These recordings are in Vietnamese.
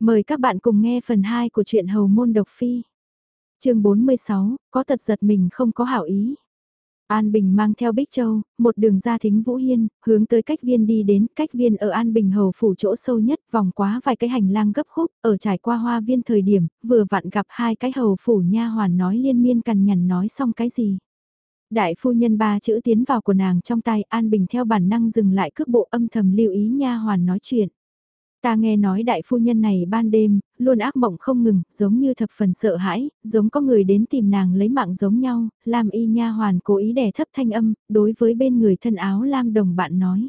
Mời các bạn cùng nghe phần 2 của truyện Hầu Môn Độc Phi. chương 46, có tật giật mình không có hảo ý. An Bình mang theo Bích Châu, một đường ra thính Vũ Hiên, hướng tới cách viên đi đến, cách viên ở An Bình hầu phủ chỗ sâu nhất, vòng quá vài cái hành lang gấp khúc, ở trải qua hoa viên thời điểm, vừa vặn gặp hai cái hầu phủ nha hoàn nói liên miên cằn nhằn nói xong cái gì. Đại phu nhân ba chữ tiến vào của nàng trong tay An Bình theo bản năng dừng lại cước bộ âm thầm lưu ý nha hoàn nói chuyện. Ta nghe nói đại phu nhân này ban đêm, luôn ác mộng không ngừng, giống như thập phần sợ hãi, giống có người đến tìm nàng lấy mạng giống nhau, làm y nha hoàn cố ý đè thấp thanh âm, đối với bên người thân áo lam đồng bạn nói.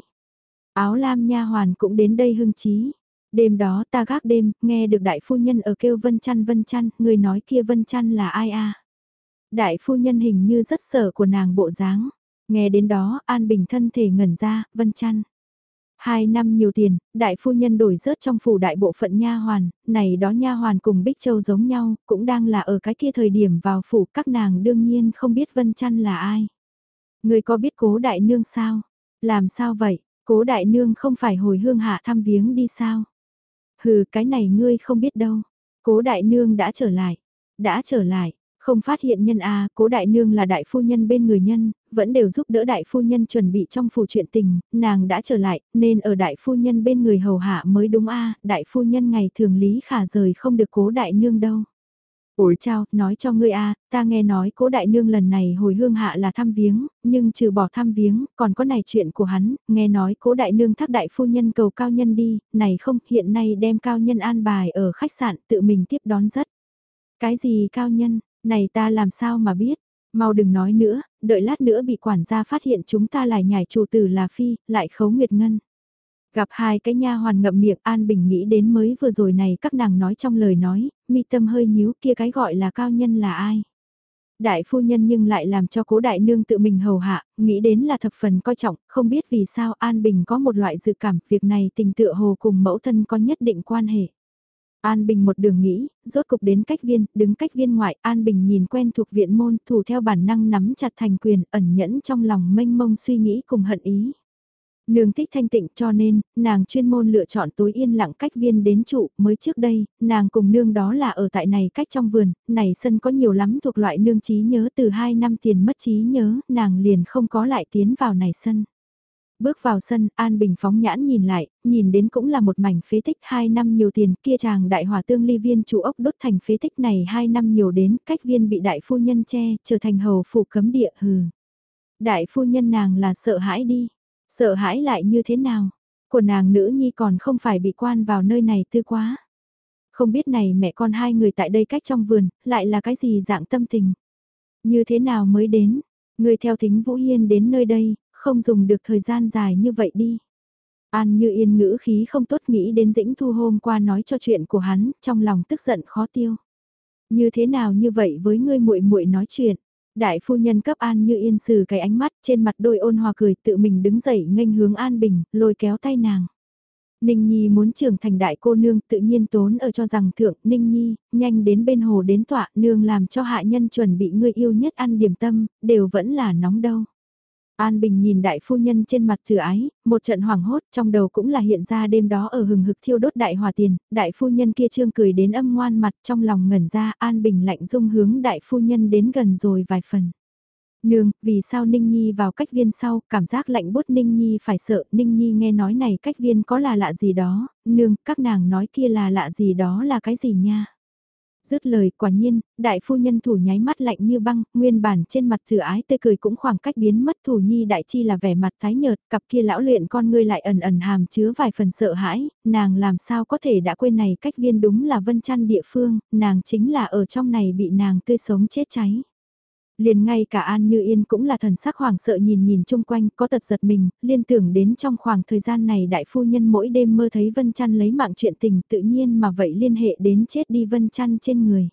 Áo lam nha hoàn cũng đến đây hưng trí. Đêm đó ta gác đêm, nghe được đại phu nhân ở kêu Vân Chăn Vân Chăn, người nói kia Vân Chăn là ai a? Đại phu nhân hình như rất sợ của nàng bộ dáng. Nghe đến đó, An Bình thân thể ngẩn ra, Vân Chăn. Hai năm nhiều tiền, đại phu nhân đổi rớt trong phủ đại bộ phận nha hoàn, này đó nha hoàn cùng Bích Châu giống nhau, cũng đang là ở cái kia thời điểm vào phủ, các nàng đương nhiên không biết Vân Chăn là ai. Người có biết cố đại nương sao? Làm sao vậy? Cố đại nương không phải hồi hương hạ thăm viếng đi sao? Hừ, cái này ngươi không biết đâu. Cố đại nương đã trở lại. Đã trở lại, không phát hiện nhân A, cố đại nương là đại phu nhân bên người nhân, vẫn đều giúp đỡ đại phu nhân chuẩn bị trong phủ chuyện tình, nàng đã trở lại, nên ở đại phu nhân bên người hầu hạ mới đúng A, đại phu nhân ngày thường lý khả rời không được cố đại nương đâu. Ủi chào, nói cho ngươi a, ta nghe nói cố đại nương lần này hồi hương hạ là thăm viếng, nhưng trừ bỏ thăm viếng, còn có này chuyện của hắn, nghe nói cố đại nương thác đại phu nhân cầu cao nhân đi, này không, hiện nay đem cao nhân an bài ở khách sạn tự mình tiếp đón rất. Cái gì cao nhân, này ta làm sao mà biết, mau đừng nói nữa, đợi lát nữa bị quản gia phát hiện chúng ta lại nhảy chủ tử là phi, lại khấu nguyệt ngân. Gặp hai cái nha hoàn ngậm miệng An Bình nghĩ đến mới vừa rồi này các nàng nói trong lời nói, mi tâm hơi nhíu kia cái gọi là cao nhân là ai. Đại phu nhân nhưng lại làm cho cố đại nương tự mình hầu hạ, nghĩ đến là thập phần coi trọng, không biết vì sao An Bình có một loại dự cảm, việc này tình tựa hồ cùng mẫu thân có nhất định quan hệ. An Bình một đường nghĩ, rốt cục đến cách viên, đứng cách viên ngoại, An Bình nhìn quen thuộc viện môn, thủ theo bản năng nắm chặt thành quyền, ẩn nhẫn trong lòng mênh mông suy nghĩ cùng hận ý. Nương thích thanh tịnh cho nên, nàng chuyên môn lựa chọn tối yên lặng cách viên đến trụ, mới trước đây, nàng cùng nương đó là ở tại này cách trong vườn, này sân có nhiều lắm thuộc loại nương trí nhớ từ 2 năm tiền mất trí nhớ, nàng liền không có lại tiến vào này sân. Bước vào sân, An Bình phóng nhãn nhìn lại, nhìn đến cũng là một mảnh phế tích 2 năm nhiều tiền kia chàng đại hòa tương ly viên chủ ốc đốt thành phế tích này 2 năm nhiều đến cách viên bị đại phu nhân che, trở thành hầu phủ cấm địa hừ. Đại phu nhân nàng là sợ hãi đi, sợ hãi lại như thế nào, của nàng nữ nhi còn không phải bị quan vào nơi này tư quá. Không biết này mẹ con hai người tại đây cách trong vườn, lại là cái gì dạng tâm tình. Như thế nào mới đến, người theo thính Vũ Hiên đến nơi đây, không dùng được thời gian dài như vậy đi. An như yên ngữ khí không tốt nghĩ đến dĩnh thu hôm qua nói cho chuyện của hắn, trong lòng tức giận khó tiêu. Như thế nào như vậy với ngươi muội muội nói chuyện. Đại phu nhân cấp An như yên sử cái ánh mắt trên mặt đôi ôn hòa cười tự mình đứng dậy nghênh hướng An Bình, lôi kéo tay nàng. Ninh Nhi muốn trưởng thành đại cô nương tự nhiên tốn ở cho rằng thượng Ninh Nhi, nhanh đến bên hồ đến tọa nương làm cho hạ nhân chuẩn bị người yêu nhất ăn điểm tâm, đều vẫn là nóng đâu. An Bình nhìn đại phu nhân trên mặt thừa ái, một trận hoảng hốt trong đầu cũng là hiện ra đêm đó ở hừng hực thiêu đốt đại hòa tiền, đại phu nhân kia trương cười đến âm ngoan mặt trong lòng ngẩn ra An Bình lạnh dung hướng đại phu nhân đến gần rồi vài phần. Nương, vì sao Ninh Nhi vào cách viên sau, cảm giác lạnh bút Ninh Nhi phải sợ, Ninh Nhi nghe nói này cách viên có là lạ gì đó, nương, các nàng nói kia là lạ gì đó là cái gì nha. Dứt lời quả nhiên, đại phu nhân thủ nháy mắt lạnh như băng, nguyên bản trên mặt thừa ái tươi cười cũng khoảng cách biến mất thủ nhi đại chi là vẻ mặt tái nhợt, cặp kia lão luyện con ngươi lại ẩn ẩn hàm chứa vài phần sợ hãi, nàng làm sao có thể đã quên này cách viên đúng là vân chăn địa phương, nàng chính là ở trong này bị nàng tươi sống chết cháy. Liền ngay cả An Như Yên cũng là thần sắc hoảng sợ nhìn nhìn chung quanh, có tật giật mình, liên tưởng đến trong khoảng thời gian này đại phu nhân mỗi đêm mơ thấy Vân Chăn lấy mạng chuyện tình tự nhiên mà vậy liên hệ đến chết đi Vân Chăn trên người.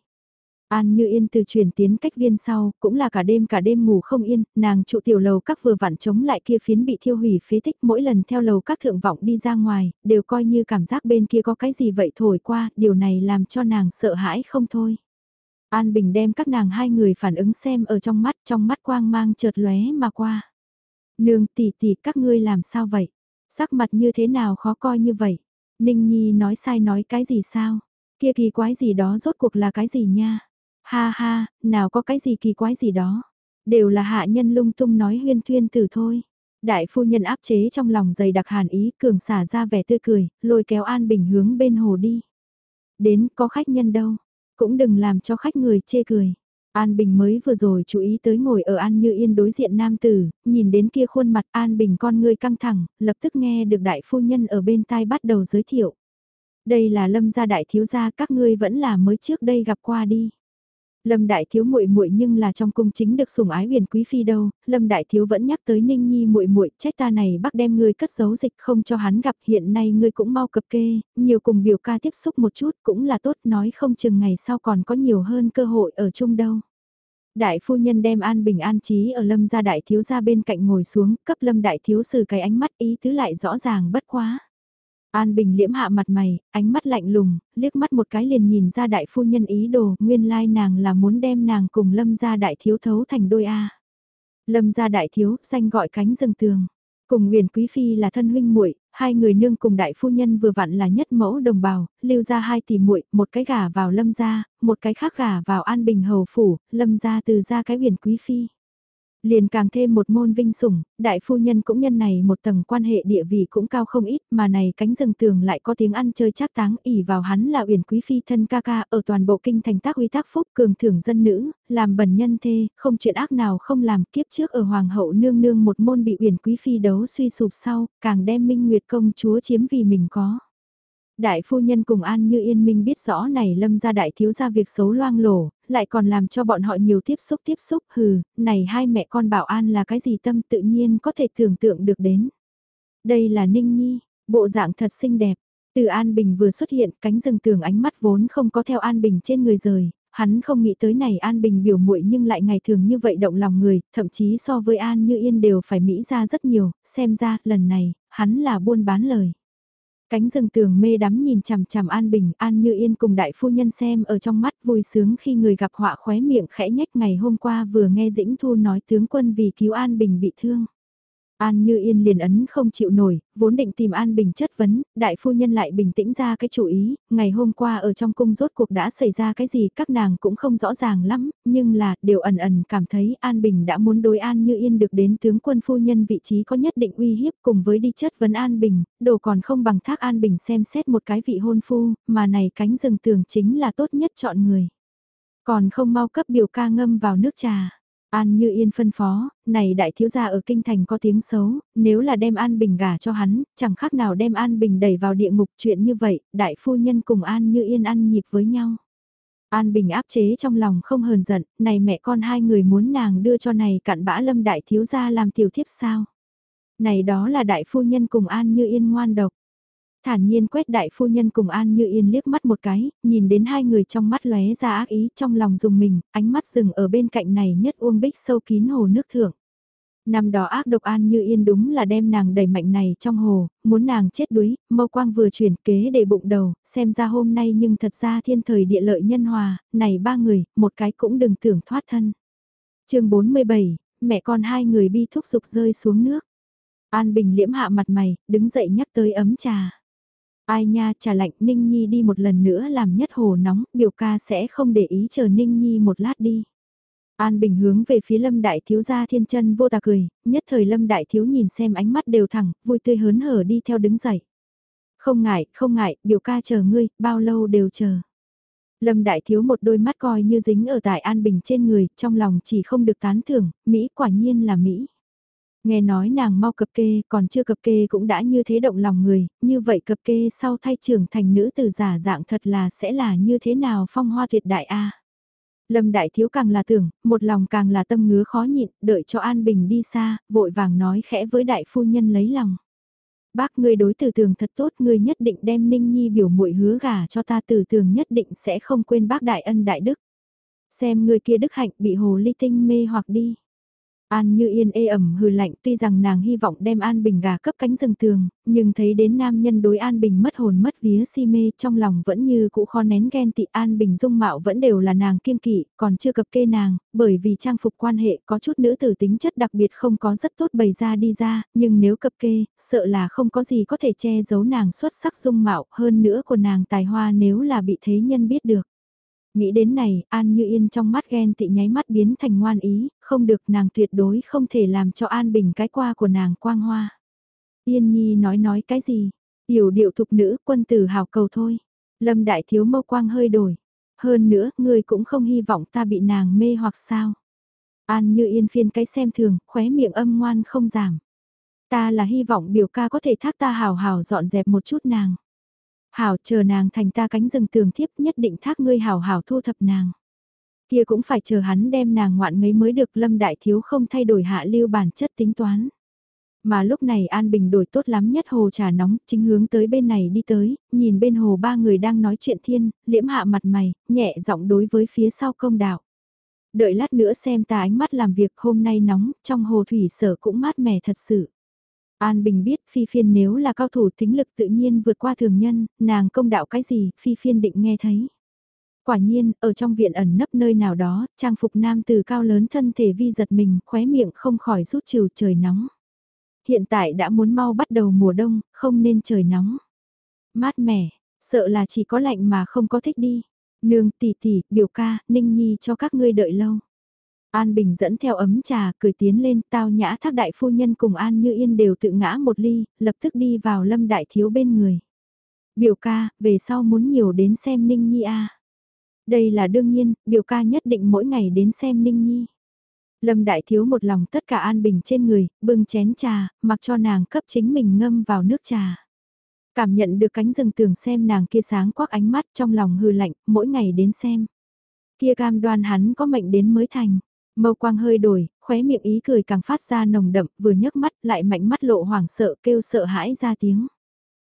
An Như Yên từ chuyển tiến cách viên sau, cũng là cả đêm cả đêm ngủ không yên, nàng trụ tiểu lầu các vừa vặn chống lại kia phiến bị thiêu hủy phế tích mỗi lần theo lầu các thượng vọng đi ra ngoài, đều coi như cảm giác bên kia có cái gì vậy thổi qua, điều này làm cho nàng sợ hãi không thôi. An Bình đem các nàng hai người phản ứng xem ở trong mắt, trong mắt quang mang chợt lóe mà qua. Nương tỷ tỷ các ngươi làm sao vậy? Sắc mặt như thế nào khó coi như vậy? Ninh Nhi nói sai nói cái gì sao? Kia kỳ quái gì đó rốt cuộc là cái gì nha? Ha ha, nào có cái gì kỳ quái gì đó. Đều là hạ nhân lung tung nói huyên thuyên từ thôi. Đại phu nhân áp chế trong lòng dày đặc hàn ý cường xả ra vẻ tươi cười, lôi kéo An Bình hướng bên hồ đi. Đến có khách nhân đâu, cũng đừng làm cho khách người chê cười. An Bình mới vừa rồi chú ý tới ngồi ở An Như Yên đối diện nam tử, nhìn đến kia khuôn mặt An Bình con người căng thẳng, lập tức nghe được đại phu nhân ở bên tai bắt đầu giới thiệu. Đây là lâm gia đại thiếu gia các ngươi vẫn là mới trước đây gặp qua đi. Lâm đại thiếu muội muội nhưng là trong cung chính được sủng ái huyền quý phi đâu, Lâm đại thiếu vẫn nhắc tới Ninh Nhi muội muội, trách ta này bác đem ngươi cất giấu dịch không cho hắn gặp, hiện nay ngươi cũng mau cập kê, nhiều cùng biểu ca tiếp xúc một chút cũng là tốt, nói không chừng ngày sau còn có nhiều hơn cơ hội ở chung đâu. Đại phu nhân đem An Bình an trí ở Lâm gia đại thiếu gia bên cạnh ngồi xuống, cấp Lâm đại thiếu sử cái ánh mắt ý tứ lại rõ ràng bất quá. An Bình liễm hạ mặt mày, ánh mắt lạnh lùng, liếc mắt một cái liền nhìn ra đại phu nhân ý đồ, nguyên lai nàng là muốn đem nàng cùng lâm gia đại thiếu thấu thành đôi A. Lâm gia đại thiếu, danh gọi cánh rừng tường. Cùng Huyền Quý Phi là thân huynh muội, hai người nương cùng đại phu nhân vừa vặn là nhất mẫu đồng bào, lưu ra hai tỷ muội, một cái gả vào Lâm gia, một cái khác gả vào An Bình hầu phủ, Lâm gia từ ra cái Huyền Quý Phi. Liền càng thêm một môn vinh sủng, đại phu nhân cũng nhân này một tầng quan hệ địa vị cũng cao không ít mà này cánh rừng tường lại có tiếng ăn chơi chắc táng ỉ vào hắn là uyển quý phi thân ca ca ở toàn bộ kinh thành tác uy tác phúc cường thưởng dân nữ, làm bẩn nhân thê, không chuyện ác nào không làm kiếp trước ở hoàng hậu nương nương một môn bị uyển quý phi đấu suy sụp sau, càng đem minh nguyệt công chúa chiếm vì mình có. Đại phu nhân cùng An Như Yên Minh biết rõ này lâm ra đại thiếu ra việc xấu loang lổ, lại còn làm cho bọn họ nhiều tiếp xúc tiếp xúc hừ, này hai mẹ con bảo An là cái gì tâm tự nhiên có thể tưởng tượng được đến. Đây là Ninh Nhi, bộ dạng thật xinh đẹp. Từ An Bình vừa xuất hiện, cánh rừng tường ánh mắt vốn không có theo An Bình trên người rời, hắn không nghĩ tới này An Bình biểu muội nhưng lại ngày thường như vậy động lòng người, thậm chí so với An Như Yên đều phải mỹ ra rất nhiều, xem ra lần này, hắn là buôn bán lời. Cánh rừng tường mê đắm nhìn chằm chằm An Bình, An Như Yên cùng đại phu nhân xem ở trong mắt vui sướng khi người gặp họa khóe miệng khẽ nhách ngày hôm qua vừa nghe Dĩnh Thu nói tướng quân vì cứu An Bình bị thương. An Như Yên liền ấn không chịu nổi, vốn định tìm An Bình chất vấn, đại phu nhân lại bình tĩnh ra cái chủ ý, ngày hôm qua ở trong cung rốt cuộc đã xảy ra cái gì các nàng cũng không rõ ràng lắm, nhưng là đều ẩn ẩn cảm thấy An Bình đã muốn đối An Như Yên được đến tướng quân phu nhân vị trí có nhất định uy hiếp cùng với đi chất vấn An Bình, đồ còn không bằng thác An Bình xem xét một cái vị hôn phu, mà này cánh rừng tường chính là tốt nhất chọn người. Còn không mau cấp biểu ca ngâm vào nước trà. An Như Yên phân phó, này đại thiếu gia ở kinh thành có tiếng xấu, nếu là đem An Bình gả cho hắn, chẳng khác nào đem An Bình đẩy vào địa ngục chuyện như vậy, đại phu nhân cùng An Như Yên ăn nhịp với nhau. An Bình áp chế trong lòng không hờn giận, này mẹ con hai người muốn nàng đưa cho này cặn bã lâm đại thiếu gia làm tiểu thiếp sao. Này đó là đại phu nhân cùng An Như Yên ngoan độc. Thản nhiên quét đại phu nhân cùng An Như Yên liếc mắt một cái, nhìn đến hai người trong mắt lóe ra ác ý trong lòng dùng mình, ánh mắt dừng ở bên cạnh này nhất uông bích sâu kín hồ nước thượng. Năm đó ác độc An Như Yên đúng là đem nàng đẩy mạnh này trong hồ, muốn nàng chết đuối, mâu quang vừa chuyển kế để bụng đầu, xem ra hôm nay nhưng thật ra thiên thời địa lợi nhân hòa, này ba người, một cái cũng đừng tưởng thoát thân. chương 47, mẹ con hai người bi thúc dục rơi xuống nước. An Bình liễm hạ mặt mày, đứng dậy nhắc tới ấm trà. Ai nha trà lạnh Ninh Nhi đi một lần nữa làm nhất hồ nóng, biểu ca sẽ không để ý chờ Ninh Nhi một lát đi. An Bình hướng về phía Lâm Đại Thiếu gia thiên chân vô tà cười, nhất thời Lâm Đại Thiếu nhìn xem ánh mắt đều thẳng, vui tươi hớn hở đi theo đứng dậy. Không ngại, không ngại, biểu ca chờ ngươi, bao lâu đều chờ. Lâm Đại Thiếu một đôi mắt coi như dính ở tại An Bình trên người, trong lòng chỉ không được tán thưởng, Mỹ quả nhiên là Mỹ. Nghe nói nàng mau cập kê, còn chưa cập kê cũng đã như thế động lòng người, như vậy cập kê sau thay trưởng thành nữ từ giả dạng thật là sẽ là như thế nào phong hoa tuyệt đại a Lâm đại thiếu càng là tưởng, một lòng càng là tâm ngứa khó nhịn, đợi cho An Bình đi xa, vội vàng nói khẽ với đại phu nhân lấy lòng. Bác ngươi đối tử tường thật tốt, ngươi nhất định đem Ninh Nhi biểu muội hứa gả cho ta tử tường nhất định sẽ không quên bác đại ân đại đức. Xem người kia đức hạnh bị hồ ly tinh mê hoặc đi. An Như Yên ê ẩm hừ lạnh tuy rằng nàng hy vọng đem An Bình gà cấp cánh rừng tường, nhưng thấy đến nam nhân đối An Bình mất hồn mất vía si mê trong lòng vẫn như cũ khó nén ghen tị An Bình dung mạo vẫn đều là nàng kiên kỵ, còn chưa cập kê nàng, bởi vì trang phục quan hệ có chút nữ tử tính chất đặc biệt không có rất tốt bày ra đi ra, nhưng nếu cập kê, sợ là không có gì có thể che giấu nàng xuất sắc dung mạo hơn nữa của nàng tài hoa nếu là bị thế nhân biết được. Nghĩ đến này, An Như Yên trong mắt ghen tị nháy mắt biến thành ngoan ý, không được nàng tuyệt đối không thể làm cho An Bình cái qua của nàng quang hoa. Yên Nhi nói nói cái gì? Hiểu điệu thục nữ quân tử hào cầu thôi. Lâm đại thiếu mâu quang hơi đổi. Hơn nữa, ngươi cũng không hy vọng ta bị nàng mê hoặc sao. An Như Yên phiên cái xem thường, khóe miệng âm ngoan không giảm. Ta là hy vọng biểu ca có thể thác ta hào hào dọn dẹp một chút nàng. Hảo chờ nàng thành ta cánh rừng tường thiếp nhất định thác ngươi hảo hảo thu thập nàng. Kia cũng phải chờ hắn đem nàng ngoạn ngấy mới được lâm đại thiếu không thay đổi hạ lưu bản chất tính toán. Mà lúc này An Bình đổi tốt lắm nhất hồ trà nóng, chính hướng tới bên này đi tới, nhìn bên hồ ba người đang nói chuyện thiên, liễm hạ mặt mày, nhẹ giọng đối với phía sau công đạo. Đợi lát nữa xem ta ánh mắt làm việc hôm nay nóng, trong hồ thủy sở cũng mát mẻ thật sự. An Bình biết Phi Phiên nếu là cao thủ tính lực tự nhiên vượt qua thường nhân, nàng công đạo cái gì, Phi Phiên định nghe thấy. Quả nhiên, ở trong viện ẩn nấp nơi nào đó, trang phục nam từ cao lớn thân thể vi giật mình, khóe miệng không khỏi rút trừ trời nóng. Hiện tại đã muốn mau bắt đầu mùa đông, không nên trời nóng. Mát mẻ, sợ là chỉ có lạnh mà không có thích đi. Nương tỷ tỷ, biểu ca, ninh nhi cho các ngươi đợi lâu. An Bình dẫn theo ấm trà, cười tiến lên, tao nhã thác đại phu nhân cùng An Như Yên đều tự ngã một ly, lập tức đi vào lâm đại thiếu bên người. Biểu ca, về sau muốn nhiều đến xem Ninh Nhi a Đây là đương nhiên, biểu ca nhất định mỗi ngày đến xem Ninh Nhi. Lâm đại thiếu một lòng tất cả An Bình trên người, bưng chén trà, mặc cho nàng cấp chính mình ngâm vào nước trà. Cảm nhận được cánh rừng tường xem nàng kia sáng quắc ánh mắt trong lòng hư lạnh, mỗi ngày đến xem. Kia cam đoan hắn có mệnh đến mới thành. Mâu quang hơi đổi, khóe miệng ý cười càng phát ra nồng đậm, vừa nhấc mắt lại mạnh mắt lộ hoảng sợ kêu sợ hãi ra tiếng.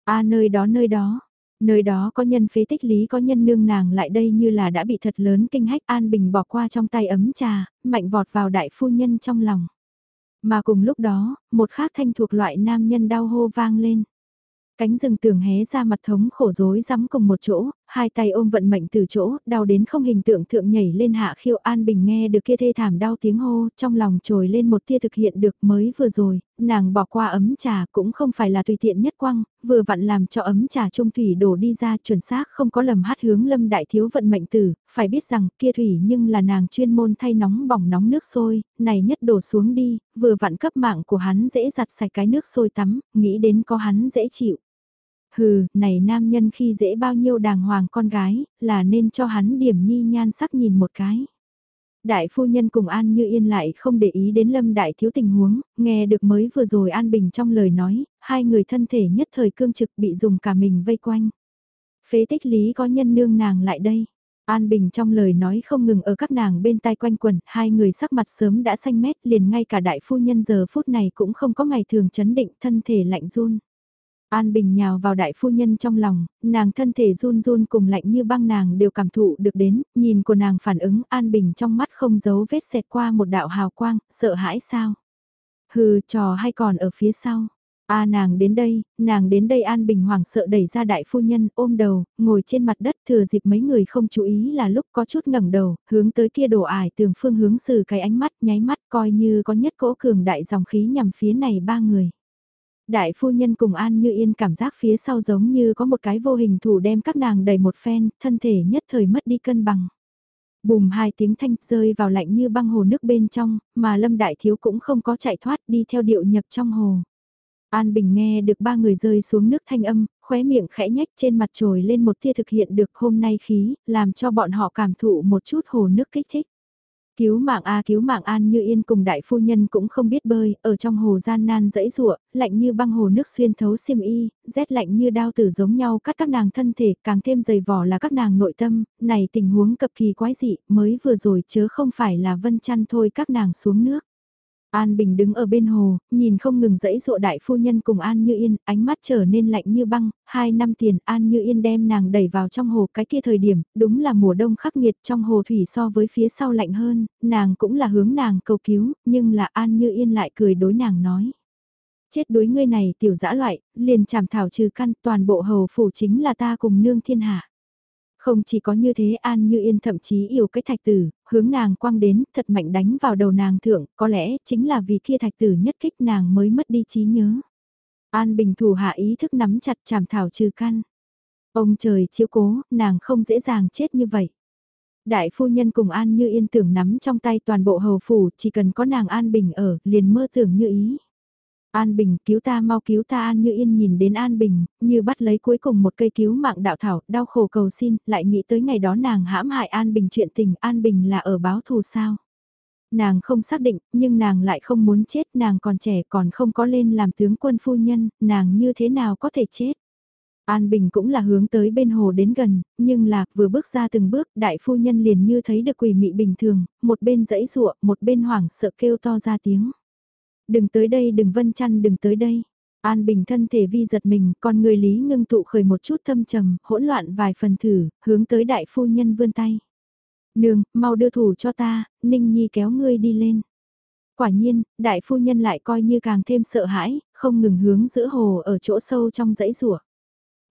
a nơi đó nơi đó, nơi đó có nhân phế tích lý có nhân nương nàng lại đây như là đã bị thật lớn kinh hách An Bình bỏ qua trong tay ấm trà, mạnh vọt vào đại phu nhân trong lòng. Mà cùng lúc đó, một khác thanh thuộc loại nam nhân đau hô vang lên. Cánh rừng tường hé ra mặt thống khổ rối rắm cùng một chỗ, hai tay ôm vận mệnh từ chỗ, đau đến không hình tượng thượng nhảy lên hạ khiêu an bình nghe được kia thê thảm đau tiếng hô, trong lòng trồi lên một tia thực hiện được mới vừa rồi, nàng bỏ qua ấm trà cũng không phải là tùy tiện nhất quăng, vừa vặn làm cho ấm trà trung thủy đổ đi ra chuẩn xác không có lầm hát hướng lâm đại thiếu vận mệnh tử, phải biết rằng kia thủy nhưng là nàng chuyên môn thay nóng bỏng nóng nước sôi, này nhất đổ xuống đi, vừa vặn cấp mạng của hắn dễ giặt sạch cái nước sôi tắm, nghĩ đến có hắn dễ chịu. Hừ, này nam nhân khi dễ bao nhiêu đàng hoàng con gái, là nên cho hắn điểm nhi nhan sắc nhìn một cái. Đại phu nhân cùng An Như Yên lại không để ý đến Lâm Đại Thiếu tình huống, nghe được mới vừa rồi An Bình trong lời nói, hai người thân thể nhất thời cương trực bị dùng cả mình vây quanh. Phế tích lý có nhân nương nàng lại đây. An Bình trong lời nói không ngừng ở các nàng bên tai quanh quần, hai người sắc mặt sớm đã xanh mét liền ngay cả đại phu nhân giờ phút này cũng không có ngày thường chấn định thân thể lạnh run. An Bình nhào vào đại phu nhân trong lòng, nàng thân thể run run cùng lạnh như băng nàng đều cảm thụ được đến, nhìn của nàng phản ứng An Bình trong mắt không giấu vết xẹt qua một đạo hào quang, sợ hãi sao? Hừ, trò hay còn ở phía sau. A nàng đến đây, nàng đến đây An Bình hoảng sợ đẩy ra đại phu nhân ôm đầu, ngồi trên mặt đất thừa dịp mấy người không chú ý là lúc có chút ngẩng đầu, hướng tới kia đổ ải tường phương hướng xử cái ánh mắt nháy mắt coi như có nhất cỗ cường đại dòng khí nhằm phía này ba người. Đại phu nhân cùng An Như Yên cảm giác phía sau giống như có một cái vô hình thủ đem các nàng đầy một phen, thân thể nhất thời mất đi cân bằng. Bùm hai tiếng thanh rơi vào lạnh như băng hồ nước bên trong, mà Lâm Đại Thiếu cũng không có chạy thoát đi theo điệu nhập trong hồ. An Bình nghe được ba người rơi xuống nước thanh âm, khóe miệng khẽ nhách trên mặt trồi lên một tia thực hiện được hôm nay khí, làm cho bọn họ cảm thụ một chút hồ nước kích thích. Cứu mạng A cứu mạng An Như Yên cùng đại phu nhân cũng không biết bơi, ở trong hồ gian nan dẫy rụa, lạnh như băng hồ nước xuyên thấu xiêm y, rét lạnh như đao tử giống nhau cắt các nàng thân thể, càng thêm dày vỏ là các nàng nội tâm, này tình huống cập kỳ quái dị, mới vừa rồi chớ không phải là vân chăn thôi các nàng xuống nước. An Bình đứng ở bên hồ, nhìn không ngừng dẫy dụa đại phu nhân cùng An Như Yên, ánh mắt trở nên lạnh như băng, hai năm tiền An Như Yên đem nàng đẩy vào trong hồ cái kia thời điểm, đúng là mùa đông khắc nghiệt trong hồ thủy so với phía sau lạnh hơn, nàng cũng là hướng nàng cầu cứu, nhưng là An Như Yên lại cười đối nàng nói. Chết đuối ngươi này tiểu dã loại, liền chảm thảo trừ căn toàn bộ hầu phủ chính là ta cùng nương thiên hạ. Không chỉ có như thế An Như Yên thậm chí yêu cái thạch tử, hướng nàng quăng đến, thật mạnh đánh vào đầu nàng thượng, có lẽ chính là vì kia thạch tử nhất kích nàng mới mất đi trí nhớ. An Bình thủ hạ ý thức nắm chặt chảm thảo trừ căn. Ông trời chiếu cố, nàng không dễ dàng chết như vậy. Đại phu nhân cùng An Như Yên tưởng nắm trong tay toàn bộ hầu phủ, chỉ cần có nàng An Bình ở, liền mơ tưởng như ý. An Bình cứu ta mau cứu ta An Như Yên nhìn đến An Bình, như bắt lấy cuối cùng một cây cứu mạng đạo thảo, đau khổ cầu xin, lại nghĩ tới ngày đó nàng hãm hại An Bình chuyện tình An Bình là ở báo thù sao. Nàng không xác định, nhưng nàng lại không muốn chết, nàng còn trẻ còn không có lên làm tướng quân phu nhân, nàng như thế nào có thể chết. An Bình cũng là hướng tới bên hồ đến gần, nhưng là vừa bước ra từng bước, đại phu nhân liền như thấy được quỷ mị bình thường, một bên dãy rụa, một bên hoảng sợ kêu to ra tiếng. Đừng tới đây đừng vân chăn đừng tới đây. An Bình thân thể vi giật mình, còn người Lý ngưng tụ khởi một chút thâm trầm, hỗn loạn vài phần thử, hướng tới đại phu nhân vươn tay. Nương, mau đưa thủ cho ta, Ninh Nhi kéo ngươi đi lên. Quả nhiên, đại phu nhân lại coi như càng thêm sợ hãi, không ngừng hướng giữa hồ ở chỗ sâu trong dãy rủa.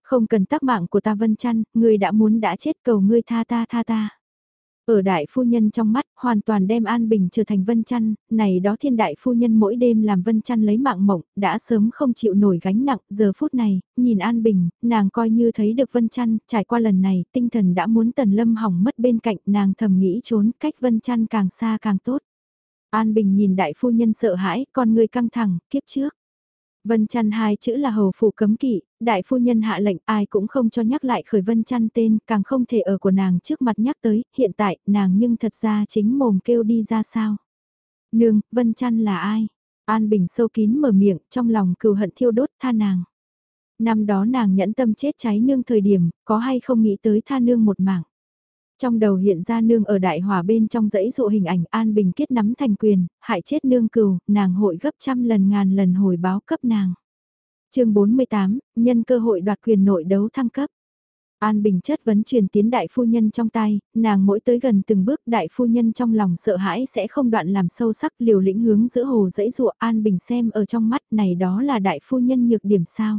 Không cần tác mạng của ta Vân Chăn, ngươi đã muốn đã chết cầu ngươi tha ta tha ta. Ở đại phu nhân trong mắt, hoàn toàn đem An Bình trở thành vân chăn, này đó thiên đại phu nhân mỗi đêm làm vân chăn lấy mạng mộng, đã sớm không chịu nổi gánh nặng, giờ phút này, nhìn An Bình, nàng coi như thấy được vân chăn, trải qua lần này, tinh thần đã muốn tần lâm hỏng mất bên cạnh, nàng thầm nghĩ trốn, cách vân chăn càng xa càng tốt. An Bình nhìn đại phu nhân sợ hãi, con người căng thẳng, kiếp trước. Vân chăn hai chữ là hầu phủ cấm kỵ, đại phu nhân hạ lệnh ai cũng không cho nhắc lại khởi vân chăn tên, càng không thể ở của nàng trước mặt nhắc tới, hiện tại, nàng nhưng thật ra chính mồm kêu đi ra sao. Nương, vân chăn là ai? An Bình sâu kín mở miệng, trong lòng cừu hận thiêu đốt tha nàng. Năm đó nàng nhẫn tâm chết cháy nương thời điểm, có hay không nghĩ tới tha nương một mạng. Trong đầu hiện ra nương ở đại hỏa bên trong dãy dụ hình ảnh An Bình kết nắm thành quyền, hại chết nương cừu, nàng hội gấp trăm lần ngàn lần hồi báo cấp nàng. chương 48, nhân cơ hội đoạt quyền nội đấu thăng cấp. An Bình chất vấn truyền tiến đại phu nhân trong tay, nàng mỗi tới gần từng bước đại phu nhân trong lòng sợ hãi sẽ không đoạn làm sâu sắc liều lĩnh hướng giữa hồ dãy dụa An Bình xem ở trong mắt này đó là đại phu nhân nhược điểm sao.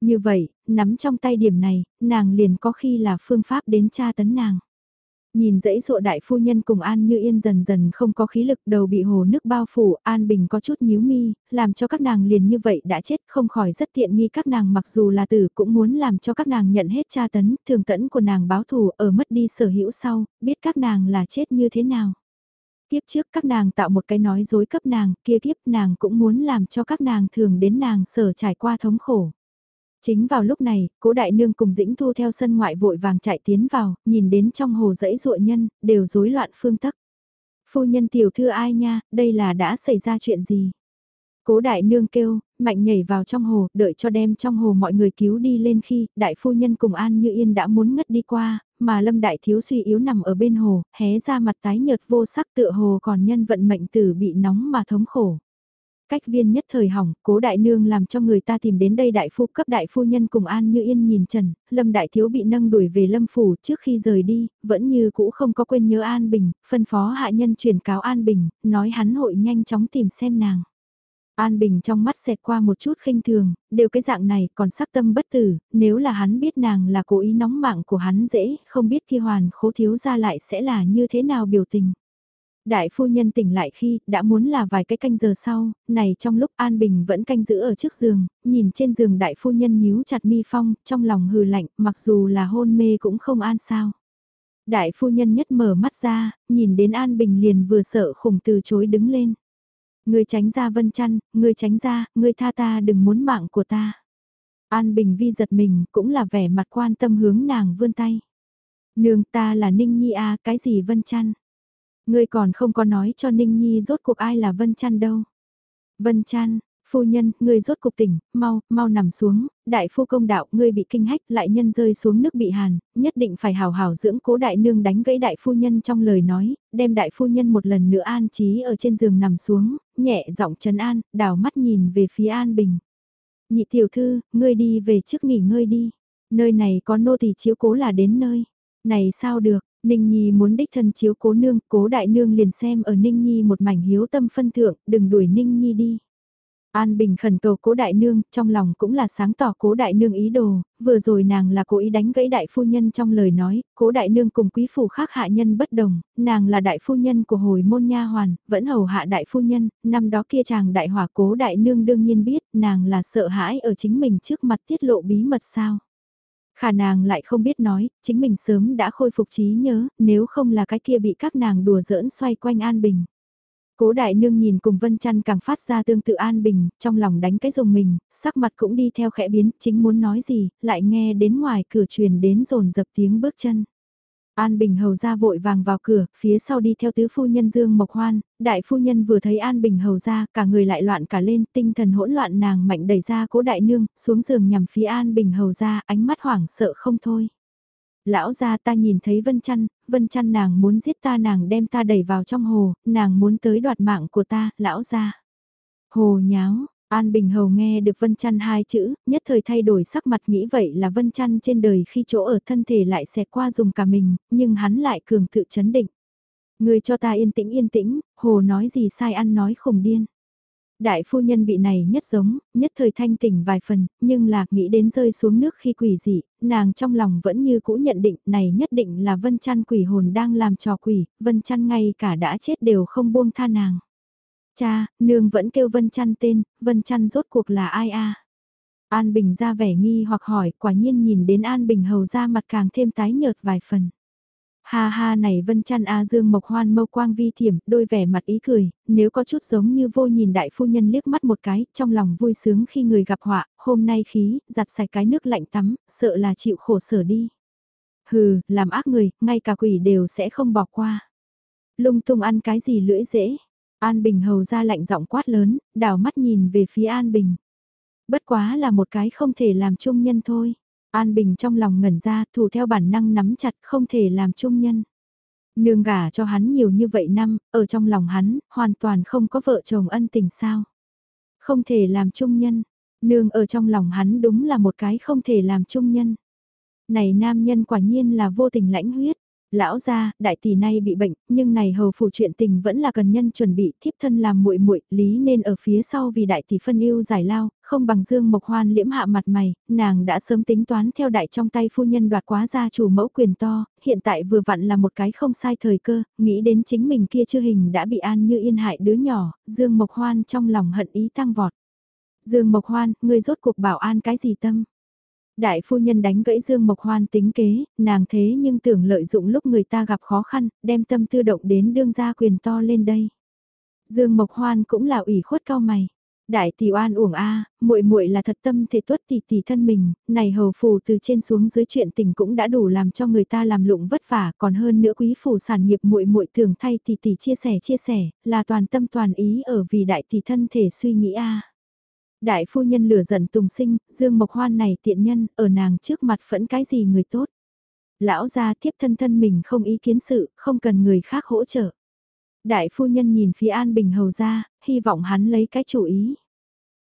Như vậy, nắm trong tay điểm này, nàng liền có khi là phương pháp đến tra tấn nàng. Nhìn dãy dụa đại phu nhân cùng An Như Yên dần dần không có khí lực đầu bị hồ nước bao phủ, An Bình có chút nhíu mi, làm cho các nàng liền như vậy đã chết không khỏi rất tiện nghi các nàng mặc dù là tử cũng muốn làm cho các nàng nhận hết tra tấn, thường tẫn của nàng báo thù ở mất đi sở hữu sau, biết các nàng là chết như thế nào. Tiếp trước các nàng tạo một cái nói dối cấp nàng, kia tiếp nàng cũng muốn làm cho các nàng thường đến nàng sở trải qua thống khổ. Chính vào lúc này, cố đại nương cùng dĩnh thu theo sân ngoại vội vàng chạy tiến vào, nhìn đến trong hồ dãy ruộng nhân, đều rối loạn phương tắc. Phu nhân tiểu thư ai nha, đây là đã xảy ra chuyện gì? Cố đại nương kêu, mạnh nhảy vào trong hồ, đợi cho đem trong hồ mọi người cứu đi lên khi, đại phu nhân cùng An Như Yên đã muốn ngất đi qua, mà lâm đại thiếu suy yếu nằm ở bên hồ, hé ra mặt tái nhợt vô sắc tựa hồ còn nhân vận mệnh tử bị nóng mà thống khổ. Cách viên nhất thời hỏng, cố đại nương làm cho người ta tìm đến đây đại phu cấp đại phu nhân cùng An Như Yên nhìn Trần, Lâm đại thiếu bị nâng đuổi về Lâm phủ trước khi rời đi, vẫn như cũ không có quên nhớ An Bình, phân phó hạ nhân truyền cáo An Bình, nói hắn hội nhanh chóng tìm xem nàng. An Bình trong mắt xẹt qua một chút khinh thường, đều cái dạng này còn sắc tâm bất tử, nếu là hắn biết nàng là cố ý nóng mạng của hắn dễ, không biết kia hoàn khố thiếu ra lại sẽ là như thế nào biểu tình. Đại phu nhân tỉnh lại khi đã muốn là vài cái canh giờ sau, này trong lúc An Bình vẫn canh giữ ở trước giường, nhìn trên giường đại phu nhân nhíu chặt mi phong, trong lòng hừ lạnh, mặc dù là hôn mê cũng không an sao. Đại phu nhân nhất mở mắt ra, nhìn đến An Bình liền vừa sợ khủng từ chối đứng lên. Người tránh ra vân chăn, người tránh ra, người tha ta đừng muốn mạng của ta. An Bình vi giật mình, cũng là vẻ mặt quan tâm hướng nàng vươn tay. Nương ta là Ninh Nhi a cái gì vân chăn? Ngươi còn không có nói cho Ninh Nhi rốt cuộc ai là Vân Chăn đâu. Vân Chăn, phu nhân, ngươi rốt cục tỉnh, mau, mau nằm xuống, đại phu công đạo, ngươi bị kinh hách, lại nhân rơi xuống nước bị hàn, nhất định phải hào hào dưỡng cố đại nương đánh gãy đại phu nhân trong lời nói, đem đại phu nhân một lần nữa an trí ở trên giường nằm xuống, nhẹ giọng trấn an, đảo mắt nhìn về phía An Bình. Nhị tiểu thư, ngươi đi về trước nghỉ ngơi đi. Nơi này có nô tỳ chiếu cố là đến nơi. Này sao được, Ninh Nhi muốn đích thân chiếu cố nương, cố đại nương liền xem ở Ninh Nhi một mảnh hiếu tâm phân thượng, đừng đuổi Ninh Nhi đi. An Bình khẩn cầu cố đại nương, trong lòng cũng là sáng tỏ cố đại nương ý đồ, vừa rồi nàng là cố ý đánh gãy đại phu nhân trong lời nói, cố đại nương cùng quý phủ khác hạ nhân bất đồng, nàng là đại phu nhân của hồi môn nha hoàn, vẫn hầu hạ đại phu nhân, năm đó kia chàng đại hỏa cố đại nương đương nhiên biết, nàng là sợ hãi ở chính mình trước mặt tiết lộ bí mật sao. Khả nàng lại không biết nói, chính mình sớm đã khôi phục trí nhớ, nếu không là cái kia bị các nàng đùa giỡn xoay quanh An Bình. Cố đại nương nhìn cùng Vân Chăn càng phát ra tương tự an bình, trong lòng đánh cái dùng mình, sắc mặt cũng đi theo khẽ biến, chính muốn nói gì, lại nghe đến ngoài cửa truyền đến rồn dập tiếng bước chân. An Bình hầu ra vội vàng vào cửa, phía sau đi theo tứ phu nhân Dương Mộc Hoan, đại phu nhân vừa thấy An Bình hầu ra, cả người lại loạn cả lên, tinh thần hỗn loạn nàng mạnh đẩy ra cố đại nương, xuống giường nhằm phía An Bình hầu ra, ánh mắt hoảng sợ không thôi. Lão gia ta nhìn thấy Vân Chăn, Vân Chăn nàng muốn giết ta nàng đem ta đẩy vào trong hồ, nàng muốn tới đoạt mạng của ta, lão gia. Hồ nháo, An Bình Hầu nghe được Vân Chăn hai chữ, nhất thời thay đổi sắc mặt nghĩ vậy là Vân Chăn trên đời khi chỗ ở thân thể lại xẹt qua dùng cả mình, nhưng hắn lại cường tự chấn định. Người cho ta yên tĩnh yên tĩnh, Hồ nói gì sai ăn nói khùng điên. Đại phu nhân bị này nhất giống, nhất thời thanh tỉnh vài phần, nhưng là nghĩ đến rơi xuống nước khi quỷ dị, nàng trong lòng vẫn như cũ nhận định này nhất định là Vân Chăn quỷ hồn đang làm trò quỷ, Vân Chăn ngay cả đã chết đều không buông tha nàng. Cha, nương vẫn kêu Vân Chăn tên, Vân Chăn rốt cuộc là ai a? An Bình ra vẻ nghi hoặc hỏi, quả nhiên nhìn đến An Bình hầu ra mặt càng thêm tái nhợt vài phần. Ha ha này Vân Chăn A Dương Mộc Hoan mâu quang vi thiểm, đôi vẻ mặt ý cười, nếu có chút giống như vô nhìn đại phu nhân liếc mắt một cái, trong lòng vui sướng khi người gặp họa, hôm nay khí, giặt sạch cái nước lạnh tắm, sợ là chịu khổ sở đi. Hừ, làm ác người, ngay cả quỷ đều sẽ không bỏ qua. Lung tung ăn cái gì lưỡi dễ. An Bình hầu ra lạnh giọng quát lớn, đảo mắt nhìn về phía An Bình. Bất quá là một cái không thể làm chung nhân thôi. An Bình trong lòng ngẩn ra, thủ theo bản năng nắm chặt không thể làm chung nhân. Nương gả cho hắn nhiều như vậy năm, ở trong lòng hắn, hoàn toàn không có vợ chồng ân tình sao. Không thể làm chung nhân, nương ở trong lòng hắn đúng là một cái không thể làm chung nhân. Này nam nhân quả nhiên là vô tình lãnh huyết, lão gia, đại tỷ nay bị bệnh, nhưng này hầu phủ chuyện tình vẫn là cần nhân chuẩn bị, thiếp thân làm muội muội, lý nên ở phía sau vì đại tỷ phân yêu giải lao, không bằng Dương Mộc Hoan liễm hạ mặt mày, nàng đã sớm tính toán theo đại trong tay phu nhân đoạt quá gia chủ mẫu quyền to, hiện tại vừa vặn là một cái không sai thời cơ, nghĩ đến chính mình kia chưa hình đã bị an như yên hại đứa nhỏ, Dương Mộc Hoan trong lòng hận ý tăng vọt. Dương Mộc Hoan, ngươi rốt cuộc bảo an cái gì tâm? Đại phu nhân đánh gãy Dương Mộc Hoan tính kế, nàng thế nhưng tưởng lợi dụng lúc người ta gặp khó khăn, đem tâm tư động đến đương gia quyền to lên đây. Dương Mộc Hoan cũng là ủy khuất cao mày. Đại tỷ oan uổng a, muội muội là thật tâm thể tuất tỷ tỷ thân mình, này hầu phù từ trên xuống dưới chuyện tình cũng đã đủ làm cho người ta làm lụng vất vả, còn hơn nữa quý phủ sản nghiệp muội muội thường thay tỷ tỷ chia sẻ chia sẻ, là toàn tâm toàn ý ở vì đại tỷ thân thể suy nghĩ a. Đại phu nhân lửa giận tùng sinh, Dương Mộc Hoan này tiện nhân, ở nàng trước mặt phẫn cái gì người tốt. Lão gia tiếp thân thân mình không ý kiến sự, không cần người khác hỗ trợ. Đại phu nhân nhìn phía An Bình Hầu ra, hy vọng hắn lấy cái chủ ý.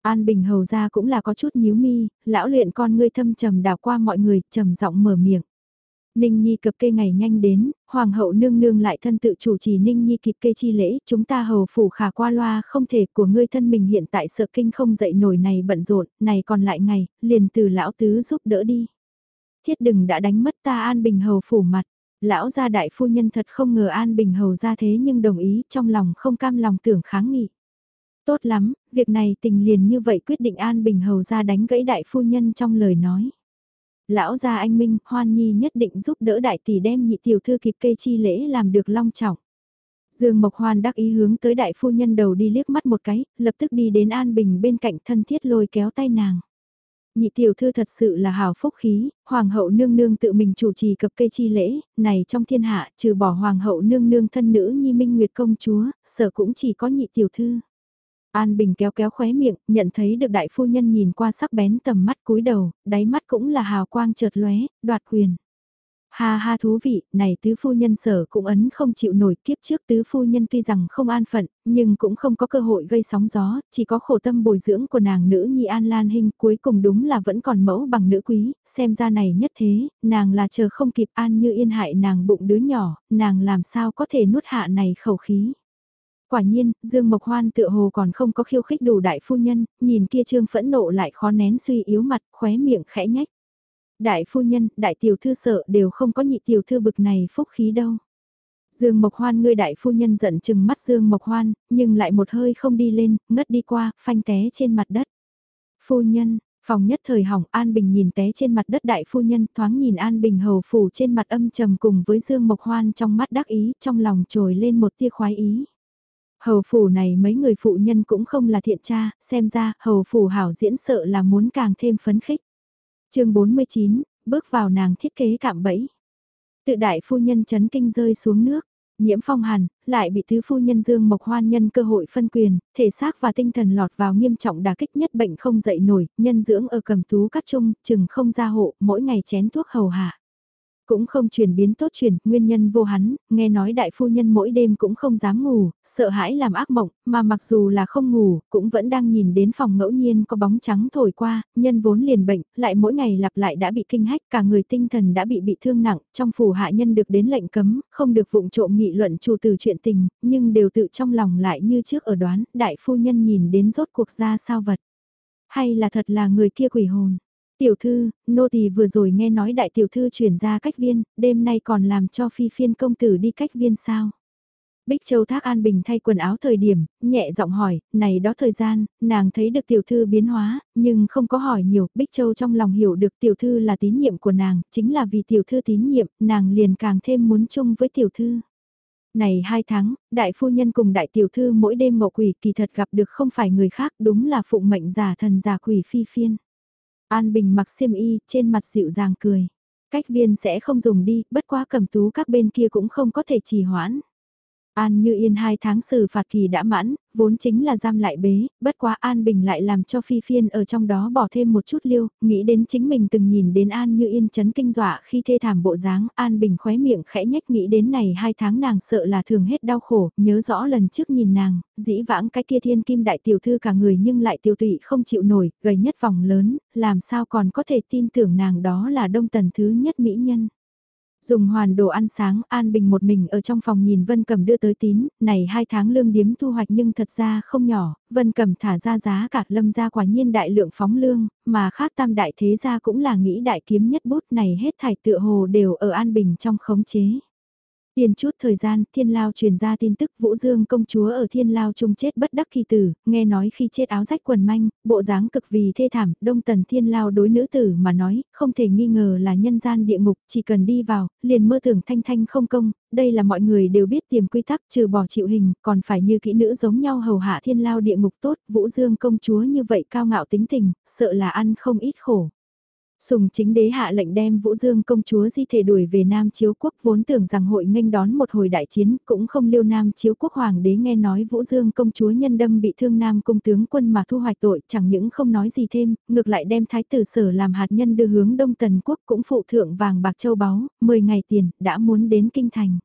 An Bình Hầu ra cũng là có chút nhíu mi, lão luyện con ngươi thâm trầm đào qua mọi người, trầm giọng mở miệng. Ninh Nhi cập kê ngày nhanh đến, Hoàng hậu nương nương lại thân tự chủ trì Ninh Nhi kịp kê chi lễ, chúng ta hầu phủ khả qua loa không thể của ngươi thân mình hiện tại sợ kinh không dậy nổi này bận rộn, này còn lại ngày, liền từ lão tứ giúp đỡ đi. Thiết đừng đã đánh mất ta an bình hầu phủ mặt, lão gia đại phu nhân thật không ngờ an bình hầu ra thế nhưng đồng ý trong lòng không cam lòng tưởng kháng nghị. Tốt lắm, việc này tình liền như vậy quyết định an bình hầu ra đánh gãy đại phu nhân trong lời nói. Lão gia anh Minh, Hoan Nhi nhất định giúp đỡ đại tỷ đem nhị tiểu thư kịp kê chi lễ làm được long trọng. Dương Mộc Hoan đắc ý hướng tới đại phu nhân đầu đi liếc mắt một cái, lập tức đi đến An Bình bên cạnh thân thiết lôi kéo tay nàng. Nhị tiểu thư thật sự là hào phúc khí, hoàng hậu nương nương tự mình chủ trì cập cây chi lễ, này trong thiên hạ trừ bỏ hoàng hậu nương nương thân nữ nhi minh nguyệt công chúa, sở cũng chỉ có nhị tiểu thư. An Bình kéo kéo khóe miệng, nhận thấy được đại phu nhân nhìn qua sắc bén tầm mắt cúi đầu, đáy mắt cũng là hào quang chợt lóe, đoạt quyền. Ha ha thú vị, này tứ phu nhân sở cũng ấn không chịu nổi kiếp trước tứ phu nhân tuy rằng không an phận, nhưng cũng không có cơ hội gây sóng gió, chỉ có khổ tâm bồi dưỡng của nàng nữ nhi An Lan Hinh cuối cùng đúng là vẫn còn mẫu bằng nữ quý, xem ra này nhất thế, nàng là chờ không kịp An như yên hại nàng bụng đứa nhỏ, nàng làm sao có thể nuốt hạ này khẩu khí. Quả nhiên, Dương Mộc Hoan tựa hồ còn không có khiêu khích đủ đại phu nhân, nhìn kia trương phẫn nộ lại khó nén suy yếu mặt, khóe miệng khẽ nhách. Đại phu nhân, đại tiểu thư sợ đều không có nhị tiểu thư bực này phúc khí đâu. Dương Mộc Hoan ngươi đại phu nhân giận chừng mắt Dương Mộc Hoan, nhưng lại một hơi không đi lên, ngất đi qua, phanh té trên mặt đất. Phu nhân, phòng nhất thời hỏng An Bình nhìn té trên mặt đất đại phu nhân thoáng nhìn An Bình hầu phủ trên mặt âm trầm cùng với Dương Mộc Hoan trong mắt đắc ý, trong lòng trồi lên một tia khoái ý. Hầu phủ này mấy người phụ nhân cũng không là thiện tra, xem ra hầu phủ hảo diễn sợ là muốn càng thêm phấn khích chương 49, bước vào nàng thiết kế cạm bẫy. Tự đại phu nhân chấn kinh rơi xuống nước, nhiễm phong hàn, lại bị tứ phu nhân dương mộc hoan nhân cơ hội phân quyền, thể xác và tinh thần lọt vào nghiêm trọng đả kích nhất bệnh không dậy nổi, nhân dưỡng ở cầm tú các trung, chừng không ra hộ, mỗi ngày chén thuốc hầu hạ. Cũng không chuyển biến tốt chuyển, nguyên nhân vô hắn, nghe nói đại phu nhân mỗi đêm cũng không dám ngủ, sợ hãi làm ác mộng, mà mặc dù là không ngủ, cũng vẫn đang nhìn đến phòng ngẫu nhiên có bóng trắng thổi qua, nhân vốn liền bệnh, lại mỗi ngày lặp lại đã bị kinh hách, cả người tinh thần đã bị bị thương nặng, trong phủ hạ nhân được đến lệnh cấm, không được vụng trộm nghị luận chủ từ chuyện tình, nhưng đều tự trong lòng lại như trước ở đoán, đại phu nhân nhìn đến rốt cuộc ra sao vật. Hay là thật là người kia quỷ hồn Tiểu thư, nô tỳ vừa rồi nghe nói đại tiểu thư chuyển ra cách viên, đêm nay còn làm cho phi phiên công tử đi cách viên sao? Bích Châu Thác An Bình thay quần áo thời điểm, nhẹ giọng hỏi, này đó thời gian, nàng thấy được tiểu thư biến hóa, nhưng không có hỏi nhiều, Bích Châu trong lòng hiểu được tiểu thư là tín nhiệm của nàng, chính là vì tiểu thư tín nhiệm, nàng liền càng thêm muốn chung với tiểu thư. Này hai tháng, đại phu nhân cùng đại tiểu thư mỗi đêm mộ quỷ kỳ thật gặp được không phải người khác, đúng là phụng mệnh giả thần giả quỷ phi phiên. An Bình mặc xiêm y, trên mặt dịu dàng cười. Cách viên sẽ không dùng đi, bất quá cầm tú các bên kia cũng không có thể trì hoãn. An Như Yên hai tháng xử phạt kỳ đã mãn, vốn chính là giam lại bế, bất quá An Bình lại làm cho Phi Phiên ở trong đó bỏ thêm một chút liêu, nghĩ đến chính mình từng nhìn đến An Như Yên chấn kinh dọa khi thê thảm bộ dáng, An Bình khóe miệng khẽ nhách nghĩ đến này hai tháng nàng sợ là thường hết đau khổ, nhớ rõ lần trước nhìn nàng, dĩ vãng cái kia thiên kim đại tiểu thư cả người nhưng lại tiêu tụy không chịu nổi, gầy nhất vòng lớn, làm sao còn có thể tin tưởng nàng đó là đông tần thứ nhất mỹ nhân. Dùng hoàn đồ ăn sáng, An Bình một mình ở trong phòng nhìn Vân cầm đưa tới tín, này hai tháng lương điếm thu hoạch nhưng thật ra không nhỏ, Vân cầm thả ra giá cả lâm ra quả nhiên đại lượng phóng lương, mà khác tam đại thế gia cũng là nghĩ đại kiếm nhất bút này hết thải tựa hồ đều ở An Bình trong khống chế. Tiền chút thời gian, Thiên Lao truyền ra tin tức Vũ Dương công chúa ở Thiên Lao chung chết bất đắc kỳ tử, nghe nói khi chết áo rách quần manh, bộ dáng cực vì thê thảm, Đông Tần Thiên Lao đối nữ tử mà nói, không thể nghi ngờ là nhân gian địa ngục, chỉ cần đi vào, liền mơ tưởng thanh thanh không công, đây là mọi người đều biết tiềm quy tắc trừ bỏ chịu hình, còn phải như kỹ nữ giống nhau hầu hạ Thiên Lao địa ngục tốt, Vũ Dương công chúa như vậy cao ngạo tính tình, sợ là ăn không ít khổ. Sùng chính đế hạ lệnh đem Vũ Dương công chúa di thể đuổi về Nam Chiếu Quốc vốn tưởng rằng hội nghênh đón một hồi đại chiến cũng không liêu Nam Chiếu Quốc Hoàng đế nghe nói Vũ Dương công chúa nhân đâm bị thương Nam cung tướng quân mà thu hoạch tội chẳng những không nói gì thêm, ngược lại đem thái tử sở làm hạt nhân đưa hướng Đông Tần Quốc cũng phụ thượng vàng bạc châu báu, 10 ngày tiền, đã muốn đến kinh thành.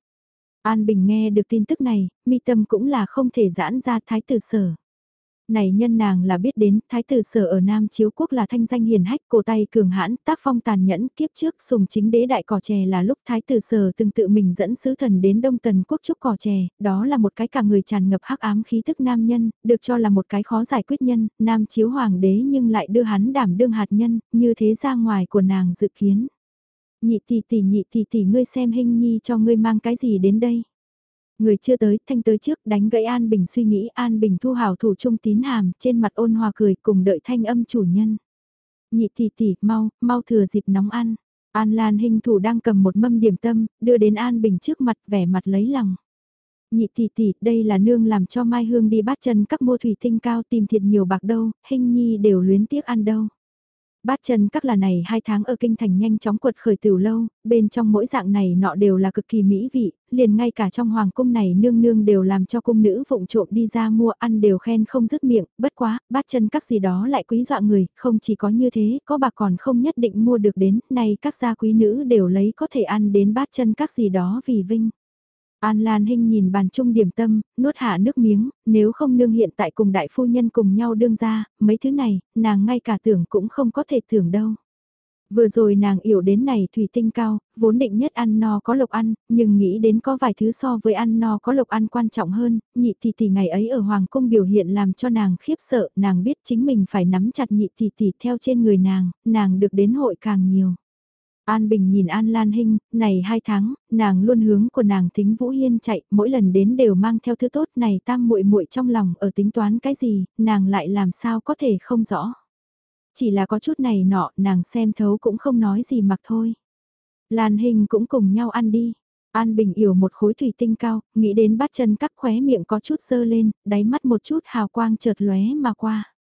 An Bình nghe được tin tức này, mi tâm cũng là không thể giãn ra thái tử sở này nhân nàng là biết đến, thái tử sở ở Nam Chiếu Quốc là thanh danh hiền hách, cổ tay cường hãn, tác phong tàn nhẫn, kiếp trước sùng chính đế đại cỏ chè là lúc thái tử sở từng tự mình dẫn sứ thần đến Đông Tần Quốc trúc cỏ chè, đó là một cái cả người tràn ngập hắc ám khí thức nam nhân, được cho là một cái khó giải quyết nhân, Nam Chiếu Hoàng đế nhưng lại đưa hắn đảm đương hạt nhân, như thế ra ngoài của nàng dự kiến. Nhị tỷ tỷ nhị tỷ tỷ ngươi xem hình nhi cho ngươi mang cái gì đến đây. Người chưa tới, thanh tới trước đánh gãy An Bình suy nghĩ An Bình thu hào thủ trung tín hàm, trên mặt ôn hòa cười cùng đợi thanh âm chủ nhân. Nhị tỷ tỷ, mau, mau thừa dịp nóng ăn. An Lan hình thủ đang cầm một mâm điểm tâm, đưa đến An Bình trước mặt vẻ mặt lấy lòng. Nhị tỷ tỷ, đây là nương làm cho Mai Hương đi bắt chân các mua thủy tinh cao tìm thiệt nhiều bạc đâu, hình nhi đều luyến tiếc ăn đâu. Bát chân các là này hai tháng ở kinh thành nhanh chóng quật khởi từ lâu, bên trong mỗi dạng này nọ đều là cực kỳ mỹ vị, liền ngay cả trong hoàng cung này nương nương đều làm cho cung nữ vụng trộm đi ra mua ăn đều khen không dứt miệng, bất quá, bát chân các gì đó lại quý dọa người, không chỉ có như thế, có bà còn không nhất định mua được đến, này các gia quý nữ đều lấy có thể ăn đến bát chân các gì đó vì vinh. An Lan Hinh nhìn bàn trung điểm tâm, nuốt hạ nước miếng, nếu không nương hiện tại cùng đại phu nhân cùng nhau đương ra, mấy thứ này, nàng ngay cả tưởng cũng không có thể tưởng đâu. Vừa rồi nàng hiểu đến này thủy tinh cao, vốn định nhất ăn no có lộc ăn, nhưng nghĩ đến có vài thứ so với ăn no có lộc ăn quan trọng hơn, nhị tỷ tỷ ngày ấy ở Hoàng cung biểu hiện làm cho nàng khiếp sợ, nàng biết chính mình phải nắm chặt nhị tỷ tỷ theo trên người nàng, nàng được đến hội càng nhiều. An Bình nhìn An Lan Hinh, này hai tháng, nàng luôn hướng của nàng tính Vũ Hiên chạy, mỗi lần đến đều mang theo thứ tốt này tam muội muội trong lòng ở tính toán cái gì, nàng lại làm sao có thể không rõ. Chỉ là có chút này nọ, nàng xem thấu cũng không nói gì mặc thôi. Lan Hinh cũng cùng nhau ăn đi. An Bình yểu một khối thủy tinh cao, nghĩ đến bát chân cắt khóe miệng có chút dơ lên, đáy mắt một chút hào quang chợt lóe mà qua.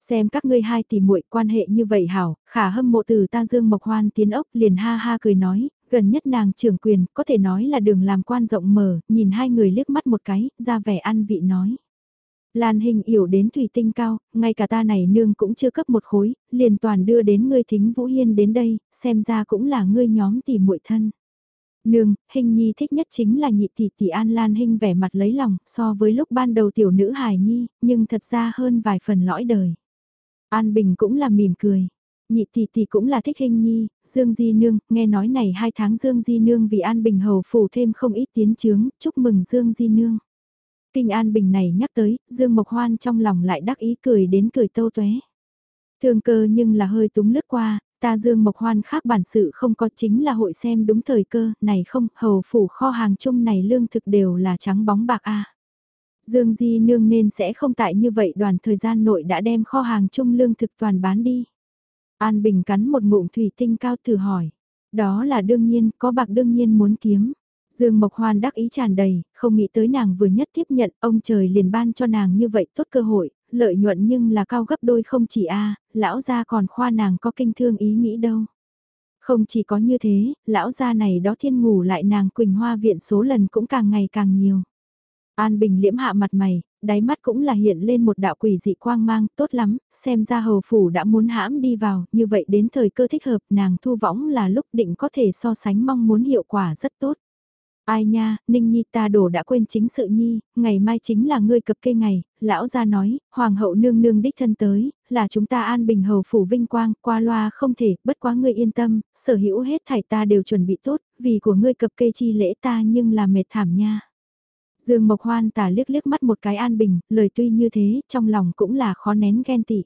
Xem các ngươi hai tỷ muội quan hệ như vậy hảo, khả hâm mộ từ ta dương mộc hoan tiến ốc liền ha ha cười nói, gần nhất nàng trưởng quyền, có thể nói là đường làm quan rộng mở, nhìn hai người liếc mắt một cái, ra vẻ ăn vị nói. Lan hình yểu đến thủy tinh cao, ngay cả ta này nương cũng chưa cấp một khối, liền toàn đưa đến ngươi thính Vũ Hiên đến đây, xem ra cũng là ngươi nhóm tỷ muội thân. Nương, hình nhi thích nhất chính là nhị tỷ tỷ An Lan hình vẻ mặt lấy lòng, so với lúc ban đầu tiểu nữ hài nhi, nhưng thật ra hơn vài phần lõi đời. An Bình cũng là mỉm cười. Nhị tỷ tỷ cũng là thích hình nhi, Dương Di Nương, nghe nói này hai tháng Dương Di Nương vì An Bình hầu phủ thêm không ít tiến chướng, chúc mừng Dương Di Nương. Kinh An Bình này nhắc tới, Dương Mộc Hoan trong lòng lại đắc ý cười đến cười tâu tuế. Thường cơ nhưng là hơi túng lướt qua, ta Dương Mộc Hoan khác bản sự không có chính là hội xem đúng thời cơ, này không, hầu phủ kho hàng chung này lương thực đều là trắng bóng bạc a. Dương Di Nương nên sẽ không tại như vậy đoàn thời gian nội đã đem kho hàng chung lương thực toàn bán đi. An Bình cắn một ngụm thủy tinh cao thử hỏi. Đó là đương nhiên, có bạc đương nhiên muốn kiếm. Dương Mộc Hoan đắc ý tràn đầy, không nghĩ tới nàng vừa nhất tiếp nhận, ông trời liền ban cho nàng như vậy tốt cơ hội, lợi nhuận nhưng là cao gấp đôi không chỉ a, lão gia còn khoa nàng có kinh thương ý nghĩ đâu. Không chỉ có như thế, lão gia này đó thiên ngủ lại nàng Quỳnh Hoa viện số lần cũng càng ngày càng nhiều. An Bình liễm hạ mặt mày, đáy mắt cũng là hiện lên một đạo quỷ dị quang mang, tốt lắm, xem ra hầu phủ đã muốn hãm đi vào, như vậy đến thời cơ thích hợp nàng thu võng là lúc định có thể so sánh mong muốn hiệu quả rất tốt. Ai nha, Ninh Nhi ta đổ đã quên chính sự Nhi, ngày mai chính là ngươi cập kê ngày, lão gia nói, Hoàng hậu nương nương đích thân tới, là chúng ta an bình hầu phủ vinh quang, qua loa không thể, bất quá ngươi yên tâm, sở hữu hết thảy ta đều chuẩn bị tốt, vì của ngươi cập kê chi lễ ta nhưng là mệt thảm nha. Dương Mộc Hoan tả liếc liếc mắt một cái an bình, lời tuy như thế, trong lòng cũng là khó nén ghen tị.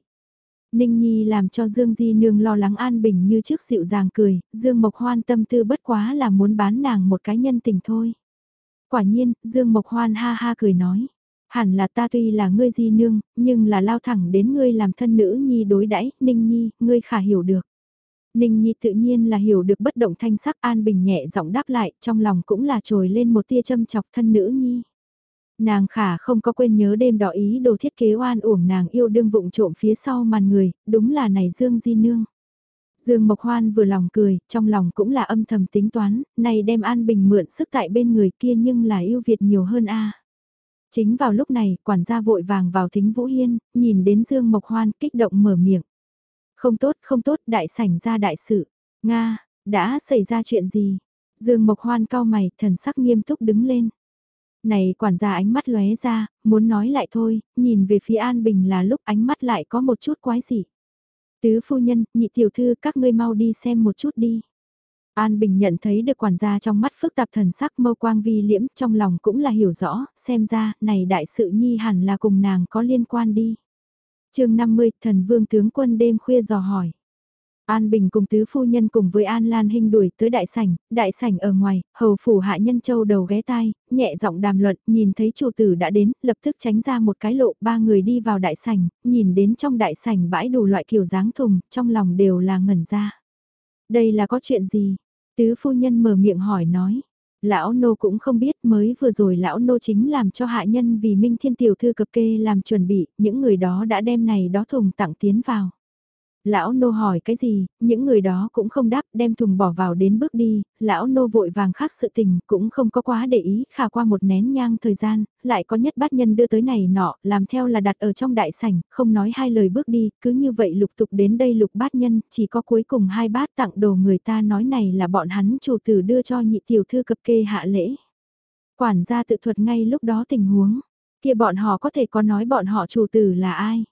Ninh Nhi làm cho Dương Di Nương lo lắng an bình như trước dịu dàng cười, Dương Mộc Hoan tâm tư bất quá là muốn bán nàng một cái nhân tình thôi. Quả nhiên, Dương Mộc Hoan ha ha cười nói, hẳn là ta tuy là ngươi Di Nương, nhưng là lao thẳng đến ngươi làm thân nữ Nhi đối đãi Ninh Nhi, ngươi khả hiểu được. Ninh Nhi tự nhiên là hiểu được bất động thanh sắc An Bình nhẹ giọng đáp lại, trong lòng cũng là trồi lên một tia châm chọc thân nữ Nhi. Nàng khả không có quên nhớ đêm đỏ ý đồ thiết kế oan uổng nàng yêu đương vụng trộm phía sau màn người, đúng là này Dương Di Nương. Dương Mộc Hoan vừa lòng cười, trong lòng cũng là âm thầm tính toán, này đem An Bình mượn sức tại bên người kia nhưng là yêu Việt nhiều hơn a. Chính vào lúc này, quản gia vội vàng vào thính Vũ Hiên, nhìn đến Dương Mộc Hoan kích động mở miệng. Không tốt, không tốt, đại sảnh ra đại sự. Nga, đã xảy ra chuyện gì? Dương Mộc Hoan cao mày, thần sắc nghiêm túc đứng lên. Này quản gia ánh mắt lóe ra, muốn nói lại thôi, nhìn về phía An Bình là lúc ánh mắt lại có một chút quái gì. Tứ phu nhân, nhị tiểu thư các ngươi mau đi xem một chút đi. An Bình nhận thấy được quản gia trong mắt phức tạp thần sắc mâu quang vi liễm trong lòng cũng là hiểu rõ, xem ra, này đại sự nhi hẳn là cùng nàng có liên quan đi chương 50, thần vương tướng quân đêm khuya dò hỏi. An Bình cùng tứ phu nhân cùng với An Lan Hinh đuổi tới đại sảnh, đại sảnh ở ngoài, hầu phủ hạ nhân châu đầu ghé tai, nhẹ giọng đàm luận, nhìn thấy chủ tử đã đến, lập tức tránh ra một cái lộ, ba người đi vào đại sảnh, nhìn đến trong đại sảnh bãi đủ loại kiểu dáng thùng, trong lòng đều là ngẩn ra. Đây là có chuyện gì? Tứ phu nhân mở miệng hỏi nói. Lão nô cũng không biết mới vừa rồi lão nô chính làm cho hạ nhân vì Minh Thiên Tiểu Thư cập kê làm chuẩn bị, những người đó đã đem này đó thùng tặng tiến vào. Lão nô hỏi cái gì, những người đó cũng không đáp, đem thùng bỏ vào đến bước đi, lão nô vội vàng khác sự tình, cũng không có quá để ý, khả qua một nén nhang thời gian, lại có nhất bát nhân đưa tới này nọ, làm theo là đặt ở trong đại sảnh, không nói hai lời bước đi, cứ như vậy lục tục đến đây lục bát nhân, chỉ có cuối cùng hai bát tặng đồ người ta nói này là bọn hắn chủ tử đưa cho nhị tiểu thư cập kê hạ lễ. Quản gia tự thuật ngay lúc đó tình huống, kia bọn họ có thể có nói bọn họ chủ tử là ai.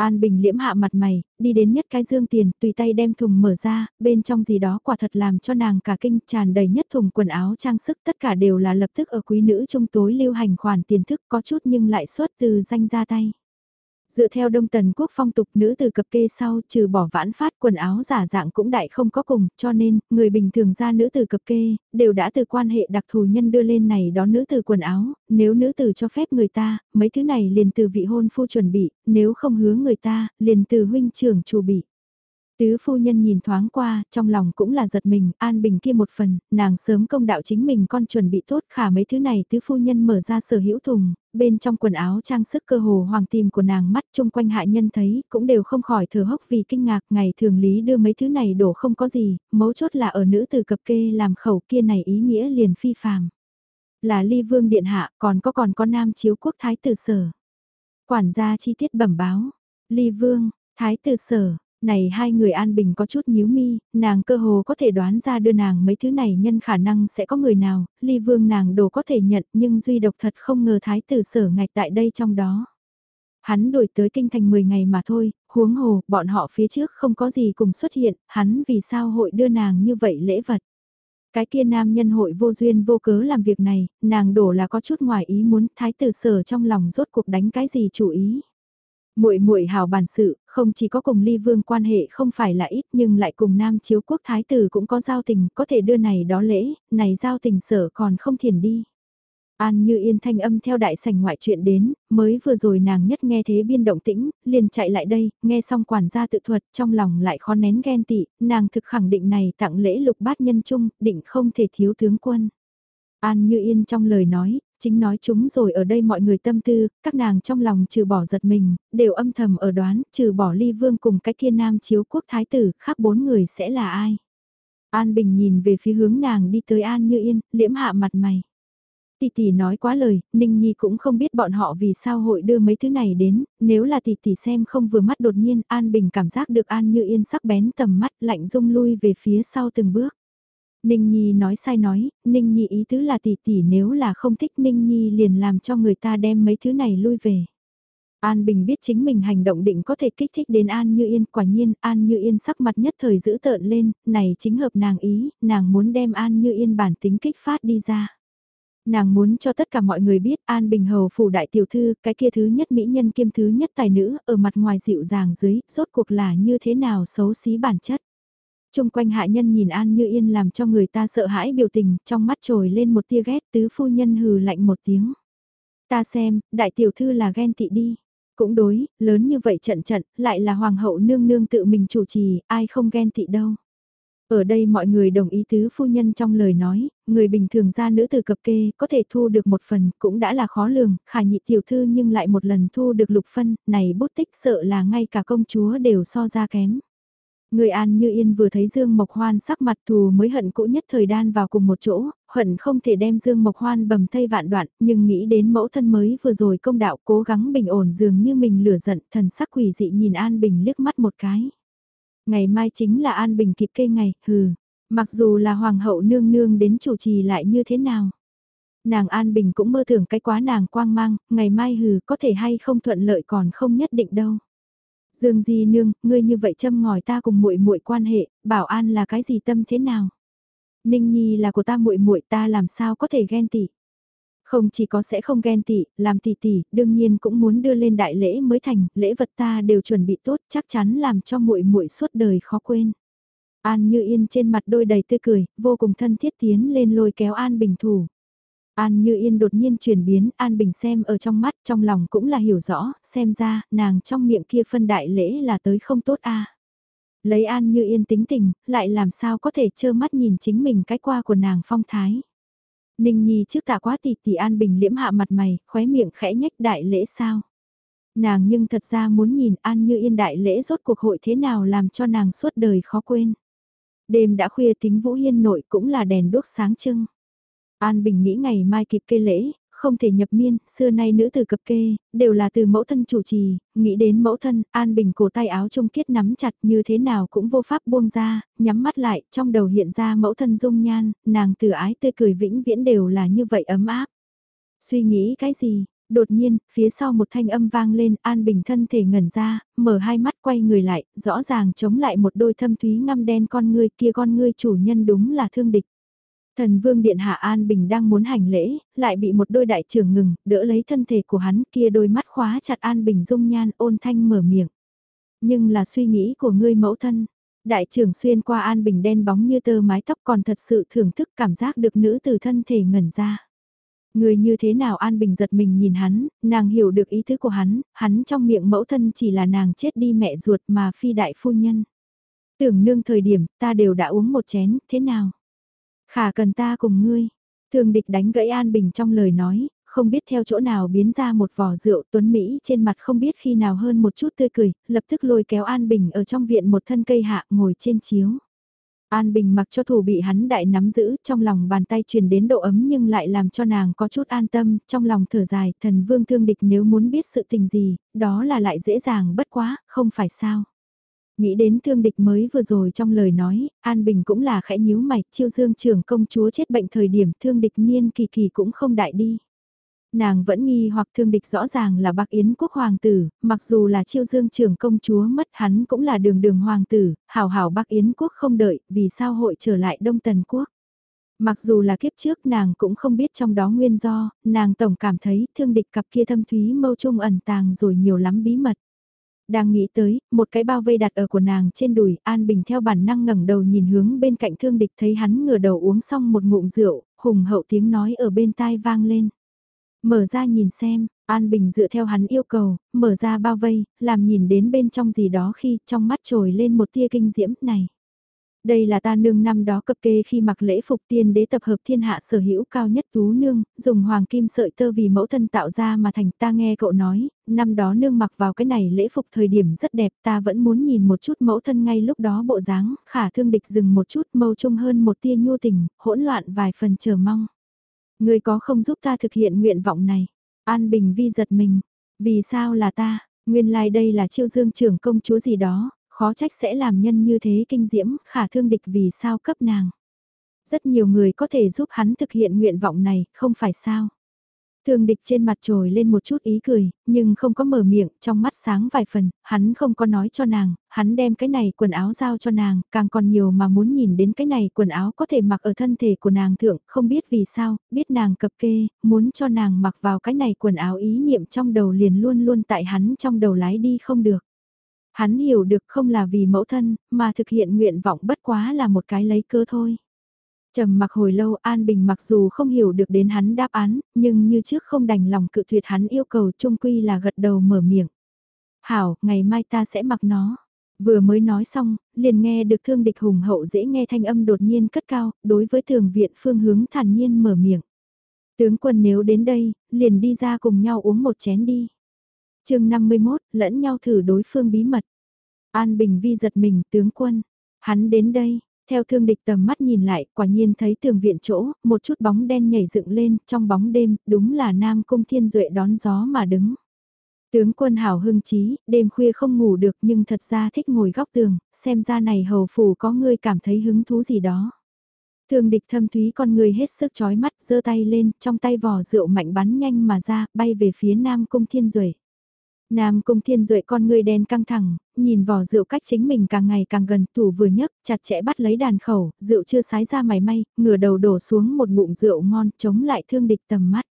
An Bình liễm hạ mặt mày, đi đến nhất cái dương tiền, tùy tay đem thùng mở ra, bên trong gì đó quả thật làm cho nàng cả kinh tràn đầy nhất thùng quần áo trang sức tất cả đều là lập tức ở quý nữ trong tối lưu hành khoản tiền thức có chút nhưng lại xuất từ danh ra tay. Dựa theo Đông Tần Quốc phong tục nữ từ cập kê sau trừ bỏ vãn phát quần áo giả dạng cũng đại không có cùng, cho nên, người bình thường ra nữ từ cập kê, đều đã từ quan hệ đặc thù nhân đưa lên này đó nữ từ quần áo, nếu nữ từ cho phép người ta, mấy thứ này liền từ vị hôn phu chuẩn bị, nếu không hứa người ta, liền từ huynh trưởng chủ bị. Tứ phu nhân nhìn thoáng qua, trong lòng cũng là giật mình, an bình kia một phần, nàng sớm công đạo chính mình con chuẩn bị tốt khả mấy thứ này tứ phu nhân mở ra sở hữu thùng, bên trong quần áo trang sức cơ hồ hoàng tìm của nàng mắt chung quanh hạ nhân thấy, cũng đều không khỏi thở hốc vì kinh ngạc, ngày thường lý đưa mấy thứ này đổ không có gì, mấu chốt là ở nữ từ cập kê làm khẩu kia này ý nghĩa liền phi phàm. Là ly vương điện hạ, còn có còn có nam chiếu quốc thái tử sở. Quản gia chi tiết bẩm báo, ly vương, thái tử sở, này hai người an bình có chút nhíu mi, nàng cơ hồ có thể đoán ra đưa nàng mấy thứ này nhân khả năng sẽ có người nào, ly vương nàng đồ có thể nhận nhưng duy độc thật không ngờ thái tử sở ngạch tại đây trong đó. Hắn đổi tới kinh thành 10 ngày mà thôi, huống hồ, bọn họ phía trước không có gì cùng xuất hiện, hắn vì sao hội đưa nàng như vậy lễ vật. Cái kia nam nhân hội vô duyên vô cớ làm việc này, nàng đổ là có chút ngoài ý muốn, thái tử sở trong lòng rốt cuộc đánh cái gì chủ ý muội muội hào bàn sự, không chỉ có cùng ly vương quan hệ không phải là ít nhưng lại cùng nam chiếu quốc thái tử cũng có giao tình, có thể đưa này đó lễ, này giao tình sở còn không thiền đi. An như yên thanh âm theo đại sảnh ngoại chuyện đến, mới vừa rồi nàng nhất nghe thế biên động tĩnh, liền chạy lại đây, nghe xong quản gia tự thuật, trong lòng lại khó nén ghen tị, nàng thực khẳng định này tặng lễ lục bát nhân trung định không thể thiếu tướng quân. An như yên trong lời nói, chính nói chúng rồi ở đây mọi người tâm tư, các nàng trong lòng trừ bỏ giật mình, đều âm thầm ở đoán, trừ bỏ ly vương cùng cái kia nam chiếu quốc thái tử, khác bốn người sẽ là ai. An Bình nhìn về phía hướng nàng đi tới An Như Yên, liễm hạ mặt mày. Tỷ tỷ nói quá lời, Ninh Nhi cũng không biết bọn họ vì sao hội đưa mấy thứ này đến, nếu là tỷ tỷ xem không vừa mắt đột nhiên An Bình cảm giác được An Như Yên sắc bén tầm mắt lạnh rung lui về phía sau từng bước. Ninh Nhi nói sai nói, Ninh Nhi ý tứ là tỷ tỷ nếu là không thích Ninh Nhi liền làm cho người ta đem mấy thứ này lui về. An Bình biết chính mình hành động định có thể kích thích đến An Như Yên, quả nhiên An Như Yên sắc mặt nhất thời giữ tợn lên, này chính hợp nàng ý, nàng muốn đem An Như Yên bản tính kích phát đi ra. Nàng muốn cho tất cả mọi người biết An Bình Hầu phủ đại tiểu thư, cái kia thứ nhất mỹ nhân kiêm thứ nhất tài nữ, ở mặt ngoài dịu dàng dưới, rốt cuộc là như thế nào xấu xí bản chất. Trung quanh hạ nhân nhìn An Như Yên làm cho người ta sợ hãi biểu tình, trong mắt trồi lên một tia ghét tứ phu nhân hừ lạnh một tiếng. Ta xem, đại tiểu thư là ghen tị đi. Cũng đối, lớn như vậy trận trận, lại là hoàng hậu nương nương tự mình chủ trì, ai không ghen tị đâu. Ở đây mọi người đồng ý tứ phu nhân trong lời nói, người bình thường ra nữ từ cập kê có thể thu được một phần cũng đã là khó lường, khả nhị tiểu thư nhưng lại một lần thu được lục phân, này bút tích sợ là ngay cả công chúa đều so ra kém. Người An Như Yên vừa thấy Dương Mộc Hoan sắc mặt thù mới hận cũ nhất thời đan vào cùng một chỗ, hận không thể đem Dương Mộc Hoan bầm thây vạn đoạn, nhưng nghĩ đến mẫu thân mới vừa rồi công đạo cố gắng bình ổn dường như mình lửa giận, thần sắc quỷ dị nhìn An Bình liếc mắt một cái. Ngày mai chính là An Bình kịp kê ngày, hừ, mặc dù là Hoàng hậu nương nương đến chủ trì lại như thế nào. Nàng An Bình cũng mơ tưởng cái quá nàng quang mang, ngày mai hừ có thể hay không thuận lợi còn không nhất định đâu. Dương Di nương, ngươi như vậy châm ngòi ta cùng muội muội quan hệ, bảo an là cái gì tâm thế nào? Ninh Nhi là của ta muội muội, ta làm sao có thể ghen tị? Không chỉ có sẽ không ghen tị, làm tỷ tỷ, đương nhiên cũng muốn đưa lên đại lễ mới thành, lễ vật ta đều chuẩn bị tốt, chắc chắn làm cho muội muội suốt đời khó quên. An Như Yên trên mặt đôi đầy tươi cười, vô cùng thân thiết tiến lên lôi kéo An Bình thủ. An Như Yên đột nhiên chuyển biến, An Bình xem ở trong mắt, trong lòng cũng là hiểu rõ, xem ra, nàng trong miệng kia phân đại lễ là tới không tốt a. Lấy An Như Yên tính tình, lại làm sao có thể trơ mắt nhìn chính mình cái qua của nàng phong thái. Ninh Nhi trước tạ quá tỷ tỷ An Bình liễm hạ mặt mày, khóe miệng khẽ nhách đại lễ sao. Nàng nhưng thật ra muốn nhìn An Như Yên đại lễ rốt cuộc hội thế nào làm cho nàng suốt đời khó quên. Đêm đã khuya tính Vũ Hiên nội cũng là đèn đốt sáng trưng. An Bình nghĩ ngày mai kịp kê lễ, không thể nhập miên, xưa nay nữ từ cập kê, đều là từ mẫu thân chủ trì, nghĩ đến mẫu thân, An Bình cổ tay áo trung kiết nắm chặt như thế nào cũng vô pháp buông ra, nhắm mắt lại, trong đầu hiện ra mẫu thân dung nhan, nàng từ ái tươi cười vĩnh viễn đều là như vậy ấm áp. Suy nghĩ cái gì, đột nhiên, phía sau một thanh âm vang lên, An Bình thân thể ngẩn ra, mở hai mắt quay người lại, rõ ràng chống lại một đôi thâm thúy ngăm đen con ngươi kia con ngươi chủ nhân đúng là thương địch. Thần vương điện hạ An Bình đang muốn hành lễ, lại bị một đôi đại trưởng ngừng, đỡ lấy thân thể của hắn kia đôi mắt khóa chặt An Bình dung nhan ôn thanh mở miệng. Nhưng là suy nghĩ của ngươi mẫu thân, đại trưởng xuyên qua An Bình đen bóng như tơ mái tóc còn thật sự thưởng thức cảm giác được nữ từ thân thể ngẩn ra. Người như thế nào An Bình giật mình nhìn hắn, nàng hiểu được ý tứ của hắn, hắn trong miệng mẫu thân chỉ là nàng chết đi mẹ ruột mà phi đại phu nhân. Tưởng nương thời điểm, ta đều đã uống một chén, thế nào? Khả cần ta cùng ngươi. Thường địch đánh gãy An Bình trong lời nói, không biết theo chỗ nào biến ra một vò rượu tuấn Mỹ trên mặt không biết khi nào hơn một chút tươi cười, lập tức lôi kéo An Bình ở trong viện một thân cây hạ ngồi trên chiếu. An Bình mặc cho thủ bị hắn đại nắm giữ, trong lòng bàn tay truyền đến độ ấm nhưng lại làm cho nàng có chút an tâm, trong lòng thở dài, thần vương thương địch nếu muốn biết sự tình gì, đó là lại dễ dàng bất quá, không phải sao. Nghĩ đến thương địch mới vừa rồi trong lời nói, An Bình cũng là khẽ nhíu mày, chiêu dương trưởng công chúa chết bệnh thời điểm thương địch niên kỳ kỳ cũng không đại đi. Nàng vẫn nghi hoặc thương địch rõ ràng là bạc yến quốc hoàng tử, mặc dù là chiêu dương trưởng công chúa mất hắn cũng là đường đường hoàng tử, hảo hảo bạc yến quốc không đợi, vì sao hội trở lại đông tần quốc. Mặc dù là kiếp trước nàng cũng không biết trong đó nguyên do, nàng tổng cảm thấy thương địch cặp kia thâm thúy mâu trung ẩn tàng rồi nhiều lắm bí mật. Đang nghĩ tới, một cái bao vây đặt ở của nàng trên đùi, An Bình theo bản năng ngẩng đầu nhìn hướng bên cạnh thương địch thấy hắn ngửa đầu uống xong một ngụm rượu, hùng hậu tiếng nói ở bên tai vang lên. Mở ra nhìn xem, An Bình dựa theo hắn yêu cầu, mở ra bao vây, làm nhìn đến bên trong gì đó khi trong mắt trồi lên một tia kinh diễm này. Đây là ta nương năm đó cập kê khi mặc lễ phục tiên đế tập hợp thiên hạ sở hữu cao nhất tú nương, dùng hoàng kim sợi tơ vì mẫu thân tạo ra mà thành ta nghe cậu nói, năm đó nương mặc vào cái này lễ phục thời điểm rất đẹp ta vẫn muốn nhìn một chút mẫu thân ngay lúc đó bộ dáng, khả thương địch dừng một chút mâu trung hơn một tia nhu tình, hỗn loạn vài phần chờ mong. Người có không giúp ta thực hiện nguyện vọng này? An Bình Vi giật mình. Vì sao là ta? Nguyên lai like đây là chiêu dương trưởng công chúa gì đó, khó trách sẽ làm nhân như thế kinh diễm, khả thương địch vì sao cấp nàng. Rất nhiều người có thể giúp hắn thực hiện nguyện vọng này, không phải sao. Thương địch trên mặt trồi lên một chút ý cười, nhưng không có mở miệng, trong mắt sáng vài phần, hắn không có nói cho nàng, hắn đem cái này quần áo giao cho nàng, càng còn nhiều mà muốn nhìn đến cái này quần áo có thể mặc ở thân thể của nàng thượng, không biết vì sao, biết nàng cập kê, muốn cho nàng mặc vào cái này quần áo ý niệm trong đầu liền luôn luôn tại hắn trong đầu lái đi không được. Hắn hiểu được không là vì mẫu thân, mà thực hiện nguyện vọng bất quá là một cái lấy cơ thôi. Trầm mặc hồi lâu An Bình mặc dù không hiểu được đến hắn đáp án, nhưng như trước không đành lòng cự tuyệt hắn yêu cầu trung quy là gật đầu mở miệng. Hảo, ngày mai ta sẽ mặc nó. Vừa mới nói xong, liền nghe được thương địch hùng hậu dễ nghe thanh âm đột nhiên cất cao, đối với thường viện phương hướng thản nhiên mở miệng. Tướng quân nếu đến đây, liền đi ra cùng nhau uống một chén đi chương 51, lẫn nhau thử đối phương bí mật. An Bình Vi giật mình, tướng quân. Hắn đến đây, theo thương địch tầm mắt nhìn lại, quả nhiên thấy tường viện chỗ, một chút bóng đen nhảy dựng lên, trong bóng đêm, đúng là Nam Cung Thiên Duệ đón gió mà đứng. Tướng quân hảo hưng trí, đêm khuya không ngủ được nhưng thật ra thích ngồi góc tường, xem ra này hầu phủ có người cảm thấy hứng thú gì đó. Thương địch thâm thúy con người hết sức chói mắt, giơ tay lên, trong tay vò rượu mạnh bắn nhanh mà ra, bay về phía Nam Cung Thiên Duệ. Nam Cung Thiên Duệ con người đen căng thẳng, nhìn vỏ rượu cách chính mình càng ngày càng gần, tủ vừa nhấc, chặt chẽ bắt lấy đàn khẩu, rượu chưa sái ra mày may, ngửa đầu đổ xuống một bụng rượu ngon, chống lại thương địch tầm mắt.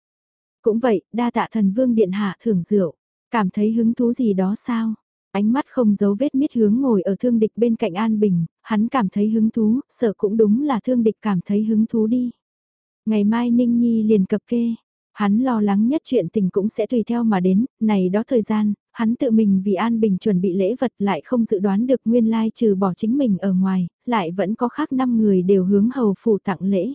Cũng vậy, đa tạ thần vương điện hạ thưởng rượu, cảm thấy hứng thú gì đó sao? Ánh mắt không giấu vết miết hướng ngồi ở thương địch bên cạnh An Bình, hắn cảm thấy hứng thú, sợ cũng đúng là thương địch cảm thấy hứng thú đi. Ngày mai Ninh Nhi liền cập kê, Hắn lo lắng nhất chuyện tình cũng sẽ tùy theo mà đến, này đó thời gian, hắn tự mình vì An Bình chuẩn bị lễ vật lại không dự đoán được nguyên lai trừ bỏ chính mình ở ngoài, lại vẫn có khác năm người đều hướng hầu phủ tặng lễ.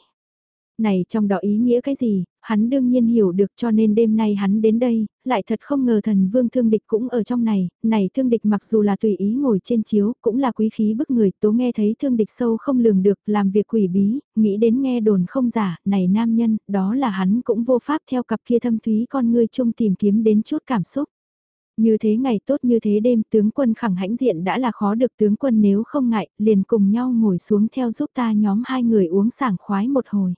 Này trong đó ý nghĩa cái gì, hắn đương nhiên hiểu được cho nên đêm nay hắn đến đây, lại thật không ngờ thần vương thương địch cũng ở trong này, này thương địch mặc dù là tùy ý ngồi trên chiếu, cũng là quý khí bức người, tố nghe thấy thương địch sâu không lường được, làm việc quỷ bí, nghĩ đến nghe đồn không giả, này nam nhân, đó là hắn cũng vô pháp theo cặp kia thâm thúy con ngươi chung tìm kiếm đến chút cảm xúc. Như thế ngày tốt như thế đêm tướng quân khẳng hãnh diện đã là khó được tướng quân nếu không ngại, liền cùng nhau ngồi xuống theo giúp ta nhóm hai người uống sảng khoái một hồi.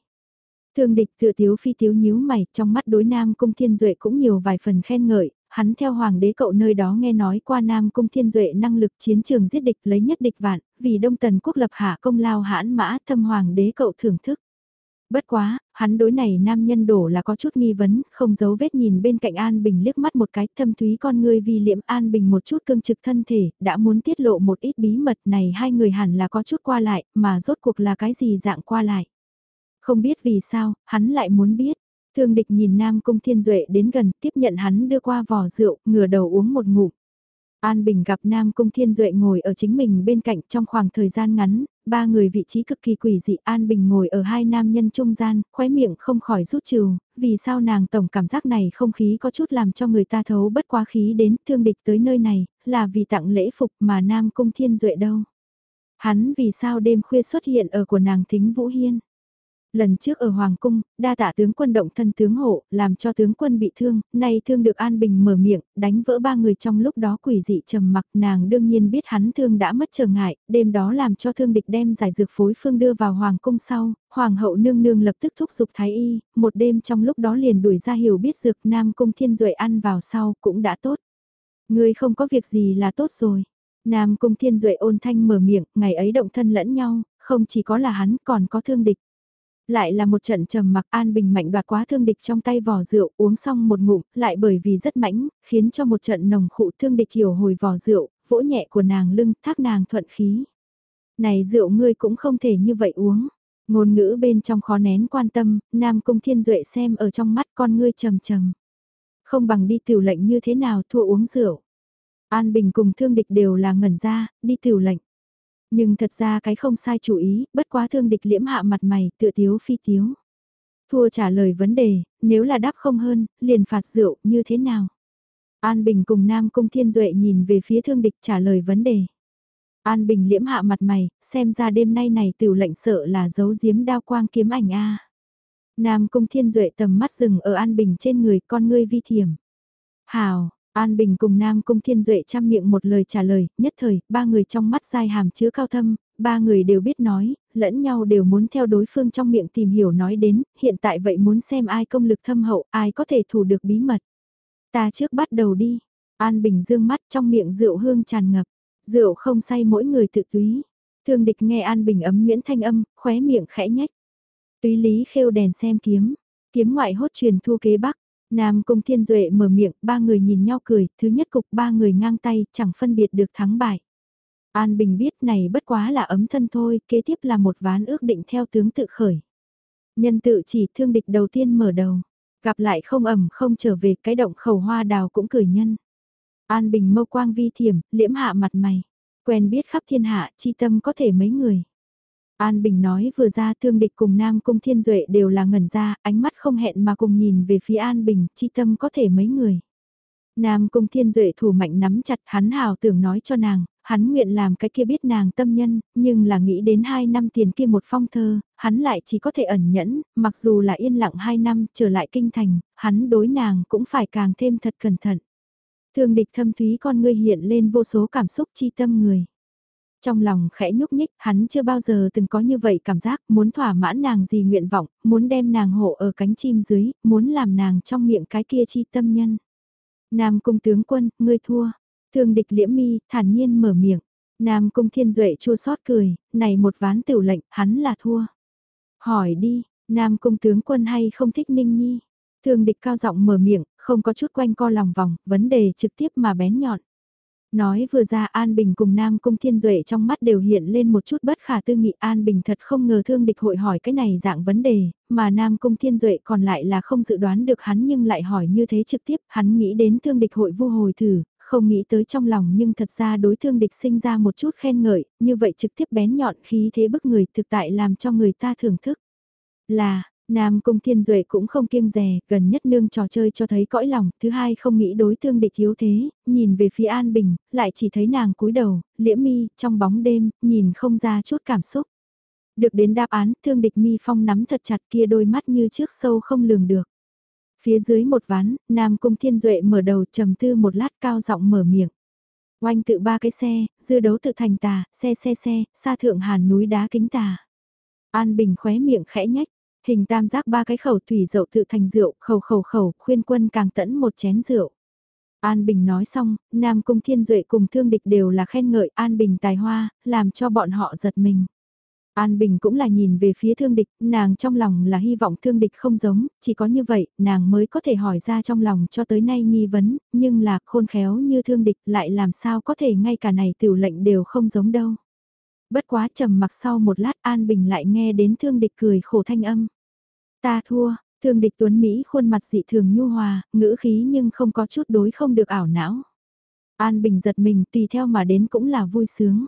Thương địch tựa thiếu phi thiếu nhíu mày, trong mắt đối Nam Cung Thiên Duệ cũng nhiều vài phần khen ngợi, hắn theo hoàng đế cậu nơi đó nghe nói qua Nam Cung Thiên Duệ năng lực chiến trường giết địch lấy nhất địch vạn, vì Đông Tần quốc lập hạ công lao hãn mã thâm hoàng đế cậu thưởng thức. Bất quá, hắn đối này nam nhân đổ là có chút nghi vấn, không giấu vết nhìn bên cạnh An Bình liếc mắt một cái thâm thúy con ngươi vì liệm An Bình một chút cương trực thân thể, đã muốn tiết lộ một ít bí mật này hai người hẳn là có chút qua lại, mà rốt cuộc là cái gì dạng qua lại. Không biết vì sao, hắn lại muốn biết. Thương địch nhìn Nam Cung Thiên Duệ đến gần tiếp nhận hắn đưa qua vỏ rượu, ngửa đầu uống một ngụm. An Bình gặp Nam Cung Thiên Duệ ngồi ở chính mình bên cạnh trong khoảng thời gian ngắn, ba người vị trí cực kỳ quỷ dị An Bình ngồi ở hai nam nhân trung gian, khóe miệng không khỏi rút trừ, vì sao nàng tổng cảm giác này không khí có chút làm cho người ta thấu bất quá khí đến thương địch tới nơi này, là vì tặng lễ phục mà Nam Cung Thiên Duệ đâu. Hắn vì sao đêm khuya xuất hiện ở của nàng Thính Vũ Hiên. Lần trước ở Hoàng Cung, đa tạ tướng quân động thân tướng hộ, làm cho tướng quân bị thương, nay thương được An Bình mở miệng, đánh vỡ ba người trong lúc đó quỷ dị trầm mặc nàng đương nhiên biết hắn thương đã mất trở ngại, đêm đó làm cho thương địch đem giải dược phối phương đưa vào Hoàng Cung sau, Hoàng hậu nương nương lập tức thúc giục Thái Y, một đêm trong lúc đó liền đuổi ra hiểu biết dược Nam Cung Thiên Duệ ăn vào sau cũng đã tốt. Người không có việc gì là tốt rồi. Nam Cung Thiên Duệ ôn thanh mở miệng, ngày ấy động thân lẫn nhau, không chỉ có là hắn còn có thương địch. Lại là một trận trầm mặc An Bình mạnh đoạt quá thương địch trong tay vò rượu uống xong một ngụm, lại bởi vì rất mãnh, khiến cho một trận nồng khụ thương địch hiểu hồi vò rượu, vỗ nhẹ của nàng lưng, thác nàng thuận khí. Này rượu ngươi cũng không thể như vậy uống. Ngôn ngữ bên trong khó nén quan tâm, Nam Cung Thiên Duệ xem ở trong mắt con ngươi trầm trầm. Không bằng đi tiểu lệnh như thế nào thua uống rượu. An Bình cùng thương địch đều là ngẩn ra, đi tiểu lệnh. Nhưng thật ra cái không sai chủ ý, bất quá thương địch liễm hạ mặt mày, tựa tiếu phi tiếu. Thua trả lời vấn đề, nếu là đáp không hơn, liền phạt rượu, như thế nào? An Bình cùng Nam Cung Thiên Duệ nhìn về phía thương địch trả lời vấn đề. An Bình liễm hạ mặt mày, xem ra đêm nay này tiểu lệnh sợ là giấu giếm đao quang kiếm ảnh a. Nam Cung Thiên Duệ tầm mắt dừng ở An Bình trên người con ngươi vi thiểm. Hào, An Bình cùng Nam Cung Thiên Duệ chăm miệng một lời trả lời, nhất thời, ba người trong mắt dai hàm chứa cao thâm, ba người đều biết nói, lẫn nhau đều muốn theo đối phương trong miệng tìm hiểu nói đến, hiện tại vậy muốn xem ai công lực thâm hậu, ai có thể thủ được bí mật. Ta trước bắt đầu đi. An Bình dương mắt trong miệng rượu hương tràn ngập, rượu không say mỗi người tự túy. Thương địch nghe An Bình ấm nguyễn thanh âm, khóe miệng khẽ nhách. Túy lý khêu đèn xem kiếm, kiếm ngoại hốt truyền thu kế bắc Nam Cung Thiên Duệ mở miệng, ba người nhìn nhau cười, thứ nhất cục ba người ngang tay, chẳng phân biệt được thắng bại. An Bình biết này bất quá là ấm thân thôi, kế tiếp là một ván ước định theo tướng tự khởi. Nhân tự chỉ thương địch đầu tiên mở đầu, gặp lại không ẩm không trở về cái động khẩu hoa đào cũng cười nhân. An Bình mâu quang vi thiểm, liễm hạ mặt mày, quen biết khắp thiên hạ, chi tâm có thể mấy người. An Bình nói vừa ra thương địch cùng Nam Cung Thiên Duệ đều là ngẩn ra, ánh mắt không hẹn mà cùng nhìn về phía An Bình, chi tâm có thể mấy người. Nam Cung Thiên Duệ thủ mạnh nắm chặt hắn hào tưởng nói cho nàng, hắn nguyện làm cái kia biết nàng tâm nhân, nhưng là nghĩ đến hai năm tiền kia một phong thơ, hắn lại chỉ có thể ẩn nhẫn, mặc dù là yên lặng hai năm trở lại kinh thành, hắn đối nàng cũng phải càng thêm thật cẩn thận. Thương địch thâm thúy con ngươi hiện lên vô số cảm xúc chi tâm người. Trong lòng khẽ nhúc nhích, hắn chưa bao giờ từng có như vậy cảm giác, muốn thỏa mãn nàng gì nguyện vọng, muốn đem nàng hộ ở cánh chim dưới, muốn làm nàng trong miệng cái kia chi tâm nhân. Nam cung tướng quân, ngươi thua. Thương địch liễm mi, thản nhiên mở miệng. Nam cung thiên duệ chua xót cười, này một ván tiểu lệnh, hắn là thua. Hỏi đi, Nam cung tướng quân hay không thích ninh nhi? Thương địch cao giọng mở miệng, không có chút quanh co lòng vòng, vấn đề trực tiếp mà bén nhọn. Nói vừa ra An Bình cùng Nam Cung Thiên Duệ trong mắt đều hiện lên một chút bất khả tư nghị An Bình thật không ngờ thương địch hội hỏi cái này dạng vấn đề, mà Nam Cung Thiên Duệ còn lại là không dự đoán được hắn nhưng lại hỏi như thế trực tiếp, hắn nghĩ đến thương địch hội vu hồi thử, không nghĩ tới trong lòng nhưng thật ra đối thương địch sinh ra một chút khen ngợi, như vậy trực tiếp bén nhọn khí thế bức người thực tại làm cho người ta thưởng thức. Là, Nam Cung Thiên Duệ cũng không kiêng rè, gần nhất nương trò chơi cho thấy cõi lòng, thứ hai không nghĩ đối thương địch yếu thế, nhìn về phía An Bình, lại chỉ thấy nàng cúi đầu, liễm mi, trong bóng đêm, nhìn không ra chút cảm xúc. Được đến đáp án, thương địch mi phong nắm thật chặt kia đôi mắt như trước sâu không lường được. Phía dưới một ván, Nam Cung Thiên Duệ mở đầu trầm tư một lát cao giọng mở miệng. Oanh tự ba cái xe, dư đấu tự thành tà, xe xe xe, xa thượng hàn núi đá kính tà. An Bình khóe miệng khẽ nhách, hình tam giác ba cái khẩu thủy dậu tự thành rượu, khẩu khẩu khẩu, khuyên quân càng tẫn một chén rượu. An Bình nói xong, Nam Cung Thiên Duệ cùng thương địch đều là khen ngợi An Bình tài hoa, làm cho bọn họ giật mình. An Bình cũng là nhìn về phía thương địch, nàng trong lòng là hy vọng thương địch không giống, chỉ có như vậy, nàng mới có thể hỏi ra trong lòng cho tới nay nghi vấn, nhưng là khôn khéo như thương địch lại làm sao có thể ngay cả này tiểu lệnh đều không giống đâu. Bất quá trầm mặc sau một lát An Bình lại nghe đến thương địch cười khổ thanh âm. Ta thua, thương địch tuấn Mỹ khuôn mặt dị thường nhu hòa, ngữ khí nhưng không có chút đối không được ảo não. An Bình giật mình tùy theo mà đến cũng là vui sướng.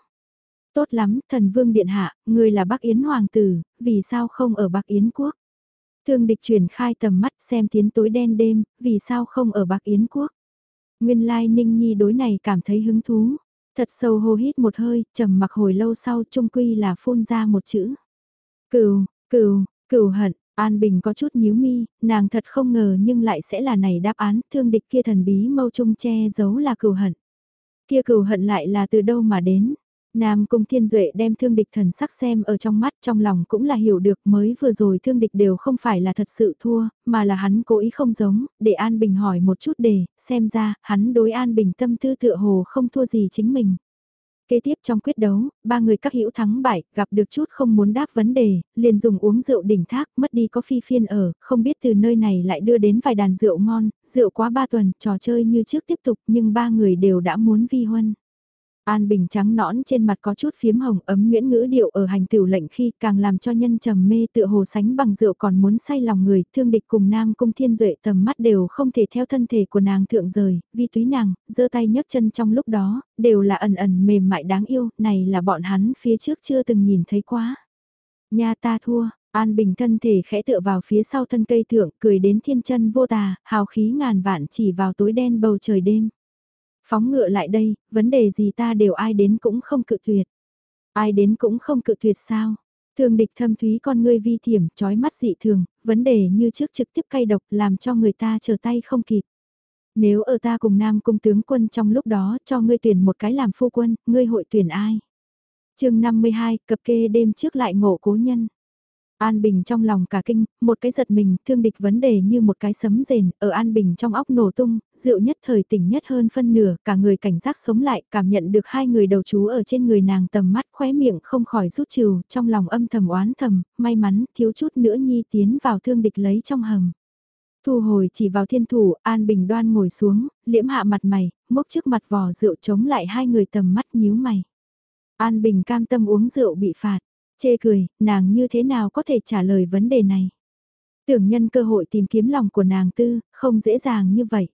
Tốt lắm, thần vương điện hạ, người là Bắc Yến Hoàng tử, vì sao không ở Bắc Yến quốc? Thương địch chuyển khai tầm mắt xem tiến tối đen đêm, vì sao không ở Bắc Yến quốc? Nguyên lai Ninh Nhi đối này cảm thấy hứng thú. Thật sâu hô hít một hơi, trầm mặc hồi lâu sau trung quy là phun ra một chữ. Cừu, cừu, cừu hận, An Bình có chút nhíu mi, nàng thật không ngờ nhưng lại sẽ là này đáp án, thương địch kia thần bí mâu trung che giấu là cừu hận. Kia cừu hận lại là từ đâu mà đến? Nam Cung Thiên Duệ đem thương địch thần sắc xem ở trong mắt trong lòng cũng là hiểu được mới vừa rồi thương địch đều không phải là thật sự thua, mà là hắn cố ý không giống, để An Bình hỏi một chút để xem ra hắn đối An Bình tâm tư tựa hồ không thua gì chính mình. Kế tiếp trong quyết đấu, ba người các hữu thắng bại, gặp được chút không muốn đáp vấn đề, liền dùng uống rượu đỉnh thác, mất đi có phi phiên ở, không biết từ nơi này lại đưa đến vài đàn rượu ngon, rượu quá ba tuần, trò chơi như trước tiếp tục nhưng ba người đều đã muốn vi huân. An Bình trắng nõn trên mặt có chút phiếm hồng ấm nguyễn ngữ điệu ở hành tiểu lệnh khi càng làm cho nhân trầm mê tựa hồ sánh bằng rượu còn muốn say lòng người, thương địch cùng nam cung thiên duệ tầm mắt đều không thể theo thân thể của nàng thượng rời, vì túy nàng, giơ tay nhấc chân trong lúc đó, đều là ẩn ẩn mềm mại đáng yêu, này là bọn hắn phía trước chưa từng nhìn thấy quá. Nha ta thua, An Bình thân thể khẽ tựa vào phía sau thân cây thượng, cười đến thiên chân vô tà, hào khí ngàn vạn chỉ vào tối đen bầu trời đêm. Phóng ngựa lại đây, vấn đề gì ta đều ai đến cũng không cự tuyệt. Ai đến cũng không cự tuyệt sao? Thường địch thâm thúy con ngươi vi thiểm, trói mắt dị thường, vấn đề như trước trực tiếp cay độc làm cho người ta chờ tay không kịp. Nếu ở ta cùng nam cung tướng quân trong lúc đó cho ngươi tuyển một cái làm phu quân, ngươi hội tuyển ai? chương 52, cập kê đêm trước lại ngộ cố nhân. An Bình trong lòng cả kinh, một cái giật mình, thương địch vấn đề như một cái sấm rền, ở An Bình trong óc nổ tung, rượu nhất thời tỉnh nhất hơn phân nửa, cả người cảnh giác sống lại, cảm nhận được hai người đầu chú ở trên người nàng tầm mắt khóe miệng không khỏi rút trừ, trong lòng âm thầm oán thầm, may mắn, thiếu chút nữa nhi tiến vào thương địch lấy trong hầm. Thu hồi chỉ vào thiên thủ, An Bình đoan ngồi xuống, liễm hạ mặt mày, mốc trước mặt vò rượu chống lại hai người tầm mắt nhíu mày. An Bình cam tâm uống rượu bị phạt. Chê cười, nàng như thế nào có thể trả lời vấn đề này? Tưởng nhân cơ hội tìm kiếm lòng của nàng tư, không dễ dàng như vậy.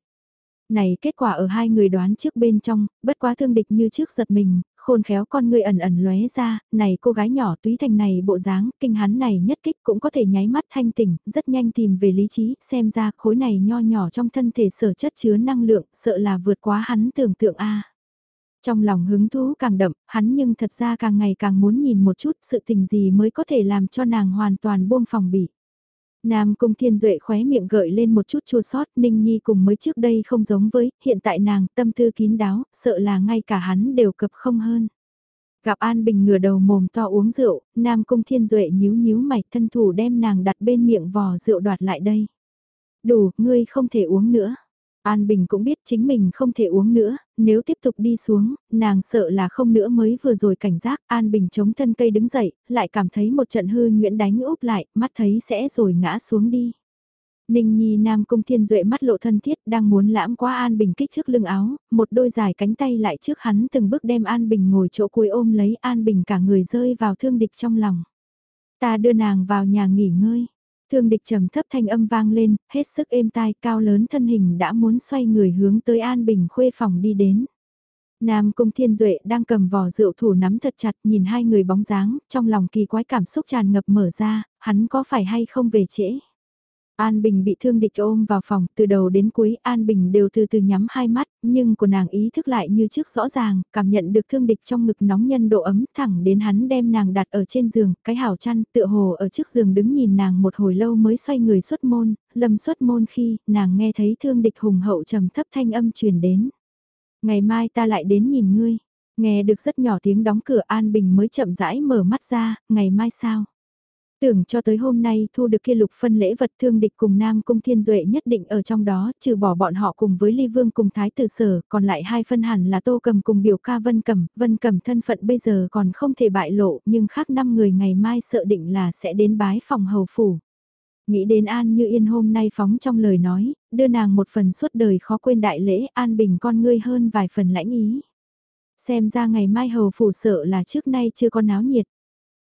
Này kết quả ở hai người đoán trước bên trong, bất quá thương địch như trước giật mình, khôn khéo con người ẩn ẩn lóe ra, này cô gái nhỏ túy thành này bộ dáng, kinh hắn này nhất kích cũng có thể nháy mắt thanh tỉnh, rất nhanh tìm về lý trí, xem ra khối này nho nhỏ trong thân thể sở chất chứa năng lượng, sợ là vượt quá hắn tưởng tượng a. Trong lòng hứng thú càng đậm, hắn nhưng thật ra càng ngày càng muốn nhìn một chút sự tình gì mới có thể làm cho nàng hoàn toàn buông phòng bị. Nam Cung Thiên Duệ khóe miệng gợi lên một chút chua sót, Ninh Nhi cùng mới trước đây không giống với, hiện tại nàng tâm tư kín đáo, sợ là ngay cả hắn đều cập không hơn. Gặp An Bình ngửa đầu mồm to uống rượu, Nam Cung Thiên Duệ nhíu nhíu mày thân thủ đem nàng đặt bên miệng vò rượu đoạt lại đây. Đủ, ngươi không thể uống nữa. An Bình cũng biết chính mình không thể uống nữa, nếu tiếp tục đi xuống, nàng sợ là không nữa mới vừa rồi cảnh giác, An Bình chống thân cây đứng dậy, lại cảm thấy một trận hư nguyễn đánh úp lại, mắt thấy sẽ rồi ngã xuống đi. Ninh Nhi Nam Cung Thiên Duệ mắt lộ thân thiết đang muốn lãm qua An Bình kích thước lưng áo, một đôi dài cánh tay lại trước hắn từng bước đem An Bình ngồi chỗ cuối ôm lấy An Bình cả người rơi vào thương địch trong lòng. Ta đưa nàng vào nhà nghỉ ngơi. Thương địch trầm thấp thanh âm vang lên, hết sức êm tai cao lớn thân hình đã muốn xoay người hướng tới An Bình khuê phòng đi đến. Nam Cung Thiên Duệ đang cầm vò rượu thủ nắm thật chặt nhìn hai người bóng dáng, trong lòng kỳ quái cảm xúc tràn ngập mở ra, hắn có phải hay không về trễ. An Bình bị thương địch ôm vào phòng, từ đầu đến cuối An Bình đều từ từ nhắm hai mắt, nhưng của nàng ý thức lại như trước rõ ràng, cảm nhận được thương địch trong ngực nóng nhân độ ấm thẳng đến hắn đem nàng đặt ở trên giường, cái hảo chăn tựa hồ ở trước giường đứng nhìn nàng một hồi lâu mới xoay người xuất môn, lâm xuất môn khi nàng nghe thấy thương địch hùng hậu trầm thấp thanh âm truyền đến. Ngày mai ta lại đến nhìn ngươi, nghe được rất nhỏ tiếng đóng cửa An Bình mới chậm rãi mở mắt ra, ngày mai sao? Tưởng cho tới hôm nay thu được kia lục phân lễ vật thương địch cùng Nam Cung Thiên Duệ nhất định ở trong đó, trừ bỏ bọn họ cùng với Ly Vương cùng Thái Tử Sở, còn lại hai phân hẳn là Tô Cầm cùng biểu ca Vân Cầm, Vân Cầm thân phận bây giờ còn không thể bại lộ, nhưng khác năm người ngày mai sợ định là sẽ đến bái phòng hầu phủ. Nghĩ đến An Như Yên hôm nay phóng trong lời nói, đưa nàng một phần suốt đời khó quên đại lễ An Bình con ngươi hơn vài phần lãnh ý. Xem ra ngày mai hầu phủ sợ là trước nay chưa có náo nhiệt.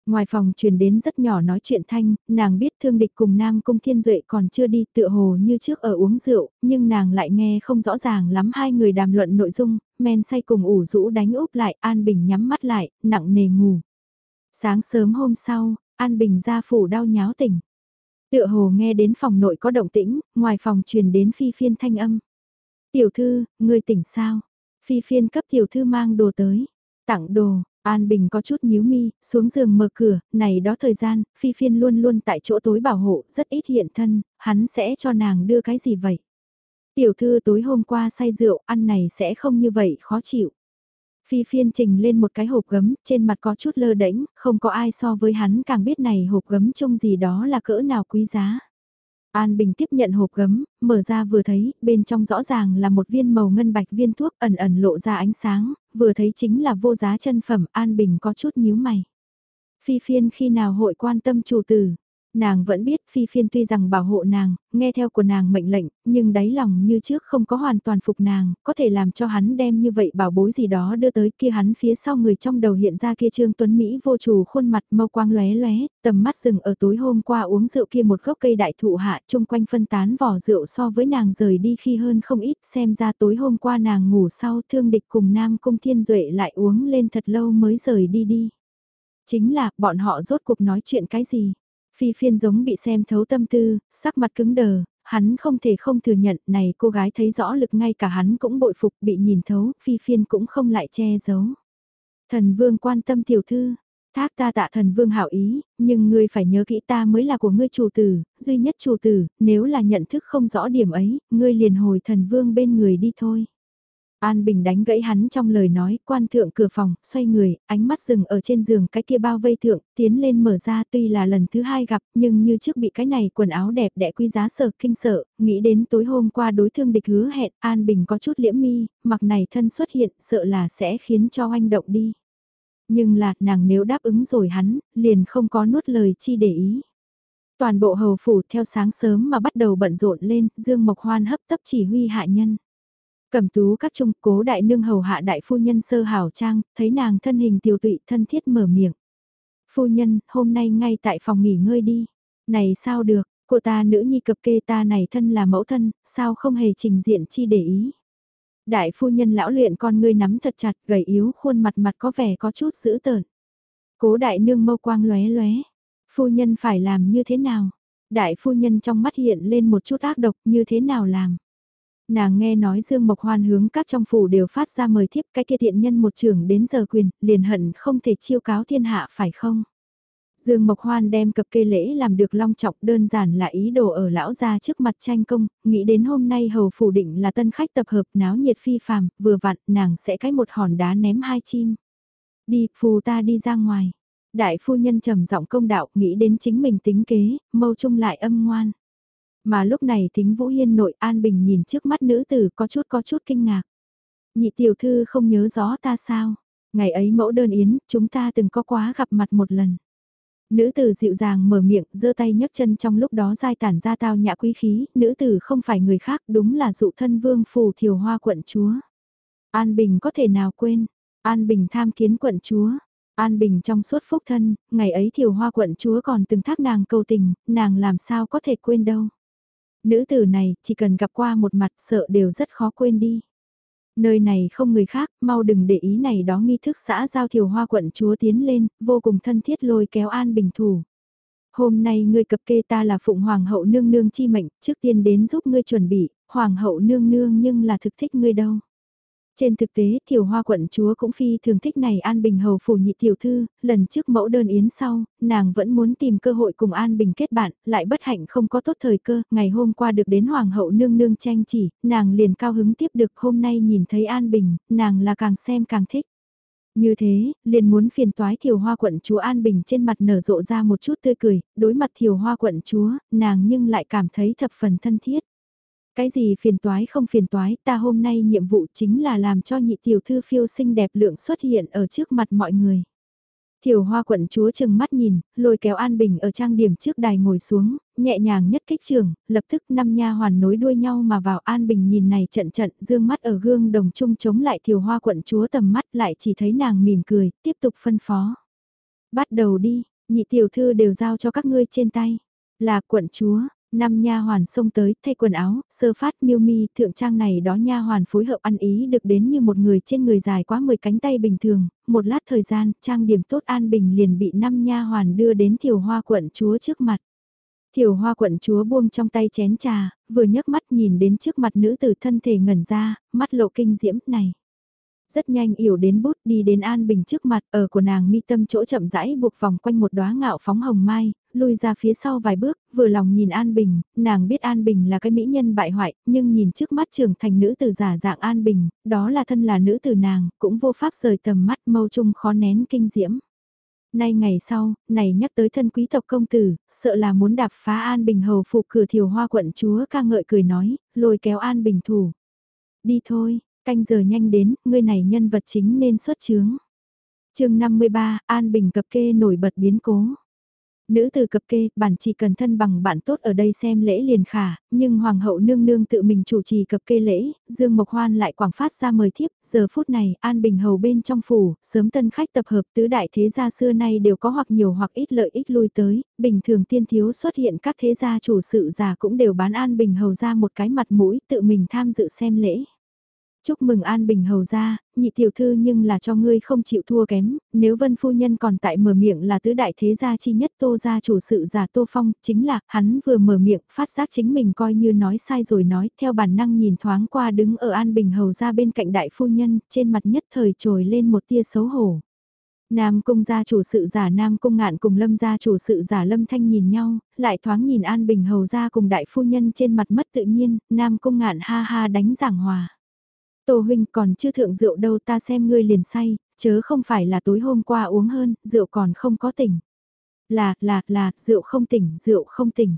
Ngoài phòng truyền đến rất nhỏ nói chuyện thanh, nàng biết thương địch cùng Nam Cung Thiên Duệ còn chưa đi tựa hồ như trước ở uống rượu, nhưng nàng lại nghe không rõ ràng lắm hai người đàm luận nội dung, men say cùng ủ rũ đánh úp lại, An Bình nhắm mắt lại, nặng nề ngủ. Sáng sớm hôm sau, An Bình ra phủ đau nháo tỉnh. Tựa hồ nghe đến phòng nội có động tĩnh, ngoài phòng truyền đến phi phiên thanh âm. Tiểu thư, người tỉnh sao? Phi phiên cấp tiểu thư mang đồ tới. Tặng đồ, An Bình có chút nhíu mi, xuống giường mở cửa, này đó thời gian, Phi Phiên luôn luôn tại chỗ tối bảo hộ, rất ít hiện thân, hắn sẽ cho nàng đưa cái gì vậy? Tiểu thư tối hôm qua say rượu, ăn này sẽ không như vậy, khó chịu. Phi Phiên trình lên một cái hộp gấm, trên mặt có chút lơ đễnh, không có ai so với hắn càng biết này hộp gấm trông gì đó là cỡ nào quý giá. An Bình tiếp nhận hộp gấm, mở ra vừa thấy, bên trong rõ ràng là một viên màu ngân bạch viên thuốc ẩn ẩn lộ ra ánh sáng, vừa thấy chính là vô giá chân phẩm, An Bình có chút nhíu mày. Phi phiên khi nào hội quan tâm chủ tử, Nàng vẫn biết Phi Phiên tuy rằng bảo hộ nàng, nghe theo của nàng mệnh lệnh, nhưng đáy lòng như trước không có hoàn toàn phục nàng, có thể làm cho hắn đem như vậy bảo bối gì đó đưa tới kia hắn phía sau người trong đầu hiện ra kia Trương Tuấn Mỹ vô chủ khuôn mặt mâu quang lóe lóe, tầm mắt rừng ở tối hôm qua uống rượu kia một gốc cây đại thụ hạ chung quanh phân tán vỏ rượu so với nàng rời đi khi hơn không ít xem ra tối hôm qua nàng ngủ sau thương địch cùng Nam Cung Thiên Duệ lại uống lên thật lâu mới rời đi đi. Chính là bọn họ rốt cuộc nói chuyện cái gì? Phi phiên giống bị xem thấu tâm tư, sắc mặt cứng đờ, hắn không thể không thừa nhận này cô gái thấy rõ lực ngay cả hắn cũng bội phục bị nhìn thấu, phi phiên cũng không lại che giấu. Thần vương quan tâm tiểu thư, thác ta tạ thần vương hảo ý, nhưng ngươi phải nhớ kỹ ta mới là của ngươi chủ tử, duy nhất chủ tử, nếu là nhận thức không rõ điểm ấy, ngươi liền hồi thần vương bên người đi thôi. An Bình đánh gãy hắn trong lời nói, quan thượng cửa phòng, xoay người, ánh mắt dừng ở trên giường cái kia bao vây thượng, tiến lên mở ra tuy là lần thứ hai gặp, nhưng như trước bị cái này quần áo đẹp đẽ quý giá sợ kinh sợ, nghĩ đến tối hôm qua đối thương địch hứa hẹn, An Bình có chút liễm mi, mặc này thân xuất hiện, sợ là sẽ khiến cho oanh động đi. Nhưng là, nàng nếu đáp ứng rồi hắn, liền không có nuốt lời chi để ý. Toàn bộ hầu phủ theo sáng sớm mà bắt đầu bận rộn lên, Dương Mộc Hoan hấp tấp chỉ huy hạ nhân. Cầm tú các trung cố đại nương hầu hạ đại phu nhân sơ hảo trang, thấy nàng thân hình tiểu tụy thân thiết mở miệng. Phu nhân, hôm nay ngay tại phòng nghỉ ngơi đi. Này sao được, cô ta nữ nhi cập kê ta này thân là mẫu thân, sao không hề trình diện chi để ý. Đại phu nhân lão luyện con ngươi nắm thật chặt, gầy yếu khuôn mặt mặt có vẻ có chút dữ tợn. Cố đại nương mâu quang lóe lóe. Phu nhân phải làm như thế nào? Đại phu nhân trong mắt hiện lên một chút ác độc như thế nào làm? Nàng nghe nói Dương Mộc Hoan hướng các trong phủ đều phát ra mời thiếp cái kia thiện nhân một trưởng đến giờ quyền, liền hận không thể chiêu cáo thiên hạ phải không? Dương Mộc Hoan đem cập kê lễ làm được long trọng đơn giản là ý đồ ở lão gia trước mặt tranh công, nghĩ đến hôm nay hầu phủ định là tân khách tập hợp náo nhiệt phi phàm, vừa vặn nàng sẽ cái một hòn đá ném hai chim. Đi, phù ta đi ra ngoài. Đại phu nhân trầm giọng công đạo nghĩ đến chính mình tính kế, mâu trung lại âm ngoan. Mà lúc này thính Vũ Hiên nội An Bình nhìn trước mắt nữ tử có chút có chút kinh ngạc. Nhị tiểu thư không nhớ rõ ta sao? Ngày ấy mẫu đơn yến, chúng ta từng có quá gặp mặt một lần. Nữ tử dịu dàng mở miệng, giơ tay nhấc chân trong lúc đó dai tản ra tao nhã quý khí, nữ tử không phải người khác, đúng là dụ thân vương phù thiều hoa quận chúa. An Bình có thể nào quên, An Bình tham kiến quận chúa, An Bình trong suốt phúc thân, ngày ấy thiều hoa quận chúa còn từng thác nàng cầu tình, nàng làm sao có thể quên đâu. Nữ tử này, chỉ cần gặp qua một mặt sợ đều rất khó quên đi. Nơi này không người khác, mau đừng để ý này đó nghi thức xã giao thiều hoa quận chúa tiến lên, vô cùng thân thiết lôi kéo An Bình thủ. Hôm nay ngươi cập kê ta là phụng hoàng hậu nương nương chi mệnh, trước tiên đến giúp ngươi chuẩn bị, hoàng hậu nương nương nhưng là thực thích ngươi đâu. Trên thực tế, tiểu hoa quận chúa cũng phi thường thích này An Bình hầu phủ nhị tiểu thư, lần trước mẫu đơn yến sau, nàng vẫn muốn tìm cơ hội cùng An Bình kết bạn, lại bất hạnh không có tốt thời cơ, ngày hôm qua được đến hoàng hậu nương nương tranh chỉ, nàng liền cao hứng tiếp được hôm nay nhìn thấy An Bình, nàng là càng xem càng thích. Như thế, liền muốn phiền toái thiều hoa quận chúa An Bình trên mặt nở rộ ra một chút tươi cười, đối mặt thiều hoa quận chúa, nàng nhưng lại cảm thấy thập phần thân thiết. Cái gì phiền toái không phiền toái, ta hôm nay nhiệm vụ chính là làm cho nhị tiểu thư phiêu xinh đẹp lượng xuất hiện ở trước mặt mọi người. Thiểu hoa quận chúa chừng mắt nhìn, lôi kéo An Bình ở trang điểm trước đài ngồi xuống, nhẹ nhàng nhất kích trường, lập tức năm nha hoàn nối đuôi nhau mà vào An Bình nhìn này trận trận, dương mắt ở gương đồng chung chống lại thiểu hoa quận chúa tầm mắt lại chỉ thấy nàng mỉm cười, tiếp tục phân phó. Bắt đầu đi, nhị tiểu thư đều giao cho các ngươi trên tay. Là quận chúa, Năm nha hoàn xông tới, thay quần áo, sơ phát miêu mi, thượng trang này đó nha hoàn phối hợp ăn ý được đến như một người trên người dài quá 10 cánh tay bình thường, một lát thời gian, trang điểm tốt an bình liền bị năm nha hoàn đưa đến thiều hoa quận chúa trước mặt. thiều hoa quận chúa buông trong tay chén trà, vừa nhấc mắt nhìn đến trước mặt nữ tử thân thể ngẩn ra, mắt lộ kinh diễm này rất nhanh yểu đến bút đi đến An Bình trước mặt ở của nàng mi tâm chỗ chậm rãi buộc vòng quanh một đóa ngạo phóng hồng mai, lui ra phía sau vài bước, vừa lòng nhìn An Bình, nàng biết An Bình là cái mỹ nhân bại hoại, nhưng nhìn trước mắt trưởng thành nữ tử giả dạng An Bình, đó là thân là nữ tử nàng, cũng vô pháp rời tầm mắt mâu trung khó nén kinh diễm. Nay ngày sau, này nhắc tới thân quý tộc công tử, sợ là muốn đạp phá An Bình hầu phụ cửa thiều hoa quận chúa ca ngợi cười nói, lôi kéo An Bình thủ. Đi thôi, Canh giờ nhanh đến, ngươi này nhân vật chính nên xuất chướng. chương 53, An Bình cập kê nổi bật biến cố. Nữ từ cập kê, bản chỉ cần thân bằng bạn tốt ở đây xem lễ liền khả, nhưng Hoàng hậu nương nương tự mình chủ trì cập kê lễ, Dương Mộc Hoan lại quảng phát ra mời thiếp, giờ phút này An Bình hầu bên trong phủ, sớm tân khách tập hợp tứ đại thế gia xưa nay đều có hoặc nhiều hoặc ít lợi ích lui tới, bình thường tiên thiếu xuất hiện các thế gia chủ sự già cũng đều bán An Bình hầu ra một cái mặt mũi tự mình tham dự xem lễ. Chúc mừng An Bình hầu ra, nhị tiểu thư nhưng là cho ngươi không chịu thua kém, nếu vân phu nhân còn tại mở miệng là tứ đại thế gia chi nhất tô gia chủ sự giả tô phong, chính là hắn vừa mở miệng phát giác chính mình coi như nói sai rồi nói theo bản năng nhìn thoáng qua đứng ở An Bình hầu ra bên cạnh đại phu nhân, trên mặt nhất thời trồi lên một tia xấu hổ. Nam cung gia chủ sự giả Nam cung ngạn cùng lâm gia chủ sự giả lâm thanh nhìn nhau, lại thoáng nhìn An Bình hầu ra cùng đại phu nhân trên mặt mất tự nhiên, Nam cung ngạn ha ha đánh giảng hòa. Tô huynh còn chưa thượng rượu đâu ta xem ngươi liền say, chớ không phải là tối hôm qua uống hơn, rượu còn không có tỉnh. Là, là, là, rượu không tỉnh, rượu không tỉnh.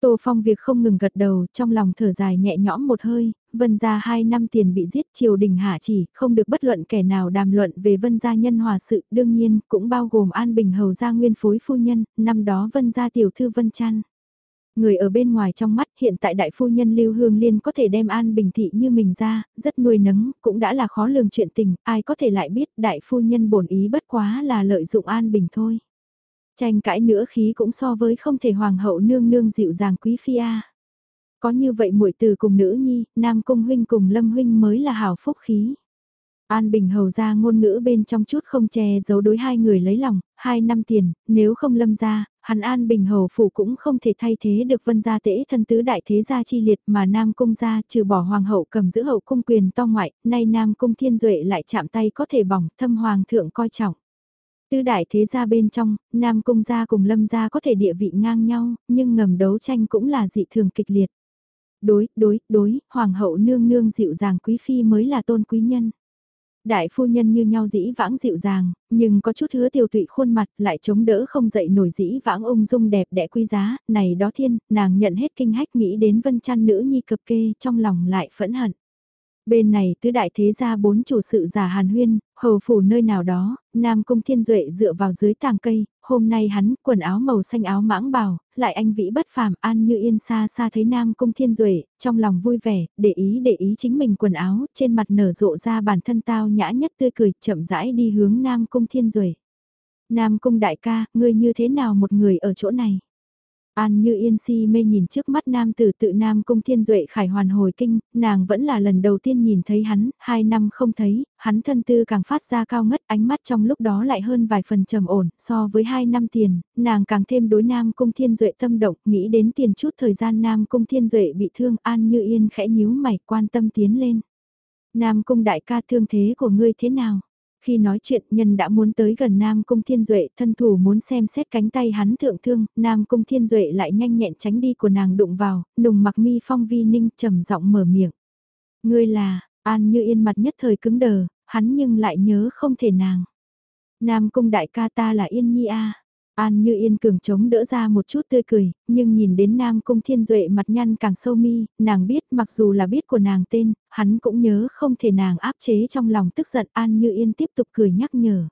Tô Phong việc không ngừng gật đầu, trong lòng thở dài nhẹ nhõm một hơi, vân gia hai năm tiền bị giết triều đình hạ chỉ, không được bất luận kẻ nào đàm luận về vân gia nhân hòa sự, đương nhiên, cũng bao gồm An Bình Hầu gia nguyên phối phu nhân, năm đó vân gia tiểu thư vân chăn. Người ở bên ngoài trong mắt hiện tại đại phu nhân Lưu Hương Liên có thể đem An Bình Thị như mình ra, rất nuôi nấng, cũng đã là khó lường chuyện tình, ai có thể lại biết đại phu nhân bổn ý bất quá là lợi dụng An Bình thôi. Tranh cãi nữa khí cũng so với không thể hoàng hậu nương nương dịu dàng quý phi a. Có như vậy muội từ cùng nữ nhi, nam cung huynh cùng lâm huynh mới là hảo phúc khí. An Bình hầu ra ngôn ngữ bên trong chút không che giấu đối hai người lấy lòng, hai năm tiền, nếu không lâm ra, hắn An Bình hầu phủ cũng không thể thay thế được vân gia tễ thân tứ đại thế gia chi liệt mà Nam Cung gia trừ bỏ hoàng hậu cầm giữ hậu cung quyền to ngoại, nay Nam Cung thiên duệ lại chạm tay có thể bỏng thâm hoàng thượng coi trọng. Tứ đại thế gia bên trong, Nam Cung gia cùng Lâm gia có thể địa vị ngang nhau, nhưng ngầm đấu tranh cũng là dị thường kịch liệt. Đối, đối, đối, hoàng hậu nương nương dịu dàng quý phi mới là tôn quý nhân. Đại phu nhân như nhau dĩ vãng dịu dàng, nhưng có chút hứa tiêu tụy khuôn mặt lại chống đỡ không dậy nổi dĩ vãng ung dung đẹp đẽ quý giá, này đó thiên, nàng nhận hết kinh hách nghĩ đến vân chăn nữ nhi cập kê trong lòng lại phẫn hận. Bên này tứ đại thế gia bốn chủ sự giả hàn huyên, hầu phủ nơi nào đó, Nam Cung Thiên Duệ dựa vào dưới tàng cây, hôm nay hắn quần áo màu xanh áo mãng bào, lại anh vĩ bất phàm an như yên xa xa thấy Nam Cung Thiên Duệ, trong lòng vui vẻ, để ý để ý chính mình quần áo, trên mặt nở rộ ra bản thân tao nhã nhất tươi cười, chậm rãi đi hướng Nam Cung Thiên Duệ. Nam Cung đại ca, ngươi như thế nào một người ở chỗ này? An như yên si mê nhìn trước mắt nam tử tự nam cung thiên duệ khải hoàn hồi kinh, nàng vẫn là lần đầu tiên nhìn thấy hắn, hai năm không thấy, hắn thân tư càng phát ra cao ngất ánh mắt trong lúc đó lại hơn vài phần trầm ổn, so với hai năm tiền, nàng càng thêm đối nam cung thiên duệ tâm động, nghĩ đến tiền chút thời gian nam cung thiên duệ bị thương, an như yên khẽ nhíu mày quan tâm tiến lên. Nam cung đại ca thương thế của ngươi thế nào? Khi nói chuyện nhân đã muốn tới gần Nam Cung Thiên Duệ, thân thủ muốn xem xét cánh tay hắn thượng thương, Nam Cung Thiên Duệ lại nhanh nhẹn tránh đi của nàng đụng vào, nùng mặc mi phong vi ninh trầm giọng mở miệng. Ngươi là, An như yên mặt nhất thời cứng đờ, hắn nhưng lại nhớ không thể nàng. Nam Cung đại ca ta là Yên Nhi A. An như yên cường chống đỡ ra một chút tươi cười, nhưng nhìn đến Nam Cung Thiên Duệ mặt nhăn càng sâu mi, nàng biết mặc dù là biết của nàng tên, hắn cũng nhớ không thể nàng áp chế trong lòng tức giận An như yên tiếp tục cười nhắc nhở.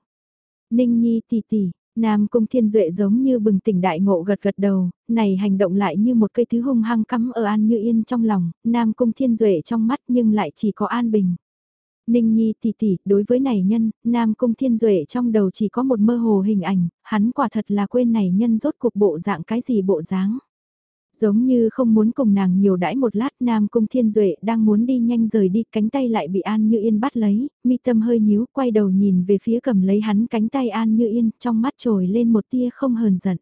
Ninh Nhi tỷ tỷ, Nam Cung Thiên Duệ giống như bừng tỉnh đại ngộ gật gật đầu, này hành động lại như một cây thứ hung hăng cắm ở An Như Yên trong lòng, Nam Cung Thiên Duệ trong mắt nhưng lại chỉ có An Bình. Ninh Nhi tỷ tỷ, đối với này nhân, Nam Cung Thiên Duệ trong đầu chỉ có một mơ hồ hình ảnh, hắn quả thật là quên này nhân rốt cuộc bộ dạng cái gì bộ dáng. Giống như không muốn cùng nàng nhiều đãi một lát Nam Cung Thiên Duệ đang muốn đi nhanh rời đi cánh tay lại bị An Như Yên bắt lấy, mi tâm hơi nhíu quay đầu nhìn về phía cầm lấy hắn cánh tay An Như Yên trong mắt trồi lên một tia không hờn giận.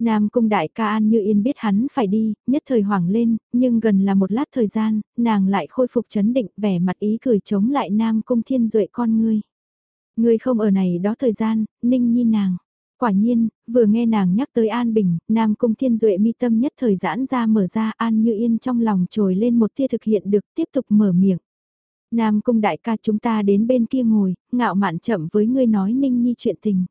Nam cung đại ca An Như Yên biết hắn phải đi, nhất thời hoảng lên, nhưng gần là một lát thời gian, nàng lại khôi phục chấn định, vẻ mặt ý cười chống lại Nam cung thiên duệ con ngươi. Ngươi không ở này đó thời gian, ninh nhi nàng. Quả nhiên, vừa nghe nàng nhắc tới An Bình, Nam Cung Thiên Duệ mi tâm nhất thời giãn ra mở ra An Như Yên trong lòng trồi lên một tia thực hiện được tiếp tục mở miệng. Nam Cung đại ca chúng ta đến bên kia ngồi, ngạo mạn chậm với ngươi nói ninh nhi chuyện tình.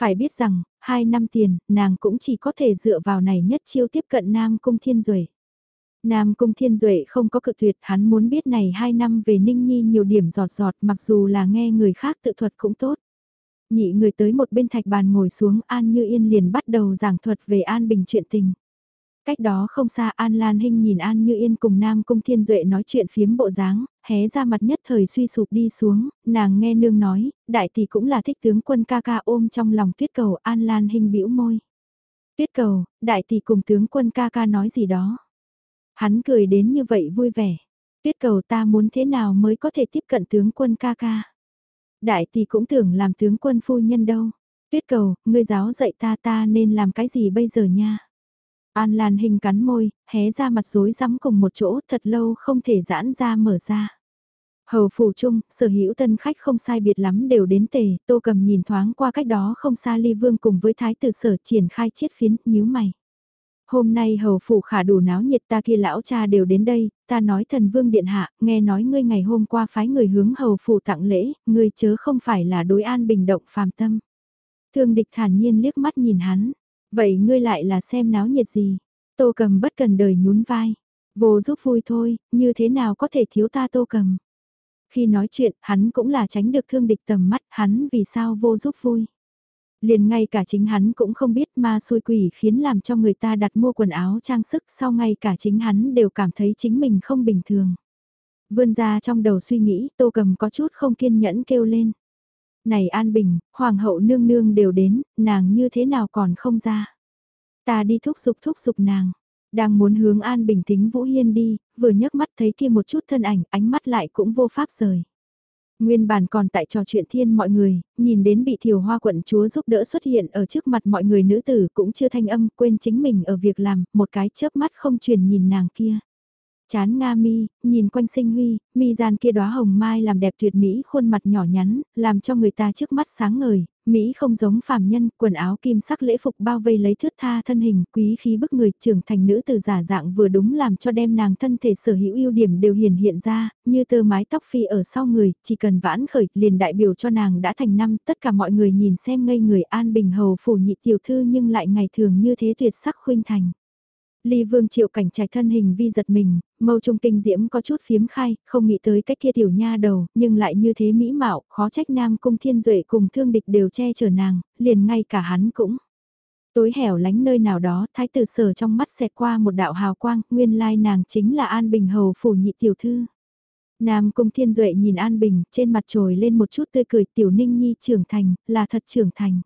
Phải biết rằng, hai năm tiền, nàng cũng chỉ có thể dựa vào này nhất chiêu tiếp cận Nam Cung Thiên Duệ. Nam Cung Thiên Duệ không có cự tuyệt, hắn muốn biết này hai năm về Ninh Nhi nhiều điểm giọt giọt mặc dù là nghe người khác tự thuật cũng tốt. Nhị người tới một bên thạch bàn ngồi xuống An Như Yên liền bắt đầu giảng thuật về An Bình chuyện tình. Cách đó không xa An Lan Hinh nhìn An Như Yên cùng Nam Cung Thiên Duệ nói chuyện phiếm bộ dáng, hé ra mặt nhất thời suy sụp đi xuống, nàng nghe nương nói, đại tỷ cũng là thích tướng quân ca ca ôm trong lòng tuyết cầu An Lan Hinh bĩu môi. Tuyết cầu, đại tỷ cùng tướng quân ca ca nói gì đó. Hắn cười đến như vậy vui vẻ. Tuyết cầu ta muốn thế nào mới có thể tiếp cận tướng quân ca ca. Đại tỷ cũng tưởng làm tướng quân phu nhân đâu. Tuyết cầu, ngươi giáo dạy ta ta nên làm cái gì bây giờ nha. An Lan Hình cắn môi, hé ra mặt rối rắm cùng một chỗ thật lâu không thể giãn ra mở ra. Hầu phủ chung, sở hữu tân khách không sai biệt lắm đều đến tề, tô cầm nhìn thoáng qua cách đó không xa ly vương cùng với thái tử sở triển khai chiết phiến, nhíu mày. Hôm nay hầu phủ khả đủ náo nhiệt ta kia lão cha đều đến đây, ta nói thần vương điện hạ, nghe nói ngươi ngày hôm qua phái người hướng hầu phủ tặng lễ, ngươi chớ không phải là đối an bình động phàm tâm. Thương địch thản nhiên liếc mắt nhìn hắn, Vậy ngươi lại là xem náo nhiệt gì? Tô cầm bất cần đời nhún vai. Vô giúp vui thôi, như thế nào có thể thiếu ta tô cầm? Khi nói chuyện, hắn cũng là tránh được thương địch tầm mắt, hắn vì sao vô giúp vui? Liền ngay cả chính hắn cũng không biết ma xui quỷ khiến làm cho người ta đặt mua quần áo trang sức sau ngay cả chính hắn đều cảm thấy chính mình không bình thường. Vươn ra trong đầu suy nghĩ, tô cầm có chút không kiên nhẫn kêu lên. Này An Bình, Hoàng hậu nương nương đều đến, nàng như thế nào còn không ra. Ta đi thúc giục thúc giục nàng. Đang muốn hướng An Bình tính Vũ Hiên đi, vừa nhấc mắt thấy kia một chút thân ảnh, ánh mắt lại cũng vô pháp rời. Nguyên bản còn tại trò chuyện thiên mọi người, nhìn đến bị thiều hoa quận chúa giúp đỡ xuất hiện ở trước mặt mọi người nữ tử cũng chưa thanh âm quên chính mình ở việc làm, một cái chớp mắt không truyền nhìn nàng kia. Chán Nga mi, nhìn quanh sinh huy, mi gian kia đóa hồng mai làm đẹp tuyệt mỹ khuôn mặt nhỏ nhắn, làm cho người ta trước mắt sáng ngời, Mỹ không giống phàm nhân, quần áo kim sắc lễ phục bao vây lấy thước tha thân hình, quý khí bức người, trưởng thành nữ từ giả dạng vừa đúng làm cho đem nàng thân thể sở hữu ưu điểm đều hiển hiện ra, như tơ mái tóc phi ở sau người, chỉ cần vãn khởi, liền đại biểu cho nàng đã thành năm, tất cả mọi người nhìn xem ngây người an bình hầu phủ nhị tiểu thư nhưng lại ngày thường như thế tuyệt sắc khuynh thành. Ly Vương Triệu cảnh trạch thân hình vi giật mình, mâu trung kinh diễm có chút phiếm khai, không nghĩ tới cách kia tiểu nha đầu, nhưng lại như thế mỹ mạo, khó trách Nam Cung Thiên Duệ cùng thương địch đều che chở nàng, liền ngay cả hắn cũng. Tối hẻo lánh nơi nào đó, thái tử sở trong mắt xẹt qua một đạo hào quang, nguyên lai nàng chính là An Bình Hầu phủ nhị tiểu thư. Nam Cung Thiên Duệ nhìn An Bình, trên mặt trồi lên một chút tươi cười tiểu ninh nhi trưởng thành, là thật trưởng thành.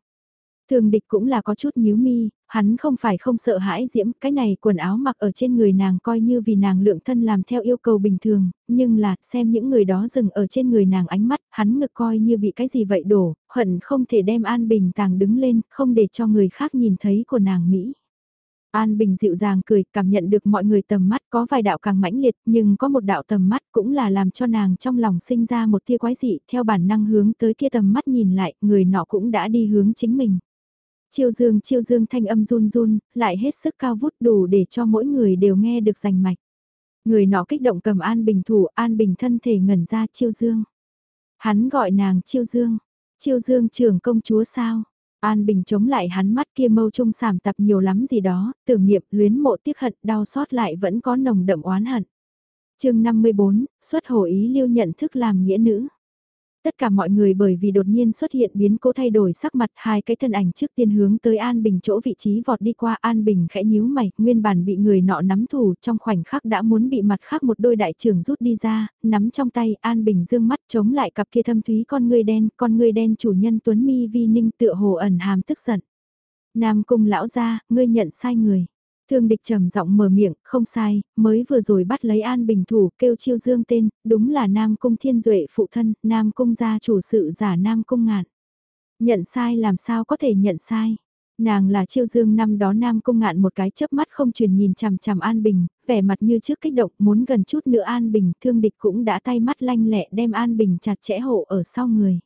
Thường địch cũng là có chút nhíu mi, hắn không phải không sợ hãi diễm, cái này quần áo mặc ở trên người nàng coi như vì nàng lượng thân làm theo yêu cầu bình thường, nhưng là xem những người đó dừng ở trên người nàng ánh mắt, hắn ngực coi như bị cái gì vậy đổ, hận không thể đem An Bình tàng đứng lên, không để cho người khác nhìn thấy của nàng Mỹ. An Bình dịu dàng cười, cảm nhận được mọi người tầm mắt có vài đạo càng mãnh liệt, nhưng có một đạo tầm mắt cũng là làm cho nàng trong lòng sinh ra một tia quái dị, theo bản năng hướng tới kia tầm mắt nhìn lại, người nọ cũng đã đi hướng chính mình. Chiêu dương chiêu dương thanh âm run run, lại hết sức cao vút đủ để cho mỗi người đều nghe được rành mạch. Người nọ kích động cầm An Bình thủ, An Bình thân thể ngẩn ra chiêu dương. Hắn gọi nàng chiêu dương, chiêu dương trưởng công chúa sao? An Bình chống lại hắn mắt kia mâu trung sảm tập nhiều lắm gì đó, tưởng niệm luyến mộ tiếc hận đau xót lại vẫn có nồng đậm oán hận. chương 54, xuất hồ ý lưu nhận thức làm nghĩa nữ. Tất cả mọi người bởi vì đột nhiên xuất hiện biến cố thay đổi sắc mặt hai cái thân ảnh trước tiên hướng tới An Bình chỗ vị trí vọt đi qua An Bình khẽ nhíu mày, nguyên bản bị người nọ nắm thủ trong khoảnh khắc đã muốn bị mặt khác một đôi đại trưởng rút đi ra, nắm trong tay An Bình dương mắt chống lại cặp kia thâm thúy con người đen, con người đen chủ nhân Tuấn Mi Vi Ninh tựa hồ ẩn hàm tức giận. Nam cung lão ra, ngươi nhận sai người. Thương địch trầm giọng mở miệng, không sai, mới vừa rồi bắt lấy An Bình thủ, kêu chiêu dương tên, đúng là Nam Cung Thiên Duệ phụ thân, Nam Cung gia chủ sự giả Nam Cung ngạn. Nhận sai làm sao có thể nhận sai. Nàng là chiêu dương năm đó Nam Cung ngạn một cái chớp mắt không truyền nhìn chằm chằm An Bình, vẻ mặt như trước kích động muốn gần chút nữa An Bình, thương địch cũng đã tay mắt lanh lẹ đem An Bình chặt chẽ hộ ở sau người.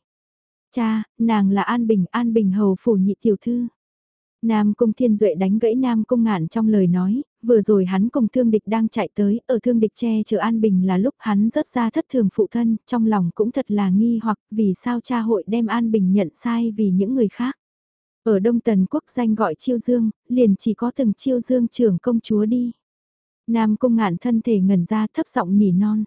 Cha, nàng là An Bình, An Bình hầu phủ nhị tiểu thư. Nam Cung Thiên Duệ đánh gãy Nam Cung Ngạn trong lời nói, vừa rồi hắn cùng thương địch đang chạy tới, ở thương địch che chở An Bình là lúc hắn rớt ra thất thường phụ thân, trong lòng cũng thật là nghi hoặc vì sao cha hội đem An Bình nhận sai vì những người khác. Ở Đông Tần Quốc danh gọi Chiêu Dương, liền chỉ có từng Chiêu Dương trưởng công chúa đi. Nam Cung Ngạn thân thể ngẩn ra thấp giọng nỉ non.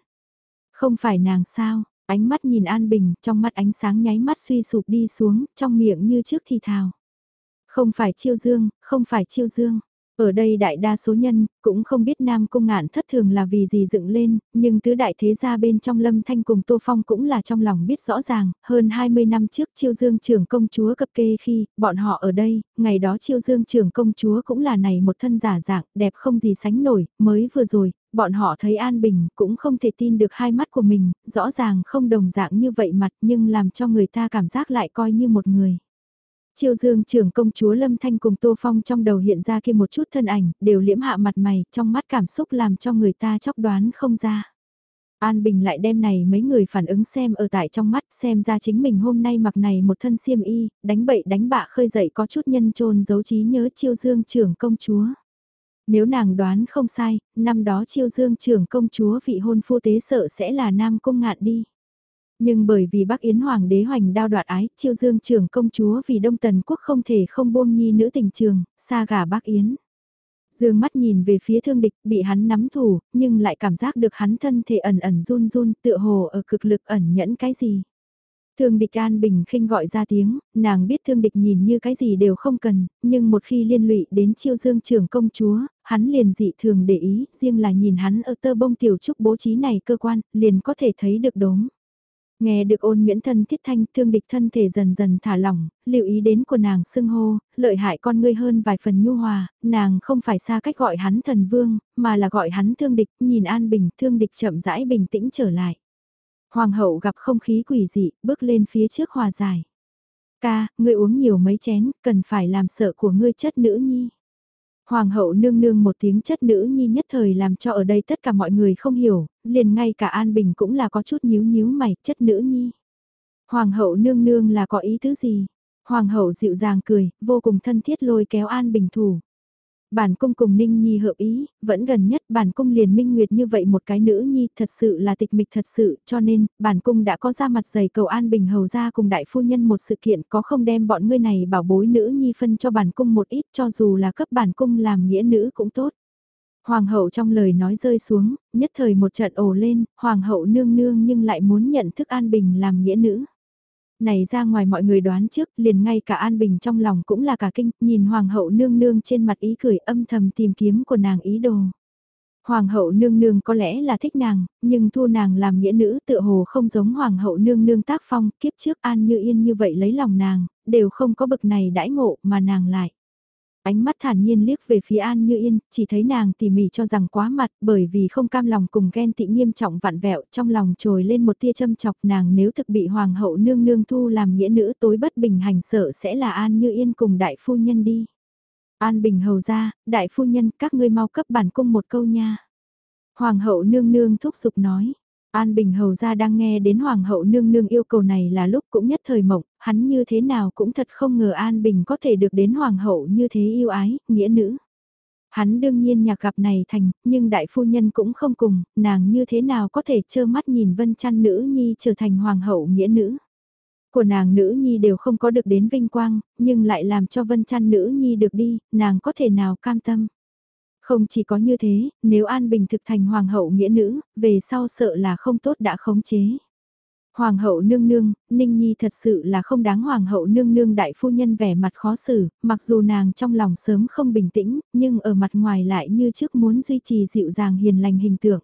Không phải nàng sao, ánh mắt nhìn An Bình, trong mắt ánh sáng nháy mắt suy sụp đi xuống, trong miệng như trước thì thào. Không phải chiêu dương, không phải chiêu dương. Ở đây đại đa số nhân, cũng không biết Nam Cung Ngạn thất thường là vì gì dựng lên, nhưng tứ đại thế gia bên trong Lâm Thanh cùng Tô Phong cũng là trong lòng biết rõ ràng, hơn 20 năm trước Chiêu Dương trưởng công chúa cập kê khi, bọn họ ở đây, ngày đó Chiêu Dương trưởng công chúa cũng là này một thân giả dạng, đẹp không gì sánh nổi, mới vừa rồi, bọn họ thấy An Bình cũng không thể tin được hai mắt của mình, rõ ràng không đồng dạng như vậy mặt nhưng làm cho người ta cảm giác lại coi như một người. Chiêu dương trưởng công chúa Lâm Thanh cùng Tô Phong trong đầu hiện ra kia một chút thân ảnh, đều liễm hạ mặt mày, trong mắt cảm xúc làm cho người ta chóc đoán không ra. An Bình lại đem này mấy người phản ứng xem ở tại trong mắt xem ra chính mình hôm nay mặc này một thân xiêm y, đánh bậy đánh bạ khơi dậy có chút nhân trôn giấu trí nhớ chiêu dương trưởng công chúa. Nếu nàng đoán không sai, năm đó chiêu dương trưởng công chúa vị hôn phu tế sợ sẽ là nam cung ngạn đi. Nhưng bởi vì Bắc Yến Hoàng đế hoành đao đoạt ái, chiêu dương trưởng công chúa vì Đông Tần Quốc không thể không buông nhi nữ tình trường, xa gả Bắc Yến. Dương mắt nhìn về phía thương địch, bị hắn nắm thủ, nhưng lại cảm giác được hắn thân thể ẩn ẩn run run, tựa hồ ở cực lực ẩn nhẫn cái gì. Thương địch an bình khinh gọi ra tiếng, nàng biết thương địch nhìn như cái gì đều không cần, nhưng một khi liên lụy đến chiêu dương trưởng công chúa, hắn liền dị thường để ý, riêng là nhìn hắn ở tơ bông tiểu trúc bố trí này cơ quan, liền có thể thấy được đốm. Nghe được ôn nguyễn thân thiết thanh thương địch thân thể dần dần thả lỏng, lưu ý đến của nàng xưng hô, lợi hại con ngươi hơn vài phần nhu hòa, nàng không phải xa cách gọi hắn thần vương, mà là gọi hắn thương địch, nhìn an bình, thương địch chậm rãi bình tĩnh trở lại. Hoàng hậu gặp không khí quỷ dị, bước lên phía trước hòa giải. Ca, ngươi uống nhiều mấy chén, cần phải làm sợ của ngươi chất nữ nhi. Hoàng hậu nương nương một tiếng chất nữ nhi nhất thời làm cho ở đây tất cả mọi người không hiểu, liền ngay cả An Bình cũng là có chút nhíu nhíu mày, chất nữ nhi. Hoàng hậu nương nương là có ý tứ gì? Hoàng hậu dịu dàng cười, vô cùng thân thiết lôi kéo An Bình thủ bản cung cùng Ninh Nhi hợp ý, vẫn gần nhất bản cung liền minh nguyệt như vậy một cái nữ nhi thật sự là tịch mịch thật sự, cho nên, bản cung đã có ra mặt giày cầu an bình hầu ra cùng đại phu nhân một sự kiện có không đem bọn ngươi này bảo bối nữ nhi phân cho bản cung một ít cho dù là cấp bản cung làm nghĩa nữ cũng tốt. Hoàng hậu trong lời nói rơi xuống, nhất thời một trận ồ lên, hoàng hậu nương nương nhưng lại muốn nhận thức an bình làm nghĩa nữ này ra ngoài mọi người đoán trước, liền ngay cả An Bình trong lòng cũng là cả kinh, nhìn Hoàng hậu nương nương trên mặt ý cười âm thầm tìm kiếm của nàng ý đồ. Hoàng hậu nương nương có lẽ là thích nàng, nhưng thu nàng làm nghĩa nữ tựa hồ không giống hoàng hậu nương nương tác phong, kiếp trước an như yên như vậy lấy lòng nàng, đều không có bực này đãi ngộ mà nàng lại. Ánh mắt thản nhiên liếc về phía An Như Yên, chỉ thấy nàng tỉ mỉ cho rằng quá mặt bởi vì không cam lòng cùng ghen tị nghiêm trọng vặn vẹo trong lòng trồi lên một tia châm chọc nàng nếu thực bị hoàng hậu nương nương thu làm nghĩa nữ tối bất bình hành sợ sẽ là An Như Yên cùng đại phu nhân đi. An Bình hầu ra, đại phu nhân các ngươi mau cấp bản cung một câu nha. Hoàng hậu nương nương thúc giục nói. An Bình hầu ra đang nghe đến Hoàng hậu nương nương yêu cầu này là lúc cũng nhất thời mộng, hắn như thế nào cũng thật không ngờ An Bình có thể được đến Hoàng hậu như thế yêu ái, nghĩa nữ. Hắn đương nhiên nhạc gặp này thành, nhưng đại phu nhân cũng không cùng, nàng như thế nào có thể trơ mắt nhìn vân chăn nữ nhi trở thành Hoàng hậu nghĩa nữ của nàng nữ nhi đều không có được đến vinh quang, nhưng lại làm cho vân chăn nữ nhi được đi, nàng có thể nào cam tâm. Không chỉ có như thế, nếu An Bình thực thành hoàng hậu nghĩa nữ, về sau sợ là không tốt đã khống chế. Hoàng hậu nương nương, Ninh Nhi thật sự là không đáng hoàng hậu nương nương đại phu nhân vẻ mặt khó xử, mặc dù nàng trong lòng sớm không bình tĩnh, nhưng ở mặt ngoài lại như trước muốn duy trì dịu dàng hiền lành hình tượng.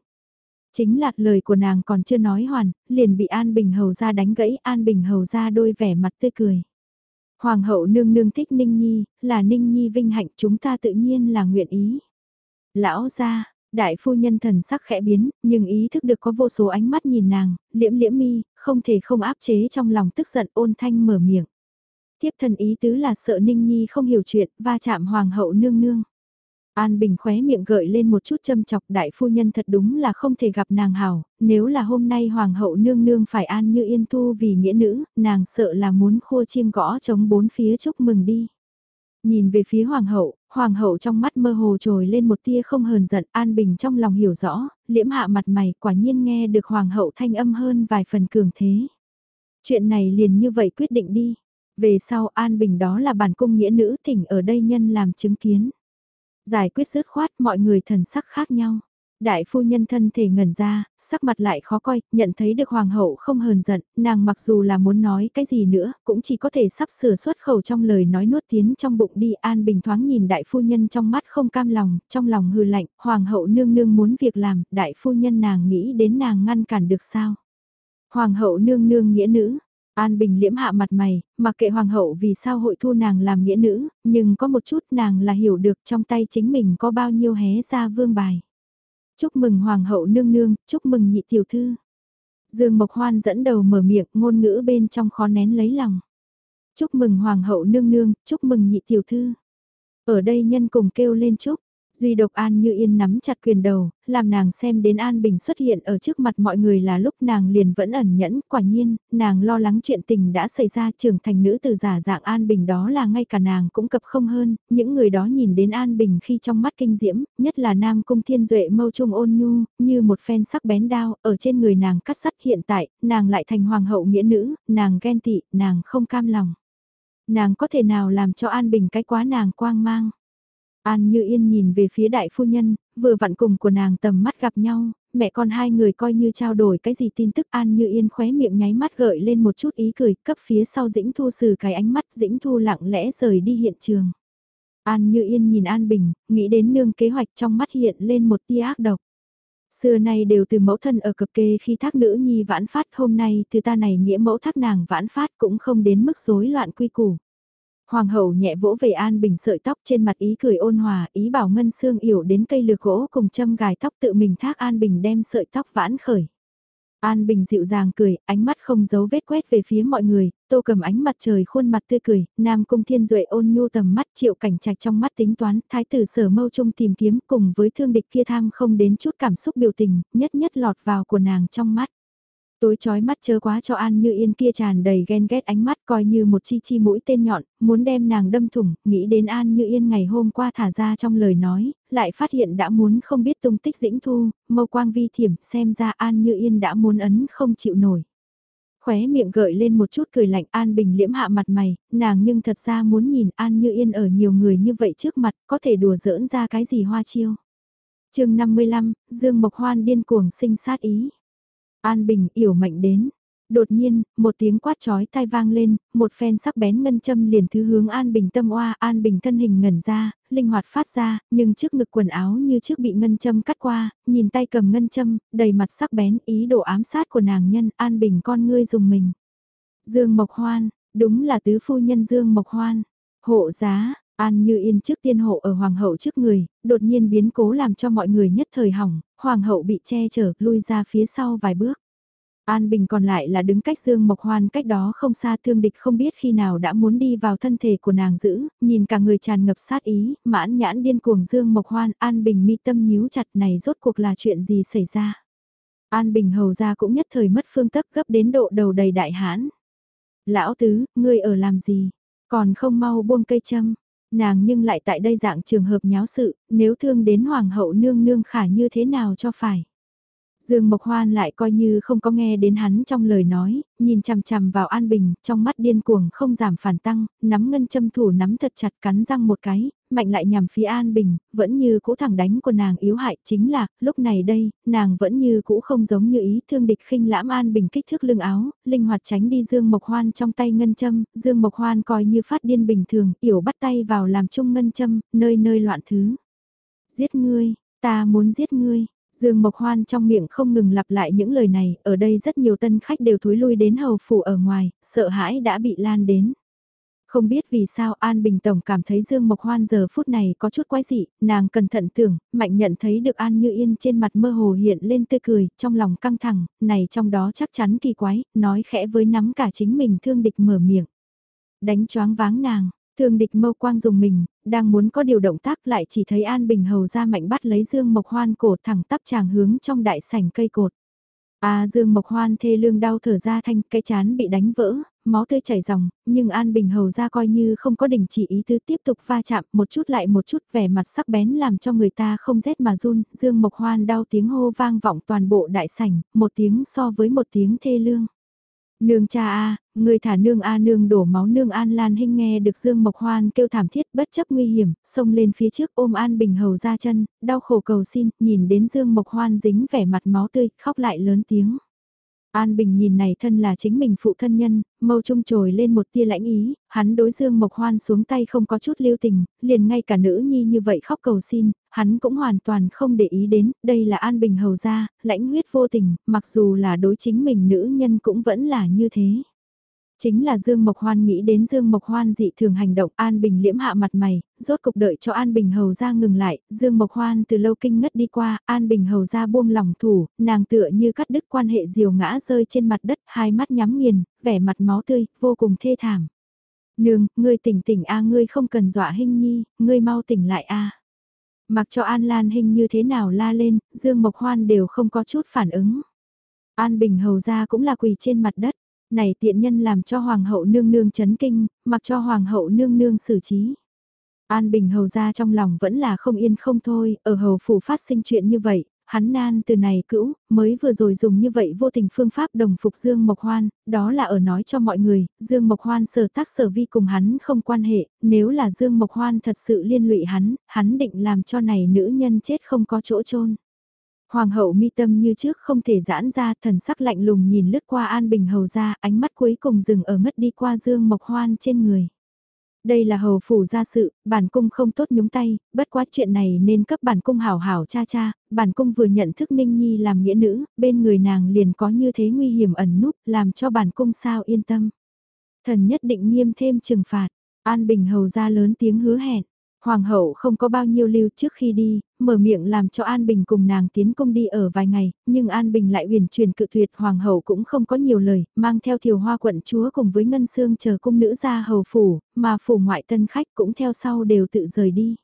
Chính lạc lời của nàng còn chưa nói hoàn, liền bị An Bình Hầu ra đánh gãy An Bình Hầu ra đôi vẻ mặt tươi cười. Hoàng hậu nương nương thích Ninh Nhi, là Ninh Nhi vinh hạnh chúng ta tự nhiên là nguyện ý. Lão ra, đại phu nhân thần sắc khẽ biến, nhưng ý thức được có vô số ánh mắt nhìn nàng, liễm liễm mi, không thể không áp chế trong lòng tức giận ôn thanh mở miệng. Tiếp thần ý tứ là sợ Ninh Nhi không hiểu chuyện, va chạm hoàng hậu nương nương. An Bình khóe miệng gợi lên một chút châm chọc đại phu nhân thật đúng là không thể gặp nàng hảo, nếu là hôm nay hoàng hậu nương nương phải an như yên thu vì nghĩa nữ, nàng sợ là muốn khua chiêng gõ chống bốn phía chúc mừng đi. Nhìn về phía hoàng hậu, hoàng hậu trong mắt mơ hồ trồi lên một tia không hờn giận, An Bình trong lòng hiểu rõ, liễm hạ mặt mày quả nhiên nghe được hoàng hậu thanh âm hơn vài phần cường thế. Chuyện này liền như vậy quyết định đi. Về sau An Bình đó là bản cung nghĩa nữ thỉnh ở đây nhân làm chứng kiến. Giải quyết dứt khoát mọi người thần sắc khác nhau. Đại phu nhân thân thể ngẩn ra, sắc mặt lại khó coi, nhận thấy được hoàng hậu không hờn giận, nàng mặc dù là muốn nói cái gì nữa, cũng chỉ có thể sắp sửa xuất khẩu trong lời nói nuốt tiến trong bụng đi an bình thoáng nhìn đại phu nhân trong mắt không cam lòng, trong lòng hư lạnh, hoàng hậu nương nương muốn việc làm, đại phu nhân nàng nghĩ đến nàng ngăn cản được sao. Hoàng hậu nương nương nghĩa nữ, An Bình liễm hạ mặt mày, mặc kệ hoàng hậu vì sao hội thu nàng làm nghĩa nữ, nhưng có một chút nàng là hiểu được trong tay chính mình có bao nhiêu hé ra vương bài. Chúc mừng hoàng hậu nương nương, chúc mừng nhị tiểu thư. Dương Mộc Hoan dẫn đầu mở miệng ngôn ngữ bên trong khó nén lấy lòng. Chúc mừng hoàng hậu nương nương, chúc mừng nhị tiểu thư. Ở đây nhân cùng kêu lên chúc, Duy độc An Như Yên nắm chặt quyền đầu, làm nàng xem đến An Bình xuất hiện ở trước mặt mọi người là lúc nàng liền vẫn ẩn nhẫn, quả nhiên, nàng lo lắng chuyện tình đã xảy ra trưởng thành nữ từ giả dạng An Bình đó là ngay cả nàng cũng cập không hơn, những người đó nhìn đến An Bình khi trong mắt kinh diễm, nhất là Nam Cung Thiên Duệ mâu trung ôn nhu, như một phen sắc bén đao, ở trên người nàng cắt sắt hiện tại, nàng lại thành hoàng hậu nghĩa nữ, nàng ghen tị, nàng không cam lòng. Nàng có thể nào làm cho An Bình cái quá nàng quang mang. An Như Yên nhìn về phía đại phu nhân, vừa vặn cùng của nàng tầm mắt gặp nhau, mẹ con hai người coi như trao đổi cái gì tin tức An Như Yên khóe miệng nháy mắt gợi lên một chút ý cười, cấp phía sau Dĩnh Thu xử cái ánh mắt Dĩnh Thu lặng lẽ rời đi hiện trường. An Như Yên nhìn An Bình, nghĩ đến nương kế hoạch trong mắt hiện lên một tia ác độc. Xưa nay đều từ mẫu thân ở cập kê khi thác nữ nhi vãn phát hôm nay từ ta này nghĩa mẫu thác nàng vãn phát cũng không đến mức rối loạn quy củ. Hoàng hậu nhẹ vỗ về An Bình sợi tóc trên mặt ý cười ôn hòa, ý bảo Ngân Sương yểu đến cây lược gỗ cùng châm gài tóc tự mình thác An Bình đem sợi tóc vãn khởi. An Bình dịu dàng cười, ánh mắt không giấu vết quét về phía mọi người, tô cầm ánh mặt trời khuôn mặt tươi cười, Nam Cung Thiên Duệ ôn nhu tầm mắt triệu cảnh trạch trong mắt tính toán, thái tử sở mâu trung tìm kiếm cùng với thương địch kia tham không đến chút cảm xúc biểu tình, nhất nhất lọt vào của nàng trong mắt. Tối chói mắt chớ quá cho An Như Yên kia tràn đầy ghen ghét ánh mắt coi như một chi chi mũi tên nhọn, muốn đem nàng đâm thủng, nghĩ đến An Như Yên ngày hôm qua thả ra trong lời nói, lại phát hiện đã muốn không biết tung tích dĩnh thu, mâu quang vi thiểm, xem ra An Như Yên đã muốn ấn không chịu nổi. Khóe miệng gợi lên một chút cười lạnh An Bình liễm hạ mặt mày, nàng nhưng thật ra muốn nhìn An Như Yên ở nhiều người như vậy trước mặt, có thể đùa giỡn ra cái gì hoa chiêu. chương 55, Dương Mộc Hoan điên cuồng sinh sát ý. An Bình yểu mệnh đến. Đột nhiên, một tiếng quát chói tai vang lên, một phen sắc bén ngân châm liền thứ hướng An Bình tâm oa, An Bình thân hình ngẩn ra, linh hoạt phát ra, nhưng trước ngực quần áo như trước bị ngân châm cắt qua, nhìn tay cầm ngân châm, đầy mặt sắc bén, ý đồ ám sát của nàng nhân, An Bình con ngươi dùng mình. Dương Mộc Hoan, đúng là tứ phu nhân Dương Mộc Hoan, hộ giá, An Như Yên trước tiên hộ ở hoàng hậu trước người, đột nhiên biến cố làm cho mọi người nhất thời hỏng, hoàng hậu bị che chở, lui ra phía sau vài bước. An Bình còn lại là đứng cách Dương Mộc Hoan cách đó không xa thương địch không biết khi nào đã muốn đi vào thân thể của nàng giữ, nhìn cả người tràn ngập sát ý, mãn nhãn điên cuồng Dương Mộc Hoan, An Bình mi tâm nhíu chặt này rốt cuộc là chuyện gì xảy ra. An Bình hầu ra cũng nhất thời mất phương tấp gấp đến độ đầu đầy đại hãn. Lão tứ, ngươi ở làm gì? Còn không mau buông cây châm. Nàng nhưng lại tại đây dạng trường hợp nháo sự, nếu thương đến hoàng hậu nương nương khả như thế nào cho phải. Dương Mộc Hoan lại coi như không có nghe đến hắn trong lời nói, nhìn chằm chằm vào An Bình, trong mắt điên cuồng không giảm phản tăng, nắm ngân châm thủ nắm thật chặt cắn răng một cái, mạnh lại nhằm phía An Bình, vẫn như cũ thẳng đánh của nàng yếu hại chính là, lúc này đây, nàng vẫn như cũ không giống như ý thương địch khinh lãm An Bình kích thước lưng áo, linh hoạt tránh đi Dương Mộc Hoan trong tay ngân châm, Dương Mộc Hoan coi như phát điên bình thường, yểu bắt tay vào làm chung ngân châm, nơi nơi loạn thứ. Giết ngươi, ta muốn giết ngươi, Dương Mộc Hoan trong miệng không ngừng lặp lại những lời này, ở đây rất nhiều tân khách đều thối lui đến hầu phủ ở ngoài, sợ hãi đã bị lan đến. Không biết vì sao An Bình Tổng cảm thấy Dương Mộc Hoan giờ phút này có chút quái dị, nàng cẩn thận tưởng, mạnh nhận thấy được An Như Yên trên mặt mơ hồ hiện lên tươi cười, trong lòng căng thẳng, này trong đó chắc chắn kỳ quái, nói khẽ với nắm cả chính mình thương địch mở miệng. Đánh choáng váng nàng, Thương địch mâu quang dùng mình, đang muốn có điều động tác lại chỉ thấy An Bình Hầu ra mạnh bắt lấy Dương Mộc Hoan cổ thẳng tắp chàng hướng trong đại sảnh cây cột. À Dương Mộc Hoan thê lương đau thở ra thanh cái chán bị đánh vỡ, máu tươi chảy ròng, nhưng An Bình Hầu ra coi như không có đình chỉ ý tứ tiếp tục va chạm một chút lại một chút vẻ mặt sắc bén làm cho người ta không rét mà run, Dương Mộc Hoan đau tiếng hô vang vọng toàn bộ đại sảnh, một tiếng so với một tiếng thê lương. Nương cha a, người thả nương a nương đổ máu nương An Lan Hinh nghe được Dương Mộc Hoan kêu thảm thiết bất chấp nguy hiểm, xông lên phía trước ôm An Bình Hầu ra chân, đau khổ cầu xin, nhìn đến Dương Mộc Hoan dính vẻ mặt máu tươi, khóc lại lớn tiếng. An Bình nhìn này thân là chính mình phụ thân nhân, mâu trung trồi lên một tia lãnh ý, hắn đối Dương Mộc Hoan xuống tay không có chút lưu tình, liền ngay cả nữ nhi như vậy khóc cầu xin, hắn cũng hoàn toàn không để ý đến, đây là An Bình hầu gia, lãnh huyết vô tình, mặc dù là đối chính mình nữ nhân cũng vẫn là như thế. Chính là Dương Mộc Hoan nghĩ đến Dương Mộc Hoan dị thường hành động An Bình liễm hạ mặt mày, rốt cục đợi cho An Bình hầu ra ngừng lại, Dương Mộc Hoan từ lâu kinh ngất đi qua, An Bình hầu ra buông lòng thủ, nàng tựa như cắt đứt quan hệ diều ngã rơi trên mặt đất, hai mắt nhắm nghiền, vẻ mặt máu tươi, vô cùng thê thảm. Nương, ngươi tỉnh tỉnh a ngươi không cần dọa hình nhi, ngươi mau tỉnh lại a Mặc cho An Lan hình như thế nào la lên, Dương Mộc Hoan đều không có chút phản ứng. An Bình hầu ra cũng là quỳ trên mặt đất. Này tiện nhân làm cho hoàng hậu nương nương chấn kinh, mặc cho hoàng hậu nương nương xử trí. An Bình hầu ra trong lòng vẫn là không yên không thôi, ở hầu phủ phát sinh chuyện như vậy, hắn nan từ này cữu, mới vừa rồi dùng như vậy vô tình phương pháp đồng phục Dương Mộc Hoan, đó là ở nói cho mọi người, Dương Mộc Hoan sở tác sở vi cùng hắn không quan hệ, nếu là Dương Mộc Hoan thật sự liên lụy hắn, hắn định làm cho này nữ nhân chết không có chỗ chôn Hoàng hậu mi tâm như trước không thể giãn ra, thần sắc lạnh lùng nhìn lướt qua An Bình hầu ra, ánh mắt cuối cùng dừng ở ngất đi qua Dương Mộc Hoan trên người. Đây là hầu phủ gia sự, bản cung không tốt nhúng tay, bất quá chuyện này nên cấp bản cung hảo hảo cha cha, bản cung vừa nhận thức Ninh Nhi làm nghĩa nữ, bên người nàng liền có như thế nguy hiểm ẩn núp, làm cho bản cung sao yên tâm. Thần nhất định nghiêm thêm trừng phạt, An Bình hầu ra lớn tiếng hứa hẹn. Hoàng hậu không có bao nhiêu lưu trước khi đi, mở miệng làm cho An Bình cùng nàng tiến công đi ở vài ngày, nhưng An Bình lại uyển truyền cự tuyệt Hoàng hậu cũng không có nhiều lời, mang theo thiều hoa quận chúa cùng với Ngân Sương chờ cung nữ ra hầu phủ, mà phủ ngoại tân khách cũng theo sau đều tự rời đi.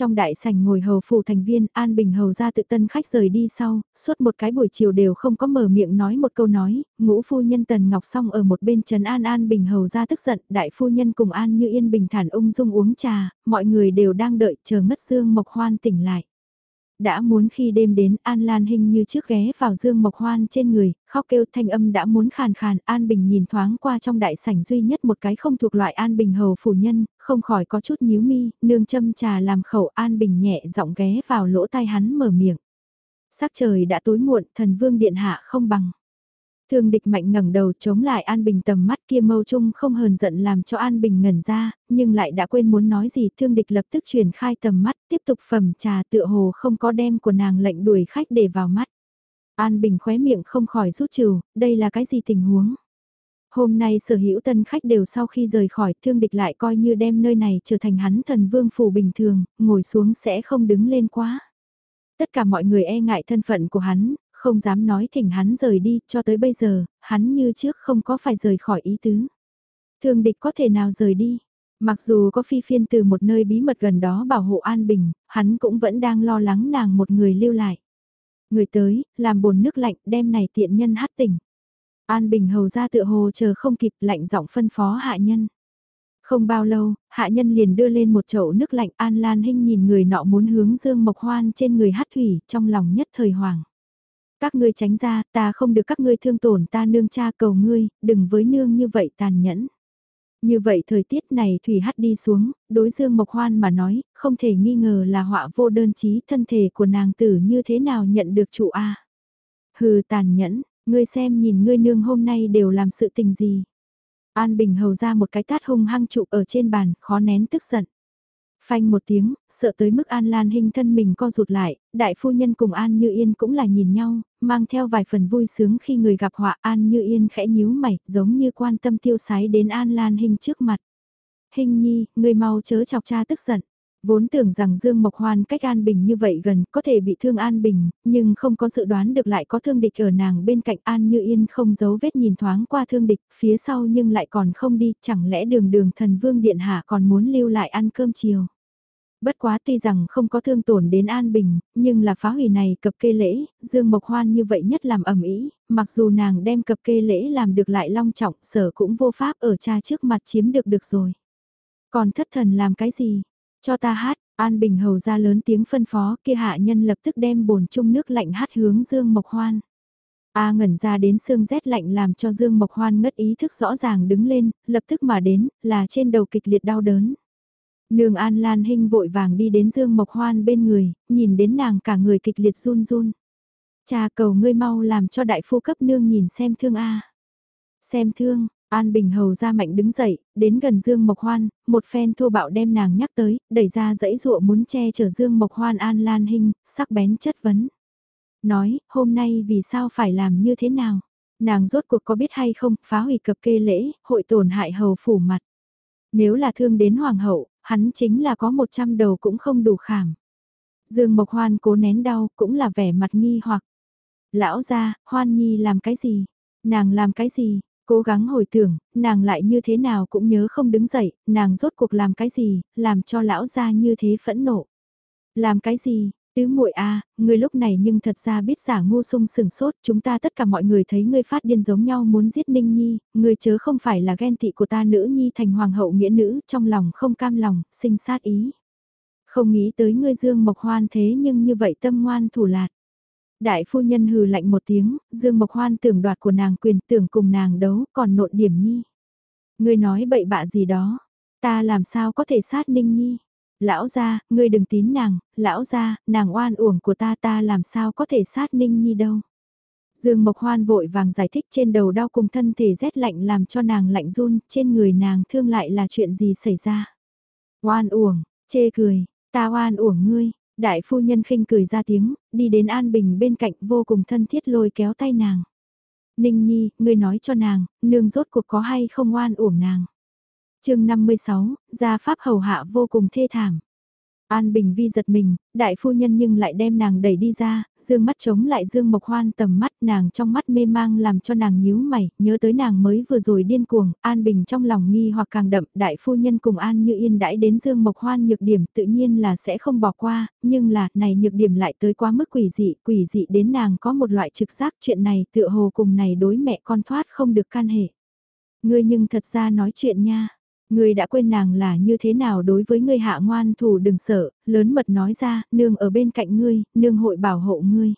Trong đại sảnh ngồi hầu phủ thành viên, An Bình hầu ra tự tân khách rời đi sau, suốt một cái buổi chiều đều không có mở miệng nói một câu nói, ngũ phu nhân Tần Ngọc Song ở một bên trấn An An Bình hầu ra tức giận, đại phu nhân cùng An như yên bình thản ung dung uống trà, mọi người đều đang đợi chờ ngất dương mộc hoan tỉnh lại. Đã muốn khi đêm đến An Lan Hinh như trước ghé vào Dương Mộc Hoan trên người, khóc kêu thanh âm đã muốn khàn khàn, An Bình nhìn thoáng qua trong đại sảnh duy nhất một cái không thuộc loại An Bình hầu phủ nhân, không khỏi có chút nhíu mi, nương châm trà làm khẩu An Bình nhẹ giọng ghé vào lỗ tai hắn mở miệng. Sắc trời đã tối muộn, thần vương điện hạ không bằng. Thương địch mạnh ngẩng đầu chống lại An Bình tầm mắt kia mâu trung không hờn giận làm cho An Bình ngẩn ra, nhưng lại đã quên muốn nói gì. Thương địch lập tức truyền khai tầm mắt, tiếp tục phẩm trà tựa hồ không có đem của nàng lệnh đuổi khách để vào mắt. An Bình khóe miệng không khỏi rút trừ, đây là cái gì tình huống? Hôm nay sở hữu tân khách đều sau khi rời khỏi thương địch lại coi như đem nơi này trở thành hắn thần vương phủ bình thường, ngồi xuống sẽ không đứng lên quá. Tất cả mọi người e ngại thân phận của hắn, không dám nói thỉnh hắn rời đi, cho tới bây giờ, hắn như trước không có phải rời khỏi ý tứ. Thương địch có thể nào rời đi? Mặc dù có phi phiên từ một nơi bí mật gần đó bảo hộ an bình, hắn cũng vẫn đang lo lắng nàng một người lưu lại. Người tới, làm bồn nước lạnh, đem này tiện nhân hát tỉnh. An Bình hầu ra tựa hồ chờ không kịp lạnh giọng phân phó hạ nhân. Không bao lâu, hạ nhân liền đưa lên một chậu nước lạnh An Lan Hinh nhìn người nọ muốn hướng Dương Mộc Hoan trên người hát thủy trong lòng nhất thời hoàng. Các ngươi tránh ra, ta không được các ngươi thương tổn ta nương cha cầu ngươi, đừng với nương như vậy tàn nhẫn. Như vậy thời tiết này thủy hắt đi xuống, đối Dương Mộc Hoan mà nói, không thể nghi ngờ là họa vô đơn chí thân thể của nàng tử như thế nào nhận được trụ A. Hừ tàn nhẫn, ngươi xem nhìn ngươi nương hôm nay đều làm sự tình gì. An Bình hầu ra một cái tát hung hăng trụ ở trên bàn, khó nén tức giận. Phanh một tiếng, sợ tới mức An Lan hình thân mình co rụt lại, đại phu nhân cùng An Như Yên cũng là nhìn nhau, mang theo vài phần vui sướng khi người gặp họa An Như Yên khẽ nhíu mày, giống như quan tâm tiêu sái đến An Lan hình trước mặt. Hình nhi, người mau chớ chọc cha tức giận. Vốn tưởng rằng Dương Mộc Hoan cách An Bình như vậy gần có thể bị thương An Bình, nhưng không có dự đoán được lại có thương địch ở nàng bên cạnh An Như Yên không giấu vết nhìn thoáng qua thương địch phía sau nhưng lại còn không đi, chẳng lẽ đường đường thần vương điện hạ còn muốn lưu lại ăn cơm chiều. Bất quá tuy rằng không có thương tổn đến An Bình, nhưng là phá hủy này cập kê lễ, Dương Mộc Hoan như vậy nhất làm ẩm ý, mặc dù nàng đem cập kê lễ làm được lại long trọng, sở cũng vô pháp ở cha trước mặt chiếm được được rồi. Còn thất thần làm cái gì? Cho ta hát, An Bình hầu ra lớn tiếng phân phó kia hạ nhân lập tức đem bồn chung nước lạnh hát hướng Dương Mộc Hoan. A ngẩn ra đến xương rét lạnh làm cho Dương Mộc Hoan ngất ý thức rõ ràng đứng lên, lập tức mà đến, là trên đầu kịch liệt đau đớn. Nương An Lan Hinh vội vàng đi đến Dương Mộc Hoan bên người, nhìn đến nàng cả người kịch liệt run run. Cha cầu ngươi mau làm cho đại phu cấp nương nhìn xem thương A. Xem thương, An Bình Hầu ra mạnh đứng dậy, đến gần Dương Mộc Hoan, một phen thô bạo đem nàng nhắc tới, đẩy ra dãy dụa muốn che chở Dương Mộc Hoan An Lan Hinh, sắc bén chất vấn. Nói, hôm nay vì sao phải làm như thế nào? Nàng rốt cuộc có biết hay không, phá hủy cập kê lễ, hội tổn hại hầu phủ mặt. Nếu là thương đến hoàng hậu, hắn chính là có 100 đầu cũng không đủ khảm. Dương Mộc Hoan cố nén đau, cũng là vẻ mặt nghi hoặc. Lão ra, Hoan Nhi làm cái gì? Nàng làm cái gì? Cố gắng hồi tưởng, nàng lại như thế nào cũng nhớ không đứng dậy, nàng rốt cuộc làm cái gì, làm cho lão ra như thế phẫn nộ. Làm cái gì, tứ muội a ngươi lúc này nhưng thật ra biết giả ngu sung sừng sốt, chúng ta tất cả mọi người thấy ngươi phát điên giống nhau muốn giết Ninh Nhi, ngươi chớ không phải là ghen tị của ta nữ Nhi thành hoàng hậu nghĩa nữ, trong lòng không cam lòng, sinh sát ý. Không nghĩ tới ngươi dương mộc hoan thế nhưng như vậy tâm ngoan thủ lạt. Đại phu nhân hừ lạnh một tiếng, Dương Mộc Hoan tưởng đoạt của nàng quyền tưởng cùng nàng đấu, còn nộn điểm nhi. Ngươi nói bậy bạ gì đó, ta làm sao có thể sát Ninh Nhi. Lão gia, ngươi đừng tín nàng, lão gia, nàng oan uổng của ta ta làm sao có thể sát Ninh Nhi đâu. Dương Mộc Hoan vội vàng giải thích trên đầu đau cùng thân thể rét lạnh làm cho nàng lạnh run, trên người nàng thương lại là chuyện gì xảy ra. Oan uổng, chê cười, ta oan uổng ngươi, Đại phu nhân khinh cười ra tiếng, đi đến An Bình bên cạnh vô cùng thân thiết lôi kéo tay nàng. Ninh Nhi, ngươi nói cho nàng, nương rốt cuộc có hay không oan uổng nàng. chương 56, gia pháp hầu hạ vô cùng thê thảm. An Bình Vi giật mình, đại phu nhân nhưng lại đem nàng đẩy đi ra, dương mắt chống lại dương mộc hoan tầm mắt nàng trong mắt mê mang làm cho nàng nhíu mày, nhớ tới nàng mới vừa rồi điên cuồng, An Bình trong lòng nghi hoặc càng đậm, đại phu nhân cùng An như yên đãi đến dương mộc hoan nhược điểm tự nhiên là sẽ không bỏ qua, nhưng là, này nhược điểm lại tới quá mức quỷ dị, quỷ dị đến nàng có một loại trực giác chuyện này tựa hồ cùng này đối mẹ con thoát không được can hệ. Ngươi nhưng thật ra nói chuyện nha. Ngươi đã quên nàng là như thế nào đối với ngươi hạ ngoan thủ đừng sợ, lớn mật nói ra, nương ở bên cạnh ngươi, nương hội bảo hộ ngươi.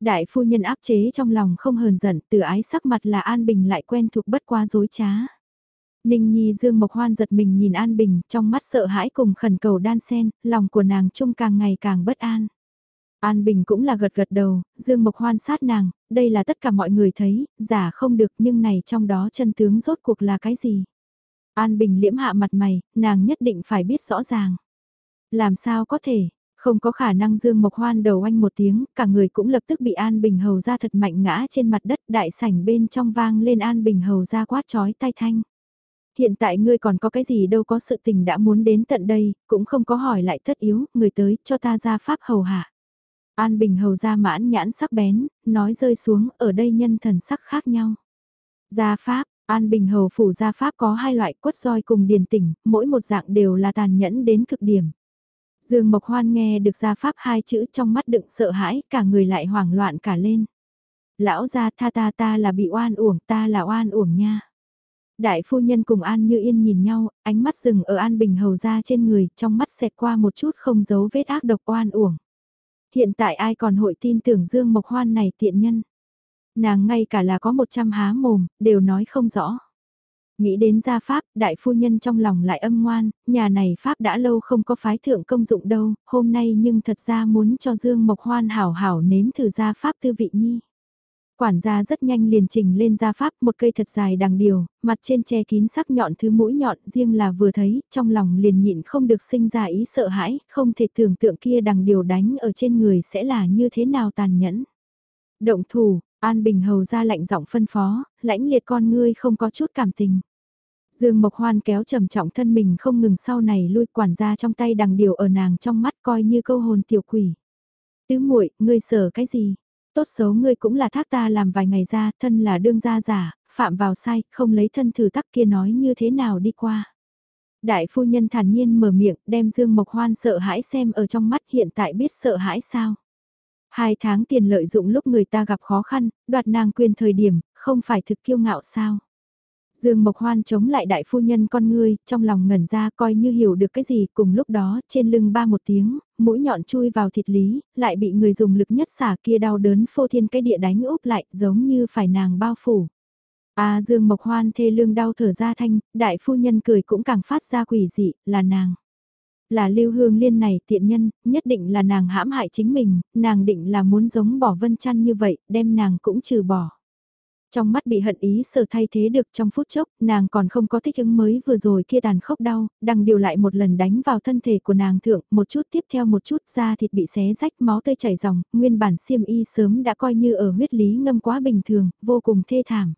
Đại phu nhân áp chế trong lòng không hờn giận, từ ái sắc mặt là An Bình lại quen thuộc bất qua dối trá. Ninh Nhi Dương Mộc Hoan giật mình nhìn An Bình, trong mắt sợ hãi cùng khẩn cầu đan sen, lòng của nàng trung càng ngày càng bất an. An Bình cũng là gật gật đầu, Dương Mộc Hoan sát nàng, đây là tất cả mọi người thấy, giả không được nhưng này trong đó chân tướng rốt cuộc là cái gì. An Bình liễm hạ mặt mày, nàng nhất định phải biết rõ ràng. Làm sao có thể, không có khả năng Dương Mộc Hoan đầu anh một tiếng, cả người cũng lập tức bị An Bình hầu ra thật mạnh ngã trên mặt đất đại sảnh bên trong vang lên An Bình hầu ra quát chói tai thanh. Hiện tại ngươi còn có cái gì đâu có sự tình đã muốn đến tận đây, cũng không có hỏi lại thất yếu, người tới cho ta ra pháp hầu hạ. An Bình hầu ra mãn nhãn sắc bén, nói rơi xuống, ở đây nhân thần sắc khác nhau. Gia pháp, An Bình hầu phủ gia pháp có hai loại quất roi cùng điền tỉnh, mỗi một dạng đều là tàn nhẫn đến cực điểm. Dương Mộc Hoan nghe được gia pháp hai chữ trong mắt đựng sợ hãi, cả người lại hoảng loạn cả lên. Lão gia tha ta ta là bị oan uổng, ta là oan uổng nha. Đại phu nhân cùng An Như Yên nhìn nhau, ánh mắt dừng ở An Bình hầu ra trên người, trong mắt xẹt qua một chút không giấu vết ác độc oan uổng. Hiện tại ai còn hội tin tưởng Dương Mộc Hoan này tiện nhân. Nàng ngay cả là có một trăm há mồm, đều nói không rõ. Nghĩ đến gia pháp, đại phu nhân trong lòng lại âm ngoan, nhà này pháp đã lâu không có phái thượng công dụng đâu, hôm nay nhưng thật ra muốn cho Dương Mộc Hoan hảo hảo nếm thử gia pháp tư vị nhi. Quản gia rất nhanh liền trình lên gia pháp một cây thật dài đằng điều, mặt trên che kín sắc nhọn thứ mũi nhọn riêng là vừa thấy, trong lòng liền nhịn không được sinh ra ý sợ hãi, không thể tưởng tượng kia đằng điều đánh ở trên người sẽ là như thế nào tàn nhẫn. Động thủ, An Bình Hầu ra lạnh giọng phân phó, lãnh liệt con ngươi không có chút cảm tình. Dương Mộc Hoan kéo trầm trọng thân mình không ngừng sau này lui quản ra trong tay đằng điều ở nàng trong mắt coi như câu hồn tiểu quỷ. Tứ muội, ngươi sợ cái gì? Tốt xấu ngươi cũng là thác ta làm vài ngày ra, thân là đương gia giả, phạm vào sai, không lấy thân thử tắc kia nói như thế nào đi qua. Đại phu nhân thản nhiên mở miệng, đem Dương Mộc Hoan sợ hãi xem ở trong mắt hiện tại biết sợ hãi sao. Hai tháng tiền lợi dụng lúc người ta gặp khó khăn, đoạt nàng quyền thời điểm, không phải thực kiêu ngạo sao. Dương Mộc Hoan chống lại đại phu nhân con ngươi, trong lòng ngẩn ra coi như hiểu được cái gì, cùng lúc đó, trên lưng ba một tiếng, mũi nhọn chui vào thịt lý, lại bị người dùng lực nhất xả kia đau đớn phô thiên cái địa đánh úp lại, giống như phải nàng bao phủ. À Dương Mộc Hoan thê lương đau thở ra thanh, đại phu nhân cười cũng càng phát ra quỷ dị, là nàng. Là lưu hương liên này tiện nhân, nhất định là nàng hãm hại chính mình, nàng định là muốn giống bỏ vân chăn như vậy, đem nàng cũng trừ bỏ. Trong mắt bị hận ý sở thay thế được trong phút chốc, nàng còn không có thích ứng mới vừa rồi kia tàn khốc đau, đằng điều lại một lần đánh vào thân thể của nàng thượng, một chút tiếp theo một chút da thịt bị xé rách máu tươi chảy ròng, nguyên bản xiêm y sớm đã coi như ở huyết lý ngâm quá bình thường, vô cùng thê thảm.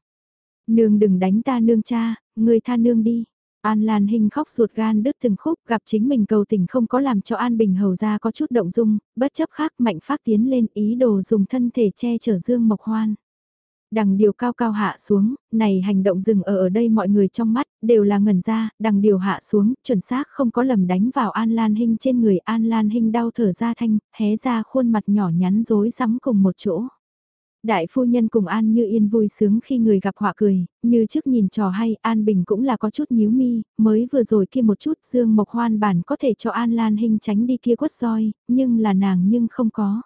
Nương đừng đánh ta nương cha, người tha nương đi. An Lan Hinh khóc ruột gan đứt từng khúc gặp chính mình cầu tình không có làm cho An Bình hầu ra có chút động dung, bất chấp khác mạnh phát tiến lên ý đồ dùng thân thể che chở Dương Mộc Hoan. Đằng điều cao cao hạ xuống, này hành động dừng ở ở đây mọi người trong mắt, đều là ngẩn ra, đằng điều hạ xuống, chuẩn xác không có lầm đánh vào An Lan Hinh trên người An Lan Hinh đau thở ra thanh, hé ra khuôn mặt nhỏ nhắn rối rắm cùng một chỗ. Đại phu nhân cùng An Như Yên vui sướng khi người gặp họa cười, như trước nhìn trò hay An Bình cũng là có chút nhíu mi, mới vừa rồi kia một chút Dương Mộc Hoan bản có thể cho An Lan Hinh tránh đi kia quất roi, nhưng là nàng nhưng không có.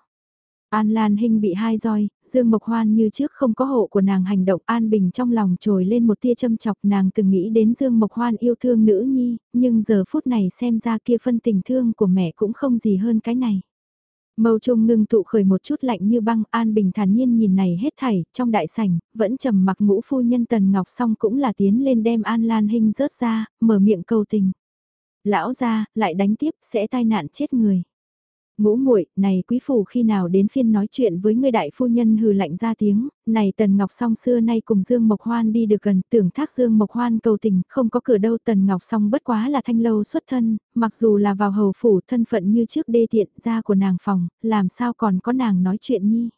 An Lan Hinh bị hai roi, Dương Mộc Hoan như trước không có hộ của nàng hành động An Bình trong lòng trồi lên một tia châm chọc nàng từng nghĩ đến Dương Mộc Hoan yêu thương nữ nhi, nhưng giờ phút này xem ra kia phân tình thương của mẹ cũng không gì hơn cái này. Mâu trung ngưng tụ khởi một chút lạnh như băng An Bình thản nhiên nhìn này hết thảy, trong đại sảnh, vẫn trầm mặc ngũ phu nhân Tần Ngọc song cũng là tiến lên đem An Lan hình rớt ra, mở miệng cầu tình. Lão ra, lại đánh tiếp, sẽ tai nạn chết người. Ngũ muội, này quý phủ khi nào đến phiên nói chuyện với người đại phu nhân hừ lạnh ra tiếng, này Tần Ngọc song xưa nay cùng Dương Mộc Hoan đi được gần, tưởng thác Dương Mộc Hoan cầu tình, không có cửa đâu Tần Ngọc song bất quá là thanh lâu xuất thân, mặc dù là vào hầu phủ thân phận như trước đê tiện ra của nàng phòng, làm sao còn có nàng nói chuyện nhi.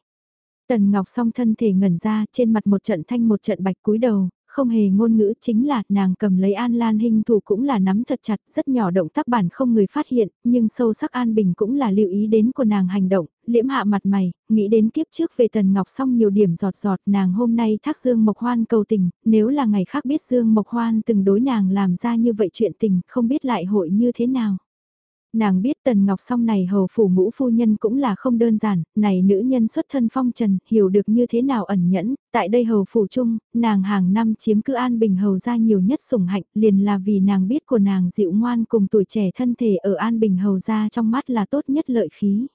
Tần Ngọc song thân thể ngẩn ra, trên mặt một trận thanh một trận bạch cúi đầu, không hề ngôn ngữ chính là nàng cầm lấy An Lan hình thủ cũng là nắm thật chặt, rất nhỏ động tác bản không người phát hiện, nhưng sâu sắc An Bình cũng là lưu ý đến của nàng hành động, liễm hạ mặt mày, nghĩ đến kiếp trước về Tần Ngọc xong nhiều điểm giọt giọt nàng hôm nay thác Dương Mộc Hoan cầu tình, nếu là ngày khác biết Dương Mộc Hoan từng đối nàng làm ra như vậy chuyện tình, không biết lại hội như thế nào. Nàng biết Tần Ngọc song này hầu phủ ngũ phu nhân cũng là không đơn giản, này nữ nhân xuất thân phong trần, hiểu được như thế nào ẩn nhẫn, tại đây hầu phủ chung, nàng hàng năm chiếm cứ an bình hầu ra nhiều nhất sủng hạnh, liền là vì nàng biết của nàng dịu ngoan cùng tuổi trẻ thân thể ở an bình hầu ra trong mắt là tốt nhất lợi khí.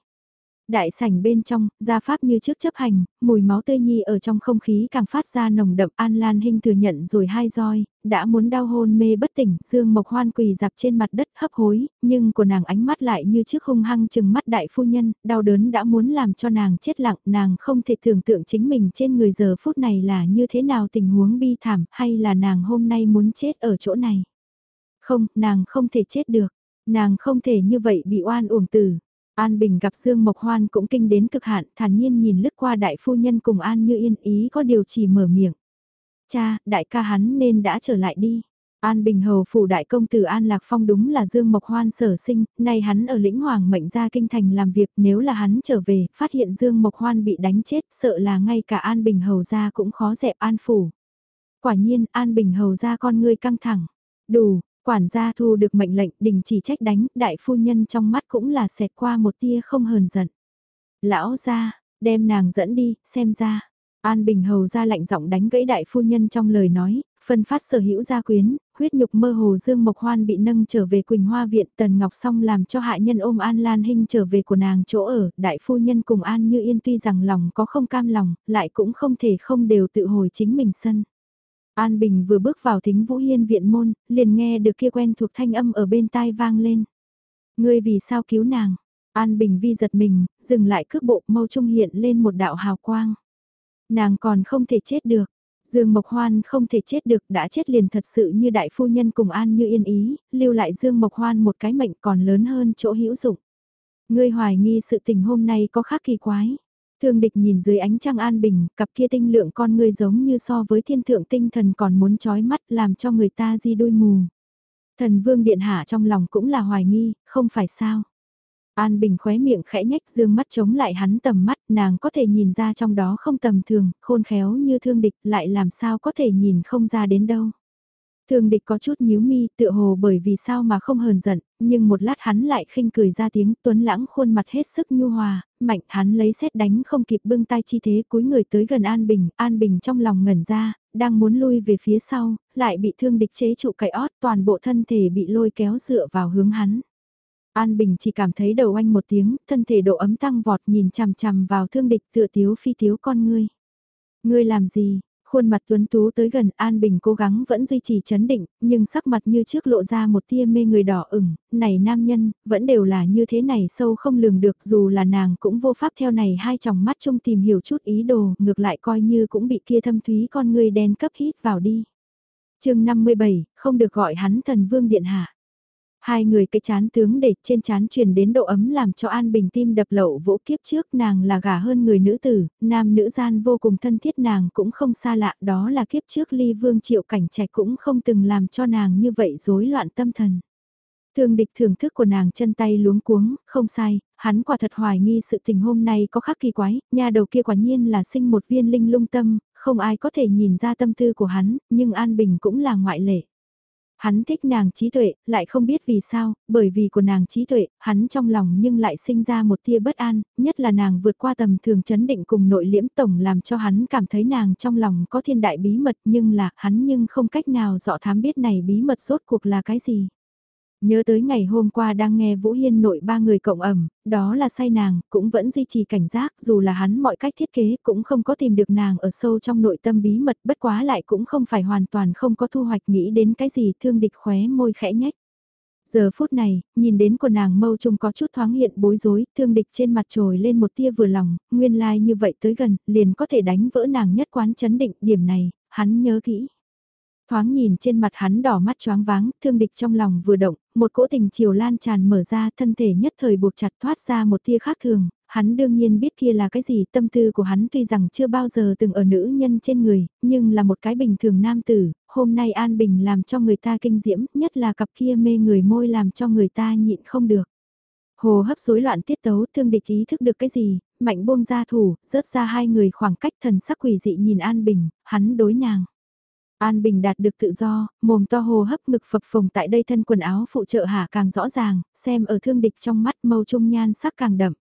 Đại sảnh bên trong, gia pháp như trước chấp hành, mùi máu tươi nhi ở trong không khí càng phát ra nồng đậm An Lan Hinh thừa nhận rồi hai roi, đã muốn đau hôn mê bất tỉnh, Dương Mộc Hoan quỳ dạp trên mặt đất hấp hối, nhưng của nàng ánh mắt lại như trước hung hăng chừng mắt đại phu nhân, đau đớn đã muốn làm cho nàng chết lặng, nàng không thể tưởng tượng chính mình trên người giờ phút này là như thế nào tình huống bi thảm, hay là nàng hôm nay muốn chết ở chỗ này. Không, nàng không thể chết được, nàng không thể như vậy bị oan uổng tử. An Bình gặp Dương Mộc Hoan cũng kinh đến cực hạn, thản nhiên nhìn lướt qua đại phu nhân cùng An Như Yên ý có điều chỉ mở miệng. Cha, đại ca hắn nên đã trở lại đi. An Bình Hầu phủ đại công tử An Lạc Phong đúng là Dương Mộc Hoan sở sinh, nay hắn ở lĩnh hoàng mệnh ra kinh thành làm việc nếu là hắn trở về, phát hiện Dương Mộc Hoan bị đánh chết, sợ là ngay cả An Bình Hầu ra cũng khó dẹp An phủ. Quả nhiên, An Bình Hầu ra con ngươi căng thẳng. Đủ, Quản gia thu được mệnh lệnh đình chỉ trách đánh, đại phu nhân trong mắt cũng là xẹt qua một tia không hờn giận. Lão ra, đem nàng dẫn đi, xem ra. An Bình Hầu ra lạnh giọng đánh gãy đại phu nhân trong lời nói, phân phát sở hữu gia quyến, huyết nhục mơ hồ Dương Mộc Hoan bị nâng trở về Quỳnh Hoa Viện Tần Ngọc Song làm cho hạ nhân ôm An Lan Hinh trở về của nàng chỗ ở, đại phu nhân cùng An Như Yên tuy rằng lòng có không cam lòng, lại cũng không thể không đều tự hồi chính mình sân. An Bình vừa bước vào thính Vũ Hiên viện môn, liền nghe được kia quen thuộc thanh âm ở bên tai vang lên. Ngươi vì sao cứu nàng? An Bình vi giật mình, dừng lại cước bộ mâu trung hiện lên một đạo hào quang. Nàng còn không thể chết được. Dương Mộc Hoan không thể chết được đã chết liền thật sự như đại phu nhân cùng An như yên ý, lưu lại Dương Mộc Hoan một cái mệnh còn lớn hơn chỗ hữu dụng. Ngươi hoài nghi sự tình hôm nay có khác kỳ quái. Thương địch nhìn dưới ánh trăng an bình, cặp kia tinh lượng con người giống như so với thiên thượng tinh thần còn muốn trói mắt làm cho người ta di đôi mù. Thần vương điện hạ trong lòng cũng là hoài nghi, không phải sao. An Bình khóe miệng khẽ nhách dương mắt chống lại hắn tầm mắt, nàng có thể nhìn ra trong đó không tầm thường, khôn khéo như thương địch lại làm sao có thể nhìn không ra đến đâu. Thường địch có chút nhíu mi tựa hồ bởi vì sao mà không hờn giận, nhưng một lát hắn lại khinh cười ra tiếng tuấn lãng khuôn mặt hết sức nhu hòa, mạnh hắn lấy xét đánh không kịp bưng tay chi thế cúi người tới gần An Bình, An Bình trong lòng ngẩn ra, đang muốn lui về phía sau, lại bị thương địch chế trụ cậy ót toàn bộ thân thể bị lôi kéo dựa vào hướng hắn. An Bình chỉ cảm thấy đầu anh một tiếng, thân thể độ ấm tăng vọt nhìn chằm chằm vào thương địch tựa tiếu phi tiếu con ngươi. Ngươi làm gì, Khuôn mặt tuấn tú tới gần An Bình cố gắng vẫn duy trì chấn định, nhưng sắc mặt như trước lộ ra một tia mê người đỏ ửng, này nam nhân, vẫn đều là như thế này sâu không lường được dù là nàng cũng vô pháp theo này hai tròng mắt chung tìm hiểu chút ý đồ, ngược lại coi như cũng bị kia thâm thúy con người đen cấp hít vào đi. chương 57, không được gọi hắn thần vương điện hạ. Hai người cái chán tướng để trên chán truyền đến độ ấm làm cho An Bình tim đập lậu vỗ kiếp trước nàng là gả hơn người nữ tử, nam nữ gian vô cùng thân thiết nàng cũng không xa lạ đó là kiếp trước ly vương triệu cảnh trạch cũng không từng làm cho nàng như vậy rối loạn tâm thần. Thương địch thưởng thức của nàng chân tay luống cuống, không sai, hắn quả thật hoài nghi sự tình hôm nay có khác kỳ quái, nhà đầu kia quả nhiên là sinh một viên linh lung tâm, không ai có thể nhìn ra tâm tư của hắn, nhưng An Bình cũng là ngoại lệ. Hắn thích nàng trí tuệ, lại không biết vì sao, bởi vì của nàng trí tuệ, hắn trong lòng nhưng lại sinh ra một tia bất an, nhất là nàng vượt qua tầm thường chấn định cùng nội liễm tổng làm cho hắn cảm thấy nàng trong lòng có thiên đại bí mật nhưng là hắn nhưng không cách nào dọ thám biết này bí mật rốt cuộc là cái gì. Nhớ tới ngày hôm qua đang nghe Vũ Hiên nội ba người cộng ẩm, đó là say nàng, cũng vẫn duy trì cảnh giác dù là hắn mọi cách thiết kế cũng không có tìm được nàng ở sâu trong nội tâm bí mật bất quá lại cũng không phải hoàn toàn không có thu hoạch nghĩ đến cái gì thương địch khóe môi khẽ nhách. Giờ phút này, nhìn đến của nàng mâu trùng có chút thoáng hiện bối rối, thương địch trên mặt trồi lên một tia vừa lòng, nguyên lai like như vậy tới gần, liền có thể đánh vỡ nàng nhất quán chấn định, điểm này, hắn nhớ kỹ. Thoáng nhìn trên mặt hắn đỏ mắt choáng váng, thương địch trong lòng vừa động, một cỗ tình chiều lan tràn mở ra thân thể nhất thời buộc chặt thoát ra một tia khác thường, hắn đương nhiên biết kia là cái gì tâm tư của hắn tuy rằng chưa bao giờ từng ở nữ nhân trên người, nhưng là một cái bình thường nam tử, hôm nay An Bình làm cho người ta kinh diễm, nhất là cặp kia mê người môi làm cho người ta nhịn không được. Hồ hấp rối loạn tiết tấu thương địch ý thức được cái gì, mạnh buông ra thủ, rớt ra hai người khoảng cách thần sắc quỷ dị nhìn An Bình, hắn đối nàng. An Bình đạt được tự do, mồm to hồ hấp ngực phập phồng tại đây thân quần áo phụ trợ hạ càng rõ ràng, xem ở thương địch trong mắt mâu trung nhan sắc càng đậm.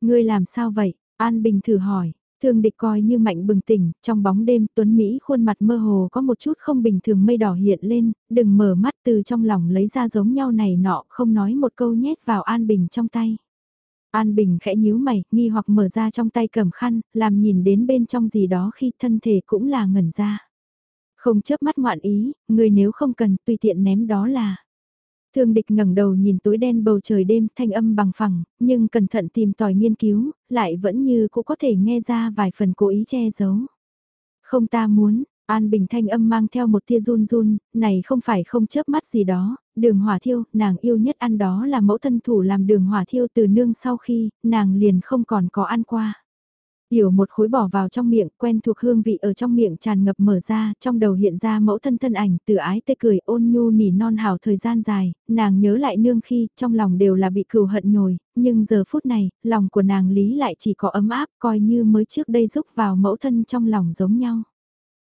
Ngươi làm sao vậy? An Bình thử hỏi. Thương địch coi như mạnh bừng tỉnh, trong bóng đêm Tuấn Mỹ khuôn mặt mơ hồ có một chút không bình thường mây đỏ hiện lên, đừng mở mắt từ trong lòng lấy ra giống nhau này nọ không nói một câu nhét vào An Bình trong tay. An Bình khẽ nhíu mày, nghi hoặc mở ra trong tay cầm khăn, làm nhìn đến bên trong gì đó khi thân thể cũng là ngẩn ra. Không chớp mắt ngoạn ý, người nếu không cần tùy tiện ném đó là. Thương địch ngẩng đầu nhìn tối đen bầu trời đêm thanh âm bằng phẳng, nhưng cẩn thận tìm tòi nghiên cứu, lại vẫn như cũng có thể nghe ra vài phần cố ý che giấu. Không ta muốn, An Bình thanh âm mang theo một tia run run, này không phải không chớp mắt gì đó, đường hỏa thiêu, nàng yêu nhất ăn đó là mẫu thân thủ làm đường hỏa thiêu từ nương sau khi, nàng liền không còn có ăn qua. Hiểu một khối bỏ vào trong miệng, quen thuộc hương vị ở trong miệng tràn ngập mở ra, trong đầu hiện ra mẫu thân thân ảnh, từ ái tê cười ôn nhu nỉ non hào thời gian dài, nàng nhớ lại nương khi, trong lòng đều là bị cừu hận nhồi, nhưng giờ phút này, lòng của nàng lý lại chỉ có ấm áp, coi như mới trước đây rúc vào mẫu thân trong lòng giống nhau.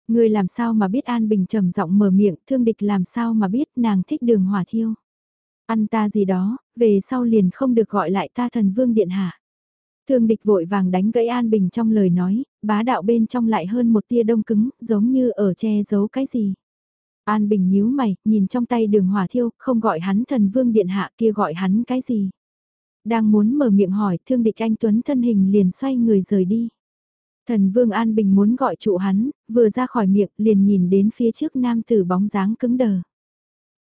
Người làm sao mà biết An Bình trầm giọng mở miệng, thương địch làm sao mà biết nàng thích đường hỏa thiêu. Ăn ta gì đó, về sau liền không được gọi lại ta thần vương điện hạ. Thương địch vội vàng đánh gãy An Bình trong lời nói, bá đạo bên trong lại hơn một tia đông cứng, giống như ở che giấu cái gì. An Bình nhíu mày, nhìn trong tay đường hỏa thiêu, không gọi hắn thần vương điện hạ kia gọi hắn cái gì. Đang muốn mở miệng hỏi, thương địch anh Tuấn thân hình liền xoay người rời đi. Thần vương An Bình muốn gọi trụ hắn, vừa ra khỏi miệng liền nhìn đến phía trước nam tử bóng dáng cứng đờ.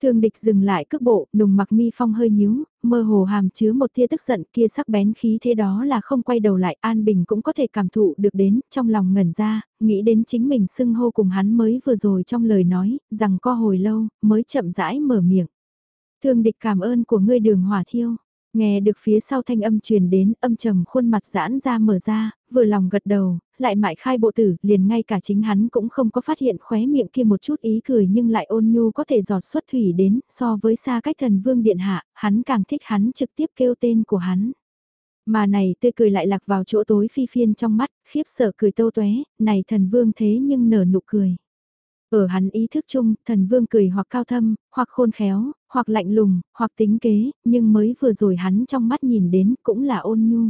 Thương địch dừng lại cước bộ, nùng mặc mi phong hơi nhíu, mơ hồ hàm chứa một tia tức giận kia sắc bén khí thế đó là không quay đầu lại An Bình cũng có thể cảm thụ được đến, trong lòng ngẩn ra, nghĩ đến chính mình xưng hô cùng hắn mới vừa rồi trong lời nói, rằng co hồi lâu, mới chậm rãi mở miệng. Thương địch cảm ơn của ngươi đường hỏa thiêu. Nghe được phía sau thanh âm truyền đến, âm trầm khuôn mặt giãn ra mở ra, vừa lòng gật đầu, lại mại khai bộ tử, liền ngay cả chính hắn cũng không có phát hiện khóe miệng kia một chút ý cười nhưng lại ôn nhu có thể giọt xuất thủy đến, so với xa cách thần vương điện hạ, hắn càng thích hắn trực tiếp kêu tên của hắn. Mà này tươi cười lại lạc vào chỗ tối phi phiên trong mắt, khiếp sợ cười tô tuế này thần vương thế nhưng nở nụ cười. Ở hắn ý thức chung, thần vương cười hoặc cao thâm, hoặc khôn khéo, hoặc lạnh lùng, hoặc tính kế, nhưng mới vừa rồi hắn trong mắt nhìn đến cũng là ôn nhu.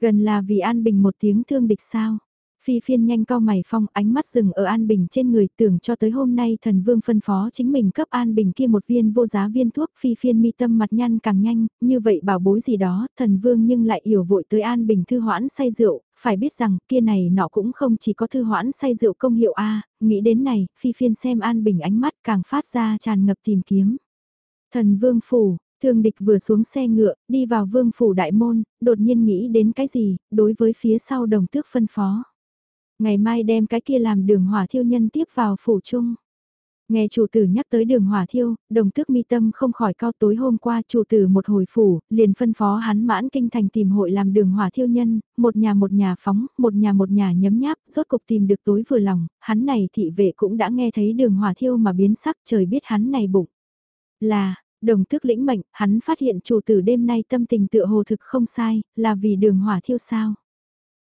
Gần là vì An Bình một tiếng thương địch sao. Phi phiên nhanh cao mày phong ánh mắt dừng ở An Bình trên người tưởng cho tới hôm nay thần vương phân phó chính mình cấp An Bình kia một viên vô giá viên thuốc phi phiên mi tâm mặt nhăn càng nhanh, như vậy bảo bối gì đó, thần vương nhưng lại yểu vội tới An Bình thư hoãn say rượu, phải biết rằng kia này nọ cũng không chỉ có thư hoãn say rượu công hiệu A, nghĩ đến này, phi phiên xem An Bình ánh mắt càng phát ra tràn ngập tìm kiếm. Thần vương phủ, Thương địch vừa xuống xe ngựa, đi vào vương phủ đại môn, đột nhiên nghĩ đến cái gì, đối với phía sau đồng tước phân phó. Ngày mai đem cái kia làm đường hỏa thiêu nhân tiếp vào phủ chung. Nghe chủ tử nhắc tới đường hỏa thiêu, đồng tước mi tâm không khỏi cao tối hôm qua chủ tử một hồi phủ, liền phân phó hắn mãn kinh thành tìm hội làm đường hỏa thiêu nhân, một nhà một nhà phóng, một nhà một nhà nhấm nháp, rốt cục tìm được tối vừa lòng, hắn này thị vệ cũng đã nghe thấy đường hỏa thiêu mà biến sắc trời biết hắn này bụng. Là, Đồng tước lĩnh mệnh, hắn phát hiện chủ tử đêm nay tâm tình tựa hồ thực không sai, là vì đường hỏa thiêu sao.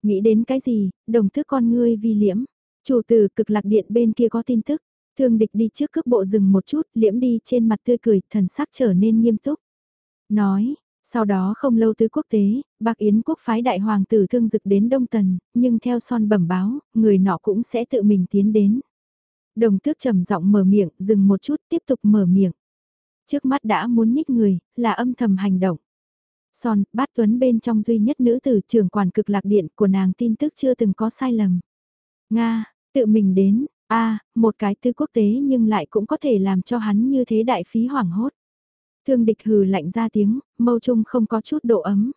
Nghĩ đến cái gì, đồng tước con ngươi vi liễm. Chủ tử cực lạc điện bên kia có tin tức. Thương địch đi trước cước bộ dừng một chút, liễm đi trên mặt tươi cười, thần sắc trở nên nghiêm túc. Nói, sau đó không lâu tứ quốc tế, bạc Yến quốc phái đại hoàng tử thương dực đến Đông Tần, nhưng theo son bẩm báo, người nọ cũng sẽ tự mình tiến đến. Đồng tước trầm giọng mở miệng, dừng một chút, tiếp tục mở miệng. Trước mắt đã muốn nhích người, là âm thầm hành động. Son, bát tuấn bên trong duy nhất nữ tử trưởng quản cực lạc điện của nàng tin tức chưa từng có sai lầm. Nga, tự mình đến, a một cái tư quốc tế nhưng lại cũng có thể làm cho hắn như thế đại phí hoảng hốt. Thương địch hừ lạnh ra tiếng, mâu trung không có chút độ ấm.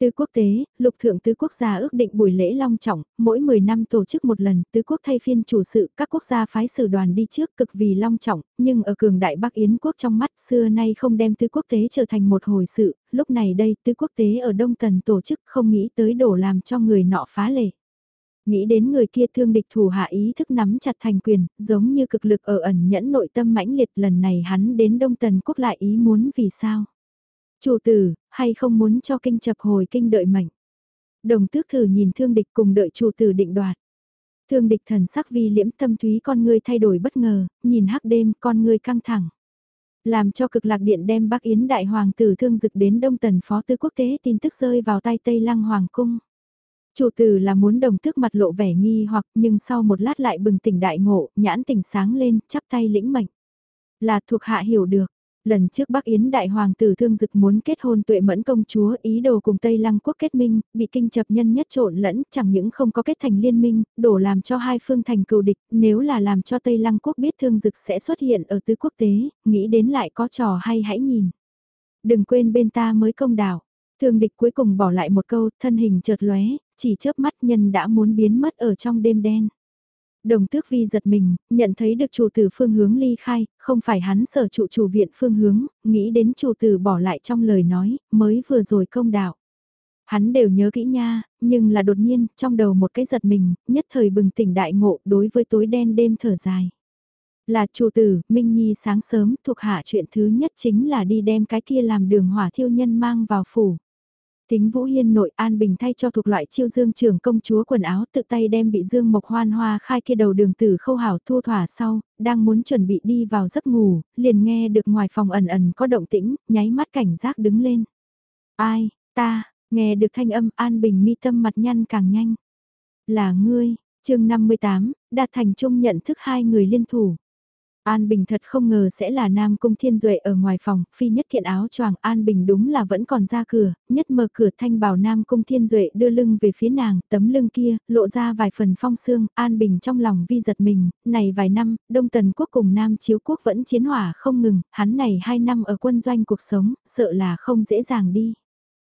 Tứ quốc tế, lục thượng tứ quốc gia ước định buổi lễ long trọng, mỗi 10 năm tổ chức một lần, tứ quốc thay phiên chủ sự, các quốc gia phái sử đoàn đi trước cực vì long trọng, nhưng ở cường đại Bắc Yến quốc trong mắt xưa nay không đem tứ quốc tế trở thành một hồi sự, lúc này đây tứ quốc tế ở Đông Tần tổ chức không nghĩ tới đổ làm cho người nọ phá lệ. Nghĩ đến người kia thương địch thủ hạ ý thức nắm chặt thành quyền, giống như cực lực ở ẩn nhẫn nội tâm mãnh liệt lần này hắn đến Đông Tần quốc lại ý muốn vì sao. Chủ tử, hay không muốn cho kinh chập hồi kinh đợi mệnh. Đồng tước thử nhìn thương địch cùng đợi chủ tử định đoạt. Thương địch thần sắc vi liễm tâm thúy con người thay đổi bất ngờ, nhìn hắc đêm con người căng thẳng. Làm cho cực lạc điện đem Bắc Yến đại hoàng tử thương dực đến Đông Tần phó tư quốc tế tin tức rơi vào tay Tây Lăng Hoàng cung. Chủ tử là muốn đồng tước mặt lộ vẻ nghi hoặc nhưng sau một lát lại bừng tỉnh đại ngộ, nhãn tỉnh sáng lên, chắp tay lĩnh mệnh. Là thuộc hạ hiểu được, Lần trước Bắc Yến đại hoàng tử thương dực muốn kết hôn tuệ mẫn công chúa ý đồ cùng Tây Lăng quốc kết minh, bị kinh chập nhân nhất trộn lẫn, chẳng những không có kết thành liên minh, đổ làm cho hai phương thành cừu địch, nếu là làm cho Tây Lăng quốc biết thương dực sẽ xuất hiện ở tứ quốc tế, nghĩ đến lại có trò hay hãy nhìn. Đừng quên bên ta mới công đảo. Thương địch cuối cùng bỏ lại một câu, thân hình chợt lóe, chỉ chớp mắt nhân đã muốn biến mất ở trong đêm đen. Đồng tước vi giật mình, nhận thấy được chủ tử phương hướng ly khai, không phải hắn sở trụ chủ viện phương hướng, nghĩ đến chủ tử bỏ lại trong lời nói, mới vừa rồi công đạo. Hắn đều nhớ kỹ nha, nhưng là đột nhiên, trong đầu một cái giật mình, nhất thời bừng tỉnh đại ngộ đối với tối đen đêm thở dài. Là chủ tử, Minh Nhi sáng sớm thuộc hạ chuyện thứ nhất chính là đi đem cái kia làm đường hỏa thiêu nhân mang vào phủ. Tính Vũ Hiên nội An Bình thay cho thuộc loại chiêu dương trưởng công chúa quần áo tự tay đem bị dương mộc hoan hoa khai kia đầu đường tử khâu hảo thu thỏa sau, đang muốn chuẩn bị đi vào giấc ngủ, liền nghe được ngoài phòng ẩn ẩn có động tĩnh, nháy mắt cảnh giác đứng lên. Ai, ta, nghe được thanh âm An Bình mi tâm mặt nhăn càng nhanh. Là ngươi, chương 58, đạt thành chung nhận thức hai người liên thủ. An Bình thật không ngờ sẽ là Nam Cung Thiên Duệ ở ngoài phòng, phi nhất kiện áo choàng An Bình đúng là vẫn còn ra cửa, nhất mở cửa thanh bảo Nam Cung Thiên Duệ đưa lưng về phía nàng, tấm lưng kia, lộ ra vài phần phong xương, An Bình trong lòng vi giật mình, này vài năm, Đông Tần Quốc cùng Nam Chiếu Quốc vẫn chiến hỏa không ngừng, hắn này hai năm ở quân doanh cuộc sống, sợ là không dễ dàng đi.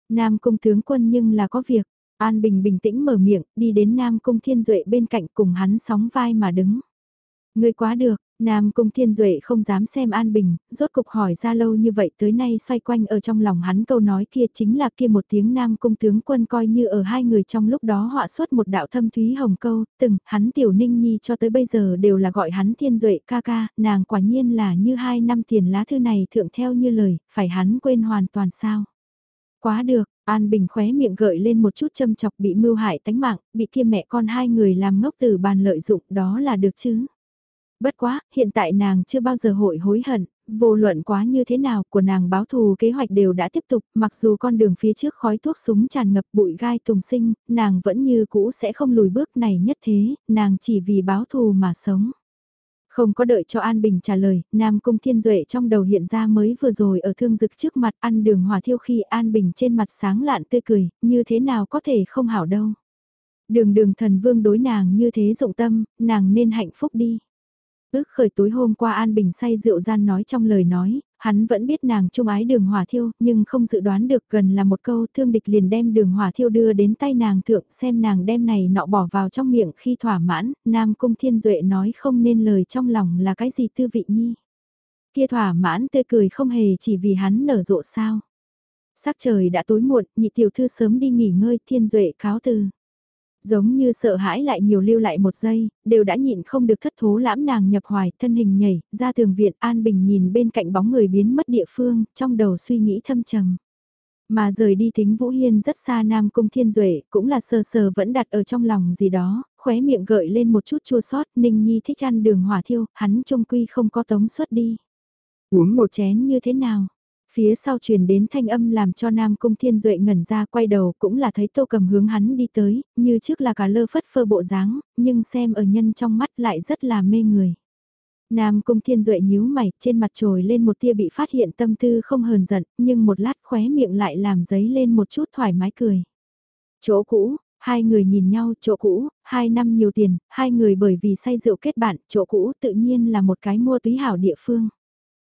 Nam Cung tướng quân nhưng là có việc, An Bình bình tĩnh mở miệng, đi đến Nam Cung Thiên Duệ bên cạnh cùng hắn sóng vai mà đứng. Người quá được, Nam Cung Thiên Duệ không dám xem An Bình, rốt cục hỏi ra lâu như vậy tới nay xoay quanh ở trong lòng hắn câu nói kia chính là kia một tiếng Nam Cung tướng quân coi như ở hai người trong lúc đó họa xuất một đạo thâm thúy hồng câu, từng, hắn tiểu ninh nhi cho tới bây giờ đều là gọi hắn Thiên Duệ ca ca, nàng quả nhiên là như hai năm tiền lá thư này thượng theo như lời, phải hắn quên hoàn toàn sao. Quá được, An Bình khóe miệng gợi lên một chút châm chọc bị mưu hại tánh mạng, bị kia mẹ con hai người làm ngốc từ bàn lợi dụng đó là được chứ. Bất quá, hiện tại nàng chưa bao giờ hội hối hận, vô luận quá như thế nào của nàng báo thù kế hoạch đều đã tiếp tục, mặc dù con đường phía trước khói thuốc súng tràn ngập bụi gai tùng sinh, nàng vẫn như cũ sẽ không lùi bước này nhất thế, nàng chỉ vì báo thù mà sống. Không có đợi cho An Bình trả lời, Nam Cung Thiên Duệ trong đầu hiện ra mới vừa rồi ở thương dực trước mặt ăn đường hòa thiêu khi An Bình trên mặt sáng lạn tươi cười, như thế nào có thể không hảo đâu. Đường đường thần vương đối nàng như thế dụng tâm, nàng nên hạnh phúc đi. Ước khởi tối hôm qua An Bình say rượu gian nói trong lời nói, hắn vẫn biết nàng trung ái đường hỏa thiêu, nhưng không dự đoán được gần là một câu thương địch liền đem đường hỏa thiêu đưa đến tay nàng thượng xem nàng đem này nọ bỏ vào trong miệng khi thỏa mãn, Nam Cung Thiên Duệ nói không nên lời trong lòng là cái gì tư vị nhi. Kia thỏa mãn tươi cười không hề chỉ vì hắn nở rộ sao. Sắc trời đã tối muộn, nhị tiểu thư sớm đi nghỉ ngơi, Thiên Duệ cáo từ giống như sợ hãi lại nhiều lưu lại một giây, đều đã nhịn không được thất thố lãm nàng nhập hoài, thân hình nhảy, ra thường viện An Bình nhìn bên cạnh bóng người biến mất địa phương, trong đầu suy nghĩ thâm trầm. Mà rời đi tính Vũ Hiên rất xa Nam Cung Thiên Duệ, cũng là sờ sờ vẫn đặt ở trong lòng gì đó, khóe miệng gợi lên một chút chua sót, Ninh Nhi thích ăn đường hỏa thiêu, hắn trông quy không có tống suất đi. Uống một chén như thế nào? Phía sau truyền đến thanh âm làm cho Nam Cung Thiên Duệ ngẩn ra quay đầu cũng là thấy tô cầm hướng hắn đi tới, như trước là cả lơ phất phơ bộ dáng, nhưng xem ở nhân trong mắt lại rất là mê người. Nam Cung Thiên Duệ nhíu mày, trên mặt trồi lên một tia bị phát hiện tâm tư không hờn giận, nhưng một lát khóe miệng lại làm giấy lên một chút thoải mái cười. Chỗ cũ, hai người nhìn nhau, chỗ cũ, hai năm nhiều tiền, hai người bởi vì say rượu kết bạn, chỗ cũ tự nhiên là một cái mua túy hảo địa phương.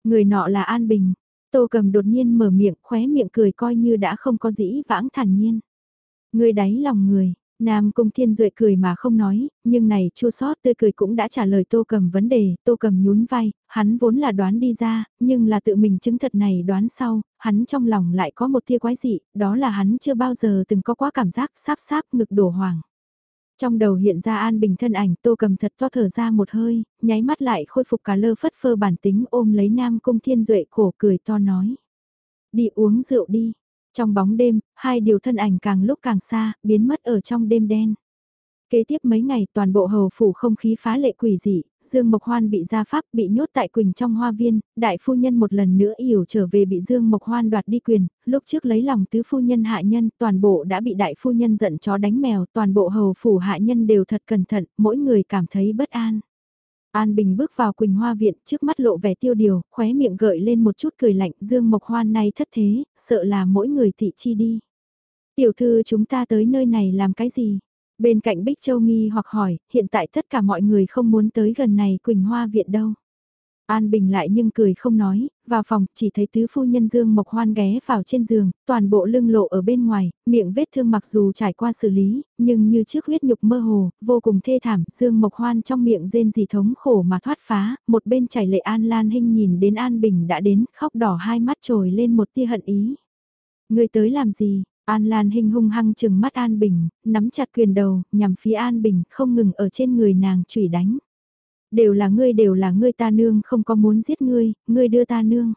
Người nọ là An Bình, Tô cầm đột nhiên mở miệng khóe miệng cười coi như đã không có dĩ vãng thản nhiên. Người đáy lòng người, Nam Cung Thiên Duệ cười mà không nói, nhưng này chua sót tươi cười cũng đã trả lời Tô Cầm vấn đề, Tô Cầm nhún vai, hắn vốn là đoán đi ra, nhưng là tự mình chứng thật này đoán sau, hắn trong lòng lại có một tia quái dị, đó là hắn chưa bao giờ từng có quá cảm giác sáp sáp ngực đổ hoàng. Trong đầu hiện ra An Bình thân ảnh tô cầm thật to thở ra một hơi, nháy mắt lại khôi phục cả lơ phất phơ bản tính ôm lấy Nam Cung Thiên Duệ cổ cười to nói. Đi uống rượu đi. Trong bóng đêm, hai điều thân ảnh càng lúc càng xa, biến mất ở trong đêm đen. Kế tiếp mấy ngày toàn bộ hầu phủ không khí phá lệ quỷ dị, Dương Mộc Hoan bị gia pháp bị nhốt tại Quỳnh trong hoa viên, đại phu nhân một lần nữa yểu trở về bị Dương Mộc Hoan đoạt đi quyền, lúc trước lấy lòng tứ phu nhân hạ nhân, toàn bộ đã bị đại phu nhân giận chó đánh mèo, toàn bộ hầu phủ hạ nhân đều thật cẩn thận, mỗi người cảm thấy bất an. An Bình bước vào Quỳnh Hoa Viện trước mắt lộ vẻ tiêu điều, khóe miệng gợi lên một chút cười lạnh Dương Mộc Hoan này thất thế, sợ là mỗi người thị chi đi. Tiểu thư chúng ta tới nơi này làm cái gì? Bên cạnh Bích Châu nghi hoặc hỏi, hiện tại tất cả mọi người không muốn tới gần này Quỳnh Hoa Viện đâu. An Bình lại nhưng cười không nói, vào phòng chỉ thấy tứ phu nhân Dương Mộc Hoan ghé vào trên giường, toàn bộ lưng lộ ở bên ngoài, miệng vết thương mặc dù trải qua xử lý, nhưng như trước huyết nhục mơ hồ, vô cùng thê thảm, Dương Mộc Hoan trong miệng rên gì thống khổ mà thoát phá, một bên chảy lệ An Lan Hinh nhìn đến An Bình đã đến, khóc đỏ hai mắt trồi lên một tia hận ý. Người tới làm gì? An Lan Hinh hung hăng chừng mắt An Bình, nắm chặt quyền đầu, nhằm phía An Bình, không ngừng ở trên người nàng chửi đánh. Đều là ngươi đều là ngươi ta nương không có muốn giết ngươi, ngươi đưa ta nương.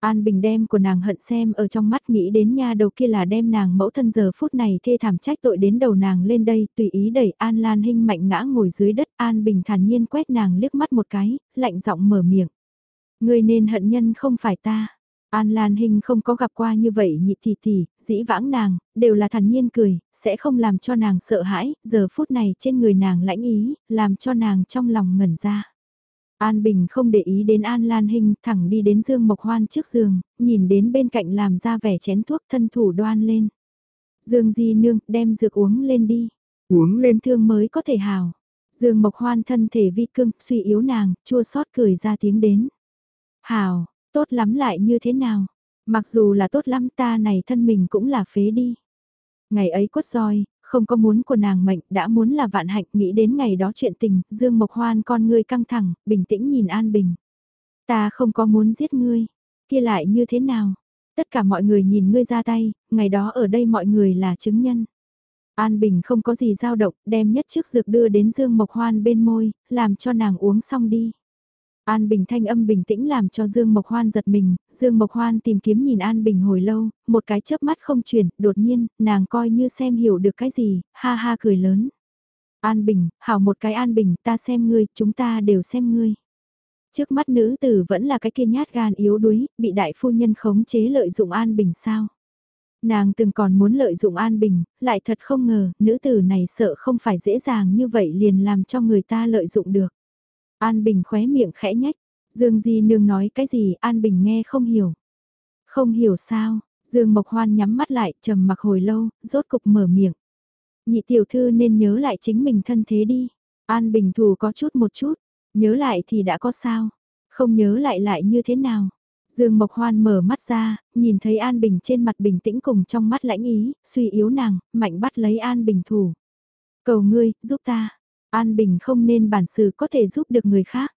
An Bình đem của nàng hận xem ở trong mắt nghĩ đến nha đầu kia là đem nàng mẫu thân giờ phút này thê thảm trách tội đến đầu nàng lên đây, tùy ý đẩy An Lan Hinh mạnh ngã ngồi dưới đất, An Bình thản nhiên quét nàng liếc mắt một cái, lạnh giọng mở miệng. Ngươi nên hận nhân không phải ta. An Lan Hinh không có gặp qua như vậy nhị tỷ tỷ, dĩ vãng nàng, đều là thản nhiên cười, sẽ không làm cho nàng sợ hãi, giờ phút này trên người nàng lãnh ý, làm cho nàng trong lòng ngẩn ra. An Bình không để ý đến An Lan Hinh, thẳng đi đến Dương Mộc Hoan trước giường, nhìn đến bên cạnh làm ra vẻ chén thuốc thân thủ đoan lên. Dương Di Nương, đem dược uống lên đi. Uống lên thương mới có thể hào. Dương Mộc Hoan thân thể vi cương, suy yếu nàng, chua xót cười ra tiếng đến. Hào, Tốt lắm lại như thế nào? Mặc dù là tốt lắm ta này thân mình cũng là phế đi. Ngày ấy quất roi, không có muốn của nàng mệnh, đã muốn là vạn hạnh nghĩ đến ngày đó chuyện tình, Dương Mộc Hoan con ngươi căng thẳng, bình tĩnh nhìn An Bình. Ta không có muốn giết ngươi, kia lại như thế nào? Tất cả mọi người nhìn ngươi ra tay, ngày đó ở đây mọi người là chứng nhân. An Bình không có gì dao động, đem nhất trước dược đưa đến Dương Mộc Hoan bên môi, làm cho nàng uống xong đi. An Bình thanh âm bình tĩnh làm cho Dương Mộc Hoan giật mình, Dương Mộc Hoan tìm kiếm nhìn An Bình hồi lâu, một cái chớp mắt không chuyển, đột nhiên, nàng coi như xem hiểu được cái gì, ha ha cười lớn. An Bình, hảo một cái An Bình, ta xem ngươi, chúng ta đều xem ngươi. Trước mắt nữ tử vẫn là cái kia nhát gan yếu đuối, bị đại phu nhân khống chế lợi dụng An Bình sao? Nàng từng còn muốn lợi dụng An Bình, lại thật không ngờ, nữ tử này sợ không phải dễ dàng như vậy liền làm cho người ta lợi dụng được. An Bình khóe miệng khẽ nhách. Dương Di Nương nói cái gì An Bình nghe không hiểu. Không hiểu sao, Dương Mộc Hoan nhắm mắt lại trầm mặc hồi lâu, rốt cục mở miệng. Nhị tiểu thư nên nhớ lại chính mình thân thế đi. An Bình thù có chút một chút, nhớ lại thì đã có sao, không nhớ lại lại như thế nào. Dương Mộc Hoan mở mắt ra, nhìn thấy An Bình trên mặt bình tĩnh cùng trong mắt lãnh ý, suy yếu nàng, mạnh bắt lấy An Bình thủ. Cầu ngươi, giúp ta, An Bình không nên bản sự có thể giúp được người khác.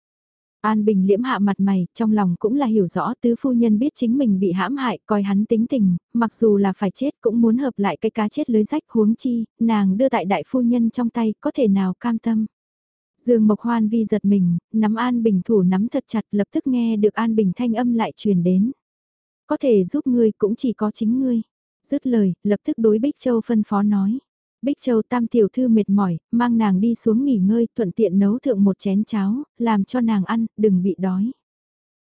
An Bình liễm hạ mặt mày, trong lòng cũng là hiểu rõ tứ phu nhân biết chính mình bị hãm hại, coi hắn tính tình, mặc dù là phải chết cũng muốn hợp lại cái cá chết lưới rách huống chi, nàng đưa tại đại phu nhân trong tay, có thể nào cam tâm. Dương Mộc Hoan vi giật mình, nắm An Bình thủ nắm thật chặt lập tức nghe được An Bình thanh âm lại truyền đến. Có thể giúp ngươi cũng chỉ có chính ngươi. Dứt lời, lập tức đối Bích Châu phân phó nói. Bích Châu tam tiểu thư mệt mỏi, mang nàng đi xuống nghỉ ngơi, thuận tiện nấu thượng một chén cháo, làm cho nàng ăn, đừng bị đói.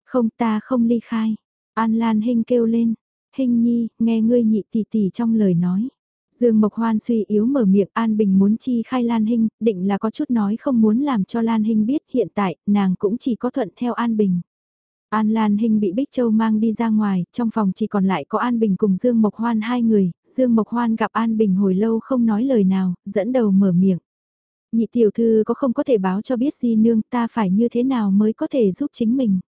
Không ta không ly khai. An Lan Hinh kêu lên. Hinh nhi, nghe ngươi nhị tỷ tỷ trong lời nói. Dương Mộc Hoan suy yếu mở miệng An Bình muốn chi khai Lan Hinh, định là có chút nói không muốn làm cho Lan Hinh biết hiện tại, nàng cũng chỉ có thuận theo An Bình. An Lan Hinh bị Bích Châu mang đi ra ngoài, trong phòng chỉ còn lại có An Bình cùng Dương Mộc Hoan hai người, Dương Mộc Hoan gặp An Bình hồi lâu không nói lời nào, dẫn đầu mở miệng. Nhị tiểu thư có không có thể báo cho biết gì nương ta phải như thế nào mới có thể giúp chính mình.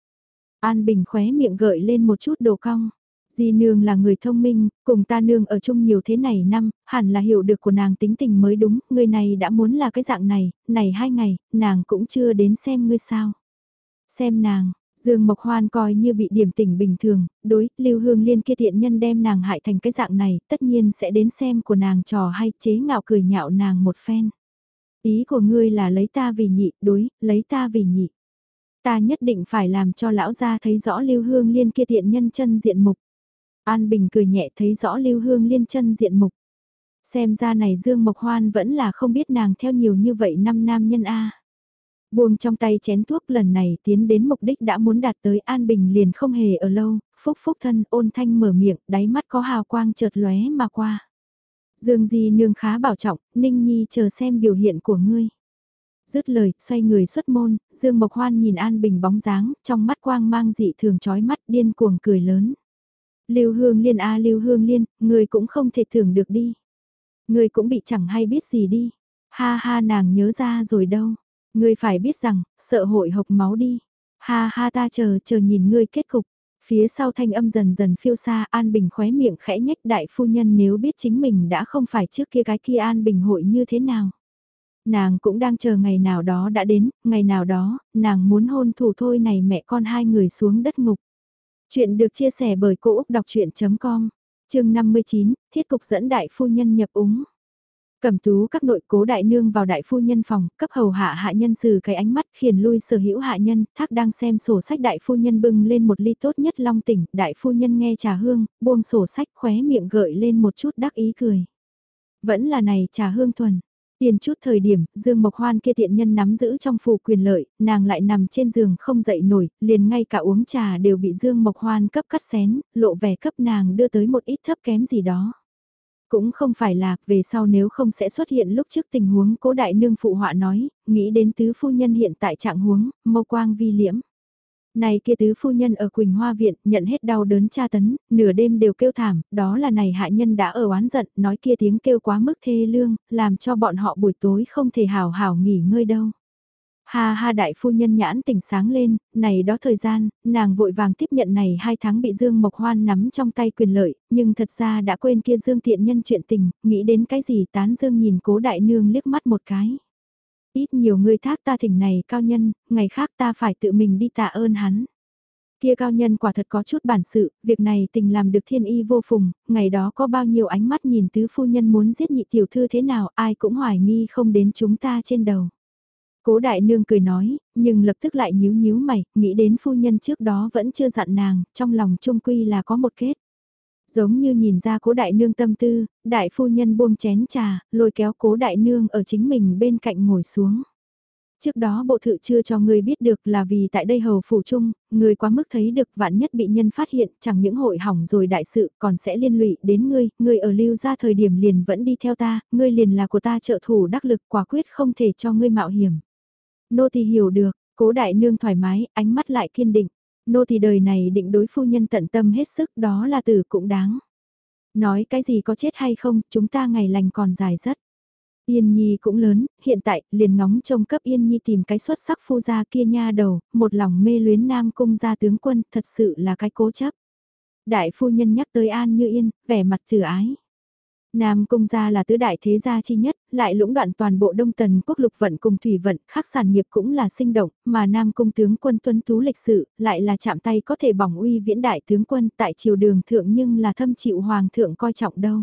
An Bình khóe miệng gợi lên một chút đồ cong. Di nương là người thông minh, cùng ta nương ở chung nhiều thế này năm, hẳn là hiểu được của nàng tính tình mới đúng, người này đã muốn là cái dạng này, này hai ngày, nàng cũng chưa đến xem ngươi sao. Xem nàng, Dương Mộc Hoan coi như bị điểm tỉnh bình thường, đối, Lưu Hương Liên kia tiện nhân đem nàng hại thành cái dạng này, tất nhiên sẽ đến xem của nàng trò hay chế ngạo cười nhạo nàng một phen. Ý của ngươi là lấy ta vì nhị, đối, lấy ta vì nhị. Ta nhất định phải làm cho lão gia thấy rõ Lưu Hương Liên kia tiện nhân chân diện mục. An Bình cười nhẹ thấy rõ Lưu Hương Liên chân diện mục. Xem ra này Dương Mộc Hoan vẫn là không biết nàng theo nhiều như vậy năm nam nhân A. Buông trong tay chén thuốc lần này tiến đến mục đích đã muốn đạt tới An Bình liền không hề ở lâu, phúc phúc thân ôn thanh mở miệng, đáy mắt có hào quang chợt lóe mà qua. Dương Di nương khá bảo trọng, Ninh Nhi chờ xem biểu hiện của ngươi. Dứt lời, xoay người xuất môn, Dương Mộc Hoan nhìn An Bình bóng dáng, trong mắt quang mang dị thường chói mắt điên cuồng cười lớn. Lưu Hương Liên a Lưu Hương Liên, người cũng không thể thưởng được đi. Người cũng bị chẳng hay biết gì đi. Ha ha nàng nhớ ra rồi đâu ngươi phải biết rằng, sợ hội hộc máu đi. Ha ha ta chờ chờ nhìn ngươi kết cục. Phía sau thanh âm dần dần phiêu xa An Bình khóe miệng khẽ nhếch đại phu nhân nếu biết chính mình đã không phải trước kia cái kia An Bình hội như thế nào. Nàng cũng đang chờ ngày nào đó đã đến, ngày nào đó, nàng muốn hôn thủ thôi này mẹ con hai người xuống đất ngục. Chuyện được chia sẻ bởi Cô Úc Đọc Chuyện.com, chương 59, thiết cục dẫn đại phu nhân nhập úng. Cầm tú các nội cố đại nương vào đại phu nhân phòng, cấp hầu hạ hạ nhân sử cái ánh mắt khiển lui sở hữu hạ nhân, thác đang xem sổ sách đại phu nhân bưng lên một ly tốt nhất long tỉnh, đại phu nhân nghe trà hương, buông sổ sách khóe miệng gợi lên một chút đắc ý cười. Vẫn là này trà hương thuần, Tiền chút thời điểm, Dương Mộc Hoan kia tiện nhân nắm giữ trong phù quyền lợi, nàng lại nằm trên giường không dậy nổi, liền ngay cả uống trà đều bị Dương Mộc Hoan cấp cắt xén, lộ vẻ cấp nàng đưa tới một ít thấp kém gì đó. Cũng không phải là, về sau nếu không sẽ xuất hiện lúc trước tình huống cố đại nương phụ họa nói, nghĩ đến tứ phu nhân hiện tại trạng huống, mâu quang vi liễm. Này kia tứ phu nhân ở Quỳnh Hoa Viện, nhận hết đau đớn tra tấn, nửa đêm đều kêu thảm, đó là này hạ nhân đã ở oán giận, nói kia tiếng kêu quá mức thê lương, làm cho bọn họ buổi tối không thể hào hào nghỉ ngơi đâu. Ha ha đại phu nhân nhãn tỉnh sáng lên, này đó thời gian, nàng vội vàng tiếp nhận này hai tháng bị Dương Mộc Hoan nắm trong tay quyền lợi, nhưng thật ra đã quên kia Dương tiện nhân chuyện tình, nghĩ đến cái gì tán Dương nhìn cố đại nương liếc mắt một cái. Ít nhiều người thác ta thỉnh này cao nhân, ngày khác ta phải tự mình đi tạ ơn hắn. Kia cao nhân quả thật có chút bản sự, việc này tình làm được thiên y vô phùng, ngày đó có bao nhiêu ánh mắt nhìn tứ phu nhân muốn giết nhị tiểu thư thế nào ai cũng hoài nghi không đến chúng ta trên đầu. Cố đại nương cười nói, nhưng lập tức lại nhíu nhíu mày, nghĩ đến phu nhân trước đó vẫn chưa dặn nàng, trong lòng trung quy là có một kết. Giống như nhìn ra cố đại nương tâm tư, đại phu nhân buông chén trà, lôi kéo cố đại nương ở chính mình bên cạnh ngồi xuống. Trước đó bộ thự chưa cho người biết được là vì tại đây hầu phủ chung, người quá mức thấy được vạn nhất bị nhân phát hiện, chẳng những hội hỏng rồi đại sự còn sẽ liên lụy đến ngươi, ngươi ở lưu ra thời điểm liền vẫn đi theo ta, ngươi liền là của ta trợ thủ đắc lực quả quyết không thể cho ngươi mạo hiểm. Nô thì hiểu được, cố đại nương thoải mái, ánh mắt lại kiên định nô thì đời này định đối phu nhân tận tâm hết sức đó là tử cũng đáng. Nói cái gì có chết hay không, chúng ta ngày lành còn dài rất. Yên Nhi cũng lớn, hiện tại, liền ngóng trông cấp Yên Nhi tìm cái xuất sắc phu gia kia nha đầu, một lòng mê luyến nam cung gia tướng quân, thật sự là cái cố chấp. Đại phu nhân nhắc tới An Như Yên, vẻ mặt từ ái. Nam Cung gia là tứ đại thế gia chi nhất, lại lũng đoạn toàn bộ Đông Tần quốc lục vận cùng thủy vận, khác sản nghiệp cũng là sinh động, mà Nam Cung tướng quân tuấn tú lịch sự, lại là chạm tay có thể bỏng uy viễn đại tướng quân tại triều đường thượng nhưng là thâm chịu hoàng thượng coi trọng đâu.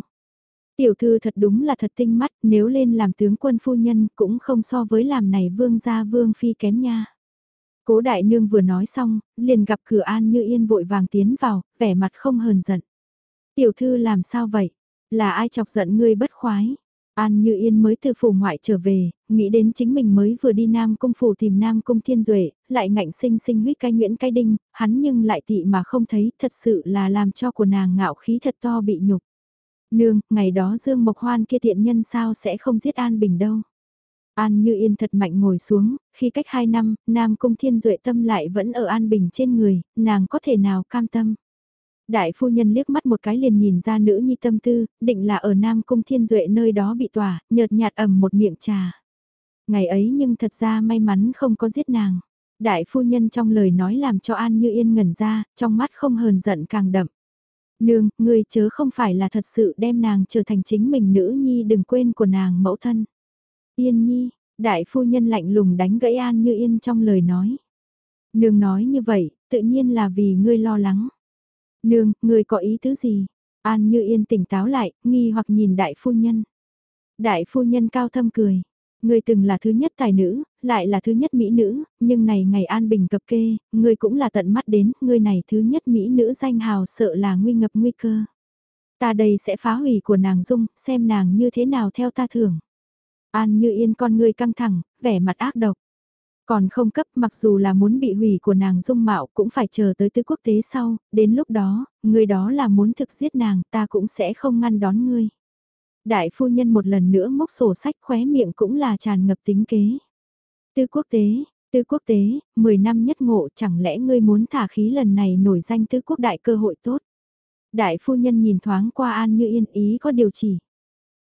Tiểu thư thật đúng là thật tinh mắt, nếu lên làm tướng quân phu nhân cũng không so với làm này vương gia vương phi kém nha. Cố đại nương vừa nói xong, liền gặp cửa an như yên vội vàng tiến vào, vẻ mặt không hờn giận. Tiểu thư làm sao vậy? Là ai chọc giận ngươi bất khoái? An Như Yên mới từ phủ ngoại trở về, nghĩ đến chính mình mới vừa đi Nam Cung phủ tìm Nam Cung Thiên Duệ, lại ngạnh sinh sinh huyết cai Nguyễn cai Đinh, hắn nhưng lại tị mà không thấy, thật sự là làm cho của nàng ngạo khí thật to bị nhục. Nương, ngày đó Dương Mộc Hoan kia tiện nhân sao sẽ không giết An Bình đâu. An Như Yên thật mạnh ngồi xuống, khi cách 2 năm, Nam Cung Thiên Duệ tâm lại vẫn ở An Bình trên người, nàng có thể nào cam tâm. Đại phu nhân liếc mắt một cái liền nhìn ra nữ nhi tâm tư, định là ở Nam Cung Thiên Duệ nơi đó bị tỏa, nhợt nhạt ẩm một miệng trà. Ngày ấy nhưng thật ra may mắn không có giết nàng. Đại phu nhân trong lời nói làm cho An Như Yên ngẩn ra, trong mắt không hờn giận càng đậm. Nương, ngươi chớ không phải là thật sự đem nàng trở thành chính mình nữ nhi đừng quên của nàng mẫu thân. Yên nhi, đại phu nhân lạnh lùng đánh gãy An Như Yên trong lời nói. Nương nói như vậy, tự nhiên là vì ngươi lo lắng. Nương, người có ý tứ gì? An như yên tỉnh táo lại, nghi hoặc nhìn đại phu nhân. Đại phu nhân cao thâm cười. Người từng là thứ nhất tài nữ, lại là thứ nhất mỹ nữ, nhưng này ngày an bình cập kê, người cũng là tận mắt đến, người này thứ nhất mỹ nữ danh hào sợ là nguy ngập nguy cơ. Ta đây sẽ phá hủy của nàng dung, xem nàng như thế nào theo ta thưởng. An như yên con người căng thẳng, vẻ mặt ác độc. Còn không cấp mặc dù là muốn bị hủy của nàng dung mạo cũng phải chờ tới tứ quốc tế sau, đến lúc đó, người đó là muốn thực giết nàng ta cũng sẽ không ngăn đón ngươi. Đại phu nhân một lần nữa mốc sổ sách khóe miệng cũng là tràn ngập tính kế. Tư quốc tế, tư quốc tế, 10 năm nhất ngộ chẳng lẽ ngươi muốn thả khí lần này nổi danh tư quốc đại cơ hội tốt. Đại phu nhân nhìn thoáng qua An Như Yên ý có điều chỉ.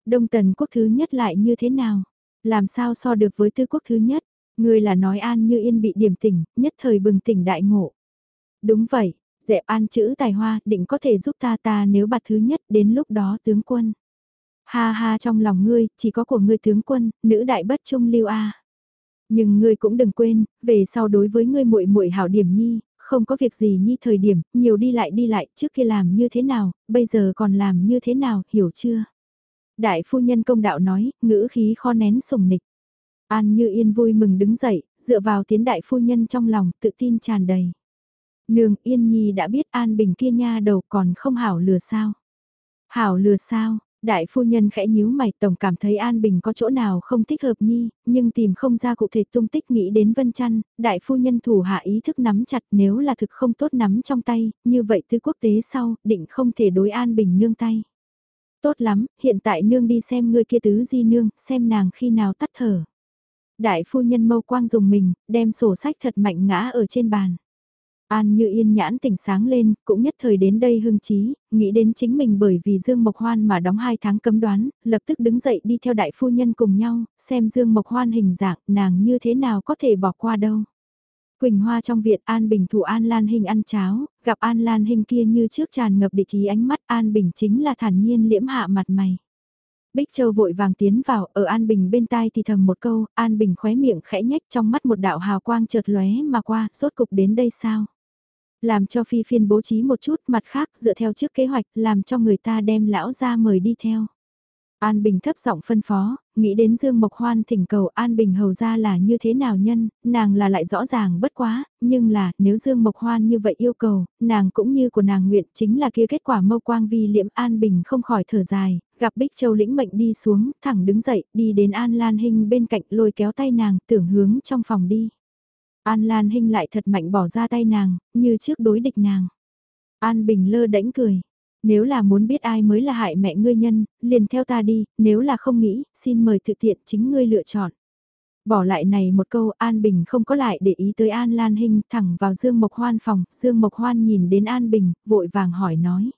Đông tần quốc thứ nhất lại như thế nào? Làm sao so được với tư quốc thứ nhất? Ngươi là nói An Như Yên bị điểm tỉnh, nhất thời bừng tỉnh đại ngộ. Đúng vậy, dẹp an chữ tài hoa định có thể giúp ta ta nếu bạt thứ nhất đến lúc đó tướng quân. Ha ha trong lòng ngươi, chỉ có của ngươi tướng quân, nữ đại bất trung lưu a. Nhưng ngươi cũng đừng quên, về sau đối với ngươi muội muội hảo điểm nhi, không có việc gì nhi thời điểm, nhiều đi lại đi lại, trước kia làm như thế nào, bây giờ còn làm như thế nào, hiểu chưa? Đại phu nhân công đạo nói, ngữ khí kho nén sùng nịch. An như yên vui mừng đứng dậy, dựa vào tiến đại phu nhân trong lòng, tự tin tràn đầy. Nương yên nhi đã biết an bình kia nha đầu còn không hảo lừa sao. Hảo lừa sao, Đại phu nhân khẽ nhíu mày tổng cảm thấy An Bình có chỗ nào không thích hợp nhi, nhưng tìm không ra cụ thể tung tích nghĩ đến Vân Chăn, đại phu nhân thủ hạ ý thức nắm chặt nếu là thực không tốt nắm trong tay, như vậy tư quốc tế sau, định không thể đối An Bình nương tay. Tốt lắm, hiện tại nương đi xem người kia tứ di nương, xem nàng khi nào tắt thở. Đại phu nhân mâu quang dùng mình, đem sổ sách thật mạnh ngã ở trên bàn. An như yên nhãn tỉnh sáng lên, cũng nhất thời đến đây hưng trí, nghĩ đến chính mình bởi vì Dương Mộc Hoan mà đóng hai tháng cấm đoán, lập tức đứng dậy đi theo đại phu nhân cùng nhau, xem Dương Mộc Hoan hình dạng, nàng như thế nào có thể bỏ qua đâu. Quỳnh Hoa trong viện An Bình thủ An Lan Hình ăn cháo, gặp An Lan Hình kia như trước tràn ngập địch ý ánh mắt An Bình chính là thản nhiên liễm hạ mặt mày. Bích Châu vội vàng tiến vào, ở An Bình bên tai thì thầm một câu, An Bình khóe miệng khẽ nhách trong mắt một đạo hào quang chợt lóe mà qua, rốt cục đến đây sao? Làm cho phi phiên bố trí một chút mặt khác dựa theo trước kế hoạch làm cho người ta đem lão ra mời đi theo. An Bình thấp giọng phân phó, nghĩ đến Dương Mộc Hoan thỉnh cầu An Bình hầu ra là như thế nào nhân, nàng là lại rõ ràng bất quá, nhưng là nếu Dương Mộc Hoan như vậy yêu cầu, nàng cũng như của nàng nguyện chính là kia kết quả mâu quang vi liễm An Bình không khỏi thở dài, gặp Bích Châu lĩnh mệnh đi xuống, thẳng đứng dậy, đi đến An Lan Hinh bên cạnh lôi kéo tay nàng, tưởng hướng trong phòng đi. An Lan Hinh lại thật mạnh bỏ ra tay nàng, như trước đối địch nàng. An Bình lơ đễnh cười. Nếu là muốn biết ai mới là hại mẹ ngươi nhân, liền theo ta đi, nếu là không nghĩ, xin mời thực thiện chính ngươi lựa chọn. Bỏ lại này một câu An Bình không có lại để ý tới An Lan Hinh thẳng vào Dương Mộc Hoan phòng, Dương Mộc Hoan nhìn đến An Bình, vội vàng hỏi nói.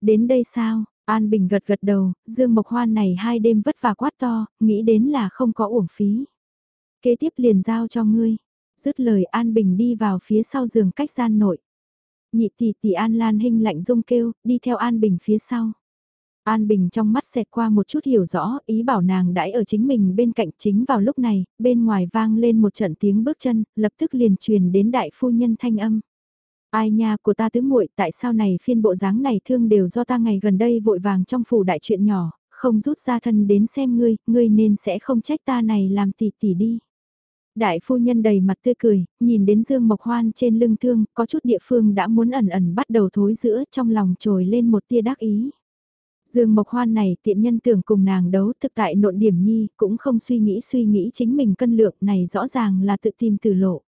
Đến đây sao, An Bình gật gật đầu, Dương Mộc Hoan này hai đêm vất vả quát to, nghĩ đến là không có uổng phí. Kế tiếp liền giao cho ngươi, dứt lời An Bình đi vào phía sau giường cách gian nội. Nhị tỷ tỷ An Lan Hinh lạnh rung kêu, đi theo An Bình phía sau. An Bình trong mắt xẹt qua một chút hiểu rõ, ý bảo nàng đãi ở chính mình bên cạnh chính vào lúc này, bên ngoài vang lên một trận tiếng bước chân, lập tức liền truyền đến đại phu nhân thanh âm. Ai nha của ta tứ muội tại sao này phiên bộ dáng này thương đều do ta ngày gần đây vội vàng trong phủ đại chuyện nhỏ, không rút ra thân đến xem ngươi, ngươi nên sẽ không trách ta này làm tỷ tỷ đi. Đại phu nhân đầy mặt tươi cười, nhìn đến Dương Mộc Hoan trên lưng thương, có chút địa phương đã muốn ẩn ẩn bắt đầu thối giữa trong lòng trồi lên một tia đắc ý. Dương Mộc Hoan này tiện nhân tưởng cùng nàng đấu thực tại nộn điểm nhi, cũng không suy nghĩ suy nghĩ chính mình cân lượng này rõ ràng là tự tìm từ lộ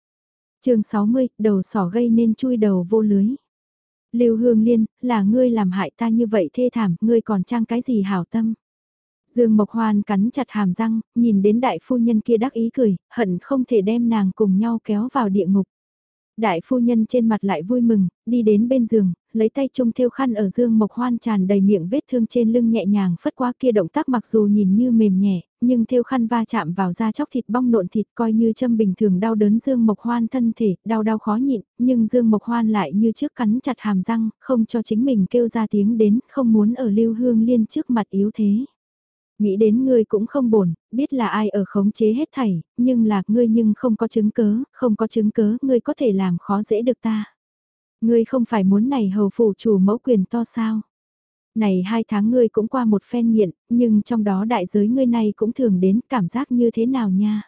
chương 60, đầu sỏ gây nên chui đầu vô lưới. Lưu Hương Liên, là ngươi làm hại ta như vậy thê thảm, ngươi còn trang cái gì hảo tâm. Dương Mộc Hoan cắn chặt hàm răng, nhìn đến đại phu nhân kia đắc ý cười, hận không thể đem nàng cùng nhau kéo vào địa ngục. Đại phu nhân trên mặt lại vui mừng, đi đến bên giường, lấy tay trông theo khăn ở Dương Mộc Hoan tràn đầy miệng vết thương trên lưng nhẹ nhàng phất qua kia động tác mặc dù nhìn như mềm nhẹ, nhưng theo khăn va chạm vào da chóc thịt bong nộn thịt coi như châm bình thường đau đớn Dương Mộc Hoan thân thể, đau đau khó nhịn, nhưng Dương Mộc Hoan lại như trước cắn chặt hàm răng, không cho chính mình kêu ra tiếng đến, không muốn ở lưu hương liên trước mặt yếu thế. Nghĩ đến ngươi cũng không bổn, biết là ai ở khống chế hết thảy, nhưng là ngươi nhưng không có chứng cớ, không có chứng cớ, ngươi có thể làm khó dễ được ta. Ngươi không phải muốn này hầu phủ chủ mẫu quyền to sao? Này hai tháng ngươi cũng qua một phen nghiện, nhưng trong đó đại giới ngươi này cũng thường đến cảm giác như thế nào nha?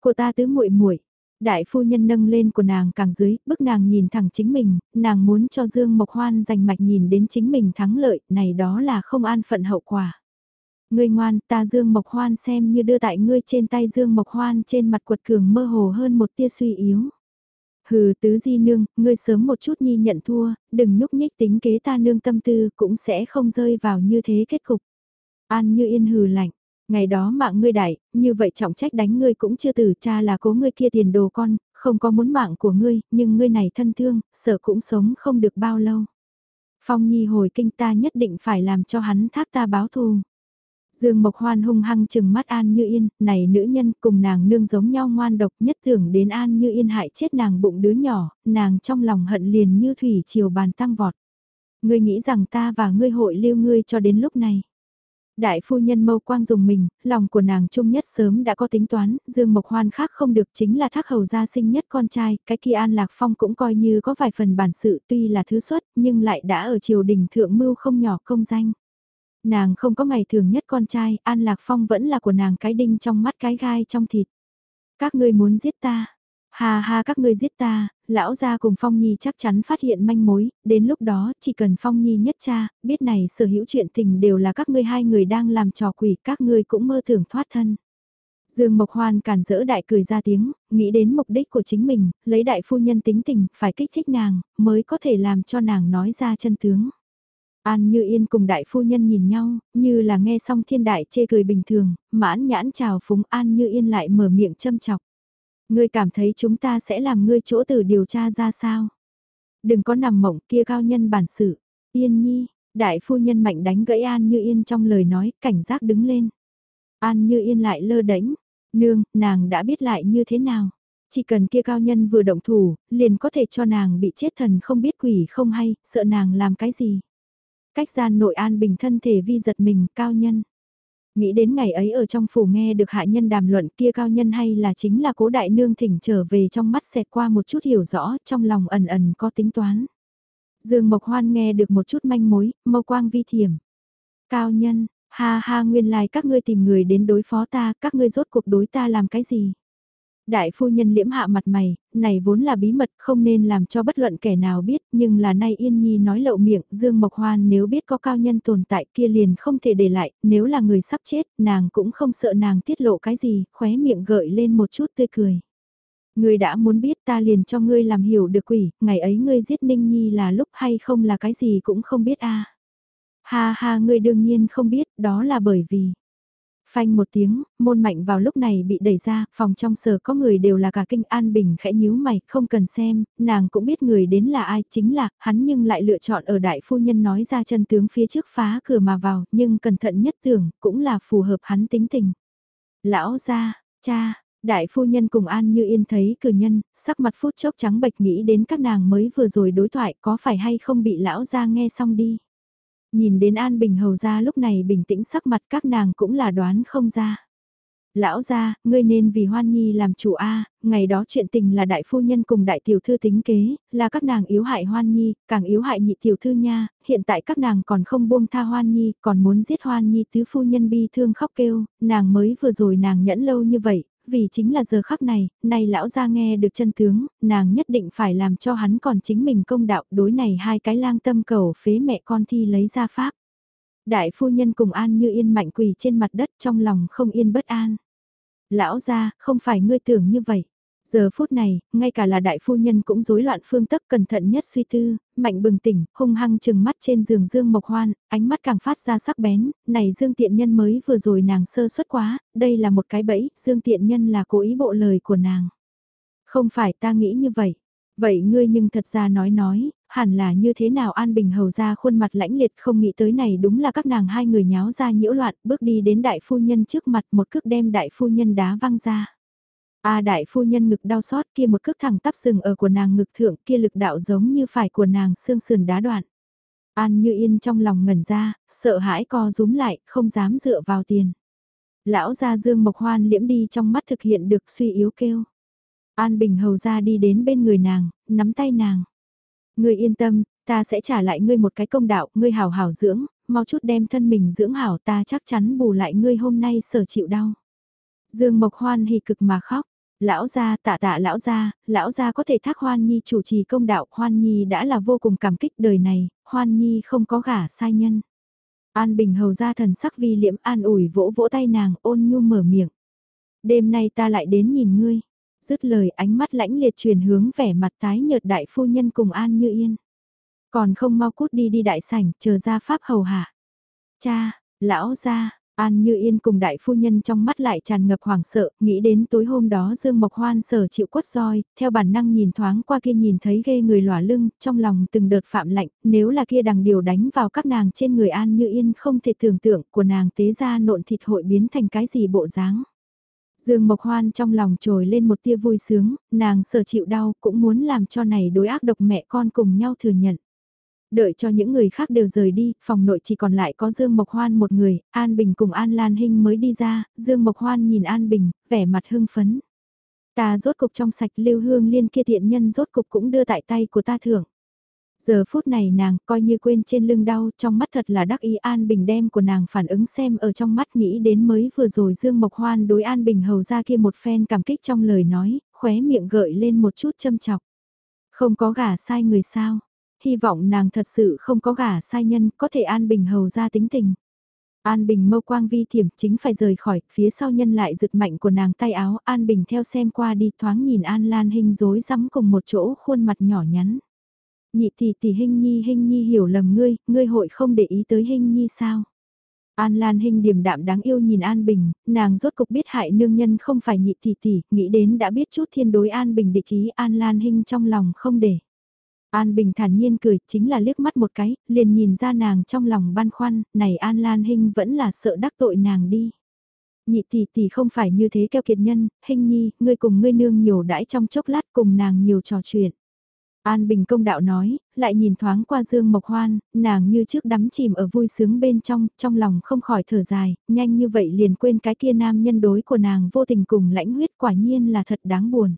Cô ta tứ muội muội Đại phu nhân nâng lên của nàng càng dưới, bức nàng nhìn thẳng chính mình, nàng muốn cho Dương Mộc Hoan giành mạch nhìn đến chính mình thắng lợi, này đó là không an phận hậu quả. Ngươi ngoan, ta Dương Mộc Hoan xem như đưa tại ngươi trên tay Dương Mộc Hoan trên mặt quật cường mơ hồ hơn một tia suy yếu. Hừ tứ di nương, ngươi sớm một chút nhi nhận thua, đừng nhúc nhích tính kế ta nương tâm tư cũng sẽ không rơi vào như thế kết cục. An như yên hừ lạnh, Ngày đó mạng ngươi đại, như vậy trọng trách đánh ngươi cũng chưa từ cha là cố ngươi kia tiền đồ con, không có muốn mạng của ngươi, nhưng ngươi này thân thương, sợ cũng sống không được bao lâu. Phong Nhi hồi kinh ta nhất định phải làm cho hắn thác ta báo thù. Dương Mộc Hoan hung hăng chừng mắt An Như Yên, này nữ nhân cùng nàng nương giống nhau ngoan độc nhất tưởng đến An Như Yên hại chết nàng bụng đứa nhỏ, nàng trong lòng hận liền như thủy chiều bàn tăng vọt. Ngươi nghĩ rằng ta và ngươi hội lưu ngươi cho đến lúc này. Đại phu nhân mâu quang dùng mình, lòng của nàng trung nhất sớm đã có tính toán, Dương Mộc Hoan khác không được chính là thác hầu gia sinh nhất con trai, cái kia An Lạc Phong cũng coi như có vài phần bản sự tuy là thứ xuất nhưng lại đã ở triều đình thượng mưu không nhỏ công danh. Nàng không có ngày thường nhất con trai, An Lạc Phong vẫn là của nàng cái đinh trong mắt cái gai trong thịt. Các ngươi muốn giết ta, Ha ha các ngươi giết ta, lão gia cùng Phong Nhi chắc chắn phát hiện manh mối, đến lúc đó chỉ cần Phong Nhi nhất cha, biết này sở hữu chuyện tình đều là các ngươi hai người đang làm trò quỷ, các ngươi cũng mơ tưởng thoát thân. Dương Mộc Hoan cản rỡ đại cười ra tiếng, nghĩ đến mục đích của chính mình, lấy đại phu nhân tính tình, phải kích thích nàng, mới có thể làm cho nàng nói ra chân tướng. An Như Yên cùng đại phu nhân nhìn nhau, như là nghe xong thiên đại chê cười bình thường, mãn nhãn chào phúng An Như Yên lại mở miệng châm chọc. Ngươi cảm thấy chúng ta sẽ làm ngươi chỗ tử điều tra ra sao? Đừng có nằm mộng kia cao nhân bản sự. Yên nhi, đại phu nhân mạnh đánh gãy An Như Yên trong lời nói, cảnh giác đứng lên. An Như Yên lại lơ đánh, nương, nàng đã biết lại như thế nào. Chỉ cần kia cao nhân vừa động thủ, liền có thể cho nàng bị chết thần không biết quỷ không hay, sợ nàng làm cái gì. Cách gian nội an bình thân thể vi giật mình, cao nhân. Nghĩ đến ngày ấy ở trong phủ nghe được hạ nhân đàm luận kia cao nhân hay là chính là cố đại nương thỉnh trở về trong mắt xẹt qua một chút hiểu rõ trong lòng ẩn ẩn có tính toán. Dương Mộc Hoan nghe được một chút manh mối, mâu quang vi thiểm. Cao nhân, ha ha nguyên lai like các ngươi tìm người đến đối phó ta, các ngươi rốt cuộc đối ta làm cái gì? Đại phu nhân liễm hạ mặt mày, này vốn là bí mật không nên làm cho bất luận kẻ nào biết, nhưng là nay Yên Nhi nói lậu miệng, Dương Mộc Hoan nếu biết có cao nhân tồn tại kia liền không thể để lại, nếu là người sắp chết, nàng cũng không sợ nàng tiết lộ cái gì, khóe miệng gợi lên một chút tươi cười. Ngươi đã muốn biết ta liền cho ngươi làm hiểu được quỷ, ngày ấy ngươi giết Ninh Nhi là lúc hay không là cái gì cũng không biết a. Ha ha ngươi đương nhiên không biết, đó là bởi vì Phanh một tiếng, môn mạnh vào lúc này bị đẩy ra, phòng trong sở có người đều là cả kinh an bình khẽ nhíu mày, không cần xem, nàng cũng biết người đến là ai, chính là, hắn nhưng lại lựa chọn ở đại phu nhân nói ra chân tướng phía trước phá cửa mà vào, nhưng cẩn thận nhất tưởng, cũng là phù hợp hắn tính tình. Lão gia, cha, đại phu nhân cùng An Như Yên thấy cử nhân, sắc mặt phút chốc trắng bệch nghĩ đến các nàng mới vừa rồi đối thoại có phải hay không bị lão gia nghe xong đi. Nhìn đến An Bình Hầu ra lúc này bình tĩnh sắc mặt các nàng cũng là đoán không ra. Lão ra, ngươi nên vì Hoan Nhi làm chủ A, ngày đó chuyện tình là đại phu nhân cùng đại tiểu thư tính kế, là các nàng yếu hại Hoan Nhi, càng yếu hại nhị tiểu thư nha, hiện tại các nàng còn không buông tha Hoan Nhi, còn muốn giết Hoan Nhi tứ phu nhân bi thương khóc kêu, nàng mới vừa rồi nàng nhẫn lâu như vậy, vì chính là giờ khắc này, nay lão ra nghe được chân tướng, nàng nhất định phải làm cho hắn còn chính mình công đạo đối này hai cái lang tâm cầu phế mẹ con thi lấy ra pháp. Đại phu nhân cùng an như yên mạnh quỳ trên mặt đất trong lòng không yên bất an. Lão ra, không phải ngươi tưởng như vậy. Giờ phút này, ngay cả là đại phu nhân cũng rối loạn phương tức cẩn thận nhất suy tư, mạnh bừng tỉnh, hung hăng chừng mắt trên giường Dương Mộc Hoan, ánh mắt càng phát ra sắc bén, này Dương Tiện Nhân mới vừa rồi nàng sơ suất quá, đây là một cái bẫy, Dương Tiện Nhân là cố ý bộ lời của nàng. Không phải ta nghĩ như vậy. Vậy ngươi nhưng thật ra nói nói, hẳn là như thế nào An Bình hầu ra khuôn mặt lãnh liệt không nghĩ tới này đúng là các nàng hai người nháo ra nhiễu loạn, bước đi đến đại phu nhân trước mặt một cước đem đại phu nhân đá văng ra. A đại phu nhân ngực đau xót kia một cước thẳng tắp sừng ở của nàng ngực thượng kia lực đạo giống như phải của nàng xương sườn đá đoạn. An như yên trong lòng ngẩn ra, sợ hãi co rúm lại, không dám dựa vào tiền. Lão gia dương mộc hoan liễm đi trong mắt thực hiện được suy yếu kêu. An bình hầu ra đi đến bên người nàng, nắm tay nàng. Ngươi yên tâm, ta sẽ trả lại ngươi một cái công đạo, ngươi hảo hảo dưỡng, mau chút đem thân mình dưỡng hảo ta chắc chắn bù lại ngươi hôm nay sở chịu đau. Dương Mộc Hoan hì cực mà khóc, Lão gia tạ tạ lão gia, lão gia có thể thác Hoan Nhi chủ trì công đạo, Hoan Nhi đã là vô cùng cảm kích đời này, Hoan Nhi không có gả sai nhân. An Bình hầu ra thần sắc vi liễm an ủi vỗ vỗ tay nàng ôn nhu mở miệng. Đêm nay ta lại đến nhìn ngươi. Dứt lời ánh mắt lãnh liệt truyền hướng vẻ mặt tái nhợt đại phu nhân cùng An Như Yên. Còn không mau cút đi đi đại sảnh chờ ra pháp hầu hạ. Cha, lão gia, An Như Yên cùng đại phu nhân trong mắt lại tràn ngập hoảng sợ, nghĩ đến tối hôm đó Dương Mộc Hoan sở chịu quất roi, theo bản năng nhìn thoáng qua kia nhìn thấy ghê người lỏa lưng, trong lòng từng đợt phạm lạnh, nếu là kia đằng điều đánh vào các nàng trên người An Như Yên không thể tưởng tượng của nàng tế ra nộn thịt hội biến thành cái gì bộ dáng. Dương Mộc Hoan trong lòng trồi lên một tia vui sướng, nàng sở chịu đau cũng muốn làm cho này đối ác độc mẹ con cùng nhau thừa nhận. Đợi cho những người khác đều rời đi, phòng nội chỉ còn lại có Dương Mộc Hoan một người, An Bình cùng An Lan Hinh mới đi ra, Dương Mộc Hoan nhìn An Bình, vẻ mặt hưng phấn. Ta rốt cục trong sạch lưu hương liên kia thiện nhân rốt cục cũng đưa tại tay của ta thưởng. Giờ phút này nàng coi như quên trên lưng đau, trong mắt thật là đắc ý An Bình đem của nàng phản ứng xem ở trong mắt nghĩ đến mới vừa rồi Dương Mộc Hoan đối An Bình hầu ra kia một phen cảm kích trong lời nói, khóe miệng gợi lên một chút châm chọc. Không có gả sai người sao, hy vọng nàng thật sự không có gả sai nhân có thể An Bình hầu ra tính tình. An Bình mâu quang vi thiểm chính phải rời khỏi, phía sau nhân lại giựt mạnh của nàng tay áo, An Bình theo xem qua đi thoáng nhìn An Lan hình rối rắm cùng một chỗ khuôn mặt nhỏ nhắn. Nhị tỷ tỷ hình nhi hình nhi hiểu lầm ngươi, ngươi hội không để ý tới hình nhi sao? An Lan Hinh điềm đạm đáng yêu nhìn An Bình, nàng rốt cục biết hại nương nhân không phải nhị tỷ tỷ, nghĩ đến đã biết chút thiên đối An Bình địch ý An Lan Hinh trong lòng không để. An Bình thản nhiên cười, chính là liếc mắt một cái, liền nhìn ra nàng trong lòng băn khoăn, này An Lan Hinh vẫn là sợ đắc tội nàng đi. Nhị tỷ tỷ không phải như thế keo kiệt nhân, Hinh nhi, ngươi cùng ngươi nương nhiều đãi trong chốc lát cùng nàng nhiều trò chuyện. An Bình công đạo nói, lại nhìn thoáng qua Dương Mộc Hoan, nàng như trước đắm chìm ở vui sướng bên trong, trong lòng không khỏi thở dài, nhanh như vậy liền quên cái kia nam nhân đối của nàng vô tình cùng lãnh huyết quả nhiên là thật đáng buồn.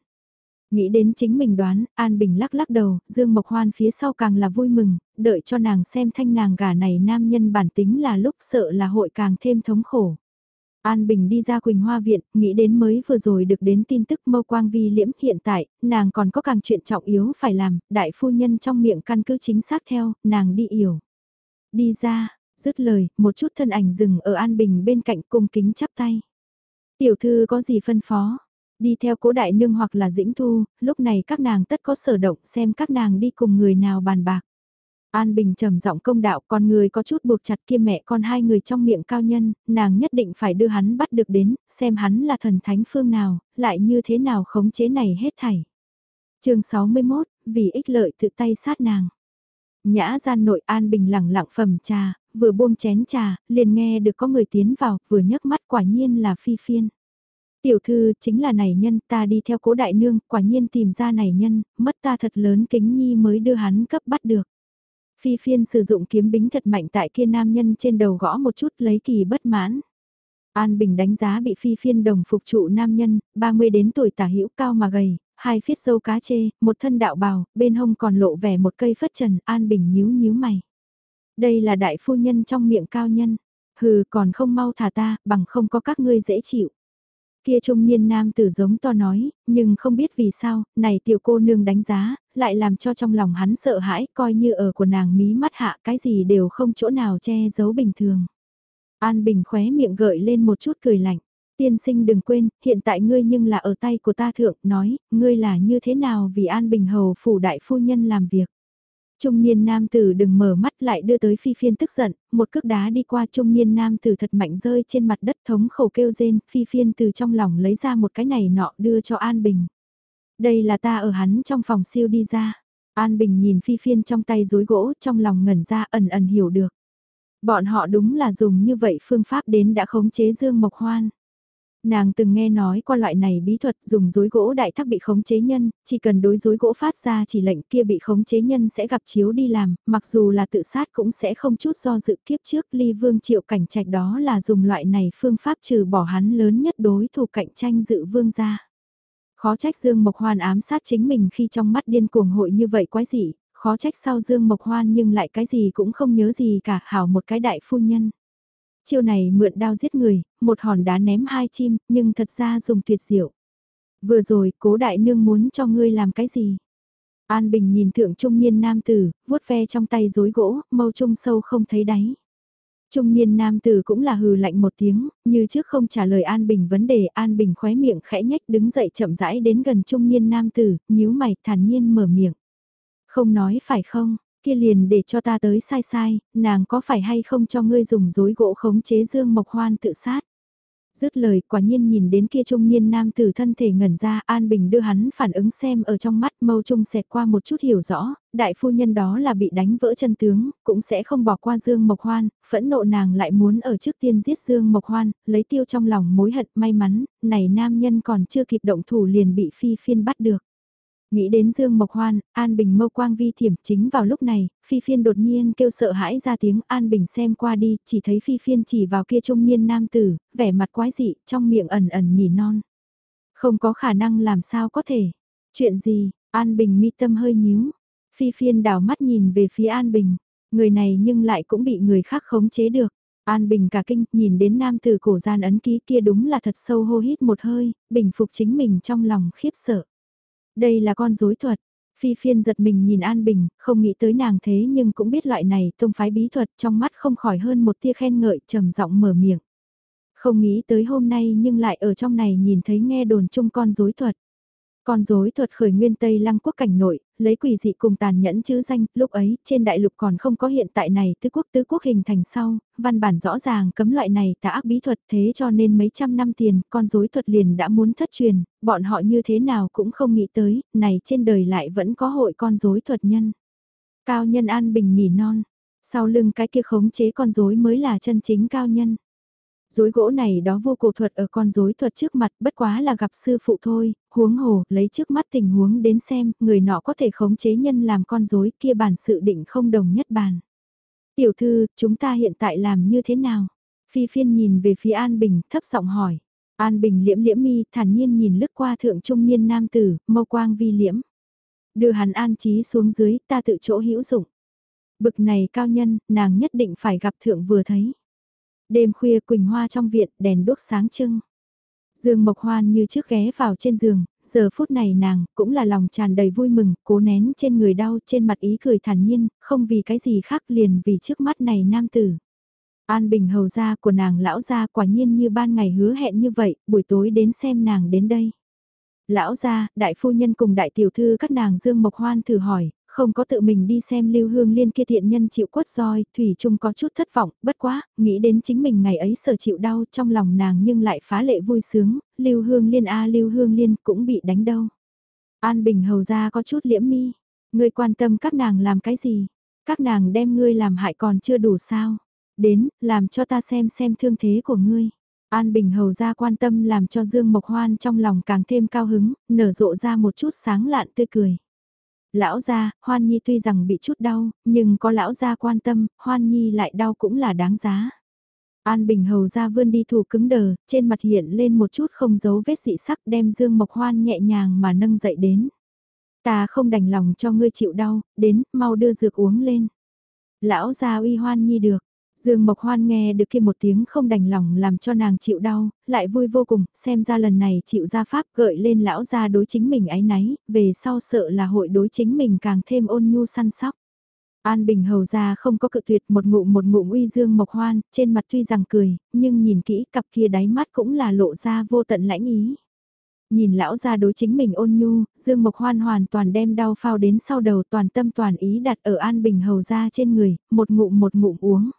Nghĩ đến chính mình đoán, An Bình lắc lắc đầu, Dương Mộc Hoan phía sau càng là vui mừng, đợi cho nàng xem thanh nàng gà này nam nhân bản tính là lúc sợ là hội càng thêm thống khổ. An Bình đi ra Quỳnh Hoa Viện, nghĩ đến mới vừa rồi được đến tin tức mâu quang vi liễm hiện tại, nàng còn có càng chuyện trọng yếu phải làm, đại phu nhân trong miệng căn cứ chính xác theo, nàng đi yểu. Đi ra, dứt lời, một chút thân ảnh dừng ở An Bình bên cạnh cung kính chắp tay. Tiểu thư có gì phân phó? Đi theo cố đại nương hoặc là dĩnh thu, lúc này các nàng tất có sở động xem các nàng đi cùng người nào bàn bạc. An Bình trầm giọng công đạo con người có chút buộc chặt kia mẹ con hai người trong miệng cao nhân, nàng nhất định phải đưa hắn bắt được đến, xem hắn là thần thánh phương nào, lại như thế nào khống chế này hết thảy. chương 61, vì ích lợi tự tay sát nàng. Nhã gian nội An Bình lẳng lặng phẩm trà, vừa buông chén trà, liền nghe được có người tiến vào, vừa nhấc mắt quả nhiên là phi phiên. Tiểu thư chính là này nhân ta đi theo cố đại nương, quả nhiên tìm ra này nhân, mất ta thật lớn kính nhi mới đưa hắn cấp bắt được. Phi phiên sử dụng kiếm bính thật mạnh tại kia nam nhân trên đầu gõ một chút lấy kỳ bất mãn. An Bình đánh giá bị phi phiên đồng phục trụ nam nhân, 30 đến tuổi tả hữu cao mà gầy, hai phiết sâu cá chê, một thân đạo bào, bên hông còn lộ vẻ một cây phất trần, An Bình nhíu nhíu mày. Đây là đại phu nhân trong miệng cao nhân, hừ còn không mau thả ta, bằng không có các ngươi dễ chịu. Kia trung niên nam tử giống to nói, nhưng không biết vì sao, này tiểu cô nương đánh giá, lại làm cho trong lòng hắn sợ hãi, coi như ở của nàng mí mắt hạ cái gì đều không chỗ nào che giấu bình thường. An Bình khóe miệng gợi lên một chút cười lạnh. Tiên sinh đừng quên, hiện tại ngươi nhưng là ở tay của ta thượng, nói, ngươi là như thế nào vì An Bình hầu phủ đại phu nhân làm việc. Trung niên nam tử đừng mở mắt lại đưa tới phi phiên tức giận, một cước đá đi qua trung niên nam tử thật mạnh rơi trên mặt đất thống khẩu kêu rên, phi phiên từ trong lòng lấy ra một cái này nọ đưa cho An Bình. Đây là ta ở hắn trong phòng siêu đi ra. An Bình nhìn phi phiên trong tay rối gỗ trong lòng ngẩn ra ẩn ẩn hiểu được. Bọn họ đúng là dùng như vậy phương pháp đến đã khống chế Dương Mộc Hoan. Nàng từng nghe nói qua loại này bí thuật dùng dối gỗ đại thác bị khống chế nhân, chỉ cần đối dối gỗ phát ra chỉ lệnh kia bị khống chế nhân sẽ gặp chiếu đi làm, mặc dù là tự sát cũng sẽ không chút do dự kiếp trước ly vương triệu cảnh trạch đó là dùng loại này phương pháp trừ bỏ hắn lớn nhất đối thủ cạnh tranh dự vương ra. Khó trách Dương Mộc Hoan ám sát chính mình khi trong mắt điên cuồng hội như vậy quái gì, khó trách sau Dương Mộc Hoan nhưng lại cái gì cũng không nhớ gì cả hảo một cái đại phu nhân chiêu này mượn đao giết người, một hòn đá ném hai chim, nhưng thật ra dùng tuyệt diệu. Vừa rồi, cố đại nương muốn cho ngươi làm cái gì? An Bình nhìn thượng trung niên nam tử, vuốt ve trong tay rối gỗ, mâu trung sâu không thấy đáy. Trung niên nam tử cũng là hừ lạnh một tiếng, như trước không trả lời An Bình vấn đề, An Bình khóe miệng khẽ nhếch đứng dậy chậm rãi đến gần trung niên nam tử, nhíu mày thản nhiên mở miệng. Không nói phải không, kia liền để cho ta tới sai sai, nàng có phải hay không cho ngươi dùng dối gỗ khống chế Dương Mộc Hoan tự sát. Dứt lời quả nhiên nhìn đến kia trung niên nam tử thân thể ngẩn ra An Bình đưa hắn phản ứng xem ở trong mắt mâu trung xẹt qua một chút hiểu rõ, đại phu nhân đó là bị đánh vỡ chân tướng, cũng sẽ không bỏ qua Dương Mộc Hoan, phẫn nộ nàng lại muốn ở trước tiên giết Dương Mộc Hoan, lấy tiêu trong lòng mối hận may mắn, này nam nhân còn chưa kịp động thủ liền bị phi phiên bắt được. Nghĩ đến Dương Mộc Hoan, An Bình mâu quang vi thiểm chính vào lúc này, Phi Phiên đột nhiên kêu sợ hãi ra tiếng An Bình xem qua đi, chỉ thấy Phi Phiên chỉ vào kia trung niên nam tử, vẻ mặt quái dị, trong miệng ẩn ẩn nỉ non. Không có khả năng làm sao có thể. Chuyện gì, An Bình mi tâm hơi nhíu. Phi Phiên đảo mắt nhìn về phía An Bình, người này nhưng lại cũng bị người khác khống chế được. An Bình cả kinh, nhìn đến nam tử cổ gian ấn ký kia đúng là thật sâu hô hít một hơi, bình phục chính mình trong lòng khiếp sợ. Đây là con dối thuật. Phi phiên giật mình nhìn An Bình, không nghĩ tới nàng thế nhưng cũng biết loại này tông phái bí thuật trong mắt không khỏi hơn một tia khen ngợi trầm giọng mở miệng. Không nghĩ tới hôm nay nhưng lại ở trong này nhìn thấy nghe đồn chung con dối thuật. Con rối thuật khởi nguyên Tây Lăng quốc cảnh nội, lấy quỷ dị cùng tàn nhẫn chữ danh, lúc ấy, trên đại lục còn không có hiện tại này tứ quốc tứ quốc hình thành sau, văn bản rõ ràng cấm loại này tà ác bí thuật thế cho nên mấy trăm năm tiền, con rối thuật liền đã muốn thất truyền, bọn họ như thế nào cũng không nghĩ tới, này trên đời lại vẫn có hội con rối thuật nhân. Cao nhân an bình nỉ non, sau lưng cái kia khống chế con rối mới là chân chính cao nhân. Dối gỗ này đó vô cổ thuật ở con dối thuật trước mặt bất quá là gặp sư phụ thôi, huống hồ, lấy trước mắt tình huống đến xem, người nọ có thể khống chế nhân làm con rối kia bản sự định không đồng nhất bàn. Tiểu thư, chúng ta hiện tại làm như thế nào? Phi phiên nhìn về phía An Bình, thấp giọng hỏi. An Bình liễm liễm mi, thản nhiên nhìn lướt qua thượng trung niên nam tử, mâu quang vi liễm. Đưa hắn an trí xuống dưới, ta tự chỗ hữu dụng. Bực này cao nhân, nàng nhất định phải gặp thượng vừa thấy. Đêm khuya Quỳnh Hoa trong viện, đèn đốt sáng trưng. Dương Mộc Hoan như trước ghé vào trên giường, giờ phút này nàng cũng là lòng tràn đầy vui mừng, cố nén trên người đau, trên mặt ý cười thản nhiên, không vì cái gì khác liền vì trước mắt này nam tử. An Bình hầu gia của nàng lão gia quả nhiên như ban ngày hứa hẹn như vậy, buổi tối đến xem nàng đến đây. Lão gia, đại phu nhân cùng đại tiểu thư các nàng Dương Mộc Hoan thử hỏi, không có tự mình đi xem Lưu Hương Liên kia thiện nhân chịu quất roi, Thủy Trung có chút thất vọng, bất quá, nghĩ đến chính mình ngày ấy sở chịu đau trong lòng nàng nhưng lại phá lệ vui sướng, Lưu Hương Liên a Lưu Hương Liên cũng bị đánh đâu. An Bình hầu ra có chút liễm mi, ngươi quan tâm các nàng làm cái gì, các nàng đem ngươi làm hại còn chưa đủ sao, đến, làm cho ta xem xem thương thế của ngươi. An Bình hầu ra quan tâm làm cho Dương Mộc Hoan trong lòng càng thêm cao hứng, nở rộ ra một chút sáng lạn tươi cười. Lão gia, Hoan Nhi tuy rằng bị chút đau, nhưng có lão gia quan tâm, Hoan Nhi lại đau cũng là đáng giá. An Bình hầu ra vươn đi thủ cứng đờ, trên mặt hiện lên một chút không giấu vết dị sắc đem Dương Mộc Hoan nhẹ nhàng mà nâng dậy đến. Ta không đành lòng cho ngươi chịu đau, đến, mau đưa dược uống lên. Lão gia uy Hoan Nhi được, Dương Mộc Hoan nghe được kia một tiếng không đành lòng làm cho nàng chịu đau, lại vui vô cùng, xem ra lần này chịu ra pháp gợi lên lão gia đối chính mình ái náy, về sau sợ là hội đối chính mình càng thêm ôn nhu săn sóc. An Bình hầu ra không có cự tuyệt một ngụm một ngụm uy Dương Mộc Hoan, trên mặt tuy rằng cười, nhưng nhìn kỹ cặp kia đáy mắt cũng là lộ ra vô tận lãnh ý. Nhìn lão ra đối chính mình ôn nhu, Dương Mộc Hoan hoàn toàn đem đau phao đến sau đầu toàn tâm toàn ý đặt ở An Bình hầu ra trên người, một ngụm một ngụm uống.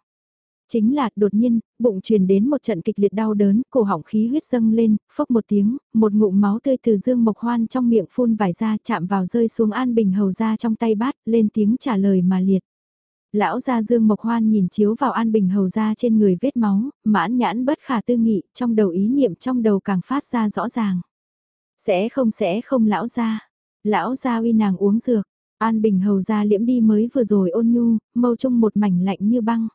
Chính là đột nhiên, bụng truyền đến một trận kịch liệt đau đớn, cổ họng khí huyết dâng lên, phốc một tiếng, một ngụm máu tươi từ dương mộc hoan trong miệng phun vải ra chạm vào rơi xuống an bình hầu ra trong tay bát, lên tiếng trả lời mà liệt. Lão gia dương mộc hoan nhìn chiếu vào an bình hầu ra trên người vết máu, mãn nhãn bất khả tư nghị, trong đầu ý niệm trong đầu càng phát ra rõ ràng. Sẽ không sẽ không lão gia. Lão gia uy nàng uống dược, an bình hầu ra liễm đi mới vừa rồi ôn nhu, mâu trung một mảnh lạnh như băng.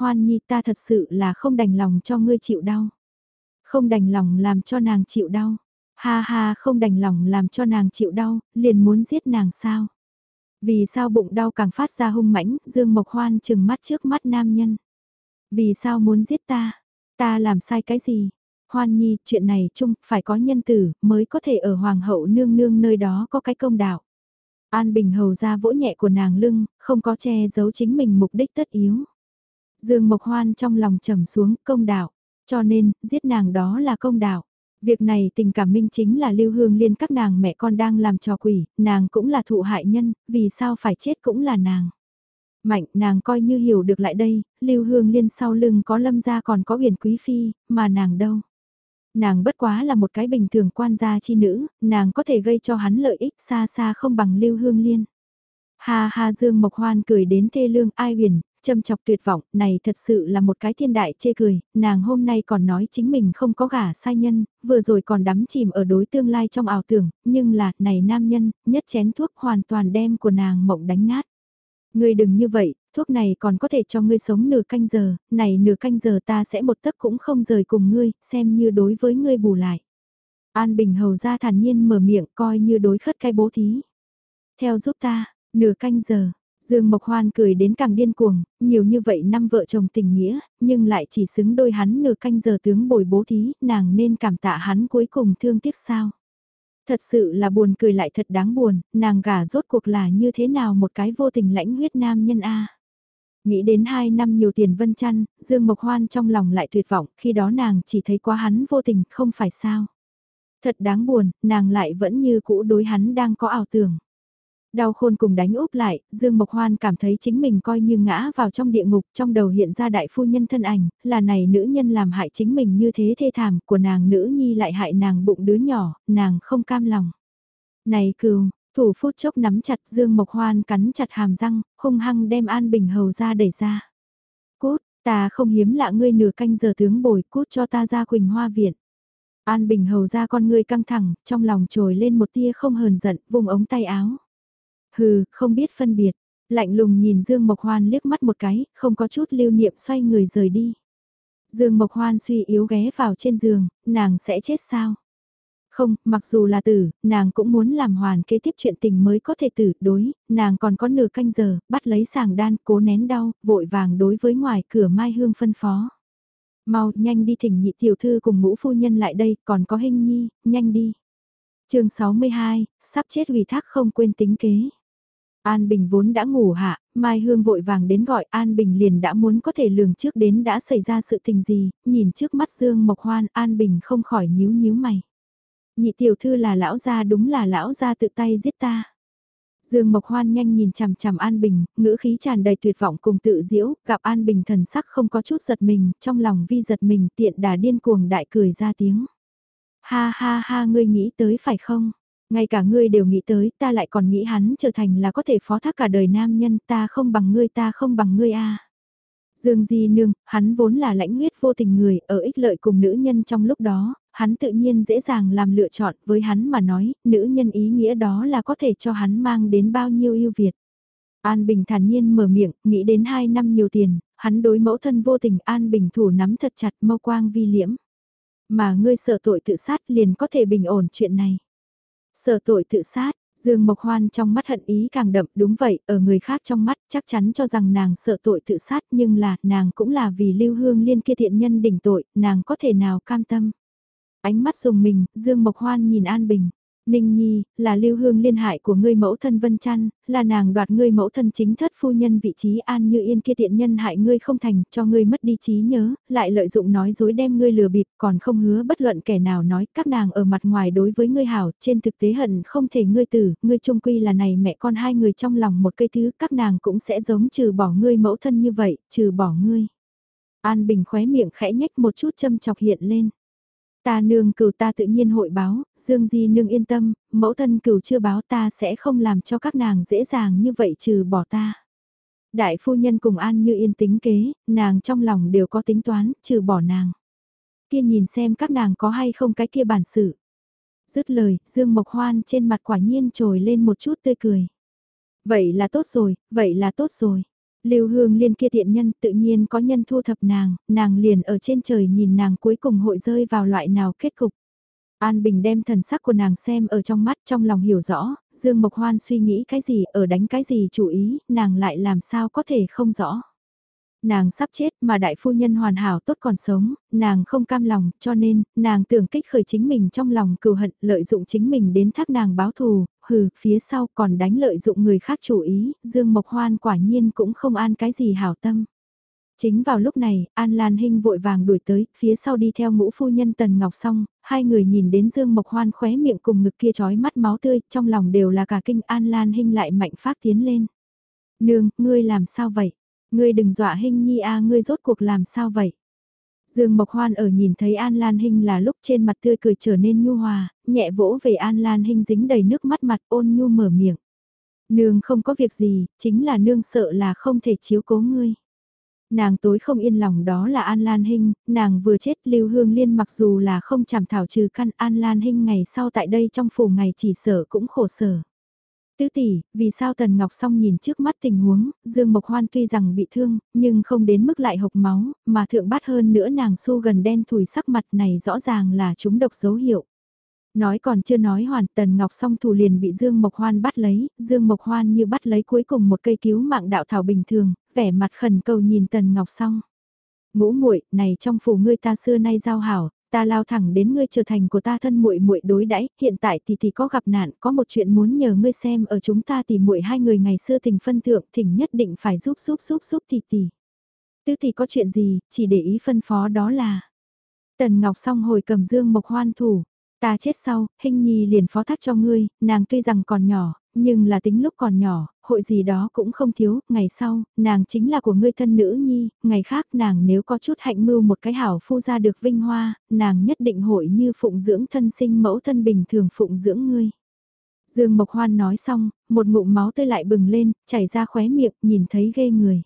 Hoan Nhi ta thật sự là không đành lòng cho ngươi chịu đau. Không đành lòng làm cho nàng chịu đau. Ha ha không đành lòng làm cho nàng chịu đau, liền muốn giết nàng sao. Vì sao bụng đau càng phát ra hung mãnh, Dương Mộc Hoan chừng mắt trước mắt nam nhân. Vì sao muốn giết ta? Ta làm sai cái gì? Hoan Nhi, chuyện này chung, phải có nhân tử, mới có thể ở Hoàng hậu nương nương nơi đó có cái công đạo. An Bình hầu ra vỗ nhẹ của nàng lưng, không có che giấu chính mình mục đích tất yếu. Dương Mộc Hoan trong lòng trầm xuống công đạo, cho nên, giết nàng đó là công đạo. Việc này tình cảm minh chính là lưu hương liên các nàng mẹ con đang làm trò quỷ, nàng cũng là thụ hại nhân, vì sao phải chết cũng là nàng. Mạnh nàng coi như hiểu được lại đây, Lưu Hương Liên sau lưng có lâm gia còn có huyền quý phi, mà nàng đâu. Nàng bất quá là một cái bình thường quan gia chi nữ, nàng có thể gây cho hắn lợi ích xa xa không bằng Lưu Hương Liên. Ha ha Dương Mộc Hoan cười đến thê lương ai huyền, châm chọc tuyệt vọng, này thật sự là một cái thiên đại chê cười, nàng hôm nay còn nói chính mình không có gả sai nhân, vừa rồi còn đắm chìm ở đối tương lai trong ảo tưởng, nhưng là, này nam nhân, nhất chén thuốc hoàn toàn đem của nàng mộng đánh nát. Ngươi đừng như vậy, thuốc này còn có thể cho ngươi sống nửa canh giờ, này nửa canh giờ ta sẽ một tấc cũng không rời cùng ngươi, xem như đối với ngươi bù lại. An Bình hầu ra thản nhiên mở miệng coi như đối khất cái bố thí. Theo giúp ta, nửa canh giờ, Dương Mộc Hoan cười đến càng điên cuồng, nhiều như vậy năm vợ chồng tình nghĩa, nhưng lại chỉ xứng đôi hắn nửa canh giờ tướng bồi bố thí, nàng nên cảm tạ hắn cuối cùng thương tiếc sao. Thật sự là buồn cười lại thật đáng buồn, nàng gả rốt cuộc là như thế nào một cái vô tình lãnh huyết nam nhân A. Nghĩ đến hai năm nhiều tiền vân chăn, Dương Mộc Hoan trong lòng lại tuyệt vọng, khi đó nàng chỉ thấy quá hắn vô tình, không phải sao. Thật đáng buồn, nàng lại vẫn như cũ đối hắn đang có ảo tưởng. Đau khôn cùng đánh úp lại, Dương Mộc Hoan cảm thấy chính mình coi như ngã vào trong địa ngục, trong đầu hiện ra đại phu nhân thân ảnh, là này nữ nhân làm hại chính mình như thế thê thảm, của nàng nữ nhi lại hại nàng bụng đứa nhỏ, nàng không cam lòng. Này cừu, thủ phút chốc nắm chặt Dương Mộc Hoan cắn chặt hàm răng, hung hăng đem An Bình Hầu ra đẩy ra. Cút, ta không hiếm lạ ngươi nửa canh giờ tướng bồi, cút cho ta ra Quỳnh Hoa Viện. An Bình Hầu ra con ngươi căng thẳng, trong lòng trồi lên một tia không hờn giận, vùng ống tay áo. Hừ, không biết phân biệt. Lạnh lùng nhìn Dương Mộc Hoan liếc mắt một cái, không có chút lưu niệm xoay người rời đi. Dương Mộc Hoan suy yếu ghé vào trên giường, nàng sẽ chết sao? Không, mặc dù là tử, nàng cũng muốn làm hoàn kế tiếp chuyện tình mới có thể tử đối, nàng còn có nửa canh giờ, bắt lấy sàng đan, cố nén đau, vội vàng đối với ngoài cửa Mai Hương phân phó. Mau, nhanh đi thỉnh nhị tiểu thư cùng ngũ phu nhân lại đây, còn có hình nhi, nhanh đi. chương 62, sắp chết vì thác không quên tính kế. An Bình vốn đã ngủ hạ, Mai Hương vội vàng đến gọi An Bình liền đã muốn có thể lường trước đến đã xảy ra sự tình gì, nhìn trước mắt Dương Mộc Hoan An Bình không khỏi nhíu nhíu mày. Nhị tiểu thư là lão gia đúng là lão gia tự tay giết ta. Dương Mộc Hoan nhanh nhìn chằm chằm An Bình, ngữ khí tràn đầy tuyệt vọng cùng tự diễu, gặp An Bình thần sắc không có chút giật mình, trong lòng vi giật mình tiện đà điên cuồng đại cười ra tiếng. Ha ha ha ngươi nghĩ tới phải không? Ngay cả ngươi đều nghĩ tới, ta lại còn nghĩ hắn trở thành là có thể phó thác cả đời nam nhân, ta không bằng ngươi ta không bằng ngươi a. Dương Di Nương, hắn vốn là lãnh huyết vô tình người, ở ích lợi cùng nữ nhân trong lúc đó, hắn tự nhiên dễ dàng làm lựa chọn với hắn mà nói, nữ nhân ý nghĩa đó là có thể cho hắn mang đến bao nhiêu yêu Việt. An Bình thản nhiên mở miệng, nghĩ đến hai năm nhiều tiền, hắn đối mẫu thân vô tình An Bình thủ nắm thật chặt mâu quang vi liễm. Mà ngươi sợ tội tự sát liền có thể bình ổn chuyện này. Sợ tội tự sát, Dương Mộc Hoan trong mắt hận ý càng đậm đúng vậy, ở người khác trong mắt chắc chắn cho rằng nàng sợ tội tự sát nhưng là nàng cũng là vì lưu hương liên kia thiện nhân đỉnh tội, nàng có thể nào cam tâm. Ánh mắt dùng mình, Dương Mộc Hoan nhìn An Bình. Ninh Nhi, là lưu hương liên hại của ngươi mẫu thân Vân Trăn, là nàng đoạt ngươi mẫu thân chính thất phu nhân vị trí an như yên kia tiện nhân hại ngươi không thành, cho ngươi mất đi trí nhớ, lại lợi dụng nói dối đem ngươi lừa bịp, còn không hứa bất luận kẻ nào nói các nàng ở mặt ngoài đối với ngươi hảo, trên thực tế hận không thể ngươi tử, ngươi trung quy là này mẹ con hai người trong lòng một cây thứ, các nàng cũng sẽ giống trừ bỏ ngươi mẫu thân như vậy, trừ bỏ ngươi. An Bình khóe miệng khẽ nhếch một chút châm chọc hiện lên. Ta nương cửu ta tự nhiên hội báo, Dương Di nương yên tâm, mẫu thân cửu chưa báo ta sẽ không làm cho các nàng dễ dàng như vậy trừ bỏ ta. Đại phu nhân cùng an như yên tính kế, nàng trong lòng đều có tính toán, trừ bỏ nàng. Kia nhìn xem các nàng có hay không cái kia bản sự. Dứt lời, Dương Mộc Hoan trên mặt quả nhiên trồi lên một chút tươi cười. Vậy là tốt rồi, vậy là tốt rồi. Lưu Hương Liên kia tiện nhân tự nhiên có nhân thu thập nàng, nàng liền ở trên trời nhìn nàng cuối cùng hội rơi vào loại nào kết cục. An Bình đem thần sắc của nàng xem ở trong mắt trong lòng hiểu rõ, Dương Mộc Hoan suy nghĩ cái gì ở đánh cái gì chủ ý, nàng lại làm sao có thể không rõ. Nàng sắp chết mà đại phu nhân hoàn hảo tốt còn sống, nàng không cam lòng, cho nên, nàng tưởng kích khởi chính mình trong lòng cừu hận, lợi dụng chính mình đến thác nàng báo thù, hừ, phía sau còn đánh lợi dụng người khác chủ ý, Dương Mộc Hoan quả nhiên cũng không an cái gì hảo tâm. Chính vào lúc này, An Lan Hinh vội vàng đuổi tới, phía sau đi theo ngũ phu nhân Tần Ngọc Song, hai người nhìn đến Dương Mộc Hoan khóe miệng cùng ngực kia trói mắt máu tươi, trong lòng đều là cả kinh An Lan Hinh lại mạnh phát tiến lên. Nương, ngươi làm sao vậy? Ngươi đừng dọa Hinh Nhi a, ngươi rốt cuộc làm sao vậy? Dương Mộc Hoan ở nhìn thấy An Lan Hinh là lúc trên mặt tươi cười trở nên nhu hòa, nhẹ vỗ về An Lan Hinh dính đầy nước mắt mặt ôn nhu mở miệng. Nương không có việc gì, chính là nương sợ là không thể chiếu cố ngươi. Nàng tối không yên lòng đó là An Lan Hinh, nàng vừa chết Lưu Hương Liên mặc dù là không chảm thảo trừ căn An Lan Hinh ngày sau tại đây trong phủ ngày chỉ sở cũng khổ sở. Tứ tỷ, vì sao Tần Ngọc Song nhìn trước mắt tình huống, Dương Mộc Hoan tuy rằng bị thương, nhưng không đến mức lại hộc máu, mà thượng bát hơn nữa nàng su gần đen thủi sắc mặt này rõ ràng là chúng độc dấu hiệu. Nói còn chưa nói hoàn, Tần Ngọc Song thủ liền bị Dương Mộc Hoan bắt lấy, Dương Mộc Hoan như bắt lấy cuối cùng một cây cứu mạng đạo thảo bình thường, vẻ mặt khẩn cầu nhìn Tần Ngọc Song. Ngũ muội, này trong phủ ngươi ta xưa nay giao hảo, ta lao thẳng đến ngươi trở thành của ta thân muội muội đối đãi, hiện tại thì thì có gặp nạn, có một chuyện muốn nhờ ngươi xem ở chúng ta thì muội hai người ngày xưa tình phân thượng, thỉnh nhất định phải giúp giúp giúp giúp tỷ tỷ. Tứ tỷ có chuyện gì, chỉ để ý phân phó đó là. Tần Ngọc Song hồi cầm Dương Mộc Hoan thủ, ta chết sau, hình nhi liền phó thác cho ngươi, nàng tuy rằng còn nhỏ, nhưng là tính lúc còn nhỏ, hội gì đó cũng không thiếu, ngày sau, nàng chính là của ngươi thân nữ nhi, ngày khác nàng nếu có chút hạnh mưu một cái hảo phu ra được vinh hoa, nàng nhất định hội như phụng dưỡng thân sinh mẫu thân bình thường phụng dưỡng ngươi. Dương Mộc Hoan nói xong, một ngụm máu tươi lại bừng lên, chảy ra khóe miệng, nhìn thấy ghê người.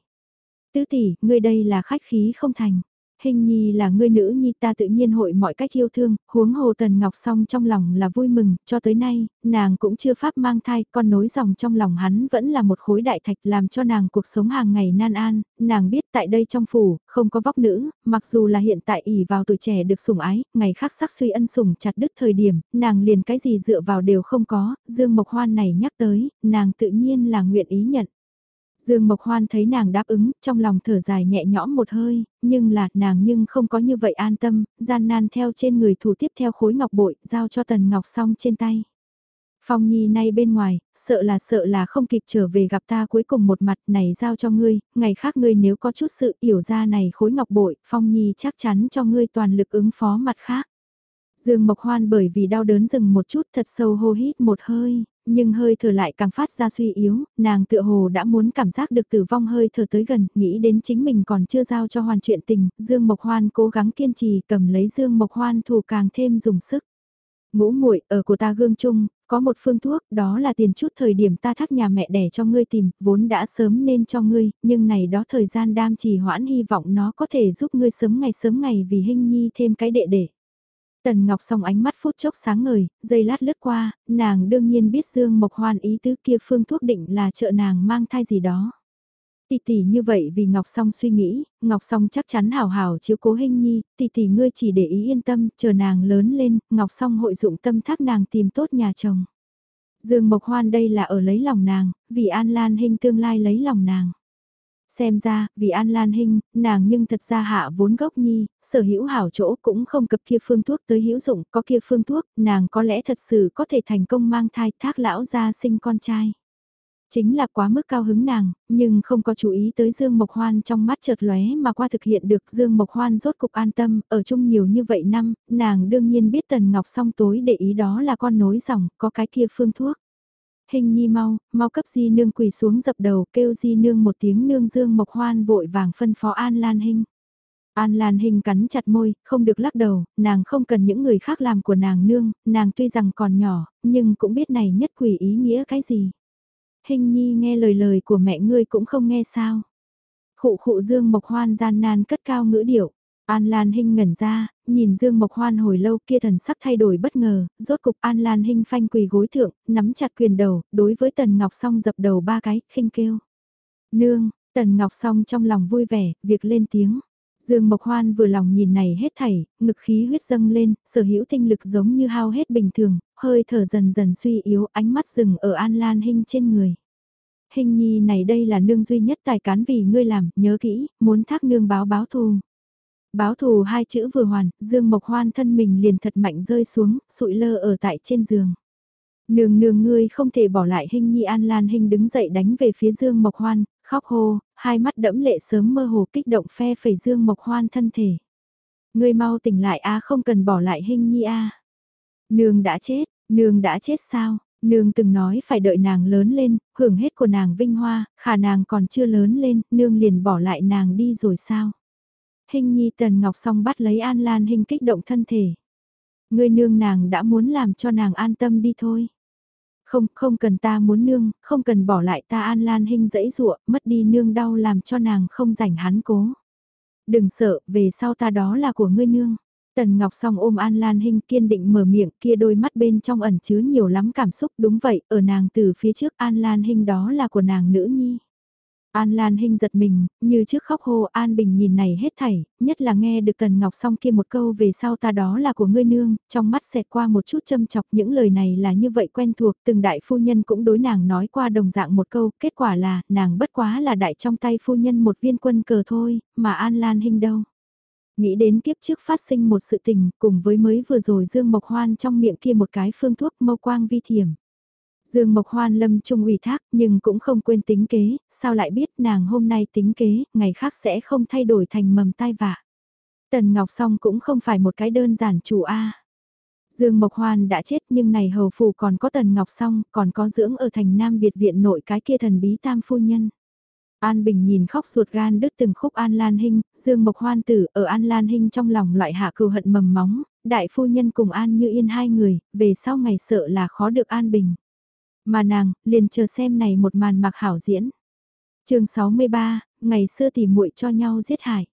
Tứ tỷ, ngươi đây là khách khí không thành. Hình nhi là ngươi nữ nhi ta tự nhiên hội mọi cách yêu thương, huống hồ tần ngọc song trong lòng là vui mừng, cho tới nay, nàng cũng chưa pháp mang thai, con nối dòng trong lòng hắn vẫn là một khối đại thạch làm cho nàng cuộc sống hàng ngày nan an, nàng biết tại đây trong phủ, không có vóc nữ, mặc dù là hiện tại ỉ vào tuổi trẻ được sủng ái, ngày khác sắc suy ân sủng chặt đứt thời điểm, nàng liền cái gì dựa vào đều không có, Dương Mộc Hoan này nhắc tới, nàng tự nhiên là nguyện ý nhận. Dương Mộc Hoan thấy nàng đáp ứng, trong lòng thở dài nhẹ nhõm một hơi, nhưng là nàng nhưng không có như vậy an tâm, gian nan theo trên người thủ tiếp theo khối ngọc bội, giao cho Tần Ngọc Song trên tay. Phong Nhi nay bên ngoài, sợ là sợ là không kịp trở về gặp ta cuối cùng một mặt này giao cho ngươi, ngày khác ngươi nếu có chút sự hiểu ra này khối ngọc bội, Phong Nhi chắc chắn cho ngươi toàn lực ứng phó mặt khác. Dương Mộc Hoan bởi vì đau đớn dừng một chút thật sâu hô hít một hơi, nhưng hơi thở lại càng phát ra suy yếu, nàng tựa hồ đã muốn cảm giác được tử vong hơi thở tới gần, nghĩ đến chính mình còn chưa giao cho hoàn chuyện tình, Dương Mộc Hoan cố gắng kiên trì cầm lấy Dương Mộc Hoan thủ càng thêm dùng sức. Ngũ muội ở của ta gương chung, có một phương thuốc, đó là tiền chút thời điểm ta thác nhà mẹ đẻ cho ngươi tìm, vốn đã sớm nên cho ngươi, nhưng này đó thời gian đam trì hoãn hy vọng nó có thể giúp ngươi sớm ngày sớm ngày vì hình nhi thêm cái đệ đệ. Tần Ngọc song ánh mắt phút chốc sáng ngời, giây lát lướt qua, nàng đương nhiên biết Dương Mộc Hoan ý tứ kia phương thuốc định là trợ nàng mang thai gì đó. Tỷ tỷ như vậy vì Ngọc Song suy nghĩ, Ngọc Song chắc chắn hào hào chiếu cố hình nhi, tỷ tỷ ngươi chỉ để ý yên tâm, chờ nàng lớn lên, Ngọc Song hội dụng tâm thác nàng tìm tốt nhà chồng. Dương Mộc Hoan đây là ở lấy lòng nàng, vì An Lan Hinh tương lai lấy lòng nàng. Xem ra, vì An Lan Hinh, nàng nhưng thật ra hạ vốn gốc nhi, sở hữu hảo chỗ cũng không cập kia phương thuốc tới hữu dụng, có kia phương thuốc, nàng có lẽ thật sự có thể thành công mang thai thác lão ra sinh con trai. Chính là quá mức cao hứng nàng, nhưng không có chú ý tới Dương Mộc Hoan trong mắt chợt lóe mà qua thực hiện được Dương Mộc Hoan rốt cục an tâm, ở chung nhiều như vậy năm, nàng đương nhiên biết Tần Ngọc song tối để ý đó là con nối dòng, có cái kia phương thuốc. Hình nhi mau, mau cấp di nương quỳ xuống dập đầu kêu di nương một tiếng nương dương mộc hoan vội vàng phân phó An Lan Hinh. An Lan Hinh cắn chặt môi, không được lắc đầu, nàng không cần những người khác làm của nàng nương, nàng tuy rằng còn nhỏ, nhưng cũng biết này nhất quỷ ý nghĩa cái gì. Hình nhi nghe lời lời của mẹ ngươi cũng không nghe sao. Khụ khụ dương mộc hoan gian nan cất cao ngữ điệu. An Lan Hinh ngẩn ra, nhìn Dương Mộc Hoan hồi lâu kia thần sắc thay đổi bất ngờ, rốt cục An Lan Hinh phanh quỳ gối thượng, nắm chặt quyền đầu, đối với Tần Ngọc Song dập đầu ba cái, khinh kêu. Nương, Tần Ngọc Song trong lòng vui vẻ, việc lên tiếng. Dương Mộc Hoan vừa lòng nhìn này hết thảy, ngực khí huyết dâng lên, sở hữu tinh lực giống như hao hết bình thường, hơi thở dần dần suy yếu, ánh mắt dừng ở An Lan Hinh trên người. Hình nhi này đây là nương duy nhất tài cán vì ngươi làm, nhớ kỹ, muốn thác nương báo báo thù. Báo thù hai chữ vừa hoàn, Dương Mộc Hoan thân mình liền thật mạnh rơi xuống, sụi lơ ở tại trên giường. Nương nương ngươi không thể bỏ lại hình nhi an lan hình đứng dậy đánh về phía Dương Mộc Hoan, khóc hô, hai mắt đẫm lệ sớm mơ hồ kích động phe phẩy Dương Mộc Hoan thân thể. Ngươi mau tỉnh lại a không cần bỏ lại hình nhi a. Nương đã chết, nương đã chết sao? Nương từng nói phải đợi nàng lớn lên, hưởng hết của nàng vinh hoa, khả nàng còn chưa lớn lên, nương liền bỏ lại nàng đi rồi sao? Hình nhi tần ngọc song bắt lấy An Lan Hình kích động thân thể. Người nương nàng đã muốn làm cho nàng an tâm đi thôi. Không, không cần ta muốn nương, không cần bỏ lại ta An Lan Hình dẫy dụa, mất đi nương đau làm cho nàng không rảnh hắn cố. Đừng sợ, về sau ta đó là của ngươi nương. Tần Ngọc Song ôm An Lan Hinh kiên định mở miệng kia đôi mắt bên trong ẩn chứa nhiều lắm cảm xúc đúng vậy, ở nàng từ phía trước An Lan Hinh đó là của nàng nữ nhi. An Lan Hinh giật mình, như trước khóc hô An Bình nhìn này hết thảy, nhất là nghe được Tần Ngọc Song kia một câu về sau ta đó là của ngươi nương, trong mắt xẹt qua một chút châm chọc những lời này là như vậy quen thuộc, từng đại phu nhân cũng đối nàng nói qua đồng dạng một câu, kết quả là, nàng bất quá là đại trong tay phu nhân một viên quân cờ thôi, mà An Lan Hinh đâu. Nghĩ đến kiếp trước phát sinh một sự tình, cùng với mới vừa rồi Dương Mộc Hoan trong miệng kia một cái phương thuốc mâu quang vi thiểm. Dương Mộc Hoan lâm trung ủy thác nhưng cũng không quên tính kế, sao lại biết nàng hôm nay tính kế, ngày khác sẽ không thay đổi thành mầm tai vạ. Tần Ngọc Song cũng không phải một cái đơn giản chủ A. Dương Mộc Hoan đã chết nhưng này hầu phù còn có Tần Ngọc Song, còn có dưỡng ở thành Nam Biệt viện nội cái kia thần bí tam phu nhân. An Bình nhìn khóc ruột gan đứt từng khúc An Lan Hinh, Dương Mộc Hoan tử ở An Lan Hinh trong lòng loại hạ cừu hận mầm móng, đại phu nhân cùng An như yên hai người, về sau ngày sợ là khó được An Bình. Mà nàng, liền chờ xem này một màn mặc hảo diễn. chương 63, ngày xưa tỉ muội cho nhau giết hại.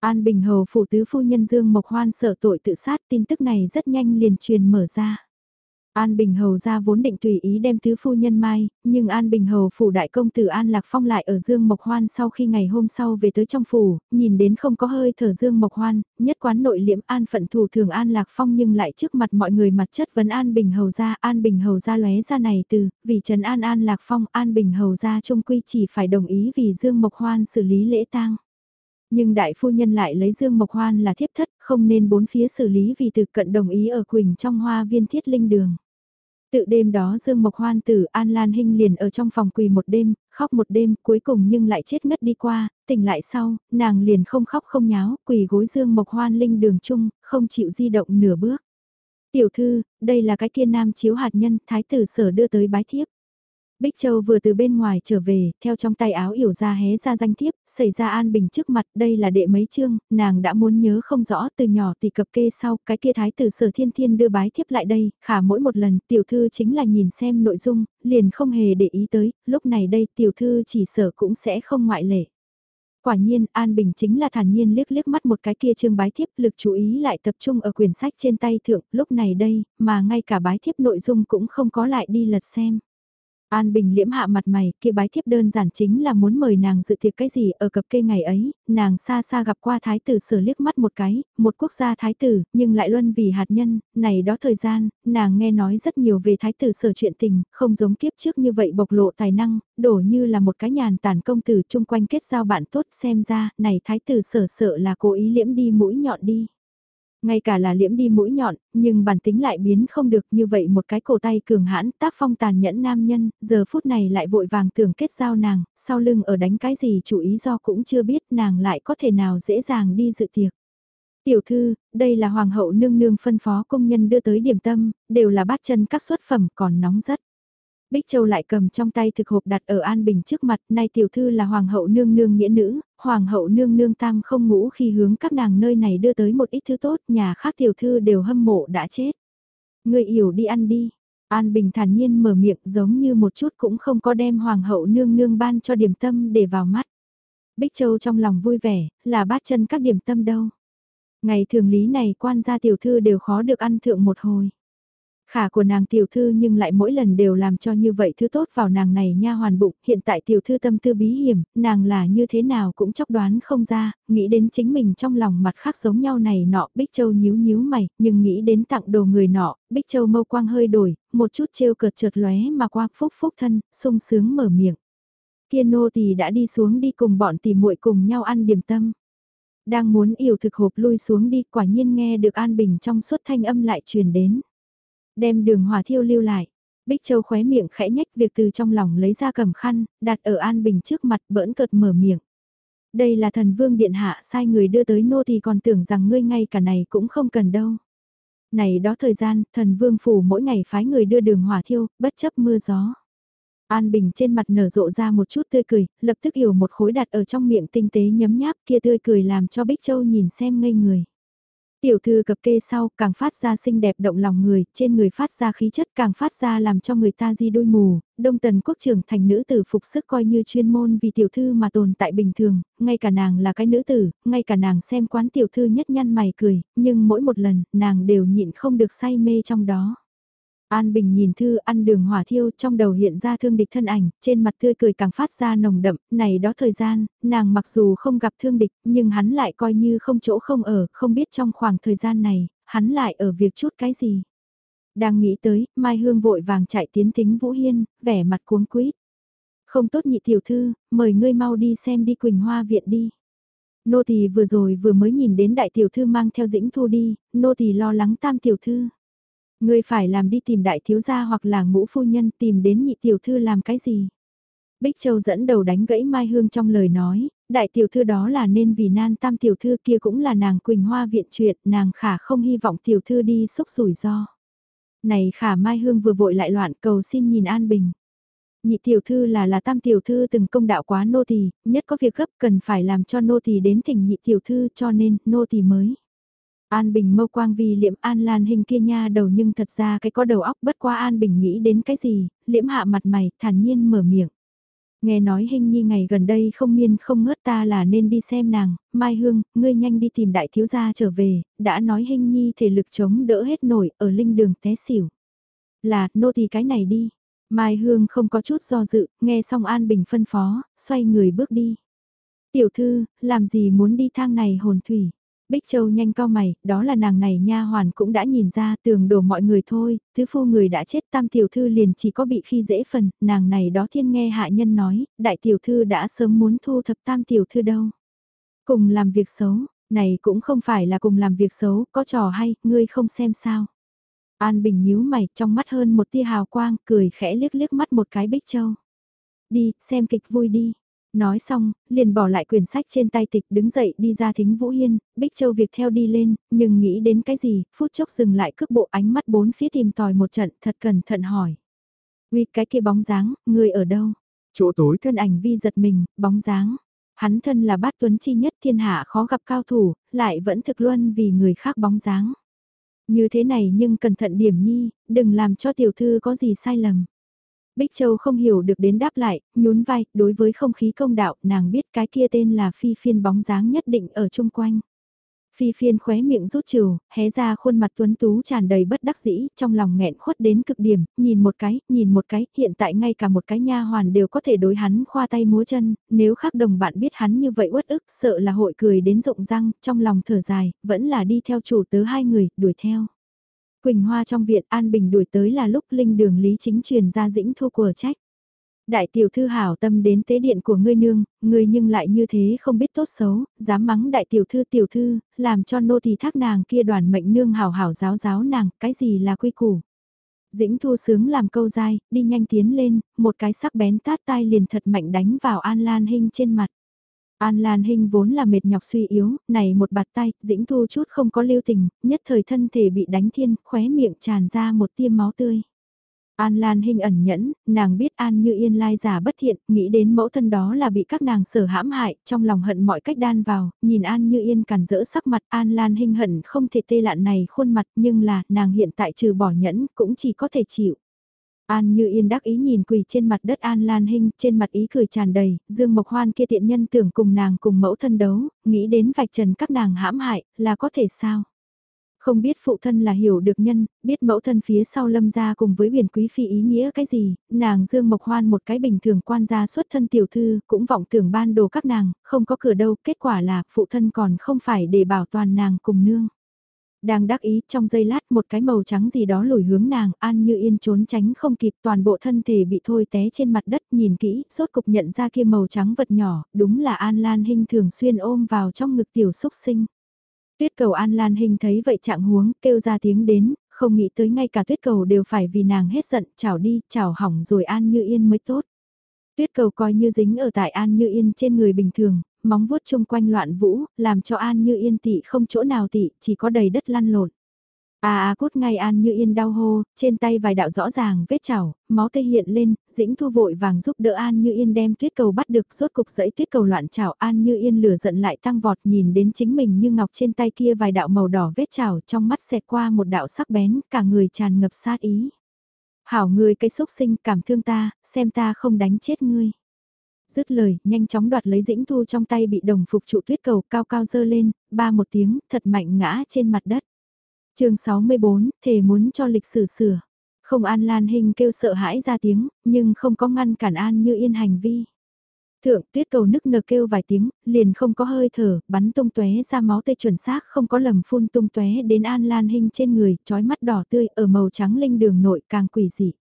An Bình Hầu phủ tứ phu nhân Dương Mộc Hoan sợ tội tự sát tin tức này rất nhanh liền truyền mở ra. An Bình Hầu ra vốn định tùy ý đem tứ phu nhân mai, nhưng An Bình Hầu phủ đại công tử An Lạc Phong lại ở Dương Mộc Hoan sau khi ngày hôm sau về tới trong phủ, nhìn đến không có hơi thở Dương Mộc Hoan, nhất quán nội liễm An phận thủ thường An Lạc Phong nhưng lại trước mặt mọi người mặt chất vấn An Bình Hầu ra, An Bình Hầu ra lóe ra này từ, vì Trần An An Lạc Phong, An Bình Hầu ra trung quy chỉ phải đồng ý vì Dương Mộc Hoan xử lý lễ tang. Nhưng đại phu nhân lại lấy Dương Mộc Hoan là thiếp thất, không nên bốn phía xử lý vì từ cận đồng ý ở Quỳnh trong hoa viên thiết linh đường. Tự đêm đó Dương Mộc Hoan tử An Lan Hinh liền ở trong phòng quỳ một đêm, khóc một đêm, cuối cùng nhưng lại chết ngất đi qua, tỉnh lại sau, nàng liền không khóc không nháo, quỳ gối Dương Mộc Hoan linh đường chung, không chịu di động nửa bước. Tiểu thư, đây là cái kia nam chiếu hạt nhân, thái tử sở đưa tới bái thiếp. Bích Châu vừa từ bên ngoài trở về, theo trong tay áo yểu ra hé ra danh thiếp, xảy ra an bình trước mặt, đây là đệ mấy chương, nàng đã muốn nhớ không rõ từ nhỏ thì cập kê sau, cái kia thái tử sở thiên thiên đưa bái thiếp lại đây, khả mỗi một lần tiểu thư chính là nhìn xem nội dung, liền không hề để ý tới, lúc này đây tiểu thư chỉ sở cũng sẽ không ngoại lệ. Quả nhiên, An Bình chính là thản nhiên liếc liếc mắt một cái kia chương bái thiếp lực chú ý lại tập trung ở quyển sách trên tay thượng, lúc này đây, mà ngay cả bái thiếp nội dung cũng không có lại đi lật xem. An Bình liễm hạ mặt mày, kia bái thiếp đơn giản chính là muốn mời nàng dự tiệc cái gì ở cập kê ngày ấy, nàng xa xa gặp qua thái tử sở liếc mắt một cái, một quốc gia thái tử, nhưng lại luân vì hạt nhân, này đó thời gian, nàng nghe nói rất nhiều về thái tử sở chuyện tình, không giống kiếp trước như vậy bộc lộ tài năng, đổ như là một cái nhàn tản công tử chung quanh kết giao bạn tốt xem ra, này thái tử sở sợ là cố ý liễm đi mũi nhọn đi. Ngay cả là liễm đi mũi nhọn, nhưng bản tính lại biến không được như vậy một cái cổ tay cường hãn tác phong tàn nhẫn nam nhân, giờ phút này lại vội vàng tưởng kết giao nàng, sau lưng ở đánh cái gì chủ ý do cũng chưa biết nàng lại có thể nào dễ dàng đi dự tiệc. Tiểu thư, đây là hoàng hậu nương nương phân phó công nhân đưa tới điểm tâm, đều là bát chân các xuất phẩm còn nóng rất. Bích Châu lại cầm trong tay thực hộp đặt ở An Bình trước mặt, nay tiểu thư là hoàng hậu nương nương nghĩa nữ, hoàng hậu nương nương tam không ngủ khi hướng các nàng nơi này đưa tới một ít thứ tốt, nhà khác tiểu thư đều hâm mộ đã chết. Người yểu đi ăn đi. An Bình thản nhiên mở miệng giống như một chút cũng không có đem hoàng hậu nương nương ban cho điểm tâm để vào mắt. Bích Châu trong lòng vui vẻ, là bát chân các điểm tâm đâu. Ngày thường lý này quan gia tiểu thư đều khó được ăn thượng một hồi. Khả của nàng tiểu thư nhưng lại mỗi lần đều làm cho như vậy thứ tốt vào nàng này nha hoàn bụng, hiện tại tiểu thư tâm tư bí hiểm, nàng là như thế nào cũng chóc đoán không ra, nghĩ đến chính mình trong lòng mặt khác giống nhau này nọ, Bích Châu nhíu nhíu mày, nhưng nghĩ đến tặng đồ người nọ, Bích Châu mâu quang hơi đổi, một chút trêu cợt trượt lóe mà qua phúc phúc thân, sung sướng mở miệng. Kia nô tỳ đã đi xuống đi cùng bọn tỷ muội cùng nhau ăn điểm tâm. Đang muốn yêu thực hộp lui xuống đi quả nhiên nghe được an bình trong suốt thanh âm lại truyền đến đem đường hỏa thiêu lưu lại. Bích Châu khóe miệng khẽ nhách việc từ trong lòng lấy ra cầm khăn, đặt ở An Bình trước mặt bỡn cợt mở miệng. Đây là thần vương điện hạ sai người đưa tới nô thì còn tưởng rằng ngươi ngay cả này cũng không cần đâu. Này đó thời gian, thần vương phủ mỗi ngày phái người đưa đường hỏa thiêu, bất chấp mưa gió. An Bình trên mặt nở rộ ra một chút tươi cười, lập tức hiểu một khối đặt ở trong miệng tinh tế nhấm nháp kia tươi cười làm cho Bích Châu nhìn xem ngây người. Tiểu thư cập kê sau càng phát ra xinh đẹp động lòng người, trên người phát ra khí chất càng phát ra làm cho người ta di đôi mù, đông tần quốc trưởng thành nữ tử phục sức coi như chuyên môn vì tiểu thư mà tồn tại bình thường, ngay cả nàng là cái nữ tử, ngay cả nàng xem quán tiểu thư nhất nhăn mày cười, nhưng mỗi một lần, nàng đều nhịn không được say mê trong đó. An Bình nhìn thư ăn đường hỏa thiêu trong đầu hiện ra thương địch thân ảnh, trên mặt tươi cười càng phát ra nồng đậm, này đó thời gian, nàng mặc dù không gặp thương địch, nhưng hắn lại coi như không chỗ không ở, không biết trong khoảng thời gian này, hắn lại ở việc chút cái gì. Đang nghĩ tới, Mai Hương vội vàng chạy tiến tính Vũ Hiên, vẻ mặt cuống quýt. Không tốt nhị tiểu thư, mời ngươi mau đi xem đi Quỳnh Hoa viện đi. Nô tỳ vừa rồi vừa mới nhìn đến đại tiểu thư mang theo dĩnh thu đi, nô tỳ lo lắng tam tiểu thư. Ngươi phải làm đi tìm đại thiếu gia hoặc là ngũ phu nhân tìm đến nhị tiểu thư làm cái gì? Bích Châu dẫn đầu đánh gãy Mai Hương trong lời nói, đại tiểu thư đó là nên vì nan tam tiểu thư kia cũng là nàng Quỳnh Hoa viện chuyện, nàng khả không hy vọng tiểu thư đi xúc rủi ro. Này khả Mai Hương vừa vội lại loạn cầu xin nhìn An Bình. Nhị tiểu thư là là tam tiểu thư từng công đạo quá nô tỳ, nhất có việc gấp cần phải làm cho nô tỳ đến thỉnh nhị tiểu thư cho nên nô tỳ mới. An Bình mâu quang vì liễm An Lan hình kia nha đầu nhưng thật ra cái có đầu óc bất qua An Bình nghĩ đến cái gì, liễm hạ mặt mày, thản nhiên mở miệng. Nghe nói hình nhi ngày gần đây không miên không ngớt ta là nên đi xem nàng, Mai Hương, ngươi nhanh đi tìm đại thiếu gia trở về, đã nói hình nhi thể lực chống đỡ hết nổi ở linh đường té xỉu. Là, nô thì cái này đi. Mai Hương không có chút do dự, nghe xong An Bình phân phó, xoay người bước đi. Tiểu thư, làm gì muốn đi thang này hồn thủy. Bích Châu nhanh cao mày, đó là nàng này nha hoàn cũng đã nhìn ra tường đổ mọi người thôi, thứ phu người đã chết tam tiểu thư liền chỉ có bị khi dễ phần, nàng này đó thiên nghe hạ nhân nói, đại tiểu thư đã sớm muốn thu thập tam tiểu thư đâu. Cùng làm việc xấu, này cũng không phải là cùng làm việc xấu, có trò hay, ngươi không xem sao. An Bình nhíu mày, trong mắt hơn một tia hào quang, cười khẽ liếc liếc mắt một cái Bích Châu. Đi, xem kịch vui đi. Nói xong, liền bỏ lại quyển sách trên tay tịch đứng dậy đi ra thính Vũ Hiên, Bích Châu việc theo đi lên, nhưng nghĩ đến cái gì, phút chốc dừng lại cước bộ ánh mắt bốn phía tìm tòi một trận thật cẩn thận hỏi. Uy cái kia bóng dáng, người ở đâu? Chỗ tối. Thân ảnh vi giật mình, bóng dáng. Hắn thân là bát tuấn chi nhất thiên hạ khó gặp cao thủ, lại vẫn thực luân vì người khác bóng dáng. Như thế này nhưng cẩn thận điểm nhi, đừng làm cho tiểu thư có gì sai lầm. Bích Châu không hiểu được đến đáp lại, nhún vai, đối với không khí công đạo, nàng biết cái kia tên là phi phiên bóng dáng nhất định ở chung quanh. Phi phiên khóe miệng rút trừ, hé ra khuôn mặt tuấn tú tràn đầy bất đắc dĩ, trong lòng nghẹn khuất đến cực điểm, nhìn một cái, nhìn một cái, hiện tại ngay cả một cái nha hoàn đều có thể đối hắn khoa tay múa chân, nếu khác đồng bạn biết hắn như vậy uất ức, sợ là hội cười đến rụng răng, trong lòng thở dài, vẫn là đi theo chủ tớ hai người, đuổi theo. Quỳnh Hoa trong viện An Bình đuổi tới là lúc linh đường Lý Chính truyền ra dĩnh thu của trách. Đại tiểu thư hảo tâm đến tế điện của ngươi nương, ngươi nhưng lại như thế không biết tốt xấu, dám mắng đại tiểu thư tiểu thư, làm cho nô tỳ thác nàng kia đoàn mệnh nương hảo hảo giáo giáo nàng, cái gì là quy củ. Dĩnh thu sướng làm câu dai, đi nhanh tiến lên, một cái sắc bén tát tai liền thật mạnh đánh vào An Lan Hinh trên mặt. An Lan Hinh vốn là mệt nhọc suy yếu, này một bạt tay, dĩnh thu chút không có lưu tình, nhất thời thân thể bị đánh thiên, khóe miệng tràn ra một tiêm máu tươi. An Lan Hinh ẩn nhẫn, nàng biết An Như Yên lai giả bất thiện, nghĩ đến mẫu thân đó là bị các nàng sở hãm hại, trong lòng hận mọi cách đan vào, nhìn An Như Yên cản rỡ sắc mặt An Lan Hinh hận không thể tê lạn này khuôn mặt nhưng là nàng hiện tại trừ bỏ nhẫn cũng chỉ có thể chịu. An như yên đắc ý nhìn quỳ trên mặt đất An Lan Hinh, trên mặt ý cười tràn đầy, Dương Mộc Hoan kia tiện nhân tưởng cùng nàng cùng mẫu thân đấu, nghĩ đến vạch trần các nàng hãm hại, là có thể sao? Không biết phụ thân là hiểu được nhân, biết mẫu thân phía sau lâm gia cùng với huyền quý phi ý nghĩa cái gì, nàng Dương Mộc Hoan một cái bình thường quan gia xuất thân tiểu thư, cũng vọng tưởng ban đồ các nàng, không có cửa đâu, kết quả là phụ thân còn không phải để bảo toàn nàng cùng nương. Đang đắc ý trong giây lát một cái màu trắng gì đó lùi hướng nàng, An Như Yên trốn tránh không kịp toàn bộ thân thể bị thôi té trên mặt đất nhìn kỹ, sốt cục nhận ra kia màu trắng vật nhỏ, đúng là An Lan Hinh thường xuyên ôm vào trong ngực tiểu xúc sinh. Tuyết cầu An Lan Hinh thấy vậy trạng huống, kêu ra tiếng đến, không nghĩ tới ngay cả tuyết cầu đều phải vì nàng hết giận, chảo đi, chảo hỏng rồi An Như Yên mới tốt. Tuyết cầu coi như dính ở tại An Như Yên trên người bình thường, móng vuốt chung quanh loạn vũ, làm cho An Như Yên tị không chỗ nào tị, chỉ có đầy đất lăn lộn. À à cút ngay An Như Yên đau hô, trên tay vài đạo rõ ràng vết chảo, máu tê hiện lên, dĩnh thu vội vàng giúp đỡ An Như Yên đem tuyết cầu bắt được rốt cục dẫy tuyết cầu loạn chảo An Như Yên lửa giận lại tăng vọt nhìn đến chính mình như ngọc trên tay kia vài đạo màu đỏ vết chảo trong mắt xẹt qua một đạo sắc bén, cả người tràn ngập sát ý. Hảo người cây xúc sinh cảm thương ta, xem ta không đánh chết ngươi. Dứt lời, nhanh chóng đoạt lấy dĩnh thu trong tay bị đồng phục trụ tuyết cầu cao cao dơ lên, ba một tiếng, thật mạnh ngã trên mặt đất chương 64, thề muốn cho lịch sử sửa. Không An Lan Hình kêu sợ hãi ra tiếng, nhưng không có ngăn cản An như yên hành vi. Thượng tuyết cầu nức nở kêu vài tiếng, liền không có hơi thở, bắn tung tóe ra máu tê chuẩn xác không có lầm phun tung tóe đến An Lan Hình trên người, trói mắt đỏ tươi ở màu trắng linh đường nội càng quỷ dị.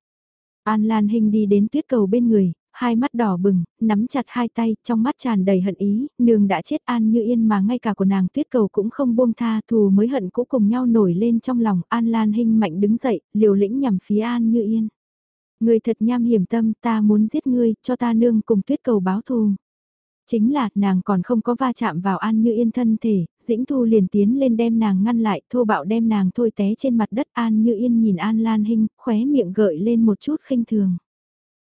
An Lan Hình đi đến tuyết cầu bên người, hai mắt đỏ bừng, nắm chặt hai tay, trong mắt tràn đầy hận ý, nương đã chết an như yên mà ngay cả của nàng tuyết cầu cũng không buông tha, thù mới hận cũ cùng nhau nổi lên trong lòng, an lan hinh mạnh đứng dậy, liều lĩnh nhằm phía an như yên. Người thật nham hiểm tâm, ta muốn giết ngươi, cho ta nương cùng tuyết cầu báo thù. Chính là, nàng còn không có va chạm vào An Như Yên thân thể, Dĩnh Thu liền tiến lên đem nàng ngăn lại, thô bạo đem nàng thôi té trên mặt đất An Như Yên nhìn An Lan Hinh, khóe miệng gợi lên một chút khinh thường.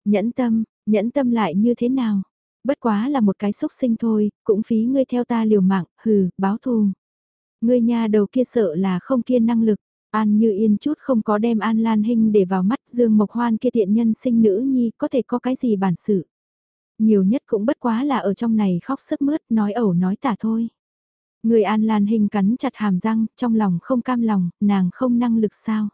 Nhẫn tâm, Nhẫn tâm lại như thế nào? Bất quá là một cái xúc sinh thôi, cũng phí ngươi theo ta liều mạng, hừ, báo thù. Ngươi nhà đầu kia sợ là không kiên năng lực. An như yên chút không có đem An Lan Hinh để vào mắt Dương Mộc Hoan kia tiện nhân sinh nữ nhi có thể có cái gì bản sự. Nhiều nhất cũng bất quá là ở trong này khóc sức mướt nói ẩu nói tả thôi. Người An Lan Hinh cắn chặt hàm răng, trong lòng không cam lòng, nàng không năng lực sao.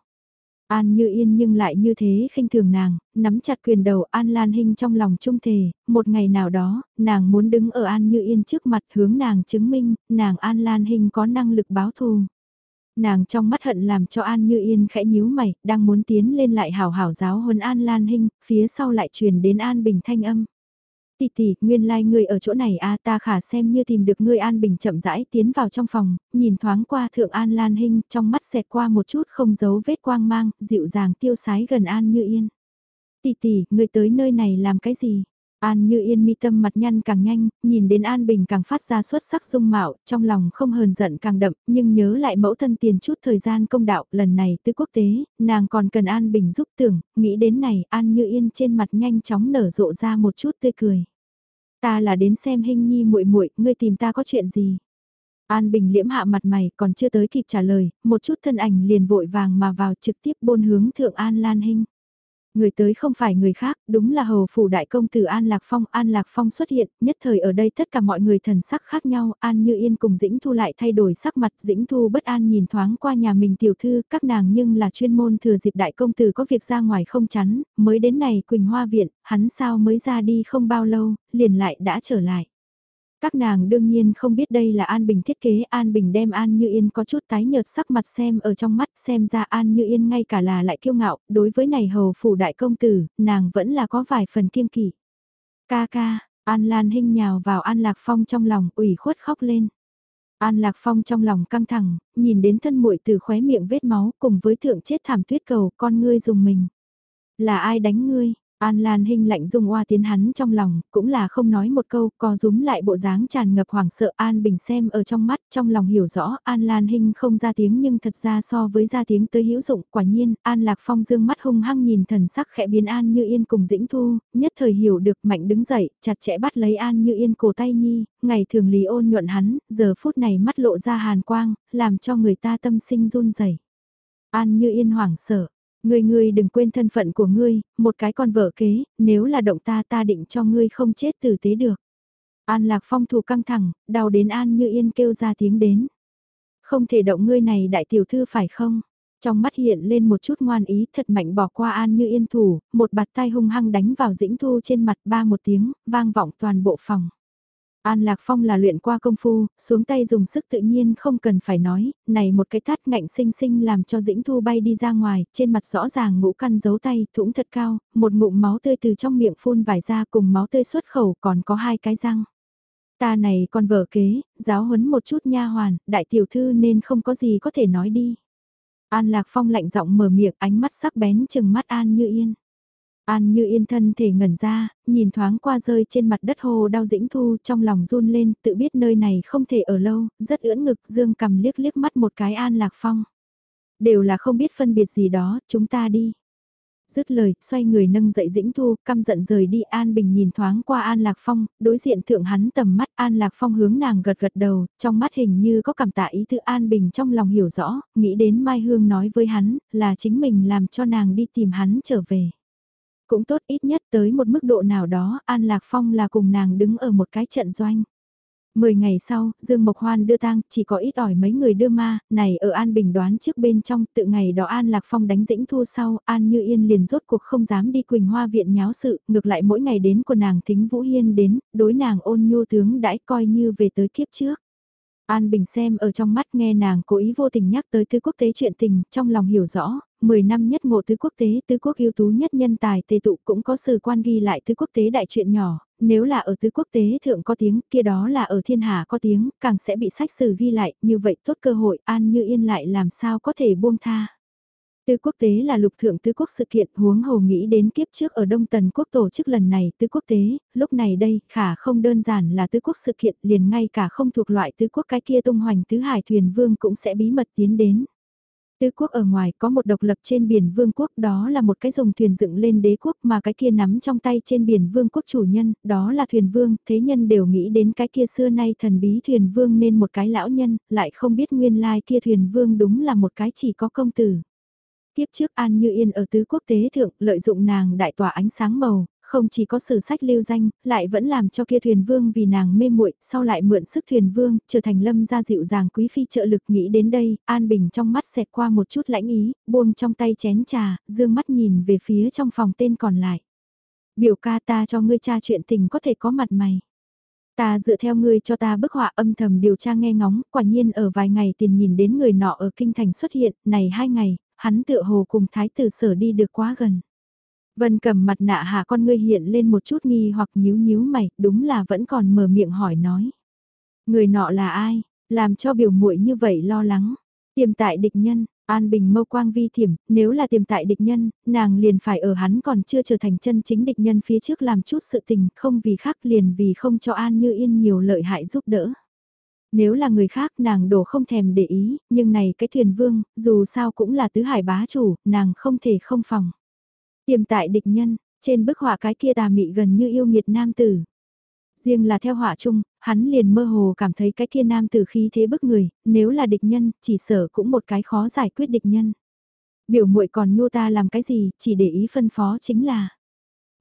An như yên nhưng lại như thế khinh thường nàng, nắm chặt quyền đầu An Lan Hinh trong lòng trung thề, một ngày nào đó, nàng muốn đứng ở An như yên trước mặt hướng nàng chứng minh, nàng An Lan Hinh có năng lực báo thù. Nàng trong mắt hận làm cho An Như Yên khẽ nhíu mày, đang muốn tiến lên lại hảo hảo giáo huấn An Lan Hinh, phía sau lại truyền đến An Bình thanh âm. Tỷ tỷ, nguyên lai like ngươi ở chỗ này a à, ta khả xem như tìm được ngươi An Bình chậm rãi tiến vào trong phòng, nhìn thoáng qua thượng An Lan Hinh, trong mắt xẹt qua một chút không giấu vết quang mang, dịu dàng tiêu sái gần An Như Yên. Tỷ tỷ, ngươi tới nơi này làm cái gì? An Như Yên mi tâm mặt nhăn càng nhanh, nhìn đến An Bình càng phát ra xuất sắc dung mạo, trong lòng không hờn giận càng đậm, nhưng nhớ lại mẫu thân tiền chút thời gian công đạo, lần này tới quốc tế, nàng còn cần An Bình giúp tưởng, nghĩ đến này, An Như Yên trên mặt nhanh chóng nở rộ ra một chút tươi cười. Ta là đến xem hình nhi muội muội, ngươi tìm ta có chuyện gì? An Bình liễm hạ mặt mày còn chưa tới kịp trả lời, một chút thân ảnh liền vội vàng mà vào trực tiếp bôn hướng thượng An Lan Hinh. Người tới không phải người khác, đúng là hầu phủ đại công tử An Lạc Phong. An Lạc Phong xuất hiện, nhất thời ở đây tất cả mọi người thần sắc khác nhau, An Như Yên cùng Dĩnh Thu lại thay đổi sắc mặt, Dĩnh Thu bất an nhìn thoáng qua nhà mình tiểu thư, các nàng nhưng là chuyên môn thừa dịp đại công tử có việc ra ngoài không chắn, mới đến này Quỳnh Hoa Viện, hắn sao mới ra đi không bao lâu, liền lại đã trở lại. Các nàng đương nhiên không biết đây là An Bình thiết kế, An Bình đem An Như Yên có chút tái nhợt sắc mặt xem ở trong mắt, xem ra An Như Yên ngay cả là lại kiêu ngạo, đối với này hầu phủ đại công tử, nàng vẫn là có vài phần kiêng kỵ. Ca ca, An Lan hinh nhào vào An Lạc Phong trong lòng, ủy khuất khóc lên. An Lạc Phong trong lòng căng thẳng, nhìn đến thân muội từ khóe miệng vết máu cùng với thượng chết thảm tuyết cầu con ngươi dùng mình. Là ai đánh ngươi? An Lan Hinh lạnh dung oa tiến hắn trong lòng, cũng là không nói một câu, co rúm lại bộ dáng tràn ngập hoảng sợ. An Bình xem ở trong mắt, trong lòng hiểu rõ, An Lan Hinh không ra tiếng nhưng thật ra so với ra tiếng tới hữu dụng, quả nhiên, An Lạc Phong dương mắt hung hăng nhìn thần sắc khẽ biến An Như Yên cùng Dĩnh Thu, nhất thời hiểu được mạnh đứng dậy, chặt chẽ bắt lấy An Như Yên cổ tay nhi, ngày thường lý ôn nhuận hắn, giờ phút này mắt lộ ra hàn quang, làm cho người ta tâm sinh run rẩy. An Như Yên hoảng sợ, Ngươi ngươi đừng quên thân phận của ngươi, một cái con vợ kế, nếu là động ta ta định cho ngươi không chết tử tế được. An lạc phong thủ căng thẳng, đau đến An như yên kêu ra tiếng đến. Không thể động ngươi này đại tiểu thư phải không? Trong mắt hiện lên một chút ngoan ý thật mạnh bỏ qua An như yên thủ, một bạt tay hung hăng đánh vào dĩnh thu trên mặt ba một tiếng, vang vọng toàn bộ phòng. An Lạc Phong là luyện qua công phu, xuống tay dùng sức tự nhiên không cần phải nói, này một cái tát ngạnh sinh sinh làm cho Dĩnh Thu bay đi ra ngoài, trên mặt rõ ràng ngũ căn giấu tay, thủng thật cao, một ngụm máu tươi từ trong miệng phun vải ra cùng máu tươi xuất khẩu còn có hai cái răng. Ta này còn vợ kế, giáo huấn một chút nha hoàn, đại tiểu thư nên không có gì có thể nói đi. An Lạc Phong lạnh giọng mở miệng ánh mắt sắc bén chừng mắt An như yên. An như yên thân thể ngẩn ra, nhìn thoáng qua rơi trên mặt đất hồ đau dĩnh thu trong lòng run lên, tự biết nơi này không thể ở lâu, rất ưỡn ngực dương cầm liếc liếc mắt một cái An Lạc Phong. Đều là không biết phân biệt gì đó, chúng ta đi. Dứt lời, xoay người nâng dậy dĩnh thu, căm giận rời đi An Bình nhìn thoáng qua An Lạc Phong, đối diện thượng hắn tầm mắt An Lạc Phong hướng nàng gật gật đầu, trong mắt hình như có cảm tạ ý tứ An Bình trong lòng hiểu rõ, nghĩ đến Mai Hương nói với hắn, là chính mình làm cho nàng đi tìm hắn trở về. Cũng tốt ít nhất tới một mức độ nào đó, An Lạc Phong là cùng nàng đứng ở một cái trận doanh. Mười ngày sau, Dương Mộc Hoan đưa tang, chỉ có ít ỏi mấy người đưa ma, này ở An Bình đoán trước bên trong, tự ngày đó An Lạc Phong đánh dĩnh thu sau, An Như Yên liền rốt cuộc không dám đi Quỳnh Hoa viện nháo sự, ngược lại mỗi ngày đến của nàng thính Vũ Hiên đến, đối nàng ôn nhu tướng đãi coi như về tới kiếp trước. An Bình xem ở trong mắt nghe nàng cố ý vô tình nhắc tới tứ quốc tế chuyện tình, trong lòng hiểu rõ, 10 năm nhất ngộ tứ quốc tế, tứ quốc ưu tú nhất nhân tài tề tụ cũng có sử quan ghi lại tứ quốc tế đại chuyện nhỏ, nếu là ở tứ quốc tế thượng có tiếng, kia đó là ở thiên hạ có tiếng, càng sẽ bị sách sử ghi lại, như vậy tốt cơ hội, An Như Yên lại làm sao có thể buông tha. Tứ quốc tế là lục thượng tứ quốc sự kiện huống hồ nghĩ đến kiếp trước ở Đông Tần quốc tổ chức lần này tứ quốc tế, lúc này đây khả không đơn giản là tứ quốc sự kiện liền ngay cả không thuộc loại tứ quốc cái kia tung hoành tứ hải thuyền vương cũng sẽ bí mật tiến đến. Tứ quốc ở ngoài có một độc lập trên biển vương quốc đó là một cái dùng thuyền dựng lên đế quốc mà cái kia nắm trong tay trên biển vương quốc chủ nhân, đó là thuyền vương, thế nhân đều nghĩ đến cái kia xưa nay thần bí thuyền vương nên một cái lão nhân, lại không biết nguyên lai kia thuyền vương đúng là một cái chỉ có công tử. Tiếp trước An Như Yên ở tứ quốc tế thượng lợi dụng nàng đại tỏa ánh sáng màu, không chỉ có sử sách lưu danh, lại vẫn làm cho kia thuyền vương vì nàng mê muội, sau lại mượn sức thuyền vương, trở thành lâm gia dịu dàng quý phi trợ lực nghĩ đến đây, An Bình trong mắt xẹt qua một chút lãnh ý, buông trong tay chén trà, dương mắt nhìn về phía trong phòng tên còn lại. Biểu ca ta cho ngươi tra chuyện tình có thể có mặt mày. Ta dựa theo ngươi cho ta bức họa âm thầm điều tra nghe ngóng, quả nhiên ở vài ngày tiền nhìn đến người nọ ở kinh thành xuất hiện, này hai ngày, hắn tựa hồ cùng thái tử sở đi được quá gần. Vân cầm mặt nạ hạ con ngươi hiện lên một chút nghi hoặc nhíu nhíu mày, đúng là vẫn còn mở miệng hỏi nói. Người nọ là ai, làm cho biểu muội như vậy lo lắng. Tiềm tại địch nhân, An Bình mâu quang vi thiểm, nếu là tiềm tại địch nhân, nàng liền phải ở hắn còn chưa trở thành chân chính địch nhân phía trước làm chút sự tình, không vì khác liền vì không cho An Như Yên nhiều lợi hại giúp đỡ. Nếu là người khác nàng đổ không thèm để ý, nhưng này cái thuyền vương, dù sao cũng là tứ hải bá chủ, nàng không thể không phòng. Tiềm tại địch nhân, trên bức họa cái kia tà mị gần như yêu nghiệt nam tử. Riêng là theo họa chung, hắn liền mơ hồ cảm thấy cái kia nam tử khí thế bức người, nếu là địch nhân, chỉ sở cũng một cái khó giải quyết địch nhân. Biểu muội còn nhô ta làm cái gì, chỉ để ý phân phó chính là.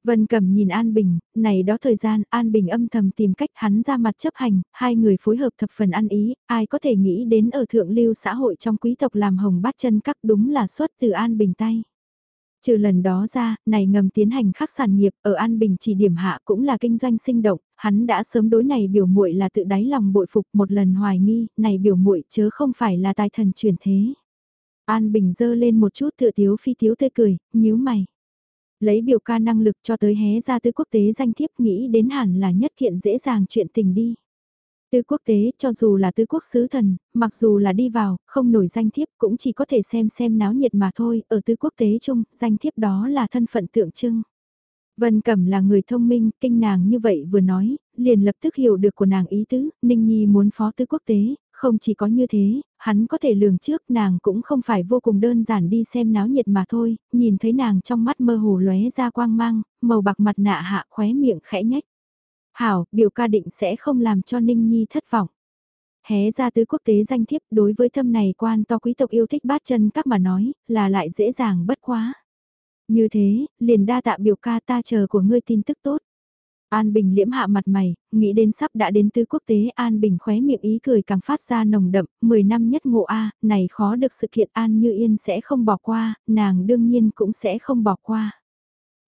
Vân Cẩm nhìn An Bình, này đó thời gian An Bình âm thầm tìm cách hắn ra mặt chấp hành, hai người phối hợp thập phần ăn ý, ai có thể nghĩ đến ở thượng lưu xã hội trong quý tộc làm hồng bát chân các đúng là xuất từ An Bình tay. Trừ lần đó ra, này ngầm tiến hành khắc sản nghiệp ở An Bình chỉ điểm hạ cũng là kinh doanh sinh động, hắn đã sớm đối này biểu muội là tự đáy lòng bội phục một lần hoài nghi, này biểu muội chớ không phải là tài thần truyền thế. An Bình dơ lên một chút tựa tiếu phi tiếu tươi cười, nhíu mày. Lấy biểu ca năng lực cho tới hé ra tới quốc tế danh thiếp nghĩ đến hẳn là nhất kiện dễ dàng chuyện tình đi. Tứ quốc tế, cho dù là tứ quốc sứ thần, mặc dù là đi vào, không nổi danh thiếp cũng chỉ có thể xem xem náo nhiệt mà thôi, ở tứ quốc tế chung, danh thiếp đó là thân phận tượng trưng. Vân Cẩm là người thông minh, kinh nàng như vậy vừa nói, liền lập tức hiểu được của nàng ý tứ, Ninh Nhi muốn phó tứ quốc tế, không chỉ có như thế, hắn có thể lường trước nàng cũng không phải vô cùng đơn giản đi xem náo nhiệt mà thôi, nhìn thấy nàng trong mắt mơ hồ lóe ra quang mang, màu bạc mặt nạ hạ khóe miệng khẽ nhách. Hảo, biểu ca định sẽ không làm cho Ninh Nhi thất vọng. Hé ra tứ quốc tế danh thiếp đối với thâm này quan to quý tộc yêu thích bát chân các mà nói, là lại dễ dàng bất quá. Như thế, liền đa tạ biểu ca ta chờ của ngươi tin tức tốt. An Bình liễm hạ mặt mày, nghĩ đến sắp đã đến tứ quốc tế An Bình khóe miệng ý cười càng phát ra nồng đậm, 10 năm nhất ngộ A, này khó được sự kiện An Như Yên sẽ không bỏ qua, nàng đương nhiên cũng sẽ không bỏ qua.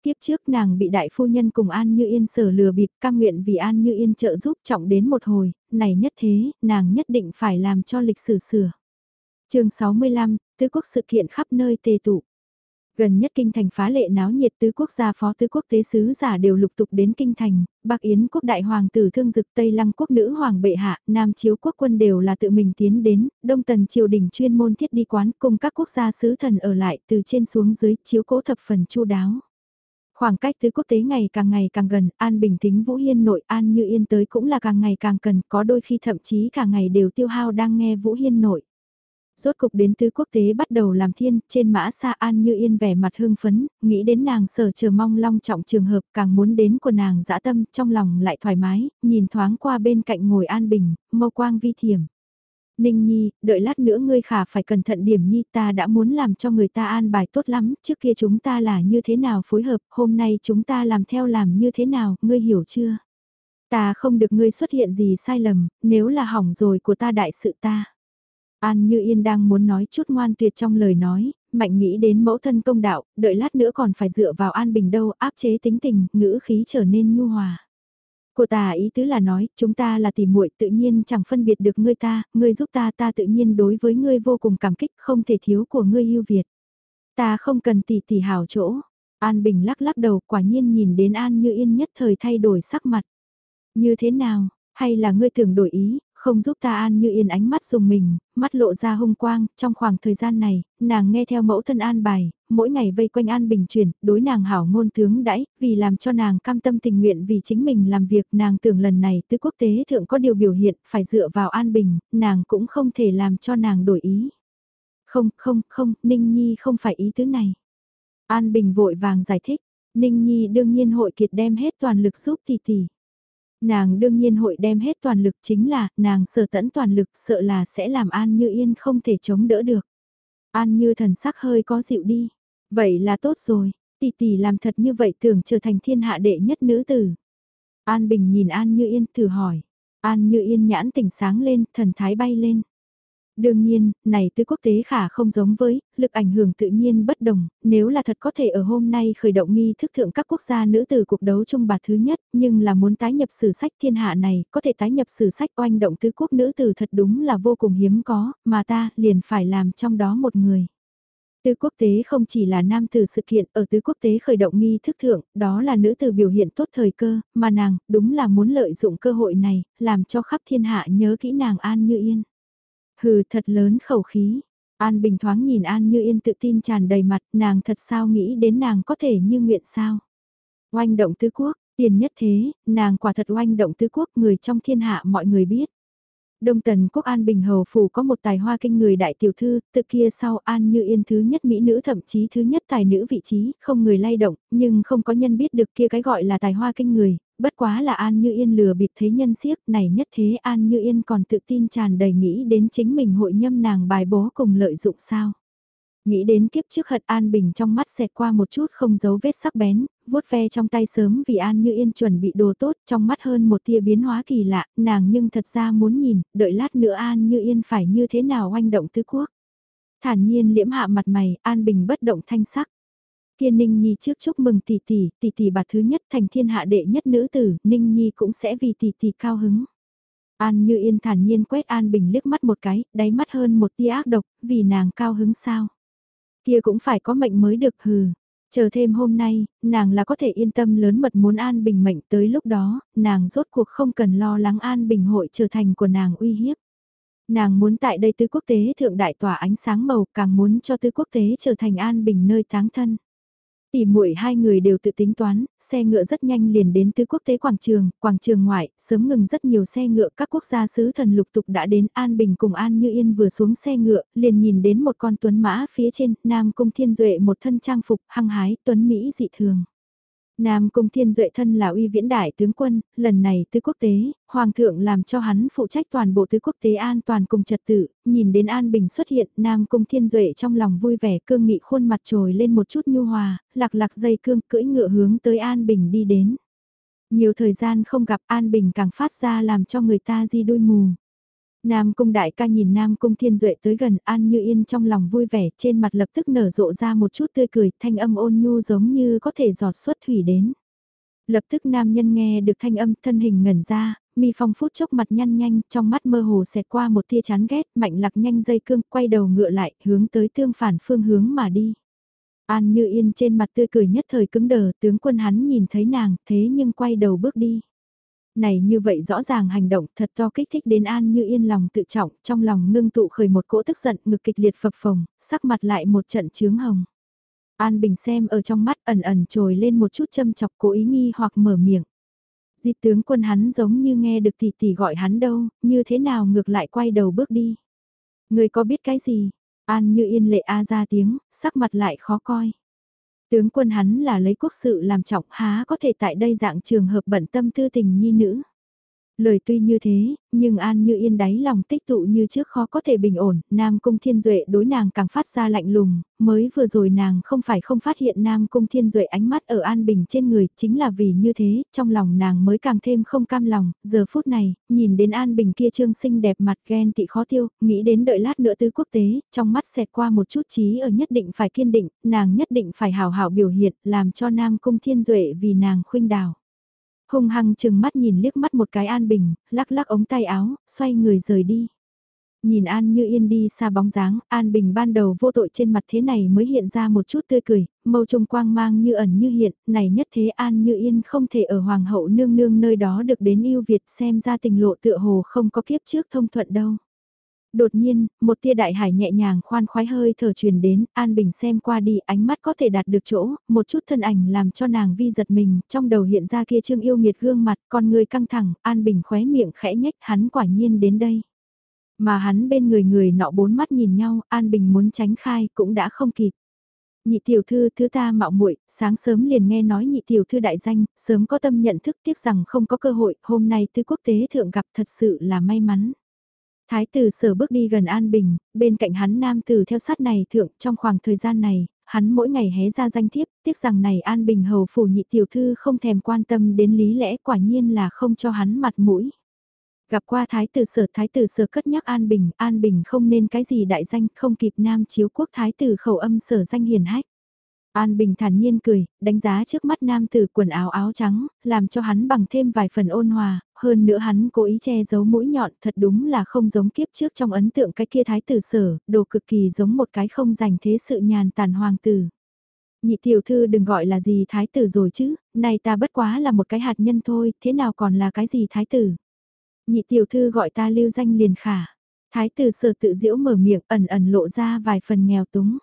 Tiếp trước nàng bị đại phu nhân cùng An Như Yên sở lừa bịp cam nguyện vì An Như Yên trợ giúp trọng đến một hồi, này nhất thế, nàng nhất định phải làm cho lịch sử sửa. chương 65, tứ quốc sự kiện khắp nơi tề tụ. Gần nhất kinh thành phá lệ náo nhiệt tứ quốc gia phó tứ quốc tế sứ giả đều lục tục đến kinh thành, Bắc Yến quốc đại hoàng tử thương dực Tây Lăng quốc nữ hoàng bệ hạ, Nam chiếu quốc quân đều là tự mình tiến đến, Đông tần triều đình chuyên môn thiết đi quán cùng các quốc gia sứ thần ở lại từ trên xuống dưới chiếu cố thập phần chu đáo. Khoảng cách tứ quốc tế ngày càng ngày càng gần, An Bình Thính Vũ Hiên nội An Như Yên tới cũng là càng ngày càng cần, có đôi khi thậm chí cả ngày đều tiêu hao đang nghe Vũ Hiên nội. Rốt cục đến tứ quốc tế bắt đầu làm thiên, trên mã xa an như yên vẻ mặt hương phấn, nghĩ đến nàng sở chờ mong long trọng trường hợp càng muốn đến của nàng dã tâm, trong lòng lại thoải mái, nhìn thoáng qua bên cạnh ngồi an bình, mâu quang vi thiểm. Ninh Nhi, đợi lát nữa ngươi khả phải cẩn thận điểm Nhi ta đã muốn làm cho người ta an bài tốt lắm, trước kia chúng ta là như thế nào phối hợp, hôm nay chúng ta làm theo làm như thế nào, ngươi hiểu chưa? Ta không được ngươi xuất hiện gì sai lầm, nếu là hỏng rồi của ta đại sự ta. An Như Yên đang muốn nói chút ngoan tuyệt trong lời nói, mạnh nghĩ đến mẫu thân công đạo, đợi lát nữa còn phải dựa vào An Bình đâu, áp chế tính tình, ngữ khí trở nên nhu hòa. Cô ta ý tứ là nói, chúng ta là tỷ muội tự nhiên chẳng phân biệt được ngươi ta, ngươi giúp ta ta tự nhiên đối với ngươi vô cùng cảm kích, không thể thiếu của ngươi yêu Việt. Ta không cần tỷ tỷ hảo chỗ. An Bình lắc lắc đầu quả nhiên nhìn đến An Như Yên nhất thời thay đổi sắc mặt. Như thế nào, hay là ngươi tưởng đổi ý, không giúp ta an như yên ánh mắt dùng mình, mắt lộ ra hung quang, trong khoảng thời gian này, nàng nghe theo mẫu thân an bài, mỗi ngày vây quanh an bình chuyển, đối nàng hảo ngôn tướng đãi, vì làm cho nàng cam tâm tình nguyện vì chính mình làm việc, nàng tưởng lần này tư quốc tế thượng có điều biểu hiện, phải dựa vào an bình, nàng cũng không thể làm cho nàng đổi ý. Không, không, không, Ninh Nhi không phải ý tứ này. An Bình vội vàng giải thích, Ninh Nhi đương nhiên hội kiệt đem hết toàn lực giúp tỷ tỷ. Nàng đương nhiên hội đem hết toàn lực chính là, nàng sở tẫn toàn lực sợ là sẽ làm An Như Yên không thể chống đỡ được. An Như thần sắc hơi có dịu đi. Vậy là tốt rồi, tỷ tỷ làm thật như vậy tưởng trở thành thiên hạ đệ nhất nữ tử. An Bình nhìn An Như Yên thử hỏi. An Như Yên nhãn tỉnh sáng lên, thần thái bay lên. Đương nhiên, này tư quốc tế khả không giống với, lực ảnh hưởng tự nhiên bất đồng, nếu là thật có thể ở hôm nay khởi động nghi thức thượng các quốc gia nữ tử cuộc đấu chung bạc thứ nhất, nhưng là muốn tái nhập sử sách thiên hạ này, có thể tái nhập sử sách oanh động tứ quốc nữ tử thật đúng là vô cùng hiếm có, mà ta liền phải làm trong đó một người. Tứ quốc tế không chỉ là nam tử sự kiện ở tứ quốc tế khởi động nghi thức thượng, đó là nữ tử biểu hiện tốt thời cơ, mà nàng, đúng là muốn lợi dụng cơ hội này, làm cho khắp thiên hạ nhớ kỹ nàng an như yên. Hừ thật lớn khẩu khí. An Bình thoáng nhìn An Như Yên tự tin tràn đầy mặt, nàng thật sao nghĩ đến nàng có thể như nguyện sao. Oanh động tứ quốc, tiền nhất thế, nàng quả thật oanh động tứ quốc người trong thiên hạ mọi người biết. Đông Tần Quốc An Bình Hầu Phủ có một tài hoa kinh người đại tiểu thư, từ kia sau An Như Yên thứ nhất mỹ nữ thậm chí thứ nhất tài nữ vị trí, không người lay động, nhưng không có nhân biết được kia cái gọi là tài hoa kinh người, bất quá là An Như Yên lừa bịp thấy nhân siếc này nhất thế An Như Yên còn tự tin tràn đầy nghĩ đến chính mình hội nhâm nàng bài bố cùng lợi dụng sao. Nghĩ đến kiếp trước hận An Bình trong mắt xẹt qua một chút không giấu vết sắc bén, vuốt ve trong tay sớm vì An Như Yên chuẩn bị đồ tốt trong mắt hơn một tia biến hóa kỳ lạ, nàng nhưng thật ra muốn nhìn, đợi lát nữa An Như Yên phải như thế nào oanh động tứ quốc. Thản nhiên liễm hạ mặt mày, An Bình bất động thanh sắc. Kiên Ninh Nhi trước chúc mừng tỷ tỷ, tỷ tỷ bà thứ nhất thành thiên hạ đệ nhất nữ tử, Ninh Nhi cũng sẽ vì tỷ tỷ cao hứng. An Như Yên thản nhiên quét An Bình liếc mắt một cái, đáy mắt hơn một tia ác độc, vì nàng cao hứng sao. Kia cũng phải có mệnh mới được hừ. Chờ thêm hôm nay, nàng là có thể yên tâm lớn mật muốn An Bình mệnh tới lúc đó, nàng rốt cuộc không cần lo lắng An Bình hội trở thành của nàng uy hiếp. Nàng muốn tại đây tứ quốc tế thượng đại tỏa ánh sáng màu càng muốn cho tứ quốc tế trở thành An Bình nơi táng thân. Tỷ muội hai người đều tự tính toán, xe ngựa rất nhanh liền đến tứ quốc tế quảng trường, quảng trường ngoại, sớm ngừng rất nhiều xe ngựa các quốc gia sứ thần lục tục đã đến An Bình cùng An Như Yên vừa xuống xe ngựa, liền nhìn đến một con tuấn mã phía trên, Nam Cung Thiên Duệ một thân trang phục, hăng hái, tuấn Mỹ dị thường. Nam Cung Thiên Duệ thân là uy viễn đại tướng quân, lần này tứ quốc tế, Hoàng thượng làm cho hắn phụ trách toàn bộ tứ quốc tế an toàn cùng trật tự, nhìn đến An Bình xuất hiện, Nam Cung Thiên Duệ trong lòng vui vẻ cương nghị khuôn mặt trồi lên một chút nhu hòa, lạc lạc dây cương cưỡi ngựa hướng tới An Bình đi đến. Nhiều thời gian không gặp An Bình càng phát ra làm cho người ta di đôi mù. Nam cung đại ca nhìn Nam cung thiên duệ tới gần An Như Yên trong lòng vui vẻ trên mặt lập tức nở rộ ra một chút tươi cười thanh âm ôn nhu giống như có thể giọt xuất thủy đến. Lập tức nam nhân nghe được thanh âm thân hình ngẩn ra, mi phong phút chốc mặt nhăn nhanh trong mắt mơ hồ xẹt qua một tia chán ghét mạnh lạc nhanh dây cương quay đầu ngựa lại hướng tới tương phản phương hướng mà đi. An Như Yên trên mặt tươi cười nhất thời cứng đờ tướng quân hắn nhìn thấy nàng thế nhưng quay đầu bước đi. Này như vậy rõ ràng hành động thật to kích thích đến An như yên lòng tự trọng, trong lòng ngưng tụ khởi một cỗ tức giận ngực kịch liệt phập phồng, sắc mặt lại một trận chướng hồng. An Bình xem ở trong mắt ẩn ẩn trồi lên một chút châm chọc cố ý nghi hoặc mở miệng. Di tướng quân hắn giống như nghe được tỷ tỷ gọi hắn đâu, như thế nào ngược lại quay đầu bước đi. Người có biết cái gì? An như yên lệ a ra tiếng, sắc mặt lại khó coi. Tướng quân hắn là lấy quốc sự làm trọng, há có thể tại đây dạng trường hợp bận tâm tư tình nhi nữ. Lời tuy như thế, nhưng An Như Yên đáy lòng tích tụ như trước khó có thể bình ổn, Nam Cung Thiên Duệ đối nàng càng phát ra lạnh lùng, mới vừa rồi nàng không phải không phát hiện Nam Cung Thiên Duệ ánh mắt ở An Bình trên người, chính là vì như thế, trong lòng nàng mới càng thêm không cam lòng, giờ phút này, nhìn đến An Bình kia trương xinh đẹp mặt ghen tị khó tiêu, nghĩ đến đợi lát nữa tứ quốc tế, trong mắt xẹt qua một chút trí ở nhất định phải kiên định, nàng nhất định phải hào hảo biểu hiện, làm cho Nam Cung Thiên Duệ vì nàng khuynh đào hung hăng chừng mắt nhìn liếc mắt một cái An Bình, lắc lắc ống tay áo, xoay người rời đi. Nhìn An Như Yên đi xa bóng dáng, An Bình ban đầu vô tội trên mặt thế này mới hiện ra một chút tươi cười, mâu trung quang mang như ẩn như hiện, này nhất thế An Như Yên không thể ở Hoàng hậu nương nương nơi đó được đến yêu Việt xem ra tình lộ tựa hồ không có kiếp trước thông thuận đâu. Đột nhiên, một tia đại hải nhẹ nhàng khoan khoái hơi thở truyền đến, An Bình xem qua đi ánh mắt có thể đạt được chỗ, một chút thân ảnh làm cho nàng vi giật mình, trong đầu hiện ra kia trương yêu nghiệt gương mặt, con người căng thẳng, An Bình khóe miệng khẽ nhếch hắn quả nhiên đến đây. Mà hắn bên người người nọ bốn mắt nhìn nhau, An Bình muốn tránh khai cũng đã không kịp. Nhị tiểu thư thứ ta mạo muội sáng sớm liền nghe nói nhị tiểu thư đại danh, sớm có tâm nhận thức tiếc rằng không có cơ hội, hôm nay tư quốc tế thượng gặp thật sự là may mắn. Thái tử sở bước đi gần An Bình, bên cạnh hắn nam tử theo sát này thượng trong khoảng thời gian này, hắn mỗi ngày hé ra danh thiếp, tiếc rằng này An Bình hầu phủ nhị tiểu thư không thèm quan tâm đến lý lẽ quả nhiên là không cho hắn mặt mũi. Gặp qua thái tử sở thái tử sở cất nhắc An Bình, An Bình không nên cái gì đại danh không kịp nam chiếu quốc thái tử khẩu âm sở danh hiền hách. An Bình thản nhiên cười, đánh giá trước mắt nam tử quần áo áo trắng, làm cho hắn bằng thêm vài phần ôn hòa, hơn nữa hắn cố ý che giấu mũi nhọn thật đúng là không giống kiếp trước trong ấn tượng cái kia thái tử sở, đồ cực kỳ giống một cái không dành thế sự nhàn tàn hoàng tử. Nhị tiểu thư đừng gọi là gì thái tử rồi chứ, này ta bất quá là một cái hạt nhân thôi, thế nào còn là cái gì thái tử. Nhị tiểu thư gọi ta lưu danh liền khả. Thái tử sở tự diễu mở miệng ẩn ẩn lộ ra vài phần nghèo túng.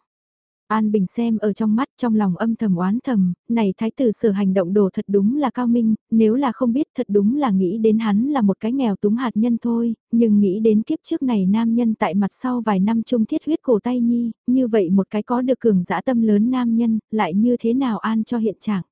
An Bình xem ở trong mắt trong lòng âm thầm oán thầm, này thái tử sở hành động đồ thật đúng là cao minh, nếu là không biết thật đúng là nghĩ đến hắn là một cái nghèo túng hạt nhân thôi, nhưng nghĩ đến kiếp trước này nam nhân tại mặt sau vài năm chung thiết huyết cổ tay nhi, như vậy một cái có được cường dã tâm lớn nam nhân, lại như thế nào an cho hiện trạng.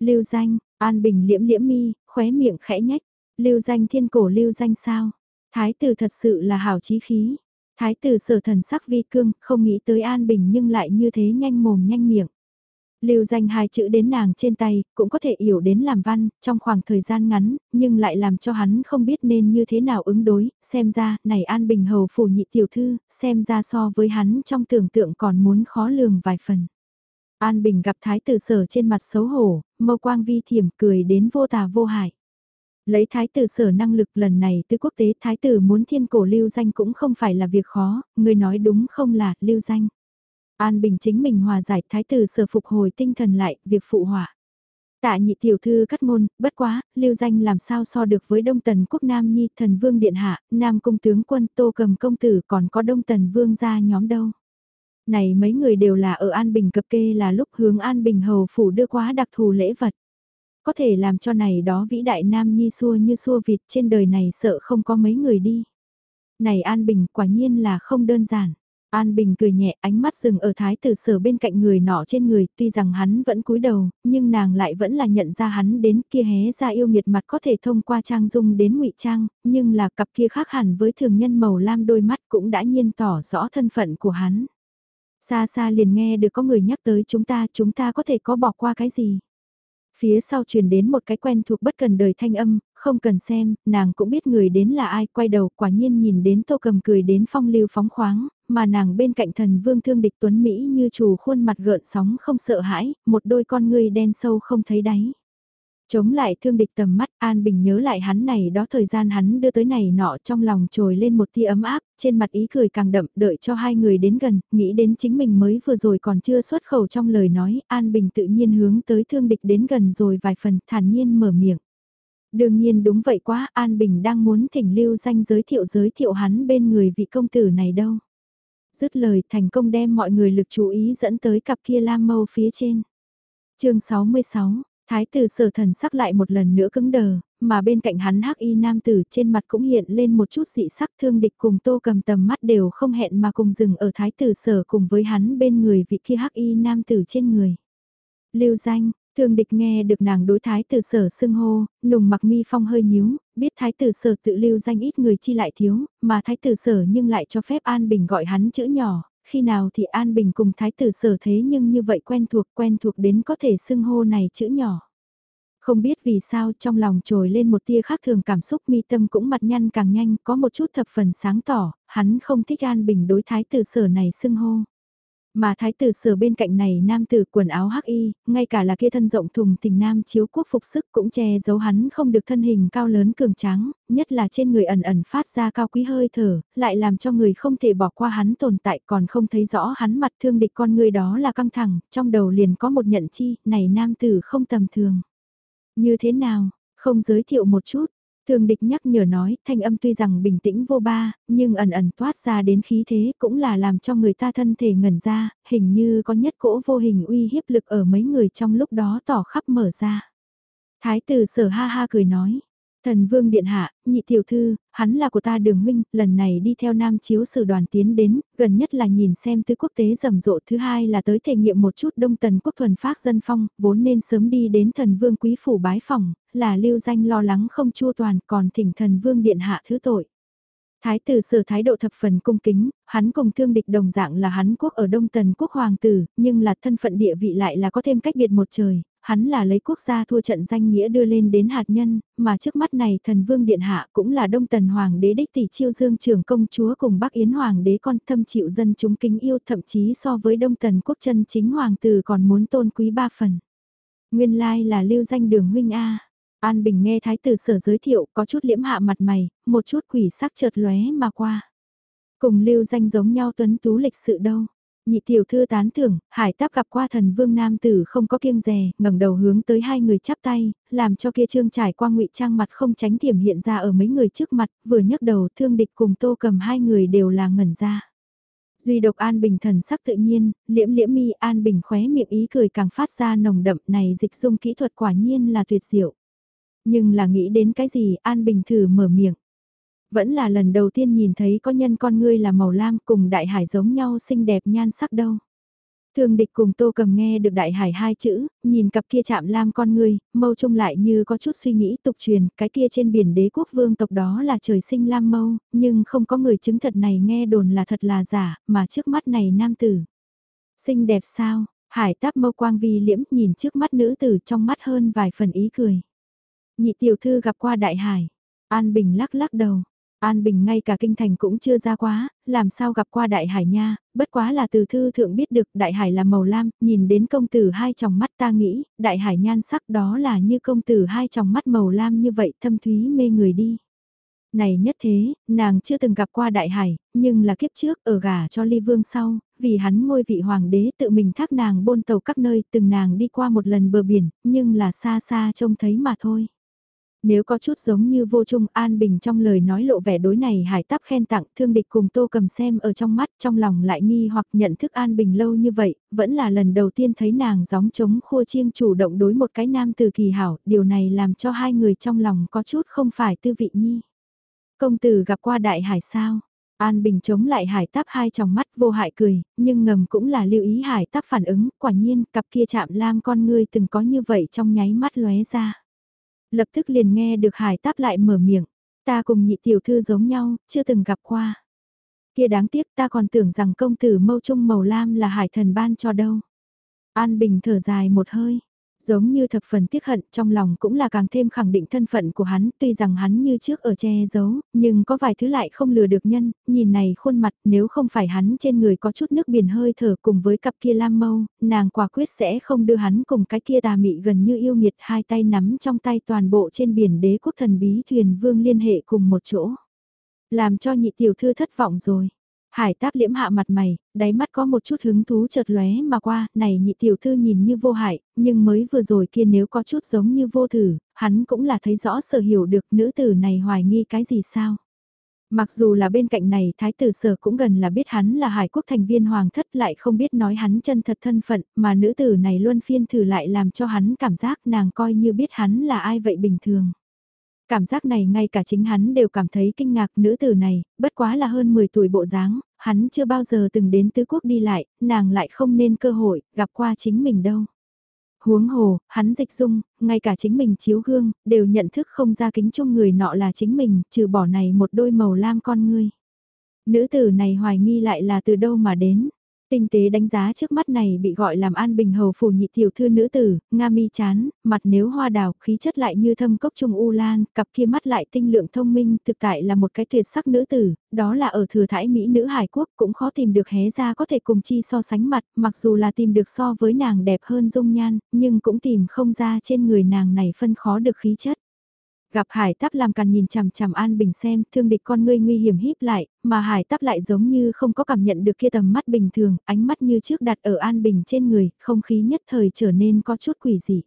Lưu danh, An Bình liễm liễm mi, khóe miệng khẽ nhách, lưu danh thiên cổ lưu danh sao, thái tử thật sự là hảo chí khí. Thái tử sở thần sắc vi cương, không nghĩ tới an bình nhưng lại như thế nhanh mồm nhanh miệng. Lưu danh hai chữ đến nàng trên tay, cũng có thể hiểu đến làm văn, trong khoảng thời gian ngắn, nhưng lại làm cho hắn không biết nên như thế nào ứng đối, xem ra, này An Bình hầu phủ nhị tiểu thư, xem ra so với hắn trong tưởng tượng còn muốn khó lường vài phần. An Bình gặp thái tử sở trên mặt xấu hổ, mâu quang vi thiểm cười đến vô tà vô hại. Lấy thái tử sở năng lực lần này từ quốc tế thái tử muốn thiên cổ lưu danh cũng không phải là việc khó, người nói đúng không là lưu danh. An Bình chính mình hòa giải thái tử sở phục hồi tinh thần lại, việc phụ hỏa. Tạ nhị tiểu thư cắt ngôn, bất quá, lưu danh làm sao so được với Đông Tần Quốc Nam Nhi, thần vương điện hạ, Nam Cung tướng quân Tô Cầm công tử còn có Đông Tần vương gia nhóm đâu. Này mấy người đều là ở An Bình cập kê là lúc hướng An Bình hầu phủ đưa quá đặc thù lễ vật. Có thể làm cho này đó vĩ đại nam nhi xua như xua vịt trên đời này sợ không có mấy người đi. Này An Bình quả nhiên là không đơn giản. An Bình cười nhẹ ánh mắt dừng ở thái tử sở bên cạnh người nọ trên người, tuy rằng hắn vẫn cúi đầu, nhưng nàng lại vẫn là nhận ra hắn đến kia hé ra yêu nghiệt mặt có thể thông qua trang dung đến ngụy trang, nhưng là cặp kia khác hẳn với thường nhân màu lam đôi mắt cũng đã nhiên tỏ rõ thân phận của hắn. Xa xa liền nghe được có người nhắc tới chúng ta, chúng ta có thể có bỏ qua cái gì. Phía sau truyền đến một cái quen thuộc bất cần đời thanh âm, không cần xem, nàng cũng biết người đến là ai, quay đầu quả nhiên nhìn đến tô cầm cười đến phong lưu phóng khoáng, mà nàng bên cạnh thần vương thương địch tuấn Mỹ như chủ khuôn mặt gợn sóng không sợ hãi, một đôi con ngươi đen sâu không thấy đáy. Chống lại thương địch tầm mắt An Bình nhớ lại hắn này đó thời gian hắn đưa tới này nọ trong lòng trồi lên một tia ấm áp, trên mặt ý cười càng đậm đợi cho hai người đến gần, nghĩ đến chính mình mới vừa rồi còn chưa xuất khẩu trong lời nói, An Bình tự nhiên hướng tới thương địch đến gần rồi vài phần thản nhiên mở miệng. Đương nhiên đúng vậy quá, An Bình đang muốn thỉnh lưu danh giới thiệu giới thiệu hắn bên người vị công tử này đâu. Dứt lời thành công đem mọi người lực chú ý dẫn tới cặp kia lam mâu phía trên. chương 66 Thái tử sở thần sắc lại một lần nữa cứng đờ, mà bên cạnh hắn hắc y nam tử trên mặt cũng hiện lên một chút dị sắc thương địch cùng tô cầm tầm mắt đều không hẹn mà cùng dừng ở thái tử sở cùng với hắn bên người vị kia hắc y nam tử trên người. Lưu danh, Thương địch nghe được nàng đối thái tử sở xưng hô, nùng mặc mi phong hơi nhíu, biết thái tử sở tự lưu danh ít người chi lại thiếu, mà thái tử sở nhưng lại cho phép An Bình gọi hắn chữ nhỏ, khi nào thì An Bình cùng thái tử sở thế nhưng như vậy quen thuộc quen thuộc đến có thể xưng hô này chữ nhỏ. Không biết vì sao trong lòng trồi lên một tia khác thường cảm xúc mi tâm cũng mặt nhăn càng nhanh có một chút thập phần sáng tỏ, hắn không thích An Bình đối thái tử sở này xưng hô. Mà thái tử sở bên cạnh này nam tử quần áo hắc y, ngay cả là kia thân rộng thùng tình nam chiếu quốc phục sức cũng che giấu hắn không được thân hình cao lớn cường tráng, nhất là trên người ẩn ẩn phát ra cao quý hơi thở, lại làm cho người không thể bỏ qua hắn tồn tại còn không thấy rõ hắn mặt thương địch con người đó là căng thẳng, trong đầu liền có một nhận chi, này nam tử không tầm thường. Như thế nào, không giới thiệu một chút, Thường địch nhắc nhở nói, thanh âm tuy rằng bình tĩnh vô ba, nhưng ẩn ẩn toát ra đến khí thế cũng là làm cho người ta thân thể ngẩn ra, hình như có nhất cỗ vô hình uy hiếp lực ở mấy người trong lúc đó tỏ khắp mở ra. Thái tử sở ha ha cười nói, Thần vương điện hạ, nhị tiểu thư, hắn là của ta đường huynh, lần này đi theo nam chiếu sử đoàn tiến đến, gần nhất là nhìn xem tứ quốc tế rầm rộ thứ hai là tới thể nghiệm một chút đông tần quốc thuần phát dân phong, vốn nên sớm đi đến thần vương quý phủ bái phòng, là lưu danh lo lắng không chua toàn còn thỉnh thần vương điện hạ thứ tội. Thái tử sở thái độ thập phần cung kính, hắn cùng thương địch đồng dạng là hắn quốc ở Đông Tần quốc hoàng tử, nhưng là thân phận địa vị lại là có thêm cách biệt một trời, hắn là lấy quốc gia thua trận danh nghĩa đưa lên đến hạt nhân, mà trước mắt này thần vương điện hạ cũng là đông tần hoàng đế đích tỷ chiêu dương trưởng công chúa cùng bắc yến hoàng đế con thâm chịu dân chúng kính yêu thậm chí so với đông tần quốc chân chính hoàng tử còn muốn tôn quý ba phần. Nguyên lai là lưu danh đường huynh A. An Bình nghe thái tử sở giới thiệu có chút liễm hạ mặt mày, một chút quỷ sắc chợt lóe mà qua. Cùng lưu danh giống nhau tuấn tú lịch sự đâu. Nhị tiểu thư tán thưởng, hải táp gặp qua thần vương nam tử không có kiêng rè, ngẩng đầu hướng tới hai người chắp tay, làm cho kia trương trải qua ngụy trang mặt không tránh tiềm hiện ra ở mấy người trước mặt, vừa nhấc đầu thương địch cùng tô cầm hai người đều là ngẩn ra. Duy độc An Bình thần sắc tự nhiên, liễm liễm mi An Bình khóe miệng ý cười càng phát ra nồng đậm này dịch dung kỹ thuật quả nhiên là tuyệt diệu. Nhưng là nghĩ đến cái gì An Bình thử mở miệng vẫn là lần đầu tiên nhìn thấy có nhân con ngươi là màu lam cùng đại hải giống nhau xinh đẹp nhan sắc đâu. Thường địch cùng tô cầm nghe được đại hải hai chữ, nhìn cặp kia chạm lam con ngươi, mâu trông lại như có chút suy nghĩ tục truyền, cái kia trên biển đế quốc vương tộc đó là trời sinh lam mâu, nhưng không có người chứng thật này nghe đồn là thật là giả, mà trước mắt này nam tử. Xinh đẹp sao, hải táp mâu quang vi liễm nhìn trước mắt nữ tử trong mắt hơn vài phần ý cười. Nhị tiểu thư gặp qua đại hải, An Bình lắc lắc đầu, An Bình ngay cả kinh thành cũng chưa ra quá, làm sao gặp qua đại hải nha, bất quá là từ thư thượng biết được đại hải là màu lam, nhìn đến công tử hai tròng mắt ta nghĩ, đại hải nhan sắc đó là như công tử hai tròng mắt màu lam như vậy thâm thúy mê người đi. Này nhất thế, nàng chưa từng gặp qua đại hải, nhưng là kiếp trước ở gà cho ly vương sau, vì hắn ngôi vị hoàng đế tự mình thác nàng bôn tàu các nơi từng nàng đi qua một lần bờ biển, nhưng là xa xa trông thấy mà thôi. Nếu có chút giống như vô trung an bình trong lời nói lộ vẻ đối này hải táp khen tặng thương địch cùng tô cầm xem ở trong mắt trong lòng lại nghi hoặc nhận thức an bình lâu như vậy, vẫn là lần đầu tiên thấy nàng gióng trống khua chiêng chủ động đối một cái nam từ kỳ hảo, điều này làm cho hai người trong lòng có chút không phải tư vị nhi. Công tử gặp qua đại hải sao? An Bình chống lại hải táp hai tròng mắt vô hại cười, nhưng ngầm cũng là lưu ý hải táp phản ứng, quả nhiên cặp kia chạm lam con ngươi từng có như vậy trong nháy mắt lóe ra. Lập tức liền nghe được hải táp lại mở miệng. Ta cùng nhị tiểu thư giống nhau, chưa từng gặp qua. Kia đáng tiếc ta còn tưởng rằng công tử mâu trung màu lam là hải thần ban cho đâu. An Bình thở dài một hơi, giống như thập phần tiếc hận trong lòng cũng là càng thêm khẳng định thân phận của hắn, tuy rằng hắn như trước ở che giấu, nhưng có vài thứ lại không lừa được nhân, nhìn này khuôn mặt nếu không phải hắn trên người có chút nước biển hơi thở cùng với cặp kia lam mâu, nàng quả quyết sẽ không đưa hắn cùng cái kia tà mị gần như yêu nghiệt hai tay nắm trong tay toàn bộ trên biển đế quốc thần bí thuyền vương liên hệ cùng một chỗ. Làm cho nhị tiểu thư thất vọng rồi. Hải táp liễm hạ mặt mày, đáy mắt có một chút hứng thú chợt lóe mà qua, này nhị tiểu thư nhìn như vô hại, nhưng mới vừa rồi kia nếu có chút giống như vô thử, hắn cũng là thấy rõ sở hiểu được nữ tử này hoài nghi cái gì sao. Mặc dù là bên cạnh này thái tử sở cũng gần là biết hắn là hải quốc thành viên hoàng thất lại không biết nói hắn chân thật thân phận mà nữ tử này luôn phiên thử lại làm cho hắn cảm giác nàng coi như biết hắn là ai vậy bình thường. Cảm giác này ngay cả chính hắn đều cảm thấy kinh ngạc nữ tử này, bất quá là hơn 10 tuổi bộ dáng, hắn chưa bao giờ từng đến tứ quốc đi lại, nàng lại không nên cơ hội, gặp qua chính mình đâu. Huống hồ, hắn dịch dung, ngay cả chính mình chiếu gương, đều nhận thức không ra kính chung người nọ là chính mình, trừ bỏ này một đôi màu lam con ngươi. Nữ tử này hoài nghi lại là từ đâu mà đến. Tinh tế đánh giá trước mắt này bị gọi làm an bình hầu phủ nhị tiểu thư nữ tử, nga mi chán, mặt nếu hoa đào, khí chất lại như thâm cốc trung u lan, cặp kia mắt lại tinh lượng thông minh, thực tại là một cái tuyệt sắc nữ tử, đó là ở thừa thải Mỹ nữ Hải Quốc cũng khó tìm được hé ra có thể cùng chi so sánh mặt, mặc dù là tìm được so với nàng đẹp hơn dung nhan, nhưng cũng tìm không ra trên người nàng này phân khó được khí chất. Gặp hải tắp làm càn nhìn chằm chằm An Bình xem, thương địch con ngươi nguy hiểm híp lại, mà hải tắp lại giống như không có cảm nhận được kia tầm mắt bình thường, ánh mắt như trước đặt ở An Bình trên người, không khí nhất thời trở nên có chút quỷ dị.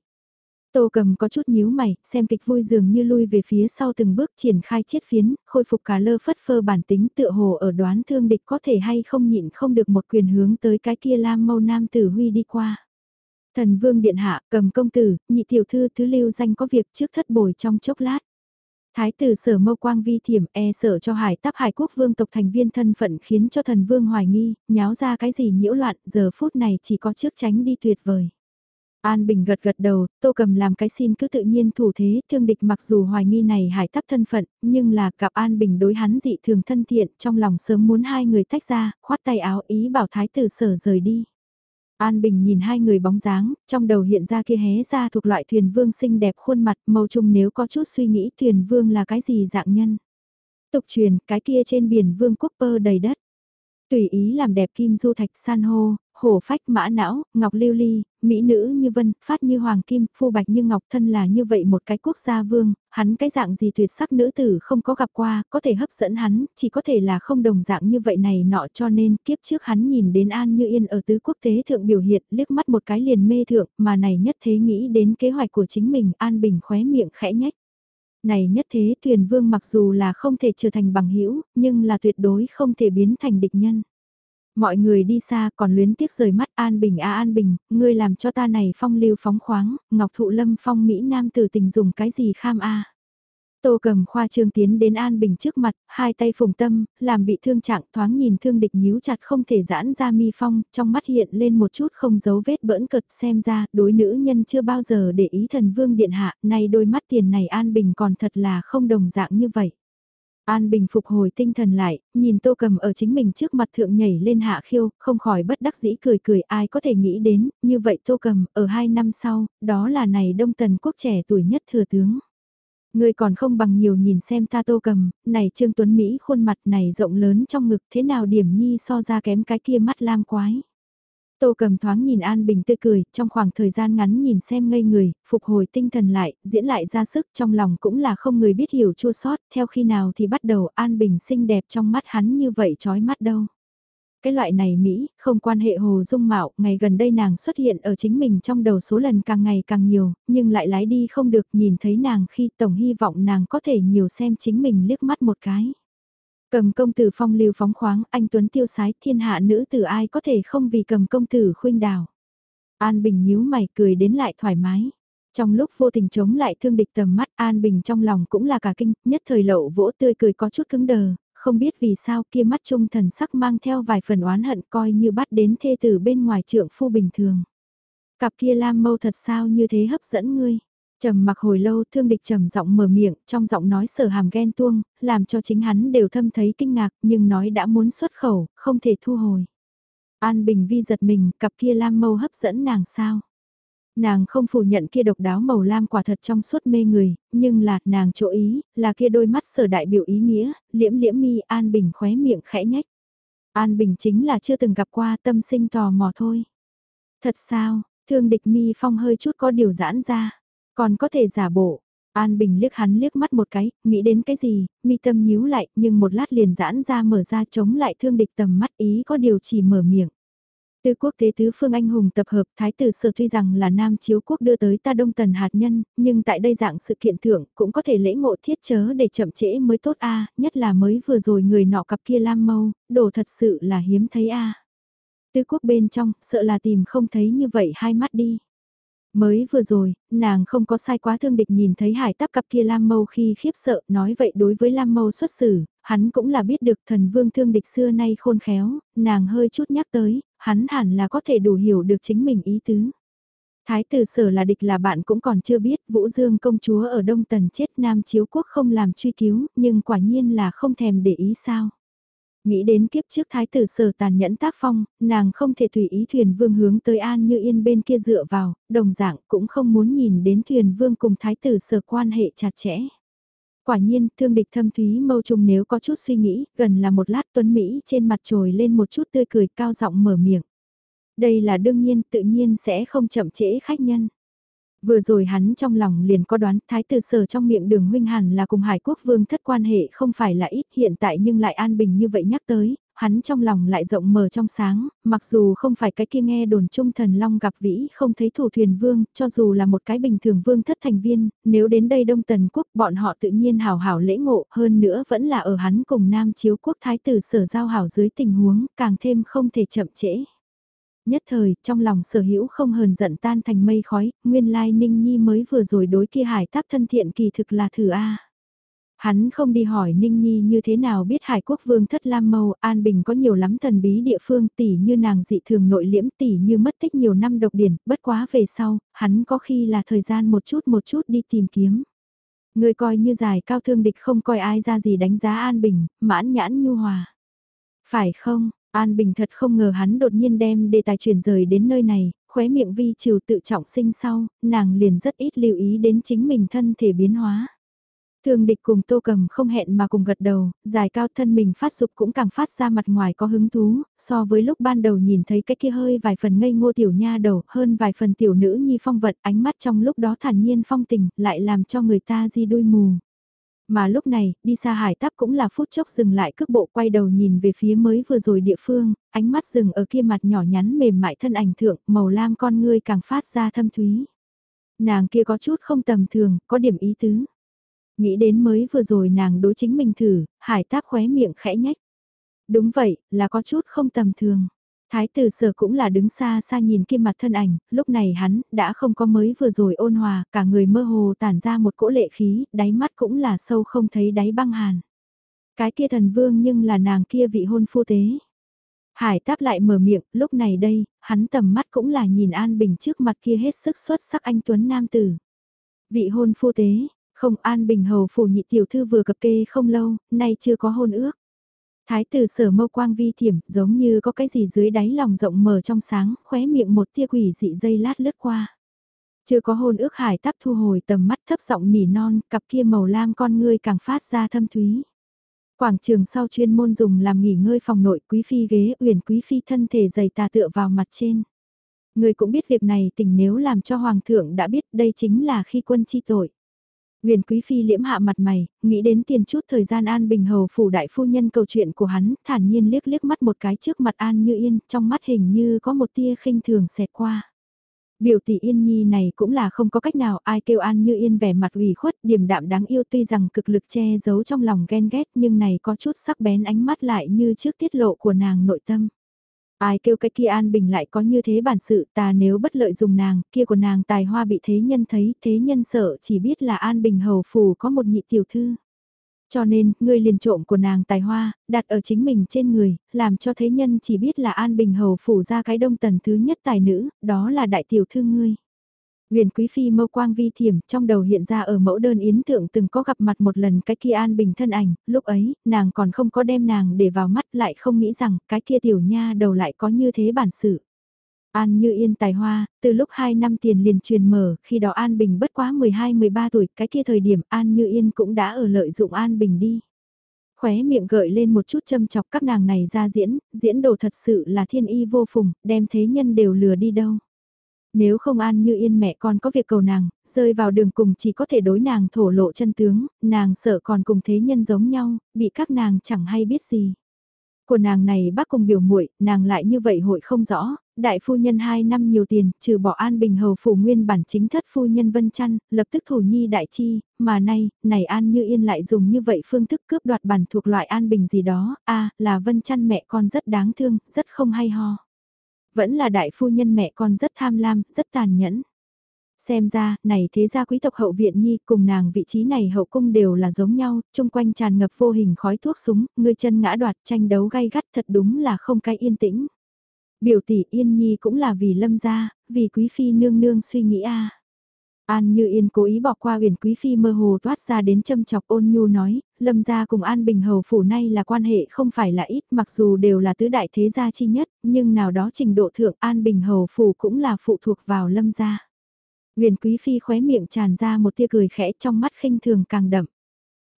Tô cầm có chút nhíu mày, xem kịch vui dường như lui về phía sau từng bước triển khai chiết phiến, khôi phục cả lơ phất phơ bản tính tựa hồ ở đoán thương địch có thể hay không nhịn không được một quyền hướng tới cái kia lam mâu nam tử huy đi qua. Thần vương điện hạ, cầm công tử, nhị tiểu thư thứ lưu danh có việc trước thất bồi trong chốc lát. Thái tử sở mâu quang vi thiểm e sợ cho hải táp hải quốc vương tộc thành viên thân phận khiến cho thần vương hoài nghi, nháo ra cái gì nhiễu loạn, giờ phút này chỉ có trước tránh đi tuyệt vời. An Bình gật gật đầu, tô cầm làm cái xin cứ tự nhiên thủ thế, thương địch mặc dù hoài nghi này hải tắp thân phận, nhưng là gặp An Bình đối hắn dị thường thân thiện, trong lòng sớm muốn hai người tách ra, khoát tay áo ý bảo thái tử sở rời đi. An Bình nhìn hai người bóng dáng, trong đầu hiện ra kia hé ra thuộc loại thuyền vương xinh đẹp khuôn mặt màu trung nếu có chút suy nghĩ thuyền vương là cái gì dạng nhân. Tục truyền, cái kia trên biển vương quốc pơ đầy đất. Tùy ý làm đẹp kim du thạch san hô, hổ phách mã não, ngọc lưu ly, mỹ nữ như vân, phát như hoàng kim, phu bạch như ngọc thân là như vậy một cái quốc gia vương, hắn cái dạng gì tuyệt sắc nữ tử không có gặp qua, có thể hấp dẫn hắn, chỉ có thể là không đồng dạng như vậy này nọ cho nên kiếp trước hắn nhìn đến An Như Yên ở tứ quốc tế thượng biểu hiện, liếc mắt một cái liền mê thượng, mà này nhất thế nghĩ đến kế hoạch của chính mình, An Bình khóe miệng khẽ nhách. Này nhất thế thuyền vương mặc dù là không thể trở thành bằng hữu nhưng là tuyệt đối không thể biến thành địch nhân. Mọi người đi xa còn luyến tiếc rời mắt An Bình a An Bình, ngươi làm cho ta này phong lưu phóng khoáng, Ngọc Thụ Lâm phong Mỹ Nam tử tình dùng cái gì kham a Tô cầm khoa trương tiến đến An Bình trước mặt, hai tay phùng tâm, làm bị thương trạng thoáng nhìn thương địch nhíu chặt không thể giãn ra mi phong, trong mắt hiện lên một chút không giấu vết bỡn cợt xem ra, đối nữ nhân chưa bao giờ để ý thần vương điện hạ, nay đôi mắt tiền này An Bình còn thật là không đồng dạng như vậy. An Bình phục hồi tinh thần lại, nhìn Tô Cầm ở chính mình trước mặt thượng nhảy lên hạ khiêu, không khỏi bất đắc dĩ cười cười ai có thể nghĩ đến, như vậy Tô Cầm, ở hai năm sau, đó là này Đông Tần Quốc trẻ tuổi nhất thừa tướng. Người còn không bằng nhiều nhìn xem ta Tô Cầm, này Trương Tuấn Mỹ khuôn mặt này rộng lớn trong ngực thế nào điểm nhi so ra kém cái kia mắt lam quái. Tô cầm thoáng nhìn An Bình tươi cười, trong khoảng thời gian ngắn nhìn xem ngây người, phục hồi tinh thần lại, diễn lại ra sức trong lòng cũng là không người biết hiểu chua sót, theo khi nào thì bắt đầu An Bình xinh đẹp trong mắt hắn như vậy chói mắt đâu. Cái loại này Mỹ, không quan hệ hồ dung mạo, ngày gần đây nàng xuất hiện ở chính mình trong đầu số lần càng ngày càng nhiều, nhưng lại lái đi không được nhìn thấy nàng khi tổng hy vọng nàng có thể nhiều xem chính mình liếc mắt một cái. Cầm công tử phong lưu phóng khoáng, anh Tuấn tiêu sái thiên hạ nữ tử ai có thể không vì cầm công tử khuynh đào. An Bình nhíu mày cười đến lại thoải mái. Trong lúc vô tình chống lại thương địch tầm mắt An Bình trong lòng cũng là cả kinh, nhất thời lậu vỗ tươi cười có chút cứng đờ, không biết vì sao kia mắt trung thần sắc mang theo vài phần oán hận coi như bắt đến thê tử bên ngoài trượng phu bình thường. Cặp kia lam mâu thật sao như thế hấp dẫn ngươi. Trầm mặc hồi lâu thương địch trầm giọng mở miệng, trong giọng nói sở hàm ghen tuông, làm cho chính hắn đều thâm thấy kinh ngạc, nhưng nói đã muốn xuất khẩu, không thể thu hồi. An Bình Vi giật mình, cặp kia lam mâu hấp dẫn nàng sao? Nàng không phủ nhận kia độc đáo màu lam quả thật trong suốt mê người, nhưng là, nàng chỗ ý, là kia đôi mắt sở đại biểu ý nghĩa, liễm liễm mi An Bình khóe miệng khẽ nhách. An Bình chính là chưa từng gặp qua tâm sinh tò mò thôi. Thật sao, thương địch mi phong hơi chút có điều giãn ra. Còn có thể giả bộ. An Bình liếc hắn liếc mắt một cái, nghĩ đến cái gì, mi tâm nhíu lại, nhưng một lát liền giãn ra mở ra chống lại thương địch tầm mắt ý có điều chỉ mở miệng. Từ quốc tế tứ phương anh hùng tập hợp thái tử sở tuy rằng là nam chiếu quốc đưa tới ta đông tần hạt nhân, nhưng tại đây dạng sự kiện thưởng cũng có thể lễ ngộ thiết chớ để chậm trễ mới tốt a nhất là mới vừa rồi người nọ cặp kia lam mâu, đồ thật sự là hiếm thấy a Tứ quốc bên trong, sợ là tìm không thấy như vậy hai mắt đi. Mới vừa rồi, nàng không có sai quá thương địch nhìn thấy hải táp cặp kia Lam Mâu khi khiếp sợ, nói vậy đối với Lam Mâu xuất xử, hắn cũng là biết được thần vương thương địch xưa nay khôn khéo, nàng hơi chút nhắc tới, hắn hẳn là có thể đủ hiểu được chính mình ý tứ. Thái tử sở là địch là bạn cũng còn chưa biết Vũ Dương công chúa ở Đông Tần chết Nam Chiếu Quốc không làm truy cứu, nhưng quả nhiên là không thèm để ý sao. Nghĩ đến kiếp trước thái tử sở tàn nhẫn tác phong, nàng không thể tùy ý thuyền vương hướng tới an như yên bên kia dựa vào, đồng dạng cũng không muốn nhìn đến thuyền vương cùng thái tử sở quan hệ chặt chẽ. Quả nhiên, thương địch thâm thúy mâu trùng nếu có chút suy nghĩ, gần là một lát tuấn Mỹ trên mặt trồi lên một chút tươi cười cao giọng mở miệng. Đây là đương nhiên, tự nhiên sẽ không chậm trễ khách nhân. Vừa rồi hắn trong lòng liền có đoán thái tử sở trong miệng đường huynh hẳn là cùng hải quốc vương thất quan hệ không phải là ít hiện tại nhưng lại an bình như vậy nhắc tới, hắn trong lòng lại rộng mở trong sáng, mặc dù không phải cái kia nghe đồn trung thần long gặp vĩ không thấy thủ thuyền vương, cho dù là một cái bình thường vương thất thành viên, nếu đến đây đông tần quốc bọn họ tự nhiên hào hảo lễ ngộ hơn nữa vẫn là ở hắn cùng nam chiếu quốc thái tử sở giao hảo dưới tình huống càng thêm không thể chậm trễ. Nhất thời, trong lòng sở hữu không hờn giận tan thành mây khói, nguyên lai Ninh Nhi mới vừa rồi đối kia hải táp thân thiện kỳ thực là thử A. Hắn không đi hỏi Ninh Nhi như thế nào biết Hải Quốc Vương thất Lam Mâu, An Bình có nhiều lắm thần bí địa phương tỷ như nàng dị thường nội liễm tỷ như mất tích nhiều năm độc điển, bất quá về sau, hắn có khi là thời gian một chút một chút đi tìm kiếm. Người coi như dài cao thương địch không coi ai ra gì đánh giá An Bình, mãn nhãn nhu hòa. Phải không, An Bình thật không ngờ hắn đột nhiên đem đề tài chuyển rời đến nơi này, khóe miệng vi trừ tự trọng sinh sau, nàng liền rất ít lưu ý đến chính mình thân thể biến hóa. Thường địch cùng tô cầm không hẹn mà cùng gật đầu, dài cao thân mình phát dục cũng càng phát ra mặt ngoài có hứng thú, so với lúc ban đầu nhìn thấy cái kia hơi vài phần ngây ngô tiểu nha đầu hơn vài phần tiểu nữ nhi phong vật ánh mắt trong lúc đó thản nhiên phong tình lại làm cho người ta di đôi mù. Mà lúc này, đi xa hải táp cũng là phút chốc dừng lại cước bộ quay đầu nhìn về phía mới vừa rồi địa phương, ánh mắt dừng ở kia mặt nhỏ nhắn mềm mại thân ảnh thượng, màu lam con ngươi càng phát ra thâm thúy. Nàng kia có chút không tầm thường, có điểm ý tứ. Nghĩ đến mới vừa rồi nàng đối chính mình thử, hải táp khóe miệng khẽ nhách. Đúng vậy, là có chút không tầm thường. Thái tử sở cũng là đứng xa xa nhìn kim mặt thân ảnh, lúc này hắn đã không có mới vừa rồi ôn hòa, cả người mơ hồ tản ra một cỗ lệ khí, đáy mắt cũng là sâu không thấy đáy băng hàn. Cái kia thần vương nhưng là nàng kia vị hôn phu tế. Hải táp lại mở miệng, lúc này đây, hắn tầm mắt cũng là nhìn An Bình trước mặt kia hết sức xuất sắc anh Tuấn Nam Tử. Vị hôn phu tế, không An Bình hầu phủ nhị tiểu thư vừa cập kê không lâu, nay chưa có hôn ước. Thái tử sở mâu quang vi thiểm, giống như có cái gì dưới đáy lòng rộng mở trong sáng, khóe miệng một tia quỷ dị dây lát lướt qua. Chưa có hôn ước hải tắp thu hồi tầm mắt thấp giọng nỉ non, cặp kia màu lam con ngươi càng phát ra thâm thúy. Quảng trường sau chuyên môn dùng làm nghỉ ngơi phòng nội quý phi ghế uyển quý phi thân thể dày tà tựa vào mặt trên. Người cũng biết việc này tình nếu làm cho hoàng thượng đã biết đây chính là khi quân chi tội. Huyền Quý Phi liễm hạ mặt mày, nghĩ đến tiền chút thời gian An Bình Hầu phủ đại phu nhân câu chuyện của hắn, thản nhiên liếc liếc mắt một cái trước mặt An Như Yên, trong mắt hình như có một tia khinh thường xẹt qua. Biểu tỷ Yên Nhi này cũng là không có cách nào ai kêu An Như Yên vẻ mặt ủy khuất, điềm đạm đáng yêu tuy rằng cực lực che giấu trong lòng ghen ghét nhưng này có chút sắc bén ánh mắt lại như trước tiết lộ của nàng nội tâm. Ai kêu cái kia An Bình lại có như thế bản sự ta nếu bất lợi dùng nàng, kia của nàng tài hoa bị thế nhân thấy, thế nhân sợ chỉ biết là An Bình hầu phù có một nhị tiểu thư. Cho nên, ngươi liền trộm của nàng tài hoa, đặt ở chính mình trên người, làm cho thế nhân chỉ biết là An Bình hầu phủ ra cái đông tần thứ nhất tài nữ, đó là đại tiểu thư ngươi. Huyền Quý Phi mâu quang vi thiểm trong đầu hiện ra ở mẫu đơn yến thượng từng có gặp mặt một lần cái kia an bình thân ảnh, lúc ấy, nàng còn không có đem nàng để vào mắt lại không nghĩ rằng cái kia tiểu nha đầu lại có như thế bản sự. An như yên tài hoa, từ lúc 2 năm tiền liền truyền mở, khi đó An Bình bất quá 12-13 tuổi, cái kia thời điểm An như yên cũng đã ở lợi dụng An Bình đi. Khóe miệng gợi lên một chút châm chọc các nàng này ra diễn, diễn đồ thật sự là thiên y vô phùng, đem thế nhân đều lừa đi đâu. Nếu không an như yên mẹ con có việc cầu nàng, rơi vào đường cùng chỉ có thể đối nàng thổ lộ chân tướng, nàng sợ còn cùng thế nhân giống nhau, bị các nàng chẳng hay biết gì. Của nàng này bác cùng biểu muội nàng lại như vậy hội không rõ, đại phu nhân 2 năm nhiều tiền, trừ bỏ an bình hầu phủ nguyên bản chính thất phu nhân vân chăn, lập tức thủ nhi đại chi, mà nay, này an như yên lại dùng như vậy phương thức cướp đoạt bản thuộc loại an bình gì đó, a là vân chăn mẹ con rất đáng thương, rất không hay ho vẫn là đại phu nhân mẹ con rất tham lam, rất tàn nhẫn. Xem ra, này thế gia quý tộc hậu viện nhi cùng nàng vị trí này hậu cung đều là giống nhau, chung quanh tràn ngập vô hình khói thuốc súng, ngươi chân ngã đoạt tranh đấu gay gắt thật đúng là không cái yên tĩnh. Biểu tỷ yên nhi cũng là vì lâm gia, vì quý phi nương nương suy nghĩ a An Như Yên cố ý bỏ qua huyền quý phi mơ hồ toát ra đến châm chọc ôn nhu nói, lâm gia cùng An Bình Hầu phủ nay là quan hệ không phải là ít mặc dù đều là tứ đại thế gia chi nhất, nhưng nào đó trình độ thượng An Bình Hầu phủ cũng là phụ thuộc vào lâm gia. Huyền quý phi khóe miệng tràn ra một tia cười khẽ trong mắt khinh thường càng đậm.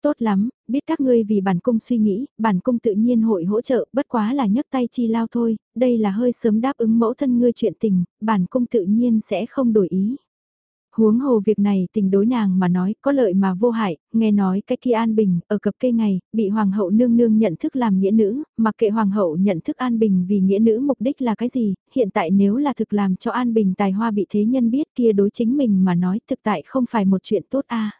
Tốt lắm, biết các ngươi vì bản cung suy nghĩ, bản cung tự nhiên hội hỗ trợ, bất quá là nhấc tay chi lao thôi, đây là hơi sớm đáp ứng mẫu thân ngươi chuyện tình, bản cung tự nhiên sẽ không đổi ý. Huống hồ việc này tình đối nàng mà nói có lợi mà vô hại, nghe nói cái kia an bình ở cập cây ngày, bị hoàng hậu nương nương nhận thức làm nghĩa nữ, mặc kệ hoàng hậu nhận thức an bình vì nghĩa nữ mục đích là cái gì, hiện tại nếu là thực làm cho an bình tài hoa bị thế nhân biết kia đối chính mình mà nói thực tại không phải một chuyện tốt a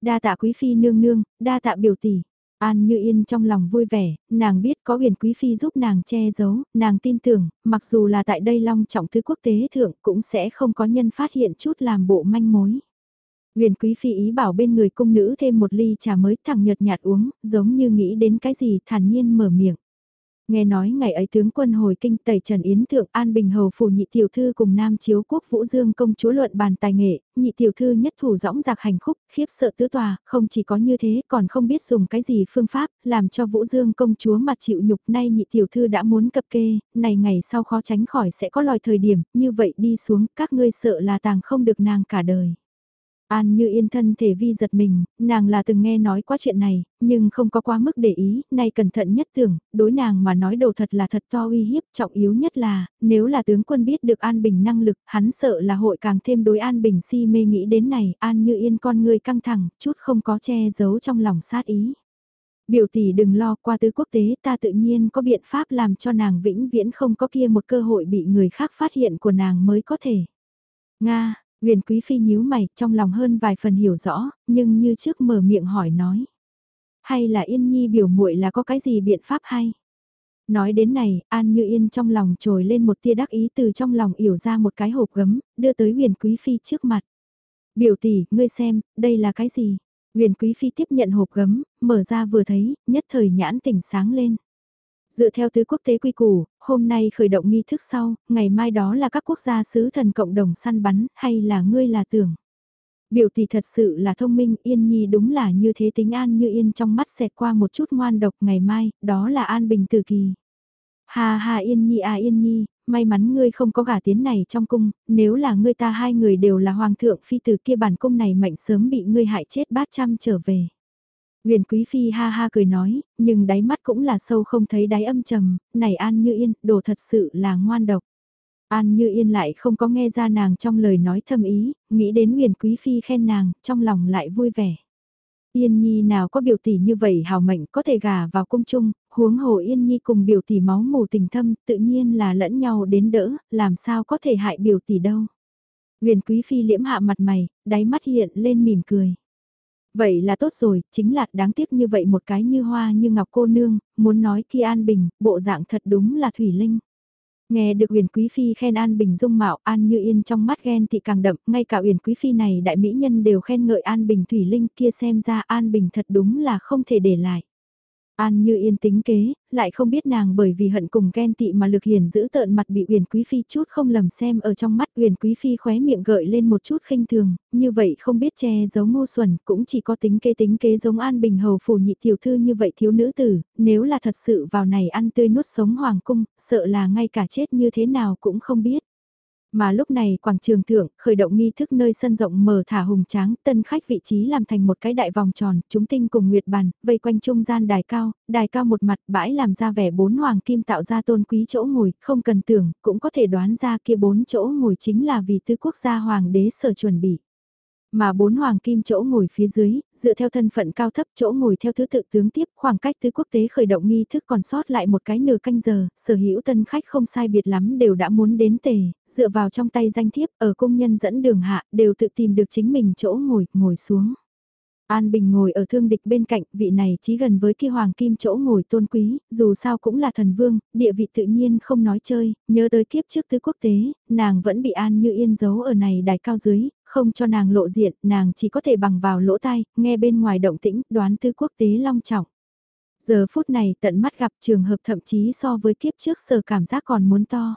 Đa tạ quý phi nương nương, đa tạ biểu tỷ. An Như Yên trong lòng vui vẻ, nàng biết có huyền quý phi giúp nàng che giấu, nàng tin tưởng, mặc dù là tại đây long trọng thứ quốc tế thượng cũng sẽ không có nhân phát hiện chút làm bộ manh mối. Huyền quý phi ý bảo bên người cung nữ thêm một ly trà mới thẳng nhợt nhạt uống, giống như nghĩ đến cái gì thản nhiên mở miệng. Nghe nói ngày ấy tướng quân hồi kinh tẩy Trần Yến Thượng An Bình Hầu phủ nhị tiểu thư cùng Nam Chiếu Quốc Vũ Dương công chúa luận bàn tài nghệ, nhị tiểu thư nhất thủ dõng giặc hành khúc, khiếp sợ tứ tòa, không chỉ có như thế còn không biết dùng cái gì phương pháp, làm cho Vũ Dương công chúa mặt chịu nhục nay nhị tiểu thư đã muốn cập kê, này ngày sau khó tránh khỏi sẽ có lòi thời điểm, như vậy đi xuống, các ngươi sợ là tàng không được nàng cả đời. An như yên thân thể vi giật mình, nàng là từng nghe nói qua chuyện này, nhưng không có quá mức để ý, nay cẩn thận nhất tưởng, đối nàng mà nói đồ thật là thật to uy hiếp, trọng yếu nhất là, nếu là tướng quân biết được An Bình năng lực, hắn sợ là hội càng thêm đối An Bình si mê nghĩ đến này, An như yên con người căng thẳng, chút không có che giấu trong lòng sát ý. Biểu tỷ đừng lo qua tứ quốc tế ta tự nhiên có biện pháp làm cho nàng vĩnh viễn không có kia một cơ hội bị người khác phát hiện của nàng mới có thể. Nga, Huyền Quý Phi nhíu mày, trong lòng hơn vài phần hiểu rõ, nhưng như trước mở miệng hỏi nói. Hay là Yên Nhi biểu muội là có cái gì biện pháp hay? Nói đến này, An Như Yên trong lòng trồi lên một tia đắc ý từ trong lòng yểu ra một cái hộp gấm, đưa tới huyền quý phi trước mặt. Biểu tỷ, ngươi xem, đây là cái gì? Huyền quý phi tiếp nhận hộp gấm, mở ra vừa thấy, nhất thời nhãn tỉnh sáng lên. Dựa theo tứ quốc tế quy củ, hôm nay khởi động nghi thức sau, ngày mai đó là các quốc gia sứ thần cộng đồng săn bắn, hay là ngươi là tưởng? Biểu tỷ thật sự là thông minh, Yên Nhi đúng là như thế tính an như yên trong mắt xẹt qua một chút ngoan độc ngày mai, đó là an bình từ kỳ. Ha ha Yên Nhi à Yên Nhi, may mắn ngươi không có gả tiến này trong cung, nếu là ngươi ta hai người đều là hoàng thượng phi từ kia bản cung này mệnh sớm bị ngươi hại chết bát trăm trở về. Huyền Quý Phi ha ha cười nói, nhưng đáy mắt cũng là sâu không thấy đáy âm trầm, này An Như Yên, đồ thật sự là ngoan độc. An Như Yên lại không có nghe ra nàng trong lời nói thâm ý, nghĩ đến huyền Quý Phi khen nàng, trong lòng lại vui vẻ. Yên Nhi nào có biểu tỷ như vậy hào mệnh có thể gả vào cung chung, huống hồ Yên Nhi cùng biểu tỷ máu mù tình thâm tự nhiên là lẫn nhau đến đỡ, làm sao có thể hại biểu tỷ đâu. Huyền Quý Phi liễm hạ mặt mày, đáy mắt hiện lên mỉm cười. Vậy là tốt rồi, chính là đáng tiếc như vậy một cái như hoa như ngọc cô nương, muốn nói khi An Bình, bộ dạng thật đúng là Thủy Linh. Nghe được Uyển Quý Phi khen An Bình dung mạo, An Như Yên trong mắt ghen thì càng đậm, ngay cả Uyển Quý Phi này đại mỹ nhân đều khen ngợi An Bình Thủy Linh kia xem ra An Bình thật đúng là không thể để lại. An như yên tính kế, lại không biết nàng bởi vì hận cùng ghen tị mà lực hiền giữ tợn mặt bị Uyển Quý Phi chút không lầm xem ở trong mắt Uyển Quý Phi khóe miệng gợi lên một chút khinh thường, như vậy không biết che giấu ngô xuẩn cũng chỉ có tính kế tính kế giống An Bình Hầu phủ nhị tiểu thư như vậy thiếu nữ tử, nếu là thật sự vào này ăn tươi nuốt sống hoàng cung, sợ là ngay cả chết như thế nào cũng không biết. Mà lúc này quảng trường thượng, khởi động nghi thức nơi sân rộng mở thả hùng tráng, tân khách vị trí làm thành một cái đại vòng tròn, chúng tinh cùng nguyệt bàn, vây quanh trung gian đài cao, đài cao một mặt bãi làm ra vẻ bốn hoàng kim tạo ra tôn quý chỗ ngồi, không cần tưởng, cũng có thể đoán ra kia bốn chỗ ngồi chính là vì tứ quốc gia hoàng đế sở chuẩn bị. Mà bốn hoàng kim chỗ ngồi phía dưới, dựa theo thân phận cao thấp chỗ ngồi theo thứ tự tướng tiếp khoảng cách tứ quốc tế khởi động nghi thức còn sót lại một cái nửa canh giờ, sở hữu tân khách không sai biệt lắm đều đã muốn đến tề, dựa vào trong tay danh thiếp ở công nhân dẫn đường hạ đều tự tìm được chính mình chỗ ngồi, ngồi xuống. An Bình ngồi ở thương địch bên cạnh, vị này chí gần với kia hoàng kim chỗ ngồi tôn quý, dù sao cũng là thần vương, địa vị tự nhiên không nói chơi, nhớ tới kiếp trước tứ quốc tế, nàng vẫn bị An như yên giấu ở này đài cao dưới, không cho nàng lộ diện, nàng chỉ có thể bằng vào lỗ tai, nghe bên ngoài động tĩnh, đoán tư quốc tế long trọng. Giờ phút này tận mắt gặp trường hợp thậm chí so với kiếp trước sở cảm giác còn muốn to.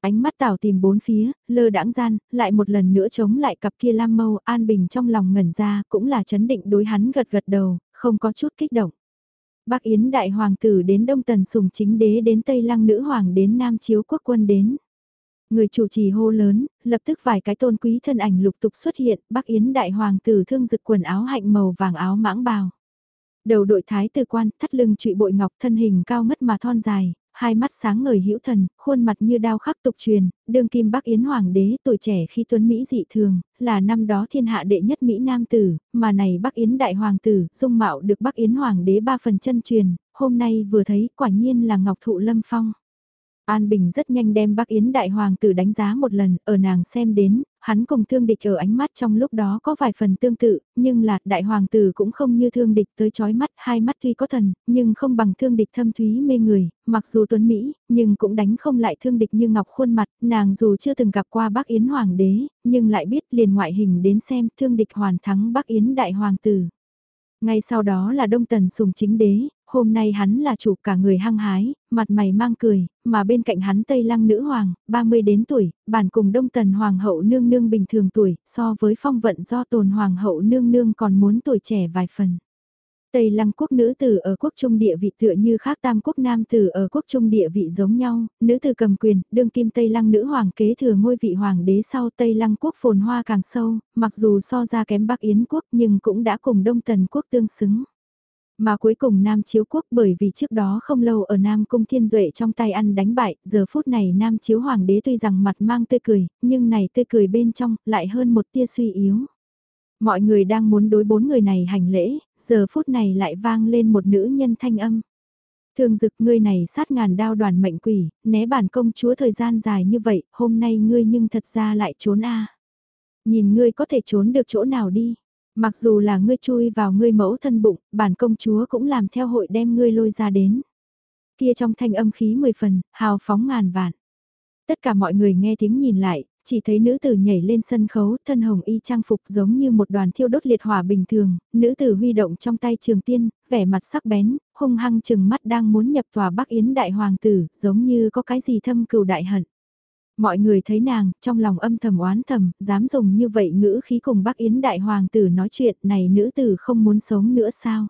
Ánh mắt tảo tìm bốn phía, lơ đãng gian, lại một lần nữa chống lại cặp kia lam mâu, an bình trong lòng ngẩn ra, cũng là chấn định đối hắn gật gật đầu, không có chút kích động. Bắc Yến đại hoàng tử đến Đông Tần sùng chính đế đến Tây Lăng nữ hoàng đến Nam chiếu quốc quân đến. Người chủ trì hô lớn, lập tức vài cái tôn quý thân ảnh lục tục xuất hiện, Bắc Yến đại hoàng tử thương dực quần áo hạnh màu vàng áo mãng bào. Đầu đội thái tử quan, thắt lưng trụy bội ngọc thân hình cao ngất mà thon dài, hai mắt sáng ngời hữu thần, khuôn mặt như đao khắc tục truyền, đương kim Bắc Yến Hoàng đế tuổi trẻ khi tuấn Mỹ dị thường, là năm đó thiên hạ đệ nhất Mỹ Nam tử, mà này Bắc Yến Đại Hoàng tử, dung mạo được Bắc Yến Hoàng đế ba phần chân truyền, hôm nay vừa thấy quả nhiên là Ngọc Thụ Lâm Phong. An Bình rất nhanh đem Bắc Yến Đại Hoàng tử đánh giá một lần, ở nàng xem đến, hắn cùng thương địch ở ánh mắt trong lúc đó có vài phần tương tự, nhưng là Đại Hoàng tử cũng không như thương địch tới chói mắt, hai mắt tuy có thần, nhưng không bằng thương địch thâm thúy mê người, mặc dù tuấn Mỹ, nhưng cũng đánh không lại thương địch như ngọc khuôn mặt, nàng dù chưa từng gặp qua Bắc Yến Hoàng đế, nhưng lại biết liền ngoại hình đến xem thương địch hoàn thắng Bắc Yến Đại Hoàng tử. Ngay sau đó là Đông Tần Sùng chính đế, hôm nay hắn là chủ cả người hăng hái, mặt mày mang cười, mà bên cạnh hắn Tây Lăng nữ hoàng, 30 đến tuổi, bản cùng Đông Tần hoàng hậu nương nương bình thường tuổi, so với phong vận do tồn hoàng hậu nương nương còn muốn tuổi trẻ vài phần. Tây Lăng quốc nữ tử ở quốc trung địa vị tựa như khác tam quốc nam tử ở quốc trung địa vị giống nhau, nữ tử cầm quyền, đương kim Tây Lăng nữ hoàng kế thừa ngôi vị hoàng đế sau Tây Lăng quốc phồn hoa càng sâu, mặc dù so ra kém Bắc Yến quốc nhưng cũng đã cùng Đông Tần quốc tương xứng. Mà cuối cùng Nam Chiếu Quốc bởi vì trước đó không lâu ở Nam Cung Thiên Duệ trong tay ăn đánh bại, giờ phút này Nam Chiếu Hoàng đế tuy rằng mặt mang tươi cười, nhưng này tươi cười bên trong lại hơn một tia suy yếu. Mọi người đang muốn đối bốn người này hành lễ, giờ phút này lại vang lên một nữ nhân thanh âm. Thường dực ngươi này sát ngàn đao đoàn mệnh quỷ, né bản công chúa thời gian dài như vậy, hôm nay ngươi nhưng thật ra lại trốn a Nhìn ngươi có thể trốn được chỗ nào đi. Mặc dù là ngươi chui vào ngươi mẫu thân bụng, bản công chúa cũng làm theo hội đem ngươi lôi ra đến. Kia trong thanh âm khí mười phần, hào phóng ngàn vạn. Tất cả mọi người nghe tiếng nhìn lại, chỉ thấy nữ tử nhảy lên sân khấu, thân hồng y trang phục giống như một đoàn thiêu đốt liệt hỏa bình thường, nữ tử huy động trong tay trường tiên, vẻ mặt sắc bén, hung hăng chừng mắt đang muốn nhập tòa Bắc Yến đại hoàng tử, giống như có cái gì thâm cừu đại hận. Mọi người thấy nàng, trong lòng âm thầm oán thầm, dám dùng như vậy ngữ khí cùng bác Yến đại hoàng tử nói chuyện, này nữ tử không muốn sống nữa sao?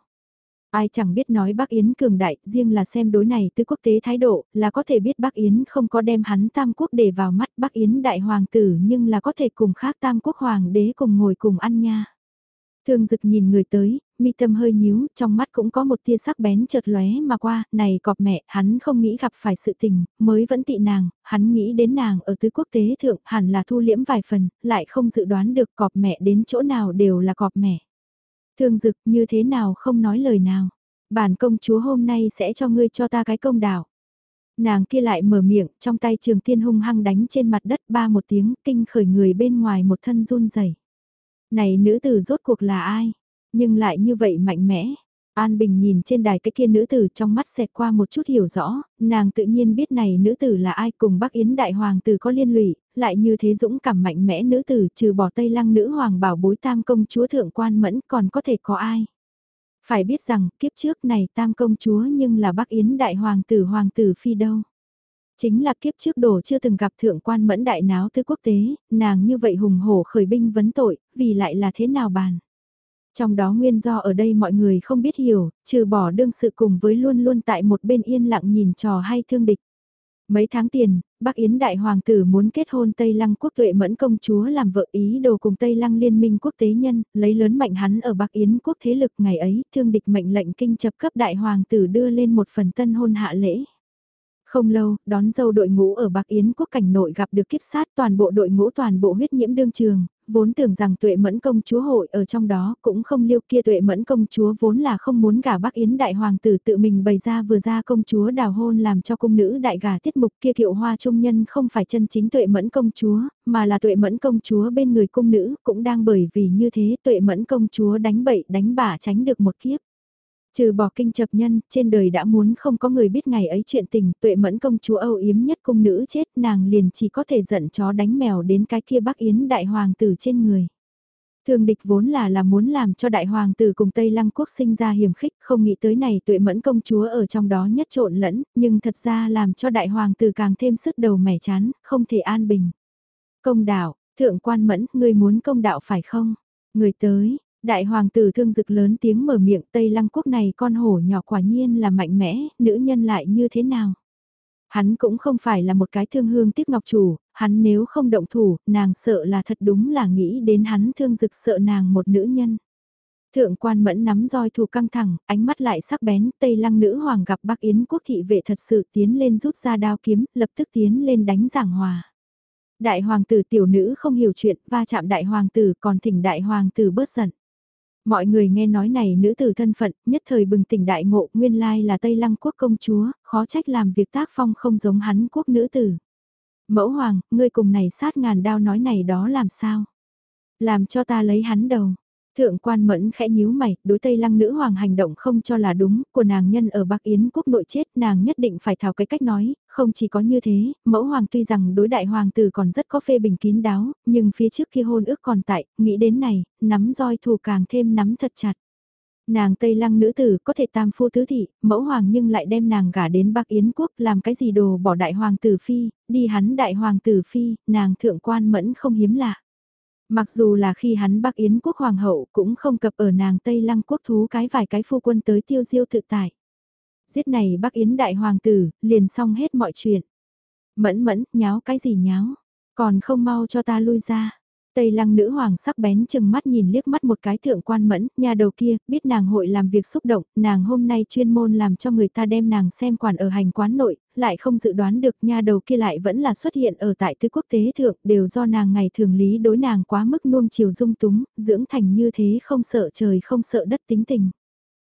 Ai chẳng biết nói bác Yến cường đại, riêng là xem đối này từ quốc tế thái độ, là có thể biết bác Yến không có đem hắn tam quốc để vào mắt bác Yến đại hoàng tử nhưng là có thể cùng khác tam quốc hoàng đế cùng ngồi cùng ăn nha. Thương dực nhìn người tới, mi tâm hơi nhíu, trong mắt cũng có một tia sắc bén chợt lóe mà qua, này cọp mẹ, hắn không nghĩ gặp phải sự tình, mới vẫn tị nàng, hắn nghĩ đến nàng ở tứ quốc tế thượng hẳn là thu liễm vài phần, lại không dự đoán được cọp mẹ đến chỗ nào đều là cọp mẹ. Thương dực như thế nào không nói lời nào. Bản công chúa hôm nay sẽ cho ngươi cho ta cái công đảo. Nàng kia lại mở miệng, trong tay trường tiên hung hăng đánh trên mặt đất ba một tiếng, kinh khởi người bên ngoài một thân run rẩy. Này nữ tử rốt cuộc là ai? Nhưng lại như vậy mạnh mẽ. An Bình nhìn trên đài cái kia nữ tử trong mắt xẹt qua một chút hiểu rõ, nàng tự nhiên biết này nữ tử là ai cùng Bắc Yến Đại Hoàng tử có liên lụy, lại như thế dũng cảm mạnh mẽ nữ tử trừ bỏ Tây Lăng nữ hoàng bảo bối tam công chúa thượng quan mẫn còn có thể có ai. Phải biết rằng kiếp trước này tam công chúa nhưng là Bắc Yến Đại Hoàng tử Hoàng tử Phi đâu. Chính là kiếp trước đổ chưa từng gặp thượng quan mẫn đại náo tư quốc tế, nàng như vậy hùng hổ khởi binh vấn tội, vì lại là thế nào bàn. Trong đó nguyên do ở đây mọi người không biết hiểu, trừ bỏ đương sự cùng với luôn luôn tại một bên yên lặng nhìn trò hay thương địch. Mấy tháng tiền, Bắc Yến Đại Hoàng tử muốn kết hôn Tây Lăng quốc tuệ mẫn công chúa làm vợ ý đồ cùng Tây Lăng liên minh quốc tế nhân, lấy lớn mạnh hắn ở Bắc Yến quốc thế lực ngày ấy, thương địch mệnh lệnh kinh chập cấp Đại Hoàng tử đưa lên một phần tân hôn hạ lễ. Không lâu, đón dâu đội ngũ ở bạc Yến quốc cảnh nội gặp được kiếp sát toàn bộ đội ngũ toàn bộ huyết nhiễm đương trường, vốn tưởng rằng tuệ mẫn công chúa hội ở trong đó cũng không liêu kia tuệ mẫn công chúa vốn là không muốn gả Bắc Yến đại hoàng tử tự mình bày ra vừa ra công chúa đào hôn làm cho cung nữ đại gà tiết mục kia kiệu hoa trung nhân không phải chân chính tuệ mẫn công chúa, mà là tuệ mẫn công chúa bên người cung nữ cũng đang bởi vì như thế tuệ mẫn công chúa đánh bậy đánh bả tránh được một kiếp. Trừ bỏ kinh chập nhân, trên đời đã muốn không có người biết ngày ấy chuyện tình, tuệ mẫn công chúa âu yếm nhất cung nữ chết, nàng liền chỉ có thể giận chó đánh mèo đến cái kia bắc yến đại hoàng tử trên người. Thương địch vốn là là muốn làm cho đại hoàng tử cùng Tây Lăng quốc sinh ra hiểm khích, không nghĩ tới này tuệ mẫn công chúa ở trong đó nhất trộn lẫn, nhưng thật ra làm cho đại hoàng tử càng thêm sức đầu mẻ chán, không thể an bình. Công đạo, thượng quan mẫn, người muốn công đạo phải không? Người tới, đại hoàng tử thương dực lớn tiếng mở miệng Tây Lăng quốc này con hổ nhỏ quả nhiên là mạnh mẽ, nữ nhân lại như thế nào? Hắn cũng không phải là một cái thương hương tiếc ngọc chủ, hắn nếu không động thủ, nàng sợ là thật đúng là nghĩ đến hắn thương dực sợ nàng một nữ nhân. Thượng quan mẫn nắm roi thủ căng thẳng, ánh mắt lại sắc bén, Tây Lăng nữ hoàng gặp Bắc Yến quốc thị vệ thật sự tiến lên rút ra đao kiếm, lập tức tiến lên đánh giảng hòa. Đại hoàng tử tiểu nữ không hiểu chuyện, va chạm đại hoàng tử còn thỉnh đại hoàng tử bớt giận. Mọi người nghe nói này nữ tử thân phận, nhất thời bừng tỉnh đại ngộ, nguyên lai là Tây Lăng quốc công chúa, khó trách làm việc tác phong không giống hắn quốc nữ tử. Mẫu hoàng, ngươi cùng này sát ngàn đao nói này đó làm sao? Làm cho ta lấy hắn đầu. Thượng quan mẫn khẽ nhíu mày, đối Tây Lăng nữ hoàng hành động không cho là đúng, của nàng nhân ở Bắc Yến quốc nội chết, nàng nhất định phải thảo cái cách nói, không chỉ có như thế, mẫu hoàng tuy rằng đối đại hoàng tử còn rất có phê bình kín đáo, nhưng phía trước khi hôn ước còn tại, nghĩ đến này, nắm roi thù càng thêm nắm thật chặt. Nàng Tây Lăng nữ tử có thể tam phu tứ thị, mẫu hoàng nhưng lại đem nàng gả đến Bắc Yến quốc làm cái gì đồ bỏ đại hoàng tử phi, đi hắn đại hoàng tử phi, nàng thượng quan mẫn không hiếm lạ. Mặc dù là khi hắn Bắc Yến quốc hoàng hậu cũng không cập ở nàng Tây Lăng quốc thú cái vài cái phu quân tới tiêu diêu tự tại. Giết này Bắc Yến đại hoàng tử, liền xong hết mọi chuyện. Mẫn mẫn, nháo cái gì nháo, còn không mau cho ta lui ra. Tây lăng nữ hoàng sắc bén chừng mắt nhìn liếc mắt một cái thượng quan mẫn, nhà đầu kia, biết nàng hội làm việc xúc động, nàng hôm nay chuyên môn làm cho người ta đem nàng xem quản ở hành quán nội, lại không dự đoán được nhà đầu kia lại vẫn là xuất hiện ở tại tứ quốc tế thượng, đều do nàng ngày thường lý đối nàng quá mức nuông chiều dung túng, dưỡng thành như thế không sợ trời không sợ đất tính tình.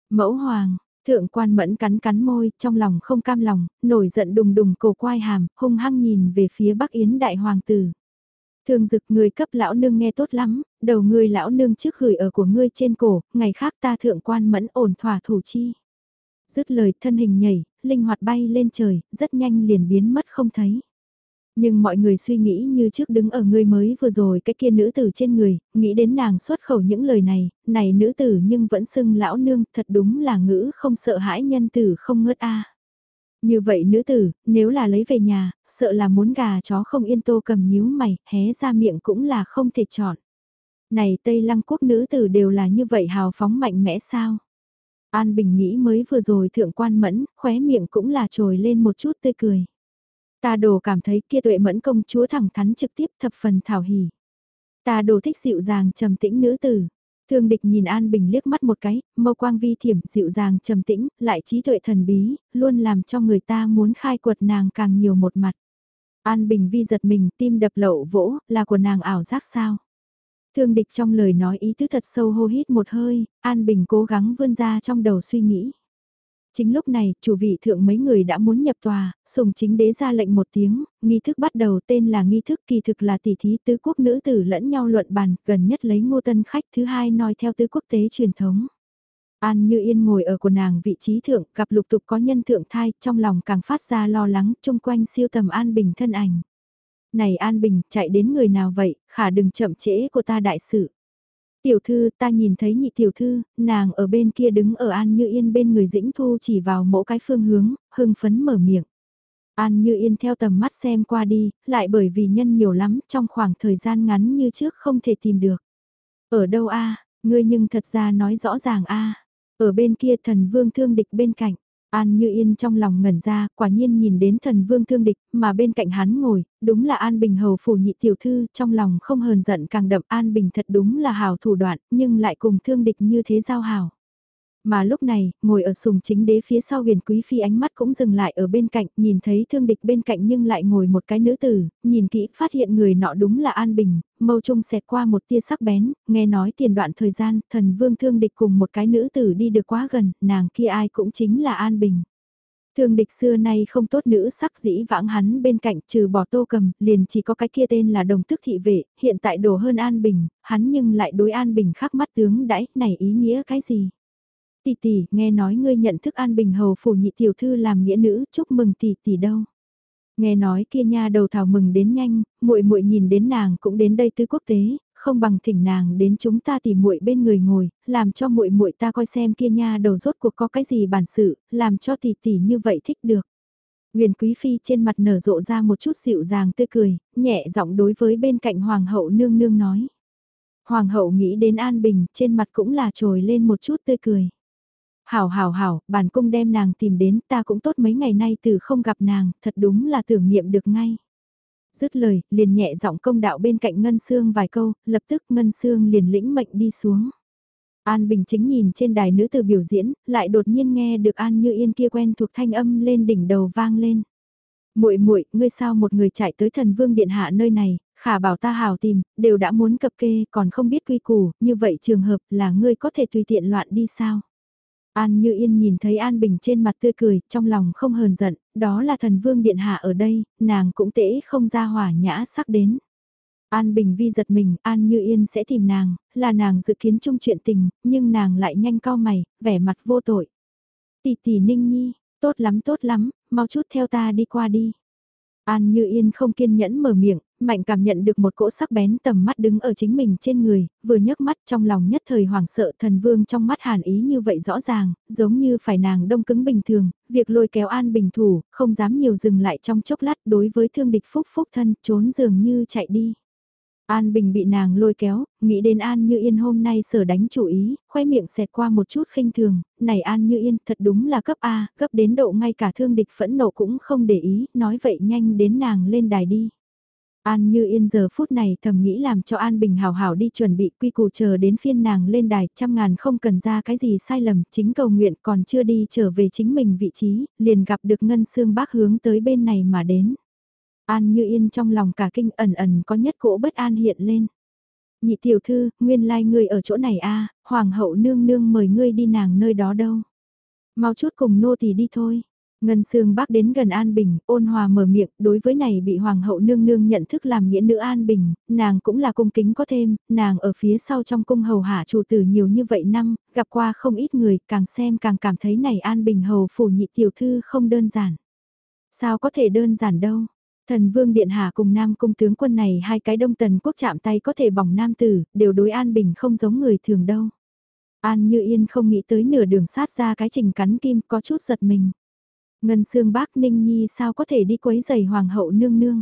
Mẫu hoàng, Thượng quan mẫn cắn cắn môi, trong lòng không cam lòng, nổi giận đùng đùng cổ quai hàm, hung hăng nhìn về phía Bắc Yến đại hoàng tử. Thường dực người cấp lão nương nghe tốt lắm, đầu người lão nương trước gửi ở của ngươi trên cổ, ngày khác ta thượng quan mẫn ổn thỏa thủ chi. Dứt lời thân hình nhảy, linh hoạt bay lên trời, rất nhanh liền biến mất không thấy. Nhưng mọi người suy nghĩ như trước đứng ở người mới vừa rồi cái kia nữ tử trên người, nghĩ đến nàng xuất khẩu những lời này, này nữ tử nhưng vẫn xưng lão nương, thật đúng là ngữ không sợ hãi nhân tử không ngớt a. Như vậy nữ tử, nếu là lấy về nhà, sợ là muốn gà chó không yên tô cầm nhíu mày, hé ra miệng cũng là không thể chọn. Này Tây Lăng quốc nữ tử đều là như vậy hào phóng mạnh mẽ sao? An Bình nghĩ mới vừa rồi thượng quan mẫn, khóe miệng cũng là trồi lên một chút tươi cười. Ta đồ cảm thấy kia tuệ mẫn công chúa thẳng thắn trực tiếp thập phần thảo hỉ. Ta đồ thích dịu dàng trầm tĩnh nữ tử. Thương địch nhìn An Bình liếc mắt một cái, mâu quang vi thiểm, dịu dàng trầm tĩnh, lại trí tuệ thần bí, luôn làm cho người ta muốn khai quật nàng càng nhiều một mặt. An Bình vi giật mình, tim đập lậu vỗ, là của nàng ảo giác sao? Thương địch trong lời nói ý tứ thật sâu hô hít một hơi, An Bình cố gắng vươn ra trong đầu suy nghĩ. Chính lúc này, chủ vị thượng mấy người đã muốn nhập tòa, sùng chính đế ra lệnh một tiếng, nghi thức bắt đầu tên là nghi thức kỳ thực là tỷ thí tứ quốc nữ tử lẫn nhau luận bàn, gần nhất lấy ngô tân khách thứ hai nói theo tứ quốc tế truyền thống. An như yên ngồi ở của nàng vị trí thượng, gặp lục tục có nhân thượng thai, trong lòng càng phát ra lo lắng, chung quanh siêu tầm An Bình thân ảnh. Này An Bình, chạy đến người nào vậy, khả đừng chậm trễ của ta đại sự. Tiểu thư, ta nhìn thấy nhị tiểu thư, nàng ở bên kia đứng ở An Như Yên bên người Dĩnh Thu chỉ vào mỗi cái phương hướng, hưng phấn mở miệng. An Như Yên theo tầm mắt xem qua đi, lại bởi vì nhân nhiều lắm, trong khoảng thời gian ngắn như trước không thể tìm được. Ở đâu a ngươi nhưng thật ra nói rõ ràng a Ở bên kia thần vương thương địch bên cạnh. An Như Yên trong lòng ngẩn ra, quả nhiên nhìn đến thần vương thương địch, mà bên cạnh hắn ngồi, đúng là An Bình hầu phủ nhị tiểu thư, trong lòng không hờn giận càng đậm An Bình thật đúng là hào thủ đoạn, nhưng lại cùng thương địch như thế giao hào. Mà lúc này, ngồi ở sùng chính đế phía sau huyền quý phi ánh mắt cũng dừng lại ở bên cạnh, nhìn thấy thương địch bên cạnh nhưng lại ngồi một cái nữ tử, nhìn kỹ phát hiện người nọ đúng là An Bình, mâu trung xẹt qua một tia sắc bén, nghe nói tiền đoạn thời gian, thần vương thương địch cùng một cái nữ tử đi được quá gần, nàng kia ai cũng chính là An Bình. Thương địch xưa nay không tốt nữ sắc dĩ vãng hắn bên cạnh trừ bỏ tô cầm, liền chỉ có cái kia tên là đồng tức thị vệ, hiện tại đổ hơn An Bình, hắn nhưng lại đối An Bình khắc mắt tướng đãi, này ý nghĩa cái gì? Tỷ tỷ, nghe nói ngươi nhận thức An Bình Hầu phủ nhị tiểu thư làm nghĩa nữ, chúc mừng tỷ tỷ đâu. Nghe nói kia nha đầu thảo mừng đến nhanh, muội muội nhìn đến nàng cũng đến đây tứ quốc tế, không bằng thỉnh nàng đến chúng ta tỉ muội bên người ngồi, làm cho muội muội ta coi xem kia nha đầu rốt cuộc có cái gì bản sự, làm cho tỷ tỷ như vậy thích được. Huyền Quý Phi trên mặt nở rộ ra một chút dịu dàng tươi cười, nhẹ giọng đối với bên cạnh Hoàng hậu nương nương nói. Hoàng hậu nghĩ đến An Bình, trên mặt cũng là trồi lên một chút tươi cười. Hảo hảo hảo, bản cung đem nàng tìm đến, ta cũng tốt mấy ngày nay từ không gặp nàng, thật đúng là tưởng nghiệm được ngay. Dứt lời, liền nhẹ giọng công đạo bên cạnh Ngân Sương vài câu, lập tức Ngân Sương liền lĩnh mệnh đi xuống. An Bình chính nhìn trên đài nữ từ biểu diễn, lại đột nhiên nghe được An Như Yên kia quen thuộc thanh âm lên đỉnh đầu vang lên. Muội muội, ngươi sao một người chạy tới thần vương điện hạ nơi này, khả bảo ta hào tìm, đều đã muốn cập kê, còn không biết quy củ, như vậy trường hợp là ngươi có thể tùy tiện loạn đi sao? An Như Yên nhìn thấy An Bình trên mặt tươi cười, trong lòng không hờn giận, đó là thần vương điện hạ ở đây, nàng cũng tễ không ra hỏa nhã sắc đến. An Bình Vi giật mình, An Như Yên sẽ tìm nàng, là nàng dự kiến chung chuyện tình, nhưng nàng lại nhanh cao mày, vẻ mặt vô tội. Tỷ tỷ Ninh Nhi, tốt lắm tốt lắm, mau chút theo ta đi qua đi. An Như Yên không kiên nhẫn mở miệng, mạnh cảm nhận được một cỗ sắc bén tầm mắt đứng ở chính mình trên người, vừa nhấc mắt trong lòng nhất thời hoảng sợ thần vương trong mắt hàn ý như vậy rõ ràng, giống như phải nàng đông cứng bình thường, việc lôi kéo An Bình thủ, không dám nhiều dừng lại trong chốc lát đối với thương địch phúc phúc thân, trốn dường như chạy đi. An Bình bị nàng lôi kéo, nghĩ đến An Như Yên hôm nay sở đánh chủ ý, khoe miệng xẹt qua một chút khinh thường, này An Như Yên thật đúng là cấp A, cấp đến độ ngay cả thương địch phẫn nộ cũng không để ý, nói vậy nhanh đến nàng lên đài đi. An Như Yên giờ phút này thầm nghĩ làm cho An Bình hào hảo đi chuẩn bị quy củ chờ đến phiên nàng lên đài, trăm ngàn không cần ra cái gì sai lầm, chính cầu nguyện còn chưa đi trở về chính mình vị trí, liền gặp được Ngân Sương Bác hướng tới bên này mà đến. An Như Yên trong lòng cả kinh ẩn ẩn có nhất cỗ bất an hiện lên. Nhị tiểu thư, nguyên lai like ngươi ở chỗ này a hoàng hậu nương nương mời ngươi đi nàng nơi đó đâu. Mau chút cùng nô thì đi thôi. Ngân Sương Bắc đến gần An Bình, ôn hòa mở miệng, đối với này bị Hoàng hậu nương nương nhận thức làm nghĩa nữ An Bình, nàng cũng là cung kính có thêm, nàng ở phía sau trong cung hầu hạ chủ tử nhiều như vậy năm, gặp qua không ít người, càng xem càng cảm thấy này An Bình hầu phủ nhị tiểu thư không đơn giản. Sao có thể đơn giản đâu? Thần Vương Điện Hạ cùng Nam Cung tướng quân này hai cái đông tần quốc chạm tay có thể bỏng nam tử, đều đối An Bình không giống người thường đâu. An Như Yên không nghĩ tới nửa đường sát ra cái trình cắn kim có chút giật mình. Ngân Sương bác Ninh Nhi sao có thể đi quấy giày hoàng hậu nương nương.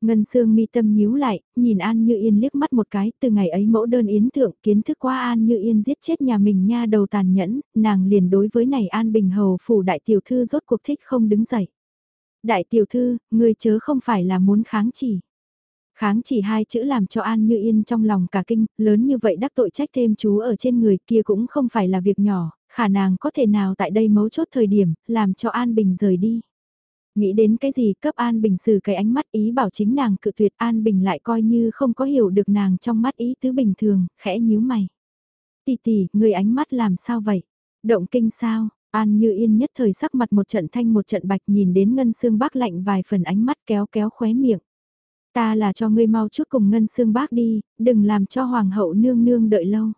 Ngân Sương mi tâm nhíu lại, nhìn An Như Yên liếc mắt một cái, từ ngày ấy mẫu đơn yến thượng kiến thức qua An Như Yên giết chết nhà mình nha đầu tàn nhẫn, nàng liền đối với này An Bình Hầu phủ đại tiểu thư rốt cuộc thích không đứng dậy. Đại tiểu thư, người chớ không phải là muốn kháng chỉ. Kháng chỉ hai chữ làm cho An Như Yên trong lòng cả kinh, lớn như vậy đắc tội trách thêm chú ở trên người kia cũng không phải là việc nhỏ, khả nàng có thể nào tại đây mấu chốt thời điểm, làm cho An Bình rời đi. Nghĩ đến cái gì cấp An Bình xử cái ánh mắt ý bảo chính nàng cự tuyệt An Bình lại coi như không có hiểu được nàng trong mắt ý tứ bình thường, khẽ nhíu mày. Tỷ tỷ, người ánh mắt làm sao vậy? Động kinh sao? An như yên nhất thời sắc mặt một trận thanh một trận bạch nhìn đến ngân xương bác lạnh vài phần ánh mắt kéo kéo khóe miệng. Ta là cho ngươi mau chút cùng ngân xương bác đi, đừng làm cho hoàng hậu nương nương đợi lâu.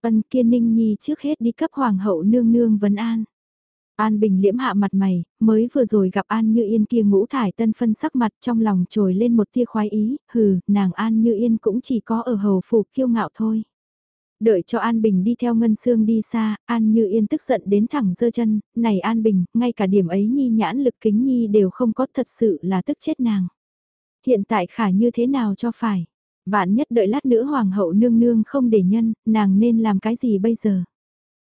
Ân kiên ninh nhi trước hết đi cấp hoàng hậu nương nương vấn an. An Bình liễm hạ mặt mày, mới vừa rồi gặp An Như Yên kia ngũ thải tân phân sắc mặt trong lòng trồi lên một tia khoái ý, hừ, nàng An Như Yên cũng chỉ có ở hầu phủ kiêu ngạo thôi. Đợi cho An Bình đi theo Ngân Sương đi xa, An Như Yên tức giận đến thẳng giơ chân, này An Bình, ngay cả điểm ấy nhi nhãn lực kính nhi đều không có thật sự là tức chết nàng. Hiện tại khả như thế nào cho phải? Vạn nhất đợi lát nữa hoàng hậu nương nương không để nhân, nàng nên làm cái gì bây giờ?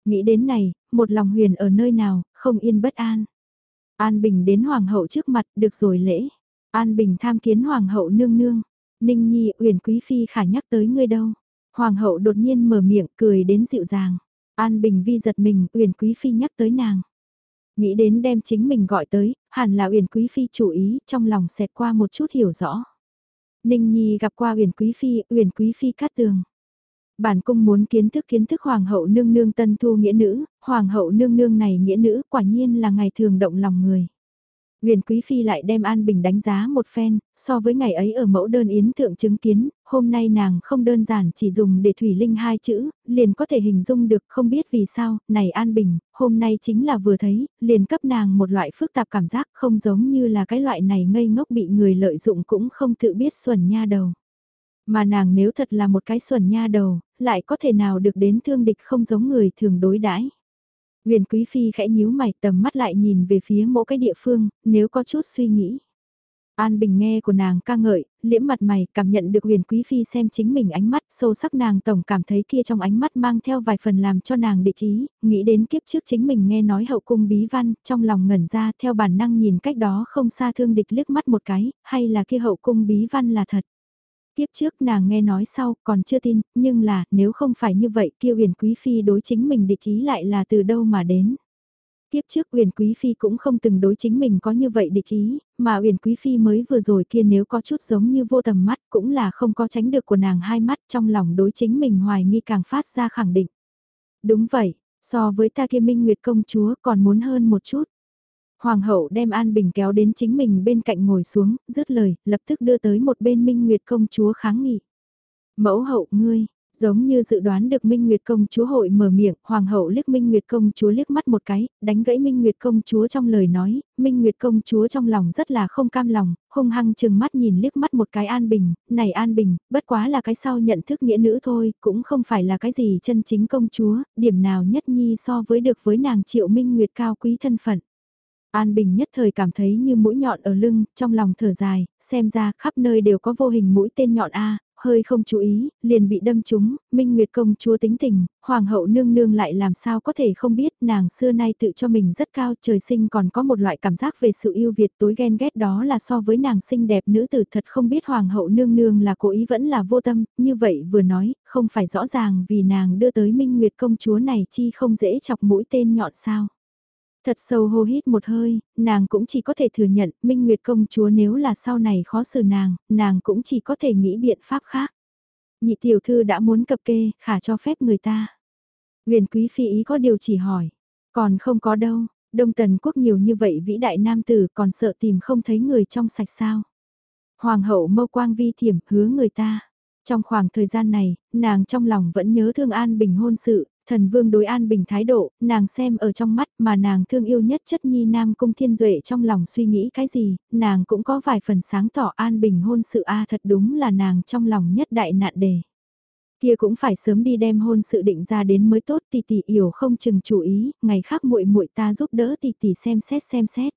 Nghĩ đến này, một lòng huyền ở nơi nào, không yên bất an. An Bình đến hoàng hậu trước mặt, được rồi lễ. An Bình tham kiến hoàng hậu nương nương. Ninh Nhi, Uyển Quý Phi khả nhắc tới ngươi đâu. Hoàng hậu đột nhiên mở miệng cười đến dịu dàng. An Bình Vi giật mình, Uyển Quý Phi nhắc tới nàng. Nghĩ đến đem chính mình gọi tới, hẳn là Uyển Quý Phi chủ ý, trong lòng xẹt qua một chút hiểu rõ. Ninh Nhi gặp qua Uyển Quý Phi, Uyển Quý Phi cát tường. Bản cung muốn kiến thức kiến thức Hoàng hậu nương nương tân thu nghĩa nữ, Hoàng hậu nương nương này nghĩa nữ quả nhiên là ngày thường động lòng người. Nguyễn Quý Phi lại đem An Bình đánh giá một phen, so với ngày ấy ở mẫu đơn yến thượng chứng kiến, hôm nay nàng không đơn giản chỉ dùng để thủy linh hai chữ, liền có thể hình dung được không biết vì sao, này An Bình, hôm nay chính là vừa thấy, liền cấp nàng một loại phức tạp cảm giác không giống như là cái loại này ngây ngốc bị người lợi dụng cũng không tự biết xuẩn nha đầu. Mà nàng nếu thật là một cái xuẩn nha đầu, lại có thể nào được đến thương địch không giống người thường đối đãi Huyền Quý Phi khẽ nhíu mày tầm mắt lại nhìn về phía mỗi cái địa phương, nếu có chút suy nghĩ. An Bình nghe của nàng ca ngợi, liễm mặt mày, cảm nhận được huyền quý phi xem chính mình ánh mắt, sâu sắc nàng tổng cảm thấy kia trong ánh mắt mang theo vài phần làm cho nàng địch ý, nghĩ đến kiếp trước chính mình nghe nói hậu cung bí văn, trong lòng ngẩn ra theo bản năng nhìn cách đó không xa thương địch liếc mắt một cái, hay là kia hậu cung bí văn là thật. Tiếp trước nàng nghe nói sau còn chưa tin, nhưng là nếu không phải như vậy kia huyền quý phi đối chính mình địch ý lại là từ đâu mà đến. Tiếp trước Uyển Quý Phi cũng không từng đối chính mình có như vậy địch ý, mà Uyển Quý Phi mới vừa rồi kia nếu có chút giống như vô tầm mắt cũng là không có tránh được của nàng hai mắt trong lòng đối chính mình hoài nghi càng phát ra khẳng định. Đúng vậy, so với ta kia Minh Nguyệt công chúa còn muốn hơn một chút. Hoàng hậu đem An Bình kéo đến chính mình bên cạnh ngồi xuống, dứt lời, lập tức đưa tới một bên Minh Nguyệt công chúa kháng nghị. Mẫu hậu ngươi, giống như dự đoán được Minh Nguyệt công chúa hội mở miệng, hoàng hậu liếc Minh Nguyệt công chúa liếc mắt một cái, đánh gãy Minh Nguyệt công chúa trong lời nói, Minh Nguyệt công chúa trong lòng rất là không cam lòng, hung hăng chừng mắt nhìn liếc mắt một cái An Bình, này An Bình, bất quá là cái sau nhận thức nghĩa nữ thôi, cũng không phải là cái gì chân chính công chúa, điểm nào nhất nhi so với được với nàng triệu Minh Nguyệt cao quý thân phận. An Bình nhất thời cảm thấy như mũi nhọn ở lưng, trong lòng thở dài, xem ra khắp nơi đều có vô hình mũi tên nhọn A, hơi không chú ý, liền bị đâm trúng, Minh Nguyệt công chúa tính tình, hoàng hậu nương nương lại làm sao có thể không biết nàng xưa nay tự cho mình rất cao trời sinh còn có một loại cảm giác về sự yêu Việt tối ghen ghét đó là so với nàng xinh đẹp nữ tử thật không biết hoàng hậu nương nương là cố ý vẫn là vô tâm, như vậy vừa nói, không phải rõ ràng vì nàng đưa tới Minh Nguyệt công chúa này chi không dễ chọc mũi tên nhọn sao. Thật sâu hô hít một hơi, nàng cũng chỉ có thể thừa nhận Minh Nguyệt công chúa nếu là sau này khó xử nàng, nàng cũng chỉ có thể nghĩ biện pháp khác. Nhị tiểu thư đã muốn cập kê, khả cho phép người ta. Huyền quý phi ý có điều chỉ hỏi, còn không có đâu, Đông Tần quốc nhiều như vậy vĩ đại nam tử còn sợ tìm không thấy người trong sạch sao. Hoàng hậu mâu quang vi thiểm hứa người ta. Trong khoảng thời gian này, nàng trong lòng vẫn nhớ thương an bình hôn sự, Thần vương đối an bình thái độ, nàng xem ở trong mắt mà nàng thương yêu nhất chất nhi nam cung thiên duệ trong lòng suy nghĩ cái gì, nàng cũng có vài phần sáng tỏ an bình hôn sự a thật đúng là nàng trong lòng nhất đại nạn đề. Kia cũng phải sớm đi đem hôn sự định ra đến mới tốt tỷ tỷ hiểu không chừng chủ ý, ngày khác muội muội ta giúp đỡ tỷ tỷ xem xét xem xét.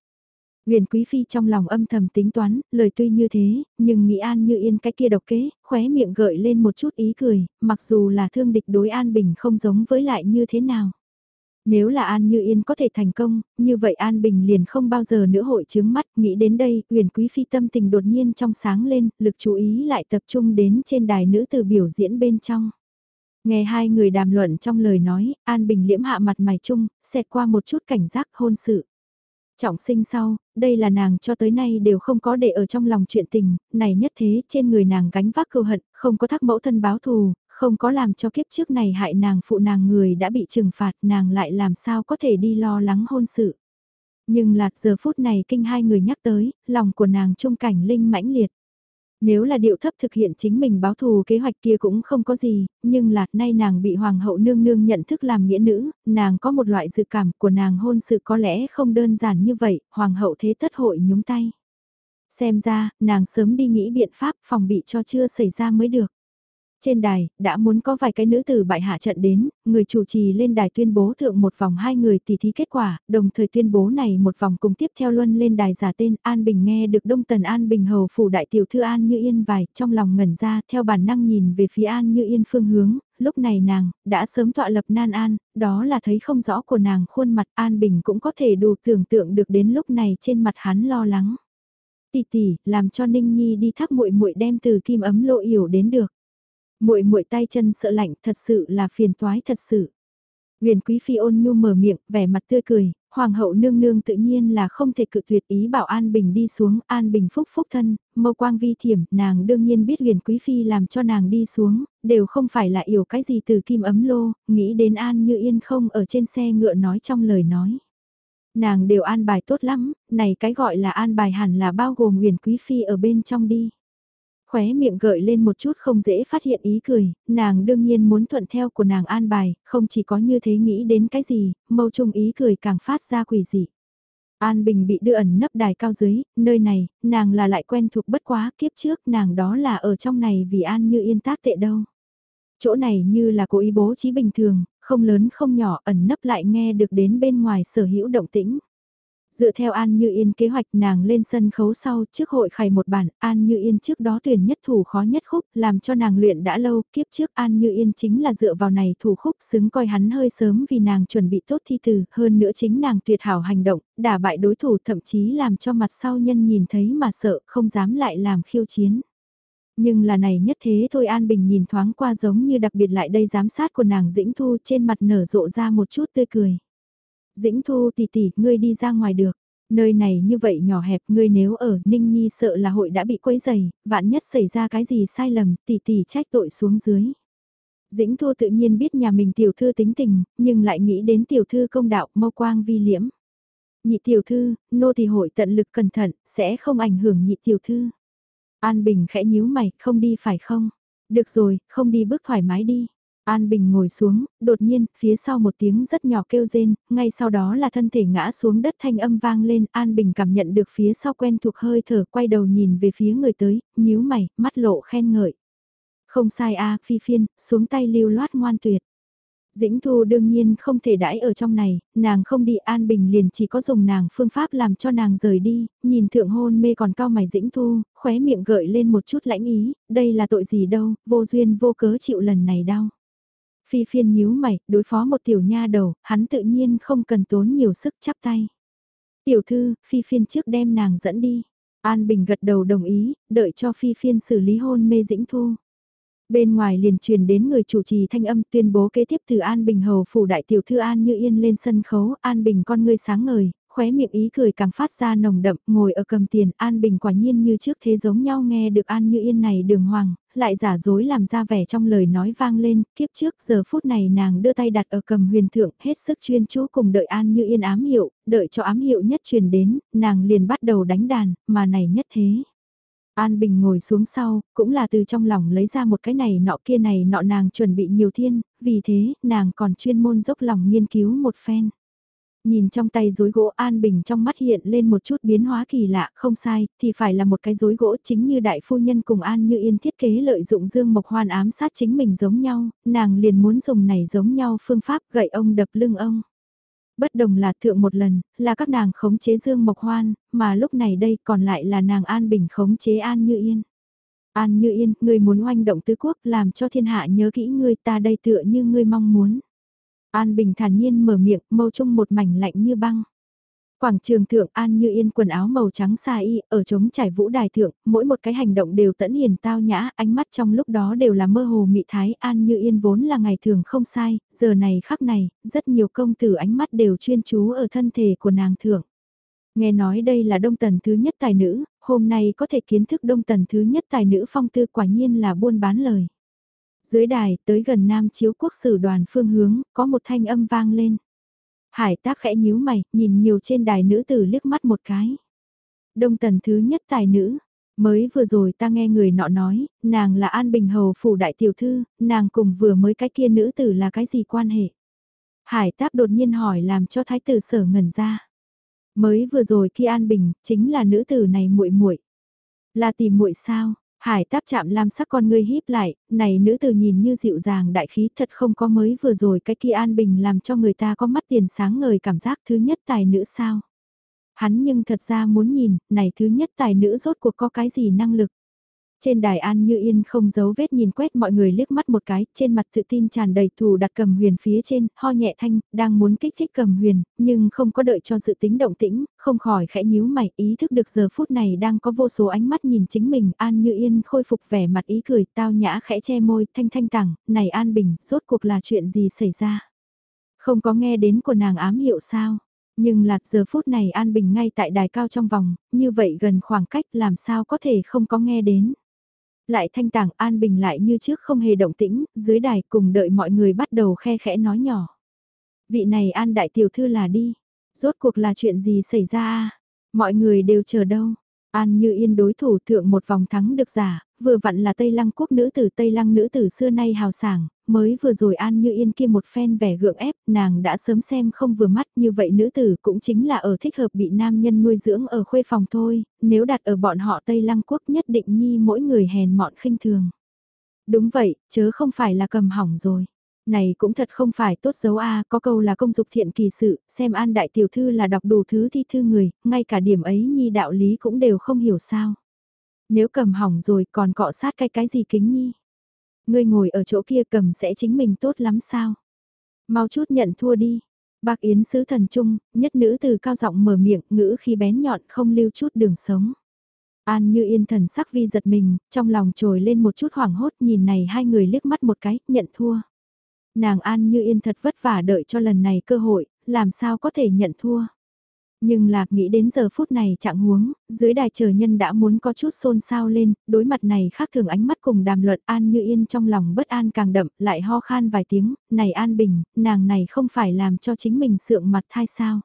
Nguyễn Quý Phi trong lòng âm thầm tính toán, lời tuy như thế, nhưng nghĩ An Như Yên cái kia độc kế, khóe miệng gợi lên một chút ý cười, mặc dù là thương địch đối An Bình không giống với lại như thế nào. Nếu là An Như Yên có thể thành công, như vậy An Bình liền không bao giờ nữa hội chướng mắt, nghĩ đến đây, Huyền Quý Phi tâm tình đột nhiên trong sáng lên, lực chú ý lại tập trung đến trên đài nữ từ biểu diễn bên trong. Nghe hai người đàm luận trong lời nói, An Bình liễm hạ mặt mày chung, xẹt qua một chút cảnh giác hôn sự. Trọng sinh sau, đây là nàng cho tới nay đều không có để ở trong lòng chuyện tình, này nhất thế trên người nàng gánh vác cưu hận, không có thắc mẫu thân báo thù, không có làm cho kiếp trước này hại nàng phụ nàng người đã bị trừng phạt nàng lại làm sao có thể đi lo lắng hôn sự. Nhưng lạc giờ phút này kinh hai người nhắc tới, lòng của nàng trung cảnh linh mãnh liệt. Nếu là điệu thấp thực hiện chính mình báo thù kế hoạch kia cũng không có gì, nhưng là nay nàng bị hoàng hậu nương nương nhận thức làm nghĩa nữ, nàng có một loại dự cảm của nàng hôn sự có lẽ không đơn giản như vậy, hoàng hậu thế tất hội nhúng tay. Xem ra, nàng sớm đi nghĩ biện pháp phòng bị cho chưa xảy ra mới được. Trên đài, đã muốn có vài cái nữ tử bại hạ trận đến, người chủ trì lên đài tuyên bố thượng một vòng hai người tỷ thí kết quả, đồng thời tuyên bố này một vòng cùng tiếp theo luân lên đài giả tên An Bình nghe được Đông Tần An Bình hầu phủ đại tiểu thư An Như Yên vài, trong lòng ngẩn ra theo bản năng nhìn về phía An Như Yên phương hướng, lúc này nàng, đã sớm tọa lập nan an, đó là thấy không rõ của nàng khuôn mặt An Bình cũng có thể đủ tưởng tượng được đến lúc này trên mặt hắn lo lắng. Tỷ tỷ, làm cho Ninh Nhi đi thác muội muội đem từ kim ấm lộ yểu đến được muội muội tay chân sợ lạnh thật sự là phiền toái thật sự. Huyền Quý Phi ôn nhu mở miệng, vẻ mặt tươi cười, Hoàng hậu nương nương tự nhiên là không thể cự tuyệt ý bảo An Bình đi xuống, An Bình phúc phúc thân, mâu quang vi thiểm, nàng đương nhiên biết huyền Quý Phi làm cho nàng đi xuống, đều không phải là hiểu cái gì từ kim ấm lô, nghĩ đến An như yên không ở trên xe ngựa nói trong lời nói. Nàng đều an bài tốt lắm, này cái gọi là an bài hẳn là bao gồm huyền quý phi ở bên trong đi. Khóe miệng gợi lên một chút không dễ phát hiện ý cười, nàng đương nhiên muốn thuận theo của nàng an bài, không chỉ có như thế nghĩ đến cái gì, mâu trung ý cười càng phát ra quỷ dị. An Bình bị đưa ẩn nấp đài cao dưới, nơi này, nàng là lại quen thuộc bất quá kiếp trước nàng đó là ở trong này vì An như yên tác tệ đâu. Chỗ này như là cố ý bố trí bình thường, không lớn không nhỏ ẩn nấp lại nghe được đến bên ngoài sở hữu động tĩnh. Dựa theo An Như Yên kế hoạch nàng lên sân khấu sau trước hội khải một bản, An Như Yên trước đó tuyển nhất thủ khó nhất khúc, làm cho nàng luyện đã lâu, kiếp trước An Như Yên chính là dựa vào này thủ khúc xứng coi hắn hơi sớm vì nàng chuẩn bị tốt thi từ, hơn nữa chính nàng tuyệt hảo hành động, đả bại đối thủ thậm chí làm cho mặt sau nhân nhìn thấy mà sợ, không dám lại làm khiêu chiến. Nhưng là này nhất thế thôi An Bình nhìn thoáng qua giống như đặc biệt lại đây giám sát của nàng Dĩnh Thu trên mặt nở rộ ra một chút tươi cười. Dĩnh Thu tỷ tỷ, ngươi đi ra ngoài được. Nơi này như vậy nhỏ hẹp, ngươi nếu ở Ninh Nhi sợ là hội đã bị quấy rầy. vạn nhất xảy ra cái gì sai lầm, tỷ tỷ trách tội xuống dưới. Dĩnh Thu tự nhiên biết nhà mình tiểu thư tính tình, nhưng lại nghĩ đến tiểu thư công đạo mâu quang vi liễm. Nhị tiểu thư, nô thì hội tận lực cẩn thận, sẽ không ảnh hưởng nhị tiểu thư. An Bình khẽ nhíu mày, không đi phải không? Được rồi, không đi bước thoải mái đi. An Bình ngồi xuống, đột nhiên, phía sau một tiếng rất nhỏ kêu rên, ngay sau đó là thân thể ngã xuống đất thanh âm vang lên, An Bình cảm nhận được phía sau quen thuộc hơi thở, quay đầu nhìn về phía người tới, nhíu mày, mắt lộ khen ngợi. Không sai a, phi phiên, xuống tay lưu loát ngoan tuyệt. Dĩnh Thu đương nhiên không thể đãi ở trong này, nàng không đi An Bình liền chỉ có dùng nàng phương pháp làm cho nàng rời đi, nhìn thượng hôn mê còn cao mày Dĩnh Thu, khóe miệng gợi lên một chút lãnh ý, đây là tội gì đâu, vô duyên vô cớ chịu lần này đau. Phi phiên nhíu mày, đối phó một tiểu nha đầu, hắn tự nhiên không cần tốn nhiều sức chắp tay. Tiểu thư, phi phiên trước đem nàng dẫn đi. An Bình gật đầu đồng ý, đợi cho phi phiên xử lý hôn mê dĩnh thu. Bên ngoài liền truyền đến người chủ trì thanh âm tuyên bố kế tiếp từ An Bình hầu phủ đại tiểu thư An Như Yên lên sân khấu, An Bình con ngươi sáng ngời, khóe miệng ý cười càng phát ra nồng đậm, ngồi ở cầm tiền, An Bình quả nhiên như trước thế giống nhau nghe được An Như Yên này đường hoàng, lại giả dối làm ra vẻ trong lời nói vang lên, kiếp trước giờ phút này nàng đưa tay đặt ở cầm huyền thượng, hết sức chuyên chú cùng đợi An Như Yên ám hiệu, đợi cho ám hiệu nhất truyền đến, nàng liền bắt đầu đánh đàn, mà này nhất thế. An Bình ngồi xuống sau, cũng là từ trong lòng lấy ra một cái này nọ kia này nọ nàng chuẩn bị nhiều thiên, vì thế, nàng còn chuyên môn dốc lòng nghiên cứu một phen. Nhìn trong tay rối gỗ An Bình trong mắt hiện lên một chút biến hóa kỳ lạ, không sai, thì phải là một cái rối gỗ chính như đại phu nhân cùng An Như Yên thiết kế lợi dụng Dương Mộc Hoan ám sát chính mình giống nhau, nàng liền muốn dùng này giống nhau phương pháp gậy ông đập lưng ông. Bất đồng là thượng một lần, là các nàng khống chế Dương Mộc Hoan, mà lúc này đây còn lại là nàng An Bình khống chế An Như Yên. An Như Yên, người muốn oanh động tứ quốc làm cho thiên hạ nhớ kỹ ngươi ta đây tựa như ngươi mong muốn. An Bình thản nhiên mở miệng, mâu trung một mảnh lạnh như băng. Quảng trường thượng An Như Yên quần áo màu trắng xa y, ở trống trải vũ đài thượng, mỗi một cái hành động đều tẫn hiền tao nhã, ánh mắt trong lúc đó đều là mơ hồ mị thái. An Như Yên vốn là ngày thường không sai, giờ này khắc này, rất nhiều công tử ánh mắt đều chuyên chú ở thân thể của nàng thượng. Nghe nói đây là đông tần thứ nhất tài nữ, hôm nay có thể kiến thức đông tần thứ nhất tài nữ phong tư quả nhiên là buôn bán lời. Dưới đài, tới gần Nam Chiếu Quốc sử đoàn phương hướng, có một thanh âm vang lên. Hải tác khẽ nhíu mày, nhìn nhiều trên đài nữ tử liếc mắt một cái. Đông tần thứ nhất tài nữ, mới vừa rồi ta nghe người nọ nói, nàng là An Bình Hầu phủ đại tiểu thư, nàng cùng vừa mới cái kia nữ tử là cái gì quan hệ? Hải táp đột nhiên hỏi làm cho thái tử sở ngẩn ra. Mới vừa rồi kia An Bình, chính là nữ tử này muội muội Là tìm muội sao? Hải táp chạm lam sắc con ngươi híp lại, này nữ tử nhìn như dịu dàng đại khí thật không có mới vừa rồi cái kia an bình làm cho người ta có mắt tiền sáng ngời cảm giác thứ nhất tài nữ sao. Hắn nhưng thật ra muốn nhìn, này thứ nhất tài nữ rốt cuộc có cái gì năng lực. Trên đài An Như Yên không giấu vết nhìn quét mọi người liếc mắt một cái, trên mặt tự tin tràn đầy thù đặt cầm huyền phía trên, ho nhẹ thanh, đang muốn kích thích cầm huyền, nhưng không có đợi cho dự tính động tĩnh, không khỏi khẽ nhíu mày, ý thức được giờ phút này đang có vô số ánh mắt nhìn chính mình, An Như Yên khôi phục vẻ mặt ý cười, tao nhã khẽ che môi, thanh thanh tẳng, này An Bình, rốt cuộc là chuyện gì xảy ra? Không có nghe đến của nàng ám hiệu sao? Nhưng lạc giờ phút này An Bình ngay tại đài cao trong vòng, như vậy gần khoảng cách làm sao có thể không có nghe đến. Lại thanh tàng an bình lại như trước không hề động tĩnh, dưới đài cùng đợi mọi người bắt đầu khe khẽ nói nhỏ. Vị này an đại tiểu thư là đi. Rốt cuộc là chuyện gì xảy ra à? Mọi người đều chờ đâu? An Như Yên đối thủ thượng một vòng thắng được giả, vừa vặn là Tây Lăng quốc nữ tử Tây Lăng nữ tử xưa nay hào sảng, mới vừa rồi An Như Yên kia một phen vẻ gượng ép, nàng đã sớm xem không vừa mắt như vậy nữ tử cũng chính là ở thích hợp bị nam nhân nuôi dưỡng ở khuê phòng thôi, nếu đặt ở bọn họ Tây Lăng quốc nhất định nhi mỗi người hèn mọn khinh thường. Đúng vậy, chớ không phải là cầm hỏng rồi. Này cũng thật không phải tốt dấu a có câu là công dục thiện kỳ sự, xem an đại tiểu thư là đọc đủ thứ thi thư người, ngay cả điểm ấy nhi đạo lý cũng đều không hiểu sao. Nếu cầm hỏng rồi còn cọ sát cái cái gì kính nhi. Ngươi ngồi ở chỗ kia cầm sẽ chính mình tốt lắm sao. Mau chút nhận thua đi. Bạc Yến sứ thần trung, nhất nữ từ cao giọng mở miệng, ngữ khi bén nhọn không lưu chút đường sống. An như yên thần sắc vi giật mình, trong lòng trồi lên một chút hoảng hốt nhìn này hai người liếc mắt một cái, nhận thua. Nàng An như yên thật vất vả đợi cho lần này cơ hội, làm sao có thể nhận thua. Nhưng lạc nghĩ đến giờ phút này trạng huống, dưới đài chờ nhân đã muốn có chút xôn xao lên, đối mặt này khác thường ánh mắt cùng đàm luận An như yên trong lòng bất an càng đậm, lại ho khan vài tiếng, này An Bình, nàng này không phải làm cho chính mình sượng mặt thai sao.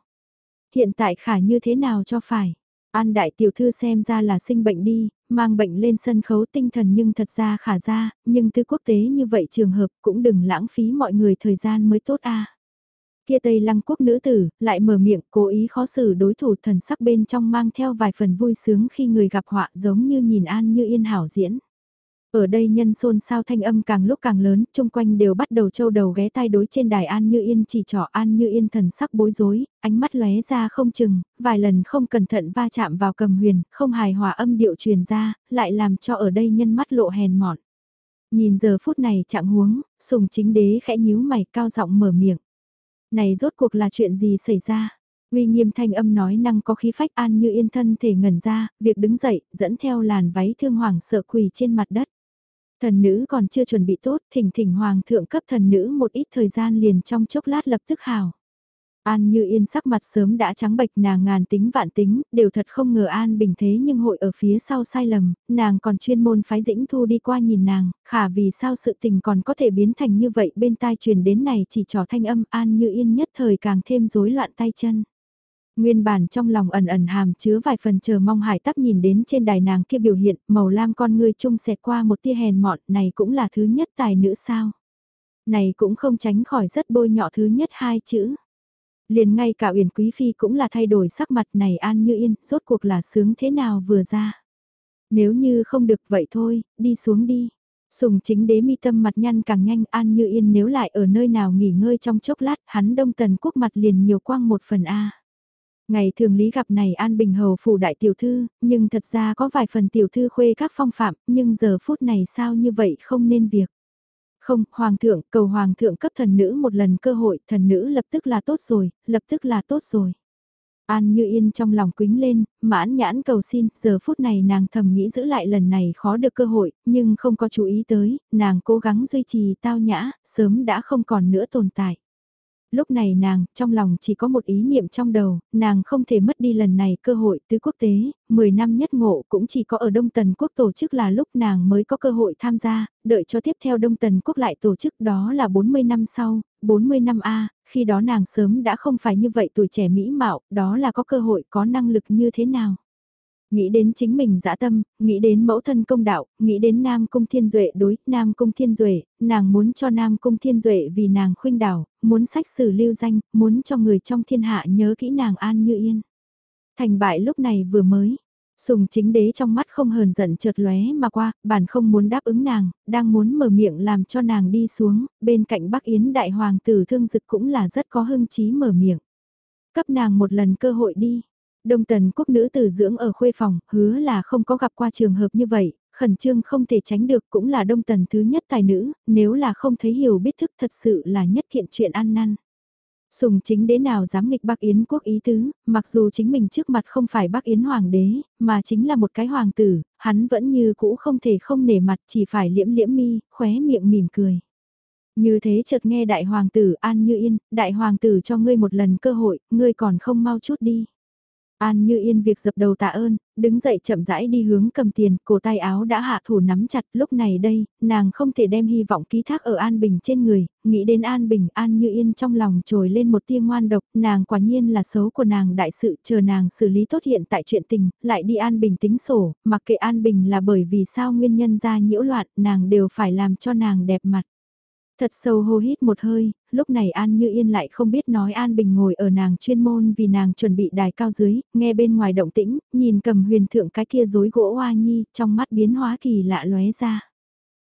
Hiện tại khả như thế nào cho phải. An đại tiểu thư xem ra là sinh bệnh đi, mang bệnh lên sân khấu tinh thần nhưng thật ra khả ra, nhưng tư quốc tế như vậy trường hợp cũng đừng lãng phí mọi người thời gian mới tốt a. Kia Tây Lăng quốc nữ tử, lại mở miệng cố ý khó xử đối thủ thần sắc bên trong mang theo vài phần vui sướng khi người gặp họa giống như nhìn An như yên hảo diễn. Ở đây nhân xôn sao thanh âm càng lúc càng lớn, chung quanh đều bắt đầu châu đầu ghé tai đối trên đài An Như Yên chỉ trỏ An Như Yên thần sắc bối rối, ánh mắt lóe ra không chừng, vài lần không cẩn thận va chạm vào cầm huyền, không hài hòa âm điệu truyền ra, lại làm cho ở đây nhân mắt lộ hèn mọn. Nhìn giờ phút này trạng huống, sùng chính đế khẽ nhíu mày cao giọng mở miệng. Này rốt cuộc là chuyện gì xảy ra? Uy nghiêm thanh âm nói năng có khí phách an như yên thân thể ngẩn ra, việc đứng dậy, dẫn theo làn váy thương hoàng sợ quỳ trên mặt đất. Thần nữ còn chưa chuẩn bị tốt, thỉnh thỉnh hoàng thượng cấp thần nữ một ít thời gian liền trong chốc lát lập tức hào. An như yên sắc mặt sớm đã trắng bệch nàng ngàn tính vạn tính, đều thật không ngờ An bình thế nhưng hội ở phía sau sai lầm, nàng còn chuyên môn phái dĩnh thu đi qua nhìn nàng, khả vì sao sự tình còn có thể biến thành như vậy bên tai truyền đến này chỉ trò thanh âm An như yên nhất thời càng thêm rối loạn tay chân. Nguyên bản trong lòng ẩn ẩn hàm chứa vài phần chờ mong hải tắp nhìn đến trên đài nàng kia biểu hiện, màu lam con ngươi chung xẹt qua một tia hèn mọn, này cũng là thứ nhất tài nữ sao. Này cũng không tránh khỏi rất bôi nhọ thứ nhất hai chữ. Liền ngay cả uyển quý phi cũng là thay đổi sắc mặt này an như yên, rốt cuộc là sướng thế nào vừa ra. Nếu như không được vậy thôi, đi xuống đi. Sùng chính đế mi tâm mặt nhăn càng nhanh an như yên nếu lại ở nơi nào nghỉ ngơi trong chốc lát hắn đông tần quốc mặt liền nhiều quang một phần A. Ngày thường lý gặp này An Bình Hầu phủ đại tiểu thư, nhưng thật ra có vài phần tiểu thư khuê các phong phạm, nhưng giờ phút này sao như vậy không nên việc. Không, Hoàng thượng, cầu Hoàng thượng cấp thần nữ một lần cơ hội, thần nữ lập tức là tốt rồi, lập tức là tốt rồi. An như yên trong lòng quính lên, mãn nhãn cầu xin, giờ phút này nàng thầm nghĩ giữ lại lần này khó được cơ hội, nhưng không có chú ý tới, nàng cố gắng duy trì tao nhã, sớm đã không còn nữa tồn tại lúc này nàng, trong lòng chỉ có một ý niệm trong đầu, nàng không thể mất đi lần này cơ hội tứ quốc tế, 10 năm nhất ngộ cũng chỉ có ở Đông Tần Quốc tổ chức là lúc nàng mới có cơ hội tham gia, đợi cho tiếp theo Đông Tần Quốc lại tổ chức đó là 40 năm sau, 40 năm A, khi đó nàng sớm đã không phải như vậy tuổi trẻ mỹ mạo, đó là có cơ hội có năng lực như thế nào. Nghĩ đến chính mình dã tâm, nghĩ đến mẫu thân công đạo, nghĩ đến Nam Cung Thiên Duệ đối, Nam Cung Thiên Duệ, nàng muốn cho Nam Cung Thiên Duệ vì nàng khuynh đảo, muốn sách sử lưu danh, muốn cho người trong thiên hạ nhớ kỹ nàng an như yên. Thành bại lúc này vừa mới, Sùng chính đế trong mắt không hờn giận chợt lóe mà qua, bản không muốn đáp ứng nàng, đang muốn mở miệng làm cho nàng đi xuống, bên cạnh Bắc Yến đại hoàng tử thương dực cũng là rất có hưng trí mở miệng. Cấp nàng một lần cơ hội đi, Đông tần quốc nữ tử dưỡng ở khuê phòng, hứa là không có gặp qua trường hợp như vậy, khẩn trương không thể tránh được cũng là đông tần thứ nhất tài nữ, nếu là không thấy hiểu biết thức thật sự là nhất thiện chuyện ăn năn. Sùng chính đế nào dám nghịch Bắc Yến quốc ý tứ, mặc dù chính mình trước mặt không phải Bắc Yến hoàng đế, mà chính là một cái hoàng tử, hắn vẫn như cũ không thể không nể mặt chỉ phải liễm liễm mi, khóe miệng mỉm cười. Như thế chợt nghe đại hoàng tử an như yên, đại hoàng tử cho ngươi một lần cơ hội, ngươi còn không mau chút đi. An Như Yên việc dập đầu tạ ơn, đứng dậy chậm rãi đi hướng cầm tiền, cổ tay áo đã hạ thủ nắm chặt, lúc này đây, nàng không thể đem hy vọng ký thác ở An Bình trên người, nghĩ đến An Bình, An Như Yên trong lòng trồi lên một tia ngoan độc, nàng quả nhiên là xấu của nàng đại sự, chờ nàng xử lý tốt hiện tại chuyện tình, lại đi An Bình tính sổ, mặc kệ An Bình là bởi vì sao nguyên nhân ra nhiễu loạn, nàng đều phải làm cho nàng đẹp mặt. Thật sâu hô hít một hơi, lúc này An Như Yên lại không biết nói An Bình ngồi ở nàng chuyên môn vì nàng chuẩn bị đài cao dưới, nghe bên ngoài động tĩnh, nhìn cầm huyền thượng cái kia rối gỗ hoa nhi, trong mắt biến hóa kỳ lạ lóe ra.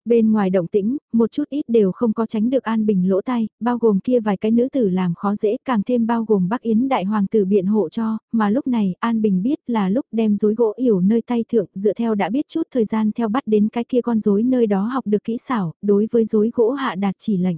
Bên ngoài động tĩnh, một chút ít đều không có tránh được An Bình lỗ tay, bao gồm kia vài cái nữ tử làm khó dễ càng thêm bao gồm Bắc Yến đại hoàng tử biện hộ cho, mà lúc này An Bình biết là lúc đem rối gỗ yểu nơi tay thượng dựa theo đã biết chút thời gian theo bắt đến cái kia con rối nơi đó học được kỹ xảo, đối với rối gỗ hạ đạt chỉ lệnh.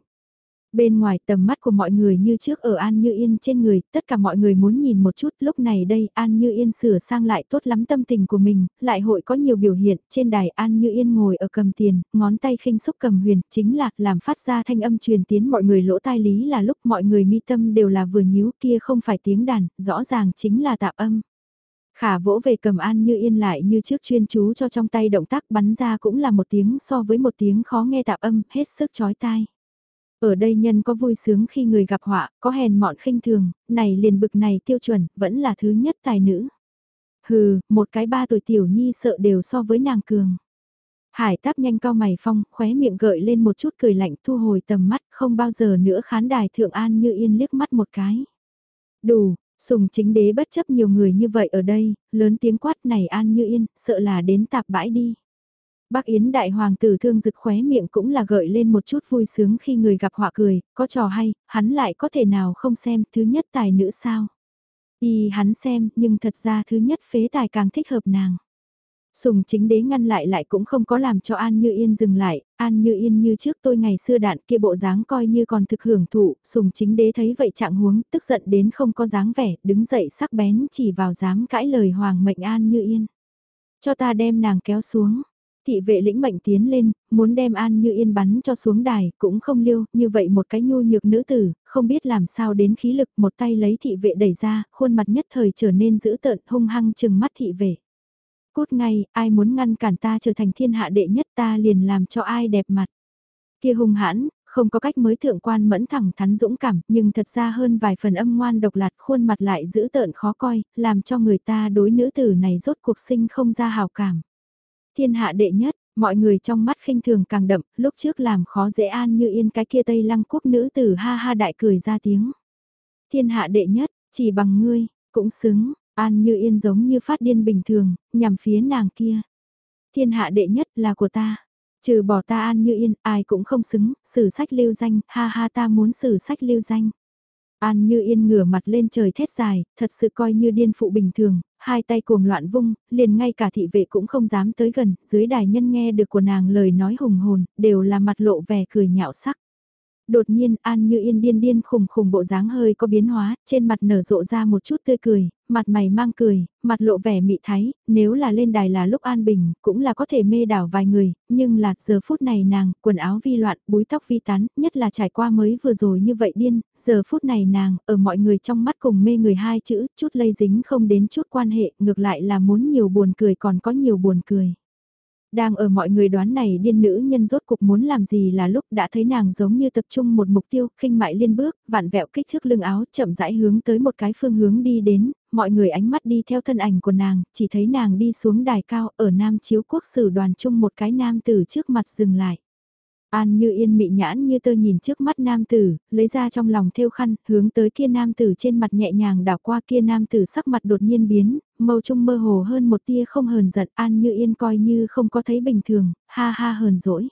Bên ngoài tầm mắt của mọi người như trước ở An Như Yên trên người, tất cả mọi người muốn nhìn một chút, lúc này đây An Như Yên sửa sang lại tốt lắm tâm tình của mình, lại hội có nhiều biểu hiện, trên đài An Như Yên ngồi ở cầm tiền, ngón tay khinh xúc cầm huyền, chính là làm phát ra thanh âm truyền tiến mọi người lỗ tai lý là lúc mọi người mi tâm đều là vừa nhíu kia không phải tiếng đàn, rõ ràng chính là tạp âm. Khả vỗ về cầm an như yên lại như trước chuyên chú cho trong tay động tác bắn ra cũng là một tiếng so với một tiếng khó nghe tạp âm, hết sức chói tai. Ở đây nhân có vui sướng khi người gặp họa, có hèn mọn khinh thường, này liền bực này tiêu chuẩn, vẫn là thứ nhất tài nữ. Hừ, một cái ba tuổi tiểu nhi sợ đều so với nàng cường. Hải táp nhanh cao mày phong, khóe miệng gợi lên một chút cười lạnh thu hồi tầm mắt, không bao giờ nữa khán đài thượng an như yên liếc mắt một cái. Đủ, sùng chính đế bất chấp nhiều người như vậy ở đây, lớn tiếng quát này an như yên, sợ là đến tạp bãi đi. Bác Yến đại hoàng tử thương rực khóe miệng cũng là gợi lên một chút vui sướng khi người gặp họa cười, có trò hay, hắn lại có thể nào không xem, thứ nhất tài nữ sao. Y hắn xem, nhưng thật ra thứ nhất phế tài càng thích hợp nàng. Sùng chính đế ngăn lại lại cũng không có làm cho An Như Yên dừng lại, An Như Yên như trước tôi ngày xưa đạn kia bộ dáng coi như còn thực hưởng thụ, sùng chính đế thấy vậy trạng huống, tức giận đến không có dáng vẻ, đứng dậy sắc bén chỉ vào dám cãi lời hoàng mệnh An Như Yên. Cho ta đem nàng kéo xuống, thị vệ lĩnh mệnh tiến lên, muốn đem An Như Yên bắn cho xuống đài, cũng không liêu, như vậy một cái nhu nhược nữ tử, không biết làm sao đến khí lực, một tay lấy thị vệ đẩy ra, khuôn mặt nhất thời trở nên dữ tợn, hung hăng chừng mắt thị vệ. Cút ngay, ai muốn ngăn cản ta trở thành thiên hạ đệ nhất ta liền làm cho ai đẹp mặt. Kia hung hãn, không có cách mới thượng quan mẫn thẳng thắn dũng cảm, nhưng thật ra hơn vài phần âm ngoan độc lạt khuôn mặt lại dữ tợn khó coi, làm cho người ta đối nữ tử này rốt cuộc sinh không ra hào cảm thiên hạ đệ nhất, mọi người trong mắt khinh thường càng đậm, lúc trước làm khó dễ an như yên cái kia tây lăng quốc nữ tử ha ha đại cười ra tiếng. Thiên hạ đệ nhất, chỉ bằng ngươi, cũng xứng, an như yên giống như phát điên bình thường, nhằm phía nàng kia. Thiên hạ đệ nhất là của ta. Trừ bỏ ta an như yên, ai cũng không xứng, sử sách lưu danh, ha ha ta muốn sử sách lưu danh. An như yên ngửa mặt lên trời thét dài, thật sự coi như điên phụ bình thường, hai tay cuồng loạn vung, liền ngay cả thị vệ cũng không dám tới gần, dưới đài nhân nghe được của nàng lời nói hùng hồn, đều là mặt lộ vẻ cười nhạo sắc. Đột nhiên An Như Yên điên điên khùng khùng bộ dáng hơi có biến hóa, trên mặt nở rộ ra một chút tươi cười, mặt mày mang cười, mặt lộ vẻ mị thái, nếu là lên đài là lúc an bình, cũng là có thể mê đảo vài người, nhưng là giờ phút này nàng, quần áo vi loạn, búi tóc vi tán, nhất là trải qua mới vừa rồi như vậy điên, giờ phút này nàng, ở mọi người trong mắt cùng mê người hai chữ, chút lây dính không đến chút quan hệ, ngược lại là muốn nhiều buồn cười còn có nhiều buồn cười. Đang ở mọi người đoán này điên nữ nhân rốt cục muốn làm gì là lúc đã thấy nàng giống như tập trung một mục tiêu, khinh mại liên bước, vạn vẹo kích thước lưng áo chậm rãi hướng tới một cái phương hướng đi đến, mọi người ánh mắt đi theo thân ảnh của nàng, chỉ thấy nàng đi xuống đài cao ở Nam Chiếu Quốc sử đoàn chung một cái nam tử trước mặt dừng lại. An như yên mị nhãn như tơ nhìn trước mắt nam tử, lấy ra trong lòng thêu khăn, hướng tới kia nam tử trên mặt nhẹ nhàng đảo qua kia nam tử sắc mặt đột nhiên biến, màu trung mơ hồ hơn một tia không hờn giận An như yên coi như không có thấy bình thường, ha ha hờn dỗi.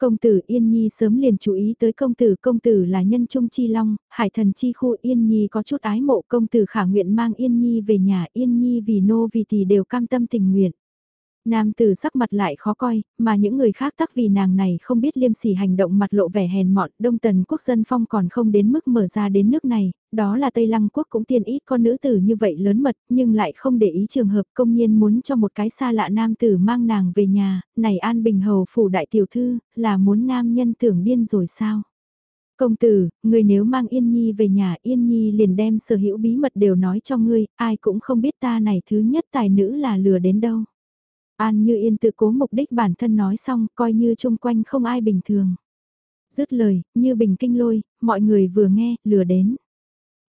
Công tử Yên Nhi sớm liền chú ý tới công tử, công tử là nhân trung chi long, hải thần chi khu Yên Nhi có chút ái mộ công tử khả nguyện mang Yên Nhi về nhà, Yên Nhi vì nô vì thì đều cam tâm tình nguyện. Nam tử sắc mặt lại khó coi, mà những người khác tắc vì nàng này không biết liêm sỉ hành động mặt lộ vẻ hèn mọn, đông tần quốc dân phong còn không đến mức mở ra đến nước này, đó là Tây Lăng quốc cũng tiên ít con nữ tử như vậy lớn mật, nhưng lại không để ý trường hợp công nhiên muốn cho một cái xa lạ nam tử mang nàng về nhà, này An Bình Hầu phủ đại tiểu thư, là muốn nam nhân tưởng điên rồi sao? Công tử, người nếu mang Yên Nhi về nhà Yên Nhi liền đem sở hữu bí mật đều nói cho ngươi, ai cũng không biết ta này thứ nhất tài nữ là lừa đến đâu. An Như Yên tự cố mục đích bản thân nói xong, coi như chung quanh không ai bình thường. Dứt lời, như bình kinh lôi, mọi người vừa nghe, lừa đến.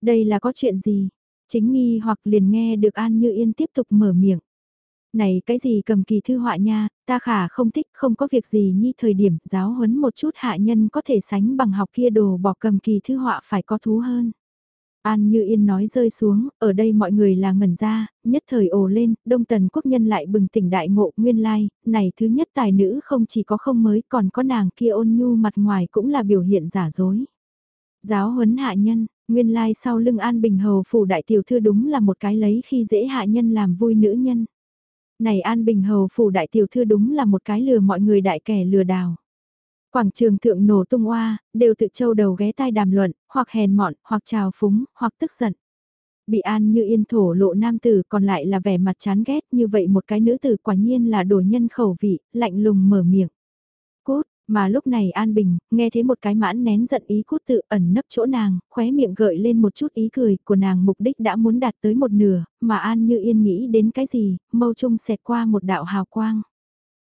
Đây là có chuyện gì? Chính nghi hoặc liền nghe được An Như Yên tiếp tục mở miệng. Này cái gì cầm kỳ thư họa nha, ta khả không thích không có việc gì như thời điểm giáo huấn một chút hạ nhân có thể sánh bằng học kia đồ bỏ cầm kỳ thư họa phải có thú hơn. An Như Yên nói rơi xuống, ở đây mọi người là ngẩn ra, nhất thời ồ lên, đông tần quốc nhân lại bừng tỉnh đại ngộ nguyên lai, này thứ nhất tài nữ không chỉ có không mới còn có nàng kia ôn nhu mặt ngoài cũng là biểu hiện giả dối. Giáo huấn hạ nhân, nguyên lai sau lưng An Bình Hầu phủ đại tiểu thư đúng là một cái lấy khi dễ hạ nhân làm vui nữ nhân. Này An Bình Hầu phủ đại tiểu thư đúng là một cái lừa mọi người đại kẻ lừa đảo. Quảng trường thượng nổ tung oa, đều tự châu đầu ghé tai đàm luận, hoặc hèn mọn, hoặc trào phúng, hoặc tức giận. Bị an như yên thổ lộ nam tử còn lại là vẻ mặt chán ghét như vậy một cái nữ tử quả nhiên là đồ nhân khẩu vị, lạnh lùng mở miệng. Cốt, mà lúc này An Bình, nghe thấy một cái mãn nén giận ý cút tự ẩn nấp chỗ nàng, khóe miệng gợi lên một chút ý cười của nàng mục đích đã muốn đạt tới một nửa, mà An như yên nghĩ đến cái gì, mâu trung xẹt qua một đạo hào quang.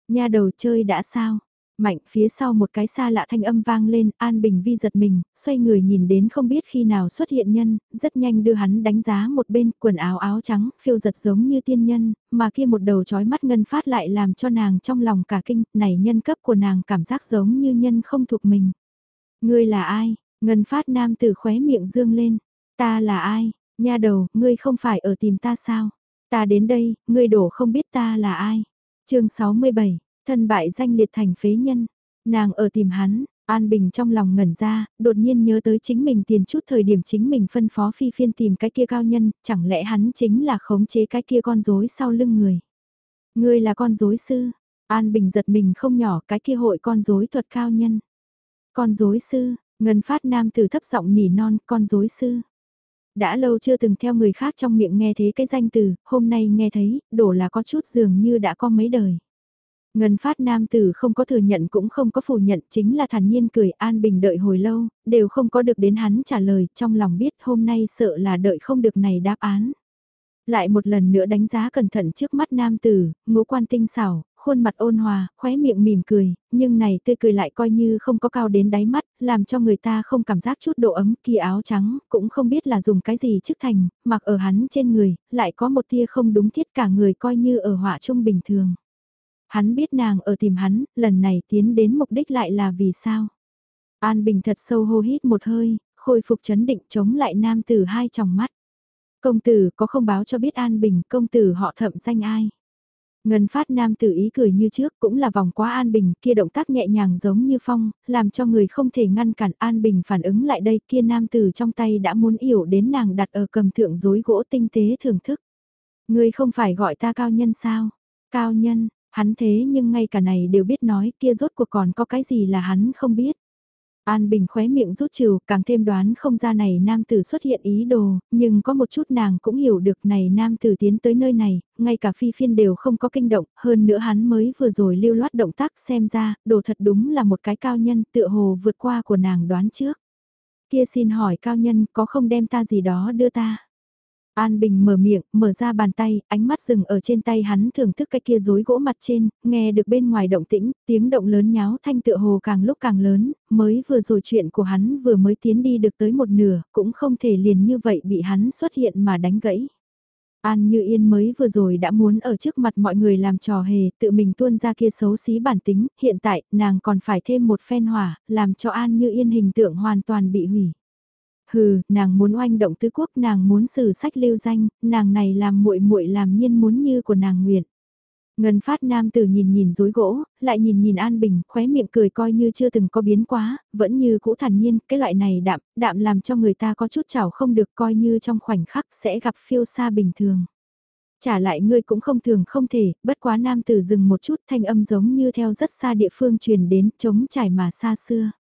Nhà đầu chơi đã sao? Mạnh phía sau một cái xa lạ thanh âm vang lên, An Bình Vi giật mình, xoay người nhìn đến không biết khi nào xuất hiện nhân, rất nhanh đưa hắn đánh giá một bên, quần áo áo trắng, phiêu giật giống như tiên nhân, mà kia một đầu trói mắt ngân phát lại làm cho nàng trong lòng cả kinh, này nhân cấp của nàng cảm giác giống như nhân không thuộc mình. Ngươi là ai? Ngân phát nam từ khóe miệng dương lên. Ta là ai? Nha đầu, ngươi không phải ở tìm ta sao? Ta đến đây, ngươi đổ không biết ta là ai? chương 67 Thân bại danh liệt thành phế nhân, nàng ở tìm hắn, An Bình trong lòng ngẩn ra, đột nhiên nhớ tới chính mình tiền chút thời điểm chính mình phân phó phi phiên tìm cái kia cao nhân, chẳng lẽ hắn chính là khống chế cái kia con rối sau lưng người. Ngươi là con rối sư, An Bình giật mình không nhỏ cái kia hội con rối thuật cao nhân. Con rối sư, ngân phát nam từ thấp giọng nỉ non con rối sư. Đã lâu chưa từng theo người khác trong miệng nghe thấy cái danh từ, hôm nay nghe thấy, đổ là có chút dường như đã có mấy đời. Ngân phát nam tử không có thừa nhận cũng không có phủ nhận chính là thản nhiên cười an bình đợi hồi lâu, đều không có được đến hắn trả lời trong lòng biết hôm nay sợ là đợi không được này đáp án. Lại một lần nữa đánh giá cẩn thận trước mắt nam tử, ngũ quan tinh xảo, khuôn mặt ôn hòa, khóe miệng mỉm cười, nhưng này tươi cười lại coi như không có cao đến đáy mắt, làm cho người ta không cảm giác chút độ ấm kia áo trắng, cũng không biết là dùng cái gì chức thành, mặc ở hắn trên người, lại có một tia không đúng thiết cả người coi như ở họa trung bình thường. Hắn biết nàng ở tìm hắn, lần này tiến đến mục đích lại là vì sao. An Bình thật sâu hô hít một hơi, khôi phục chấn định chống lại nam tử hai tròng mắt. Công tử có không báo cho biết An Bình công tử họ thậm danh ai. Ngân phát nam tử ý cười như trước cũng là vòng quá An Bình kia động tác nhẹ nhàng giống như phong, làm cho người không thể ngăn cản An Bình phản ứng lại đây kia nam tử trong tay đã muốn yểu đến nàng đặt ở cầm thượng rối gỗ tinh tế thưởng thức. Người không phải gọi ta cao nhân sao? Cao nhân, Hắn thế nhưng ngay cả này đều biết nói kia rốt cuộc còn có cái gì là hắn không biết. An Bình khóe miệng rút trừ, càng thêm đoán không ra này nam tử xuất hiện ý đồ, nhưng có một chút nàng cũng hiểu được này nam tử tiến tới nơi này, ngay cả phi phiên đều không có kinh động, hơn nữa hắn mới vừa rồi lưu loát động tác xem ra, đồ thật đúng là một cái cao nhân tựa hồ vượt qua của nàng đoán trước. Kia xin hỏi cao nhân có không đem ta gì đó đưa ta. An Bình mở miệng, mở ra bàn tay, ánh mắt dừng ở trên tay hắn thưởng thức cái kia rối gỗ mặt trên, nghe được bên ngoài động tĩnh, tiếng động lớn nháo thanh tựa hồ càng lúc càng lớn, mới vừa rồi chuyện của hắn vừa mới tiến đi được tới một nửa, cũng không thể liền như vậy bị hắn xuất hiện mà đánh gãy. An Như Yên mới vừa rồi đã muốn ở trước mặt mọi người làm trò hề, tự mình tuôn ra kia xấu xí bản tính, hiện tại, nàng còn phải thêm một phen hỏa, làm cho An Như Yên hình tượng hoàn toàn bị hủy. Hừ, nàng muốn oanh động tứ quốc, nàng muốn sử sách lưu danh, nàng này làm muội muội làm nhiên muốn như của nàng nguyện. Ngân phát nam tử nhìn nhìn dối gỗ, lại nhìn nhìn An Bình, khóe miệng cười coi như chưa từng có biến quá, vẫn như cũ thản nhiên, cái loại này đạm, đạm làm cho người ta có chút chảo không được coi như trong khoảnh khắc sẽ gặp phiêu xa bình thường. Trả lại ngươi cũng không thường không thể, bất quá nam tử dừng một chút thanh âm giống như theo rất xa địa phương truyền đến, chống trải mà xa xưa.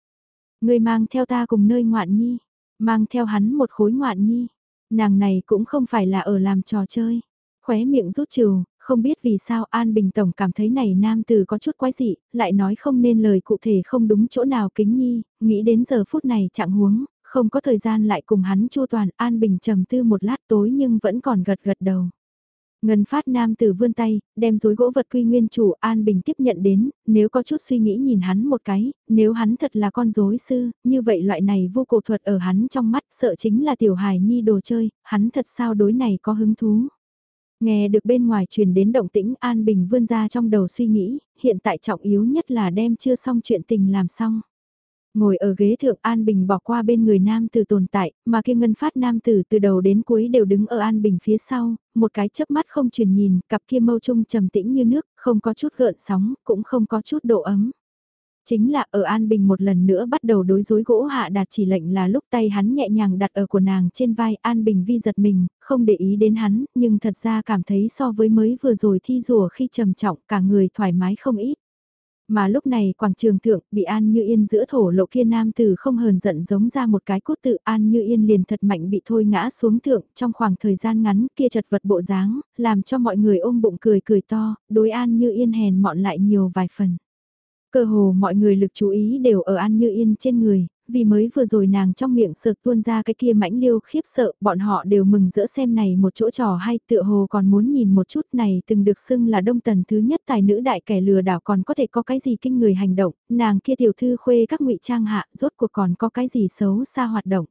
Ngươi mang theo ta cùng nơi ngoạn nhi, mang theo hắn một khối ngoạn nhi. Nàng này cũng không phải là ở làm trò chơi. Khóe miệng rút trừ, không biết vì sao An Bình Tổng cảm thấy này nam từ có chút quái dị, lại nói không nên lời cụ thể không đúng chỗ nào kính nhi, nghĩ đến giờ phút này trạng huống, không có thời gian lại cùng hắn chu toàn An Bình trầm tư một lát tối nhưng vẫn còn gật gật đầu. Ngân phát nam tử vươn tay, đem dối gỗ vật quy nguyên chủ An Bình tiếp nhận đến, nếu có chút suy nghĩ nhìn hắn một cái, nếu hắn thật là con dối sư, như vậy loại này vô cổ thuật ở hắn trong mắt sợ chính là tiểu hài nhi đồ chơi, hắn thật sao đối này có hứng thú. Nghe được bên ngoài truyền đến động tĩnh An Bình vươn ra trong đầu suy nghĩ, hiện tại trọng yếu nhất là đem chưa xong chuyện tình làm xong. Ngồi ở ghế thượng An Bình bỏ qua bên người nam tử tồn tại, mà kia ngân phát nam tử từ đầu đến cuối đều đứng ở An Bình phía sau, một cái chớp mắt không truyền nhìn, cặp kia mâu trung trầm tĩnh như nước, không có chút gợn sóng, cũng không có chút độ ấm. Chính là ở An Bình một lần nữa bắt đầu đối rối gỗ hạ đạt chỉ lệnh là lúc tay hắn nhẹ nhàng đặt ở của nàng trên vai An Bình vi giật mình, không để ý đến hắn, nhưng thật ra cảm thấy so với mới vừa rồi thi rùa khi trầm trọng cả người thoải mái không ít. Mà lúc này quảng trường thượng bị An Như Yên giữa thổ lộ kia nam tử không hờn giận giống ra một cái cốt tự An Như Yên liền thật mạnh bị thôi ngã xuống thượng trong khoảng thời gian ngắn kia chật vật bộ dáng, làm cho mọi người ôm bụng cười cười to, đối An Như Yên hèn mọn lại nhiều vài phần. Cơ hồ mọi người lực chú ý đều ở An Như Yên trên người, vì mới vừa rồi nàng trong miệng sợt tuôn ra cái kia mãnh liêu khiếp sợ, bọn họ đều mừng rỡ xem này một chỗ trò hay tựa hồ còn muốn nhìn một chút này từng được xưng là đông tần thứ nhất tài nữ đại kẻ lừa đảo còn có thể có cái gì kinh người hành động, nàng kia tiểu thư khuê các ngụy trang hạ rốt cuộc còn có cái gì xấu xa hoạt động.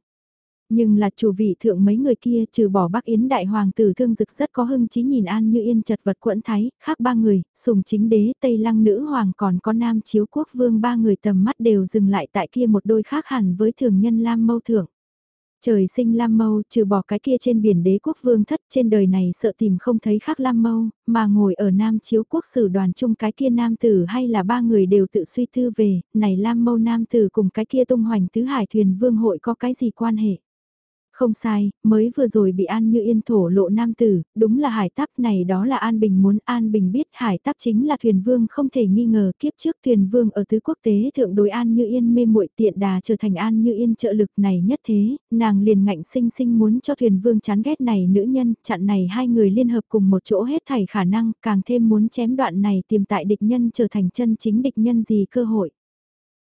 Nhưng là chủ vị thượng mấy người kia trừ bỏ bác Yến đại hoàng tử thương dực rất có hưng chí nhìn an như yên chật vật quẫn thái, khác ba người, sùng chính đế Tây Lăng nữ hoàng còn có nam chiếu quốc vương ba người tầm mắt đều dừng lại tại kia một đôi khác hẳn với thường nhân Lam mâu thượng. Trời sinh Lam Mâu, trừ bỏ cái kia trên biển đế quốc vương thất trên đời này sợ tìm không thấy khác Lam Mâu, mà ngồi ở Nam Chiếu quốc sử đoàn chung cái kia nam tử hay là ba người đều tự suy tư về, này Lam Mâu nam tử cùng cái kia tung hoành tứ hải thuyền vương hội có cái gì quan hệ. Không sai, mới vừa rồi bị An Như Yên thổ lộ nam tử, đúng là hải táp này đó là An Bình muốn An Bình biết hải táp chính là thuyền vương không thể nghi ngờ kiếp trước thuyền vương ở tứ quốc tế thượng đối An Như Yên mê muội tiện đà trở thành An Như Yên trợ lực này nhất thế, nàng liền ngạnh sinh sinh muốn cho thuyền vương chán ghét này nữ nhân, chặn này hai người liên hợp cùng một chỗ hết thảy khả năng, càng thêm muốn chém đoạn này tìm tại địch nhân trở thành chân chính địch nhân gì cơ hội.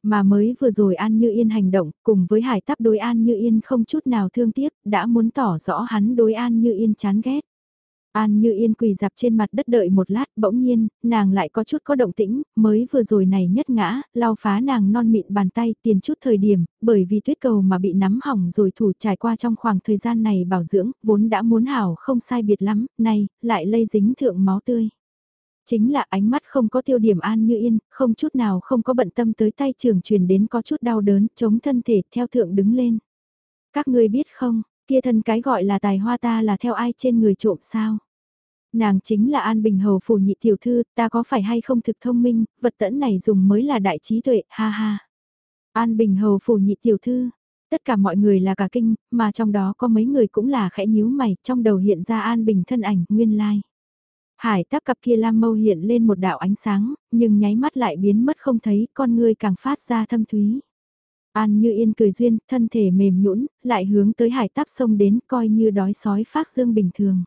Mà mới vừa rồi An Như Yên hành động, cùng với hải tắp đối An Như Yên không chút nào thương tiếc, đã muốn tỏ rõ hắn đối An Như Yên chán ghét. An Như Yên quỳ dạp trên mặt đất đợi một lát, bỗng nhiên, nàng lại có chút có động tĩnh, mới vừa rồi này nhất ngã, lau phá nàng non mịn bàn tay tiền chút thời điểm, bởi vì tuyết cầu mà bị nắm hỏng rồi thủ trải qua trong khoảng thời gian này bảo dưỡng, vốn đã muốn hảo không sai biệt lắm, nay, lại lây dính thượng máu tươi. Chính là ánh mắt không có tiêu điểm an như yên, không chút nào không có bận tâm tới tay trường truyền đến có chút đau đớn, chống thân thể theo thượng đứng lên. Các ngươi biết không, kia thân cái gọi là tài hoa ta là theo ai trên người trộm sao? Nàng chính là An Bình Hầu phủ nhị tiểu thư, ta có phải hay không thực thông minh, vật tẫn này dùng mới là đại trí tuệ, ha ha. An Bình Hầu phủ nhị tiểu thư, tất cả mọi người là cả kinh, mà trong đó có mấy người cũng là khẽ nhíu mày, trong đầu hiện ra An Bình thân ảnh, nguyên lai. Hải táp cặp kia lam mâu hiện lên một đạo ánh sáng, nhưng nháy mắt lại biến mất không thấy, con người càng phát ra thâm thúy. An như yên cười duyên, thân thể mềm nhũn lại hướng tới hải táp sông đến coi như đói sói phát dương bình thường.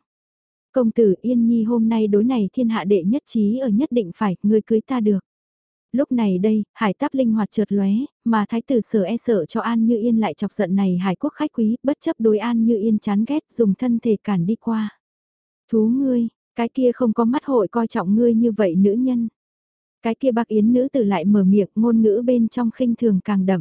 Công tử Yên Nhi hôm nay đối này thiên hạ đệ nhất trí ở nhất định phải, người cưới ta được. Lúc này đây, hải táp linh hoạt trượt lóe, mà thái tử sở e sợ cho An Như Yên lại chọc giận này hải quốc khách quý, bất chấp đối An Như Yên chán ghét dùng thân thể cản đi qua. Thú ngươi, cái kia không có mắt hội coi trọng ngươi như vậy nữ nhân. Cái kia bạc yến nữ tử lại mở miệng ngôn ngữ bên trong khinh thường càng đậm.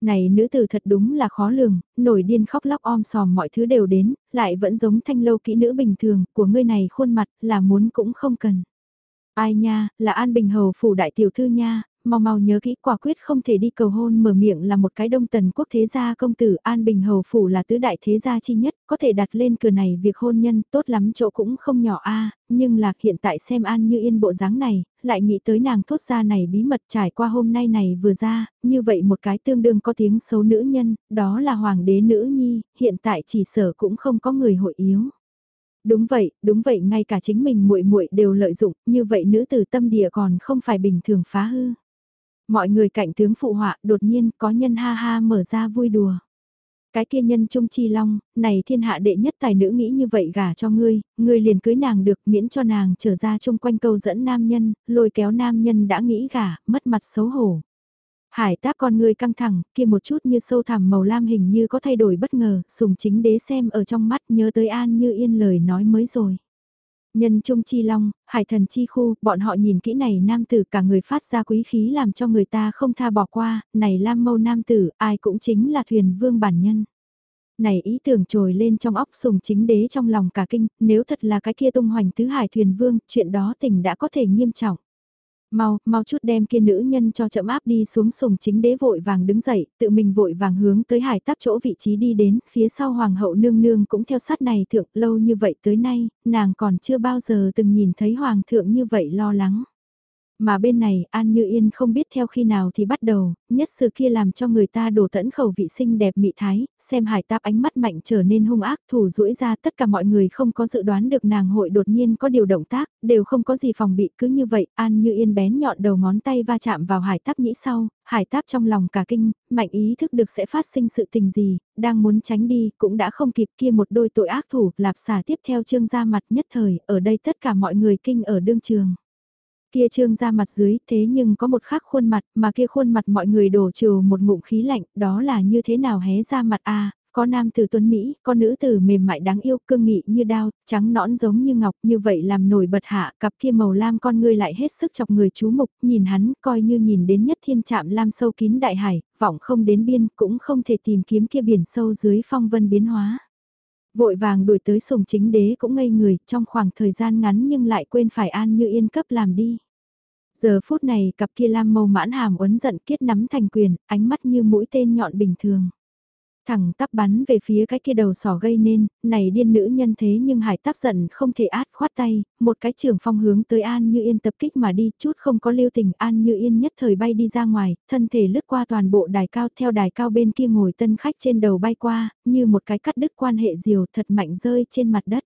Này nữ tử thật đúng là khó lường, nổi điên khóc lóc om sòm mọi thứ đều đến, lại vẫn giống thanh lâu kỹ nữ bình thường, của ngươi này khuôn mặt là muốn cũng không cần. Ai nha, là An Bình Hầu phủ đại tiểu thư nha, mau mau nhớ kỹ quả quyết không thể đi cầu hôn mở miệng là một cái đông tần quốc thế gia công tử An Bình Hầu Phủ là tứ đại thế gia chi nhất, có thể đặt lên cửa này việc hôn nhân tốt lắm chỗ cũng không nhỏ a nhưng là hiện tại xem An như yên bộ dáng này, lại nghĩ tới nàng thốt ra này bí mật trải qua hôm nay này vừa ra, như vậy một cái tương đương có tiếng xấu nữ nhân, đó là hoàng đế nữ nhi, hiện tại chỉ sở cũng không có người hội yếu. Đúng vậy, đúng vậy, ngay cả chính mình muội muội đều lợi dụng, như vậy nữ tử tâm địa còn không phải bình thường phá hư. Mọi người cạnh tướng phụ họa đột nhiên có nhân ha ha mở ra vui đùa. Cái kia nhân trung chi long, này thiên hạ đệ nhất tài nữ nghĩ như vậy gả cho ngươi, ngươi liền cưới nàng được miễn cho nàng trở ra chung quanh câu dẫn nam nhân, lôi kéo nam nhân đã nghĩ gả, mất mặt xấu hổ. Hải táp con ngươi căng thẳng, kia một chút như sâu thẳm màu lam hình như có thay đổi bất ngờ, sùng chính đế xem ở trong mắt nhớ tới an như yên lời nói mới rồi. Nhân trung chi long, hải thần chi khu, bọn họ nhìn kỹ này nam tử cả người phát ra quý khí làm cho người ta không tha bỏ qua, này lam mâu nam tử, ai cũng chính là thuyền vương bản nhân. Này ý tưởng trồi lên trong óc sùng chính đế trong lòng cả kinh, nếu thật là cái kia tung hoành tứ hải thuyền vương, chuyện đó tình đã có thể nghiêm trọng. Mau, mau chút đem kia nữ nhân cho chậm áp đi xuống sùng chính đế vội vàng đứng dậy, tự mình vội vàng hướng tới hải táp chỗ vị trí đi đến, phía sau hoàng hậu nương nương cũng theo sát này thượng lâu như vậy tới nay, nàng còn chưa bao giờ từng nhìn thấy hoàng thượng như vậy lo lắng. Mà bên này, An Như Yên không biết theo khi nào thì bắt đầu, nhất sự kia làm cho người ta đổ tẫn khẩu vị sinh đẹp mị thái, xem hải táp ánh mắt mạnh trở nên hung ác thủ rũi ra tất cả mọi người không có dự đoán được nàng hội đột nhiên có điều động tác, đều không có gì phòng bị cứ như vậy, An Như Yên bén nhọn đầu ngón tay va chạm vào hải táp nhĩ sau, hải táp trong lòng cả kinh, mạnh ý thức được sẽ phát sinh sự tình gì, đang muốn tránh đi, cũng đã không kịp kia một đôi tội ác thủ, lạp xả tiếp theo trương ra mặt nhất thời, ở đây tất cả mọi người kinh ở đương trường. Kia trương ra mặt dưới thế nhưng có một khác khuôn mặt mà kia khuôn mặt mọi người đổ trừ một ngụm khí lạnh đó là như thế nào hé ra mặt a có nam tử tuấn Mỹ, có nữ tử mềm mại đáng yêu cương nghị như đao, trắng nõn giống như ngọc như vậy làm nổi bật hạ cặp kia màu lam con ngươi lại hết sức chọc người chú mục, nhìn hắn coi như nhìn đến nhất thiên chạm lam sâu kín đại hải, vọng không đến biên cũng không thể tìm kiếm kia biển sâu dưới phong vân biến hóa. Vội vàng đuổi tới sùng chính đế cũng ngây người trong khoảng thời gian ngắn nhưng lại quên phải an như yên cấp làm đi. Giờ phút này cặp kia lam màu mãn hàm uấn giận kết nắm thành quyền, ánh mắt như mũi tên nhọn bình thường thẳng tắp bắn về phía cái kia đầu sỏ gây nên, này điên nữ nhân thế nhưng hải tắp giận không thể át khoát tay, một cái trường phong hướng tới An Như Yên tập kích mà đi, chút không có lưu tình An Như Yên nhất thời bay đi ra ngoài, thân thể lướt qua toàn bộ đài cao theo đài cao bên kia ngồi tân khách trên đầu bay qua, như một cái cắt đứt quan hệ diều thật mạnh rơi trên mặt đất.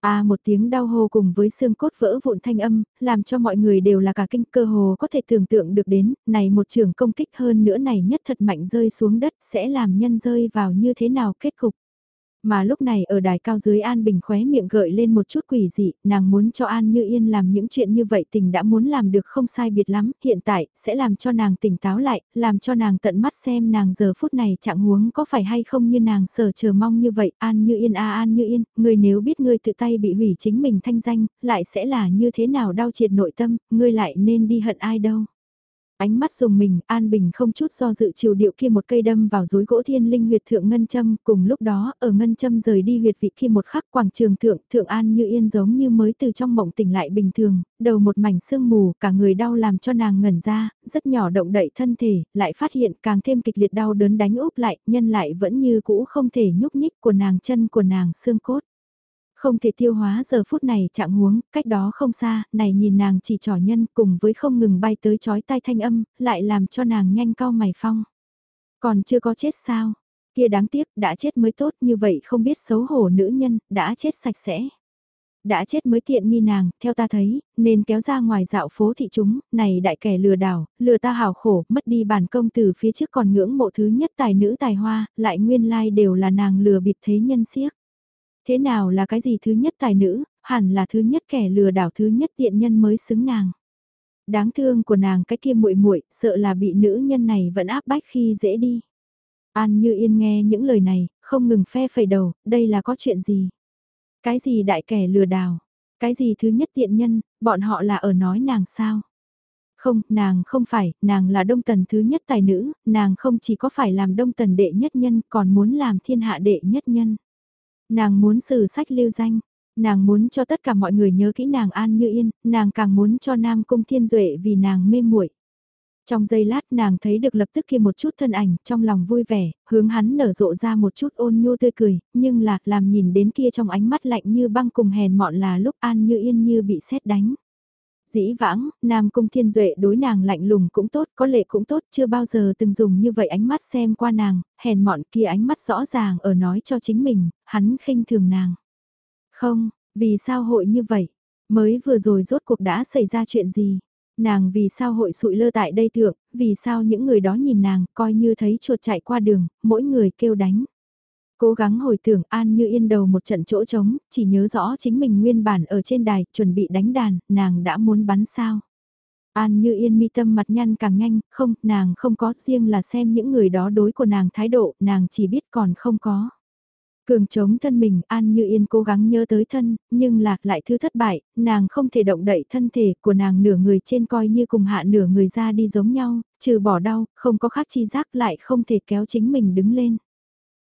À một tiếng đau hô cùng với xương cốt vỡ vụn thanh âm, làm cho mọi người đều là cả kinh cơ hồ có thể tưởng tượng được đến, này một trường công kích hơn nữa này nhất thật mạnh rơi xuống đất sẽ làm nhân rơi vào như thế nào kết cục. Mà lúc này ở đài cao dưới An Bình khóe miệng gợi lên một chút quỷ dị, nàng muốn cho An Như Yên làm những chuyện như vậy tình đã muốn làm được không sai biệt lắm, hiện tại, sẽ làm cho nàng tỉnh táo lại, làm cho nàng tận mắt xem nàng giờ phút này trạng huống có phải hay không như nàng sở chờ mong như vậy, An Như Yên a An Như Yên, người nếu biết ngươi tự tay bị hủy chính mình thanh danh, lại sẽ là như thế nào đau triệt nội tâm, ngươi lại nên đi hận ai đâu. Ánh mắt dùng mình, An Bình không chút do dự chiều điệu kia một cây đâm vào rối gỗ thiên linh huyệt thượng ngân châm, cùng lúc đó, ở ngân châm rời đi huyệt vị khi một khắc quảng trường thượng, thượng An như yên giống như mới từ trong mộng tỉnh lại bình thường, đầu một mảnh sương mù, cả người đau làm cho nàng ngẩn ra, rất nhỏ động đậy thân thể, lại phát hiện càng thêm kịch liệt đau đớn đánh úp lại, nhân lại vẫn như cũ không thể nhúc nhích của nàng chân của nàng xương cốt. Không thể tiêu hóa giờ phút này trạng huống, cách đó không xa, này nhìn nàng chỉ trỏ nhân cùng với không ngừng bay tới chói tai thanh âm, lại làm cho nàng nhanh cao mày phong. Còn chưa có chết sao? Kia đáng tiếc, đã chết mới tốt như vậy không biết xấu hổ nữ nhân, đã chết sạch sẽ. Đã chết mới tiện nghi nàng, theo ta thấy, nên kéo ra ngoài dạo phố thị chúng, này đại kẻ lừa đảo, lừa ta hào khổ, mất đi bản công từ phía trước còn ngưỡng mộ thứ nhất tài nữ tài hoa, lại nguyên lai like đều là nàng lừa bịp thế nhân siếc. Thế nào là cái gì thứ nhất tài nữ, hẳn là thứ nhất kẻ lừa đảo thứ nhất tiện nhân mới xứng nàng. Đáng thương của nàng cái kia muội muội sợ là bị nữ nhân này vẫn áp bách khi dễ đi. An như yên nghe những lời này, không ngừng phe phẩy đầu, đây là có chuyện gì? Cái gì đại kẻ lừa đảo? Cái gì thứ nhất tiện nhân, bọn họ là ở nói nàng sao? Không, nàng không phải, nàng là đông tần thứ nhất tài nữ, nàng không chỉ có phải làm đông tần đệ nhất nhân còn muốn làm thiên hạ đệ nhất nhân. Nàng muốn sử sách lưu danh, nàng muốn cho tất cả mọi người nhớ kỹ nàng an như yên, nàng càng muốn cho Nam Cung Thiên Duệ vì nàng mê muội. Trong giây lát nàng thấy được lập tức kia một chút thân ảnh, trong lòng vui vẻ, hướng hắn nở rộ ra một chút ôn nhu tươi cười, nhưng là làm nhìn đến kia trong ánh mắt lạnh như băng cùng hèn mọn là lúc an như yên như bị sét đánh. Dĩ vãng, Nam Cung Thiên Duệ đối nàng lạnh lùng cũng tốt, có lệ cũng tốt, chưa bao giờ từng dùng như vậy ánh mắt xem qua nàng, hèn mọn kia ánh mắt rõ ràng ở nói cho chính mình, hắn khinh thường nàng. Không, vì sao hội như vậy? Mới vừa rồi rốt cuộc đã xảy ra chuyện gì? Nàng vì sao hội sụi lơ tại đây thượng, vì sao những người đó nhìn nàng coi như thấy chuột chạy qua đường, mỗi người kêu đánh. Cố gắng hồi tưởng An Như Yên đầu một trận chỗ trống, chỉ nhớ rõ chính mình nguyên bản ở trên đài, chuẩn bị đánh đàn, nàng đã muốn bắn sao. An Như Yên mi tâm mặt nhăn càng nhanh, không, nàng không có, riêng là xem những người đó đối của nàng thái độ, nàng chỉ biết còn không có. Cường chống thân mình, An Như Yên cố gắng nhớ tới thân, nhưng lạc lại thứ thất bại, nàng không thể động đậy thân thể của nàng nửa người trên coi như cùng hạ nửa người ra đi giống nhau, trừ bỏ đau, không có khác chi giác lại không thể kéo chính mình đứng lên.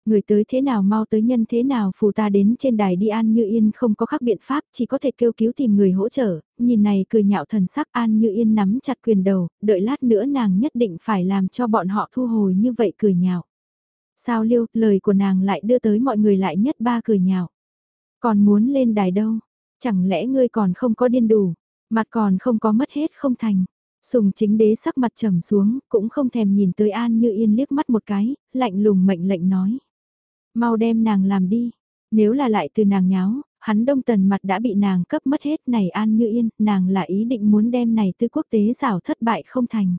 Người tới thế nào mau tới nhân thế nào phù ta đến trên đài đi An Như Yên không có khác biện pháp chỉ có thể kêu cứu tìm người hỗ trợ, nhìn này cười nhạo thần sắc An Như Yên nắm chặt quyền đầu, đợi lát nữa nàng nhất định phải làm cho bọn họ thu hồi như vậy cười nhạo. Sao liêu, lời của nàng lại đưa tới mọi người lại nhất ba cười nhạo. Còn muốn lên đài đâu, chẳng lẽ ngươi còn không có điên đủ, mặt còn không có mất hết không thành. Sùng chính đế sắc mặt trầm xuống, cũng không thèm nhìn tới An Như Yên liếc mắt một cái, lạnh lùng mệnh lệnh nói. Mau đem nàng làm đi, nếu là lại từ nàng nháo, hắn đông tần mặt đã bị nàng cấp mất hết này An Như Yên, nàng là ý định muốn đem này tư quốc tế rào thất bại không thành.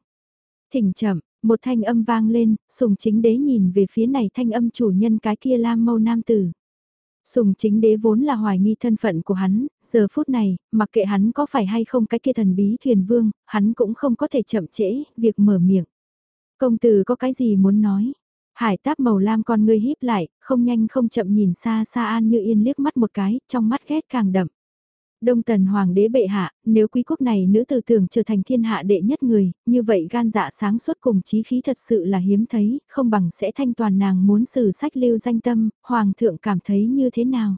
Thỉnh chậm, một thanh âm vang lên, sùng chính đế nhìn về phía này thanh âm chủ nhân cái kia lam mâu nam tử. Sùng chính đế vốn là hoài nghi thân phận của hắn, giờ phút này, mặc kệ hắn có phải hay không cái kia thần bí thuyền vương, hắn cũng không có thể chậm trễ, việc mở miệng. Công tử có cái gì muốn nói? Hải táp màu lam con ngươi híp lại, không nhanh không chậm nhìn xa xa An Như Yên liếc mắt một cái, trong mắt ghét càng đậm. Đông tần hoàng đế bệ hạ, nếu quý quốc này nữ tử tưởng trở thành thiên hạ đệ nhất người, như vậy gan dạ sáng suốt cùng trí khí thật sự là hiếm thấy, không bằng sẽ thanh toàn nàng muốn sử sách lưu danh tâm, hoàng thượng cảm thấy như thế nào.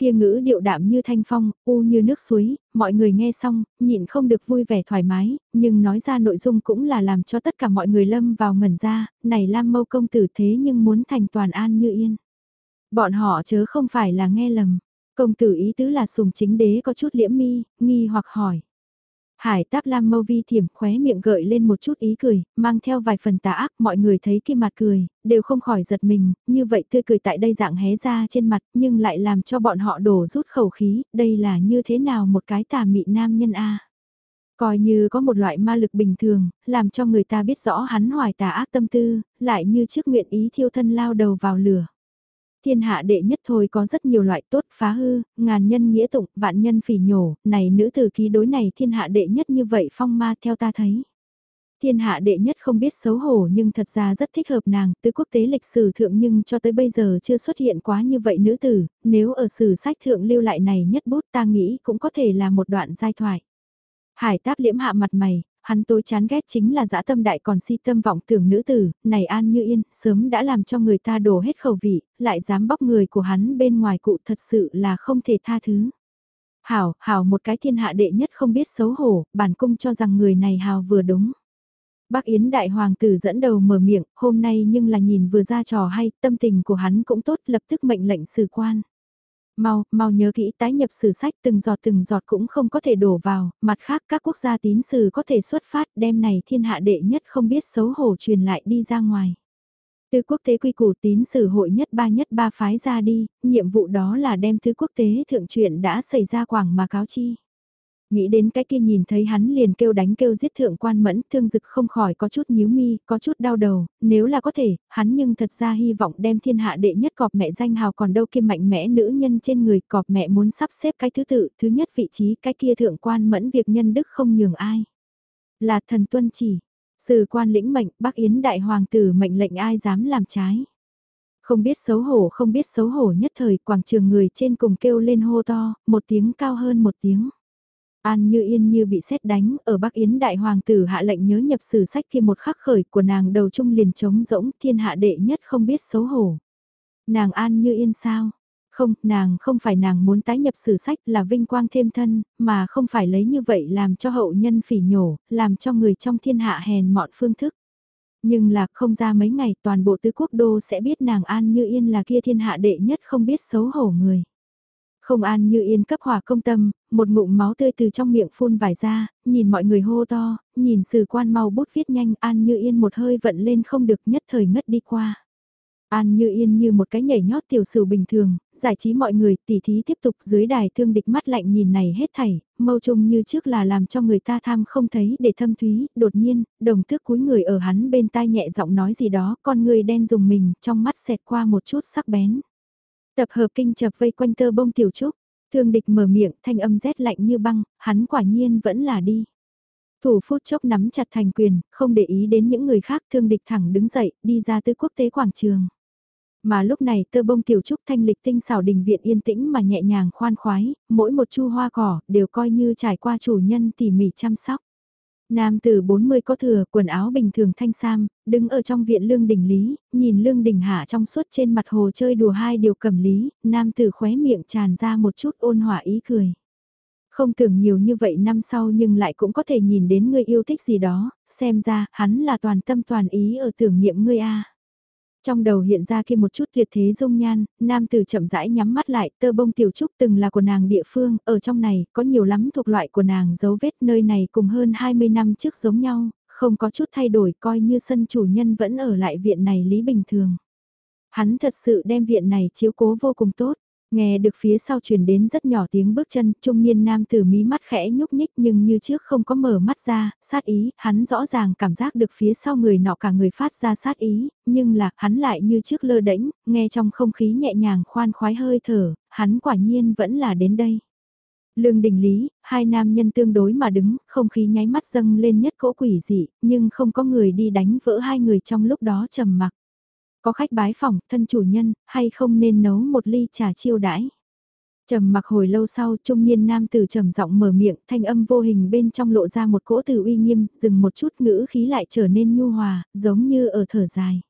Kia ngữ điệu đạm như thanh phong, u như nước suối, mọi người nghe xong, nhịn không được vui vẻ thoải mái, nhưng nói ra nội dung cũng là làm cho tất cả mọi người lâm vào ngẩn ra, này Lam Mâu công tử thế nhưng muốn thành toàn an như yên. Bọn họ chớ không phải là nghe lầm. Công tử ý tứ là sùng chính đế có chút liễm mi, nghi hoặc hỏi. Hải táp lam mâu vi thiểm khóe miệng gợi lên một chút ý cười, mang theo vài phần tà ác mọi người thấy kia mặt cười, đều không khỏi giật mình, như vậy tươi cười tại đây dạng hé ra trên mặt nhưng lại làm cho bọn họ đổ rút khẩu khí, đây là như thế nào một cái tà mị nam nhân a Coi như có một loại ma lực bình thường, làm cho người ta biết rõ hắn hoài tà ác tâm tư, lại như trước nguyện ý thiêu thân lao đầu vào lửa. Thiên hạ đệ nhất thôi có rất nhiều loại tốt phá hư, ngàn nhân nghĩa tụng, vạn nhân phỉ nhổ, này nữ tử ký đối này thiên hạ đệ nhất như vậy phong ma theo ta thấy. Thiên hạ đệ nhất không biết xấu hổ nhưng thật ra rất thích hợp nàng, từ quốc tế lịch sử thượng nhưng cho tới bây giờ chưa xuất hiện quá như vậy nữ tử, nếu ở sử sách thượng lưu lại này nhất bút ta nghĩ cũng có thể là một đoạn giai thoại. Hải táp liễm hạ mặt mày, hắn tối chán ghét chính là dã tâm đại còn si tâm vọng tưởng nữ tử, này an như yên, sớm đã làm cho người ta đổ hết khẩu vị, lại dám bóc người của hắn bên ngoài cụ thật sự là không thể tha thứ. Hảo, hảo một cái thiên hạ đệ nhất không biết xấu hổ, bản cung cho rằng người này hào vừa đúng. Bác Yến đại hoàng tử dẫn đầu mở miệng, hôm nay nhưng là nhìn vừa ra trò hay, tâm tình của hắn cũng tốt, lập tức mệnh lệnh sử quan. Mau, mau nhớ kỹ tái nhập sử sách từng giọt từng giọt cũng không có thể đổ vào, mặt khác các quốc gia tín sử có thể xuất phát đem này thiên hạ đệ nhất không biết xấu hổ truyền lại đi ra ngoài. Từ quốc tế quy củ tín sử hội nhất ba nhất ba phái ra đi, nhiệm vụ đó là đem thứ quốc tế thượng truyện đã xảy ra quảng mà cáo chi. Nghĩ đến cái kia nhìn thấy hắn liền kêu đánh kêu giết thượng quan mẫn, thương dực không khỏi có chút nhíu mi, có chút đau đầu, nếu là có thể, hắn nhưng thật ra hy vọng đem thiên hạ đệ nhất cọp mẹ danh hào còn đâu kia mạnh mẽ nữ nhân trên người cọp mẹ muốn sắp xếp cái thứ tự, thứ nhất vị trí cái kia thượng quan mẫn việc nhân đức không nhường ai. Là thần tuân chỉ, sử quan lĩnh mệnh, bắc Yến đại hoàng tử mệnh lệnh ai dám làm trái. Không biết xấu hổ không biết xấu hổ nhất thời quảng trường người trên cùng kêu lên hô to, một tiếng cao hơn một tiếng. An như yên như bị xét đánh, ở Bắc Yến đại hoàng tử hạ lệnh nhớ nhập sử sách kia một khắc khởi của nàng đầu trung liền trống rỗng thiên hạ đệ nhất không biết xấu hổ. Nàng an như yên sao? Không, nàng không phải nàng muốn tái nhập sử sách là vinh quang thêm thân, mà không phải lấy như vậy làm cho hậu nhân phỉ nhổ, làm cho người trong thiên hạ hèn mọn phương thức. Nhưng là không ra mấy ngày toàn bộ tứ quốc đô sẽ biết nàng an như yên là kia thiên hạ đệ nhất không biết xấu hổ người. Không an như yên cấp hỏa công tâm, một ngụm máu tươi từ trong miệng phun vải ra, nhìn mọi người hô to, nhìn sử quan mau bút viết nhanh an như yên một hơi vận lên không được nhất thời ngất đi qua. An như yên như một cái nhảy nhót tiểu sử bình thường, giải trí mọi người, tỉ thí tiếp tục dưới đài thương địch mắt lạnh nhìn này hết thảy, mâu trùng như trước là làm cho người ta tham không thấy để thâm thúy, đột nhiên, đồng tước cúi người ở hắn bên tai nhẹ giọng nói gì đó, con người đen dùng mình, trong mắt xẹt qua một chút sắc bén. Tập hợp kinh chập vây quanh tơ bông tiểu trúc, thương địch mở miệng, thanh âm rét lạnh như băng, hắn quả nhiên vẫn là đi. Thủ phút chốc nắm chặt thành quyền, không để ý đến những người khác thương địch thẳng đứng dậy, đi ra tới quốc tế quảng trường. Mà lúc này tơ bông tiểu trúc thanh lịch tinh xảo đình viện yên tĩnh mà nhẹ nhàng khoan khoái, mỗi một chu hoa cỏ đều coi như trải qua chủ nhân tỉ mỉ chăm sóc. Nam tử 40 có thừa, quần áo bình thường thanh sam, đứng ở trong viện lương đình lý, nhìn lương đình hạ trong suốt trên mặt hồ chơi đùa hai điều cầm lý, nam tử khóe miệng tràn ra một chút ôn hỏa ý cười. Không tưởng nhiều như vậy năm sau nhưng lại cũng có thể nhìn đến người yêu thích gì đó, xem ra hắn là toàn tâm toàn ý ở tưởng niệm ngươi a. Trong đầu hiện ra kia một chút tuyệt thế dung nhan, nam tử chậm rãi nhắm mắt lại, tơ bông tiểu trúc từng là của nàng địa phương, ở trong này, có nhiều lắm thuộc loại của nàng dấu vết nơi này cùng hơn 20 năm trước giống nhau, không có chút thay đổi coi như sân chủ nhân vẫn ở lại viện này lý bình thường. Hắn thật sự đem viện này chiếu cố vô cùng tốt. Nghe được phía sau truyền đến rất nhỏ tiếng bước chân, trung niên nam tử mí mắt khẽ nhúc nhích nhưng như trước không có mở mắt ra, sát ý, hắn rõ ràng cảm giác được phía sau người nọ cả người phát ra sát ý, nhưng là, hắn lại như trước lơ đễnh, nghe trong không khí nhẹ nhàng khoan khoái hơi thở, hắn quả nhiên vẫn là đến đây. Lương đình lý, hai nam nhân tương đối mà đứng, không khí nháy mắt dâng lên nhất cỗ quỷ dị, nhưng không có người đi đánh vỡ hai người trong lúc đó trầm mặc. Có khách bái phòng, thân chủ nhân, hay không nên nấu một ly trà chiêu đãi. Trầm mặc hồi lâu sau, trung niên nam tử trầm giọng mở miệng, thanh âm vô hình bên trong lộ ra một cỗ từ uy nghiêm, dừng một chút ngữ khí lại trở nên nhu hòa, giống như ở thở dài.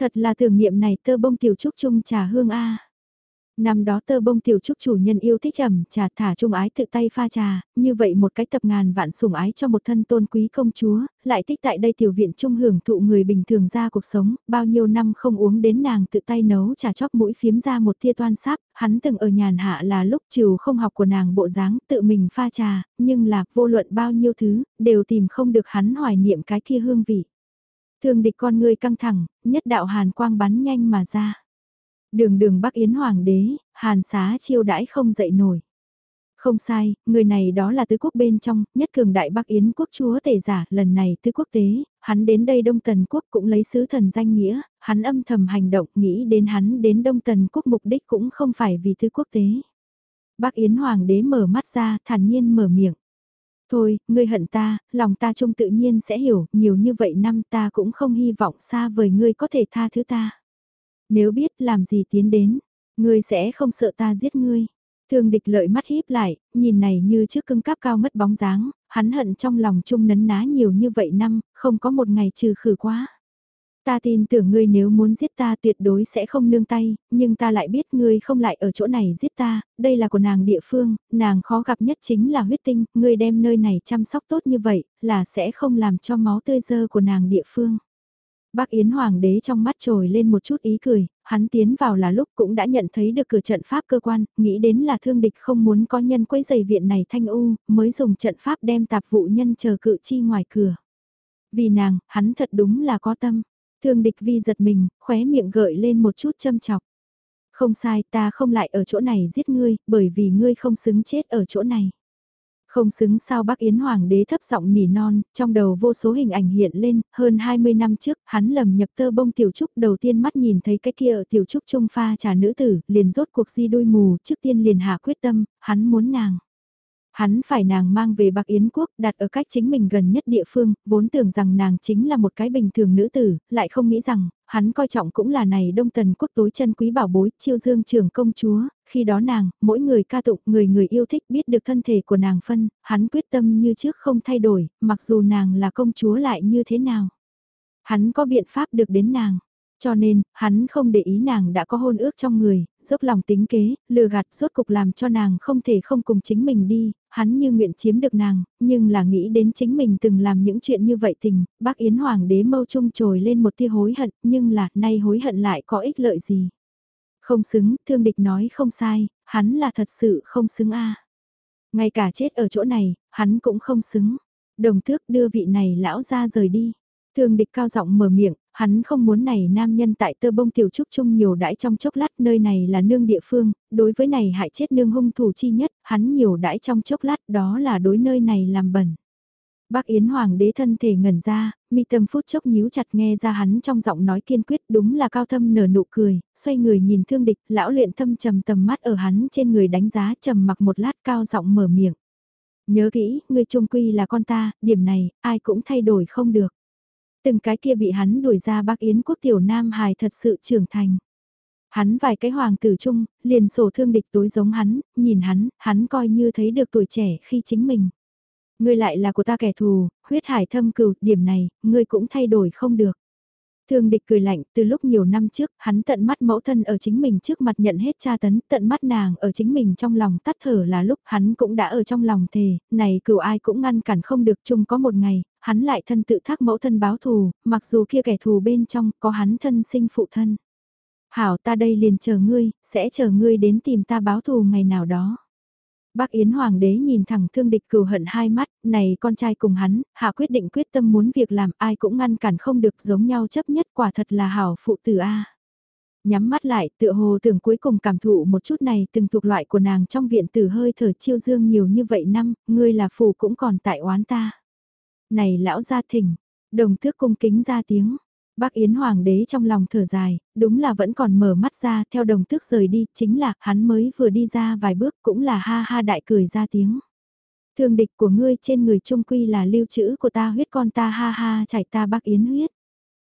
Thật là tưởng niệm này tơ bông tiểu trúc trung trà hương a. Năm đó tơ bông tiểu trúc chủ nhân yêu thích ẩm trà thả trung ái tự tay pha trà, như vậy một cái tập ngàn vạn sủng ái cho một thân tôn quý công chúa, lại thích tại đây tiểu viện trung hưởng thụ người bình thường ra cuộc sống, bao nhiêu năm không uống đến nàng tự tay nấu trà chóp mũi phiếm ra một tia toan sáp, hắn từng ở nhàn hạ là lúc trừ không học của nàng bộ dáng tự mình pha trà, nhưng là vô luận bao nhiêu thứ, đều tìm không được hắn hoài niệm cái kia hương vị. thường địch con người căng thẳng, nhất đạo hàn quang bắn nhanh mà ra. Đường đường Bắc Yến Hoàng đế, hàn xá chiêu đãi không dậy nổi. Không sai, người này đó là tứ quốc bên trong, nhất cường đại Bắc Yến quốc chúa tể giả, lần này tứ quốc tế, hắn đến đây Đông Tần quốc cũng lấy sứ thần danh nghĩa, hắn âm thầm hành động, nghĩ đến hắn đến Đông Tần quốc mục đích cũng không phải vì tứ quốc tế. Bắc Yến Hoàng đế mở mắt ra, thản nhiên mở miệng. Thôi, ngươi hận ta, lòng ta trung tự nhiên sẽ hiểu, nhiều như vậy năm ta cũng không hy vọng xa vời ngươi có thể tha thứ ta. Nếu biết làm gì tiến đến, ngươi sẽ không sợ ta giết ngươi. Thương địch lợi mắt híp lại, nhìn này như trước cưng cáp cao mất bóng dáng, hắn hận trong lòng chung nấn ná nhiều như vậy năm, không có một ngày trừ khử quá. Ta tin tưởng ngươi nếu muốn giết ta tuyệt đối sẽ không nương tay, nhưng ta lại biết ngươi không lại ở chỗ này giết ta, đây là của nàng địa phương, nàng khó gặp nhất chính là huyết tinh, ngươi đem nơi này chăm sóc tốt như vậy, là sẽ không làm cho máu tươi dơ của nàng địa phương. Bác Yến Hoàng đế trong mắt trồi lên một chút ý cười, hắn tiến vào là lúc cũng đã nhận thấy được cửa trận pháp cơ quan, nghĩ đến là thương địch không muốn có nhân quấy giày viện này thanh u, mới dùng trận pháp đem tạp vụ nhân chờ cự chi ngoài cửa. Vì nàng, hắn thật đúng là có tâm. Thương địch vi giật mình, khóe miệng gợi lên một chút châm chọc. Không sai, ta không lại ở chỗ này giết ngươi, bởi vì ngươi không xứng chết ở chỗ này. Không xứng sao bác Yến Hoàng đế thấp giọng nỉ non, trong đầu vô số hình ảnh hiện lên, hơn 20 năm trước, hắn lầm nhập tơ bông tiểu trúc đầu tiên mắt nhìn thấy cái kia ở tiểu trúc trung pha trà nữ tử, liền rốt cuộc di đôi mù, trước tiên liền hạ quyết tâm, hắn muốn nàng. Hắn phải nàng mang về Bắc Yến Quốc đặt ở cách chính mình gần nhất địa phương, vốn tưởng rằng nàng chính là một cái bình thường nữ tử, lại không nghĩ rằng, hắn coi trọng cũng là này đông tần quốc tối chân quý bảo bối, chiêu dương trưởng công chúa, khi đó nàng, mỗi người ca tụng, người người yêu thích biết được thân thể của nàng phân, hắn quyết tâm như trước không thay đổi, mặc dù nàng là công chúa lại như thế nào. Hắn có biện pháp được đến nàng. Cho nên, hắn không để ý nàng đã có hôn ước trong người, dốc lòng tính kế, lừa gạt rốt cục làm cho nàng không thể không cùng chính mình đi, hắn như nguyện chiếm được nàng, nhưng là nghĩ đến chính mình từng làm những chuyện như vậy tình, bác Yến Hoàng đế mâu trung trồi lên một tia hối hận, nhưng là, nay hối hận lại có ích lợi gì. Không xứng, thương địch nói không sai, hắn là thật sự không xứng a Ngay cả chết ở chỗ này, hắn cũng không xứng. Đồng thước đưa vị này lão ra rời đi. Thương địch cao giọng mở miệng, hắn không muốn này nam nhân tại tơ bông tiểu trúc chung nhiều đãi trong chốc lát nơi này là nương địa phương, đối với này hại chết nương hung thủ chi nhất, hắn nhiều đãi trong chốc lát đó là đối nơi này làm bẩn. Bác Yến Hoàng đế thân thể ngẩn ra, mi tâm phút chốc nhíu chặt nghe ra hắn trong giọng nói kiên quyết đúng là cao thâm nở nụ cười, xoay người nhìn thương địch, lão luyện thâm trầm tầm mắt ở hắn trên người đánh giá trầm mặc một lát cao giọng mở miệng. Nhớ kỹ, ngươi trung quy là con ta, điểm này, ai cũng thay đổi không được. Từng cái kia bị hắn đuổi ra bác Yến quốc tiểu Nam hài thật sự trưởng thành. Hắn vài cái hoàng tử chung, liền sổ thương địch tối giống hắn, nhìn hắn, hắn coi như thấy được tuổi trẻ khi chính mình. Ngươi lại là của ta kẻ thù, huyết hải thâm cừu, điểm này, ngươi cũng thay đổi không được. Thương địch cười lạnh, từ lúc nhiều năm trước, hắn tận mắt mẫu thân ở chính mình trước mặt nhận hết tra tấn, tận mắt nàng ở chính mình trong lòng tắt thở là lúc hắn cũng đã ở trong lòng thề, này cửu ai cũng ngăn cản không được chung có một ngày, hắn lại thân tự thác mẫu thân báo thù, mặc dù kia kẻ thù bên trong có hắn thân sinh phụ thân. Hảo ta đây liền chờ ngươi, sẽ chờ ngươi đến tìm ta báo thù ngày nào đó. Bác Yến Hoàng đế nhìn thẳng thương địch cừu hận hai mắt, này con trai cùng hắn, hạ quyết định quyết tâm muốn việc làm ai cũng ngăn cản không được giống nhau chấp nhất quả thật là hảo phụ tử A. Nhắm mắt lại, tựa hồ tưởng cuối cùng cảm thụ một chút này từng thuộc loại của nàng trong viện tử hơi thở chiêu dương nhiều như vậy năm, ngươi là phù cũng còn tại oán ta. Này lão gia thỉnh, đồng thước cung kính ra tiếng, Bác Yến Hoàng đế trong lòng thở dài, đúng là vẫn còn mở mắt ra theo đồng tước rời đi, chính là hắn mới vừa đi ra vài bước cũng là ha ha đại cười ra tiếng. Thương địch của ngươi trên người trung quy là lưu trữ của ta huyết con ta ha ha chảy ta bác Yến huyết.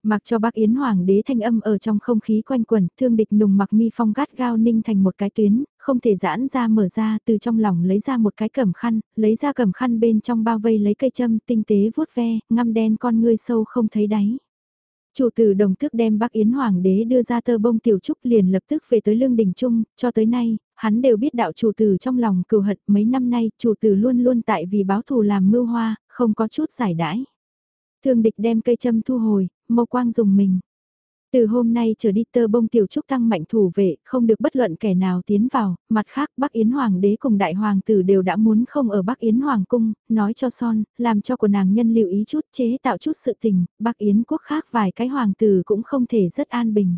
Mặc cho bác Yến Hoàng đế thanh âm ở trong không khí quanh quẩn, thương địch nùng mặc mi phong gắt gao ninh thành một cái tuyến, không thể giãn ra mở ra từ trong lòng lấy ra một cái cẩm khăn, lấy ra cẩm khăn bên trong bao vây lấy cây châm tinh tế vuốt ve, ngăm đen con ngươi sâu không thấy đáy. Chủ tử đồng thức đem bác Yến Hoàng đế đưa ra tơ bông tiểu trúc liền lập tức về tới lương đình trung, cho tới nay, hắn đều biết đạo chủ tử trong lòng cừu hận mấy năm nay, chủ tử luôn luôn tại vì báo thù làm mưu hoa, không có chút giải đãi. Thương địch đem cây châm thu hồi, mâu quang dùng mình. Từ hôm nay trở đi tơ bông tiểu trúc tăng mạnh thủ vệ, không được bất luận kẻ nào tiến vào, mặt khác Bắc Yến Hoàng đế cùng đại hoàng tử đều đã muốn không ở Bắc Yến Hoàng cung, nói cho son, làm cho của nàng nhân lưu ý chút chế tạo chút sự tình, Bắc Yến quốc khác vài cái hoàng tử cũng không thể rất an bình.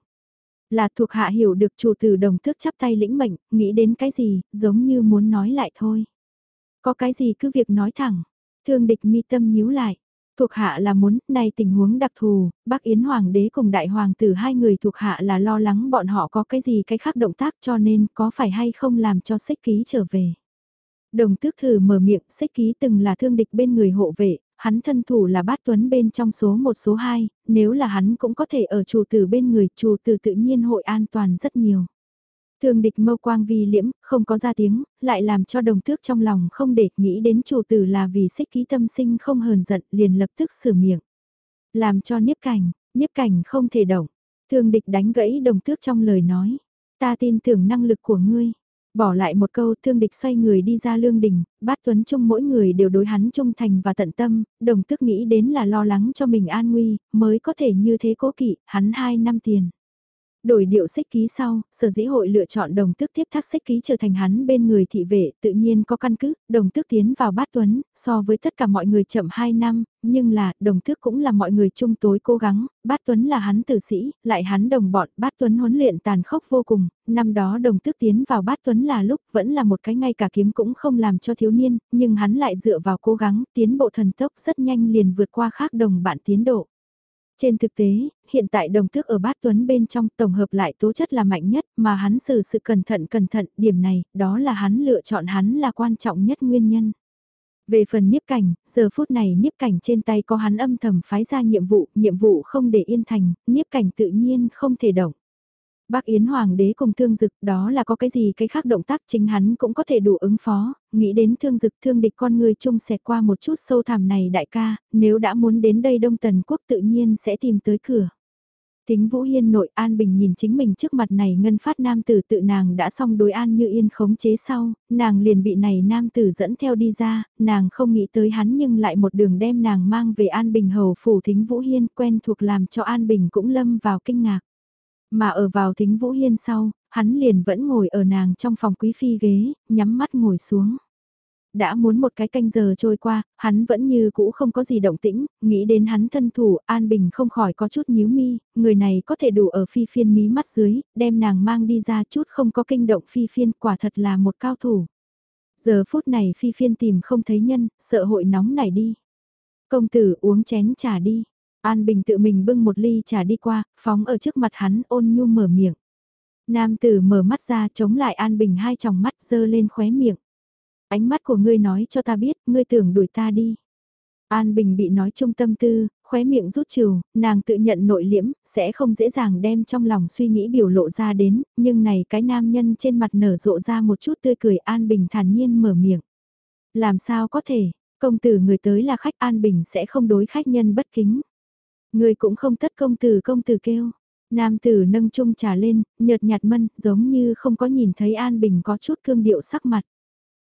Là thuộc hạ hiểu được chủ tử đồng tước chắp tay lĩnh mệnh, nghĩ đến cái gì, giống như muốn nói lại thôi. Có cái gì cứ việc nói thẳng, thương địch mi tâm nhíu lại. Thuộc hạ là muốn, nay tình huống đặc thù, bác Yến Hoàng đế cùng đại hoàng tử hai người thuộc hạ là lo lắng bọn họ có cái gì cái khác động tác cho nên có phải hay không làm cho xích ký trở về. Đồng tước thử mở miệng, xích ký từng là thương địch bên người hộ vệ, hắn thân thủ là bát tuấn bên trong số một số hai, nếu là hắn cũng có thể ở chủ tử bên người, chủ tử tự nhiên hội an toàn rất nhiều. Thương địch mâu quang vi liễm, không có ra tiếng, lại làm cho đồng tước trong lòng không để nghĩ đến chủ tử là vì xích ký tâm sinh không hờn giận liền lập tức sửa miệng. Làm cho niếp cảnh, niếp cảnh không thể động. Thương địch đánh gãy đồng tước trong lời nói. Ta tin tưởng năng lực của ngươi. Bỏ lại một câu thương địch xoay người đi ra lương đình, bát tuấn chung mỗi người đều đối hắn trung thành và tận tâm, đồng tước nghĩ đến là lo lắng cho mình an nguy, mới có thể như thế cố kỵ, hắn hai năm tiền. Đổi điệu xích ký sau, sở dĩ hội lựa chọn đồng tước tiếp thác xích ký trở thành hắn bên người thị vệ, tự nhiên có căn cứ, đồng tước tiến vào bát tuấn, so với tất cả mọi người chậm 2 năm, nhưng là, đồng tước cũng là mọi người chung tối cố gắng, bát tuấn là hắn tử sĩ, lại hắn đồng bọn, bát tuấn huấn luyện tàn khốc vô cùng, năm đó đồng tước tiến vào bát tuấn là lúc vẫn là một cái ngay cả kiếm cũng không làm cho thiếu niên, nhưng hắn lại dựa vào cố gắng, tiến bộ thần tốc rất nhanh liền vượt qua khác đồng bạn tiến độ. Trên thực tế, hiện tại đồng thước ở bát tuấn bên trong tổng hợp lại tố chất là mạnh nhất mà hắn xử sự cẩn thận cẩn thận, điểm này, đó là hắn lựa chọn hắn là quan trọng nhất nguyên nhân. Về phần niếp cảnh, giờ phút này niếp cảnh trên tay có hắn âm thầm phái ra nhiệm vụ, nhiệm vụ không để yên thành, niếp cảnh tự nhiên không thể động. Bác Yến Hoàng đế cùng thương dực đó là có cái gì cái khác động tác chính hắn cũng có thể đủ ứng phó, nghĩ đến thương dực thương địch con người chung xẹt qua một chút sâu thẳm này đại ca, nếu đã muốn đến đây Đông Tần Quốc tự nhiên sẽ tìm tới cửa. Tính Vũ Hiên nội An Bình nhìn chính mình trước mặt này ngân phát nam tử tự nàng đã xong đối an như yên khống chế sau, nàng liền bị này nam tử dẫn theo đi ra, nàng không nghĩ tới hắn nhưng lại một đường đem nàng mang về An Bình hầu phủ Thính Vũ Hiên quen thuộc làm cho An Bình cũng lâm vào kinh ngạc. Mà ở vào thính Vũ Hiên sau, hắn liền vẫn ngồi ở nàng trong phòng quý phi ghế, nhắm mắt ngồi xuống. Đã muốn một cái canh giờ trôi qua, hắn vẫn như cũ không có gì động tĩnh, nghĩ đến hắn thân thủ, An Bình không khỏi có chút nhíu mi, người này có thể đủ ở phi phiên mí mắt dưới, đem nàng mang đi ra chút không có kinh động phi phiên, quả thật là một cao thủ. Giờ phút này phi phiên tìm không thấy nhân, sợ hội nóng này đi. Công tử uống chén trà đi. An Bình tự mình bưng một ly trà đi qua, phóng ở trước mặt hắn ôn nhu mở miệng. Nam tử mở mắt ra chống lại An Bình hai tròng mắt dơ lên khóe miệng. Ánh mắt của ngươi nói cho ta biết, ngươi tưởng đuổi ta đi. An Bình bị nói trung tâm tư, khóe miệng rút trừ, nàng tự nhận nội liễm, sẽ không dễ dàng đem trong lòng suy nghĩ biểu lộ ra đến, nhưng này cái nam nhân trên mặt nở rộ ra một chút tươi cười An Bình thản nhiên mở miệng. Làm sao có thể, công tử người tới là khách An Bình sẽ không đối khách nhân bất kính. Người cũng không tất công tử công tử kêu. Nam tử nâng chung trà lên, nhợt nhạt mân, giống như không có nhìn thấy An Bình có chút cương điệu sắc mặt.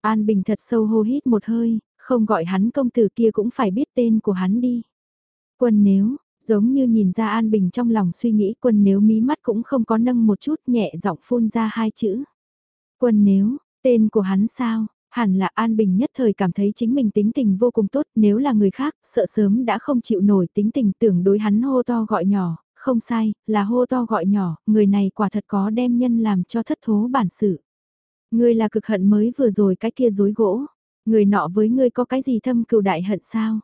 An Bình thật sâu hô hít một hơi, không gọi hắn công tử kia cũng phải biết tên của hắn đi. Quân nếu, giống như nhìn ra An Bình trong lòng suy nghĩ quân nếu mí mắt cũng không có nâng một chút nhẹ giọng phun ra hai chữ. Quân nếu, tên của hắn sao? Hẳn là An Bình nhất thời cảm thấy chính mình tính tình vô cùng tốt nếu là người khác sợ sớm đã không chịu nổi tính tình tưởng đối hắn hô to gọi nhỏ, không sai, là hô to gọi nhỏ, người này quả thật có đem nhân làm cho thất thố bản sự. người là cực hận mới vừa rồi cái kia dối gỗ, người nọ với ngươi có cái gì thâm cừu đại hận sao?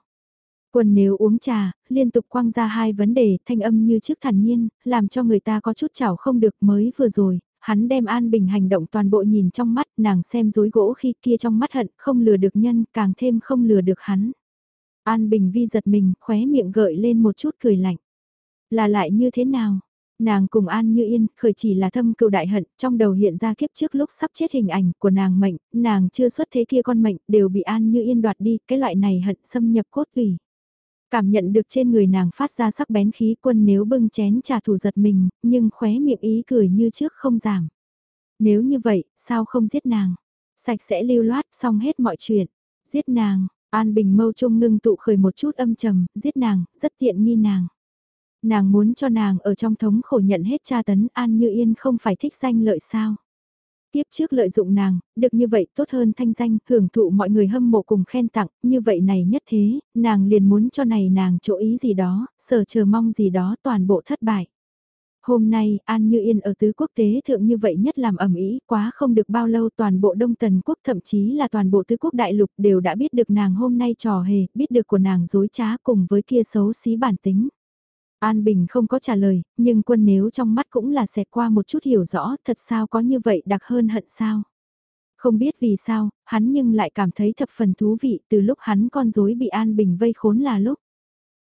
Quân nếu uống trà, liên tục quăng ra hai vấn đề, thanh âm như trước thản nhiên, làm cho người ta có chút chảo không được mới vừa rồi, hắn đem An Bình hành động toàn bộ nhìn trong mắt, nàng xem dối gỗ khi kia trong mắt hận, không lừa được nhân, càng thêm không lừa được hắn. An Bình vi giật mình, khóe miệng gợi lên một chút cười lạnh. Là lại như thế nào? Nàng cùng An Như Yên, khởi chỉ là thâm cựu đại hận, trong đầu hiện ra kiếp trước lúc sắp chết hình ảnh của nàng mệnh, nàng chưa xuất thế kia con mệnh, đều bị An Như Yên đoạt đi, cái loại này hận xâm nhập cốt tủy. Cảm nhận được trên người nàng phát ra sắc bén khí quân nếu bưng chén trà thủ giật mình, nhưng khóe miệng ý cười như trước không giảm. Nếu như vậy, sao không giết nàng? Sạch sẽ lưu loát xong hết mọi chuyện. Giết nàng, An Bình mâu trung ngưng tụ khởi một chút âm trầm, giết nàng, rất tiện nghi nàng. Nàng muốn cho nàng ở trong thống khổ nhận hết tra tấn An Như Yên không phải thích danh lợi sao. Tiếp trước lợi dụng nàng, được như vậy tốt hơn thanh danh, hưởng thụ mọi người hâm mộ cùng khen tặng, như vậy này nhất thế, nàng liền muốn cho này nàng chỗ ý gì đó, sở chờ mong gì đó toàn bộ thất bại. Hôm nay, An Như Yên ở tứ quốc tế thượng như vậy nhất làm ẩm ý, quá không được bao lâu toàn bộ Đông Tần quốc thậm chí là toàn bộ tứ quốc đại lục đều đã biết được nàng hôm nay trò hề, biết được của nàng dối trá cùng với kia xấu xí bản tính. An Bình không có trả lời, nhưng quân nếu trong mắt cũng là xẹt qua một chút hiểu rõ thật sao có như vậy đặc hơn hận sao. Không biết vì sao, hắn nhưng lại cảm thấy thập phần thú vị từ lúc hắn con rối bị An Bình vây khốn là lúc.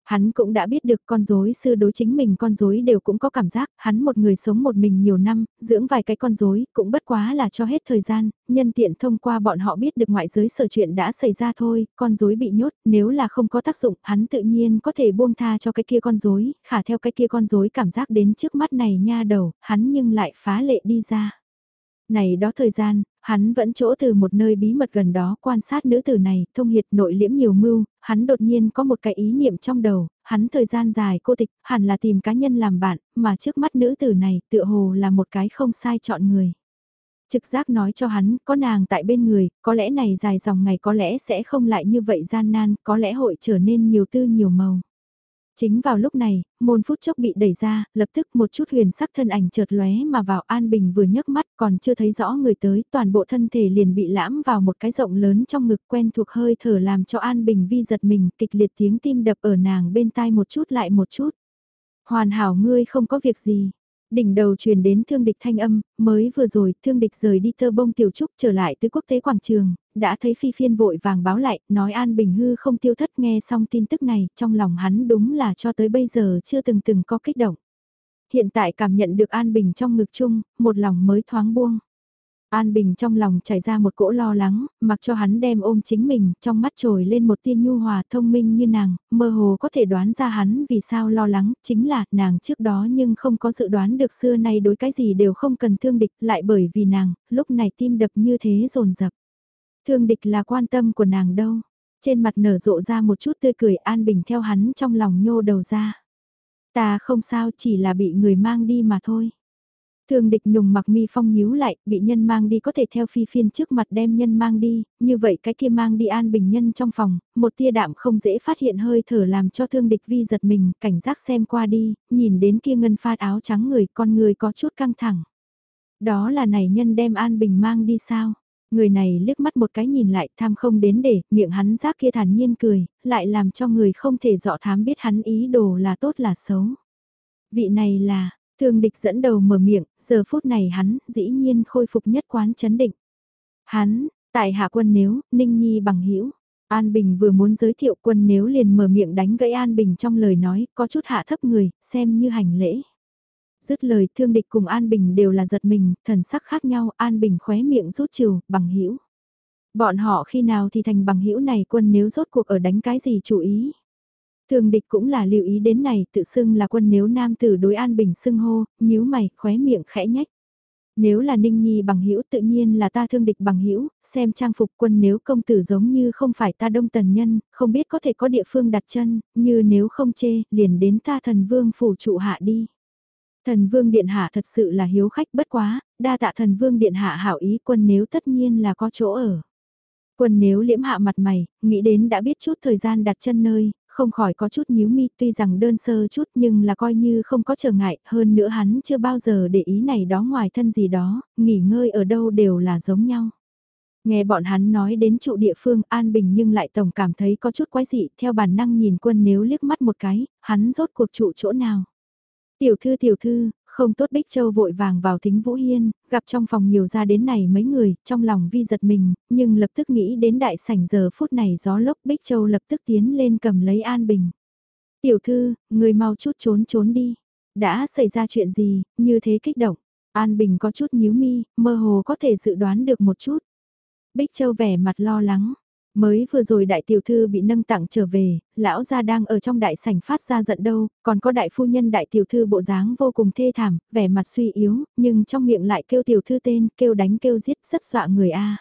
Hắn cũng đã biết được con rối sư đối chính mình con rối đều cũng có cảm giác, hắn một người sống một mình nhiều năm, dưỡng vài cái con rối cũng bất quá là cho hết thời gian, nhân tiện thông qua bọn họ biết được ngoại giới sở chuyện đã xảy ra thôi, con rối bị nhốt, nếu là không có tác dụng, hắn tự nhiên có thể buông tha cho cái kia con rối, khả theo cái kia con rối cảm giác đến trước mắt này nha đầu, hắn nhưng lại phá lệ đi ra. Này đó thời gian, hắn vẫn chỗ từ một nơi bí mật gần đó quan sát nữ tử này, thông hiệt nội liễm nhiều mưu, hắn đột nhiên có một cái ý niệm trong đầu, hắn thời gian dài cô tịch, hẳn là tìm cá nhân làm bạn, mà trước mắt nữ tử này tựa hồ là một cái không sai chọn người. Trực giác nói cho hắn, có nàng tại bên người, có lẽ này dài dòng ngày có lẽ sẽ không lại như vậy gian nan, có lẽ hội trở nên nhiều tư nhiều màu. Chính vào lúc này, môn phút chốc bị đẩy ra, lập tức một chút huyền sắc thân ảnh chợt lóe mà vào An Bình vừa nhấc mắt còn chưa thấy rõ người tới, toàn bộ thân thể liền bị lãm vào một cái rộng lớn trong ngực quen thuộc hơi thở làm cho An Bình vi giật mình kịch liệt tiếng tim đập ở nàng bên tai một chút lại một chút. Hoàn hảo ngươi không có việc gì, Đỉnh đầu truyền đến thương địch thanh âm, mới vừa rồi thương địch rời đi thơ bông tiểu trúc trở lại từ quốc tế quảng trường, đã thấy phi phiên vội vàng báo lại, nói An Bình Hư không tiêu thất nghe xong tin tức này, trong lòng hắn đúng là cho tới bây giờ chưa từng từng có kích động. Hiện tại cảm nhận được An Bình trong ngực chung, một lòng mới thoáng buông. An Bình trong lòng chảy ra một cỗ lo lắng, mặc cho hắn đem ôm chính mình, trong mắt trồi lên một tia nhu hòa thông minh như nàng, mơ hồ có thể đoán ra hắn vì sao lo lắng, chính là nàng trước đó nhưng không có dự đoán được xưa nay đối cái gì đều không cần thương địch, lại bởi vì nàng, lúc này tim đập như thế rồn rập. Thương địch là quan tâm của nàng đâu, trên mặt nở rộ ra một chút tươi cười An Bình theo hắn trong lòng nhô đầu ra. Ta không sao chỉ là bị người mang đi mà thôi. Thương địch nùng mặc mi phong nhíu lại, bị nhân mang đi có thể theo phi phiên trước mặt đem nhân mang đi, như vậy cái kia mang đi an bình nhân trong phòng, một tia đạm không dễ phát hiện hơi thở làm cho thương địch vi giật mình, cảnh giác xem qua đi, nhìn đến kia ngân phát áo trắng người, con người có chút căng thẳng. Đó là này nhân đem an bình mang đi sao? Người này liếc mắt một cái nhìn lại tham không đến để, miệng hắn giác kia thản nhiên cười, lại làm cho người không thể dọ thám biết hắn ý đồ là tốt là xấu. Vị này là, Thương địch dẫn đầu mở miệng, giờ phút này hắn dĩ nhiên khôi phục nhất quán chấn định. Hắn, tại hạ quân nếu, Ninh Nhi bằng hữu An Bình vừa muốn giới thiệu quân nếu liền mở miệng đánh gãy An Bình trong lời nói, có chút hạ thấp người, xem như hành lễ. Dứt lời thương địch cùng An Bình đều là giật mình, thần sắc khác nhau, An Bình khóe miệng rút trừ, bằng hữu Bọn họ khi nào thì thành bằng hữu này quân nếu rốt cuộc ở đánh cái gì chủ ý. Thường địch cũng là lưu ý đến này, tự xưng là quân nếu nam tử đối an bình xưng hô, nhíu mày, khóe miệng khẽ nhách. Nếu là Ninh Nhi bằng hữu tự nhiên là ta thương địch bằng hữu xem trang phục quân nếu công tử giống như không phải ta đông tần nhân, không biết có thể có địa phương đặt chân, như nếu không chê, liền đến ta thần vương phủ trụ hạ đi. Thần vương điện hạ thật sự là hiếu khách bất quá, đa tạ thần vương điện hạ hảo ý quân nếu tất nhiên là có chỗ ở. Quân nếu liễm hạ mặt mày, nghĩ đến đã biết chút thời gian đặt chân nơi, không khỏi có chút nhíu mi tuy rằng đơn sơ chút nhưng là coi như không có trở ngại, hơn nữa hắn chưa bao giờ để ý này đó ngoài thân gì đó, nghỉ ngơi ở đâu đều là giống nhau. Nghe bọn hắn nói đến trụ địa phương an bình nhưng lại tổng cảm thấy có chút quái dị, theo bản năng nhìn quân nếu liếc mắt một cái, hắn rốt cuộc trụ chỗ nào. Tiểu thư tiểu thư, không tốt Bích Châu vội vàng vào thính Vũ Hiên, gặp trong phòng nhiều ra đến này mấy người, trong lòng vi giật mình, nhưng lập tức nghĩ đến đại sảnh giờ phút này gió lốc Bích Châu lập tức tiến lên cầm lấy An Bình. Tiểu thư, người mau chút trốn trốn đi. Đã xảy ra chuyện gì, như thế kích động. An Bình có chút nhíu mi, mơ hồ có thể dự đoán được một chút. Bích Châu vẻ mặt lo lắng, Mới vừa rồi đại tiểu thư bị nâng tặng trở về, lão gia đang ở trong đại sảnh phát ra giận đâu, còn có đại phu nhân đại tiểu thư bộ dáng vô cùng thê thảm, vẻ mặt suy yếu, nhưng trong miệng lại kêu tiểu thư tên, kêu đánh kêu giết rất dọa người a.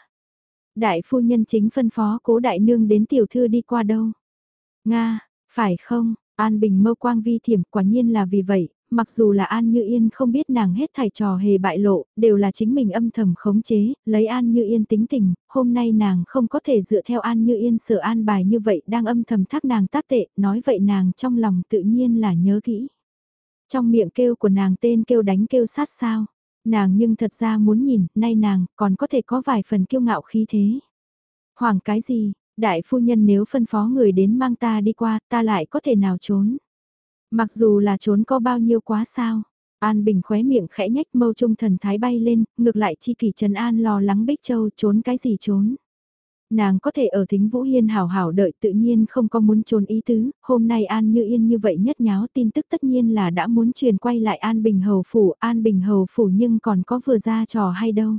Đại phu nhân chính phân phó cố đại nương đến tiểu thư đi qua đâu. Nga, phải không, An Bình mâu quang vi thiểm quả nhiên là vì vậy, mặc dù là An Như Yên không biết nàng hết thảy trò hề bại lộ, đều là chính mình âm thầm khống chế, lấy An Như Yên tính tình, hôm nay nàng không có thể dựa theo An Như Yên sở an bài như vậy đang âm thầm thác nàng tác tệ, nói vậy nàng trong lòng tự nhiên là nhớ kỹ. Trong miệng kêu của nàng tên kêu đánh kêu sát sao, nàng nhưng thật ra muốn nhìn, nay nàng còn có thể có vài phần kiêu ngạo khí thế. Hoàng cái gì, đại phu nhân nếu phân phó người đến mang ta đi qua, ta lại có thể nào trốn. Mặc dù là trốn có bao nhiêu quá sao. An Bình khóe miệng khẽ nhách mâu trung thần thái bay lên, ngược lại chi kỷ Trần An lo lắng Bích Châu trốn cái gì trốn. Nàng có thể ở thính Vũ Hiên hảo hảo đợi tự nhiên không có muốn trốn ý tứ, hôm nay An như yên như vậy nhất nháo tin tức tất nhiên là đã muốn truyền quay lại An Bình Hầu Phủ, An Bình Hầu Phủ nhưng còn có vừa ra trò hay đâu.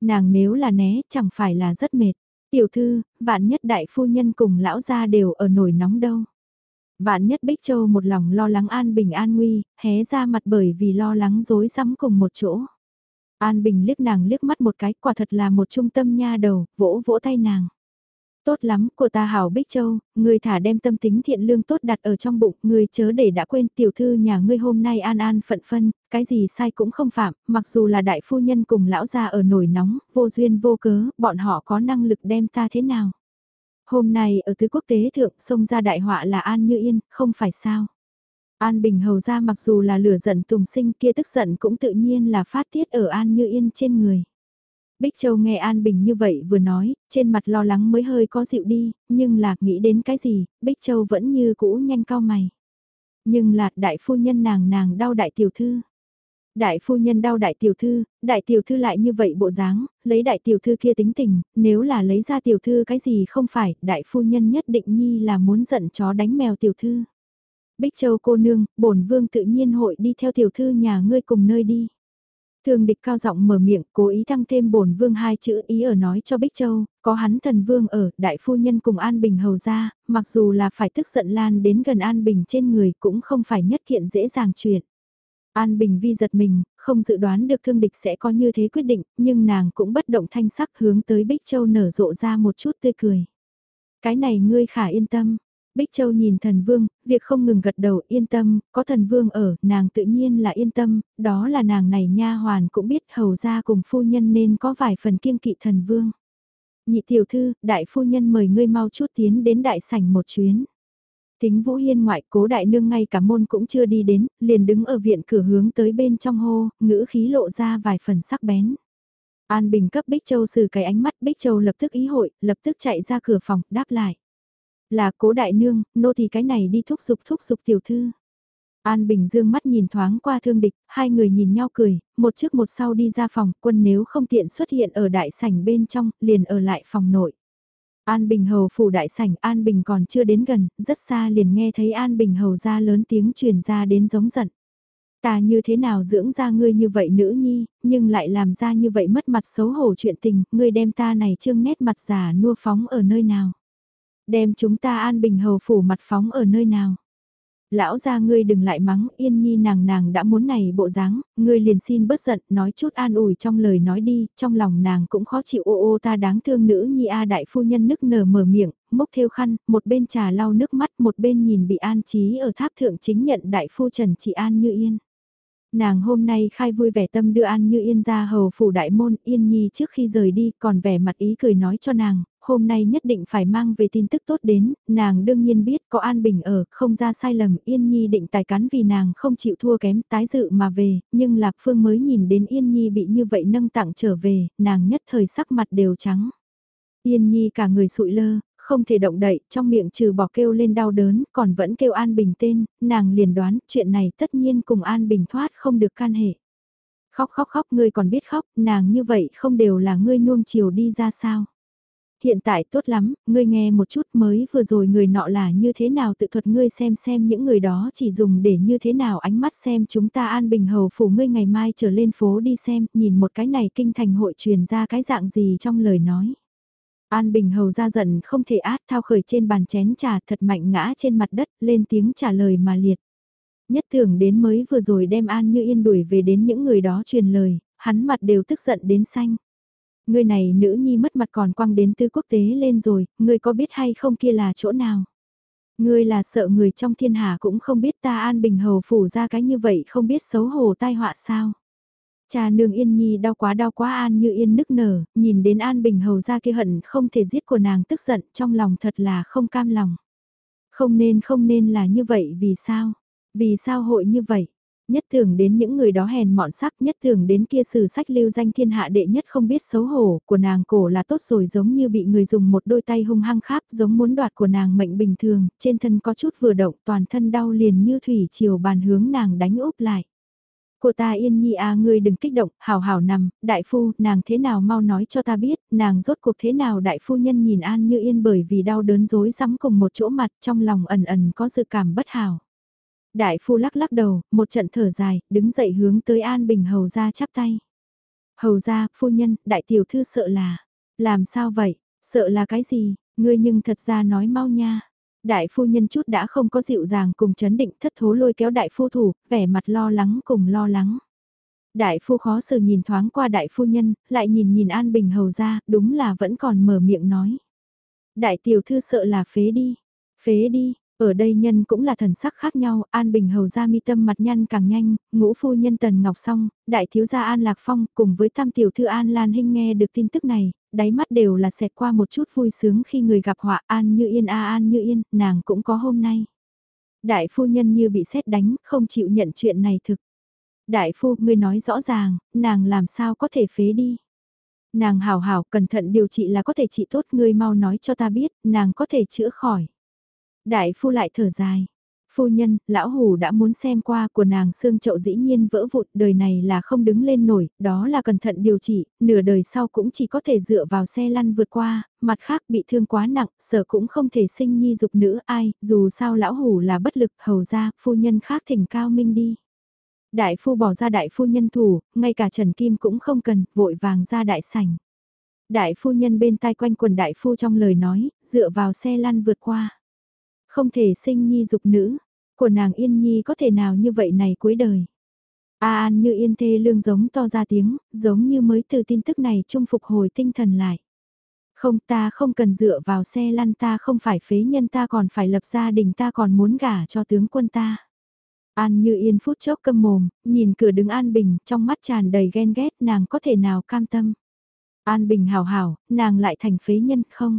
Nàng nếu là né chẳng phải là rất mệt, tiểu thư, vạn nhất đại phu nhân cùng lão gia đều ở nổi nóng đâu. Vạn nhất Bích Châu một lòng lo lắng An Bình an nguy, hé ra mặt bởi vì lo lắng dối rắm cùng một chỗ. An Bình liếc nàng liếc mắt một cái, quả thật là một trung tâm nha đầu, vỗ vỗ tay nàng. Tốt lắm, của ta hảo Bích Châu, người thả đem tâm tính thiện lương tốt đặt ở trong bụng, người chớ để đã quên tiểu thư nhà ngươi hôm nay an an phận phân, cái gì sai cũng không phạm, mặc dù là đại phu nhân cùng lão gia ở nổi nóng, vô duyên vô cớ, bọn họ có năng lực đem ta thế nào. Hôm nay ở tứ quốc tế thượng xông ra đại họa là An Như Yên, không phải sao. An Bình hầu ra mặc dù là lửa giận tùng sinh kia tức giận cũng tự nhiên là phát tiết ở An Như Yên trên người. Bích Châu nghe An Bình như vậy vừa nói, trên mặt lo lắng mới hơi có dịu đi, nhưng là nghĩ đến cái gì, Bích Châu vẫn như cũ nhanh cao mày. Nhưng là đại phu nhân nàng nàng đau đại tiểu thư. Đại phu nhân đau đại tiểu thư, đại tiểu thư lại như vậy bộ dáng, lấy đại tiểu thư kia tính tình, nếu là lấy ra tiểu thư cái gì không phải, đại phu nhân nhất định nhi là muốn giận chó đánh mèo tiểu thư. Bích Châu cô nương, bổn vương tự nhiên hội đi theo tiểu thư nhà ngươi cùng nơi đi. Thường địch cao giọng mở miệng, cố ý thăng thêm bổn vương hai chữ ý ở nói cho Bích Châu, có hắn thần vương ở, đại phu nhân cùng An Bình hầu ra, mặc dù là phải tức giận lan đến gần An Bình trên người cũng không phải nhất kiện dễ dàng chuyện. An Bình Vi giật mình, không dự đoán được thương địch sẽ có như thế quyết định, nhưng nàng cũng bất động thanh sắc hướng tới Bích Châu nở rộ ra một chút tươi cười. Cái này ngươi khả yên tâm, Bích Châu nhìn thần vương, việc không ngừng gật đầu yên tâm, có thần vương ở, nàng tự nhiên là yên tâm, đó là nàng này nha hoàn cũng biết hầu ra cùng phu nhân nên có vài phần kiêng kỵ thần vương. Nhị tiểu thư, đại phu nhân mời ngươi mau chút tiến đến đại sảnh một chuyến. Tính Vũ Hiên ngoại cố đại nương ngay cả môn cũng chưa đi đến, liền đứng ở viện cửa hướng tới bên trong hô, ngữ khí lộ ra vài phần sắc bén. An Bình cấp Bích Châu xử cái ánh mắt Bích Châu lập tức ý hội, lập tức chạy ra cửa phòng, đáp lại. Là cố đại nương, nô thì cái này đi thúc giục thúc giục tiểu thư. An Bình dương mắt nhìn thoáng qua thương địch, hai người nhìn nhau cười, một trước một sau đi ra phòng, quân nếu không tiện xuất hiện ở đại sảnh bên trong, liền ở lại phòng nội. An Bình Hầu phủ đại sảnh An Bình còn chưa đến gần, rất xa liền nghe thấy An Bình Hầu ra lớn tiếng truyền ra đến giống giận. Ta như thế nào dưỡng ra ngươi như vậy nữ nhi, nhưng lại làm ra như vậy mất mặt xấu hổ chuyện tình, ngươi đem ta này trương nét mặt giả nua phóng ở nơi nào. Đem chúng ta An Bình Hầu phủ mặt phóng ở nơi nào lão ra ngươi đừng lại mắng, yên nhi nàng nàng đã muốn này bộ dáng, ngươi liền xin bớt giận, nói chút an ủi trong lời nói đi, trong lòng nàng cũng khó chịu ô ô ta đáng thương nữ nhi a đại phu nhân nức nở mở miệng, mốc theo khăn, một bên trà lau nước mắt, một bên nhìn bị an trí ở tháp thượng chính nhận đại phu Trần Chị An như yên. Nàng hôm nay khai vui vẻ tâm đưa An Như Yên ra hầu phủ đại môn, Yên Nhi trước khi rời đi còn vẻ mặt ý cười nói cho nàng, hôm nay nhất định phải mang về tin tức tốt đến, nàng đương nhiên biết có An Bình ở, không ra sai lầm, Yên Nhi định tài cắn vì nàng không chịu thua kém tái dự mà về, nhưng Lạc Phương mới nhìn đến Yên Nhi bị như vậy nâng tặng trở về, nàng nhất thời sắc mặt đều trắng. Yên Nhi cả người sụi lơ, không thể động đậy, trong miệng trừ bỏ kêu lên đau đớn, còn vẫn kêu An Bình tên, nàng liền đoán chuyện này tất nhiên cùng An Bình thoát không được can hệ. Khóc khóc khóc ngươi còn biết khóc, nàng như vậy không đều là ngươi nuông chiều đi ra sao. Hiện tại tốt lắm, ngươi nghe một chút mới vừa rồi người nọ là như thế nào tự thuật ngươi xem xem những người đó chỉ dùng để như thế nào ánh mắt xem chúng ta an bình hầu phủ ngươi ngày mai trở lên phố đi xem, nhìn một cái này kinh thành hội truyền ra cái dạng gì trong lời nói. An Bình Hầu ra giận không thể át thao khởi trên bàn chén trà thật mạnh ngã trên mặt đất lên tiếng trả lời mà liệt. Nhất tưởng đến mới vừa rồi đem An Như Yên đuổi về đến những người đó truyền lời, hắn mặt đều tức giận đến xanh. Người này nữ nhi mất mặt còn quăng đến tư quốc tế lên rồi, ngươi có biết hay không kia là chỗ nào? Ngươi là sợ người trong thiên hạ cũng không biết ta An Bình Hầu phủ ra cái như vậy không biết xấu hổ tai họa sao? Cha nương Yên Nhi đau quá đau quá An như Yên nức nở, nhìn đến An Bình Hầu ra kia hận không thể giết của nàng tức giận trong lòng thật là không cam lòng. Không nên không nên là như vậy vì sao? Vì sao hội như vậy? Nhất thường đến những người đó hèn mọn sắc, nhất thường đến kia sử sách lưu danh thiên hạ đệ nhất không biết xấu hổ, của nàng cổ là tốt rồi giống như bị người dùng một đôi tay hung hăng kháp giống muốn đoạt của nàng mệnh bình thường, trên thân có chút vừa động toàn thân đau liền như thủy chiều bàn hướng nàng đánh úp lại. Cô ta yên nhi à ngươi đừng kích động, hào hào nằm, đại phu, nàng thế nào mau nói cho ta biết, nàng rốt cuộc thế nào đại phu nhân nhìn an như yên bởi vì đau đớn dối rắm cùng một chỗ mặt trong lòng ẩn ẩn có dự cảm bất hảo. Đại phu lắc lắc đầu, một trận thở dài, đứng dậy hướng tới an bình hầu ra chắp tay. Hầu ra, phu nhân, đại tiểu thư sợ là, làm sao vậy, sợ là cái gì, ngươi nhưng thật ra nói mau nha. Đại phu nhân chút đã không có dịu dàng cùng chấn định thất thố lôi kéo đại phu thủ, vẻ mặt lo lắng cùng lo lắng. Đại phu khó xử nhìn thoáng qua đại phu nhân, lại nhìn nhìn An Bình hầu ra, đúng là vẫn còn mở miệng nói. Đại tiểu thư sợ là phế đi, phế đi, ở đây nhân cũng là thần sắc khác nhau, An Bình hầu ra mi tâm mặt nhăn càng nhanh, ngũ phu nhân Tần Ngọc Song, đại thiếu gia An Lạc Phong cùng với tam tiểu thư An Lan Hinh nghe được tin tức này, đáy mắt đều là xẹt qua một chút vui sướng khi người gặp họa An Như Yên a An Như Yên, nàng cũng có hôm nay. Đại phu nhân như bị xét đánh, không chịu nhận chuyện này thực. Đại phu, ngươi nói rõ ràng, nàng làm sao có thể phế đi. Nàng hảo hảo cẩn thận điều trị là có thể trị tốt ngươi mau nói cho ta biết, nàng có thể chữa khỏi. Đại phu lại thở dài. Phu nhân, lão hủ đã muốn xem qua của nàng xương chậu dĩ nhiên vỡ vụt, đời này là không đứng lên nổi, đó là cẩn thận điều trị, nửa đời sau cũng chỉ có thể dựa vào xe lăn vượt qua, mặt khác bị thương quá nặng, sợ cũng không thể sinh nhi dục nữ ai, dù sao lão hủ là bất lực, hầu ra, phu nhân khác thỉnh cao minh đi. Đại phu bỏ ra đại phu nhân thủ, ngay cả Trần Kim cũng không cần, vội vàng ra đại sảnh. Đại phu nhân bên tai quanh quần đại phu trong lời nói, dựa vào xe lăn vượt qua. Không thể sinh nhi dục nữ, của nàng yên nhi có thể nào như vậy này cuối đời. A An như yên thê lương giống to ra tiếng, giống như mới từ tin tức này trung phục hồi tinh thần lại. Không ta không cần dựa vào xe lăn ta không phải phế nhân ta còn phải lập gia đình ta còn muốn gả cho tướng quân ta. An như yên phút chốc câm mồm, nhìn cửa đứng An Bình, trong mắt tràn đầy ghen ghét nàng có thể nào cam tâm. An Bình hào hào nàng lại thành phế nhân không?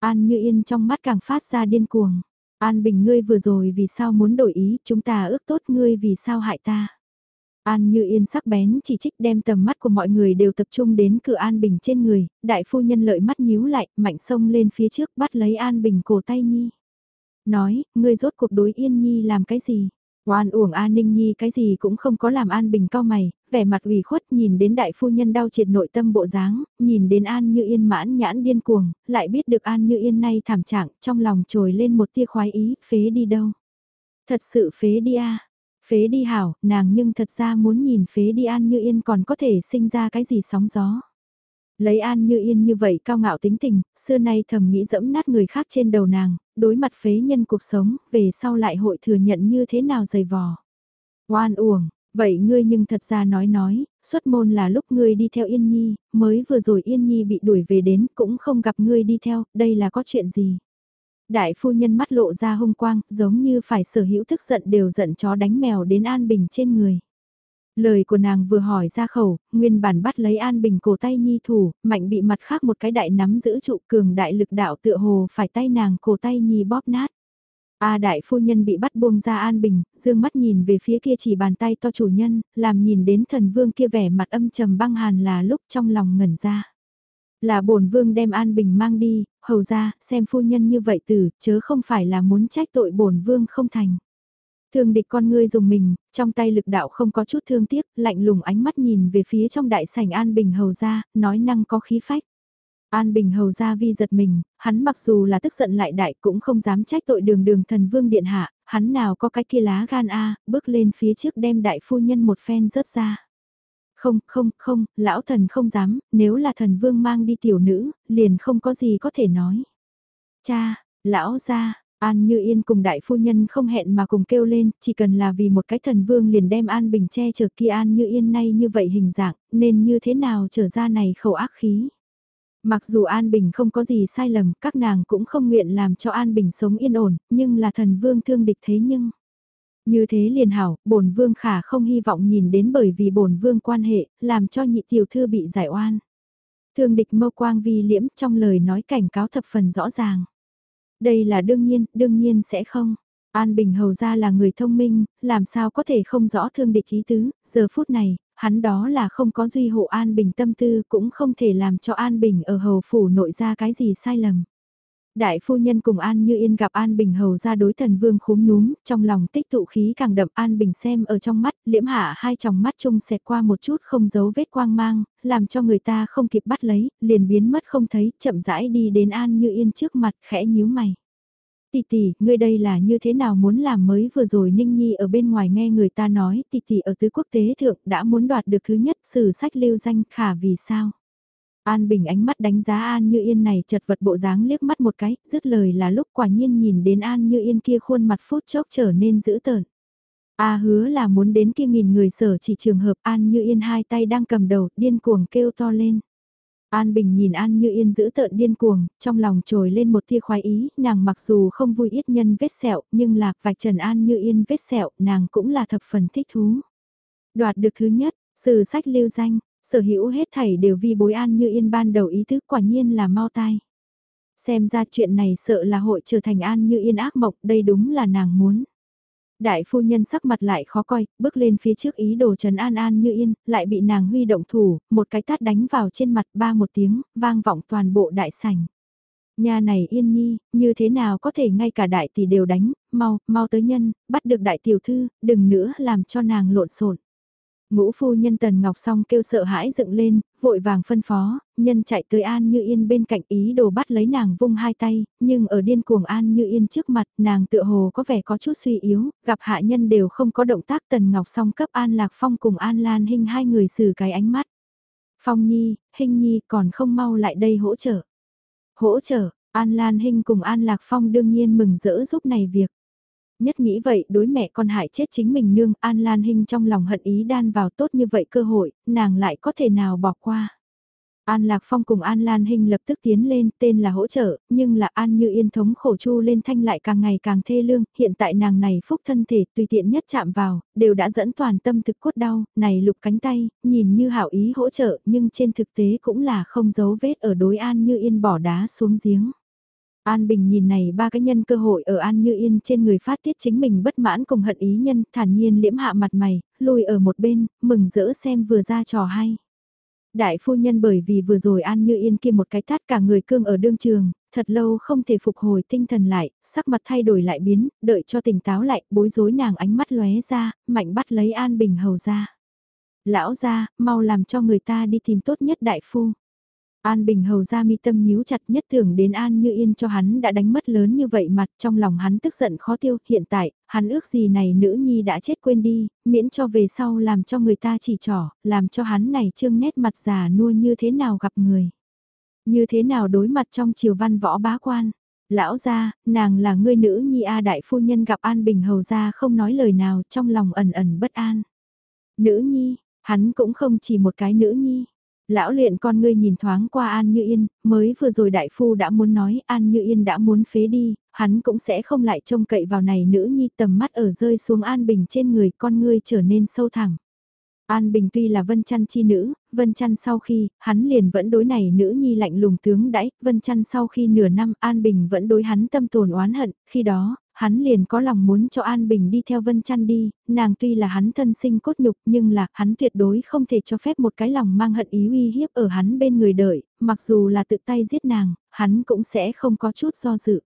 An như yên trong mắt càng phát ra điên cuồng. An Bình ngươi vừa rồi vì sao muốn đổi ý, chúng ta ước tốt ngươi vì sao hại ta. An như yên sắc bén chỉ trích đem tầm mắt của mọi người đều tập trung đến cửa An Bình trên người, đại phu nhân lợi mắt nhíu lại, mạnh sông lên phía trước bắt lấy An Bình cổ tay Nhi. Nói, ngươi rốt cuộc đối Yên Nhi làm cái gì? Oan uổng An Ninh Nhi cái gì cũng không có làm An Bình cao mày, vẻ mặt ủy khuất nhìn đến đại phu nhân đau triệt nội tâm bộ dáng, nhìn đến An Như Yên mãn nhãn điên cuồng, lại biết được An Như Yên nay thảm trạng, trong lòng trồi lên một tia khoái ý, phế đi đâu. Thật sự phế đi a Phế đi hảo, nàng nhưng thật ra muốn nhìn phế đi An Như Yên còn có thể sinh ra cái gì sóng gió. Lấy An Như Yên như vậy cao ngạo tính tình, xưa nay thầm nghĩ dẫm nát người khác trên đầu nàng, đối mặt phế nhân cuộc sống, về sau lại hội thừa nhận như thế nào dày vò. Oan uổng, vậy ngươi nhưng thật ra nói nói, xuất môn là lúc ngươi đi theo Yên Nhi, mới vừa rồi Yên Nhi bị đuổi về đến cũng không gặp ngươi đi theo, đây là có chuyện gì? Đại phu nhân mắt lộ ra hung quang, giống như phải sở hữu thức giận đều giận chó đánh mèo đến An Bình trên người. Lời của nàng vừa hỏi ra khẩu, nguyên bản bắt lấy An Bình cổ tay nhi thủ, mạnh bị mặt khác một cái đại nắm giữ trụ cường đại lực đạo tựa hồ phải tay nàng cổ tay nhi bóp nát. A đại phu nhân bị bắt buông ra An Bình, dương mắt nhìn về phía kia chỉ bàn tay to chủ nhân, làm nhìn đến thần vương kia vẻ mặt âm trầm băng hàn là lúc trong lòng ngẩn ra. Là bổn vương đem An Bình mang đi, hầu ra, xem phu nhân như vậy tử, chớ không phải là muốn trách tội bổn vương không thành. Thương địch con ngươi dùng mình, trong tay lực đạo không có chút thương tiếc, lạnh lùng ánh mắt nhìn về phía trong đại sảnh An Bình hầu ra, nói năng có khí phách. An Bình hầu ra vi giật mình, hắn mặc dù là tức giận lại đại cũng không dám trách tội đường đường thần vương điện hạ, hắn nào có cái kia lá gan a bước lên phía trước đem đại phu nhân một phen rớt ra. Không, không, không, lão thần không dám, nếu là thần vương mang đi tiểu nữ, liền không có gì có thể nói. Cha, lão ra, An Như Yên cùng đại phu nhân không hẹn mà cùng kêu lên, chỉ cần là vì một cái thần vương liền đem An Bình che chở kia An Như Yên nay như vậy hình dạng, nên như thế nào trở ra này khẩu ác khí. Mặc dù An Bình không có gì sai lầm, các nàng cũng không nguyện làm cho An Bình sống yên ổn, nhưng là thần vương thương địch thế nhưng. Như thế liền hảo, bổn vương khả không hy vọng nhìn đến bởi vì bổn vương quan hệ, làm cho nhị tiểu thư bị giải oan. Thương địch mâu quang vi liễm trong lời nói cảnh cáo thập phần rõ ràng. Đây là đương nhiên, đương nhiên sẽ không. An Bình hầu ra là người thông minh, làm sao có thể không rõ thương địch ý tứ, giờ phút này, hắn đó là không có duy hộ An Bình tâm tư cũng không thể làm cho An Bình ở hầu phủ nội ra cái gì sai lầm. Đại phu nhân cùng An Như Yên gặp An Bình hầu ra đối thần vương khúm núm, trong lòng tích tụ khí càng đậm An Bình xem ở trong mắt, liễm hạ hai tròng mắt chung xẹt qua một chút không giấu vết quang mang, làm cho người ta không kịp bắt lấy, liền biến mất không thấy, chậm rãi đi đến An Như Yên trước mặt khẽ nhíu mày. Tỷ tỷ, ngươi đây là như thế nào muốn làm mới vừa rồi Ninh Nhi ở bên ngoài nghe người ta nói tỷ tỷ ở tứ quốc tế thượng đã muốn đoạt được thứ nhất sử sách lưu danh khả vì sao? An Bình ánh mắt đánh giá An Như Yên này chật vật bộ dáng liếc mắt một cái, dứt lời là lúc quả nhiên nhìn đến An Như Yên kia khuôn mặt phút chốc trở nên dữ tợn. A hứa là muốn đến kia nghìn người sở chỉ trường hợp An Như Yên hai tay đang cầm đầu, điên cuồng kêu to lên. An Bình nhìn An Như Yên giữ tợn điên cuồng, trong lòng trồi lên một tia khoái ý, nàng mặc dù không vui ít nhân vết sẹo, nhưng lạc vạch trần An Như Yên vết sẹo, nàng cũng là thập phần thích thú. Đoạt được thứ nhất, sử sách lưu danh, sở hữu hết thảy đều vì bối An Như Yên ban đầu ý thức quả nhiên là mau tai. Xem ra chuyện này sợ là hội trở thành An Như Yên ác mộng, đây đúng là nàng muốn. Đại phu nhân sắc mặt lại khó coi, bước lên phía trước ý đồ trần an an như yên, lại bị nàng huy động thủ, một cái tát đánh vào trên mặt ba một tiếng, vang vọng toàn bộ đại sảnh. Nhà này yên nhi, như thế nào có thể ngay cả đại tỷ đều đánh, mau, mau tới nhân, bắt được đại tiểu thư, đừng nữa làm cho nàng lộn xộn. Ngũ phu nhân Tần Ngọc Song kêu sợ hãi dựng lên, vội vàng phân phó, nhân chạy tới An Như Yên bên cạnh ý đồ bắt lấy nàng vung hai tay, nhưng ở điên cuồng An Như Yên trước mặt nàng tựa hồ có vẻ có chút suy yếu, gặp hạ nhân đều không có động tác Tần Ngọc Song cấp An Lạc Phong cùng An Lan Hinh hai người xử cái ánh mắt. Phong Nhi, Hinh Nhi còn không mau lại đây hỗ trợ. Hỗ trợ, An Lan Hinh cùng An Lạc Phong đương nhiên mừng rỡ giúp này việc. Nhất nghĩ vậy đối mẹ con hại chết chính mình nương An Lan Hinh trong lòng hận ý đan vào tốt như vậy cơ hội, nàng lại có thể nào bỏ qua. An Lạc Phong cùng An Lan Hinh lập tức tiến lên, tên là hỗ trợ, nhưng là An Như Yên thống khổ chu lên thanh lại càng ngày càng thê lương, hiện tại nàng này phúc thân thể tùy tiện nhất chạm vào, đều đã dẫn toàn tâm thực cốt đau, này lục cánh tay, nhìn như hảo ý hỗ trợ nhưng trên thực tế cũng là không giấu vết ở đối An Như Yên bỏ đá xuống giếng. An Bình nhìn này ba cái nhân cơ hội ở An Như Yên trên người phát tiết chính mình bất mãn cùng hận ý nhân, thản nhiên liễm hạ mặt mày, lùi ở một bên, mừng rỡ xem vừa ra trò hay. Đại phu nhân bởi vì vừa rồi An Như Yên kia một cái tát cả người cương ở đương trường, thật lâu không thể phục hồi tinh thần lại, sắc mặt thay đổi lại biến, đợi cho tỉnh táo lại, bối rối nàng ánh mắt lóe ra, mạnh bắt lấy An Bình hầu ra. Lão ra, mau làm cho người ta đi tìm tốt nhất đại phu. An Bình hầu ra mi tâm nhíu chặt nhất tưởng đến An Như Yên cho hắn đã đánh mất lớn như vậy mặt trong lòng hắn tức giận khó tiêu. Hiện tại, hắn ước gì này nữ nhi đã chết quên đi, miễn cho về sau làm cho người ta chỉ trỏ, làm cho hắn này trương nét mặt già nua như thế nào gặp người. Như thế nào đối mặt trong triều văn võ bá quan. Lão gia, nàng là ngươi nữ nhi A đại phu nhân gặp An Bình hầu ra không nói lời nào trong lòng ẩn ẩn bất an. Nữ nhi, hắn cũng không chỉ một cái nữ nhi Lão luyện con ngươi nhìn thoáng qua An Như Yên, mới vừa rồi đại phu đã muốn nói An Như Yên đã muốn phế đi, hắn cũng sẽ không lại trông cậy vào này nữ nhi tầm mắt ở rơi xuống An Bình trên người con ngươi trở nên sâu thẳng. An Bình tuy là Vân Chăn chi nữ, Vân Chăn sau khi, hắn liền vẫn đối này nữ nhi lạnh lùng tướng đãi, Vân Chăn sau khi nửa năm An Bình vẫn đối hắn tâm tồn oán hận, khi đó, hắn liền có lòng muốn cho An Bình đi theo Vân Chăn đi, nàng tuy là hắn thân sinh cốt nhục nhưng là hắn tuyệt đối không thể cho phép một cái lòng mang hận ý uy hiếp ở hắn bên người đợi, mặc dù là tự tay giết nàng, hắn cũng sẽ không có chút do dự.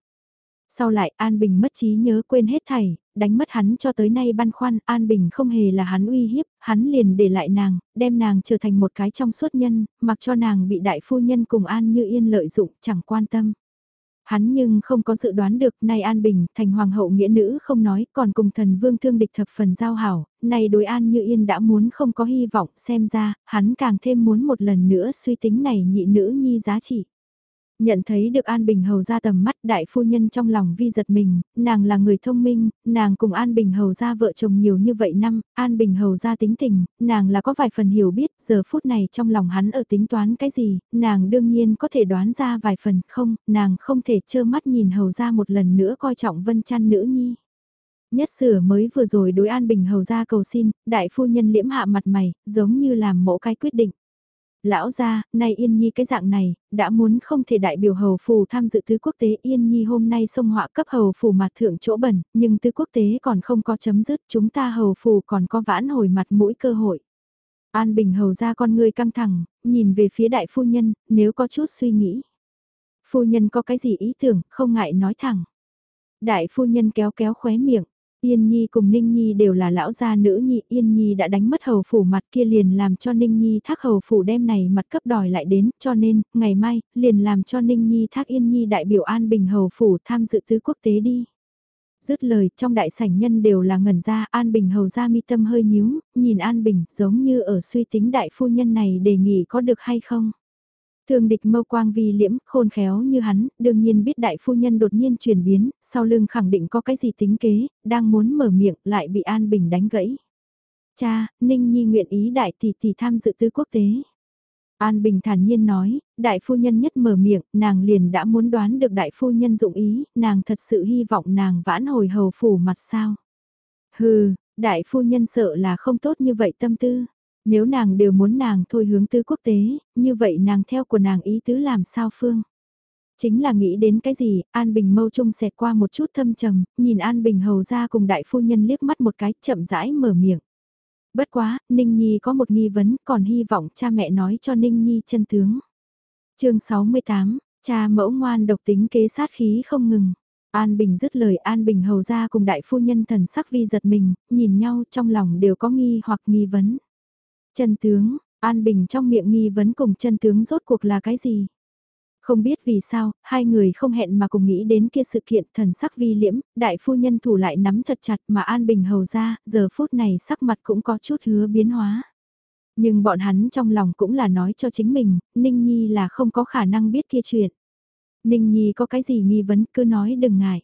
Sau lại An Bình mất trí nhớ quên hết thảy, đánh mất hắn cho tới nay băn khoăn, An Bình không hề là hắn uy hiếp, hắn liền để lại nàng, đem nàng trở thành một cái trong suốt nhân, mặc cho nàng bị đại phu nhân cùng An như yên lợi dụng, chẳng quan tâm. Hắn nhưng không có dự đoán được nay An Bình thành hoàng hậu nghĩa nữ không nói còn cùng thần vương thương địch thập phần giao hảo, nay đối An Như Yên đã muốn không có hy vọng xem ra, hắn càng thêm muốn một lần nữa suy tính này nhị nữ nhi giá trị. Nhận thấy được An Bình Hầu ra tầm mắt đại phu nhân trong lòng vi giật mình, nàng là người thông minh, nàng cùng An Bình Hầu ra vợ chồng nhiều như vậy năm, An Bình Hầu ra tính tình, nàng là có vài phần hiểu biết, giờ phút này trong lòng hắn ở tính toán cái gì, nàng đương nhiên có thể đoán ra vài phần, không, nàng không thể trơ mắt nhìn Hầu ra một lần nữa coi trọng vân chăn nữ nhi. Nhất sửa mới vừa rồi đối An Bình Hầu ra cầu xin, đại phu nhân liễm hạ mặt mày, giống như làm mẫu cái quyết định. Lão gia, nay Yên Nhi cái dạng này, đã muốn không thể đại biểu hầu phù tham dự tứ quốc tế Yên Nhi hôm nay xông họa cấp hầu phù mặt thượng chỗ bẩn, nhưng tứ quốc tế còn không có chấm dứt, chúng ta hầu phù còn có vãn hồi mặt mũi cơ hội. An Bình hầu ra con người căng thẳng, nhìn về phía đại phu nhân, nếu có chút suy nghĩ. Phu nhân có cái gì ý tưởng, không ngại nói thẳng. Đại phu nhân kéo kéo khóe miệng, Yên Nhi cùng Ninh Nhi đều là lão gia nữ nhị. Yên Nhi đã đánh mất hầu phủ mặt kia liền làm cho Ninh Nhi thác hầu phủ đem này mặt cấp đòi lại đến, cho nên, ngày mai, liền làm cho Ninh Nhi thác Yên Nhi đại biểu An Bình hầu phủ tham dự tứ quốc tế đi. Dứt lời, trong đại sảnh nhân đều là ngẩn ra, An Bình hầu ra mi tâm hơi nhíu, nhìn An Bình, giống như ở suy tính đại phu nhân này đề nghị có được hay không. Thường địch mâu quang vi liễm, khôn khéo như hắn, đương nhiên biết đại phu nhân đột nhiên chuyển biến, sau lưng khẳng định có cái gì tính kế, đang muốn mở miệng lại bị An Bình đánh gãy. Cha, Ninh Nhi nguyện ý đại tỷ tỷ tham dự tư quốc tế. An Bình thản nhiên nói, đại phu nhân nhất mở miệng, nàng liền đã muốn đoán được đại phu nhân dụng ý, nàng thật sự hy vọng nàng vãn hồi hầu phủ mặt sao. Hừ, đại phu nhân sợ là không tốt như vậy tâm tư. Nếu nàng đều muốn nàng thôi hướng tứ quốc tế, như vậy nàng theo của nàng ý tứ làm sao phương? Chính là nghĩ đến cái gì, An Bình mâu trung xẹt qua một chút thâm trầm, nhìn An Bình hầu ra cùng đại phu nhân liếc mắt một cái, chậm rãi mở miệng. Bất quá, Ninh Nhi có một nghi vấn, còn hy vọng cha mẹ nói cho Ninh Nhi chân tướng. chương 68, cha mẫu ngoan độc tính kế sát khí không ngừng. An Bình dứt lời An Bình hầu ra cùng đại phu nhân thần sắc vi giật mình, nhìn nhau trong lòng đều có nghi hoặc nghi vấn. Chân tướng, An Bình trong miệng nghi vấn cùng chân tướng rốt cuộc là cái gì? Không biết vì sao, hai người không hẹn mà cùng nghĩ đến kia sự kiện thần sắc vi liễm, đại phu nhân thủ lại nắm thật chặt mà An Bình hầu ra, giờ phút này sắc mặt cũng có chút hứa biến hóa. Nhưng bọn hắn trong lòng cũng là nói cho chính mình, Ninh Nhi là không có khả năng biết kia chuyện. Ninh Nhi có cái gì nghi vấn cứ nói đừng ngại.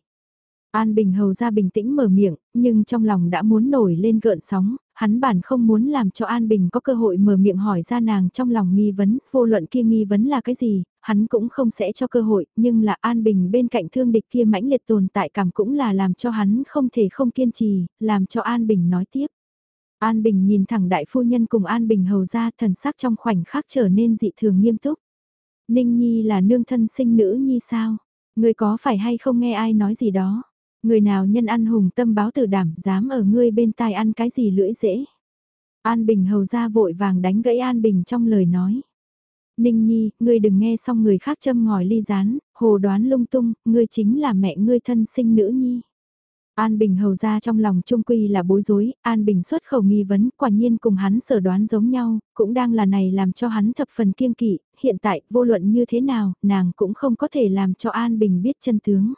An Bình hầu ra bình tĩnh mở miệng, nhưng trong lòng đã muốn nổi lên gợn sóng, hắn bản không muốn làm cho An Bình có cơ hội mở miệng hỏi ra nàng trong lòng nghi vấn, vô luận kia nghi vấn là cái gì, hắn cũng không sẽ cho cơ hội, nhưng là An Bình bên cạnh thương địch kia mãnh liệt tồn tại cảm cũng là làm cho hắn không thể không kiên trì, làm cho An Bình nói tiếp. An Bình nhìn thẳng đại phu nhân cùng An Bình hầu ra thần sắc trong khoảnh khắc trở nên dị thường nghiêm túc. Ninh Nhi là nương thân sinh nữ Nhi sao? Người có phải hay không nghe ai nói gì đó? Người nào nhân ăn hùng tâm báo tử đảm dám ở ngươi bên tai ăn cái gì lưỡi dễ? An Bình hầu ra vội vàng đánh gãy An Bình trong lời nói. Ninh Nhi, ngươi đừng nghe xong người khác châm ngòi ly rán, hồ đoán lung tung, ngươi chính là mẹ ngươi thân sinh nữ nhi. An Bình hầu ra trong lòng trung quy là bối rối, An Bình xuất khẩu nghi vấn, quả nhiên cùng hắn sở đoán giống nhau, cũng đang là này làm cho hắn thập phần kiêng kỵ, hiện tại, vô luận như thế nào, nàng cũng không có thể làm cho An Bình biết chân tướng.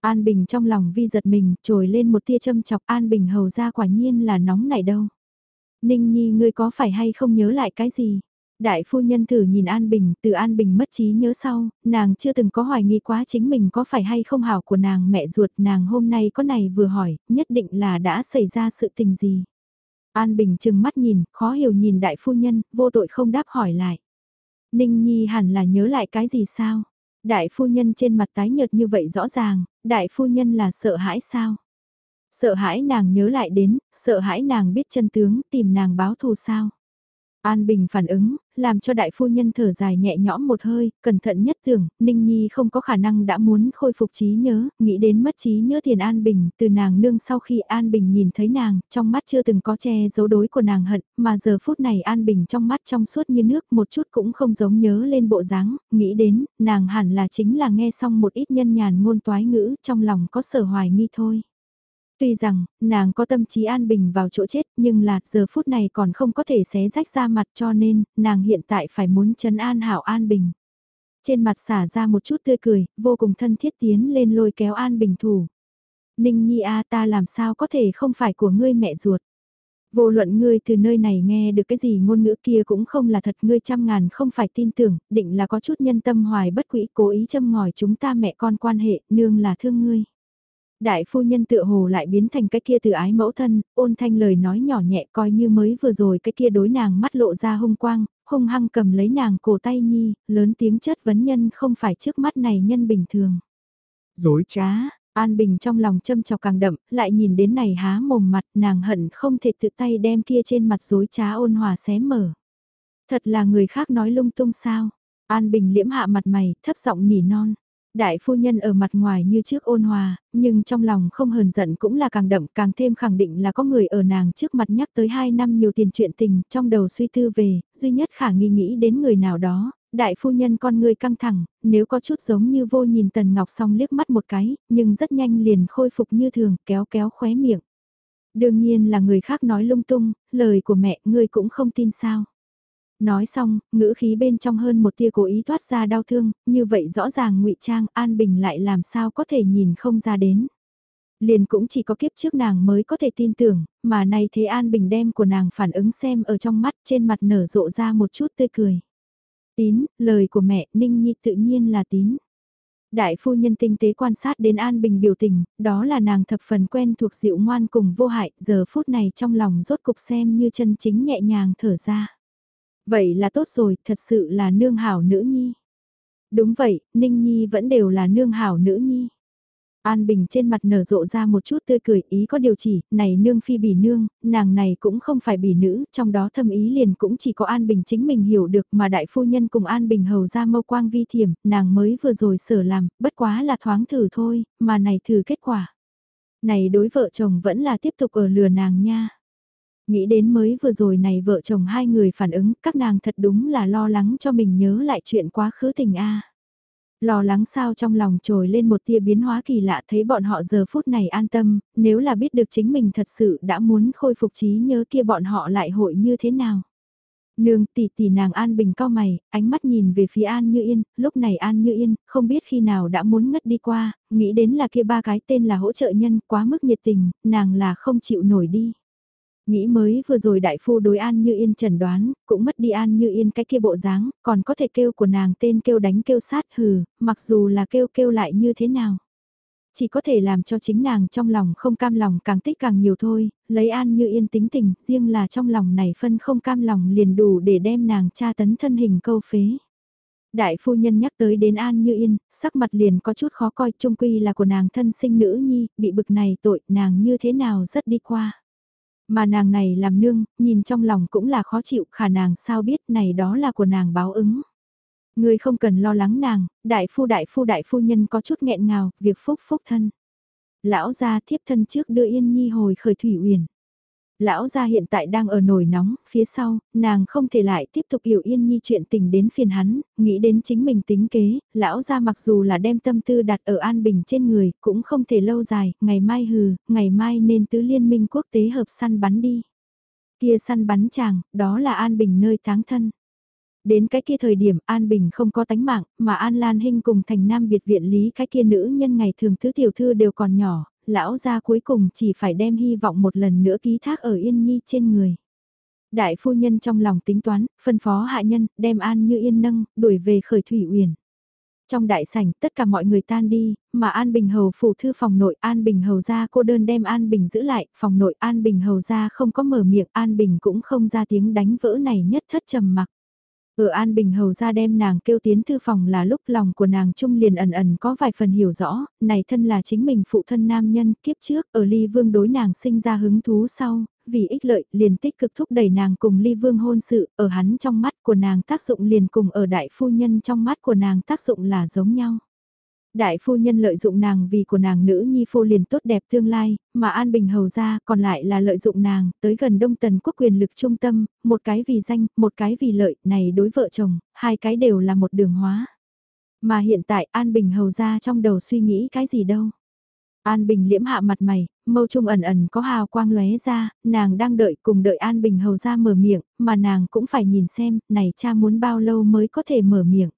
An Bình trong lòng vi giật mình, trồi lên một tia châm chọc An Bình hầu ra quả nhiên là nóng này đâu. Ninh Nhi ngươi có phải hay không nhớ lại cái gì? Đại phu nhân thử nhìn An Bình, từ An Bình mất trí nhớ sau, nàng chưa từng có hoài nghi quá chính mình có phải hay không hảo của nàng mẹ ruột nàng hôm nay có này vừa hỏi, nhất định là đã xảy ra sự tình gì. An Bình chừng mắt nhìn, khó hiểu nhìn đại phu nhân, vô tội không đáp hỏi lại. Ninh Nhi hẳn là nhớ lại cái gì sao? Đại phu nhân trên mặt tái nhợt như vậy rõ ràng, đại phu nhân là sợ hãi sao? Sợ hãi nàng nhớ lại đến, sợ hãi nàng biết chân tướng, tìm nàng báo thù sao? An Bình phản ứng, làm cho đại phu nhân thở dài nhẹ nhõm một hơi, cẩn thận nhất tưởng, Ninh Nhi không có khả năng đã muốn khôi phục trí nhớ, nghĩ đến mất trí nhớ tiền An Bình, từ nàng nương sau khi An Bình nhìn thấy nàng, trong mắt chưa từng có che giấu đối của nàng hận, mà giờ phút này An Bình trong mắt trong suốt như nước một chút cũng không giống nhớ lên bộ dáng, nghĩ đến, nàng hẳn là chính là nghe xong một ít nhân nhàn ngôn toái ngữ, trong lòng có sở hoài nghi thôi. Tuy rằng, nàng có tâm trí an bình vào chỗ chết nhưng là giờ phút này còn không có thể xé rách ra mặt cho nên, nàng hiện tại phải muốn chấn an hảo an bình. Trên mặt xả ra một chút tươi cười, vô cùng thân thiết tiến lên lôi kéo an bình thủ. Ninh Nhi A ta làm sao có thể không phải của ngươi mẹ ruột. Vô luận ngươi từ nơi này nghe được cái gì ngôn ngữ kia cũng không là thật ngươi trăm ngàn không phải tin tưởng, định là có chút nhân tâm hoài bất quỹ cố ý châm ngòi chúng ta mẹ con quan hệ, nương là thương ngươi. Đại phu nhân tựa hồ lại biến thành cái kia từ ái mẫu thân, ôn thanh lời nói nhỏ nhẹ coi như mới vừa rồi cái kia đối nàng mắt lộ ra hung quang, hung hăng cầm lấy nàng cổ tay nhi, lớn tiếng chất vấn nhân không phải trước mắt này nhân bình thường. Dối trá, An Bình trong lòng châm chọc càng đậm, lại nhìn đến này há mồm mặt nàng hận không thể tự tay đem kia trên mặt dối trá ôn hòa xé mở. Thật là người khác nói lung tung sao. An Bình liễm hạ mặt mày, thấp giọng nỉ non. Đại phu nhân ở mặt ngoài như trước ôn hòa, nhưng trong lòng không hờn giận cũng là càng đậm càng thêm khẳng định là có người ở nàng trước mặt nhắc tới 2 năm nhiều tiền chuyện tình, trong đầu suy tư về, duy nhất khả nghi nghĩ đến người nào đó, đại phu nhân con người căng thẳng, nếu có chút giống như vô nhìn Tần Ngọc xong liếc mắt một cái, nhưng rất nhanh liền khôi phục như thường, kéo kéo khóe miệng. Đương nhiên là người khác nói lung tung, lời của mẹ ngươi cũng không tin sao. Nói xong, ngữ khí bên trong hơn một tia cố ý thoát ra đau thương, như vậy rõ ràng ngụy Trang An Bình lại làm sao có thể nhìn không ra đến. Liền cũng chỉ có kiếp trước nàng mới có thể tin tưởng, mà nay thế An Bình đem của nàng phản ứng xem ở trong mắt trên mặt nở rộ ra một chút tươi cười. Tín, lời của mẹ, Ninh Nhi tự nhiên là tín. Đại phu nhân tinh tế quan sát đến An Bình biểu tình, đó là nàng thập phần quen thuộc dịu ngoan cùng vô hại, giờ phút này trong lòng rốt cục xem như chân chính nhẹ nhàng thở ra. Vậy là tốt rồi, thật sự là nương hảo nữ nhi. Đúng vậy, Ninh Nhi vẫn đều là nương hảo nữ nhi. An Bình trên mặt nở rộ ra một chút tươi cười ý có điều chỉ, này nương phi bỉ nương, nàng này cũng không phải bỉ nữ, trong đó thâm ý liền cũng chỉ có An Bình chính mình hiểu được mà đại phu nhân cùng An Bình hầu ra mâu quang vi thiểm, nàng mới vừa rồi sở làm, bất quá là thoáng thử thôi, mà này thử kết quả. Này đối vợ chồng vẫn là tiếp tục ở lừa nàng nha. Nghĩ đến mới vừa rồi này vợ chồng hai người phản ứng, các nàng thật đúng là lo lắng cho mình nhớ lại chuyện quá khứ tình a. Lo lắng sao trong lòng trồi lên một tia biến hóa kỳ lạ thấy bọn họ giờ phút này an tâm, nếu là biết được chính mình thật sự đã muốn khôi phục trí nhớ kia bọn họ lại hội như thế nào. Nương tỷ tỷ nàng An Bình cao mày, ánh mắt nhìn về phía An Như Yên, lúc này An Như Yên, không biết khi nào đã muốn ngất đi qua, nghĩ đến là kia ba cái tên là hỗ trợ nhân quá mức nhiệt tình, nàng là không chịu nổi đi. Nghĩ mới vừa rồi đại phu đối An Như Yên trần đoán, cũng mất đi An Như Yên cái kia bộ dáng, còn có thể kêu của nàng tên kêu đánh kêu sát hừ, mặc dù là kêu kêu lại như thế nào. chỉ có thể làm cho chính nàng trong lòng không cam lòng càng tích càng nhiều thôi, lấy An Như Yên tính tình, riêng là trong lòng này phân không cam lòng liền đủ để đem nàng tra tấn thân hình câu phế. Đại phu nhân nhắc tới đến An Như Yên, sắc mặt liền có chút khó coi, trung quy là của nàng thân sinh nữ nhi, bị bực này tội, nàng như thế nào rất đi qua. Mà nàng này làm nương, nhìn trong lòng cũng là khó chịu, khả nàng sao biết này đó là của nàng báo ứng. Người không cần lo lắng nàng, đại phu đại phu đại phu nhân có chút nghẹn ngào, việc phúc phúc thân. Lão gia thiếp thân trước đưa Yên Nhi hồi khởi thủy uyển. Lão gia hiện tại đang ở nồi nóng, phía sau, nàng không thể lại tiếp tục hiểu Yên Nhi chuyện tình đến phiền hắn, nghĩ đến chính mình tính kế, lão gia mặc dù là đem tâm tư đặt ở an bình trên người, cũng không thể lâu dài, ngày mai hừ, ngày mai nên tứ liên minh quốc tế hợp săn bắn đi. Kia săn bắn chàng, đó là an bình nơi táng thân. Đến cái kia thời điểm An Bình không có tánh mạng, mà An Lan Hinh cùng thành nam biệt viện lý cái kia nữ nhân ngày thường thứ tiểu thư đều còn nhỏ, lão gia cuối cùng chỉ phải đem hy vọng một lần nữa ký thác ở Yên Nhi trên người. Đại phu nhân trong lòng tính toán, phân phó hạ nhân, đem An Như Yên nâng, đuổi về khởi thủy uyển. Trong đại sảnh, tất cả mọi người tan đi, mà An Bình Hầu phủ thư phòng nội An Bình Hầu ra cô đơn đem An Bình giữ lại, phòng nội An Bình Hầu ra không có mở miệng, An Bình cũng không ra tiếng đánh vỡ này nhất thất trầm mặc. Ở An Bình Hầu ra đem nàng kêu tiến thư phòng là lúc lòng của nàng trung liền ẩn ẩn có vài phần hiểu rõ, này thân là chính mình phụ thân nam nhân kiếp trước ở ly vương đối nàng sinh ra hứng thú sau, vì ích lợi liền tích cực thúc đẩy nàng cùng ly vương hôn sự, ở hắn trong mắt của nàng tác dụng liền cùng ở đại phu nhân trong mắt của nàng tác dụng là giống nhau. Đại phu nhân lợi dụng nàng vì của nàng nữ nhi phô liền tốt đẹp tương lai, mà An Bình hầu ra còn lại là lợi dụng nàng, tới gần Đông Tần quốc quyền lực trung tâm, một cái vì danh, một cái vì lợi, này đối vợ chồng, hai cái đều là một đường hóa. Mà hiện tại An Bình hầu ra trong đầu suy nghĩ cái gì đâu. An Bình liễm hạ mặt mày, mâu trung ẩn ẩn có hào quang lóe ra, nàng đang đợi cùng đợi An Bình hầu ra mở miệng, mà nàng cũng phải nhìn xem, này cha muốn bao lâu mới có thể mở miệng.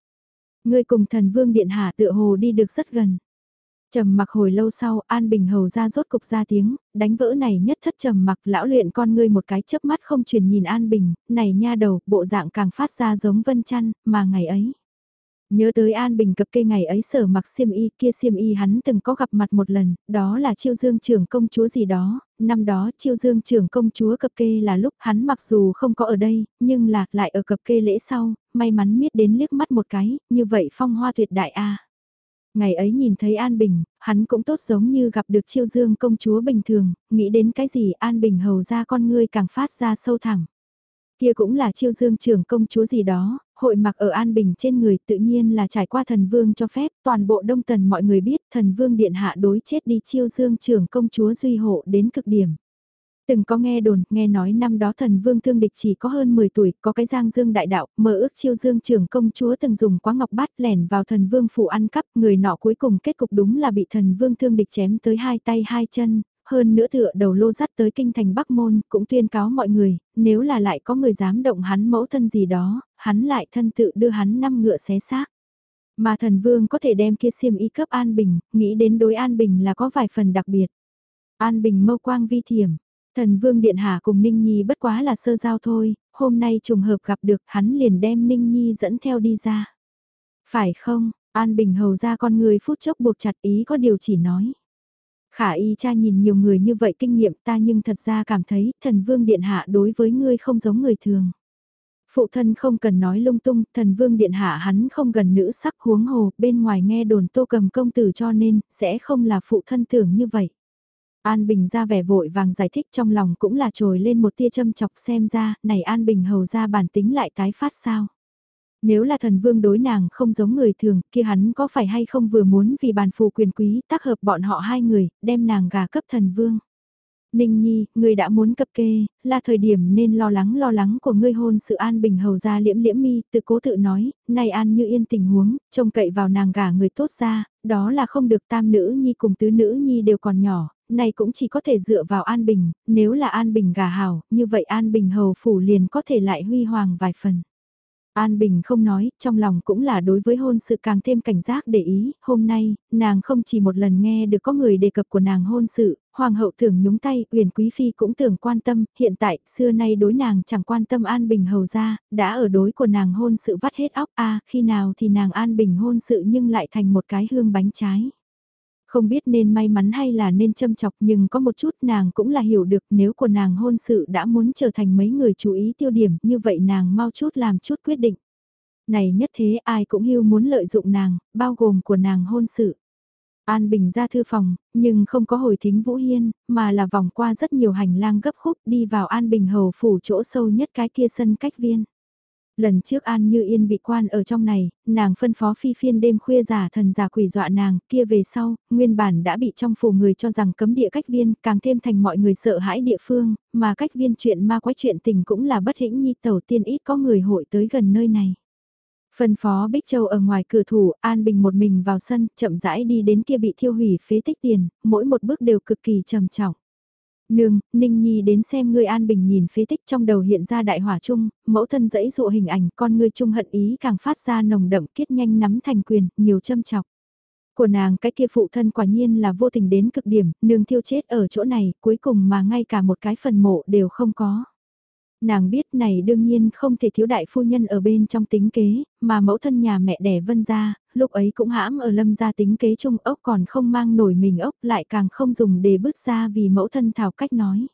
Ngươi cùng thần vương điện hạ tựa hồ đi được rất gần. Trầm mặc hồi lâu sau, An Bình hầu ra rốt cục ra tiếng, đánh vỡ này nhất thất trầm mặc lão luyện con ngươi một cái chớp mắt không truyền nhìn An Bình, này nha đầu, bộ dạng càng phát ra giống vân chăn, mà ngày ấy. Nhớ tới An Bình cập kê ngày ấy sở mặc xiêm y kia xiêm y hắn từng có gặp mặt một lần, đó là chiêu dương trưởng công chúa gì đó, năm đó chiêu dương trưởng công chúa cập kê là lúc hắn mặc dù không có ở đây, nhưng là lại ở cập kê lễ sau, may mắn miết đến liếc mắt một cái, như vậy phong hoa tuyệt đại a Ngày ấy nhìn thấy An Bình, hắn cũng tốt giống như gặp được chiêu dương công chúa bình thường, nghĩ đến cái gì An Bình hầu ra con ngươi càng phát ra sâu thẳng. Kia cũng là chiêu dương trưởng công chúa gì đó, hội mặc ở An Bình trên người tự nhiên là trải qua thần vương cho phép, toàn bộ đông tần mọi người biết thần vương điện hạ đối chết đi chiêu dương trưởng công chúa duy hộ đến cực điểm. Từng có nghe đồn, nghe nói năm đó thần vương thương địch chỉ có hơn 10 tuổi, có cái giang dương đại đạo, mơ ước chiêu dương trưởng công chúa từng dùng quá ngọc bát lẻn vào thần vương phủ ăn cắp, người nọ cuối cùng kết cục đúng là bị thần vương thương địch chém tới hai tay hai chân, hơn nữa tựa đầu lô dắt tới kinh thành Bắc Môn, cũng tuyên cáo mọi người, nếu là lại có người dám động hắn mẫu thân gì đó, hắn lại thân tự đưa hắn năm ngựa xé xác. Mà thần vương có thể đem kia xiêm y cấp An Bình, nghĩ đến đối An Bình là có vài phần đặc biệt. An Bình mâu quang vi thiểm, thần vương điện hạ cùng Ninh Nhi bất quá là sơ giao thôi, hôm nay trùng hợp gặp được hắn liền đem Ninh Nhi dẫn theo đi ra. Phải không, An Bình hầu ra con người phút chốc buộc chặt ý có điều chỉ nói. Khả y cha nhìn nhiều người như vậy kinh nghiệm ta nhưng thật ra cảm thấy thần vương điện hạ đối với ngươi không giống người thường. Phụ thân không cần nói lung tung, thần vương điện hạ hắn không gần nữ sắc huống hồ, bên ngoài nghe đồn tô cầm công tử cho nên, sẽ không là phụ thân tưởng như vậy. An Bình ra vẻ vội vàng giải thích trong lòng cũng là trồi lên một tia châm chọc xem ra, này An Bình hầu ra bản tính lại tái phát sao. Nếu là thần vương đối nàng không giống người thường, kia hắn có phải hay không vừa muốn vì bàn phù quyền quý tác hợp bọn họ hai người, đem nàng gà cấp thần vương. Ninh Nhi, ngươi đã muốn cập kê, là thời điểm nên lo lắng lo lắng của ngươi hôn sự an bình hầu ra liễm liễm mi, tự cố tự nói, này an như yên tình huống, trông cậy vào nàng gả người tốt ra, đó là không được tam nữ nhi cùng tứ nữ nhi đều còn nhỏ, này cũng chỉ có thể dựa vào an bình, nếu là an bình gả hảo, như vậy an bình hầu phủ liền có thể lại huy hoàng vài phần. An Bình không nói, trong lòng cũng là đối với hôn sự càng thêm cảnh giác để ý, hôm nay, nàng không chỉ một lần nghe được có người đề cập của nàng hôn sự, hoàng hậu tưởng nhúng tay, uyển quý phi cũng tưởng quan tâm, hiện tại, xưa nay đối nàng chẳng quan tâm An Bình hầu ra, đã ở đối của nàng hôn sự vắt hết óc a khi nào thì nàng An Bình hôn sự nhưng lại thành một cái hương bánh trái. Không biết nên may mắn hay là nên châm chọc nhưng có một chút nàng cũng là hiểu được nếu của nàng hôn sự đã muốn trở thành mấy người chú ý tiêu điểm như vậy nàng mau chút làm chút quyết định. Này nhất thế ai cũng hưu muốn lợi dụng nàng, bao gồm của nàng hôn sự. An Bình ra thư phòng, nhưng không có hồi thính Vũ Hiên, mà là vòng qua rất nhiều hành lang gấp khúc đi vào An Bình hầu phủ chỗ sâu nhất cái kia sân cách viên. Lần trước An Như Yên bị quan ở trong này, nàng phân phó phi phiên đêm khuya giả thần giả quỷ dọa nàng, kia về sau, nguyên bản đã bị trong phủ người cho rằng cấm địa cách viên, càng thêm thành mọi người sợ hãi địa phương, mà cách viên chuyện ma quái chuyện tình cũng là bất hĩnh nhi tẩu tiên ít có người hội tới gần nơi này. Phân phó Bích Châu ở ngoài cửa thủ, An Bình một mình vào sân, chậm rãi đi đến kia bị thiêu hủy phế tích tiền, mỗi một bước đều cực kỳ trầm trọng. Nương, Ninh Nhi đến xem ngươi An Bình nhìn phế tích trong đầu hiện ra đại hỏa chung, mẫu thân dẫy dụ hình ảnh con ngươi chung hận ý càng phát ra nồng đậm kết nhanh nắm thành quyền, nhiều châm chọc. Của nàng cái kia phụ thân quả nhiên là vô tình đến cực điểm, nương thiêu chết ở chỗ này, cuối cùng mà ngay cả một cái phần mộ đều không có. Nàng biết này đương nhiên không thể thiếu đại phu nhân ở bên trong tính kế, mà mẫu thân nhà mẹ đẻ vân ra, lúc ấy cũng hãm ở lâm gia tính kế chung ốc còn không mang nổi mình ốc lại càng không dùng để bước ra vì mẫu thân thảo cách nói.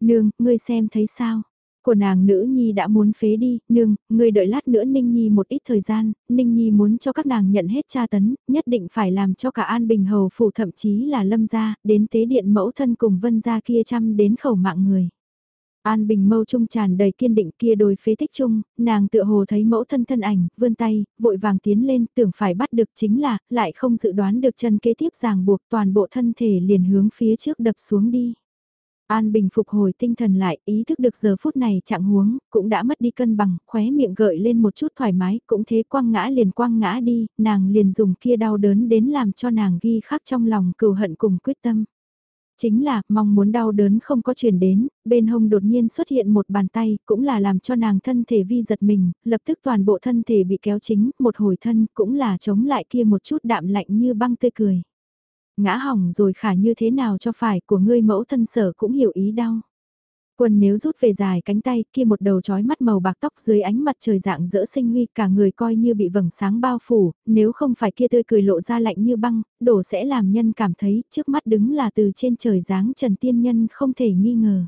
Nương, ngươi xem thấy sao? Của nàng nữ nhi đã muốn phế đi, nương, ngươi đợi lát nữa Ninh Nhi một ít thời gian, Ninh Nhi muốn cho các nàng nhận hết tra tấn, nhất định phải làm cho cả An Bình Hầu phủ thậm chí là lâm gia, đến tế điện mẫu thân cùng vân gia kia chăm đến khẩu mạng người. An Bình mâu trung tràn đầy kiên định kia đôi phế tích chung, nàng tựa hồ thấy mẫu thân thân ảnh, vươn tay, vội vàng tiến lên, tưởng phải bắt được chính là, lại không dự đoán được chân kế tiếp ràng buộc toàn bộ thân thể liền hướng phía trước đập xuống đi. An Bình phục hồi tinh thần lại, ý thức được giờ phút này trạng huống, cũng đã mất đi cân bằng, khóe miệng gợi lên một chút thoải mái, cũng thế quăng ngã liền quăng ngã đi, nàng liền dùng kia đau đớn đến làm cho nàng ghi khắc trong lòng cừu hận cùng quyết tâm. Chính là, mong muốn đau đớn không có truyền đến, bên hông đột nhiên xuất hiện một bàn tay, cũng là làm cho nàng thân thể vi giật mình, lập tức toàn bộ thân thể bị kéo chính, một hồi thân, cũng là chống lại kia một chút đạm lạnh như băng tươi cười. Ngã hỏng rồi khả như thế nào cho phải của ngươi mẫu thân sở cũng hiểu ý đau. Quân nếu rút về dài cánh tay kia một đầu trói mắt màu bạc tóc dưới ánh mặt trời dạng dỡ sinh huy cả người coi như bị vầng sáng bao phủ, nếu không phải kia tươi cười lộ ra lạnh như băng, đổ sẽ làm nhân cảm thấy trước mắt đứng là từ trên trời dáng trần tiên nhân không thể nghi ngờ.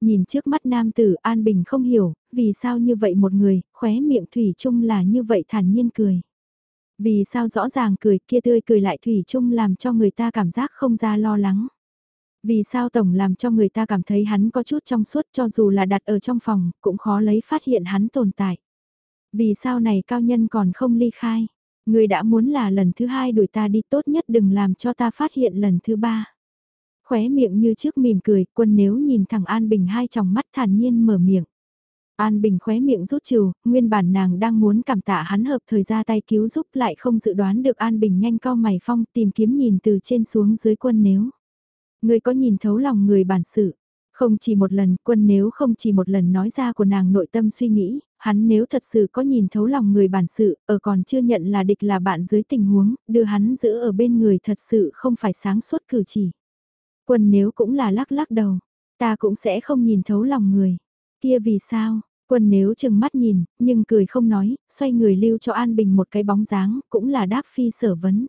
Nhìn trước mắt nam tử An Bình không hiểu, vì sao như vậy một người, khóe miệng thủy chung là như vậy thản nhiên cười. Vì sao rõ ràng cười kia tươi cười lại thủy chung làm cho người ta cảm giác không ra lo lắng. Vì sao Tổng làm cho người ta cảm thấy hắn có chút trong suốt cho dù là đặt ở trong phòng, cũng khó lấy phát hiện hắn tồn tại. Vì sao này cao nhân còn không ly khai? Người đã muốn là lần thứ hai đuổi ta đi tốt nhất đừng làm cho ta phát hiện lần thứ ba. Khóe miệng như trước mỉm cười, quân nếu nhìn thẳng An Bình hai tròng mắt thản nhiên mở miệng. An Bình khóe miệng rút trừ, nguyên bản nàng đang muốn cảm tạ hắn hợp thời ra tay cứu giúp lại không dự đoán được An Bình nhanh cao mày phong tìm kiếm nhìn từ trên xuống dưới quân nếu. Người có nhìn thấu lòng người bản sự. Không chỉ một lần, quân nếu không chỉ một lần nói ra của nàng nội tâm suy nghĩ, hắn nếu thật sự có nhìn thấu lòng người bản sự, ở còn chưa nhận là địch là bạn dưới tình huống, đưa hắn giữ ở bên người thật sự không phải sáng suốt cử chỉ. Quân nếu cũng là lắc lắc đầu, ta cũng sẽ không nhìn thấu lòng người. Kia vì sao, quân nếu chừng mắt nhìn, nhưng cười không nói, xoay người lưu cho An Bình một cái bóng dáng, cũng là đáp phi sở vấn.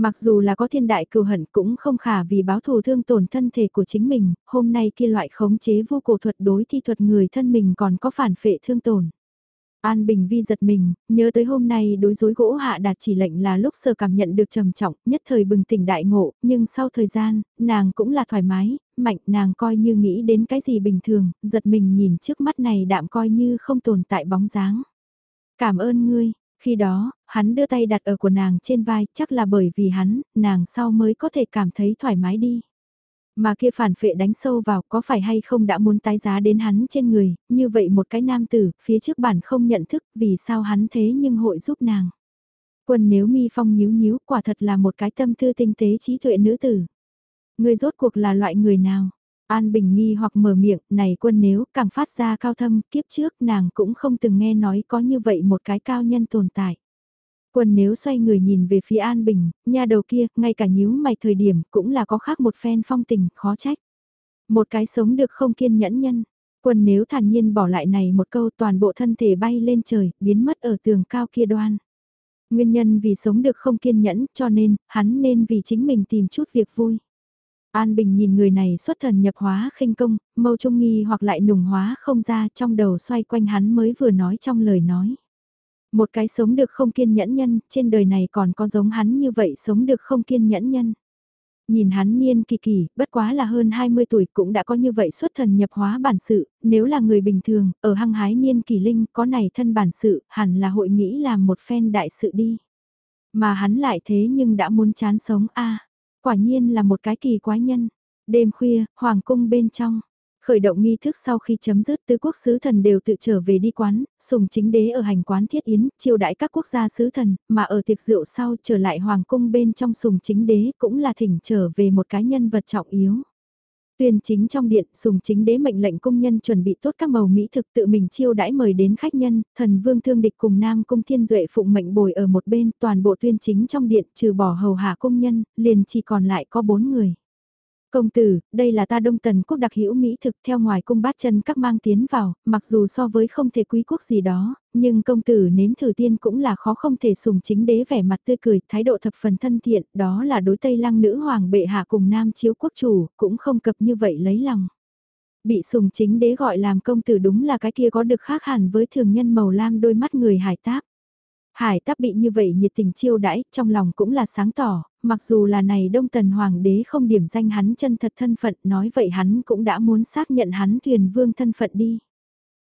Mặc dù là có thiên đại cừu hận cũng không khả vì báo thù thương tổn thân thể của chính mình, hôm nay kia loại khống chế vô cổ thuật đối thi thuật người thân mình còn có phản phệ thương tổn. An Bình Vi giật mình, nhớ tới hôm nay đối dối gỗ hạ đạt chỉ lệnh là lúc sơ cảm nhận được trầm trọng, nhất thời bừng tỉnh đại ngộ, nhưng sau thời gian, nàng cũng là thoải mái, mạnh nàng coi như nghĩ đến cái gì bình thường, giật mình nhìn trước mắt này đạm coi như không tồn tại bóng dáng. Cảm ơn ngươi, khi đó, hắn đưa tay đặt ở của nàng trên vai, chắc là bởi vì hắn, nàng sau mới có thể cảm thấy thoải mái đi. Mà kia phản phệ đánh sâu vào có phải hay không đã muốn tái giá đến hắn trên người, như vậy một cái nam tử, phía trước bản không nhận thức vì sao hắn thế nhưng hội giúp nàng. Quân nếu mi phong nhíu nhíu quả thật là một cái tâm tư tinh tế trí tuệ nữ tử. Người rốt cuộc là loại người nào? An Bình nghi hoặc mở miệng, này quân nếu càng phát ra cao thâm, kiếp trước nàng cũng không từng nghe nói có như vậy một cái cao nhân tồn tại. Quân nếu xoay người nhìn về phía An Bình, nhà đầu kia, ngay cả nhíu mày thời điểm cũng là có khác một phen phong tình, khó trách. Một cái sống được không kiên nhẫn nhân. Quân nếu thản nhiên bỏ lại này một câu toàn bộ thân thể bay lên trời, biến mất ở tường cao kia đoan. Nguyên nhân vì sống được không kiên nhẫn cho nên hắn nên vì chính mình tìm chút việc vui. An Bình nhìn người này xuất thần nhập hóa khinh công, mâu trung nghi hoặc lại nùng hóa không ra trong đầu xoay quanh hắn mới vừa nói trong lời nói. Một cái sống được không kiên nhẫn nhân, trên đời này còn có giống hắn như vậy sống được không kiên nhẫn nhân. Nhìn hắn niên kỳ kỳ, bất quá là hơn 20 tuổi cũng đã có như vậy xuất thần nhập hóa bản sự, nếu là người bình thường, ở hăng hái niên kỳ linh có này thân bản sự, hẳn là hội nghĩ làm một phen đại sự đi. Mà hắn lại thế nhưng đã muốn chán sống a quả nhiên là một cái kỳ quái nhân. Đêm khuya, hoàng cung bên trong, Khởi động nghi thức sau khi chấm dứt tứ quốc sứ thần đều tự trở về đi quán, sùng chính đế ở hành quán thiết yến, chiêu đãi các quốc gia sứ thần, mà ở tiệc rượu sau trở lại hoàng cung bên trong sùng chính đế cũng là thỉnh trở về một cái nhân vật trọng yếu. Tuyên chính trong điện, sùng chính đế mệnh lệnh công nhân chuẩn bị tốt các màu mỹ thực tự mình chiêu đãi mời đến khách nhân, thần vương thương địch cùng nam cung thiên duệ phụng mệnh bồi ở một bên, toàn bộ tuyên chính trong điện trừ bỏ hầu hạ công nhân, liền chỉ còn lại có bốn người. Công tử, đây là ta đông tần quốc đặc hữu Mỹ thực theo ngoài cung bát chân các mang tiến vào, mặc dù so với không thể quý quốc gì đó, nhưng công tử nếm thử tiên cũng là khó không thể sùng chính đế vẻ mặt tươi cười, thái độ thập phần thân thiện, đó là đối tây lăng nữ hoàng bệ hạ cùng nam chiếu quốc chủ, cũng không cập như vậy lấy lòng. Bị sùng chính đế gọi làm công tử đúng là cái kia có được khác hẳn với thường nhân màu lam đôi mắt người hải táp. Hải táp bị như vậy nhiệt tình chiêu đãi, trong lòng cũng là sáng tỏ, mặc dù là này Đông Tần Hoàng đế không điểm danh hắn chân thật thân phận, nói vậy hắn cũng đã muốn xác nhận hắn thuyền vương thân phận đi.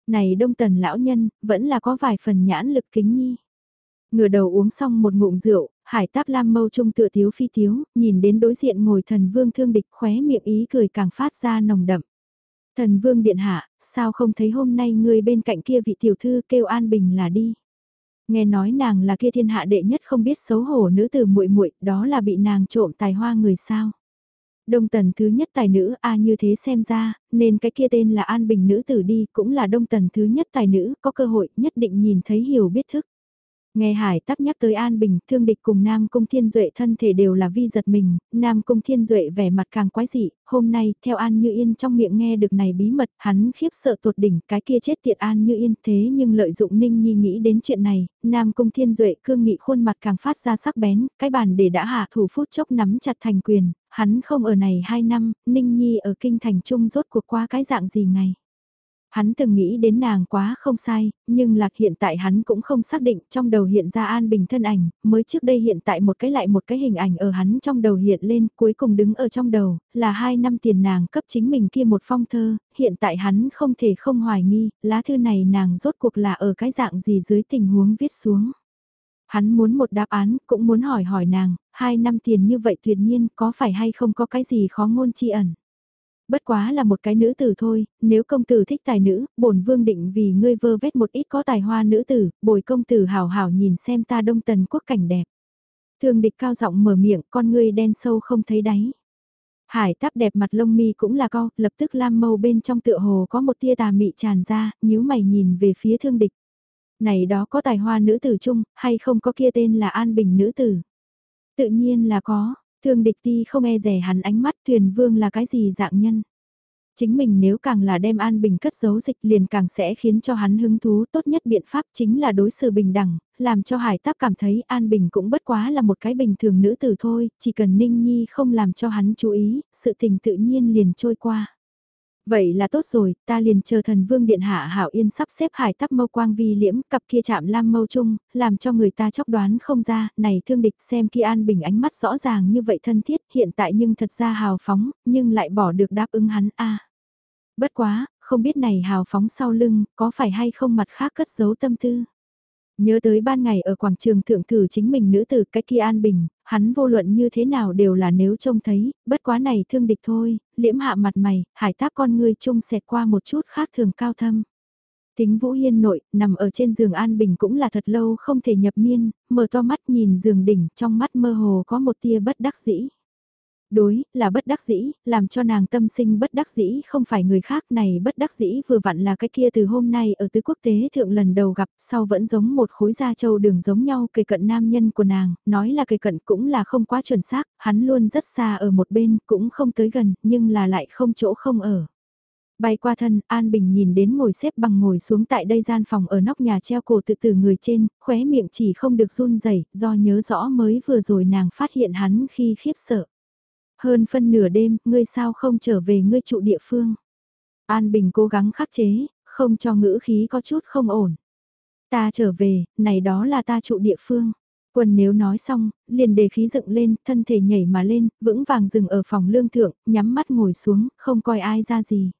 Này Đông Tần lão nhân, vẫn là có vài phần nhãn lực kính nhi. Ngửa đầu uống xong một ngụm rượu, hải táp lam mâu trung tựa thiếu phi thiếu, nhìn đến đối diện ngồi thần vương thương địch khóe miệng ý cười càng phát ra nồng đậm. Thần vương điện hạ, sao không thấy hôm nay người bên cạnh kia vị tiểu thư kêu an bình là đi. Nghe nói nàng là kia thiên hạ đệ nhất không biết xấu hổ nữ tử muội muội, đó là bị nàng trộm tài hoa người sao. Đông tần thứ nhất tài nữ a à, như thế xem ra, nên cái kia tên là An Bình nữ tử đi, cũng là đông tần thứ nhất tài nữ, có cơ hội nhất định nhìn thấy hiểu biết thức. Nghe Hải tắc nhắc tới An Bình, thương địch cùng Nam Cung Thiên Duệ thân thể đều là vi giật mình, Nam Cung Thiên Duệ vẻ mặt càng quái dị, hôm nay, theo An Như Yên trong miệng nghe được này bí mật, hắn khiếp sợ tột đỉnh, cái kia chết tiệt An Như Yên thế nhưng lợi dụng Ninh Nhi nghĩ đến chuyện này, Nam Cung Thiên Duệ cương nghị khuôn mặt càng phát ra sắc bén, cái bàn để đã hạ thủ phút chốc nắm chặt thành quyền, hắn không ở này 2 năm, Ninh Nhi ở kinh thành trung rốt cuộc qua cái dạng gì ngày. Hắn từng nghĩ đến nàng quá không sai, nhưng lạc hiện tại hắn cũng không xác định trong đầu hiện ra An Bình thân ảnh, mới trước đây hiện tại một cái lại một cái hình ảnh ở hắn trong đầu hiện lên, cuối cùng đứng ở trong đầu, là hai năm tiền nàng cấp chính mình kia một phong thơ, hiện tại hắn không thể không hoài nghi, lá thư này nàng rốt cuộc là ở cái dạng gì dưới tình huống viết xuống. Hắn muốn một đáp án, cũng muốn hỏi hỏi nàng, hai năm tiền như vậy tuyệt nhiên có phải hay không có cái gì khó ngôn chi ẩn. Bất quá là một cái nữ tử thôi, nếu công tử thích tài nữ, bổn vương định vì ngươi vơ vét một ít có tài hoa nữ tử, bồi công tử hào hào nhìn xem ta đông tần quốc cảnh đẹp. Thương địch cao giọng mở miệng, con ngươi đen sâu không thấy đáy. Hải táp đẹp mặt lông mi cũng là cao, lập tức lam mâu bên trong tựa hồ có một tia tà mị tràn ra, nhíu mày nhìn về phía thương địch. Này đó có tài hoa nữ tử chung, hay không có kia tên là An Bình nữ tử? Tự nhiên là có, Thương địch ti không e rẻ hắn ánh mắt thuyền vương là cái gì dạng nhân. Chính mình nếu càng là đem an bình cất giấu dịch liền càng sẽ khiến cho hắn hứng thú tốt nhất biện pháp chính là đối xử bình đẳng, làm cho hải táp cảm thấy an bình cũng bất quá là một cái bình thường nữ tử thôi, chỉ cần ninh nhi không làm cho hắn chú ý, sự tình tự nhiên liền trôi qua. Vậy là tốt rồi, ta liền chờ thần vương điện hạ hảo yên sắp xếp hải tắp mâu quang vi liễm, cặp kia chạm lam mâu chung, làm cho người ta chóc đoán không ra, này thương địch xem kia an bình ánh mắt rõ ràng như vậy thân thiết, hiện tại nhưng thật ra hào phóng, nhưng lại bỏ được đáp ứng hắn a Bất quá, không biết này hào phóng sau lưng, có phải hay không mặt khác cất giấu tâm tư. Nhớ tới ban ngày ở quảng trường thượng thử chính mình nữ tử cái kia an bình, hắn vô luận như thế nào đều là nếu trông thấy, bất quá này thương địch thôi, liễm hạ mặt mày, hải táp con ngươi chung xẹt qua một chút khác thường cao thâm. Tính Vũ Hiên nội, nằm ở trên giường An Bình cũng là thật lâu không thể nhập miên, mở to mắt nhìn giường đỉnh, trong mắt mơ hồ có một tia bất đắc dĩ đối, là bất đắc dĩ, làm cho nàng tâm sinh bất đắc dĩ không phải người khác này bất đắc dĩ vừa vặn là cái kia từ hôm nay ở tứ quốc tế thượng lần đầu gặp sau vẫn giống một khối da châu đường giống nhau kề cận nam nhân của nàng, nói là kề cận cũng là không quá chuẩn xác, hắn luôn rất xa ở một bên cũng không tới gần nhưng là lại không chỗ không ở. Bay qua thân, An Bình nhìn đến ngồi xếp bằng ngồi xuống tại đây gian phòng ở nóc nhà treo cổ tự tử người trên, khóe miệng chỉ không được run rẩy do nhớ rõ mới vừa rồi nàng phát hiện hắn khi khiếp sợ. Hơn phân nửa đêm, ngươi sao không trở về ngươi trụ địa phương. An Bình cố gắng khắc chế, không cho ngữ khí có chút không ổn. Ta trở về, này đó là ta trụ địa phương. Quân nếu nói xong, liền đề khí dựng lên, thân thể nhảy mà lên, vững vàng dừng ở phòng lương thượng, nhắm mắt ngồi xuống, không coi ai ra gì.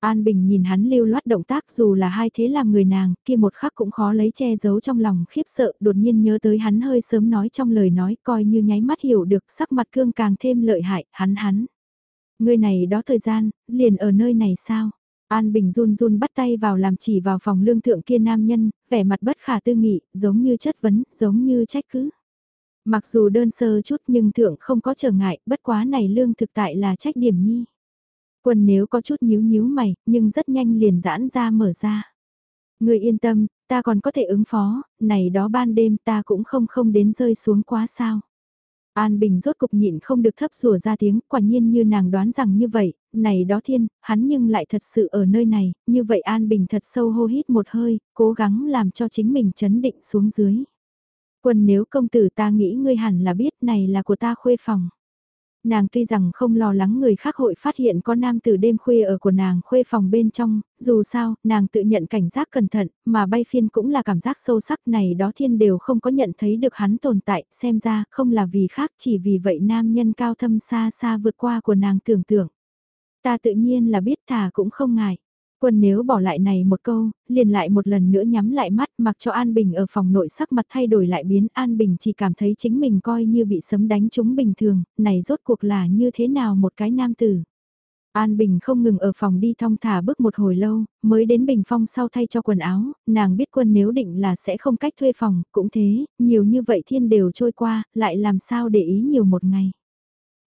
An Bình nhìn hắn lưu loát động tác dù là hai thế làm người nàng, kia một khắc cũng khó lấy che giấu trong lòng khiếp sợ, đột nhiên nhớ tới hắn hơi sớm nói trong lời nói coi như nháy mắt hiểu được sắc mặt cương càng thêm lợi hại, hắn hắn. Người này đó thời gian, liền ở nơi này sao? An Bình run run bắt tay vào làm chỉ vào phòng lương thượng kia nam nhân, vẻ mặt bất khả tư nghị, giống như chất vấn, giống như trách cứ. Mặc dù đơn sơ chút nhưng thượng không có trở ngại, bất quá này lương thực tại là trách điểm nhi. Quân nếu có chút nhíu nhíu mày, nhưng rất nhanh liền giãn ra mở ra. Người yên tâm, ta còn có thể ứng phó, này đó ban đêm ta cũng không không đến rơi xuống quá sao. An Bình rốt cục nhịn không được thấp rùa ra tiếng, quả nhiên như nàng đoán rằng như vậy, này đó thiên, hắn nhưng lại thật sự ở nơi này, như vậy An Bình thật sâu hô hít một hơi, cố gắng làm cho chính mình chấn định xuống dưới. Quân nếu công tử ta nghĩ ngươi hẳn là biết này là của ta khuê phòng. Nàng tuy rằng không lo lắng người khác hội phát hiện có nam tử đêm khuya ở của nàng khuê phòng bên trong, dù sao, nàng tự nhận cảnh giác cẩn thận, mà bay phiên cũng là cảm giác sâu sắc này đó thiên đều không có nhận thấy được hắn tồn tại, xem ra không là vì khác chỉ vì vậy nam nhân cao thâm xa xa vượt qua của nàng tưởng tượng. Ta tự nhiên là biết thà cũng không ngại. Quân nếu bỏ lại này một câu, liền lại một lần nữa nhắm lại mắt mặc cho An Bình ở phòng nội sắc mặt thay đổi lại biến An Bình chỉ cảm thấy chính mình coi như bị sấm đánh trúng bình thường, này rốt cuộc là như thế nào một cái nam tử. An Bình không ngừng ở phòng đi thong thả bước một hồi lâu, mới đến Bình Phong sau thay cho quần áo, nàng biết quân nếu định là sẽ không cách thuê phòng, cũng thế, nhiều như vậy thiên đều trôi qua, lại làm sao để ý nhiều một ngày.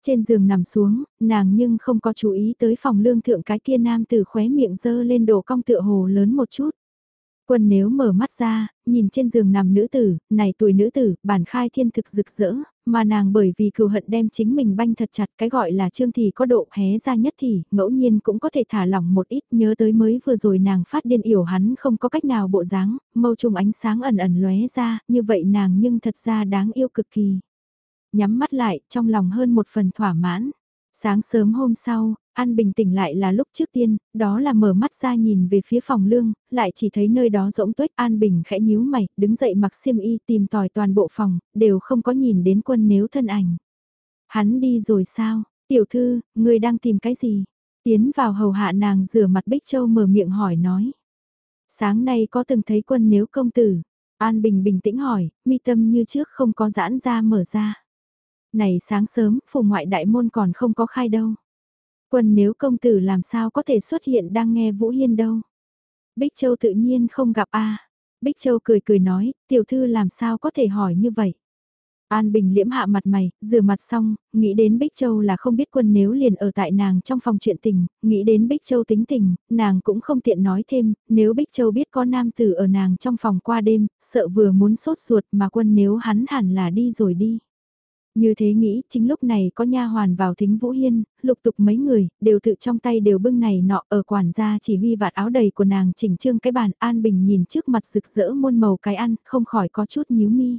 Trên giường nằm xuống, nàng nhưng không có chú ý tới phòng lương thượng cái kia nam từ khóe miệng dơ lên đồ cong tựa hồ lớn một chút. Quân nếu mở mắt ra, nhìn trên giường nằm nữ tử, này tuổi nữ tử, bản khai thiên thực rực rỡ, mà nàng bởi vì cừu hận đem chính mình banh thật chặt cái gọi là trương thì có độ hé ra nhất thì, ngẫu nhiên cũng có thể thả lỏng một ít nhớ tới mới vừa rồi nàng phát điên yểu hắn không có cách nào bộ dáng, mâu trùng ánh sáng ẩn ẩn lóe ra, như vậy nàng nhưng thật ra đáng yêu cực kỳ nhắm mắt lại, trong lòng hơn một phần thỏa mãn. Sáng sớm hôm sau, An bình tỉnh lại là lúc trước tiên, đó là mở mắt ra nhìn về phía phòng lương, lại chỉ thấy nơi đó rỗng tuếch An Bình khẽ nhíu mày, đứng dậy mặc xiêm y tìm tòi toàn bộ phòng, đều không có nhìn đến quân nếu thân ảnh. Hắn đi rồi sao? Tiểu thư, người đang tìm cái gì? Tiến vào hầu hạ nàng rửa mặt Bích Châu mở miệng hỏi nói. Sáng nay có từng thấy quân nếu công tử? An Bình bình tĩnh hỏi, mi tâm như trước không có giãn ra mở ra. Này sáng sớm, phủ ngoại đại môn còn không có khai đâu. Quân nếu công tử làm sao có thể xuất hiện đang nghe Vũ Hiên đâu. Bích Châu tự nhiên không gặp a Bích Châu cười cười nói, tiểu thư làm sao có thể hỏi như vậy. An Bình liễm hạ mặt mày, rửa mặt xong, nghĩ đến Bích Châu là không biết quân nếu liền ở tại nàng trong phòng chuyện tình, nghĩ đến Bích Châu tính tình, nàng cũng không tiện nói thêm, nếu Bích Châu biết có nam tử ở nàng trong phòng qua đêm, sợ vừa muốn sốt ruột mà quân nếu hắn hẳn là đi rồi đi. Như thế nghĩ, chính lúc này có nha hoàn vào thính Vũ Hiên, lục tục mấy người, đều tự trong tay đều bưng này nọ ở quản gia chỉ huy vạt áo đầy của nàng chỉnh trương cái bàn An Bình nhìn trước mặt rực rỡ muôn màu cái ăn, không khỏi có chút nhíu mi.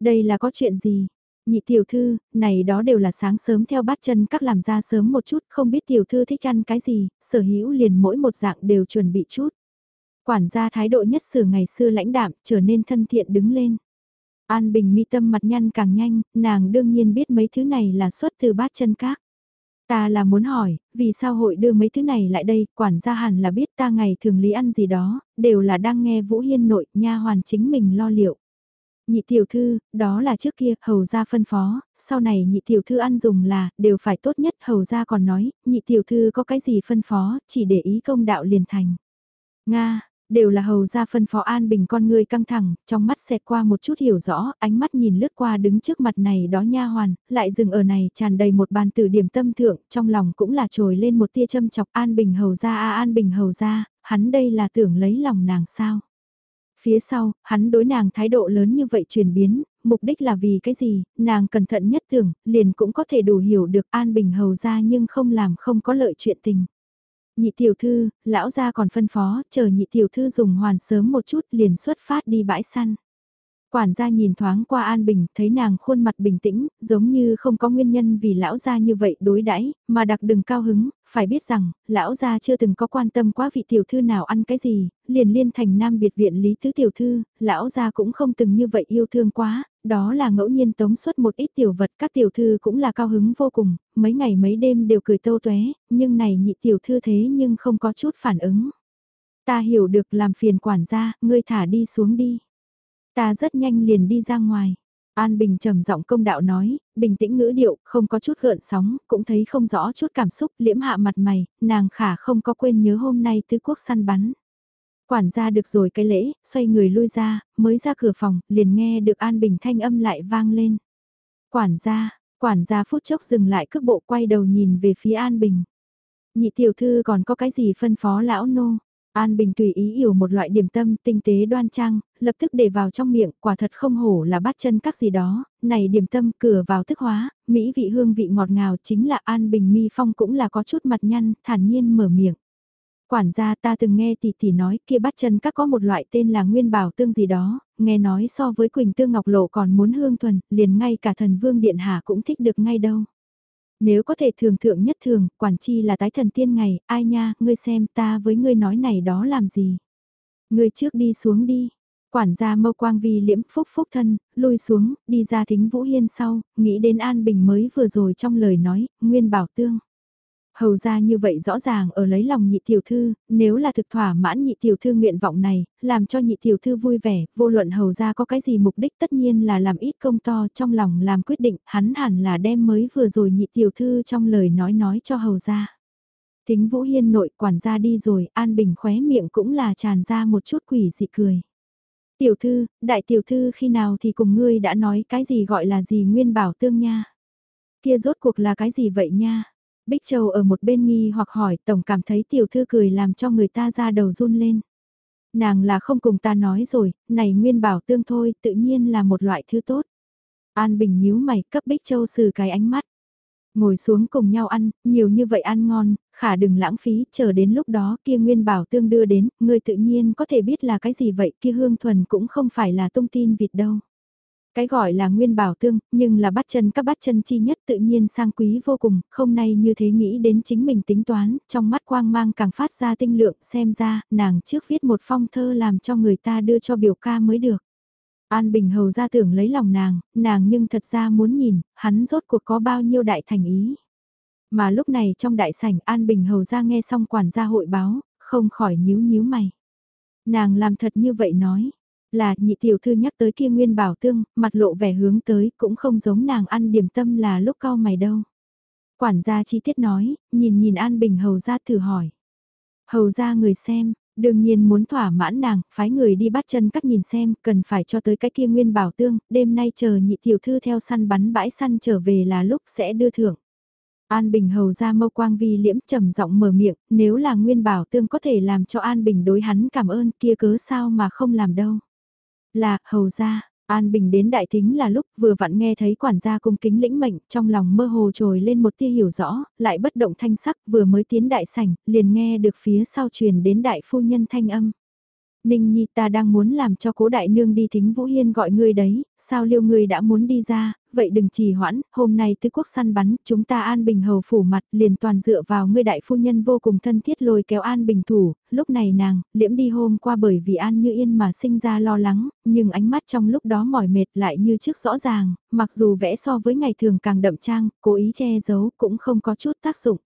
Đây là có chuyện gì? Nhị tiểu thư, này đó đều là sáng sớm theo bát chân các làm ra sớm một chút, không biết tiểu thư thích ăn cái gì, sở hữu liền mỗi một dạng đều chuẩn bị chút. Quản gia thái độ nhất sửa ngày xưa lãnh đạm, trở nên thân thiện đứng lên. An Bình mi tâm mặt nhăn càng nhanh, nàng đương nhiên biết mấy thứ này là xuất từ bát chân các. Ta là muốn hỏi, vì sao hội đưa mấy thứ này lại đây, quản gia hẳn là biết ta ngày thường lý ăn gì đó, đều là đang nghe Vũ Hiên nội, nha hoàn chính mình lo liệu. Nhị tiểu thư, đó là trước kia, hầu gia phân phó, sau này nhị tiểu thư ăn dùng là, đều phải tốt nhất, hầu gia còn nói, nhị tiểu thư có cái gì phân phó, chỉ để ý công đạo liền thành. Nga, Đều là hầu ra phân phó an bình con người căng thẳng, trong mắt xẹt qua một chút hiểu rõ, ánh mắt nhìn lướt qua đứng trước mặt này đó nha hoàn, lại dừng ở này tràn đầy một bàn tử điểm tâm thượng, trong lòng cũng là trồi lên một tia châm chọc an bình hầu ra a an bình hầu ra, hắn đây là tưởng lấy lòng nàng sao. Phía sau, hắn đối nàng thái độ lớn như vậy chuyển biến, mục đích là vì cái gì, nàng cẩn thận nhất tưởng, liền cũng có thể đủ hiểu được an bình hầu ra nhưng không làm không có lợi chuyện tình. Nhị tiểu thư, lão gia còn phân phó, chờ nhị tiểu thư dùng hoàn sớm một chút liền xuất phát đi bãi săn. Quản gia nhìn thoáng qua An Bình, thấy nàng khuôn mặt bình tĩnh, giống như không có nguyên nhân vì lão gia như vậy đối đãi, mà đặc đừng cao hứng, phải biết rằng, lão gia chưa từng có quan tâm quá vị tiểu thư nào ăn cái gì, liền liên thành nam biệt viện lý tứ tiểu thư, lão gia cũng không từng như vậy yêu thương quá, đó là ngẫu nhiên tống xuất một ít tiểu vật, các tiểu thư cũng là cao hứng vô cùng, mấy ngày mấy đêm đều cười tô tué, nhưng này nhị tiểu thư thế nhưng không có chút phản ứng. Ta hiểu được làm phiền quản gia, ngươi thả đi xuống đi. Ta rất nhanh liền đi ra ngoài. An Bình trầm giọng công đạo nói, bình tĩnh ngữ điệu, không có chút gợn sóng, cũng thấy không rõ chút cảm xúc, liễm hạ mặt mày, nàng khả không có quên nhớ hôm nay tứ quốc săn bắn. Quản gia được rồi cái lễ, xoay người lui ra, mới ra cửa phòng, liền nghe được An Bình thanh âm lại vang lên. Quản gia, quản gia phút chốc dừng lại cước bộ quay đầu nhìn về phía An Bình. Nhị tiểu thư còn có cái gì phân phó lão nô? An Bình tùy ý hiểu một loại điểm tâm tinh tế đoan trang, lập tức để vào trong miệng, quả thật không hổ là bắt chân các gì đó, này điểm tâm cửa vào thức hóa, mỹ vị hương vị ngọt ngào chính là An Bình mi phong cũng là có chút mặt nhăn, thản nhiên mở miệng. Quản gia ta từng nghe tỷ tỷ nói kia bắt chân các có một loại tên là nguyên bảo tương gì đó, nghe nói so với Quỳnh Tương Ngọc Lộ còn muốn hương thuần, liền ngay cả thần vương điện hạ cũng thích được ngay đâu. Nếu có thể thường thượng nhất thường, quản chi là tái thần tiên ngày, ai nha, ngươi xem ta với ngươi nói này đó làm gì. Ngươi trước đi xuống đi. Quản gia mâu quang vi liễm phúc phúc thân, lui xuống, đi ra thính Vũ Hiên sau, nghĩ đến An Bình mới vừa rồi trong lời nói, nguyên bảo tương. Hầu ra như vậy rõ ràng ở lấy lòng nhị tiểu thư, nếu là thực thỏa mãn nhị tiểu thư nguyện vọng này, làm cho nhị tiểu thư vui vẻ, vô luận hầu ra có cái gì mục đích tất nhiên là làm ít công to trong lòng làm quyết định, hắn hẳn là đem mới vừa rồi nhị tiểu thư trong lời nói nói cho hầu ra. Tính Vũ Hiên nội quản gia đi rồi, An Bình khóe miệng cũng là tràn ra một chút quỷ dị cười. Tiểu thư, đại tiểu thư khi nào thì cùng ngươi đã nói cái gì gọi là gì nguyên bảo tương nha. Kia rốt cuộc là cái gì vậy nha? Bích Châu ở một bên nghi hoặc hỏi tổng cảm thấy tiểu thư cười làm cho người ta ra đầu run lên. Nàng là không cùng ta nói rồi, này nguyên bảo tương thôi tự nhiên là một loại thứ tốt. An Bình nhíu mày cấp Bích Châu xử cái ánh mắt. Ngồi xuống cùng nhau ăn, nhiều như vậy ăn ngon, khả đừng lãng phí, chờ đến lúc đó kia nguyên bảo tương đưa đến, người tự nhiên có thể biết là cái gì vậy kia hương thuần cũng không phải là tung tin vịt đâu. Cái gọi là nguyên bảo tương, nhưng là bắt chân các bắt chân chi nhất tự nhiên sang quý vô cùng, không nay như thế nghĩ đến chính mình tính toán, trong mắt quang mang càng phát ra tinh lượng, xem ra, nàng trước viết một phong thơ làm cho người ta đưa cho biểu ca mới được. An Bình Hầu ra tưởng lấy lòng nàng, nàng nhưng thật ra muốn nhìn, hắn rốt cuộc có bao nhiêu đại thành ý. Mà lúc này trong đại sảnh An Bình Hầu ra nghe xong quản gia hội báo, không khỏi nhíu nhíu mày. Nàng làm thật như vậy nói, là nhị tiểu thư nhắc tới kia nguyên bảo tương, mặt lộ vẻ hướng tới, cũng không giống nàng ăn điểm tâm là lúc cao mày đâu. Quản gia chi tiết nói, nhìn nhìn An Bình hầu ra thử hỏi. Hầu ra người xem, đương nhiên muốn thỏa mãn nàng, phái người đi bắt chân các nhìn xem, cần phải cho tới cái kia nguyên bảo tương, đêm nay chờ nhị tiểu thư theo săn bắn bãi săn trở về là lúc sẽ đưa thưởng. An Bình hầu ra mâu quang vi liễm trầm giọng mở miệng, nếu là nguyên bảo tương có thể làm cho An Bình đối hắn cảm ơn kia cớ sao mà không làm đâu. Là, hầu ra, An Bình đến đại thính là lúc vừa vặn nghe thấy quản gia cung kính lĩnh mệnh, trong lòng mơ hồ trồi lên một tia hiểu rõ, lại bất động thanh sắc, vừa mới tiến đại sảnh, liền nghe được phía sau truyền đến đại phu nhân thanh âm. Ninh Nhi ta đang muốn làm cho cố đại nương đi thính Vũ Hiên gọi ngươi đấy, sao liêu ngươi đã muốn đi ra, vậy đừng trì hoãn, hôm nay tứ quốc săn bắn, chúng ta an bình hầu phủ mặt liền toàn dựa vào ngươi đại phu nhân vô cùng thân thiết lôi kéo an bình thủ, lúc này nàng, liễm đi hôm qua bởi vì an như yên mà sinh ra lo lắng, nhưng ánh mắt trong lúc đó mỏi mệt lại như trước rõ ràng, mặc dù vẽ so với ngày thường càng đậm trang, cố ý che giấu cũng không có chút tác dụng.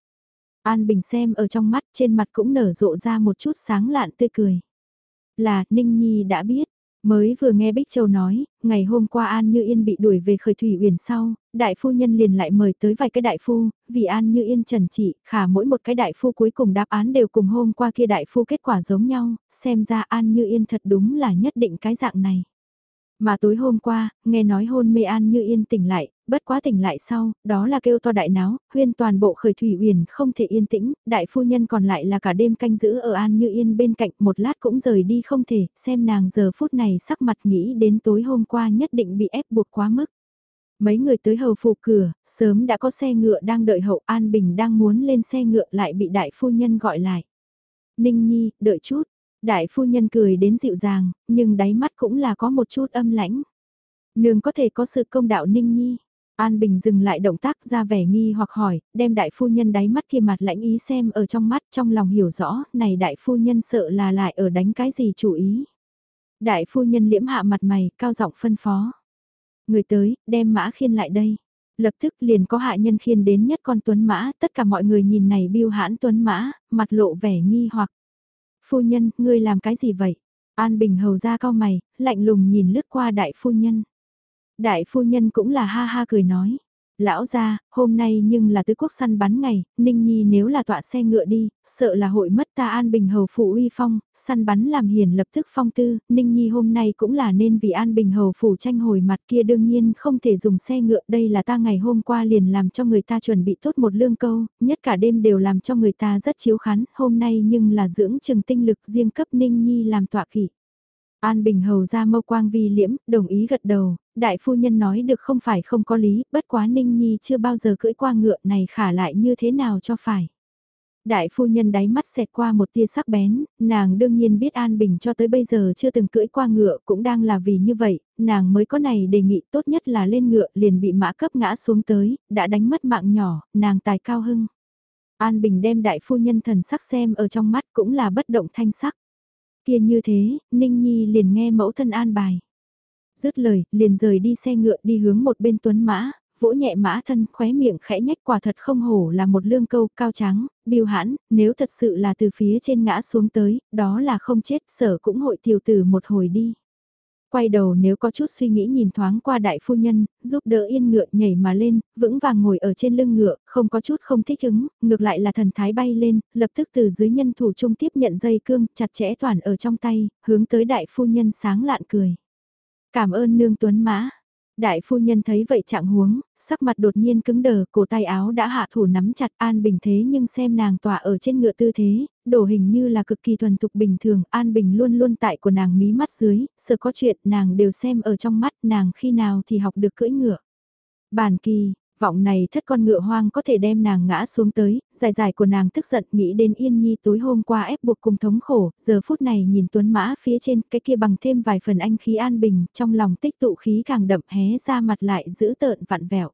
An Bình xem ở trong mắt trên mặt cũng nở rộ ra một chút sáng lạn tươi cười. Là, Ninh Nhi đã biết. Mới vừa nghe Bích Châu nói, ngày hôm qua An Như Yên bị đuổi về khởi thủy uyển sau, đại phu nhân liền lại mời tới vài cái đại phu, vì An Như Yên trần trị, khả mỗi một cái đại phu cuối cùng đáp án đều cùng hôm qua kia đại phu kết quả giống nhau, xem ra An Như Yên thật đúng là nhất định cái dạng này. Mà tối hôm qua, nghe nói hôn mê An Như Yên tỉnh lại, bất quá tỉnh lại sau, đó là kêu to đại náo, huyên toàn bộ khởi thủy uyển không thể yên tĩnh, đại phu nhân còn lại là cả đêm canh giữ ở An Như Yên bên cạnh một lát cũng rời đi không thể, xem nàng giờ phút này sắc mặt nghĩ đến tối hôm qua nhất định bị ép buộc quá mức. Mấy người tới hầu phủ cửa, sớm đã có xe ngựa đang đợi hậu An Bình đang muốn lên xe ngựa lại bị đại phu nhân gọi lại. Ninh Nhi, đợi chút. Đại phu nhân cười đến dịu dàng, nhưng đáy mắt cũng là có một chút âm lãnh. Nương có thể có sự công đạo Ninh Nhi. An Bình dừng lại động tác ra vẻ nghi hoặc hỏi, đem đại phu nhân đáy mắt kia mặt lãnh ý xem ở trong mắt trong lòng hiểu rõ, này đại phu nhân sợ là lại ở đánh cái gì chủ ý. Đại phu nhân liễm hạ mặt mày, cao giọng phân phó. Người tới, đem mã khiên lại đây. Lập tức liền có hạ nhân khiên đến nhất con tuấn mã, tất cả mọi người nhìn này biêu hãn tuấn mã, mặt lộ vẻ nghi hoặc. Phu nhân, ngươi làm cái gì vậy? An Bình hầu ra cao mày, lạnh lùng nhìn lướt qua đại phu nhân. Đại phu nhân cũng là ha ha cười nói. Lão ra, hôm nay nhưng là tứ quốc săn bắn ngày, Ninh Nhi nếu là tọa xe ngựa đi, sợ là hội mất ta an bình hầu phủ uy phong, săn bắn làm hiền lập tức phong tư, Ninh Nhi hôm nay cũng là nên vì an bình hầu phủ tranh hồi mặt kia đương nhiên không thể dùng xe ngựa, đây là ta ngày hôm qua liền làm cho người ta chuẩn bị tốt một lương câu, nhất cả đêm đều làm cho người ta rất chiếu khán, hôm nay nhưng là dưỡng trừng tinh lực riêng cấp Ninh Nhi làm tọa kỷ. An Bình Hầu ra mâu quang vi liễm, đồng ý gật đầu, đại phu nhân nói được không phải không có lý, bất quá Ninh Nhi chưa bao giờ cưỡi qua ngựa này khả lại như thế nào cho phải. Đại phu nhân đáy mắt xẹt qua một tia sắc bén, nàng đương nhiên biết An Bình cho tới bây giờ chưa từng cưỡi qua ngựa cũng đang là vì như vậy, nàng mới có này đề nghị tốt nhất là lên ngựa liền bị mã cấp ngã xuống tới, đã đánh mất mạng nhỏ, nàng tài cao hưng. An Bình đem đại phu nhân thần sắc xem ở trong mắt cũng là bất động thanh sắc. Kia như thế, Ninh Nhi liền nghe mẫu thân an bài. Dứt lời, liền rời đi xe ngựa đi hướng một bên tuấn mã, vỗ nhẹ mã thân khóe miệng khẽ nhách quả thật không hổ là một lương câu cao trắng, biêu hãn, nếu thật sự là từ phía trên ngã xuống tới, đó là không chết sở cũng hội tiểu tử một hồi đi. Quay đầu nếu có chút suy nghĩ nhìn thoáng qua đại phu nhân, giúp đỡ yên ngựa nhảy mà lên, vững vàng ngồi ở trên lưng ngựa, không có chút không thích ứng, ngược lại là thần thái bay lên, lập tức từ dưới nhân thủ trung tiếp nhận dây cương, chặt chẽ toàn ở trong tay, hướng tới đại phu nhân sáng lạn cười. Cảm ơn nương tuấn mã. Đại phu nhân thấy vậy trạng huống, sắc mặt đột nhiên cứng đờ, cổ tay áo đã hạ thủ nắm chặt An Bình thế nhưng xem nàng tỏa ở trên ngựa tư thế, đổ hình như là cực kỳ thuần thục bình thường, An Bình luôn luôn tại của nàng mí mắt dưới, sợ có chuyện nàng đều xem ở trong mắt nàng khi nào thì học được cưỡi ngựa. Bản kỳ, Vọng này thất con ngựa hoang có thể đem nàng ngã xuống tới, dài dài của nàng tức giận nghĩ đến Yên Nhi tối hôm qua ép buộc cùng thống khổ, giờ phút này nhìn tuấn mã phía trên cái kia bằng thêm vài phần anh khí an bình, trong lòng tích tụ khí càng đậm hé ra mặt lại giữ tợn vặn vẹo.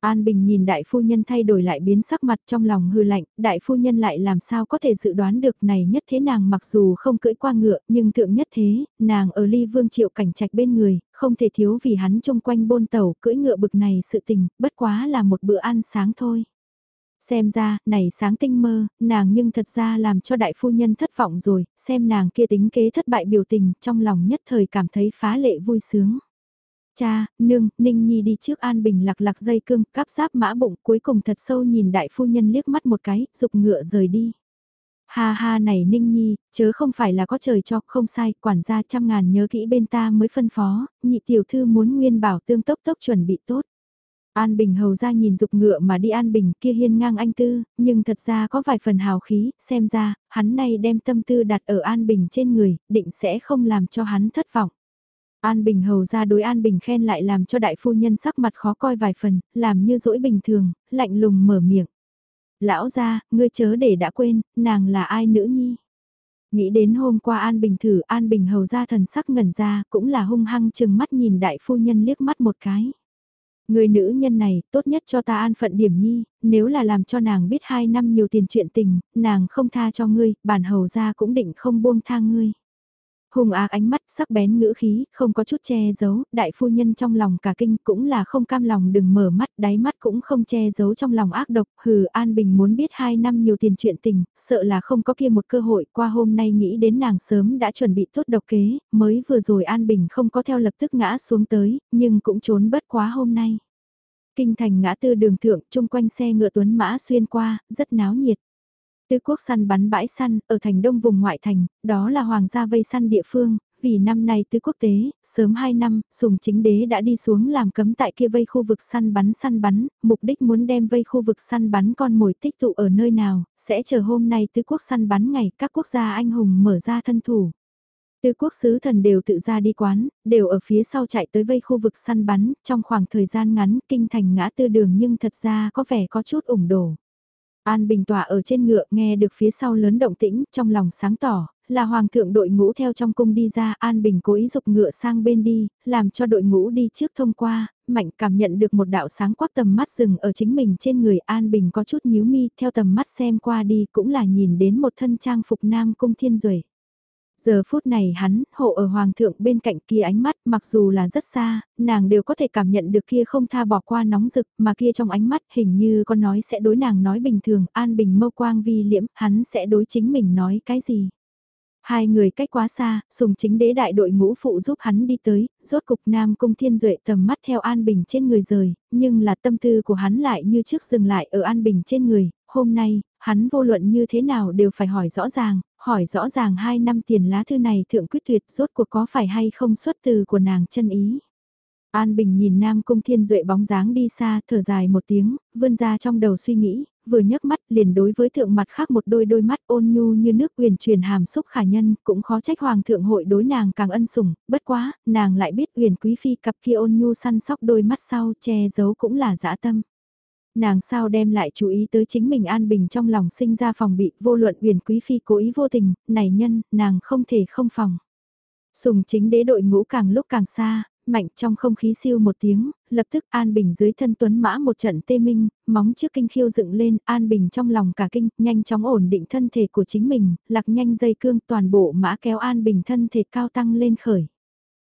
An Bình nhìn đại phu nhân thay đổi lại biến sắc mặt trong lòng hư lạnh, đại phu nhân lại làm sao có thể dự đoán được này nhất thế nàng mặc dù không cưỡi qua ngựa, nhưng thượng nhất thế, nàng ở ly vương triệu cảnh trạch bên người, không thể thiếu vì hắn chung quanh bôn tàu cưỡi ngựa bực này sự tình, bất quá là một bữa ăn sáng thôi. Xem ra, này sáng tinh mơ, nàng nhưng thật ra làm cho đại phu nhân thất vọng rồi, xem nàng kia tính kế thất bại biểu tình, trong lòng nhất thời cảm thấy phá lệ vui sướng. Cha, nương, Ninh Nhi đi trước An Bình lạc lạc dây cương, cắp giáp mã bụng cuối cùng thật sâu nhìn đại phu nhân liếc mắt một cái, dục ngựa rời đi. Ha ha này Ninh Nhi, chớ không phải là có trời cho, không sai, quản gia trăm ngàn nhớ kỹ bên ta mới phân phó, nhị tiểu thư muốn nguyên bảo tương tốc tốc chuẩn bị tốt. An Bình hầu ra nhìn dục ngựa mà đi An Bình kia hiên ngang anh tư, nhưng thật ra có vài phần hào khí, xem ra, hắn này đem tâm tư đặt ở An Bình trên người, định sẽ không làm cho hắn thất vọng. An Bình hầu ra đối An Bình khen lại làm cho đại phu nhân sắc mặt khó coi vài phần, làm như dỗi bình thường, lạnh lùng mở miệng. Lão ra, ngươi chớ để đã quên, nàng là ai nữ nhi. Nghĩ đến hôm qua An Bình thử An Bình hầu ra thần sắc ngẩn ra cũng là hung hăng chừng mắt nhìn đại phu nhân liếc mắt một cái. Người nữ nhân này tốt nhất cho ta an phận điểm nhi, nếu là làm cho nàng biết hai năm nhiều tiền chuyện tình, nàng không tha cho ngươi, bản hầu ra cũng định không buông tha ngươi. Hùng ác ánh mắt sắc bén ngữ khí, không có chút che giấu, đại phu nhân trong lòng cả kinh cũng là không cam lòng đừng mở mắt, đáy mắt cũng không che giấu trong lòng ác độc, hừ An Bình muốn biết hai năm nhiều tiền chuyện tình, sợ là không có kia một cơ hội, qua hôm nay nghĩ đến nàng sớm đã chuẩn bị tốt độc kế, mới vừa rồi An Bình không có theo lập tức ngã xuống tới, nhưng cũng trốn bất quá hôm nay. Kinh thành ngã tư đường thượng, chung quanh xe ngựa tuấn mã xuyên qua, rất náo nhiệt. Tứ quốc săn bắn bãi săn, ở thành đông vùng ngoại thành, đó là hoàng gia vây săn địa phương, vì năm nay tứ quốc tế, sớm 2 năm, sùng chính đế đã đi xuống làm cấm tại kia vây khu vực săn bắn săn bắn, mục đích muốn đem vây khu vực săn bắn con mồi tích tụ ở nơi nào, sẽ chờ hôm nay tứ quốc săn bắn ngày các quốc gia anh hùng mở ra thân thủ. Tư quốc sứ thần đều tự ra đi quán, đều ở phía sau chạy tới vây khu vực săn bắn, trong khoảng thời gian ngắn kinh thành ngã tư đường nhưng thật ra có vẻ có chút ủng đổ. An Bình tỏa ở trên ngựa nghe được phía sau lớn động tĩnh, trong lòng sáng tỏ, là hoàng thượng đội ngũ theo trong cung đi ra, An Bình cố ý dục ngựa sang bên đi, làm cho đội ngũ đi trước thông qua, mạnh cảm nhận được một đạo sáng quắc tầm mắt rừng ở chính mình trên người An Bình có chút nhíu mi, theo tầm mắt xem qua đi cũng là nhìn đến một thân trang phục nam cung thiên duệ. Giờ phút này hắn, hộ ở hoàng thượng bên cạnh kia ánh mắt mặc dù là rất xa, nàng đều có thể cảm nhận được kia không tha bỏ qua nóng rực mà kia trong ánh mắt hình như con nói sẽ đối nàng nói bình thường, an bình mâu quang vi liễm, hắn sẽ đối chính mình nói cái gì. Hai người cách quá xa, sùng chính đế đại đội ngũ phụ giúp hắn đi tới, rốt cục Nam Cung Thiên Duệ tầm mắt theo An Bình trên người rời, nhưng là tâm tư của hắn lại như trước dừng lại ở An Bình trên người, hôm nay, hắn vô luận như thế nào đều phải hỏi rõ ràng, hỏi rõ ràng hai năm tiền lá thư này thượng quyết tuyệt rốt cuộc có phải hay không xuất từ của nàng chân ý. An Bình nhìn Nam Cung Thiên Duệ bóng dáng đi xa, thở dài một tiếng, vươn ra trong đầu suy nghĩ, vừa nhấc mắt liền đối với thượng mặt khác một đôi đôi mắt ôn nhu như nước quyền truyền hàm xúc khả nhân, cũng khó trách hoàng thượng hội đối nàng càng ân sủng, bất quá, nàng lại biết huyền quý phi cặp kia ôn nhu săn sóc đôi mắt sau che giấu cũng là dã tâm. Nàng sao đem lại chú ý tới chính mình an bình trong lòng sinh ra phòng bị vô luận uyển quý phi cố ý vô tình, này nhân, nàng không thể không phòng. Sùng chính đế đội ngũ càng lúc càng xa, mạnh trong không khí siêu một tiếng, lập tức An Bình dưới thân tuấn mã một trận tê minh, móng trước kinh khiêu dựng lên, An Bình trong lòng cả kinh, nhanh chóng ổn định thân thể của chính mình, lạc nhanh dây cương toàn bộ mã kéo An Bình thân thể cao tăng lên khởi.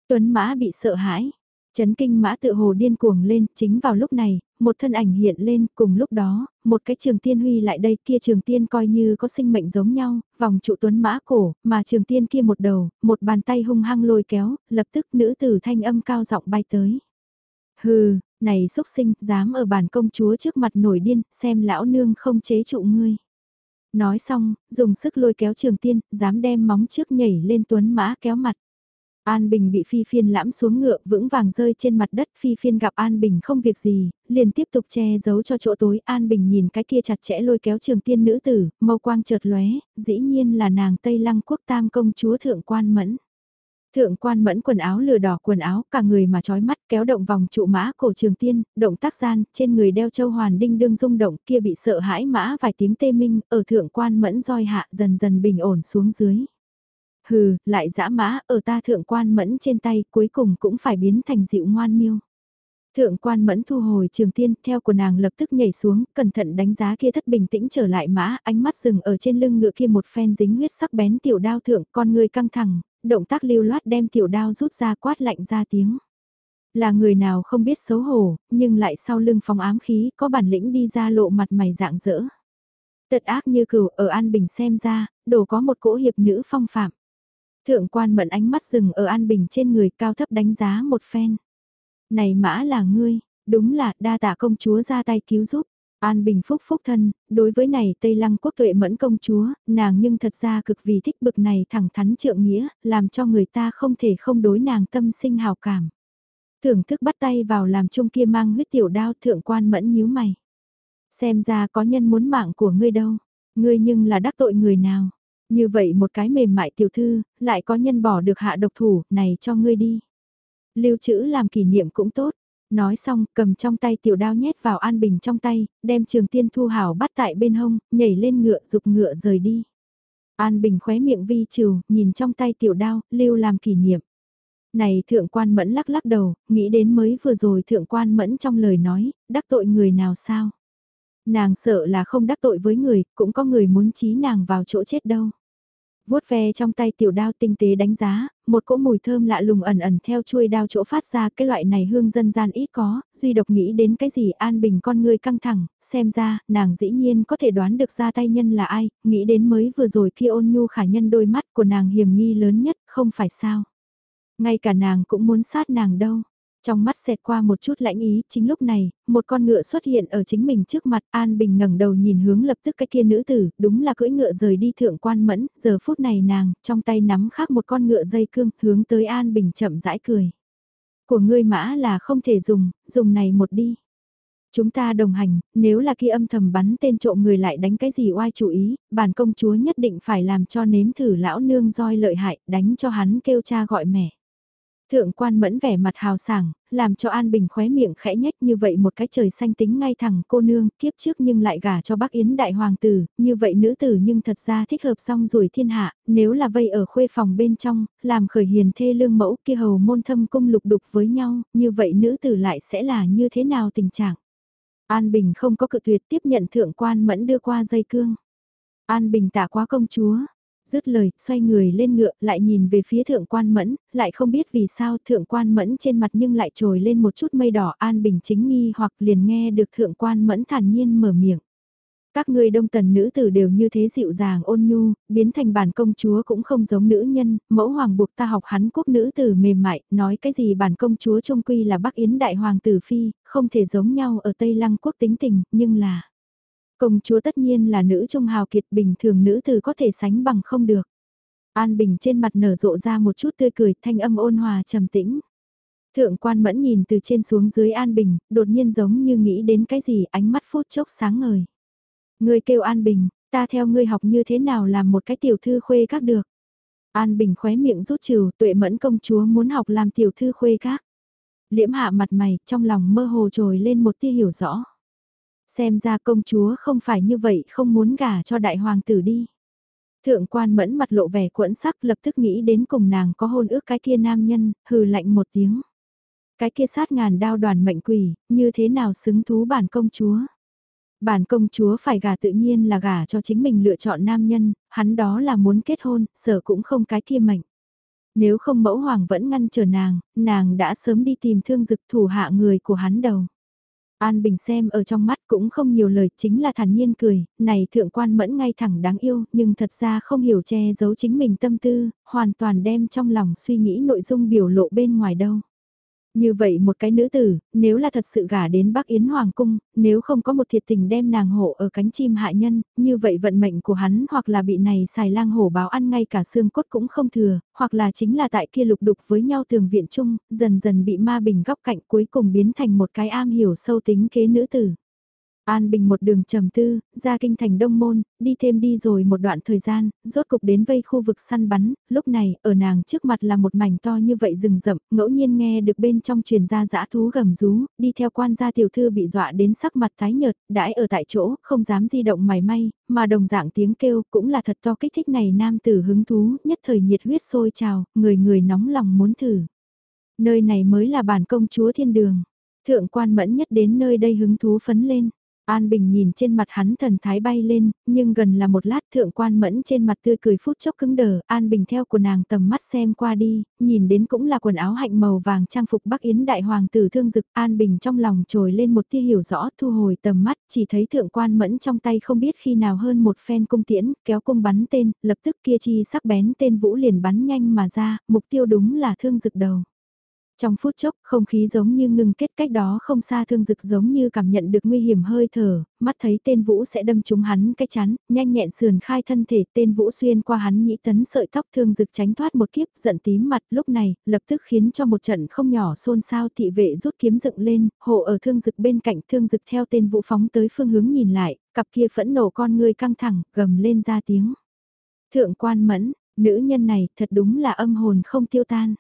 Tuấn mã bị sợ hãi, chấn kinh mã tự hồ điên cuồng lên, chính vào lúc này, một thân ảnh hiện lên, cùng lúc đó, một cái trường tiên huy lại đây kia trường tiên coi như có sinh mệnh giống nhau, vòng trụ tuấn mã cổ, mà trường tiên kia một đầu, một bàn tay hung hăng lôi kéo, lập tức nữ tử thanh âm cao giọng bay tới. Hừ, này xúc sinh, dám ở bản công chúa trước mặt nổi điên, xem lão nương không chế trụ ngươi. Nói xong, dùng sức lôi kéo trường tiên, dám đem móng trước nhảy lên tuấn mã kéo mặt. An Bình bị Phi Phiên lãm xuống ngựa vững vàng rơi trên mặt đất Phi Phiên gặp An Bình không việc gì, liền tiếp tục che giấu cho chỗ tối An Bình nhìn cái kia chặt chẽ lôi kéo trường tiên nữ tử, màu quang chợt lóe, dĩ nhiên là nàng Tây Lăng quốc tam công chúa thượng quan mẫn. Thượng quan mẫn quần áo lừa đỏ quần áo, cả người mà trói mắt kéo động vòng trụ mã cổ trường tiên, động tác gian, trên người đeo châu hoàn đinh đương rung động kia bị sợ hãi mã vài tiếng tê minh, ở thượng quan mẫn roi hạ dần dần bình ổn xuống dưới. Hừ, lại dã mã ở ta thượng quan mẫn trên tay cuối cùng cũng phải biến thành dịu ngoan miêu. Thượng quan mẫn thu hồi trường tiên, theo của nàng lập tức nhảy xuống, cẩn thận đánh giá kia thất bình tĩnh trở lại mã, ánh mắt dừng ở trên lưng ngựa kia một phen dính huyết sắc bén tiểu đao thượng, con người căng thẳng, động tác lưu loát đem tiểu đao rút ra quát lạnh ra tiếng. Là người nào không biết xấu hổ, nhưng lại sau lưng phóng ám khí, có bản lĩnh đi ra lộ mặt mày dạng dỡ. Tật ác như cừu ở An Bình xem ra, đồ có một cỗ hiệp nữ phong phạm. Thượng quan mẫn ánh mắt dừng ở An Bình trên người cao thấp đánh giá một phen. Này mã là ngươi, đúng là đa tạ công chúa ra tay cứu giúp. An Bình phúc phúc thân, đối với này Tây Lăng quốc tuệ mẫn công chúa, nàng nhưng thật ra cực vì thích bực này thẳng thắn trượng nghĩa, làm cho người ta không thể không đối nàng tâm sinh hào cảm. Thưởng thức bắt tay vào làm chung kia mang huyết tiểu đao thượng quan mẫn nhíu mày. Xem ra có nhân muốn mạng của ngươi đâu, ngươi nhưng là đắc tội người nào. Như vậy một cái mềm mại tiểu thư, lại có nhân bỏ được hạ độc thủ, này cho ngươi đi. Lưu trữ làm kỷ niệm cũng tốt. Nói xong, cầm trong tay tiểu đao nhét vào An Bình trong tay, đem trường tiên thu hảo bắt tại bên hông, nhảy lên ngựa dục ngựa rời đi. An Bình khóe miệng vi trừ, nhìn trong tay tiểu đao, lưu làm kỷ niệm. Này thượng quan mẫn lắc lắc đầu, nghĩ đến mới vừa rồi thượng quan mẫn trong lời nói, đắc tội người nào sao? Nàng sợ là không đắc tội với người, cũng có người muốn trí nàng vào chỗ chết đâu. vuốt ve trong tay tiểu đao tinh tế đánh giá, một cỗ mùi thơm lạ lùng ẩn ẩn theo chuôi đao chỗ phát ra cái loại này hương dân gian ít có, duy độc nghĩ đến cái gì an bình con người căng thẳng, xem ra, nàng dĩ nhiên có thể đoán được ra tay nhân là ai, nghĩ đến mới vừa rồi kia ôn nhu khả nhân đôi mắt của nàng hiểm nghi lớn nhất, không phải sao. Ngay cả nàng cũng muốn sát nàng đâu. Trong mắt xẹt qua một chút lãnh ý, chính lúc này, một con ngựa xuất hiện ở chính mình trước mặt, An Bình ngẩng đầu nhìn hướng lập tức cái kia nữ tử, đúng là cưỡi ngựa rời đi thượng quan mẫn, giờ phút này nàng, trong tay nắm khác một con ngựa dây cương, hướng tới An Bình chậm rãi cười. Của ngươi mã là không thể dùng, dùng này một đi. Chúng ta đồng hành, nếu là khi âm thầm bắn tên trộm người lại đánh cái gì oai chủ ý, bản công chúa nhất định phải làm cho nếm thử lão nương roi lợi hại, đánh cho hắn kêu cha gọi mẹ. Thượng quan mẫn vẻ mặt hào sảng, làm cho An Bình khóe miệng khẽ nhách như vậy một cái trời xanh tính ngay thẳng cô nương kiếp trước nhưng lại gả cho bác Yến đại hoàng tử, như vậy nữ tử nhưng thật ra thích hợp song rồi thiên hạ, nếu là vây ở khuê phòng bên trong, làm khởi hiền thê lương mẫu kia hầu môn thâm cung lục đục với nhau, như vậy nữ tử lại sẽ là như thế nào tình trạng. An Bình không có cự tuyệt tiếp nhận thượng quan mẫn đưa qua dây cương. An Bình tạ quá công chúa, dứt lời, xoay người lên ngựa, lại nhìn về phía thượng quan mẫn, lại không biết vì sao thượng quan mẫn trên mặt nhưng lại trồi lên một chút mây đỏ an bình chính nghi hoặc liền nghe được thượng quan mẫn thản nhiên mở miệng. Các ngươi đông tần nữ tử đều như thế dịu dàng ôn nhu, biến thành bản công chúa cũng không giống nữ nhân, mẫu hoàng buộc ta học hắn quốc nữ tử mềm mại, nói cái gì bản công chúa trông quy là Bắc Yến đại hoàng tử phi, không thể giống nhau ở Tây Lăng quốc tính tình, nhưng là... Công chúa tất nhiên là nữ trung hào kiệt bình thường nữ tử có thể sánh bằng không được. An Bình trên mặt nở rộ ra một chút tươi cười thanh âm ôn hòa trầm tĩnh. Thượng quan mẫn nhìn từ trên xuống dưới An Bình, đột nhiên giống như nghĩ đến cái gì ánh mắt phút chốc sáng ngời. Ngươi kêu An Bình, ta theo ngươi học như thế nào làm một cái tiểu thư khuê các được. An Bình khóe miệng rút trừ tuệ mẫn công chúa muốn học làm tiểu thư khuê các. Liễm hạ mặt mày, trong lòng mơ hồ trồi lên một tia hiểu rõ. Xem ra công chúa không phải như vậy không muốn gả cho đại hoàng tử đi. Thượng quan mẫn mặt lộ vẻ quẫn sắc lập tức nghĩ đến cùng nàng có hôn ước cái kia nam nhân, hừ lạnh một tiếng. Cái kia sát ngàn đao đoàn mệnh quỷ, như thế nào xứng thú bản công chúa. Bản công chúa phải gả tự nhiên là gả cho chính mình lựa chọn nam nhân, hắn đó là muốn kết hôn, sở cũng không cái kia mệnh. Nếu không mẫu hoàng vẫn ngăn chờ nàng, nàng đã sớm đi tìm thương dực thủ hạ người của hắn đầu. An Bình xem ở trong mắt cũng không nhiều lời, chính là thản nhiên cười, này thượng quan mẫn ngay thẳng đáng yêu, nhưng thật ra không hiểu che giấu chính mình tâm tư, hoàn toàn đem trong lòng suy nghĩ nội dung biểu lộ bên ngoài đâu. Như vậy một cái nữ tử, nếu là thật sự gả đến Bắc Yến Hoàng Cung, nếu không có một thiệt tình đem nàng hộ ở cánh chim hại nhân, như vậy vận mệnh của hắn hoặc là bị này xài lang hổ báo ăn ngay cả xương cốt cũng không thừa, hoặc là chính là tại kia lục đục với nhau tường viện chung, dần dần bị ma bình góc cạnh cuối cùng biến thành một cái am hiểu sâu tính kế nữ tử. An Bình một đường trầm tư, ra kinh thành Đông Môn, đi thêm đi rồi một đoạn thời gian, rốt cục đến vây khu vực săn bắn, lúc này, ở nàng trước mặt là một mảnh to như vậy rừng rậm, ngẫu nhiên nghe được bên trong truyền ra dã thú gầm rú, đi theo quan gia tiểu thư bị dọa đến sắc mặt tái nhợt, đãi ở tại chỗ, không dám di động mày may, mà đồng dạng tiếng kêu cũng là thật to kích thích này nam tử hứng thú, nhất thời nhiệt huyết sôi trào, người người nóng lòng muốn thử. Nơi này mới là bản công chúa thiên đường. Thượng quan mẫn nhất đến nơi đây hứng thú phấn lên. An Bình nhìn trên mặt hắn thần thái bay lên, nhưng gần là một lát thượng quan mẫn trên mặt tươi cười phút chốc cứng đờ, An Bình theo của nàng tầm mắt xem qua đi, nhìn đến cũng là quần áo hạnh màu vàng trang phục Bắc Yến đại hoàng tử thương dực, An Bình trong lòng trồi lên một tia hiểu rõ thu hồi tầm mắt, chỉ thấy thượng quan mẫn trong tay không biết khi nào hơn một phen cung tiễn, kéo cung bắn tên, lập tức kia chi sắc bén tên vũ liền bắn nhanh mà ra, mục tiêu đúng là thương dực đầu. Trong phút chốc, không khí giống như ngừng kết cách đó không xa thương dực giống như cảm nhận được nguy hiểm hơi thở, mắt thấy tên vũ sẽ đâm trúng hắn cái chắn, nhanh nhẹn sườn khai thân thể tên vũ xuyên qua hắn nhĩ tấn sợi tóc thương dực tránh thoát một kiếp giận tím mặt lúc này, lập tức khiến cho một trận không nhỏ xôn xao thị vệ rút kiếm dựng lên, hộ ở thương dực bên cạnh thương dực theo tên vũ phóng tới phương hướng nhìn lại, cặp kia phẫn nổ con người căng thẳng, gầm lên ra tiếng. Thượng quan mẫn, nữ nhân này thật đúng là âm hồn không tiêu tan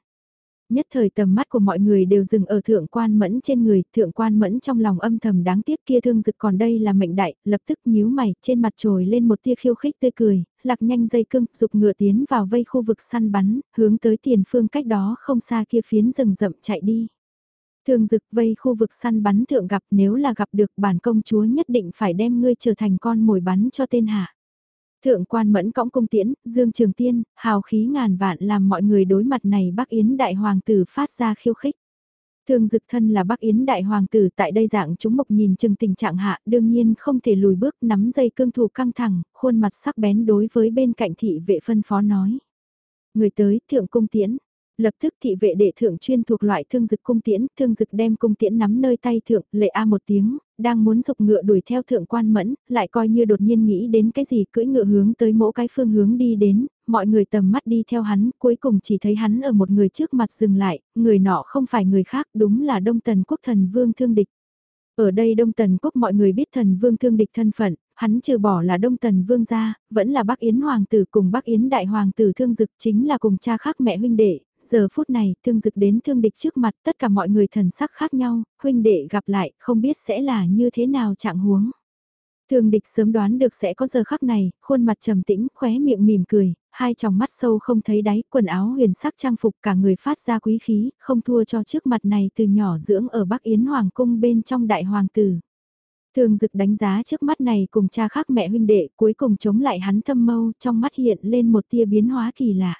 nhất thời tầm mắt của mọi người đều dừng ở thượng quan mẫn trên người, thượng quan mẫn trong lòng âm thầm đáng tiếc kia thương dực còn đây là mệnh đại, lập tức nhíu mày, trên mặt trồi lên một tia khiêu khích tươi cười, lạc nhanh dây cưng, dục ngựa tiến vào vây khu vực săn bắn, hướng tới tiền phương cách đó không xa kia phiến rừng rậm chạy đi. Thương dực vây khu vực săn bắn thượng gặp nếu là gặp được bản công chúa nhất định phải đem ngươi trở thành con mồi bắn cho tên hạ. Thượng quan mẫn cõng cung tiễn, Dương Trường Tiên, hào khí ngàn vạn làm mọi người đối mặt này Bắc Yến Đại Hoàng tử phát ra khiêu khích. Thường dực thân là Bắc Yến Đại Hoàng tử tại đây dạng chúng mộc nhìn chừng tình trạng hạ đương nhiên không thể lùi bước nắm dây cương thủ căng thẳng, khuôn mặt sắc bén đối với bên cạnh thị vệ phân phó nói. Người tới, thượng cung tiễn, Lập tức thị vệ đệ thượng chuyên thuộc loại thương dực cung tiễn, thương dực đem cung tiễn nắm nơi tay thượng, lệ a một tiếng, đang muốn dục ngựa đuổi theo thượng quan mẫn, lại coi như đột nhiên nghĩ đến cái gì cưỡi ngựa hướng tới mỗi cái phương hướng đi đến, mọi người tầm mắt đi theo hắn, cuối cùng chỉ thấy hắn ở một người trước mặt dừng lại, người nọ không phải người khác, đúng là đông tần quốc thần vương thương địch. Ở đây Đông Tần Quốc mọi người biết thần vương thương địch thân phận, hắn trừ bỏ là Đông Tần Vương gia, vẫn là Bắc Yến Hoàng tử cùng Bắc Yến Đại Hoàng tử thương dực chính là cùng cha khác mẹ huynh đệ. Giờ phút này, thương dực đến thương địch trước mặt tất cả mọi người thần sắc khác nhau, huynh đệ gặp lại, không biết sẽ là như thế nào trạng huống. Thương địch sớm đoán được sẽ có giờ khắc này, khuôn mặt trầm tĩnh, khóe miệng mỉm cười, hai tròng mắt sâu không thấy đáy, quần áo huyền sắc trang phục cả người phát ra quý khí, không thua cho trước mặt này từ nhỏ dưỡng ở Bắc Yến Hoàng cung bên trong đại hoàng tử. Thường dực đánh giá trước mắt này cùng cha khác mẹ huynh đệ cuối cùng chống lại hắn thâm mâu trong mắt hiện lên một tia biến hóa kỳ lạ.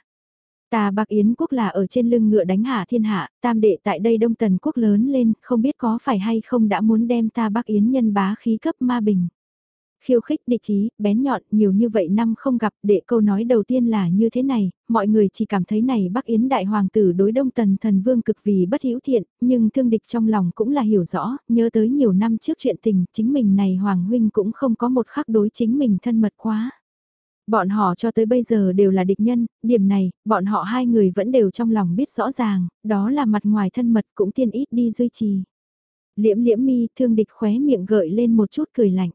Ta bạc Yến quốc là ở trên lưng ngựa đánh hạ thiên hạ, tam đệ tại đây đông tần quốc lớn lên, không biết có phải hay không đã muốn đem ta bác Yến nhân bá khí cấp ma bình. Khiêu khích địch ý, bén nhọn, nhiều như vậy năm không gặp, đệ câu nói đầu tiên là như thế này, mọi người chỉ cảm thấy này Bắc Yến đại hoàng tử đối đông tần thần vương cực vì bất hữu thiện, nhưng thương địch trong lòng cũng là hiểu rõ, nhớ tới nhiều năm trước chuyện tình, chính mình này hoàng huynh cũng không có một khắc đối chính mình thân mật quá. Bọn họ cho tới bây giờ đều là địch nhân, điểm này, bọn họ hai người vẫn đều trong lòng biết rõ ràng, đó là mặt ngoài thân mật cũng tiên ít đi duy trì. Liễm liễm mi thương địch khóe miệng gợi lên một chút cười lạnh.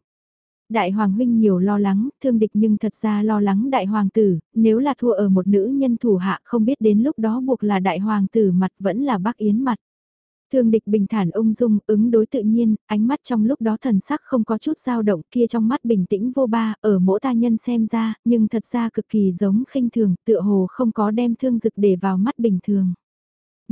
Đại hoàng huynh nhiều lo lắng, thương địch nhưng thật ra lo lắng đại hoàng tử, nếu là thua ở một nữ nhân thủ hạ không biết đến lúc đó buộc là đại hoàng tử mặt vẫn là bác yến mặt. Thương địch bình thản ung dung, ứng đối tự nhiên, ánh mắt trong lúc đó thần sắc không có chút dao động kia trong mắt bình tĩnh vô ba, ở mỗi ta nhân xem ra, nhưng thật ra cực kỳ giống khinh thường, tựa hồ không có đem thương dực để vào mắt bình thường.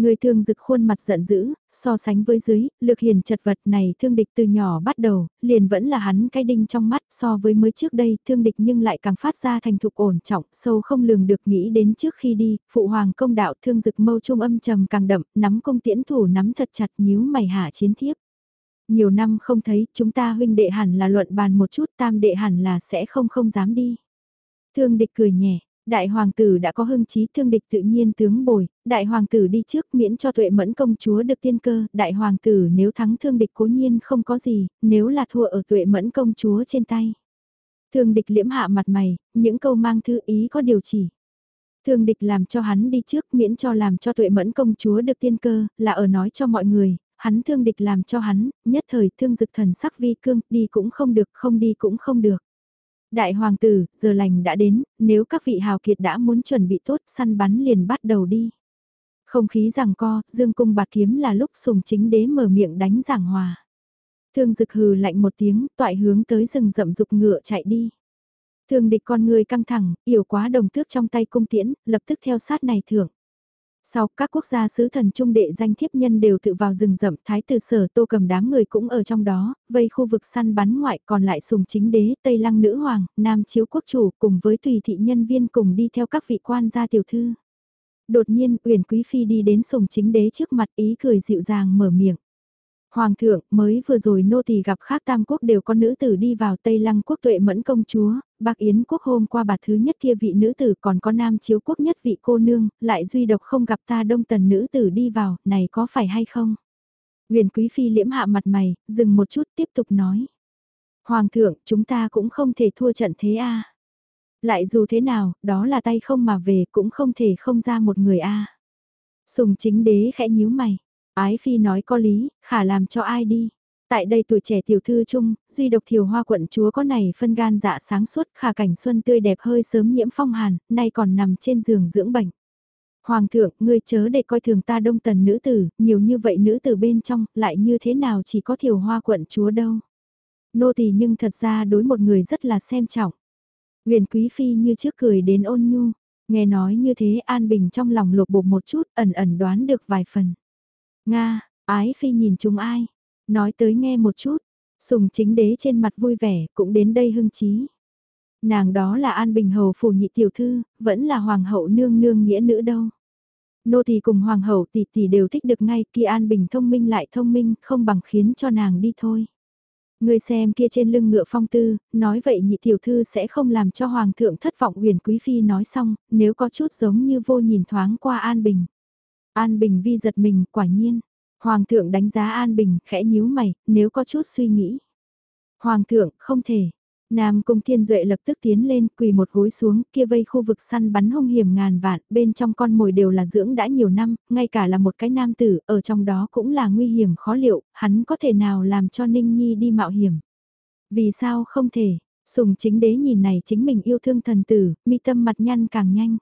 Người thương dực khuôn mặt giận dữ, so sánh với dưới, lược hiền chật vật này thương địch từ nhỏ bắt đầu, liền vẫn là hắn cái đinh trong mắt so với mới trước đây, thương địch nhưng lại càng phát ra thành thục ổn trọng, sâu không lường được nghĩ đến trước khi đi, phụ hoàng công đạo thương dực mâu trung âm trầm càng đậm, nắm công tiễn thủ nắm thật chặt nhíu mày hạ chiến thiếp. Nhiều năm không thấy, chúng ta huynh đệ hẳn là luận bàn một chút, tam đệ hẳn là sẽ không không dám đi. Thương địch cười nhẹ, Đại hoàng tử đã có hưng trí thương địch tự nhiên tướng bồi, đại hoàng tử đi trước miễn cho tuệ mẫn công chúa được tiên cơ, đại hoàng tử nếu thắng thương địch cố nhiên không có gì, nếu là thua ở tuệ mẫn công chúa trên tay. Thương địch liễm hạ mặt mày, những câu mang thư ý có điều chỉ. Thương địch làm cho hắn đi trước miễn cho làm cho tuệ mẫn công chúa được tiên cơ, là ở nói cho mọi người, hắn thương địch làm cho hắn, nhất thời thương dực thần sắc vi cương, đi cũng không được, không đi cũng không được. Đại hoàng tử, giờ lành đã đến, nếu các vị hào kiệt đã muốn chuẩn bị tốt săn bắn liền bắt đầu đi. Không khí rằng co, dương cung bạc kiếm là lúc sùng chính đế mở miệng đánh giảng hòa. Thương dực hừ lạnh một tiếng, toại hướng tới rừng rậm dục ngựa chạy đi. Thương địch con người căng thẳng, yểu quá đồng tước trong tay cung tiễn, lập tức theo sát này thưởng. Sau, các quốc gia sứ thần trung đệ danh thiếp nhân đều tự vào rừng rậm, thái tử sở tô cầm đám người cũng ở trong đó, vây khu vực săn bắn ngoại còn lại sùng chính đế, tây lăng nữ hoàng, nam chiếu quốc chủ cùng với tùy thị nhân viên cùng đi theo các vị quan gia tiểu thư. Đột nhiên, uyển quý phi đi đến sùng chính đế trước mặt ý cười dịu dàng mở miệng. Hoàng thượng, mới vừa rồi nô tỳ gặp khác tam quốc đều có nữ tử đi vào Tây Lăng quốc tuệ mẫn công chúa, bạc Yến quốc hôm qua bà thứ nhất kia vị nữ tử còn có nam chiếu quốc nhất vị cô nương, lại duy độc không gặp ta đông tần nữ tử đi vào, này có phải hay không? Huyền quý phi liễm hạ mặt mày, dừng một chút tiếp tục nói. Hoàng thượng, chúng ta cũng không thể thua trận thế a. Lại dù thế nào, đó là tay không mà về cũng không thể không ra một người a. Sùng chính đế khẽ nhíu mày. Ái phi nói có lý, khả làm cho ai đi. Tại đây tuổi trẻ tiểu thư chung, duy độc thiều hoa quận chúa có này phân gan dạ sáng suốt khả cảnh xuân tươi đẹp hơi sớm nhiễm phong hàn, nay còn nằm trên giường dưỡng bệnh. Hoàng thượng, ngươi chớ để coi thường ta đông tần nữ tử, nhiều như vậy nữ tử bên trong, lại như thế nào chỉ có thiều hoa quận chúa đâu. Nô tỳ nhưng thật ra đối một người rất là xem trọng. Huyền quý phi như trước cười đến ôn nhu, nghe nói như thế An Bình trong lòng lột bột một chút, ẩn ẩn đoán được vài phần. Nga, ái phi nhìn chúng ai? Nói tới nghe một chút, sùng chính đế trên mặt vui vẻ, cũng đến đây hưng trí. Nàng đó là An Bình Hầu phủ nhị tiểu thư, vẫn là hoàng hậu nương nương nghĩa nữ đâu. Nô thì cùng hoàng hậu tỷ tỷ đều thích được ngay, kia An Bình thông minh lại thông minh, không bằng khiến cho nàng đi thôi. Người xem kia trên lưng ngựa phong tư, nói vậy nhị tiểu thư sẽ không làm cho hoàng thượng thất vọng huyền quý phi nói xong, nếu có chút giống như vô nhìn thoáng qua An Bình. An Bình vi giật mình, quả nhiên. Hoàng thượng đánh giá An Bình, khẽ nhíu mày, nếu có chút suy nghĩ. Hoàng thượng, không thể. Nam Cung Thiên Duệ lập tức tiến lên, quỳ một gối xuống, kia vây khu vực săn bắn hung hiểm ngàn vạn, bên trong con mồi đều là dưỡng đã nhiều năm, ngay cả là một cái nam tử, ở trong đó cũng là nguy hiểm khó liệu, hắn có thể nào làm cho Ninh Nhi đi mạo hiểm. Vì sao không thể, sùng chính đế nhìn này chính mình yêu thương thần tử, mi tâm mặt nhăn càng nhanh.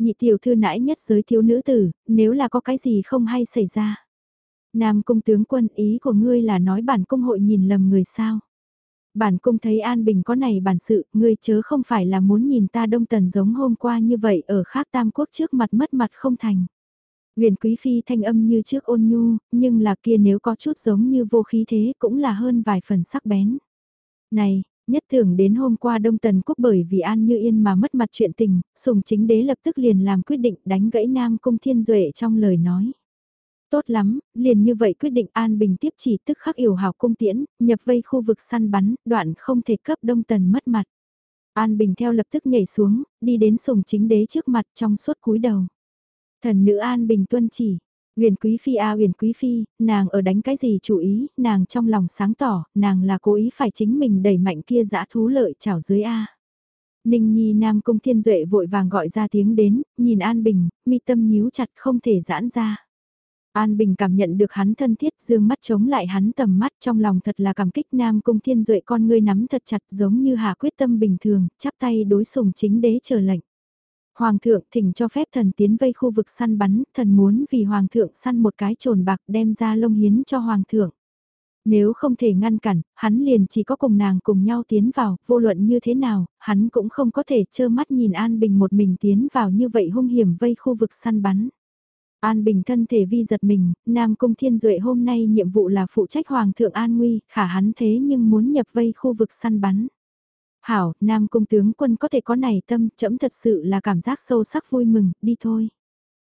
Nhị tiểu thư nãi nhất giới thiếu nữ tử, nếu là có cái gì không hay xảy ra. Nam cung tướng quân ý của ngươi là nói bản cung hội nhìn lầm người sao. Bản cung thấy An Bình có này bản sự, ngươi chớ không phải là muốn nhìn ta đông tần giống hôm qua như vậy ở khác tam quốc trước mặt mất mặt không thành. Huyền quý phi thanh âm như trước ôn nhu, nhưng là kia nếu có chút giống như vô khí thế cũng là hơn vài phần sắc bén. Này, nhất thường đến hôm qua Đông Tần Quốc bởi vì An Như Yên mà mất mặt chuyện tình, Sùng chính đế lập tức liền làm quyết định đánh gãy Nam Cung Thiên Duệ trong lời nói. Tốt lắm, liền như vậy quyết định An Bình tiếp chỉ tức khắc yểu hào cung tiễn, nhập vây khu vực săn bắn, đoạn không thể cấp Đông Tần mất mặt. An Bình theo lập tức nhảy xuống, đi đến sùng chính đế trước mặt trong suốt cúi đầu. Thần nữ An Bình tuân chỉ, Huyền Quý Phi a à, Huyền Quý Phi, nàng ở đánh cái gì chú ý, nàng trong lòng sáng tỏ, nàng là cố ý phải chính mình đẩy mạnh kia dã thú lợi chảo dưới A. Ninh Nhi Nam Cung Thiên Duệ vội vàng gọi ra tiếng đến, nhìn An Bình, mi tâm nhíu chặt không thể giãn ra. An Bình cảm nhận được hắn thân thiết dương mắt chống lại hắn tầm mắt trong lòng thật là cảm kích Nam Cung Thiên Duệ con ngươi nắm thật chặt giống như hà quyết tâm bình thường, chắp tay đối sùng chính đế chờ lệnh. Hoàng thượng thỉnh cho phép thần tiến vây khu vực săn bắn, thần muốn vì Hoàng thượng săn một cái trồn bạc đem ra lông hiến cho Hoàng thượng. Nếu không thể ngăn cản, hắn liền chỉ có cùng nàng cùng nhau tiến vào, vô luận như thế nào, hắn cũng không có thể trơ mắt nhìn An Bình một mình tiến vào như vậy hung hiểm vây khu vực săn bắn. An Bình thân thể vi giật mình, Nam Cung Thiên Duệ hôm nay nhiệm vụ là phụ trách Hoàng thượng An Nguy, khả hắn thế nhưng muốn nhập vây khu vực săn bắn. Hảo, Nam Cung tướng quân có thể có này tâm, trẫm thật sự là cảm giác sâu sắc vui mừng, đi thôi.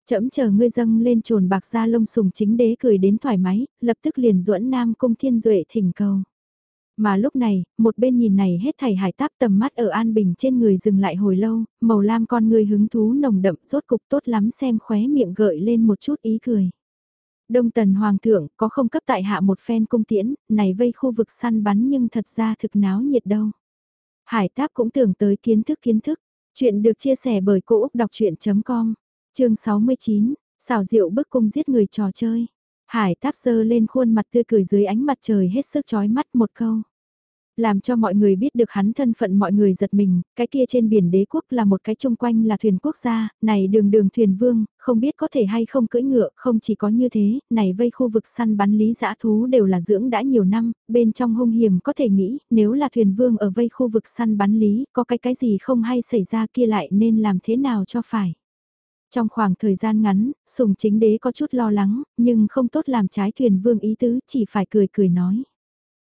trẫm chờ ngươi dâng lên trồn bạc ra lông sùng chính đế cười đến thoải mái, lập tức liền duẫn Nam Cung Thiên Duệ thỉnh cầu. Mà lúc này, một bên nhìn này hết thảy hải táp tầm mắt ở An Bình trên người dừng lại hồi lâu, màu lam con người hứng thú nồng đậm rốt cục tốt lắm xem khóe miệng gợi lên một chút ý cười. Đông tần hoàng thượng có không cấp tại hạ một phen cung tiễn, này vây khu vực săn bắn nhưng thật ra thực náo nhiệt đâu. Hải táp cũng tưởng tới kiến thức kiến thức. Chuyện được chia sẻ bởi Cô Úc Đọc Chuyện.com Chương 69, xào rượu bức cung giết người trò chơi. Hải táp sơ lên khuôn mặt tươi cười dưới ánh mặt trời hết sức chói mắt một câu. Làm cho mọi người biết được hắn thân phận mọi người giật mình, cái kia trên biển đế quốc là một cái chung quanh là thuyền quốc gia, này đường đường thuyền vương, không biết có thể hay không cưỡi ngựa, không chỉ có như thế, này vây khu vực săn bắn lý dã thú đều là dưỡng đã nhiều năm, bên trong hung hiểm có thể nghĩ, nếu là thuyền vương ở vây khu vực săn bắn lý, có cái cái gì không hay xảy ra kia lại nên làm thế nào cho phải. Trong khoảng thời gian ngắn, sùng chính đế có chút lo lắng, nhưng không tốt làm trái thuyền vương ý tứ, chỉ phải cười cười nói.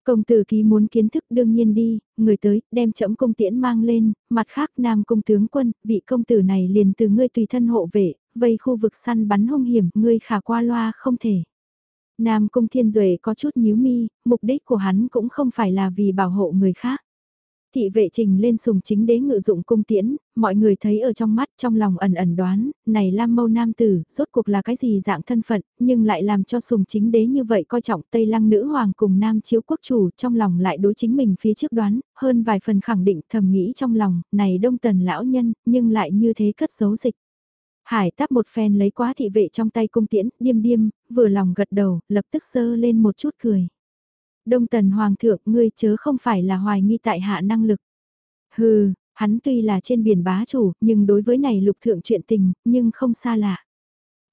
Công tử ký muốn kiến thức đương nhiên đi, người tới, đem chấm công tiễn mang lên, mặt khác nam công tướng quân, vị công tử này liền từ ngươi tùy thân hộ vệ, vây khu vực săn bắn hung hiểm, ngươi khả qua loa không thể. Nam cung thiên duệ có chút nhíu mi, mục đích của hắn cũng không phải là vì bảo hộ người khác. Thị vệ trình lên sùng chính đế ngự dụng cung tiễn, mọi người thấy ở trong mắt trong lòng ẩn ẩn đoán, này Lam Mâu Nam Tử, rốt cuộc là cái gì dạng thân phận, nhưng lại làm cho sùng chính đế như vậy coi trọng Tây Lăng Nữ Hoàng cùng Nam Chiếu Quốc Chủ trong lòng lại đối chính mình phía trước đoán, hơn vài phần khẳng định thầm nghĩ trong lòng, này đông tần lão nhân, nhưng lại như thế cất giấu dịch. Hải tắp một phen lấy quá thị vệ trong tay cung tiễn, điềm điềm, vừa lòng gật đầu, lập tức sơ lên một chút cười. Đông tần hoàng thượng ngươi chớ không phải là hoài nghi tại hạ năng lực. Hừ, hắn tuy là trên biển bá chủ, nhưng đối với này lục thượng chuyện tình, nhưng không xa lạ.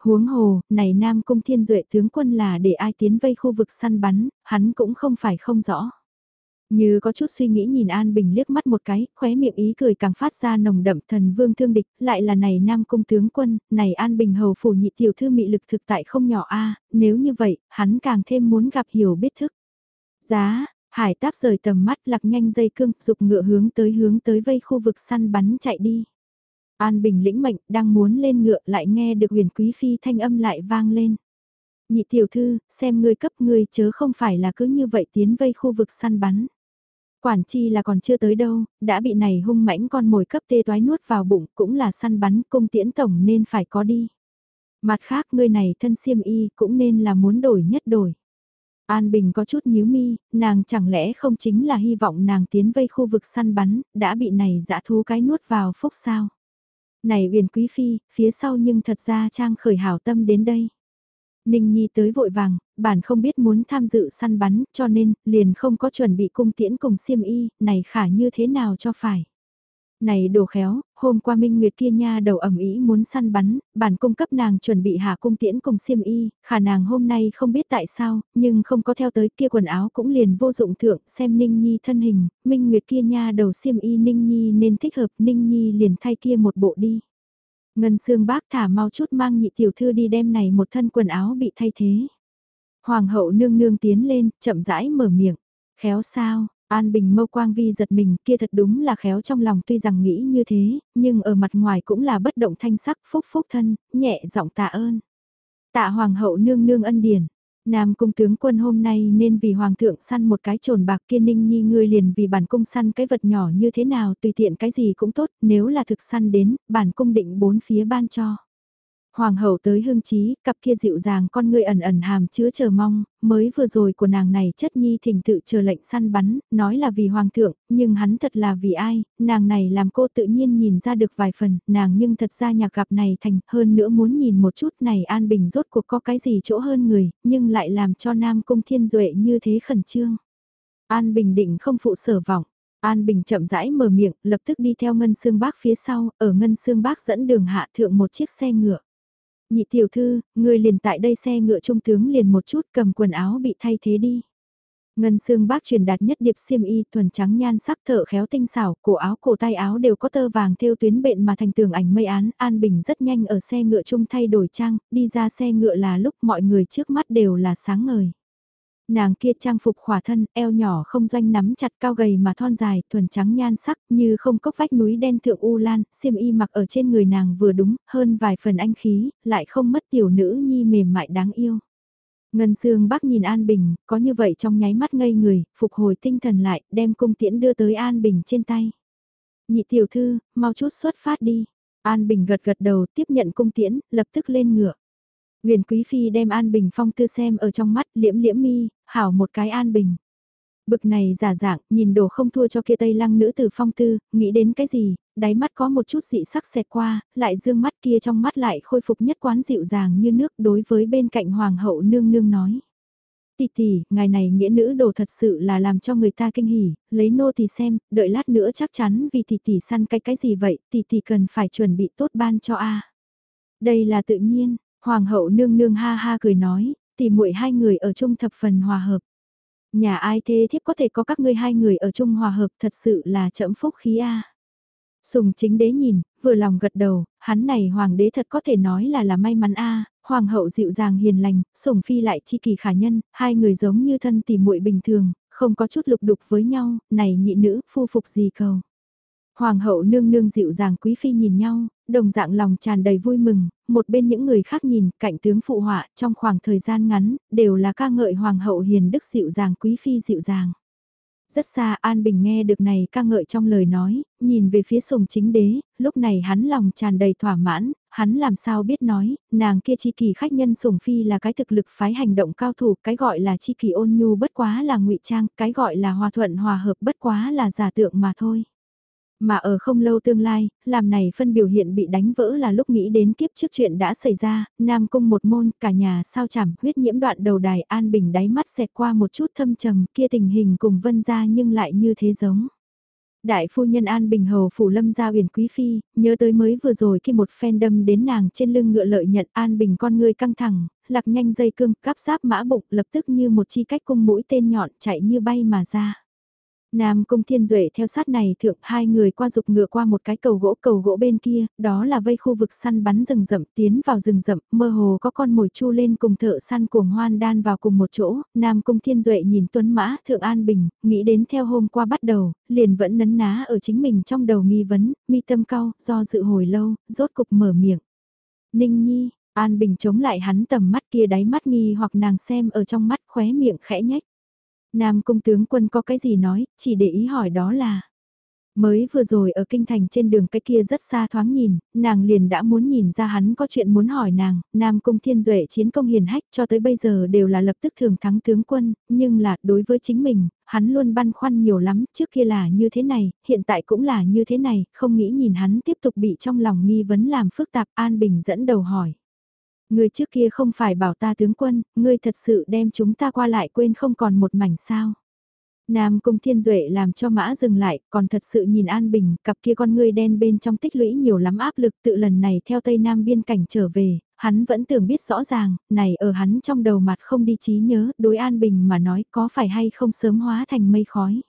Huống hồ, này Nam Cung Thiên Duệ tướng quân là để ai tiến vây khu vực săn bắn, hắn cũng không phải không rõ. Như có chút suy nghĩ nhìn An Bình liếc mắt một cái, khóe miệng ý cười càng phát ra nồng đậm thần vương thương địch, lại là này Nam Cung tướng quân, này An Bình hầu phủ nhị tiểu thư mị lực thực tại không nhỏ a nếu như vậy, hắn càng thêm muốn gặp hiểu biết thức. Giá, hải táp rời tầm mắt lạc nhanh dây cương, dục ngựa hướng tới hướng tới vây khu vực săn bắn chạy đi. An Bình lĩnh mệnh, đang muốn lên ngựa lại nghe được huyền quý phi thanh âm lại vang lên. Nhị tiểu thư, xem ngươi cấp ngươi chớ không phải là cứ như vậy tiến vây khu vực săn bắn. Quản chi là còn chưa tới đâu, đã bị này hung mãnh con mồi cấp tê toái nuốt vào bụng cũng là săn bắn cung tiễn tổng nên phải có đi. Mặt khác ngươi này thân siêm y cũng nên là muốn đổi nhất đổi. An Bình có chút nhíu mi, nàng chẳng lẽ không chính là hy vọng nàng tiến vây khu vực săn bắn, đã bị này dã thú cái nuốt vào phúc sao. Này uyển quý phi, phía sau nhưng thật ra trang khởi hảo tâm đến đây. Ninh Nhi tới vội vàng, bản không biết muốn tham dự săn bắn, cho nên, liền không có chuẩn bị cung tiễn cùng xiêm y, này khả như thế nào cho phải. Này đồ khéo, hôm qua Minh Nguyệt kia nha đầu ẩm ý muốn săn bắn, bản cung cấp nàng chuẩn bị hạ cung tiễn cùng xiêm y, khả nàng hôm nay không biết tại sao, nhưng không có theo tới kia quần áo cũng liền vô dụng thượng, xem Ninh Nhi thân hình, Minh Nguyệt kia nha đầu xiêm y Ninh Nhi nên thích hợp, Ninh Nhi liền thay kia một bộ đi. Ngân xương bác thả mau chút mang nhị tiểu thư đi đem này một thân quần áo bị thay thế. Hoàng hậu nương nương tiến lên, chậm rãi mở miệng. Khéo sao, An Bình mâu quang vi giật mình kia thật đúng là khéo trong lòng tuy rằng nghĩ như thế, nhưng ở mặt ngoài cũng là bất động thanh sắc phúc phúc thân, nhẹ giọng tạ ơn. Tạ hoàng hậu nương nương ân điển, Nam cung tướng quân hôm nay nên vì hoàng thượng săn một cái trồn bạc kiên ninh nhi ngươi liền vì bản cung săn cái vật nhỏ như thế nào tùy tiện cái gì cũng tốt, nếu là thực săn đến, bản cung định bốn phía ban cho. Hoàng hậu tới hương trí, cặp kia dịu dàng con người ẩn ẩn hàm chứa chờ mong, mới vừa rồi của nàng này chất nhi thỉnh tự chờ lệnh săn bắn, nói là vì hoàng thượng, nhưng hắn thật là vì ai, nàng này làm cô tự nhiên nhìn ra được vài phần, nàng nhưng thật ra nhạc gặp này thành, hơn nữa muốn nhìn một chút này an bình rốt cuộc có cái gì chỗ hơn người, nhưng lại làm cho nam cung thiên duệ như thế khẩn trương. An bình định không phụ sở vọng. An Bình chậm rãi mở miệng, lập tức đi theo Ngân Sương Bác phía sau, ở Ngân Sương Bác dẫn đường hạ thượng một chiếc xe ngựa. Nhị tiểu thư, người liền tại đây xe ngựa trung tướng liền một chút cầm quần áo bị thay thế đi. Ngân xương bác truyền đạt nhất điệp xiêm y thuần trắng nhan sắc thợ khéo tinh xảo, cổ áo cổ tay áo đều có tơ vàng thêu tuyến bện mà thành tường ảnh mây án, An Bình rất nhanh ở xe ngựa chung thay đổi trang, đi ra xe ngựa là lúc mọi người trước mắt đều là sáng ngời. Nàng kia trang phục khỏa thân, eo nhỏ không doanh nắm chặt cao gầy mà thon dài, thuần trắng nhan sắc như không cốc vách núi đen thượng u lan, xiêm y mặc ở trên người nàng vừa đúng, hơn vài phần anh khí, lại không mất tiểu nữ nhi mềm mại đáng yêu. Ngân Sương Bắc nhìn An Bình, có như vậy trong nháy mắt ngây người, phục hồi tinh thần lại, đem cung tiễn đưa tới An Bình trên tay. Nhị tiểu thư, mau chút xuất phát đi. An Bình gật gật đầu tiếp nhận cung tiễn, lập tức lên ngựa. Huyền Quý Phi đem An Bình phong tư xem ở trong mắt liễm liễm mi, hảo một cái An Bình. Bực này giả dạng, nhìn đồ không thua cho kia tây lăng nữ từ phong tư, nghĩ đến cái gì, đáy mắt có một chút dị sắc xẹt qua, lại dương mắt kia trong mắt lại khôi phục nhất quán dịu dàng như nước đối với bên cạnh hoàng hậu nương nương nói. Tì tì ngài này nghĩa nữ đồ thật sự là làm cho người ta kinh hỉ, lấy nô thì xem, đợi lát nữa chắc chắn vì tì tì săn cái cái gì vậy, tì tì cần phải chuẩn bị tốt ban cho a. Đây là tự nhiên, Hoàng hậu nương nương ha ha cười nói, tỉ muội hai người ở chung thập phần hòa hợp. Nhà ai thế thiếp có thể có các ngươi hai người ở chung hòa hợp thật sự là chậm phúc khí a. Sùng chính đế nhìn, vừa lòng gật đầu, hắn này hoàng đế thật có thể nói là là may mắn a, hoàng hậu dịu dàng hiền lành, sùng phi lại chi kỳ khả nhân, hai người giống như thân tỉ muội bình thường, không có chút lục đục với nhau, này nhị nữ phu phục gì cầu. Hoàng hậu nương nương dịu dàng quý phi nhìn nhau, đồng dạng lòng tràn đầy vui mừng, một bên những người khác nhìn, cạnh tướng phụ họa, trong khoảng thời gian ngắn, đều là ca ngợi hoàng hậu hiền đức dịu dàng quý phi dịu dàng. Rất xa An Bình nghe được này ca ngợi trong lời nói, nhìn về phía sùng chính đế, lúc này hắn lòng tràn đầy thỏa mãn, hắn làm sao biết nói, nàng kia chi kỳ khách nhân sùng phi là cái thực lực phái hành động cao thủ, cái gọi là chi kỳ ôn nhu bất quá là ngụy trang, cái gọi là hòa thuận hòa hợp bất quá là giả tượng mà thôi. Mà ở không lâu tương lai, làm này phân biểu hiện bị đánh vỡ là lúc nghĩ đến kiếp trước chuyện đã xảy ra, Nam Cung một môn, cả nhà sao chảm, huyết nhiễm đoạn đầu đài an bình đáy mắt xẹt qua một chút thâm trầm kia tình hình cùng vân ra nhưng lại như thế giống. Đại phu nhân An Bình Hầu phủ lâm gia huyền quý phi, nhớ tới mới vừa rồi khi một phen đâm đến nàng trên lưng ngựa lợi nhận An Bình con người căng thẳng, lạc nhanh dây cương, cắp giáp mã bụng lập tức như một chi cách cung mũi tên nhọn chạy như bay mà ra. Nam Cung Thiên Duệ theo sát này thượng hai người qua dục ngựa qua một cái cầu gỗ cầu gỗ bên kia, đó là vây khu vực săn bắn rừng rậm tiến vào rừng rậm, mơ hồ có con mồi chu lên cùng thợ săn cuồng hoan đan vào cùng một chỗ, Nam Cung Thiên Duệ nhìn Tuấn Mã thượng An Bình, nghĩ đến theo hôm qua bắt đầu, liền vẫn nấn ná ở chính mình trong đầu nghi vấn, mi tâm cao, do dự hồi lâu, rốt cục mở miệng. Ninh Nhi, An Bình chống lại hắn tầm mắt kia đáy mắt nghi hoặc nàng xem ở trong mắt khóe miệng khẽ nhách. Nam cung tướng quân có cái gì nói, chỉ để ý hỏi đó là. Mới vừa rồi ở kinh thành trên đường cái kia rất xa thoáng nhìn, nàng liền đã muốn nhìn ra hắn có chuyện muốn hỏi nàng, Nam Cung Thiên Duệ chiến công hiền hách cho tới bây giờ đều là lập tức thường thắng tướng quân, nhưng là đối với chính mình, hắn luôn băn khoăn nhiều lắm, trước kia là như thế này, hiện tại cũng là như thế này, không nghĩ nhìn hắn tiếp tục bị trong lòng nghi vấn làm phức tạp An Bình dẫn đầu hỏi. Người trước kia không phải bảo ta tướng quân, ngươi thật sự đem chúng ta qua lại quên không còn một mảnh sao. Nam Cung Thiên Duệ làm cho mã dừng lại, còn thật sự nhìn An Bình, cặp kia con ngươi đen bên trong tích lũy nhiều lắm áp lực tự lần này theo Tây Nam biên cảnh trở về, hắn vẫn tưởng biết rõ ràng, này ở hắn trong đầu mặt không đi trí nhớ, đối An Bình mà nói có phải hay không sớm hóa thành mây khói.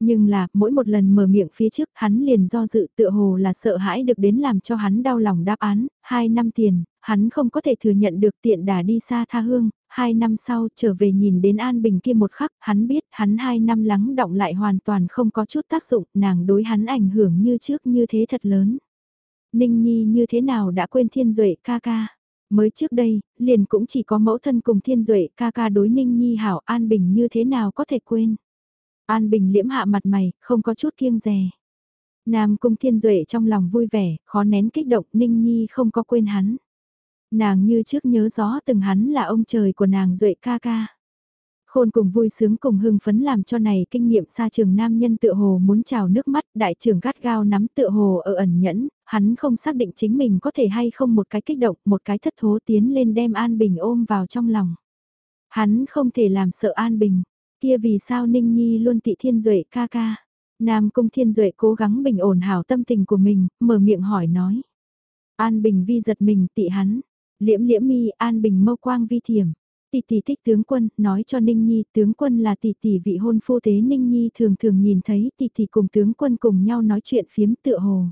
Nhưng là, mỗi một lần mở miệng phía trước, hắn liền do dự tựa hồ là sợ hãi được đến làm cho hắn đau lòng đáp án, hai năm tiền, hắn không có thể thừa nhận được tiện đà đi xa tha hương, hai năm sau trở về nhìn đến An Bình kia một khắc, hắn biết hắn hai năm lắng động lại hoàn toàn không có chút tác dụng, nàng đối hắn ảnh hưởng như trước như thế thật lớn. Ninh Nhi như thế nào đã quên Thiên Duệ ca ca. Mới trước đây, liền cũng chỉ có mẫu thân cùng Thiên Duệ ca ca đối Ninh Nhi hảo An Bình như thế nào có thể quên. An Bình liễm hạ mặt mày, không có chút kiêng dè. Nam Cung Thiên Duệ trong lòng vui vẻ, khó nén kích động Ninh Nhi không có quên hắn. Nàng như trước nhớ rõ từng hắn là ông trời của nàng Duệ ca ca. Khôn cùng vui sướng cùng hưng phấn làm cho này kinh nghiệm xa trường nam nhân tựa hồ muốn trào nước mắt, đại trưởng gắt gao nắm tựa hồ ở ẩn nhẫn, hắn không xác định chính mình có thể hay không một cái kích động, một cái thất thố tiến lên đem An Bình ôm vào trong lòng. Hắn không thể làm sợ An Bình, kia vì sao Ninh Nhi luôn tị thiên duệ ca ca. Nam Cung Thiên Duệ cố gắng bình ổn hảo tâm tình của mình, mở miệng hỏi nói. An Bình vi giật mình tị hắn, liễm liễm mi An Bình mâu quang vi thiểm. Tỷ tỷ thích tướng quân, nói cho Ninh Nhi, tướng quân là tỷ tỷ vị hôn phu tế Ninh Nhi thường thường nhìn thấy tỷ tỷ cùng tướng quân cùng nhau nói chuyện phiếm tựa hồ.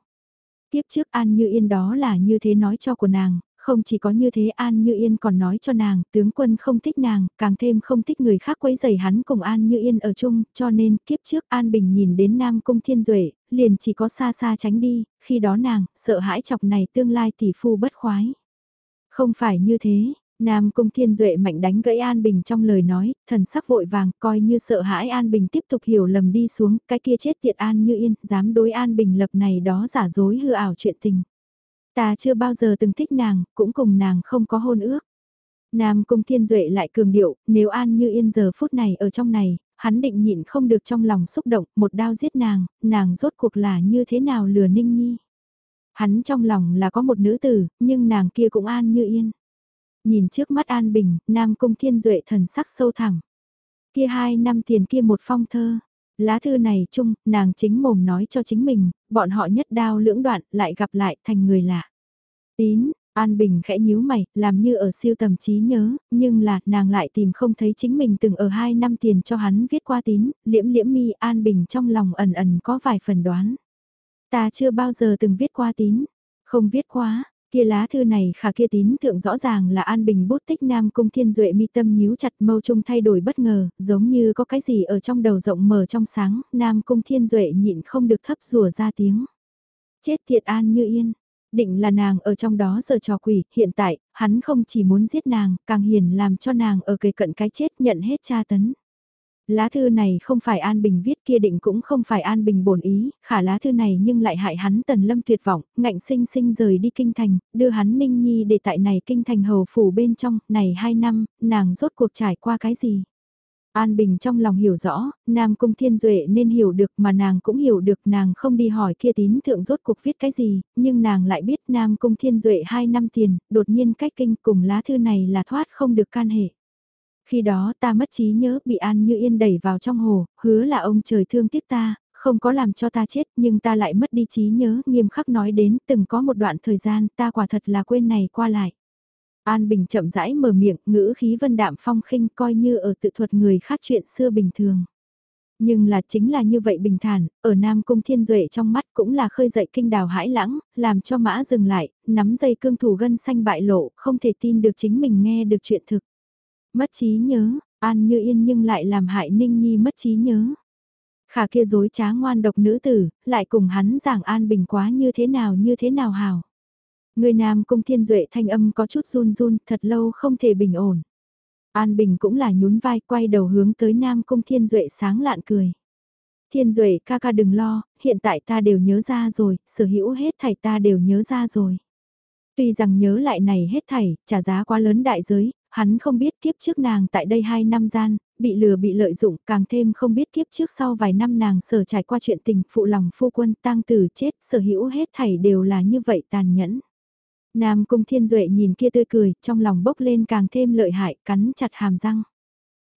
Tiếp trước An Như Yên đó là như thế nói cho của nàng, không chỉ có như thế An Như Yên còn nói cho nàng, tướng quân không thích nàng, càng thêm không thích người khác quấy rầy hắn cùng An Như Yên ở chung, cho nên kiếp trước An Bình nhìn đến Nam Cung Thiên Duệ, liền chỉ có xa xa tránh đi, khi đó nàng, sợ hãi chọc này tương lai tỷ phu bất khoái. Không phải như thế, Nam Cung Thiên Duệ mạnh đánh gãy An Bình trong lời nói, thần sắc vội vàng, coi như sợ hãi An Bình tiếp tục hiểu lầm đi xuống, cái kia chết tiệt An Như Yên, dám đối An Bình lập này đó giả dối hư ảo chuyện tình. Ta chưa bao giờ từng thích nàng, cũng cùng nàng không có hôn ước. Nam Cung Thiên Duệ lại cường điệu, nếu An Như Yên giờ phút này ở trong này, hắn định nhịn không được trong lòng xúc động, một đao giết nàng, nàng rốt cuộc là như thế nào lừa Ninh Nhi. Hắn trong lòng là có một nữ tử, nhưng nàng kia cũng An Như Yên. Nhìn trước mắt An Bình, Nam Cung Thiên Duệ thần sắc sâu thẳng. Kia hai năm tiền kia một phong thơ, Lá thư này chung, nàng chính mồm nói cho chính mình, bọn họ nhất đao lưỡng đoạn lại gặp lại thành người lạ. Tín, An Bình khẽ nhíu mày, làm như ở siêu tầm trí nhớ, nhưng là nàng lại tìm không thấy chính mình từng ở hai năm tiền cho hắn viết qua tín, liễm liễm mi An Bình trong lòng ẩn ẩn có vài phần đoán. Ta chưa bao giờ từng viết qua tín, không viết quá, Kia lá thư này khả kia tín thượng rõ ràng là An Bình bút tích Nam Cung Thiên Duệ mi tâm nhíu chặt mâu trung thay đổi bất ngờ, giống như có cái gì ở trong đầu rộng mở trong sáng, Nam Cung Thiên Duệ nhịn không được thấp rùa ra tiếng. Chết thiệt An như yên, định là nàng ở trong đó giờ trò quỷ, hiện tại, hắn không chỉ muốn giết nàng, càng hiền làm cho nàng ở kề cận cái chết nhận hết tra tấn. Lá thư này không phải An Bình viết kia định cũng không phải An Bình bổn ý, khả lá thư này nhưng lại hại hắn tần lâm tuyệt vọng, ngạnh sinh sinh rời đi kinh thành, đưa hắn ninh nhi để tại này kinh thành hầu phủ bên trong, này hai năm, nàng rốt cuộc trải qua cái gì. An Bình trong lòng hiểu rõ, Nam Cung Thiên Duệ nên hiểu được mà nàng cũng hiểu được nàng không đi hỏi kia tín thượng rốt cuộc viết cái gì, nhưng nàng lại biết Nam Cung Thiên Duệ hai năm tiền, đột nhiên cách kinh cùng lá thư này là thoát không được can hệ. Khi đó ta mất trí nhớ bị An Như Yên đẩy vào trong hồ, hứa là ông trời thương tiếc ta, không có làm cho ta chết nhưng ta lại mất đi trí nhớ, nghiêm khắc nói đến từng có một đoạn thời gian ta quả thật là quên này qua lại. An Bình chậm rãi mở miệng, ngữ khí vân đạm phong khinh coi như ở tự thuật người khác chuyện xưa bình thường. Nhưng là chính là như vậy bình thản, ở Nam Cung Thiên Duệ trong mắt cũng là khơi dậy kinh đào hãi lãng, làm cho mã dừng lại, nắm dây cương thủ gân xanh bại lộ, không thể tin được chính mình nghe được chuyện thực. Mất trí nhớ, An Như Yên nhưng lại làm hại Ninh Nhi mất trí nhớ. Khả kia dối trá ngoan độc nữ tử, lại cùng hắn giảng An Bình quá như thế nào như thế nào hào. Người nam cung thiên duệ thanh âm có chút run run, thật lâu không thể bình ổn. An Bình cũng là nhún vai quay đầu hướng tới nam cung thiên duệ sáng lạn cười. Thiên Duệ ca ca đừng lo, hiện tại ta đều nhớ ra rồi, sở hữu hết thảy ta đều nhớ ra rồi. Tuy rằng nhớ lại này hết thảy, trả giá quá lớn đại giới, hắn không biết kiếp trước nàng tại đây 2 năm gian, bị lừa bị lợi dụng, càng thêm không biết kiếp trước sau vài năm nàng sở trải qua chuyện tình phụ lòng phu quân tang tử chết, sở hữu hết thảy đều là như vậy tàn nhẫn. Nam Cung Thiên Duệ nhìn kia tươi cười, trong lòng bốc lên càng thêm lợi hại, cắn chặt hàm răng.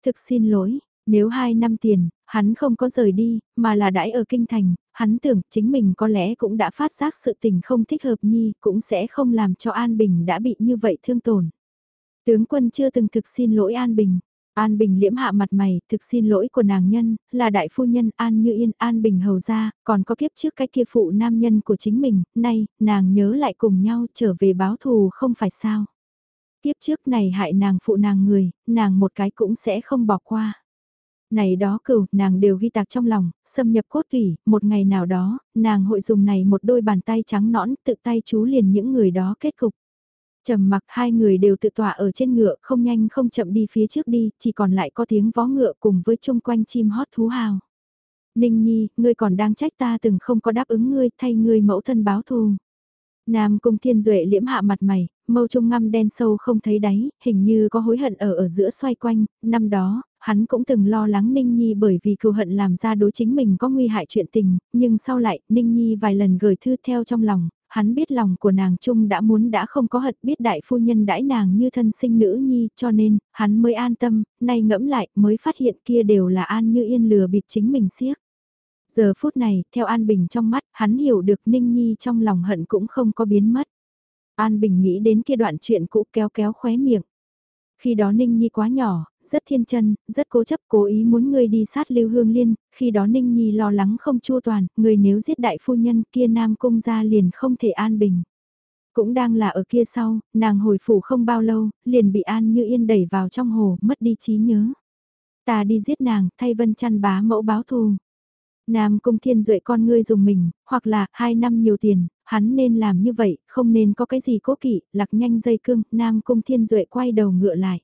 Thực xin lỗi, nếu hai năm tiền, hắn không có rời đi, mà là đãi ở kinh thành, hắn tưởng chính mình có lẽ cũng đã phát giác sự tình không thích hợp nhi, cũng sẽ không làm cho An Bình đã bị như vậy thương tổn. Tướng quân chưa từng thực xin lỗi An Bình. An Bình liễm hạ mặt mày, thực xin lỗi của nàng nhân, là đại phu nhân An Như Yên, An Bình hầu ra, còn có kiếp trước cái kia phụ nam nhân của chính mình, nay, nàng nhớ lại cùng nhau trở về báo thù không phải sao. Kiếp trước này hại nàng phụ nàng người, nàng một cái cũng sẽ không bỏ qua. Này đó cửu, nàng đều ghi tạc trong lòng, xâm nhập cốt thủy, một ngày nào đó, nàng hội dùng này một đôi bàn tay trắng nõn tự tay chú liền những người đó kết cục. Trầm mặc hai người đều tự tỏa ở trên ngựa không nhanh không chậm đi phía trước đi, chỉ còn lại có tiếng vó ngựa cùng với chung quanh chim hót thú hào. Ninh Nhi, ngươi còn đang trách ta từng không có đáp ứng ngươi thay ngươi mẫu thân báo thù. Nam Cung Thiên Duệ liễm hạ mặt mày, mâu trung ngăm đen sâu không thấy đáy, hình như có hối hận ở ở giữa xoay quanh, năm đó, hắn cũng từng lo lắng Ninh Nhi bởi vì cừu hận làm ra đối chính mình có nguy hại chuyện tình, nhưng sau lại, Ninh Nhi vài lần gửi thư theo trong lòng, hắn biết lòng của nàng chung đã muốn đã không có hận biết đại phu nhân đãi nàng như thân sinh nữ nhi cho nên, hắn mới an tâm, nay ngẫm lại mới phát hiện kia đều là an như yên lừa bịp chính mình siếc. Giờ phút này, theo An Bình trong mắt, hắn hiểu được Ninh Nhi trong lòng hận cũng không có biến mất. An Bình nghĩ đến kia đoạn chuyện cũ kéo kéo khóe miệng. Khi đó Ninh Nhi quá nhỏ, rất thiên chân, rất cố chấp cố ý muốn ngươi đi sát Lưu Hương Liên, khi đó Ninh Nhi lo lắng không chua toàn, người nếu giết đại phu nhân kia Nam Cung ra liền không thể an bình. Cũng đang là ở kia sau, nàng hồi phủ không bao lâu, liền bị An Như Yên đẩy vào trong hồ, mất đi trí nhớ. Ta đi giết nàng, thay vân chăn bá mẫu báo thù. Nam Cung Thiên Duệ con ngươi dùng mình, hoặc là hai năm nhiều tiền, hắn nên làm như vậy, không nên có cái gì cố kỵ, lạc nhanh dây cương, Nam Cung Thiên Duệ quay đầu ngựa lại.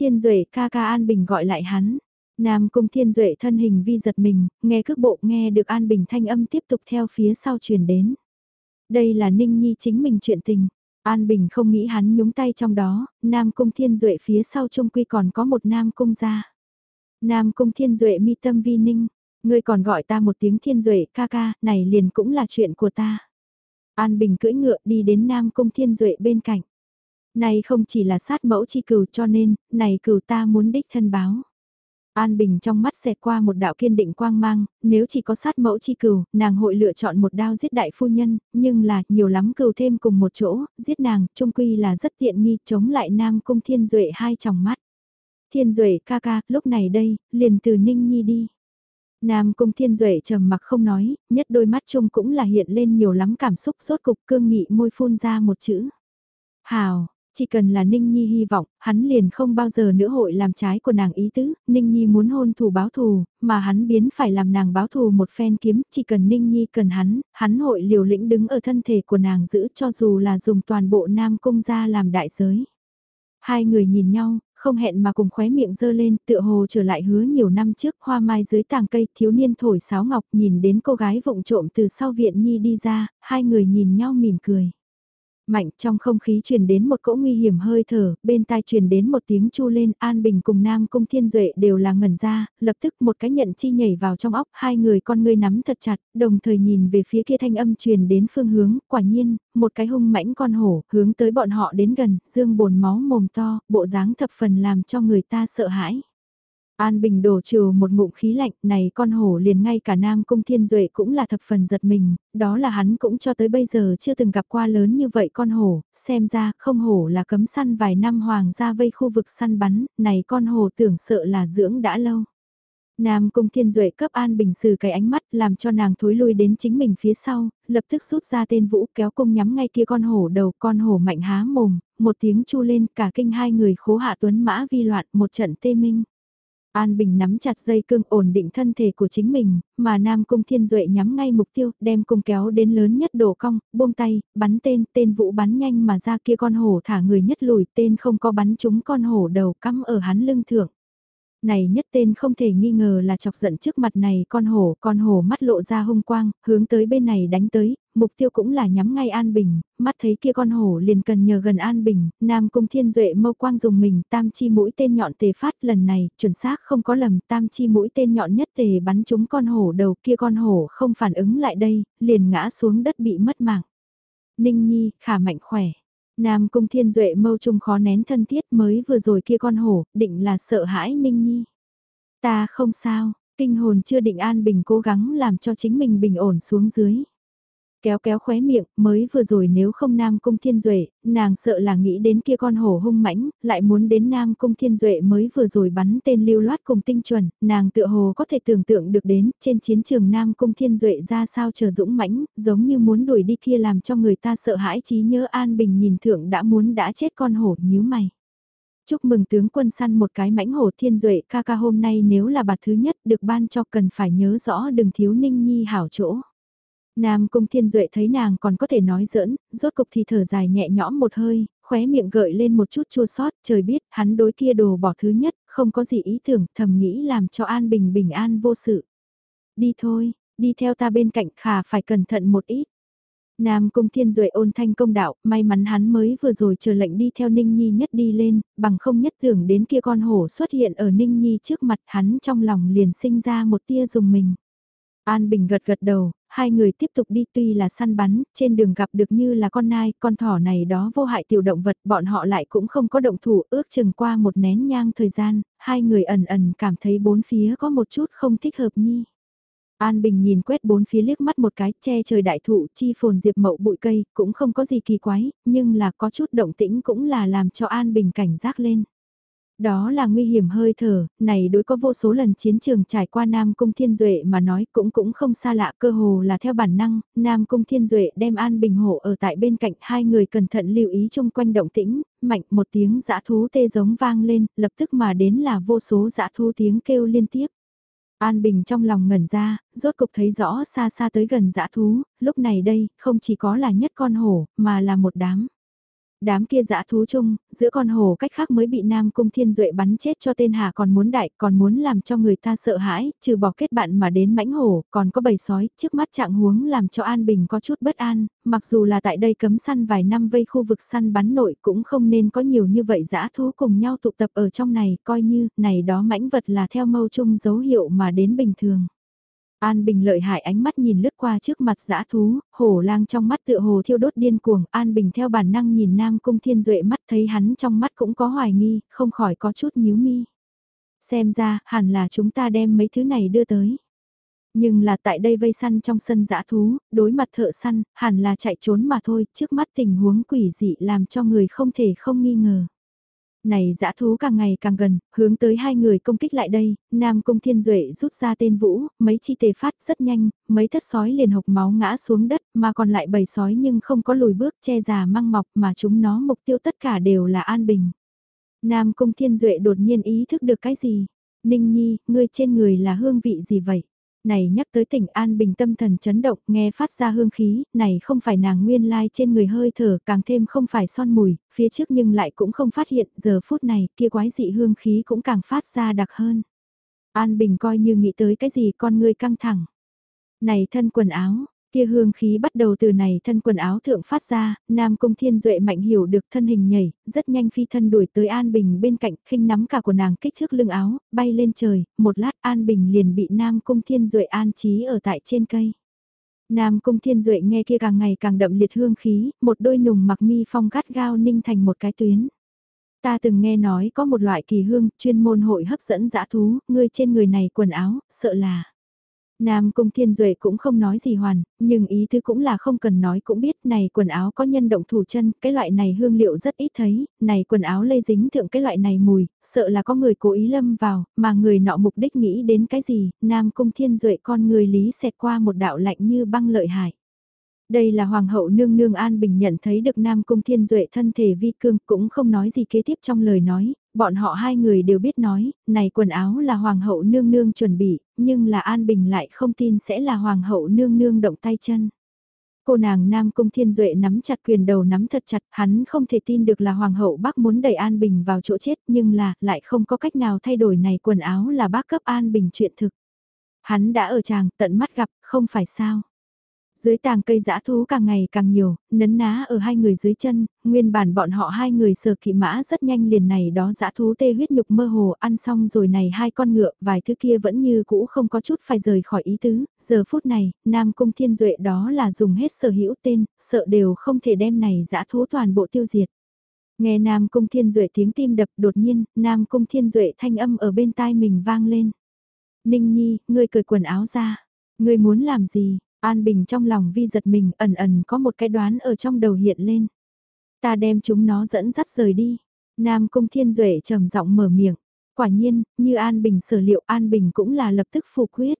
Thiên Duệ ca ca An Bình gọi lại hắn. Nam Cung Thiên Duệ thân hình vi giật mình, nghe cước bộ nghe được An Bình thanh âm tiếp tục theo phía sau truyền đến. Đây là Ninh Nhi chính mình chuyện tình. An Bình không nghĩ hắn nhúng tay trong đó, Nam Cung Thiên Duệ phía sau trung quy còn có một Nam Cung gia. Nam Cung Thiên Duệ mi tâm vi ninh, ngươi còn gọi ta một tiếng Thiên Duệ ca ca, này liền cũng là chuyện của ta. An Bình cưỡi ngựa đi đến Nam Cung Thiên Duệ bên cạnh. Này không chỉ là sát mẫu chi cừu cho nên, này cừu ta muốn đích thân báo. An Bình trong mắt xẹt qua một đạo kiên định quang mang, nếu chỉ có sát mẫu chi cừu, nàng hội lựa chọn một đao giết đại phu nhân, nhưng là nhiều lắm cừu thêm cùng một chỗ, giết nàng, trung quy là rất tiện nghi, chống lại Nam Cung Thiên Duệ hai tròng mắt. Thiên Duệ ca ca, lúc này đây, liền từ Ninh Nhi đi. Nam Cung Thiên Duệ trầm mặc không nói, nhất đôi mắt chung cũng là hiện lên nhiều lắm cảm xúc sốt cục cương nghị môi phun ra một chữ. Hào, chỉ cần là Ninh Nhi hy vọng, hắn liền không bao giờ nữa hội làm trái của nàng ý tứ, Ninh Nhi muốn hôn thù báo thù, mà hắn biến phải làm nàng báo thù một phen kiếm, chỉ cần Ninh Nhi cần hắn, hắn hội liều lĩnh đứng ở thân thể của nàng giữ cho dù là dùng toàn bộ Nam Cung ra làm đại giới. Hai người nhìn nhau, không hẹn mà cùng khóe miệng dơ lên, tựa hồ trở lại hứa nhiều năm trước hoa mai dưới tàng cây, thiếu niên thổi sáo ngọc nhìn đến cô gái vụng trộm từ sau viện nhi đi ra, hai người nhìn nhau mỉm cười. Mạnh trong không khí truyền đến một cỗ nguy hiểm hơi thở, bên tai truyền đến một tiếng chu lên, An Bình cùng Nam Cung Thiên Duệ đều là ngẩn ra, lập tức một cái nhận chi nhảy vào trong óc, hai người con ngươi nắm thật chặt, đồng thời nhìn về phía kia thanh âm truyền đến phương hướng, quả nhiên, một cái hung mãnh con hổ, hướng tới bọn họ đến gần, dương bồn máu mồm to, bộ dáng thập phần làm cho người ta sợ hãi. An Bình đổ trừ một ngụm khí lạnh, này con hổ liền ngay cả Nam Cung Thiên Duệ cũng là thập phần giật mình, đó là hắn cũng cho tới bây giờ chưa từng gặp qua lớn như vậy con hổ, xem ra không hổ là cấm săn vài năm hoàng gia vây khu vực săn bắn, này con hổ tưởng sợ là dưỡng đã lâu. Nam Cung Thiên Duệ cấp An Bình Sử cái ánh mắt làm cho nàng thối lui đến chính mình phía sau, lập tức rút ra tên vũ kéo cung nhắm ngay kia con hổ đầu con hổ mạnh há mồm, một tiếng chu lên cả kinh hai người khố hạ tuấn mã vi loạn một trận tê minh. An Bình nắm chặt dây cương ổn định thân thể của chính mình, mà Nam Cung Thiên Duệ nhắm ngay mục tiêu, đem cung kéo đến lớn nhất đổ cong, buông tay, bắn tên, tên vũ bắn nhanh mà ra kia con hổ thả người nhất lùi, tên không có bắn trúng con hổ đầu cắm ở hắn lưng thượng. Này nhất tên không thể nghi ngờ là chọc giận trước mặt này con hổ, con hổ mắt lộ ra hung quang, hướng tới bên này đánh tới, mục tiêu cũng là nhắm ngay An Bình, mắt thấy kia con hổ liền cần nhờ gần An Bình, Nam Cung Thiên Duệ mâu quang dùng mình tam chi mũi tên nhọn tề phát lần này, chuẩn xác không có lầm tam chi mũi tên nhọn nhất tề bắn trúng con hổ đầu kia con hổ không phản ứng lại đây, liền ngã xuống đất bị mất mạng. Ninh Nhi, khả mạnh khỏe. Nam Cung Thiên Duệ mâu trung khó nén thân thiết mới vừa rồi kia con hổ, định là sợ hãi Ninh Nhi. Ta không sao, kinh hồn chưa định an bình cố gắng làm cho chính mình bình ổn xuống dưới kéo kéo khóe miệng, mới vừa rồi nếu không Nam Cung Thiên Duệ, nàng sợ là nghĩ đến kia con hổ hung mãnh, lại muốn đến Nam Cung Thiên Duệ mới vừa rồi bắn tên lưu loát cùng tinh chuẩn, nàng tựa hồ có thể tưởng tượng được đến, trên chiến trường Nam Cung Thiên Duệ ra sao chờ dũng mãnh, giống như muốn đuổi đi kia làm cho người ta sợ hãi trí nhớ An Bình nhìn thượng đã muốn đã chết con hổ nhíu mày. Chúc mừng tướng quân săn một cái mãnh hổ thiên duệ ca ca hôm nay nếu là bà thứ nhất được ban cho cần phải nhớ rõ đừng thiếu ninh nhi hảo chỗ. Nam Cung Thiên Duệ thấy nàng còn có thể nói giỡn, rốt cục thì thở dài nhẹ nhõm một hơi, khóe miệng gợi lên một chút chua sót, trời biết, hắn đối kia đồ bỏ thứ nhất, không có gì ý tưởng, thầm nghĩ làm cho An Bình bình an vô sự. Đi thôi, đi theo ta bên cạnh khả phải cẩn thận một ít. Nam Cung Thiên Duệ ôn thanh công đạo, may mắn hắn mới vừa rồi chờ lệnh đi theo Ninh Nhi nhất đi lên, bằng không nhất tưởng đến kia con hổ xuất hiện ở Ninh Nhi trước mặt hắn trong lòng liền sinh ra một tia dùng mình. An Bình gật gật đầu, hai người tiếp tục đi tuy là săn bắn, trên đường gặp được như là con nai, con thỏ này đó vô hại tiểu động vật, bọn họ lại cũng không có động thủ, ước chừng qua một nén nhang thời gian, hai người ẩn ẩn cảm thấy bốn phía có một chút không thích hợp nhi. An Bình nhìn quét bốn phía liếc mắt một cái, che trời đại thụ, chi phồn diệp mậu bụi cây, cũng không có gì kỳ quái, nhưng là có chút động tĩnh cũng là làm cho An Bình cảnh giác lên. Đó là nguy hiểm hơi thở, này đối có vô số lần chiến trường trải qua Nam Cung Thiên Duệ mà nói cũng cũng không xa lạ cơ hồ là theo bản năng, Nam Cung Thiên Duệ đem An Bình Hổ ở tại bên cạnh hai người cẩn thận lưu ý chung quanh động tĩnh, mạnh một tiếng dã thú tê giống vang lên, lập tức mà đến là vô số dã thú tiếng kêu liên tiếp. An Bình trong lòng ngẩn ra, rốt cục thấy rõ xa xa tới gần dã thú, lúc này đây, không chỉ có là nhất con hổ, mà là một đám. Đám kia dã thú chung, giữa con hổ cách khác mới bị Nam Cung Thiên Duệ bắn chết cho tên Hà còn muốn đại, còn muốn làm cho người ta sợ hãi, trừ bỏ kết bạn mà đến mãnh hổ, còn có bầy sói, trước mắt trạng huống làm cho An Bình có chút bất an, mặc dù là tại đây cấm săn vài năm vây khu vực săn bắn nội cũng không nên có nhiều như vậy dã thú cùng nhau tụ tập ở trong này, coi như, này đó mãnh vật là theo mâu chung dấu hiệu mà đến bình thường. An Bình lợi hại ánh mắt nhìn lướt qua trước mặt dã thú, hổ lang trong mắt tựa hồ thiêu đốt điên cuồng, An Bình theo bản năng nhìn Nam Cung Thiên Duệ mắt thấy hắn trong mắt cũng có hoài nghi, không khỏi có chút nhíu mi. Xem ra, hẳn là chúng ta đem mấy thứ này đưa tới. Nhưng là tại đây vây săn trong sân dã thú, đối mặt thợ săn, hẳn là chạy trốn mà thôi, trước mắt tình huống quỷ dị làm cho người không thể không nghi ngờ. Này dã thú càng ngày càng gần, hướng tới hai người công kích lại đây, Nam Cung Thiên Duệ rút ra tên vũ, mấy chi tề phát rất nhanh, mấy thất sói liền hộc máu ngã xuống đất mà còn lại bầy sói nhưng không có lùi bước che già măng mọc mà chúng nó mục tiêu tất cả đều là an bình. Nam Cung Thiên Duệ đột nhiên ý thức được cái gì? Ninh Nhi, ngươi trên người là hương vị gì vậy? Này nhắc tới tỉnh An Bình tâm thần chấn động, nghe phát ra hương khí, này không phải nàng nguyên lai trên người hơi thở, càng thêm không phải son mùi, phía trước nhưng lại cũng không phát hiện, giờ phút này, kia quái dị hương khí cũng càng phát ra đặc hơn. An Bình coi như nghĩ tới cái gì con ngươi căng thẳng. Này thân quần áo, Kia hương khí bắt đầu từ này thân quần áo thượng phát ra, Nam Cung Thiên Duệ mạnh hiểu được thân hình nhảy, rất nhanh phi thân đuổi tới An Bình bên cạnh, khinh nắm cả của nàng kích thước lưng áo, bay lên trời, một lát An Bình liền bị Nam Cung Thiên Duệ an trí ở tại trên cây. Nam Cung Thiên Duệ nghe kia càng ngày càng đậm liệt hương khí, một đôi nùng mặc mi phong gắt gao ninh thành một cái tuyến. Ta từng nghe nói có một loại kỳ hương, chuyên môn hội hấp dẫn dã thú, ngươi trên người này quần áo, sợ là Nam Cung Thiên Duệ cũng không nói gì hoàn, nhưng ý thứ cũng là không cần nói cũng biết này quần áo có nhân động thủ chân, cái loại này hương liệu rất ít thấy, này quần áo lây dính thượng cái loại này mùi, sợ là có người cố ý lâm vào, mà người nọ mục đích nghĩ đến cái gì, Nam Cung Thiên Duệ con người lý xẹt qua một đạo lạnh như băng lợi hại. Đây là Hoàng hậu nương nương An Bình nhận thấy được Nam Cung Thiên Duệ thân thể vi cương cũng không nói gì kế tiếp trong lời nói, bọn họ hai người đều biết nói, này quần áo là Hoàng hậu nương nương chuẩn bị, nhưng là An Bình lại không tin sẽ là Hoàng hậu nương nương động tay chân. Cô nàng Nam Cung Thiên Duệ nắm chặt quyền đầu nắm thật chặt, hắn không thể tin được là Hoàng hậu bác muốn đẩy An Bình vào chỗ chết nhưng là, lại không có cách nào thay đổi này quần áo là bác cấp An Bình chuyện thực. Hắn đã ở chàng tận mắt gặp, không phải sao. Dưới tàng cây dã thú càng ngày càng nhiều, nấn ná ở hai người dưới chân, nguyên bản bọn họ hai người sờ kỵ mã rất nhanh liền này đó dã thú tê huyết nhục mơ hồ ăn xong rồi này hai con ngựa, vài thứ kia vẫn như cũ không có chút phải rời khỏi ý tứ, giờ phút này, Nam Cung Thiên Duệ đó là dùng hết sở hữu tên, sợ đều không thể đem này dã thú toàn bộ tiêu diệt. Nghe Nam Cung Thiên Duệ tiếng tim đập đột nhiên, Nam Cung Thiên Duệ thanh âm ở bên tai mình vang lên. Ninh Nhi, ngươi cởi quần áo ra. Ngươi muốn làm gì? An Bình trong lòng vi giật mình ẩn ẩn có một cái đoán ở trong đầu hiện lên. Ta đem chúng nó dẫn dắt rời đi. Nam Cung Thiên Duệ trầm giọng mở miệng. Quả nhiên, như An Bình sở liệu An Bình cũng là lập tức phủ quyết.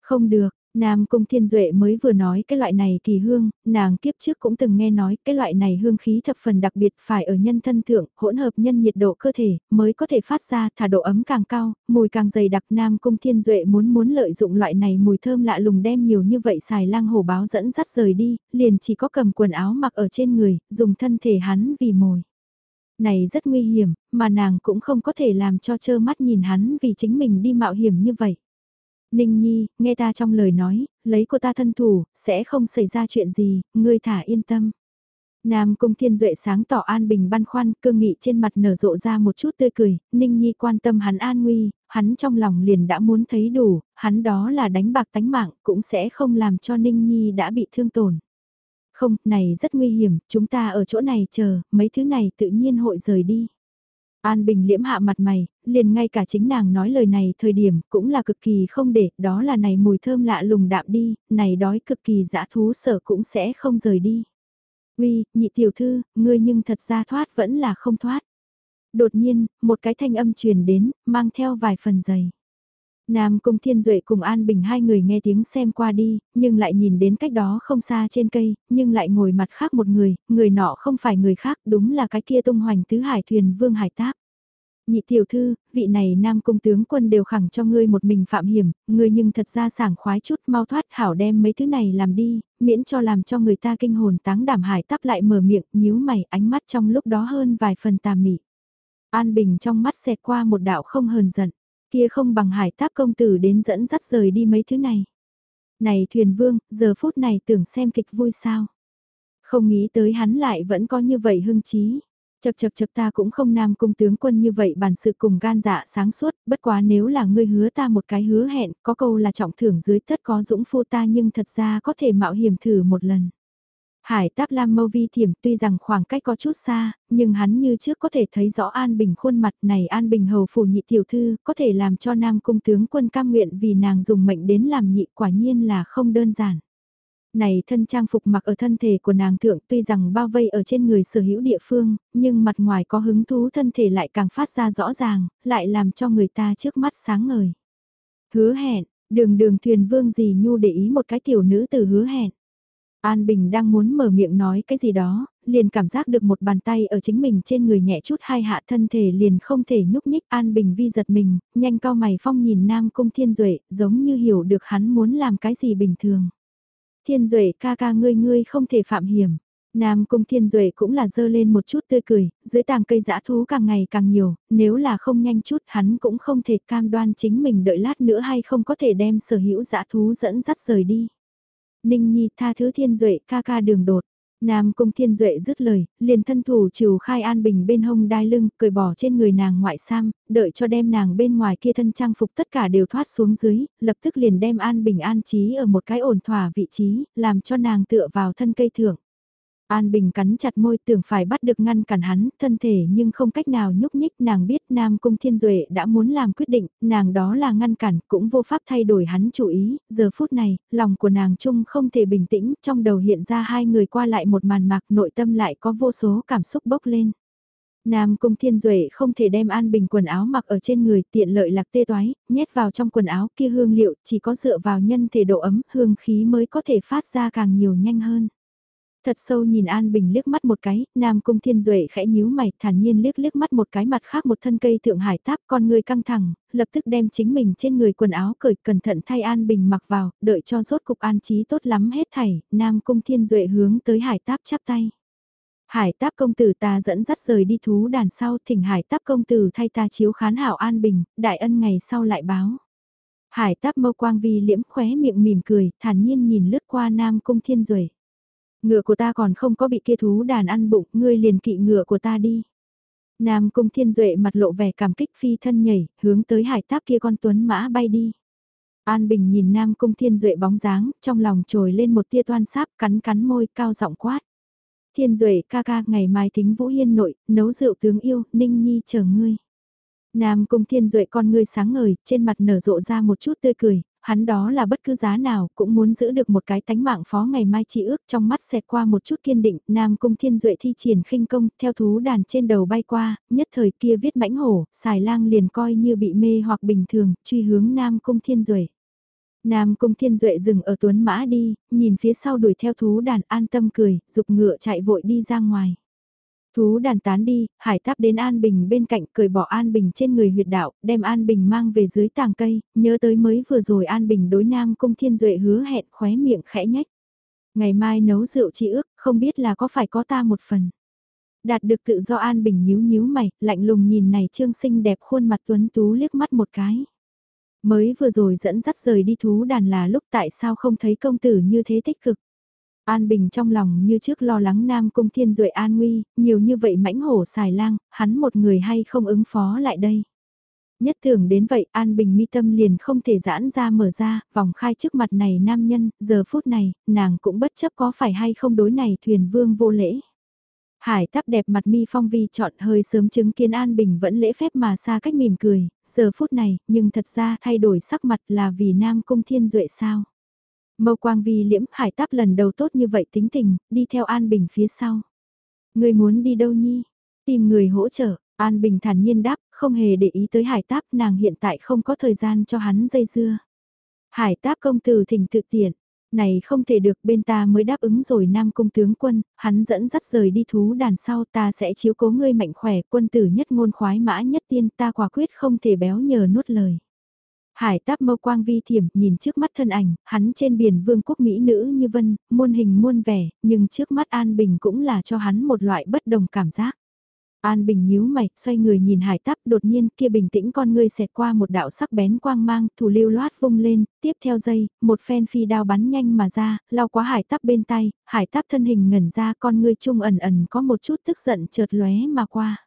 Không được, Nam Cung Thiên Duệ mới vừa nói cái loại này kỳ hương, nàng kiếp trước cũng từng nghe nói cái loại này hương khí thập phần đặc biệt phải ở nhân thân thượng, hỗn hợp nhân nhiệt độ cơ thể, mới có thể phát ra thả độ ấm càng cao, mùi càng dày đặc Nam Cung Thiên Duệ muốn muốn lợi dụng loại này mùi thơm lạ lùng đem nhiều như vậy xài lang hổ báo dẫn dắt rời đi, liền chỉ có cầm quần áo mặc ở trên người, dùng thân thể hắn vì mồi. Này rất nguy hiểm, mà nàng cũng không có thể làm cho trơ mắt nhìn hắn vì chính mình đi mạo hiểm như vậy. Ninh Nhi, nghe ta trong lời nói, lấy cô ta thân thủ, sẽ không xảy ra chuyện gì, ngươi thả yên tâm. Nam Cung Thiên Duệ sáng tỏ an bình băn khoăn, cương nghị trên mặt nở rộ ra một chút tươi cười, Ninh Nhi quan tâm hắn an nguy, hắn trong lòng liền đã muốn thấy đủ, hắn đó là đánh bạc tánh mạng, cũng sẽ không làm cho Ninh Nhi đã bị thương tổn. Không, này rất nguy hiểm, chúng ta ở chỗ này chờ, mấy thứ này tự nhiên hội rời đi. An Bình liễm hạ mặt mày, liền ngay cả chính nàng nói lời này thời điểm cũng là cực kỳ không để, đó là này mùi thơm lạ lùng đạm đi, này đói cực kỳ dã thú sở cũng sẽ không rời đi. Uy, nhị tiểu thư, ngươi nhưng thật ra thoát vẫn là không thoát. Đột nhiên, một cái thanh âm truyền đến, mang theo vài phần dày. Nam Cung Thiên Duệ cùng An Bình hai người nghe tiếng xem qua đi, nhưng lại nhìn đến cách đó không xa trên cây, nhưng lại ngồi mặt khác một người, người nọ không phải người khác, đúng là cái kia tung hoành tứ hải thuyền Vương Hải Táp. Nhị tiểu thư, vị này Nam Cung tướng quân đều khẳng cho ngươi một mình phạm hiểm, ngươi nhưng thật ra sảng khoái chút mau thoát hảo đem mấy thứ này làm đi, miễn cho làm cho người ta kinh hồn táng đảm Hải Táp lại mở miệng, nhíu mày ánh mắt trong lúc đó hơn vài phần tà mị. An Bình trong mắt xẹt qua một đạo không hờn giận kia không bằng hải táp công tử đến dẫn dắt rời đi mấy thứ này. Này thuyền vương, giờ phút này tưởng xem kịch vui sao. Không nghĩ tới hắn lại vẫn có như vậy hưng trí. Chật chật chật ta cũng không nam cung tướng quân như vậy bản sự cùng gan dạ sáng suốt, bất quá nếu là ngươi hứa ta một cái hứa hẹn, có câu là trọng thưởng dưới tất có dũng phu ta nhưng thật ra có thể mạo hiểm thử một lần. Hải táp lam mâu vi thiểm tuy rằng khoảng cách có chút xa, nhưng hắn như trước có thể thấy rõ An Bình khuôn mặt này An Bình hầu phủ nhị tiểu thư có thể làm cho nam cung tướng quân cam nguyện vì nàng dùng mệnh đến làm nhị quả nhiên là không đơn giản. Này thân trang phục mặc ở thân thể của nàng thượng tuy rằng bao vây ở trên người sở hữu địa phương, nhưng mặt ngoài có hứng thú thân thể lại càng phát ra rõ ràng, lại làm cho người ta trước mắt sáng ngời. Hứa hẹn, đường đường thuyền vương gì nhu để ý một cái tiểu nữ từ hứa hẹn. An Bình đang muốn mở miệng nói cái gì đó, liền cảm giác được một bàn tay ở chính mình trên người nhẹ chút hai hạ thân thể liền không thể nhúc nhích An Bình vi giật mình, nhanh cao mày phong nhìn Nam Cung Thiên Duệ giống như hiểu được hắn muốn làm cái gì bình thường. Thiên Duệ ca ca ngươi ngươi không thể phạm hiểm. Nam Cung Thiên Duệ cũng là dơ lên một chút tươi cười, dưới tàng cây dã thú càng ngày càng nhiều, nếu là không nhanh chút hắn cũng không thể cam đoan chính mình đợi lát nữa hay không có thể đem sở hữu dã thú dẫn dắt rời đi. Ninh Nhi tha thứ thiên duệ ca ca đường đột. Nam cung thiên duệ dứt lời, liền thân thủ trừ khai an bình bên hông đai lưng, cởi bỏ trên người nàng ngoại sam, đợi cho đem nàng bên ngoài kia thân trang phục tất cả đều thoát xuống dưới, lập tức liền đem an bình an trí ở một cái ổn thỏa vị trí, làm cho nàng tựa vào thân cây thưởng. An Bình cắn chặt môi tưởng phải bắt được ngăn cản hắn, thân thể nhưng không cách nào nhúc nhích nàng biết Nam Cung Thiên Duệ đã muốn làm quyết định, nàng đó là ngăn cản cũng vô pháp thay đổi hắn chủ ý, giờ phút này, lòng của nàng chung không thể bình tĩnh, trong đầu hiện ra hai người qua lại một màn mạc nội tâm lại có vô số cảm xúc bốc lên. Nam Cung Thiên Duệ không thể đem An Bình quần áo mặc ở trên người tiện lợi lạc tê toái, nhét vào trong quần áo kia hương liệu chỉ có dựa vào nhân thể độ ấm hương khí mới có thể phát ra càng nhiều nhanh hơn. Thật sâu nhìn An Bình liếc mắt một cái, Nam Cung Thiên Duệ khẽ nhíu mày, thản nhiên liếc liếc mắt một cái mặt khác một thân cây thượng hải táp con người căng thẳng, lập tức đem chính mình trên người quần áo cởi cẩn thận thay An Bình mặc vào, đợi cho rốt cục an trí tốt lắm hết thảy, Nam Cung Thiên Duệ hướng tới hải táp chắp tay. Hải táp công tử ta dẫn dắt rời đi thú đàn sau thỉnh hải táp công tử thay ta chiếu khán hảo An Bình, đại ân ngày sau lại báo. Hải táp mâu quang vi liễm khóe miệng mỉm cười, thản nhiên nhìn lướt qua Nam Cung Thiên Duệ. Ngựa của ta còn không có bị kia thú đàn ăn bụng, ngươi liền kỵ ngựa của ta đi. Nam Cung Thiên Duệ mặt lộ vẻ cảm kích phi thân nhảy, hướng tới hải táp kia con tuấn mã bay đi. An Bình nhìn Nam Cung Thiên Duệ bóng dáng, trong lòng trồi lên một tia toan sáp cắn cắn môi cao giọng quát. Thiên Duệ ca ca ngày mai tính Vũ Hiên nội, nấu rượu tướng yêu, Ninh Nhi chờ ngươi. Nam Cung Thiên Duệ con ngươi sáng ngời, trên mặt nở rộ ra một chút tươi cười, hắn đó là bất cứ giá nào cũng muốn giữ được một cái tánh mạng phó ngày mai chỉ ước trong mắt xẹt qua một chút kiên định, Nam Cung Thiên Duệ thi triển khinh công, theo thú đàn trên đầu bay qua, nhất thời kia viết mãnh hổ, xài lang liền coi như bị mê hoặc bình thường, truy hướng Nam Cung Thiên Duệ. Nam Cung Thiên Duệ dừng ở tuấn mã đi, nhìn phía sau đuổi theo thú đàn an tâm cười, dục ngựa chạy vội đi ra ngoài. Thú đàn tán đi, hải táp đến An Bình bên cạnh cười bỏ An Bình trên người huyệt đạo, đem An Bình mang về dưới tàng cây, nhớ tới mới vừa rồi An Bình đối Nam Cung Thiên Duệ hứa hẹn khóe miệng khẽ nhách. Ngày mai nấu rượu chi ước, không biết là có phải có ta một phần. Đạt được tự do An Bình nhíu nhíu mày, lạnh lùng nhìn này trương sinh đẹp khuôn mặt tuấn tú liếc mắt một cái. Mới vừa rồi dẫn dắt rời đi thú đàn là lúc tại sao không thấy công tử như thế tích cực. An Bình trong lòng như trước lo lắng Nam Cung Thiên Duệ an nguy, nhiều như vậy mãnh hổ xài lang, hắn một người hay không ứng phó lại đây. Nhất tưởng đến vậy An Bình mi tâm liền không thể giãn ra mở ra, vòng khai trước mặt này nam nhân, giờ phút này, nàng cũng bất chấp có phải hay không đối này thuyền vương vô lễ. Hải tắp đẹp mặt mi phong vi chọn hơi sớm chứng kiến An Bình vẫn lễ phép mà xa cách mỉm cười, giờ phút này, nhưng thật ra thay đổi sắc mặt là vì Nam Cung Thiên Duệ sao. Mâu quang vi liễm hải táp lần đầu tốt như vậy tính tình, đi theo An Bình phía sau. Người muốn đi đâu nhi? Tìm người hỗ trợ, An Bình thản nhiên đáp, không hề để ý tới hải táp nàng hiện tại không có thời gian cho hắn dây dưa. Hải táp công tử thỉnh tự tiện, này không thể được bên ta mới đáp ứng rồi Nam Cung tướng quân, hắn dẫn dắt rời đi thú đàn sau ta sẽ chiếu cố ngươi mạnh khỏe quân tử nhất ngôn khoái mã nhất tiên ta quả quyết không thể béo nhờ nuốt lời. Hải táp mâu quang vi thiểm nhìn trước mắt thân ảnh, hắn trên biển vương quốc Mỹ nữ như vân, muôn hình muôn vẻ, nhưng trước mắt An Bình cũng là cho hắn một loại bất đồng cảm giác. An Bình nhíu mày, xoay người nhìn hải táp đột nhiên kia bình tĩnh con ngươi xẹt qua một đạo sắc bén quang mang, thủ lưu loát vung lên, tiếp theo dây, một phen phi đao bắn nhanh mà ra, lao quá hải táp bên tay, hải táp thân hình ngẩn ra con ngươi trung ẩn ẩn có một chút tức giận chợt lóe mà qua.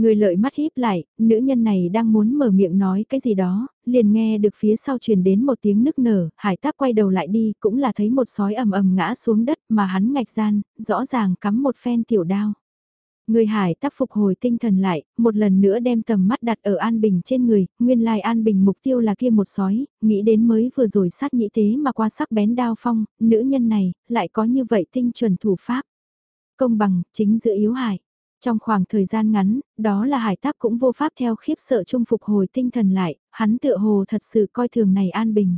Người lợi mắt híp lại, nữ nhân này đang muốn mở miệng nói cái gì đó, liền nghe được phía sau truyền đến một tiếng nức nở, hải táp quay đầu lại đi, cũng là thấy một sói ầm ầm ngã xuống đất mà hắn ngạch gian, rõ ràng cắm một phen tiểu đao. Người hải táp phục hồi tinh thần lại, một lần nữa đem tầm mắt đặt ở An Bình trên người, nguyên lai An Bình mục tiêu là kia một sói, nghĩ đến mới vừa rồi sát nhĩ tế mà qua sắc bén đao phong, nữ nhân này, lại có như vậy tinh chuẩn thủ pháp. Công bằng, chính giữa yếu hải. Trong khoảng thời gian ngắn, đó là hải táp cũng vô pháp theo khiếp sợ chung phục hồi tinh thần lại, hắn tựa hồ thật sự coi thường này An Bình.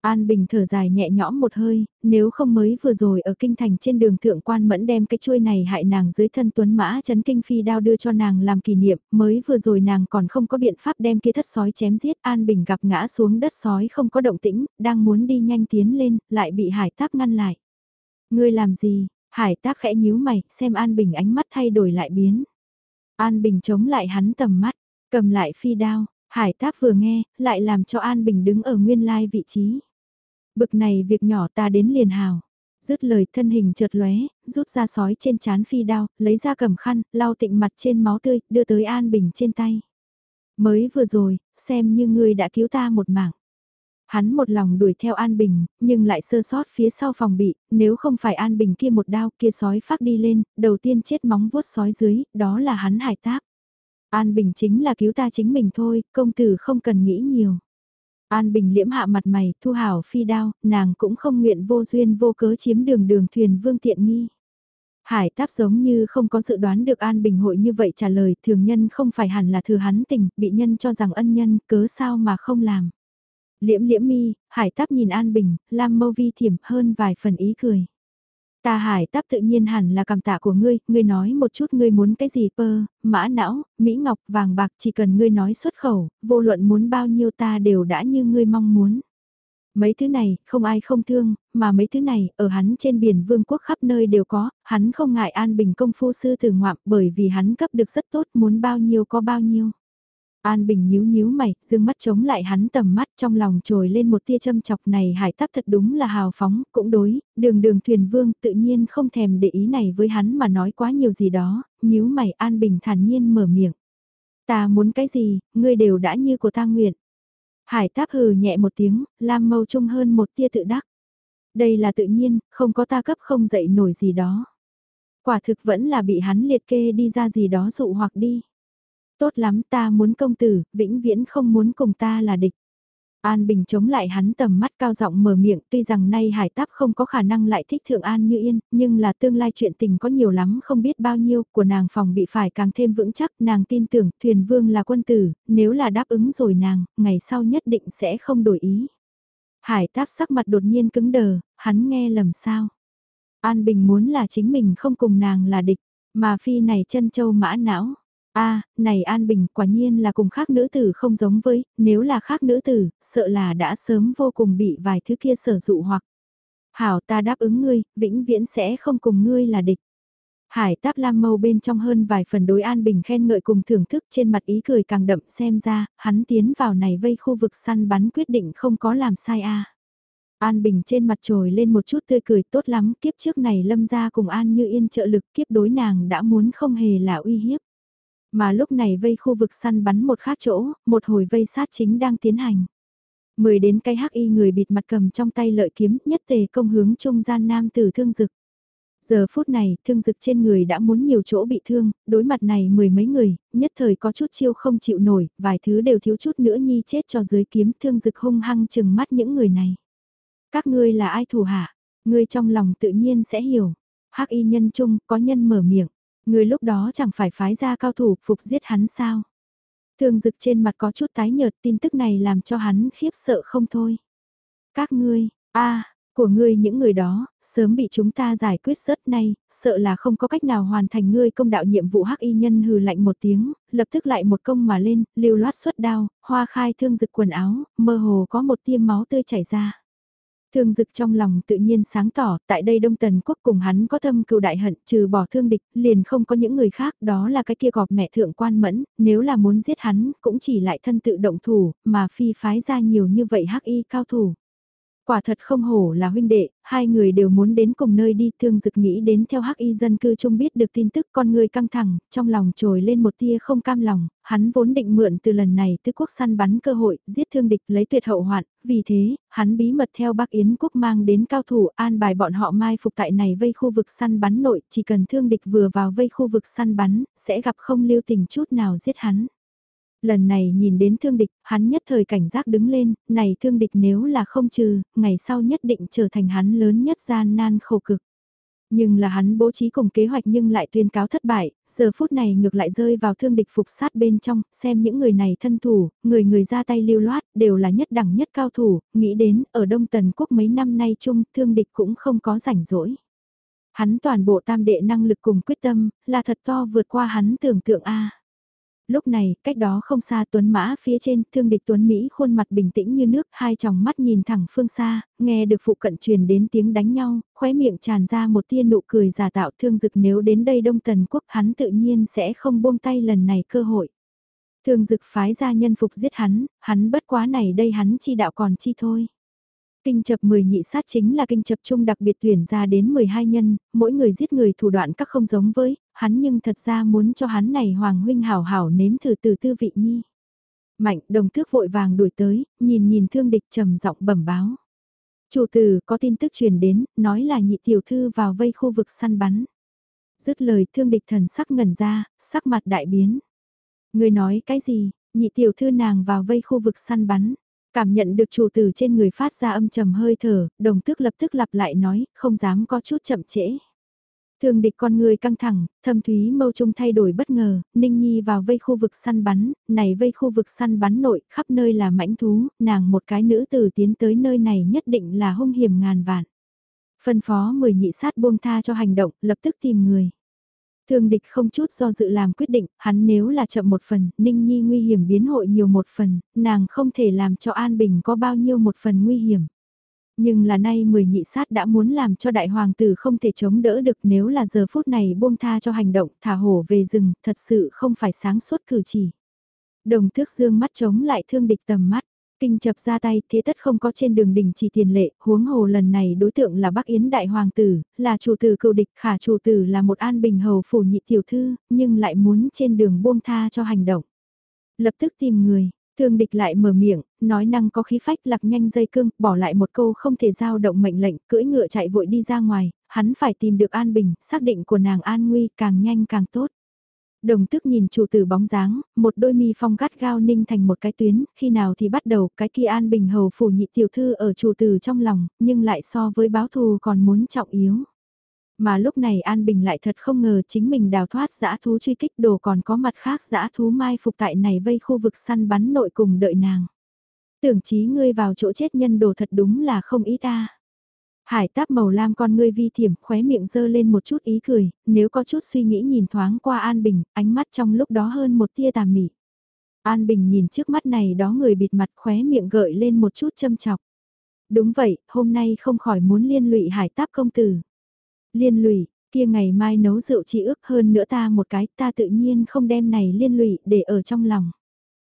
An Bình thở dài nhẹ nhõm một hơi, nếu không mới vừa rồi ở kinh thành trên đường thượng quan mẫn đem cái chuôi này hại nàng dưới thân tuấn mã chấn kinh phi đao đưa cho nàng làm kỷ niệm, mới vừa rồi nàng còn không có biện pháp đem kia thất sói chém giết, An Bình gặp ngã xuống đất sói không có động tĩnh, đang muốn đi nhanh tiến lên, lại bị hải táp ngăn lại. Ngươi làm gì, Hải tác khẽ nhíu mày, xem An Bình ánh mắt thay đổi lại biến. An Bình chống lại hắn tầm mắt, cầm lại phi đao, hải tác vừa nghe, lại làm cho An Bình đứng ở nguyên lai vị trí. Bực này việc nhỏ ta đến liền hào. Dứt lời thân hình chợt lóe, rút ra sói trên chán phi đao, lấy ra cầm khăn, lau tịnh mặt trên máu tươi, đưa tới An Bình trên tay. Mới vừa rồi, xem như ngươi đã cứu ta một mạng. Hắn một lòng đuổi theo An Bình, nhưng lại sơ sót phía sau phòng bị, nếu không phải An Bình kia một đao kia sói phát đi lên, đầu tiên chết móng vuốt sói dưới, đó là hắn hải tác. An Bình chính là cứu ta chính mình thôi, công tử không cần nghĩ nhiều. An Bình liễm hạ mặt mày, thu hảo phi đao, nàng cũng không nguyện vô duyên vô cớ chiếm đường đường thuyền vương tiện nghi. Hải táp giống như không có dự đoán được An Bình hội như vậy trả lời thường nhân không phải hẳn là thừa hắn tình, bị nhân cho rằng ân nhân, cớ sao mà không làm. Liễm liễm mi, hải táp nhìn An Bình, Lam mâu vi thiểm hơn vài phần ý cười. Ta hải táp tự nhiên hẳn là cảm tạ của ngươi, ngươi nói một chút ngươi muốn cái gì pơ, mã não, mỹ ngọc, vàng bạc chỉ cần ngươi nói xuất khẩu, vô luận muốn bao nhiêu ta đều đã như ngươi mong muốn. Mấy thứ này, không ai không thương, mà mấy thứ này, ở hắn trên biển vương quốc khắp nơi đều có, hắn không ngại an bình công phu sư từ ngoạm bởi vì hắn cấp được rất tốt muốn bao nhiêu có bao nhiêu. An Bình nhíu nhíu mày, dương mắt chống lại hắn tầm mắt trong lòng trồi lên một tia châm chọc này hải táp thật đúng là hào phóng, cũng đối, đường đường thuyền vương tự nhiên không thèm để ý này với hắn mà nói quá nhiều gì đó, nhíu mày An Bình thản nhiên mở miệng. Ta muốn cái gì, ngươi đều đã như của ta nguyện. Hải táp hừ nhẹ một tiếng, lam mâu trung hơn một tia tự đắc. Đây là tự nhiên, không có ta cấp không dậy nổi gì đó. Quả thực vẫn là bị hắn liệt kê đi ra gì đó dụ hoặc đi. Tốt lắm ta muốn công tử, vĩnh viễn không muốn cùng ta là địch. An Bình chống lại hắn tầm mắt cao giọng mở miệng tuy rằng nay hải táp không có khả năng lại thích thượng An như yên, nhưng là tương lai chuyện tình có nhiều lắm không biết bao nhiêu, của nàng phòng bị phải càng thêm vững chắc, nàng tin tưởng thuyền vương là quân tử, nếu là đáp ứng rồi nàng, ngày sau nhất định sẽ không đổi ý. Hải táp sắc mặt đột nhiên cứng đờ, hắn nghe lầm sao. An Bình muốn là chính mình không cùng nàng là địch, mà phi này chân châu mã não a này An Bình quả nhiên là cùng khác nữ tử không giống với, nếu là khác nữ tử, sợ là đã sớm vô cùng bị vài thứ kia sở dụ hoặc. Hảo ta đáp ứng ngươi, vĩnh viễn sẽ không cùng ngươi là địch. Hải táp lam mâu bên trong hơn vài phần đối An Bình khen ngợi cùng thưởng thức trên mặt ý cười càng đậm xem ra, hắn tiến vào này vây khu vực săn bắn quyết định không có làm sai a. An Bình trên mặt trồi lên một chút tươi cười tốt lắm, kiếp trước này lâm ra cùng An như yên trợ lực kiếp đối nàng đã muốn không hề là uy hiếp. Mà lúc này vây khu vực săn bắn một khác chỗ, một hồi vây sát chính đang tiến hành. Mười đến cái hắc y người bịt mặt cầm trong tay lợi kiếm nhất tề công hướng trung gian nam tử thương dực. Giờ phút này, thương dực trên người đã muốn nhiều chỗ bị thương, đối mặt này mười mấy người, nhất thời có chút chiêu không chịu nổi, vài thứ đều thiếu chút nữa nhi chết cho dưới kiếm thương dực hung hăng chừng mắt những người này. Các ngươi là ai thủ hạ? Ngươi trong lòng tự nhiên sẽ hiểu. hắc y nhân chung có nhân mở miệng. Người lúc đó chẳng phải phái ra cao thủ phục giết hắn sao. Thường dực trên mặt có chút tái nhợt tin tức này làm cho hắn khiếp sợ không thôi. Các ngươi, a của ngươi những người đó, sớm bị chúng ta giải quyết rất nay, sợ là không có cách nào hoàn thành ngươi công đạo nhiệm vụ hắc y nhân hừ lạnh một tiếng, lập tức lại một công mà lên, lưu loát xuất đao, hoa khai thương dực quần áo, mơ hồ có một tiêm máu tươi chảy ra. Thương dực trong lòng tự nhiên sáng tỏ, tại đây Đông Tần Quốc cùng hắn có thâm cựu đại hận, trừ bỏ thương địch, liền không có những người khác, đó là cái kia gọp mẹ thượng quan mẫn, nếu là muốn giết hắn, cũng chỉ lại thân tự động thủ, mà phi phái ra nhiều như vậy hắc y cao thủ. Quả thật không hổ là huynh đệ, hai người đều muốn đến cùng nơi đi thương dực nghĩ đến theo hắc y dân cư chung biết được tin tức con người căng thẳng, trong lòng trồi lên một tia không cam lòng, hắn vốn định mượn từ lần này tứ quốc săn bắn cơ hội, giết thương địch lấy tuyệt hậu hoạn, vì thế, hắn bí mật theo Bắc Yến quốc mang đến cao thủ an bài bọn họ mai phục tại này vây khu vực săn bắn nội, chỉ cần thương địch vừa vào vây khu vực săn bắn, sẽ gặp không lưu tình chút nào giết hắn. Lần này nhìn đến thương địch, hắn nhất thời cảnh giác đứng lên, này thương địch nếu là không trừ, ngày sau nhất định trở thành hắn lớn nhất gian nan khổ cực. Nhưng là hắn bố trí cùng kế hoạch nhưng lại tuyên cáo thất bại, giờ phút này ngược lại rơi vào thương địch phục sát bên trong, xem những người này thân thủ, người người ra tay lưu loát, đều là nhất đẳng nhất cao thủ, nghĩ đến, ở Đông Tần Quốc mấy năm nay chung, thương địch cũng không có rảnh rỗi. Hắn toàn bộ tam đệ năng lực cùng quyết tâm, là thật to vượt qua hắn tưởng tượng A lúc này, cách đó không xa tuấn mã phía trên, thương địch tuấn Mỹ khuôn mặt bình tĩnh như nước, hai tròng mắt nhìn thẳng phương xa, nghe được phụ cận truyền đến tiếng đánh nhau, khóe miệng tràn ra một tia nụ cười giả tạo thương dực nếu đến đây đông tần quốc hắn tự nhiên sẽ không buông tay lần này cơ hội. Thương dực phái ra nhân phục giết hắn, hắn bất quá này đây hắn chi đạo còn chi thôi. Kinh chập 10 nhị sát chính là kinh chập chung đặc biệt tuyển ra đến 12 nhân, mỗi người giết người thủ đoạn các không giống với, hắn nhưng thật ra muốn cho hắn này Hoàng huynh hảo hảo nếm thử từ tư vị nhi. Mạnh đồng thước vội vàng đuổi tới, nhìn nhìn thương địch trầm giọng bẩm báo. Chủ tử có tin tức truyền đến, nói là nhị tiểu thư vào vây khu vực săn bắn. Dứt lời thương địch thần sắc ngẩn ra, sắc mặt đại biến. Người nói cái gì, nhị tiểu thư nàng vào vây khu vực săn bắn. Cảm nhận được chủ tử trên người phát ra âm trầm hơi thở, đồng tước lập tức lặp lại nói, không dám có chút chậm trễ. Thường địch con người căng thẳng, thâm thúy mâu trung thay đổi bất ngờ, Ninh Nhi vào vây khu vực săn bắn, này vây khu vực săn bắn nội, khắp nơi là mãnh thú, nàng một cái nữ tử tiến tới nơi này nhất định là hung hiểm ngàn vạn. Phân phó 10 nhị sát buông tha cho hành động, lập tức tìm người. Thương địch không chút do dự làm quyết định, hắn nếu là chậm một phần, Ninh Nhi nguy hiểm biến hội nhiều một phần, nàng không thể làm cho An Bình có bao nhiêu một phần nguy hiểm. Nhưng là nay 10 nhị sát đã muốn làm cho đại hoàng tử không thể chống đỡ được nếu là giờ phút này buông tha cho hành động thả hổ về rừng, thật sự không phải sáng suốt cử chỉ. Đồng thước dương mắt chống lại thương địch tầm mắt. Kinh chập ra tay thế tất không có trên đường đình chỉ tiền lệ, huống hồ lần này đối tượng là Bắc Yến Đại Hoàng tử, là chủ tử cựu địch khả chủ tử là một an bình hầu phủ nhị tiểu thư, nhưng lại muốn trên đường buông tha cho hành động. Lập tức tìm người, thương địch lại mở miệng, nói năng có khí phách lạc nhanh dây cương, bỏ lại một câu không thể giao động mệnh lệnh, cưỡi ngựa chạy vội đi ra ngoài, hắn phải tìm được an bình, xác định của nàng an nguy càng nhanh càng tốt. Đồng tức nhìn chủ tử bóng dáng, một đôi mi phong gắt gao ninh thành một cái tuyến, khi nào thì bắt đầu cái kia an bình hầu phủ nhị tiểu thư ở chủ tử trong lòng, nhưng lại so với báo thù còn muốn trọng yếu. Mà lúc này An Bình lại thật không ngờ chính mình đào thoát dã thú truy kích đồ còn có mặt khác dã thú mai phục tại này vây khu vực săn bắn nội cùng đợi nàng. Tưởng chí ngươi vào chỗ chết nhân đồ thật đúng là không ý ta. Hải táp màu lam con ngươi vi thiểm, khóe miệng dơ lên một chút ý cười, nếu có chút suy nghĩ nhìn thoáng qua An Bình, ánh mắt trong lúc đó hơn một tia tà mị. An Bình nhìn trước mắt này đó người bịt mặt khóe miệng gợi lên một chút châm chọc. Đúng vậy, hôm nay không khỏi muốn liên lụy hải táp công tử. Liên lụy, kia ngày mai nấu rượu chỉ ước hơn nữa ta một cái ta tự nhiên không đem này liên lụy để ở trong lòng.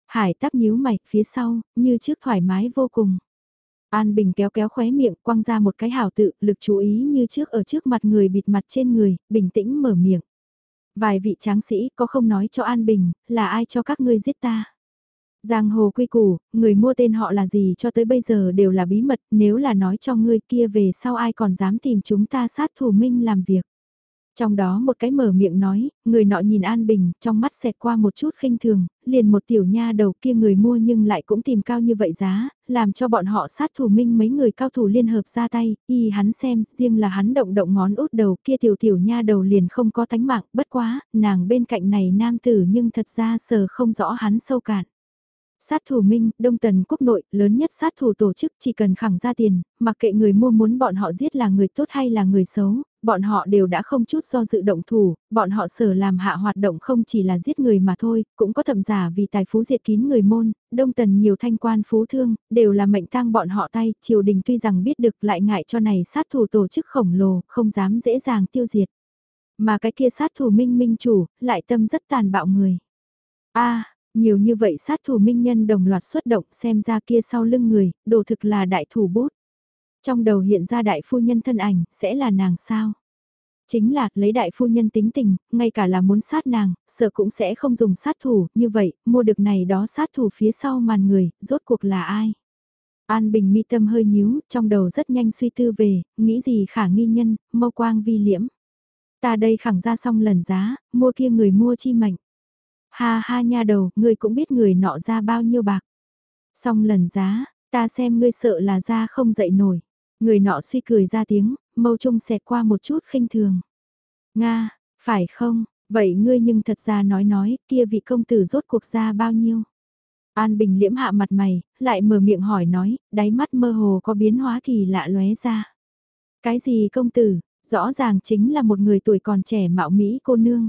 Hải táp nhíu mày phía sau, như trước thoải mái vô cùng. An Bình kéo kéo khóe miệng quăng ra một cái hào tự, lực chú ý như trước ở trước mặt người bịt mặt trên người, bình tĩnh mở miệng. Vài vị tráng sĩ có không nói cho An Bình, là ai cho các ngươi giết ta. Giang hồ quy củ, người mua tên họ là gì cho tới bây giờ đều là bí mật, nếu là nói cho ngươi kia về sau ai còn dám tìm chúng ta sát thủ minh làm việc. Trong đó một cái mở miệng nói, người nọ nhìn An Bình, trong mắt xẹt qua một chút khinh thường, liền một tiểu nha đầu kia người mua nhưng lại cũng tìm cao như vậy giá, làm cho bọn họ sát thủ minh mấy người cao thủ liên hợp ra tay, y hắn xem, riêng là hắn động động ngón út đầu kia tiểu tiểu nha đầu liền không có tánh mạng, bất quá, nàng bên cạnh này nam tử nhưng thật ra sờ không rõ hắn sâu cạn. Sát thủ minh, Đông Tần quốc nội, lớn nhất sát thủ tổ chức chỉ cần khẳng ra tiền, mặc kệ người mua muốn bọn họ giết là người tốt hay là người xấu, bọn họ đều đã không chút do dự động thủ, bọn họ sở làm hạ hoạt động không chỉ là giết người mà thôi, cũng có thậm giả vì tài phú diệt kín người môn, Đông Tần nhiều thanh quan phú thương, đều là mệnh tang bọn họ tay, triều đình tuy rằng biết được lại ngại cho này sát thủ tổ chức khổng lồ, không dám dễ dàng tiêu diệt. Mà cái kia sát thủ minh minh chủ, lại tâm rất tàn bạo người. a nhiều như vậy sát thủ minh nhân đồng loạt xuất động xem ra kia sau lưng người, đồ thực là đại thủ bút. Trong đầu hiện ra đại phu nhân thân ảnh, sẽ là nàng sao? Chính là, lấy đại phu nhân tính tình, ngay cả là muốn sát nàng, sợ cũng sẽ không dùng sát thủ, như vậy, mua được này đó sát thủ phía sau màn người, rốt cuộc là ai? An Bình mi tâm hơi nhíu, trong đầu rất nhanh suy tư về, nghĩ gì khả nghi nhân, mâu quang vi liễm. Ta đây khẳng ra xong lần giá, mua kia người mua chi mệnh. Ha ha nha đầu, ngươi cũng biết người nọ ra bao nhiêu bạc. Xong lần giá, ta xem ngươi sợ là ra không dậy nổi. Người nọ suy cười ra tiếng, mâu trung xẹt qua một chút khinh thường. Nga, phải không, vậy ngươi nhưng thật ra nói nói, kia vị công tử rốt cuộc ra bao nhiêu? An Bình liễm hạ mặt mày, lại mở miệng hỏi nói, đáy mắt mơ hồ có biến hóa kỳ lạ lóe ra. Cái gì công tử, rõ ràng chính là một người tuổi còn trẻ mạo mỹ cô nương.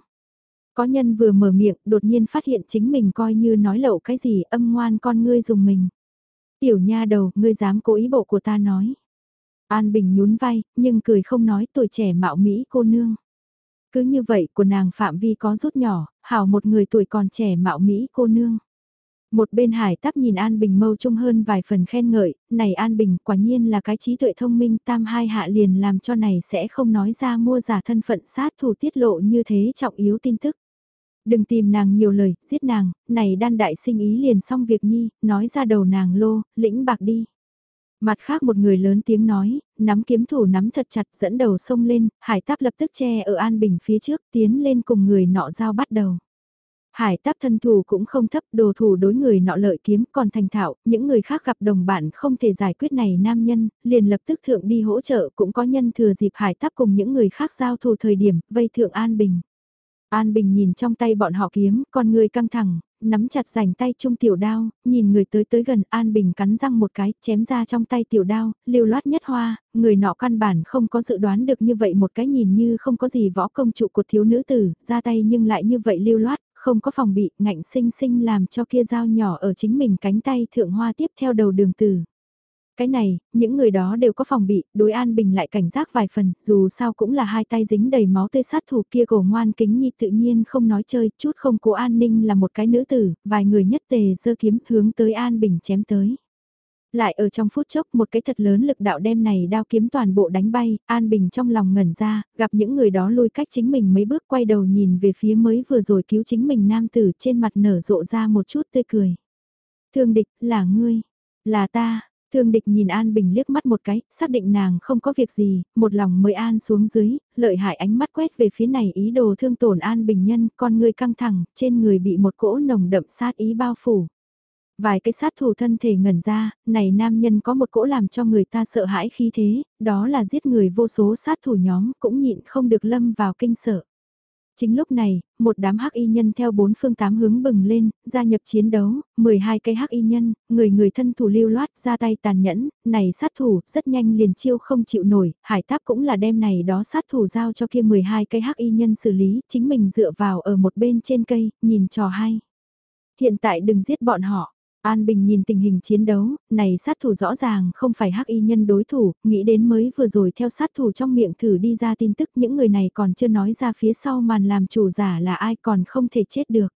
Có nhân vừa mở miệng, đột nhiên phát hiện chính mình coi như nói lậu cái gì âm ngoan con ngươi dùng mình. Tiểu nha đầu, ngươi dám cố ý bộ của ta nói. An Bình nhún vai, nhưng cười không nói tuổi trẻ mạo Mỹ cô nương. Cứ như vậy của nàng phạm vi có rút nhỏ, hảo một người tuổi còn trẻ mạo Mỹ cô nương. Một bên hải tắp nhìn An Bình mâu trung hơn vài phần khen ngợi, này An Bình quả nhiên là cái trí tuệ thông minh tam hai hạ liền làm cho này sẽ không nói ra mua giả thân phận sát thủ tiết lộ như thế trọng yếu tin tức. Đừng tìm nàng nhiều lời, giết nàng, này đan đại sinh ý liền xong việc nhi, nói ra đầu nàng lô, lĩnh bạc đi. Mặt khác một người lớn tiếng nói, nắm kiếm thủ nắm thật chặt dẫn đầu sông lên, hải táp lập tức che ở An Bình phía trước tiến lên cùng người nọ giao bắt đầu. Hải táp thân thủ cũng không thấp đồ thủ đối người nọ lợi kiếm còn thành thạo, những người khác gặp đồng bạn không thể giải quyết này nam nhân, liền lập tức thượng đi hỗ trợ cũng có nhân thừa dịp hải táp cùng những người khác giao thủ thời điểm, vây thượng An Bình. An Bình nhìn trong tay bọn họ kiếm, con người căng thẳng, nắm chặt rảnh tay chung tiểu đao, nhìn người tới tới gần An Bình cắn răng một cái, chém ra trong tay tiểu đao, lưu loát nhất hoa, người nọ căn bản không có dự đoán được như vậy một cái nhìn như không có gì võ công trụ của thiếu nữ tử, ra tay nhưng lại như vậy lưu loát, không có phòng bị, ngạnh sinh sinh làm cho kia dao nhỏ ở chính mình cánh tay thượng hoa tiếp theo đầu đường tử. Cái này, những người đó đều có phòng bị, đối An Bình lại cảnh giác vài phần, dù sao cũng là hai tay dính đầy máu tươi sát thủ kia cổ ngoan kính nhi tự nhiên không nói chơi, chút không cố an ninh là một cái nữ tử, vài người nhất tề dơ kiếm hướng tới An Bình chém tới. Lại ở trong phút chốc một cái thật lớn lực đạo đem này đao kiếm toàn bộ đánh bay, An Bình trong lòng ngẩn ra, gặp những người đó lùi cách chính mình mấy bước quay đầu nhìn về phía mới vừa rồi cứu chính mình nam tử trên mặt nở rộ ra một chút tươi cười. Thương địch, là ngươi, là ta, Thương địch nhìn An Bình liếc mắt một cái, xác định nàng không có việc gì, một lòng mới An xuống dưới, lợi hại ánh mắt quét về phía này ý đồ thương tổn An Bình nhân, con người căng thẳng, trên người bị một cỗ nồng đậm sát ý bao phủ. Vài cái sát thủ thân thể ngẩn ra, này nam nhân có một cỗ làm cho người ta sợ hãi khi thế, đó là giết người vô số sát thủ nhóm cũng nhịn không được lâm vào kinh sợ. Chính lúc này, một đám hắc y nhân theo bốn phương tám hướng bừng lên, gia nhập chiến đấu, 12 cây hắc y nhân, người người thân thủ lưu loát ra tay tàn nhẫn, này sát thủ, rất nhanh liền chiêu không chịu nổi, hải táp cũng là đem này đó sát thủ giao cho kia 12 cây hắc y nhân xử lý, chính mình dựa vào ở một bên trên cây, nhìn trò hay. Hiện tại đừng giết bọn họ, An Bình nhìn tình hình chiến đấu, này sát thủ rõ ràng không phải hắc y nhân đối thủ, nghĩ đến mới vừa rồi theo sát thủ trong miệng thử đi ra tin tức những người này còn chưa nói ra phía sau màn làm chủ giả là ai còn không thể chết được.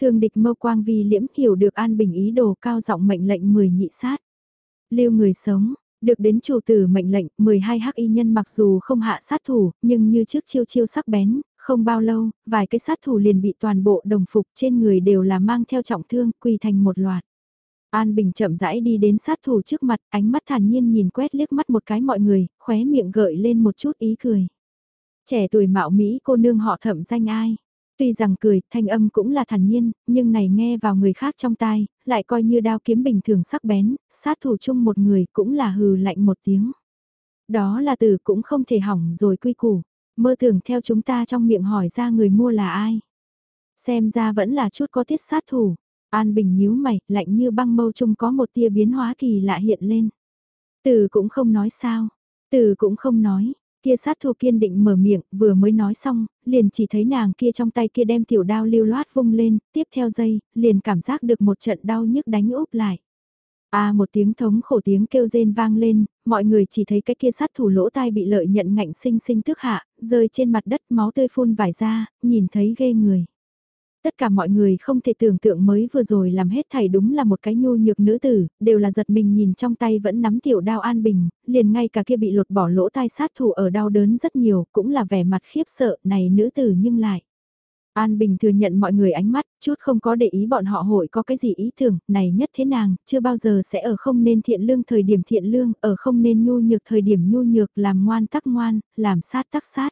Thường địch mâu quang vi liễm hiểu được An Bình ý đồ cao giọng mệnh lệnh 10 nhị sát. Lưu người sống, được đến chủ tử mệnh lệnh, 12 hắc y nhân mặc dù không hạ sát thủ, nhưng như trước chiêu chiêu sắc bén, không bao lâu, vài cái sát thủ liền bị toàn bộ đồng phục trên người đều là mang theo trọng thương, quỳ thành một loạt. An Bình chậm rãi đi đến sát thủ trước mặt, ánh mắt thản nhiên nhìn quét liếc mắt một cái mọi người, khóe miệng gợi lên một chút ý cười. Trẻ tuổi mạo Mỹ cô nương họ thẩm danh ai? Tuy rằng cười, thanh âm cũng là thản nhiên, nhưng này nghe vào người khác trong tai, lại coi như đao kiếm bình thường sắc bén, sát thủ chung một người cũng là hừ lạnh một tiếng. Đó là từ cũng không thể hỏng rồi quy củ, mơ tưởng theo chúng ta trong miệng hỏi ra người mua là ai. Xem ra vẫn là chút có tiết sát thủ, An Bình nhíu mày, lạnh như băng mâu chung có một tia biến hóa kỳ lạ hiện lên. Từ cũng không nói sao, từ cũng không nói, kia sát thủ kiên định mở miệng, vừa mới nói xong, liền chỉ thấy nàng kia trong tay kia đem tiểu đao lưu loát vung lên, tiếp theo giây, liền cảm giác được một trận đau nhức đánh úp lại. À một tiếng thống khổ tiếng kêu rên vang lên, mọi người chỉ thấy cái kia sát thủ lỗ tai bị lợi nhận ngạnh sinh sinh tức hạ, rơi trên mặt đất máu tươi phun vải ra, nhìn thấy ghê người. Tất cả mọi người không thể tưởng tượng mới vừa rồi làm hết thảy đúng là một cái nhu nhược nữ tử, đều là giật mình nhìn trong tay vẫn nắm tiểu đao an bình, liền ngay cả kia bị lột bỏ lỗ tai sát thủ ở đau đớn rất nhiều, cũng là vẻ mặt khiếp sợ này nữ tử nhưng lại. An Bình thừa nhận mọi người ánh mắt, chút không có để ý bọn họ hội có cái gì ý tưởng, này nhất thế nàng, chưa bao giờ sẽ ở không nên thiện lương thời điểm thiện lương, ở không nên nhu nhược thời điểm nhu nhược, làm ngoan tắc ngoan, làm sát tắc sát.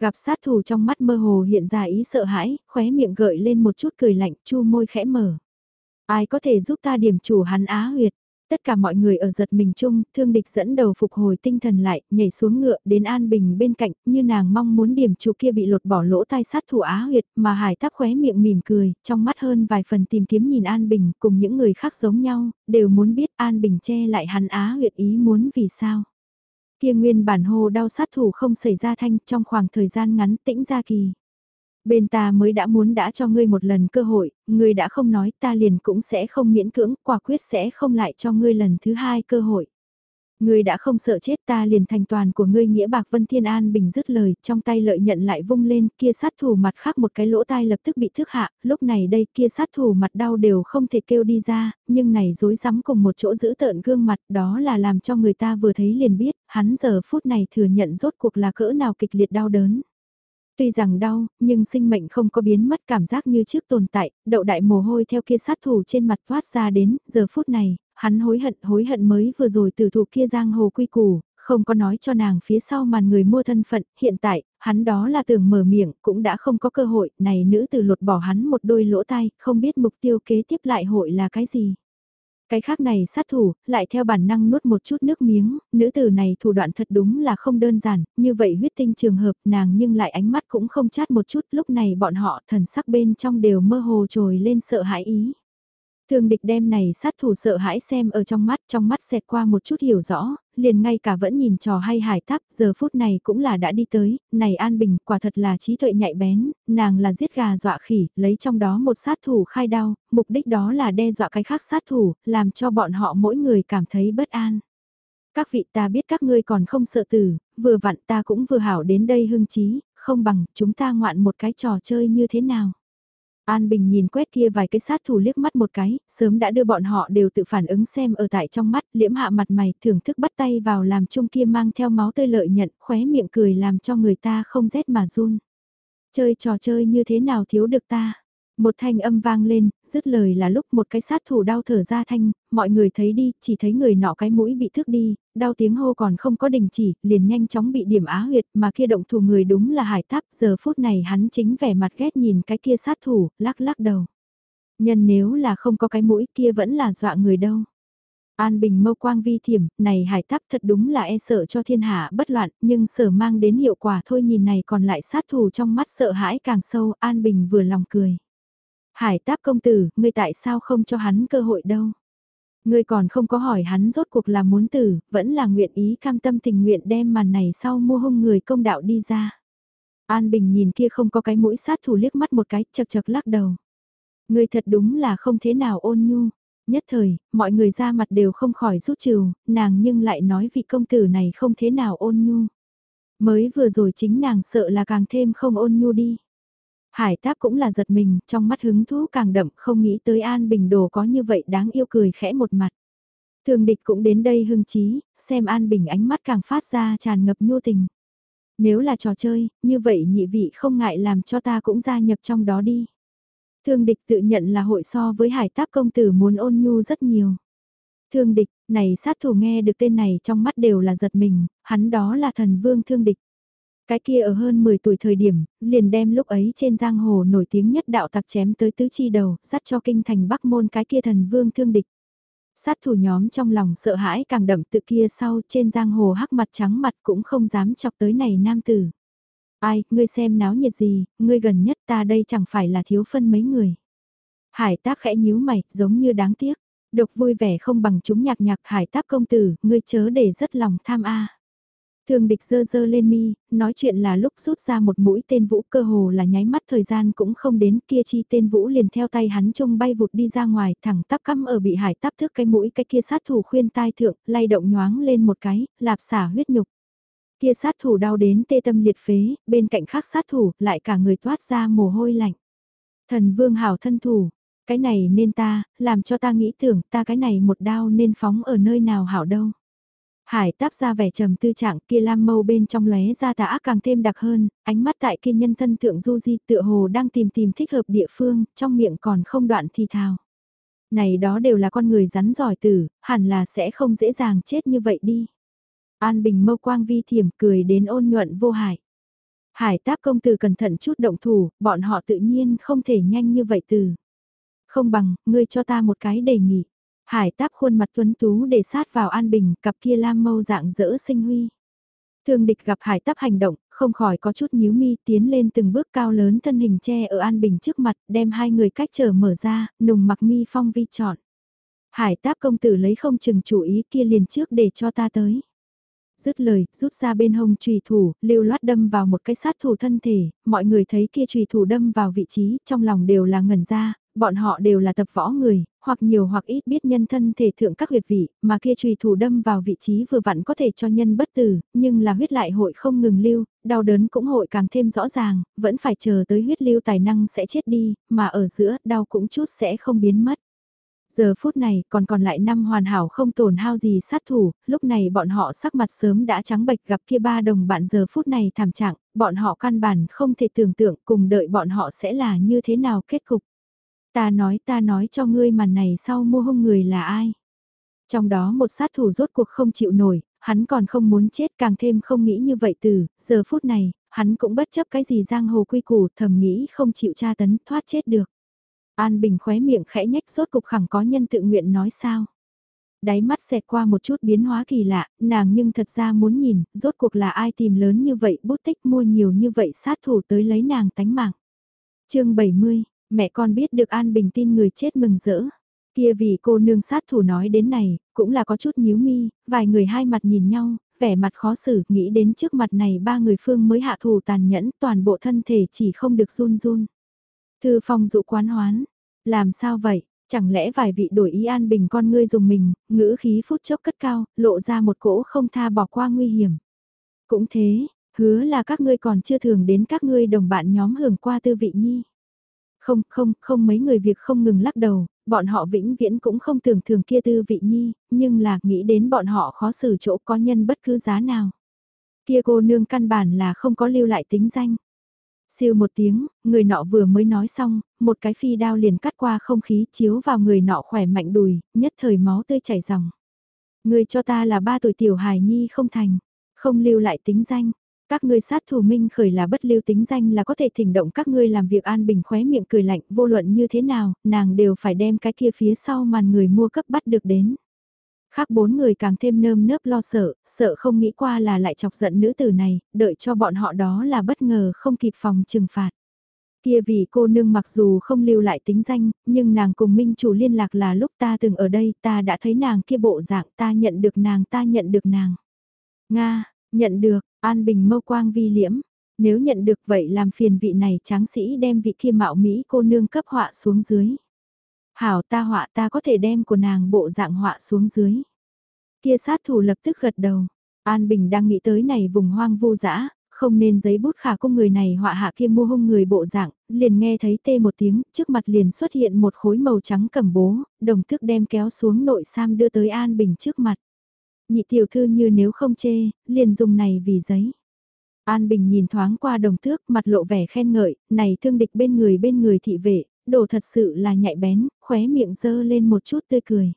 Gặp sát thủ trong mắt mơ hồ hiện ra ý sợ hãi, khóe miệng gợi lên một chút cười lạnh, chu môi khẽ mở. Ai có thể giúp ta điểm chủ hắn á huyệt? Tất cả mọi người ở giật mình chung, thương địch dẫn đầu phục hồi tinh thần lại, nhảy xuống ngựa đến An Bình bên cạnh, như nàng mong muốn điểm chủ kia bị lột bỏ lỗ tai sát thủ á huyệt, mà hải tắc khóe miệng mỉm cười, trong mắt hơn vài phần tìm kiếm nhìn An Bình, cùng những người khác giống nhau, đều muốn biết An Bình che lại hắn á huyệt ý muốn vì sao. Kia nguyên bản hồ đau sát thủ không xảy ra thanh trong khoảng thời gian ngắn tĩnh ra kỳ. Bên ta mới đã muốn đã cho ngươi một lần cơ hội, ngươi đã không nói ta liền cũng sẽ không miễn cưỡng, quả quyết sẽ không lại cho ngươi lần thứ hai cơ hội. Ngươi đã không sợ chết ta liền thành toàn của ngươi nghĩa bạc Vân Thiên An bình dứt lời, trong tay lợi nhận lại vung lên, kia sát thủ mặt khác một cái lỗ tai lập tức bị thức hạ, lúc này đây kia sát thủ mặt đau đều không thể kêu đi ra, nhưng này dối rắm cùng một chỗ giữ tợn gương mặt đó là làm cho người ta vừa thấy liền biết, hắn giờ phút này thừa nhận rốt cuộc là cỡ nào kịch liệt đau đớn. Tuy rằng đau, nhưng sinh mệnh không có biến mất cảm giác như trước tồn tại, đậu đại mồ hôi theo kia sát thủ trên mặt thoát ra đến, giờ phút này, hắn hối hận hối hận mới vừa rồi từ thủ kia giang hồ quy củ, không có nói cho nàng phía sau màn người mua thân phận, hiện tại, hắn đó là tưởng mở miệng, cũng đã không có cơ hội, này nữ từ lột bỏ hắn một đôi lỗ tai, không biết mục tiêu kế tiếp lại hội là cái gì. Cái khác này sát thủ, lại theo bản năng nuốt một chút nước miếng, nữ tử này thủ đoạn thật đúng là không đơn giản, như vậy huyết tinh trường hợp nàng nhưng lại ánh mắt cũng không chát một chút, lúc này bọn họ thần sắc bên trong đều mơ hồ trồi lên sợ hãi ý. thường địch đem này sát thủ sợ hãi xem ở trong mắt, trong mắt xẹt qua một chút hiểu rõ, liền ngay cả vẫn nhìn trò hay hải tháp, giờ phút này cũng là đã đi tới, này An Bình, quả thật là trí tuệ nhạy bén, nàng là giết gà dọa khỉ, lấy trong đó một sát thủ khai đao, mục đích đó là đe dọa cái khác sát thủ, làm cho bọn họ mỗi người cảm thấy bất an. Các vị ta biết các ngươi còn không sợ tử, vừa vặn ta cũng vừa hảo đến đây hưng trí, không bằng chúng ta ngoạn một cái trò chơi như thế nào. An Bình nhìn quét kia vài cái sát thủ liếc mắt một cái, sớm đã đưa bọn họ đều tự phản ứng xem ở tại trong mắt, liễm hạ mặt mày, thưởng thức bắt tay vào làm chung kia mang theo máu tươi lợi nhận, khóe miệng cười làm cho người ta không rét mà run. Chơi trò chơi như thế nào thiếu được ta? Một thanh âm vang lên, dứt lời là lúc một cái sát thủ đau thở ra thanh, mọi người thấy đi, chỉ thấy người nọ cái mũi bị thước đi, đau tiếng hô còn không có đình chỉ, liền nhanh chóng bị điểm á huyệt mà kia động thủ người đúng là hải táp, giờ phút này hắn chính vẻ mặt ghét nhìn cái kia sát thủ, lắc lắc đầu. Nhân nếu là không có cái mũi kia vẫn là dọa người đâu. An Bình mâu quang vi thiểm, này hải táp thật đúng là e sợ cho thiên hạ bất loạn, nhưng sở mang đến hiệu quả thôi nhìn này còn lại sát thủ trong mắt sợ hãi càng sâu, An Bình vừa lòng cười. Hải táp công tử, ngươi tại sao không cho hắn cơ hội đâu? Ngươi còn không có hỏi hắn rốt cuộc là muốn tử, vẫn là nguyện ý cam tâm tình nguyện đem màn này sau mua hung người công đạo đi ra. An Bình nhìn kia không có cái mũi sát thủ liếc mắt một cái, chật chật lắc đầu. Ngươi thật đúng là không thế nào ôn nhu. Nhất thời, mọi người ra mặt đều không khỏi rút trừ, nàng nhưng lại nói vị công tử này không thế nào ôn nhu. Mới vừa rồi chính nàng sợ là càng thêm không ôn nhu đi. Hải táp cũng là giật mình, trong mắt hứng thú càng đậm, không nghĩ tới An Bình Đồ có như vậy đáng yêu cười khẽ một mặt. Thường địch cũng đến đây hưng trí, xem An Bình ánh mắt càng phát ra tràn ngập nhu tình. Nếu là trò chơi, như vậy nhị vị không ngại làm cho ta cũng gia nhập trong đó đi. Thương địch tự nhận là hội so với hải táp công tử muốn ôn nhu rất nhiều. Thương địch, này sát thủ nghe được tên này trong mắt đều là giật mình, hắn đó là thần vương thương địch. Cái kia ở hơn 10 tuổi thời điểm, liền đem lúc ấy trên giang hồ nổi tiếng nhất đạo tặc chém tới tứ chi đầu, dắt cho kinh thành bắc môn cái kia thần vương thương địch. Sát thủ nhóm trong lòng sợ hãi càng đậm tự kia sau trên giang hồ hắc mặt trắng mặt cũng không dám chọc tới này nam tử. Ai, ngươi xem náo nhiệt gì, ngươi gần nhất ta đây chẳng phải là thiếu phân mấy người. Hải tác khẽ nhíu mày, giống như đáng tiếc. Độc vui vẻ không bằng chúng nhạc nhạc hải táp công tử, ngươi chớ để rất lòng tham a. Thương địch dơ dơ lên mi, nói chuyện là lúc rút ra một mũi tên vũ cơ hồ là nháy mắt thời gian cũng không đến kia chi tên vũ liền theo tay hắn trông bay vụt đi ra ngoài thẳng tắp cắm ở bị hải tắp thước cái mũi cái kia sát thủ khuyên tai thượng, lay động nhoáng lên một cái, lạp xả huyết nhục. Kia sát thủ đau đến tê tâm liệt phế, bên cạnh khác sát thủ lại cả người toát ra mồ hôi lạnh. Thần vương hảo thân thủ, cái này nên ta, làm cho ta nghĩ tưởng ta cái này một đao nên phóng ở nơi nào hảo đâu. Hải táp ra vẻ trầm tư trạng kia lam mâu bên trong lóe ra tà ác càng thêm đặc hơn, ánh mắt tại kia nhân thân thượng du di tựa hồ đang tìm tìm thích hợp địa phương, trong miệng còn không đoạn thì thào. Này đó đều là con người rắn giỏi tử, hẳn là sẽ không dễ dàng chết như vậy đi. An Bình mâu quang vi thiểm cười đến ôn nhuận vô hại. Hải táp công tử cẩn thận chút động thủ, bọn họ tự nhiên không thể nhanh như vậy từ. Không bằng, ngươi cho ta một cái đề nghị. Hải táp khuôn mặt tuấn tú để sát vào An Bình, cặp kia lam mâu dạng dỡ sinh huy. Thương địch gặp hải táp hành động, không khỏi có chút nhíu mi tiến lên từng bước cao lớn thân hình che ở An Bình trước mặt, đem hai người cách trở mở ra, nùng mặc mi phong vi chọn. Hải táp công tử lấy không chừng chủ ý kia liền trước để cho ta tới. Dứt lời, rút ra bên hông trùy thủ, lưu loát đâm vào một cái sát thủ thân thể, mọi người thấy kia trùy thủ đâm vào vị trí, trong lòng đều là ngẩn ra, bọn họ đều là tập võ người, hoặc nhiều hoặc ít biết nhân thân thể thượng các huyệt vị, mà kia trùy thủ đâm vào vị trí vừa vặn có thể cho nhân bất tử, nhưng là huyết lại hội không ngừng lưu, đau đớn cũng hội càng thêm rõ ràng, vẫn phải chờ tới huyết lưu tài năng sẽ chết đi, mà ở giữa đau cũng chút sẽ không biến mất. Giờ phút này còn còn lại năm hoàn hảo không tổn hao gì sát thủ, lúc này bọn họ sắc mặt sớm đã trắng bệch gặp kia ba đồng bạn giờ phút này thảm trạng, bọn họ căn bản không thể tưởng tượng cùng đợi bọn họ sẽ là như thế nào kết cục. Ta nói ta nói cho ngươi màn này sau mua hung người là ai. Trong đó một sát thủ rốt cuộc không chịu nổi, hắn còn không muốn chết càng thêm không nghĩ như vậy từ, giờ phút này, hắn cũng bất chấp cái gì giang hồ quy củ thầm nghĩ không chịu tra tấn thoát chết được. An Bình khóe miệng khẽ nhách rốt cục khẳng có nhân tự nguyện nói sao. Đáy mắt xẹt qua một chút biến hóa kỳ lạ, nàng nhưng thật ra muốn nhìn, rốt cuộc là ai tìm lớn như vậy bút tích mua nhiều như vậy sát thủ tới lấy nàng tánh mạng. chương 70, mẹ con biết được An Bình tin người chết mừng rỡ. Kia vì cô nương sát thủ nói đến này, cũng là có chút nhíu mi, vài người hai mặt nhìn nhau, vẻ mặt khó xử, nghĩ đến trước mặt này ba người phương mới hạ thủ tàn nhẫn, toàn bộ thân thể chỉ không được run run. Thư phong dụ quán hoán, làm sao vậy, chẳng lẽ vài vị đổi ý an bình con ngươi dùng mình, ngữ khí phút chốc cất cao, lộ ra một cỗ không tha bỏ qua nguy hiểm. Cũng thế, hứa là các ngươi còn chưa thường đến các ngươi đồng bạn nhóm hưởng qua tư vị nhi. Không, không, không mấy người việc không ngừng lắc đầu, bọn họ vĩnh viễn cũng không tưởng thường kia tư vị nhi, nhưng là nghĩ đến bọn họ khó xử chỗ có nhân bất cứ giá nào. Kia cô nương căn bản là không có lưu lại tính danh. Siêu một tiếng, người nọ vừa mới nói xong, một cái phi đao liền cắt qua không khí chiếu vào người nọ khỏe mạnh đùi, nhất thời máu tươi chảy ròng. Người cho ta là ba tuổi tiểu hài nhi không thành, không lưu lại tính danh, các ngươi sát thủ minh khởi là bất lưu tính danh là có thể thỉnh động các ngươi làm việc an bình khóe miệng cười lạnh vô luận như thế nào, nàng đều phải đem cái kia phía sau màn người mua cấp bắt được đến. Khác bốn người càng thêm nơm nớp lo sợ, sợ không nghĩ qua là lại chọc giận nữ tử này, đợi cho bọn họ đó là bất ngờ không kịp phòng trừng phạt. Kia vì cô nương mặc dù không lưu lại tính danh, nhưng nàng cùng minh chủ liên lạc là lúc ta từng ở đây ta đã thấy nàng kia bộ dạng ta nhận được nàng ta nhận được nàng. Nga, nhận được, An Bình mâu quang vi liễm. Nếu nhận được vậy làm phiền vị này tráng sĩ đem vị kia mạo Mỹ cô nương cấp họa xuống dưới. Hảo ta họa ta có thể đem của nàng bộ dạng họa xuống dưới. Kia sát thủ lập tức gật đầu. An Bình đang nghĩ tới này vùng hoang vô dã, không nên giấy bút khả cung người này họa hạ kia mua hung người bộ dạng, liền nghe thấy tê một tiếng, trước mặt liền xuất hiện một khối màu trắng cầm bố, đồng thức đem kéo xuống nội sam đưa tới An Bình trước mặt. Nhị tiểu thư như nếu không chê, liền dùng này vì giấy. An Bình nhìn thoáng qua đồng thước, mặt lộ vẻ khen ngợi, này thương địch bên người bên người thị vệ, đồ thật sự là nhạy bén, khóe miệng dơ lên một chút tươi cười.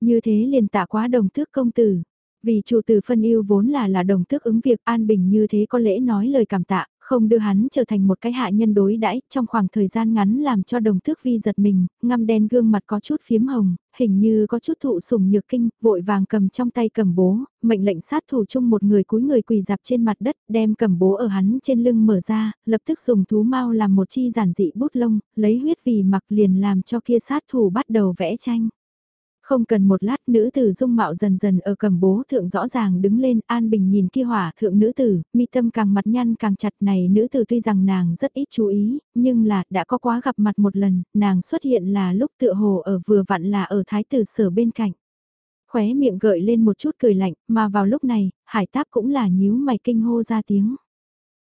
Như thế liền tạ quá đồng thước công tử. Vì chủ tử phân yêu vốn là là đồng thước ứng việc An Bình như thế có lẽ nói lời cảm tạ, không đưa hắn trở thành một cái hạ nhân đối đãi trong khoảng thời gian ngắn làm cho đồng thước vi giật mình, ngăm đen gương mặt có chút phiếm hồng, hình như có chút thụ sủng nhược kinh, vội vàng cầm trong tay cầm bố, mệnh lệnh sát thủ chung một người cúi người quỳ dạp trên mặt đất, đem cầm bố ở hắn trên lưng mở ra, lập tức dùng thú mau làm một chi giản dị bút lông, lấy huyết vì mặc liền làm cho kia sát thủ bắt đầu vẽ tranh. Không cần một lát nữ tử dung mạo dần dần ở cầm bố thượng rõ ràng đứng lên an bình nhìn kia hỏa thượng nữ tử, mi tâm càng mặt nhăn càng chặt này nữ tử tuy rằng nàng rất ít chú ý, nhưng là đã có quá gặp mặt một lần, nàng xuất hiện là lúc tựa hồ ở vừa vặn là ở thái tử sở bên cạnh. Khóe miệng gợi lên một chút cười lạnh, mà vào lúc này, hải táp cũng là nhíu mày kinh hô ra tiếng.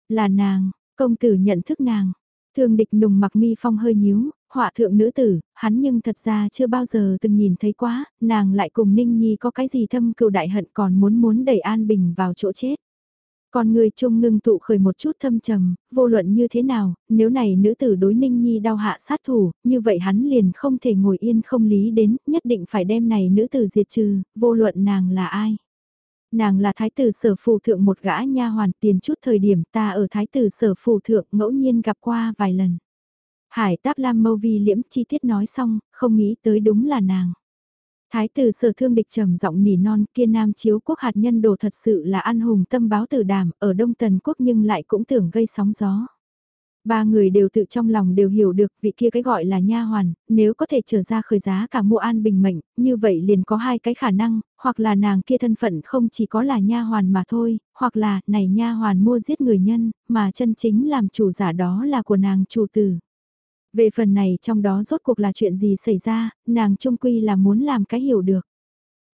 Là nàng, công tử nhận thức nàng, Thương địch nùng mặc mi phong hơi nhíu, họa thượng nữ tử, hắn nhưng thật ra chưa bao giờ từng nhìn thấy quá, nàng lại cùng Ninh Nhi có cái gì thâm cừu đại hận còn muốn muốn đẩy An Bình vào chỗ chết. Còn người trung ngưng tụ khởi một chút thâm trầm, vô luận như thế nào, nếu này nữ tử đối Ninh Nhi đau hạ sát thủ, như vậy hắn liền không thể ngồi yên không lý đến, nhất định phải đem này nữ tử diệt trừ, vô luận nàng là ai. Nàng là thái tử sở phù thượng một gã nha hoàn tiền chút thời điểm ta ở thái tử sở phù thượng ngẫu nhiên gặp qua vài lần. Hải táp lam mâu vi liễm chi tiết nói xong, không nghĩ tới đúng là nàng. Thái tử sở thương địch trầm giọng nỉ non kia nam chiếu quốc hạt nhân đồ thật sự là an hùng tâm báo tử đàm ở đông tần quốc nhưng lại cũng tưởng gây sóng gió. Ba người đều tự trong lòng đều hiểu được vị kia cái gọi là nha hoàn, nếu có thể trở ra khởi giá cả mua an bình mệnh, như vậy liền có hai cái khả năng, hoặc là nàng kia thân phận không chỉ có là nha hoàn mà thôi, hoặc là này nha hoàn mua giết người nhân, mà chân chính làm chủ giả đó là của nàng chủ tử. Về phần này trong đó rốt cuộc là chuyện gì xảy ra, nàng trung quy là muốn làm cái hiểu được.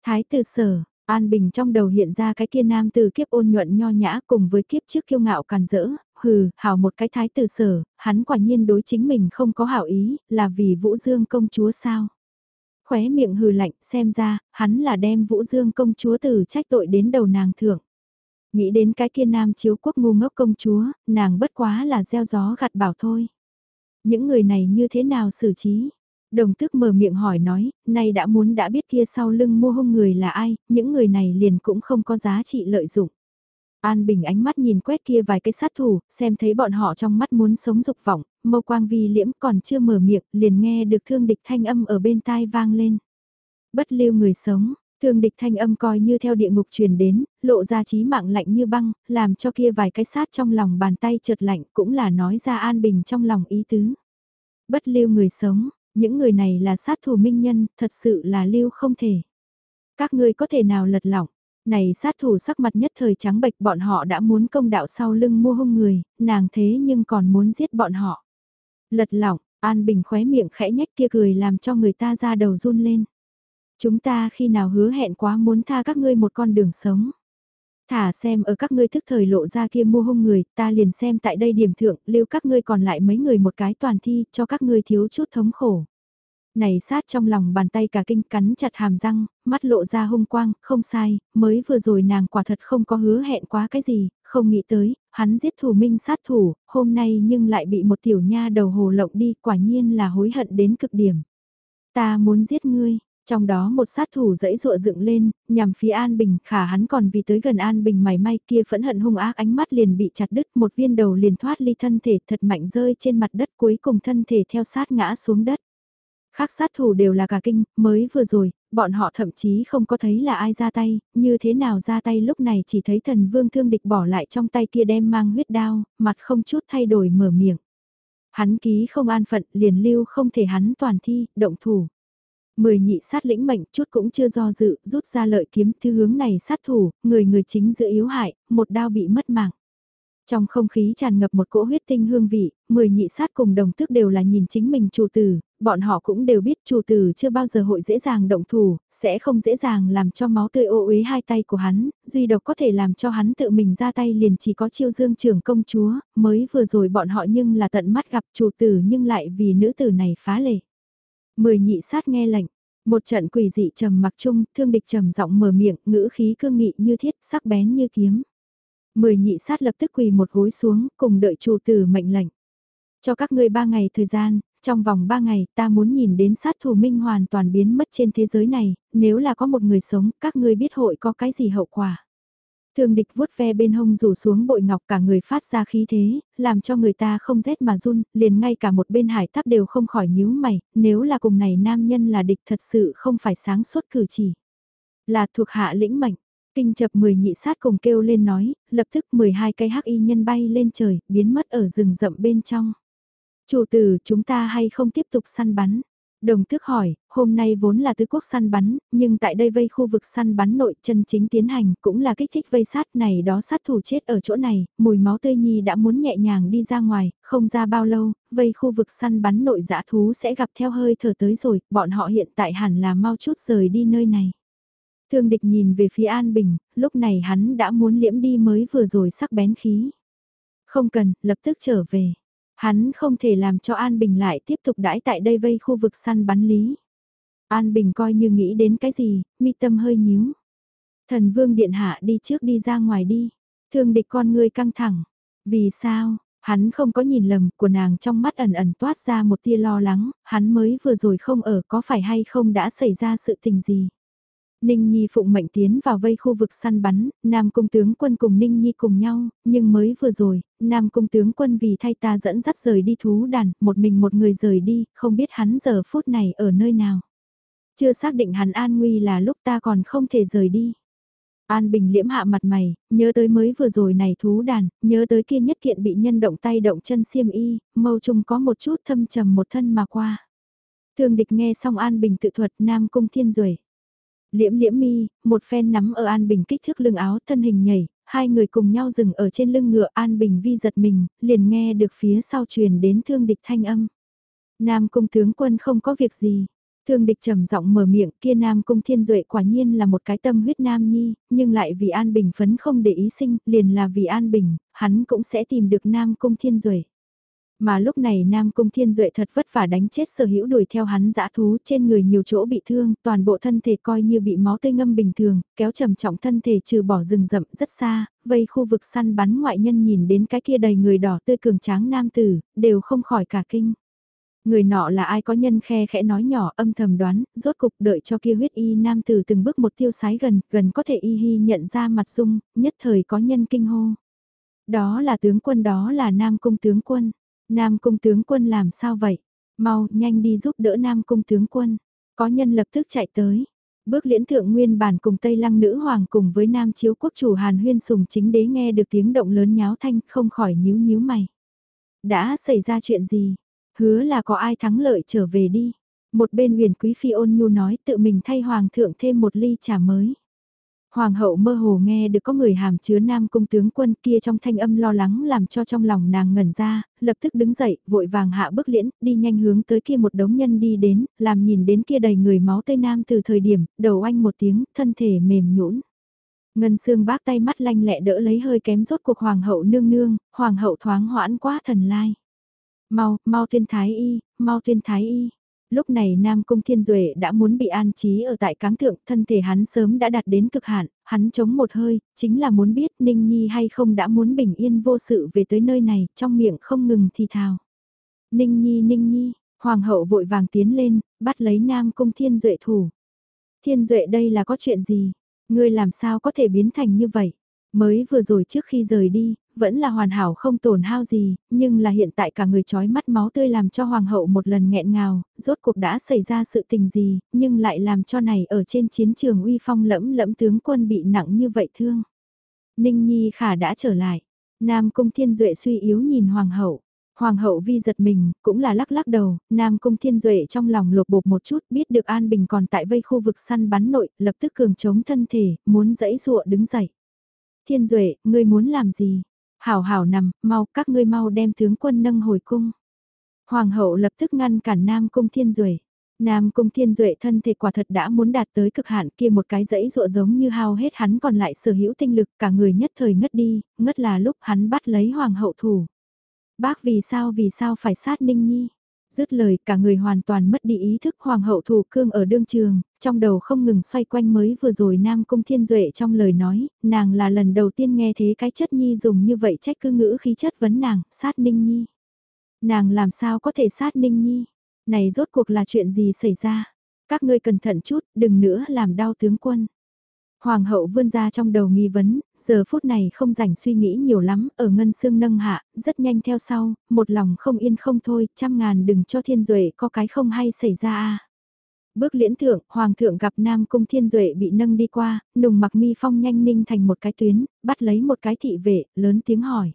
Thái tử sở, An Bình trong đầu hiện ra cái kia nam từ kiếp ôn nhuận nho nhã cùng với kiếp trước kiêu ngạo càn rỡ, hừ, hảo một cái thái tử sở, hắn quả nhiên đối chính mình không có hảo ý, là vì Vũ Dương công chúa sao. Khóe miệng hừ lạnh, xem ra, hắn là đem Vũ Dương công chúa từ trách tội đến đầu nàng thưởng. Nghĩ đến cái kia nam chiếu quốc ngu ngốc công chúa, nàng bất quá là gieo gió gặt bảo thôi. Những người này như thế nào xử trí? Đồng tước mở miệng hỏi nói, nay đã muốn đã biết kia sau lưng mua hung người là ai, những người này liền cũng không có giá trị lợi dụng. An Bình ánh mắt nhìn quét kia vài cái sát thủ, xem thấy bọn họ trong mắt muốn sống dục vọng, mâu quang vi liễm còn chưa mở miệng, liền nghe được thương địch thanh âm ở bên tai vang lên. Bất lưu người sống, Thương địch thanh âm coi như theo địa ngục truyền đến, lộ ra trí mạng lạnh như băng, làm cho kia vài cái sát trong lòng bàn tay trượt lạnh cũng là nói ra an bình trong lòng ý tứ. Bất lưu người sống, những người này là sát thủ minh nhân, thật sự là lưu không thể. Các ngươi có thể nào lật lỏng, này sát thủ sắc mặt nhất thời trắng bệch bọn họ đã muốn công đạo sau lưng mua hung người, nàng thế nhưng còn muốn giết bọn họ. Lật lỏng, An Bình khóe miệng khẽ nhách kia cười làm cho người ta ra đầu run lên. Chúng ta khi nào hứa hẹn quá muốn tha các ngươi một con đường sống. Thả xem ở các ngươi thức thời lộ ra kia mua hung người, ta liền xem tại đây điểm thượng, lưu các ngươi còn lại mấy người một cái toàn thi, cho các ngươi thiếu chút thống khổ. Này sát trong lòng bàn tay cả kinh cắn chặt hàm răng, mắt lộ ra hung quang, không sai, mới vừa rồi nàng quả thật không có hứa hẹn quá cái gì, không nghĩ tới, hắn giết thủ minh sát thủ, hôm nay nhưng lại bị một tiểu nha đầu hồ lộng đi, quả nhiên là hối hận đến cực điểm. Ta muốn giết ngươi, trong đó một sát thủ dẫy dụa dựng lên, nhằm phía An Bình, khả hắn còn vì tới gần An Bình mày may kia phẫn hận hung ác ánh mắt liền bị chặt đứt, một viên đầu liền thoát ly thân thể thật mạnh rơi trên mặt đất cuối cùng thân thể theo sát ngã xuống đất. Khác sát thủ đều là cả kinh, mới vừa rồi, bọn họ thậm chí không có thấy là ai ra tay, như thế nào ra tay lúc này chỉ thấy thần vương thương địch bỏ lại trong tay kia đem mang huyết đao, mặt không chút thay đổi mở miệng. Hắn ký không an phận liền lưu không thể hắn toàn thi, động thủ. Mười nhị sát lĩnh mệnh chút cũng chưa do dự, rút ra lợi kiếm thư hướng này sát thủ, người người chính giữa yếu hại, một đao bị mất mạng. Trong không khí tràn ngập một cỗ huyết tinh hương vị, mười nhị sát cùng đồng tước đều là nhìn chính mình chủ tử, bọn họ cũng đều biết chủ tử chưa bao giờ hội dễ dàng động thủ, sẽ không dễ dàng làm cho máu tươi ô uế hai tay của hắn, duy độc có thể làm cho hắn tự mình ra tay liền chỉ có chiêu dương trưởng công chúa, mới vừa rồi bọn họ nhưng là tận mắt gặp chủ tử nhưng lại vì nữ tử này phá lệ. Mười nhị sát nghe lệnh, một trận quỷ dị trầm mặc chung, thương địch trầm giọng mở miệng, ngữ khí cương nghị như thiết, sắc bén như kiếm. Mười nhị sát lập tức quỳ một gối xuống, cùng đợi chủ tử mệnh lệnh. Cho các ngươi ba ngày thời gian, trong vòng ba ngày ta muốn nhìn đến sát thủ minh hoàn toàn biến mất trên thế giới này, nếu là có một người sống, các ngươi biết hội có cái gì hậu quả. thường địch vuốt ve bên hông rủ xuống bội ngọc cả người phát ra khí thế, làm cho người ta không rét mà run, liền ngay cả một bên hải tháp đều không khỏi nhíu mày, nếu là cùng này nam nhân là địch thật sự không phải sáng suốt cử chỉ. Là thuộc hạ lĩnh mệnh, kinh chập 10 nhị sát cùng kêu lên nói, lập tức 12 cây hắc y nhân bay lên trời, biến mất ở rừng rậm bên trong. Chủ tử, chúng ta hay không tiếp tục săn bắn? Đồng tước hỏi, hôm nay vốn là tứ quốc săn bắn, nhưng tại đây vây khu vực săn bắn nội chân chính tiến hành cũng là kích thích vây sát này đó sát thủ chết ở chỗ này, mùi máu tươi nhi đã muốn nhẹ nhàng đi ra ngoài, không ra bao lâu, vây khu vực săn bắn nội dã thú sẽ gặp theo hơi thở tới rồi, bọn họ hiện tại hẳn là mau chút rời đi nơi này. Thương địch nhìn về phía An Bình, lúc này hắn đã muốn liễm đi mới vừa rồi sắc bén khí. Không cần, lập tức trở về. Hắn không thể làm cho An Bình lại tiếp tục đãi tại đây vây khu vực săn bắn lý. An Bình coi như nghĩ đến cái gì, mi tâm hơi nhíu. Thần vương điện hạ đi trước đi ra ngoài đi. Thương địch con ngươi căng thẳng. Vì sao, hắn không có nhìn lầm của nàng trong mắt ẩn ẩn toát ra một tia lo lắng, hắn mới vừa rồi không ở có phải hay không đã xảy ra sự tình gì. Ninh Nhi phụng mệnh tiến vào vây khu vực săn bắn, Nam Cung tướng quân cùng Ninh Nhi cùng nhau, nhưng mới vừa rồi, Nam Cung tướng quân vì thay ta dẫn dắt rời đi thú đàn, một mình một người rời đi, không biết hắn giờ phút này ở nơi nào. Chưa xác định hắn an nguy là lúc ta còn không thể rời đi. An Bình liễm hạ mặt mày, nhớ tới mới vừa rồi này thú đàn, nhớ tới kia nhất kiện bị nhân động tay động chân xiêm y, mâu trùng có một chút thâm trầm một thân mà qua. Thường địch nghe xong An Bình tự thuật Nam Cung Thiên Duệ Liễm liễm mi, một phen nắm ở An Bình kích thước lưng áo thân hình nhảy, hai người cùng nhau dừng ở trên lưng ngựa An Bình vi giật mình, liền nghe được phía sau truyền đến thương địch thanh âm. Nam cung tướng quân không có việc gì. Thương địch trầm giọng mở miệng kia Nam cung thiên duệ quả nhiên là một cái tâm huyết nam nhi, nhưng lại vì An Bình phấn không để ý sinh, liền là vì An Bình, hắn cũng sẽ tìm được Nam cung thiên duệ. Mà lúc này Nam Cung Thiên Duệ thật vất vả đánh chết sở hữu đuổi theo hắn dã thú trên người nhiều chỗ bị thương, toàn bộ thân thể coi như bị máu tươi ngâm bình thường, kéo trầm trọng thân thể trừ bỏ rừng rậm rất xa, vây khu vực săn bắn ngoại nhân nhìn đến cái kia đầy người đỏ tươi cường tráng nam tử, đều không khỏi cả kinh. Người nọ là ai có nhân khe khẽ nói nhỏ âm thầm đoán, rốt cục đợi cho kia huyết y nam tử từng bước một tiêu sái gần, gần có thể y hi nhận ra mặt dung, nhất thời có nhân kinh hô. Đó là tướng quân đó là nam cung tướng quân. Nam cung tướng quân làm sao vậy? Mau, nhanh đi giúp đỡ Nam cung tướng quân. Có nhân lập tức chạy tới. Bước liễn thượng nguyên bản cùng Tây Lăng nữ hoàng cùng với Nam chiếu quốc chủ Hàn Huyên sùng chính đế nghe được tiếng động lớn nháo thanh không khỏi nhíu nhíu mày. Đã xảy ra chuyện gì? Hứa là có ai thắng lợi trở về đi. Một bên huyền quý phi ôn nhu nói tự mình thay hoàng thượng thêm một ly trà mới. Hoàng hậu mơ hồ nghe được có người hàm chứa nam cung tướng quân kia trong thanh âm lo lắng làm cho trong lòng nàng ngẩn ra, lập tức đứng dậy, vội vàng hạ bước liễn, đi nhanh hướng tới kia một đống nhân đi đến, làm nhìn đến kia đầy người máu tây nam từ thời điểm, đầu anh một tiếng, thân thể mềm nhũn. Ngân xương bác tay mắt lanh lẹ đỡ lấy hơi kém rốt cuộc hoàng hậu nương nương, hoàng hậu thoáng hoãn quá thần lai. Mau, mau tuyên thái y, mau tuyên thái y. Lúc này Nam Cung Thiên Duệ đã muốn bị an trí ở tại cáng thượng, thân thể hắn sớm đã đạt đến cực hạn, hắn chống một hơi, chính là muốn biết Ninh Nhi hay không đã muốn bình yên vô sự về tới nơi này, trong miệng không ngừng thì thào. Ninh Nhi Ninh Nhi, Hoàng hậu vội vàng tiến lên, bắt lấy Nam Cung Thiên Duệ thủ. Thiên Duệ đây là có chuyện gì? Ngươi làm sao có thể biến thành như vậy? Mới vừa rồi trước khi rời đi, vẫn là hoàn hảo không tổn hao gì, nhưng là hiện tại cả người trói mắt máu tươi làm cho hoàng hậu một lần nghẹn ngào, rốt cuộc đã xảy ra sự tình gì, nhưng lại làm cho này ở trên chiến trường uy phong lẫm lẫm tướng quân bị nặng như vậy thương. Ninh Nhi khả đã trở lại, Nam Cung Thiên Duệ suy yếu nhìn hoàng hậu. Hoàng hậu vi giật mình, cũng là lắc lắc đầu, Nam Cung Thiên Duệ trong lòng lột bột một chút biết được An Bình còn tại vây khu vực săn bắn nội, lập tức cường chống thân thể, muốn dẫy dụa đứng dậy. Thiên Duệ, ngươi muốn làm gì? Hảo hảo nằm, mau, các ngươi mau đem tướng quân nâng hồi cung. Hoàng hậu lập tức ngăn cản Nam Cung Thiên Duệ. Nam Cung Thiên Duệ thân thể quả thật đã muốn đạt tới cực hạn kia một cái dãy ruộ giống như hao hết hắn còn lại sở hữu tinh lực cả người nhất thời ngất đi, ngất là lúc hắn bắt lấy Hoàng hậu thủ. Bác vì sao vì sao phải sát Ninh Nhi? Dứt lời cả người hoàn toàn mất đi ý thức hoàng hậu thủ cương ở đương trường, trong đầu không ngừng xoay quanh mới vừa rồi Nam Cung Thiên Duệ trong lời nói, nàng là lần đầu tiên nghe thế cái chất nhi dùng như vậy trách cư ngữ khí chất vấn nàng, sát Ninh Nhi. Nàng làm sao có thể sát Ninh Nhi? Này rốt cuộc là chuyện gì xảy ra? Các ngươi cẩn thận chút, đừng nữa làm đau tướng quân. Hoàng hậu vươn ra trong đầu nghi vấn, giờ phút này không rảnh suy nghĩ nhiều lắm, ở ngân xương nâng hạ, rất nhanh theo sau, một lòng không yên không thôi, trăm ngàn đừng cho thiên duệ có cái không hay xảy ra a. Bước liễn thượng, hoàng thượng gặp nam cung thiên duệ bị nâng đi qua, nùng mặc mi phong nhanh ninh thành một cái tuyến, bắt lấy một cái thị vệ, lớn tiếng hỏi.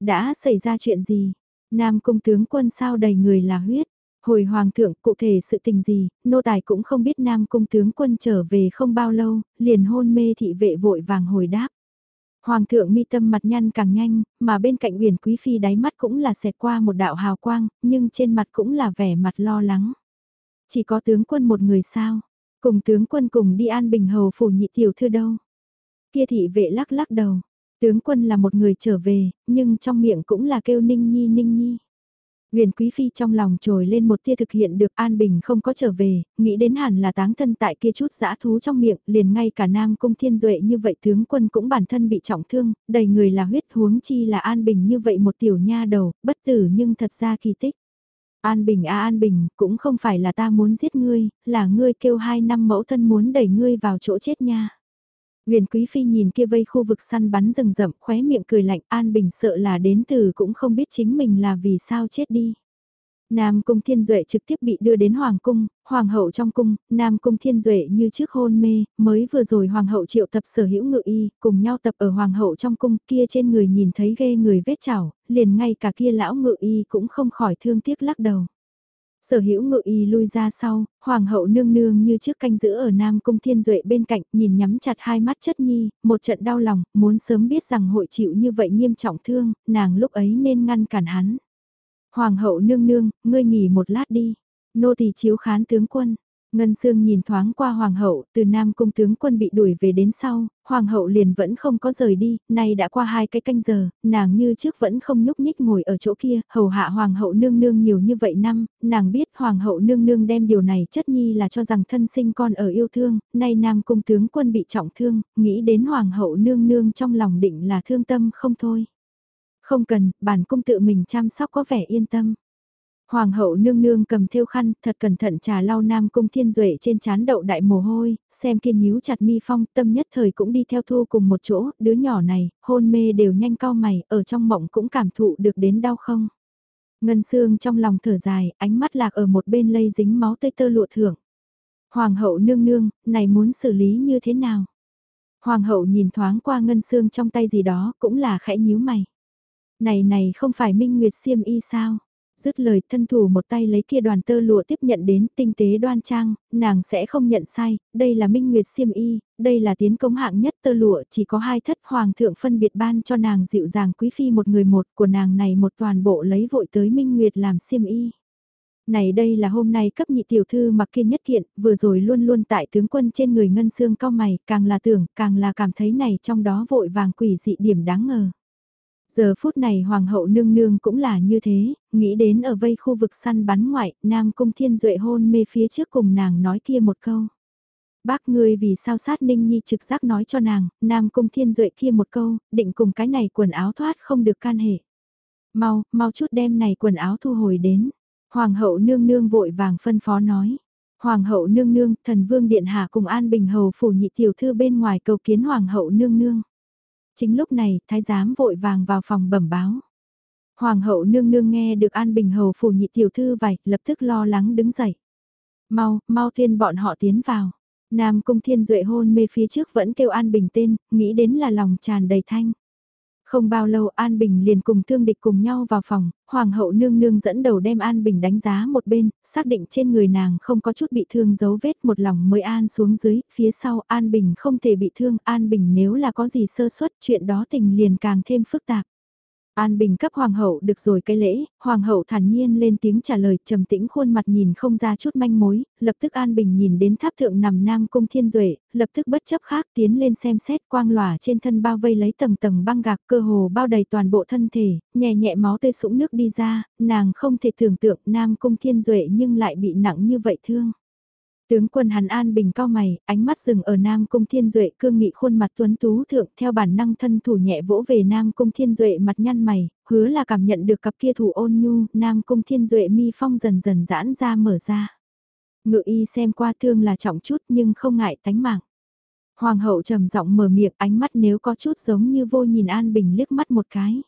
Đã xảy ra chuyện gì? Nam cung tướng quân sao đầy người là huyết? Hồi hoàng thượng cụ thể sự tình gì, nô tài cũng không biết nam cung tướng quân trở về không bao lâu, liền hôn mê thị vệ vội vàng hồi đáp. Hoàng thượng mi tâm mặt nhăn càng nhanh, mà bên cạnh uyển quý phi đáy mắt cũng là xẹt qua một đạo hào quang, nhưng trên mặt cũng là vẻ mặt lo lắng. Chỉ có tướng quân một người sao, cùng tướng quân cùng đi an bình hầu phủ nhị tiểu thư đâu. Kia thị vệ lắc lắc đầu, tướng quân là một người trở về, nhưng trong miệng cũng là kêu ninh nhi ninh nhi. Huyền Quý Phi trong lòng trồi lên một tia thực hiện được An Bình không có trở về, nghĩ đến hẳn là táng thân tại kia chút dã thú trong miệng, liền ngay cả Nam Cung Thiên Duệ như vậy tướng quân cũng bản thân bị trọng thương, đầy người là huyết huống chi là An Bình như vậy một tiểu nha đầu, bất tử nhưng thật ra kỳ tích. An Bình a à, An Bình, cũng không phải là ta muốn giết ngươi, là ngươi kêu hai năm mẫu thân muốn đẩy ngươi vào chỗ chết nha. Huyền Quý Phi nhìn kia vây khu vực săn bắn rừng rậm khóe miệng cười lạnh An Bình sợ là đến từ cũng không biết chính mình là vì sao chết đi. Nam Cung Thiên Duệ trực tiếp bị đưa đến Hoàng Cung, Hoàng hậu trong cung, Nam Cung Thiên Duệ như trước hôn mê, mới vừa rồi Hoàng hậu triệu tập sở hữu ngự y, cùng nhau tập ở Hoàng hậu trong cung kia trên người nhìn thấy ghê người vết chảo, liền ngay cả kia lão ngự y cũng không khỏi thương tiếc lắc đầu. Sở hữu ngự y lui ra sau, hoàng hậu nương nương như trước canh giữ ở Nam Cung Thiên Duệ bên cạnh, nhìn nhắm chặt hai mắt chất nhi, một trận đau lòng, muốn sớm biết rằng hội chịu như vậy nghiêm trọng thương, nàng lúc ấy nên ngăn cản hắn. Hoàng hậu nương nương, ngươi nghỉ một lát đi, nô tỳ chiếu khán tướng quân, Ngân Sương nhìn thoáng qua Hoàng hậu, từ Nam Cung tướng quân bị đuổi về đến sau, Hoàng hậu liền vẫn không có rời đi, nay đã qua hai cái canh giờ, nàng như trước vẫn không nhúc nhích ngồi ở chỗ kia, hầu hạ Hoàng hậu nương nương nhiều như vậy năm, nàng biết Hoàng hậu nương nương đem điều này chất nhi là cho rằng thân sinh con ở yêu thương, nay Nam Cung tướng quân bị trọng thương, nghĩ đến Hoàng hậu nương nương trong lòng định là thương tâm không thôi. Không cần, bản cung tự mình chăm sóc có vẻ yên tâm. Hoàng hậu nương nương cầm theo khăn, thật cẩn thận trà lau nam cung thiên duệ trên chán đậu đại mồ hôi, xem kiên nhíu chặt mi phong, tâm nhất thời cũng đi theo thu cùng một chỗ, đứa nhỏ này, hôn mê đều nhanh cao mày, ở trong mộng cũng cảm thụ được đến đau không. Ngân xương trong lòng thở dài, ánh mắt lạc ở một bên lây dính máu tây tơ lụa thưởng. Hoàng hậu nương nương, này muốn xử lý như thế nào? Hoàng hậu nhìn thoáng qua ngân xương trong tay gì đó cũng là khẽ nhíu mày. Này này không phải minh nguyệt siêm y sao? Dứt lời thân thủ một tay lấy kia đoàn tơ lụa tiếp nhận đến tinh tế đoan trang, nàng sẽ không nhận sai, đây là minh nguyệt siêm y, đây là tiến công hạng nhất tơ lụa chỉ có hai thất hoàng thượng phân biệt ban cho nàng dịu dàng quý phi một người một của nàng này một toàn bộ lấy vội tới minh nguyệt làm siêm y. Này đây là hôm nay cấp nhị tiểu thư mặc kiên nhất kiện, vừa rồi luôn luôn tại tướng quân trên người ngân xương cao mày, càng là tưởng, càng là cảm thấy này trong đó vội vàng quỷ dị điểm đáng ngờ. Giờ phút này hoàng hậu nương nương cũng là như thế, nghĩ đến ở vây khu vực săn bắn ngoại, nam cung thiên duệ hôn mê phía trước cùng nàng nói kia một câu. Bác ngươi vì sao sát ninh nhi trực giác nói cho nàng, nam cung thiên duệ kia một câu, định cùng cái này quần áo thoát không được can hệ. Mau, mau chút đem này quần áo thu hồi đến. Hoàng hậu nương nương vội vàng phân phó nói. Hoàng hậu nương nương, thần vương điện hạ cùng an bình hầu phủ nhị tiểu thư bên ngoài cầu kiến hoàng hậu nương nương. Chính lúc này, thái giám vội vàng vào phòng bẩm báo. Hoàng hậu nương nương nghe được an bình hầu phủ nhị tiểu thư vải lập tức lo lắng đứng dậy. Mau, mau thiên bọn họ tiến vào. Nam cung thiên duệ hôn mê phía trước vẫn kêu an bình tên, nghĩ đến là lòng tràn đầy thanh. Không bao lâu An Bình liền cùng thương địch cùng nhau vào phòng, Hoàng hậu nương nương dẫn đầu đem An Bình đánh giá một bên, xác định trên người nàng không có chút bị thương dấu vết một lòng mới An xuống dưới, phía sau An Bình không thể bị thương, An Bình nếu là có gì sơ suất chuyện đó tình liền càng thêm phức tạp. An Bình cấp hoàng hậu được rồi cái lễ, hoàng hậu thản nhiên lên tiếng trả lời, trầm tĩnh khuôn mặt nhìn không ra chút manh mối, lập tức An Bình nhìn đến tháp thượng nằm nam cung thiên duệ, lập tức bất chấp khác tiến lên xem xét quang lòa trên thân bao vây lấy tầng tầng băng gạc cơ hồ bao đầy toàn bộ thân thể, nhẹ nhẹ máu tê sũng nước đi ra, nàng không thể tưởng tượng nam cung thiên duệ nhưng lại bị nặng như vậy thương. Tướng quân Hàn An bình cao mày, ánh mắt dừng ở Nam Cung Thiên Duệ cương nghị khuôn mặt tuấn tú thượng theo bản năng thân thủ nhẹ vỗ về Nam Cung Thiên Duệ mặt nhăn mày, hứa là cảm nhận được cặp kia thủ ôn nhu, Nam Cung Thiên Duệ mi phong dần dần giãn ra mở ra. Ngự y xem qua thương là trọng chút nhưng không ngại tánh mạng. Hoàng hậu trầm giọng mở miệng ánh mắt nếu có chút giống như vô nhìn An Bình liếc mắt một cái.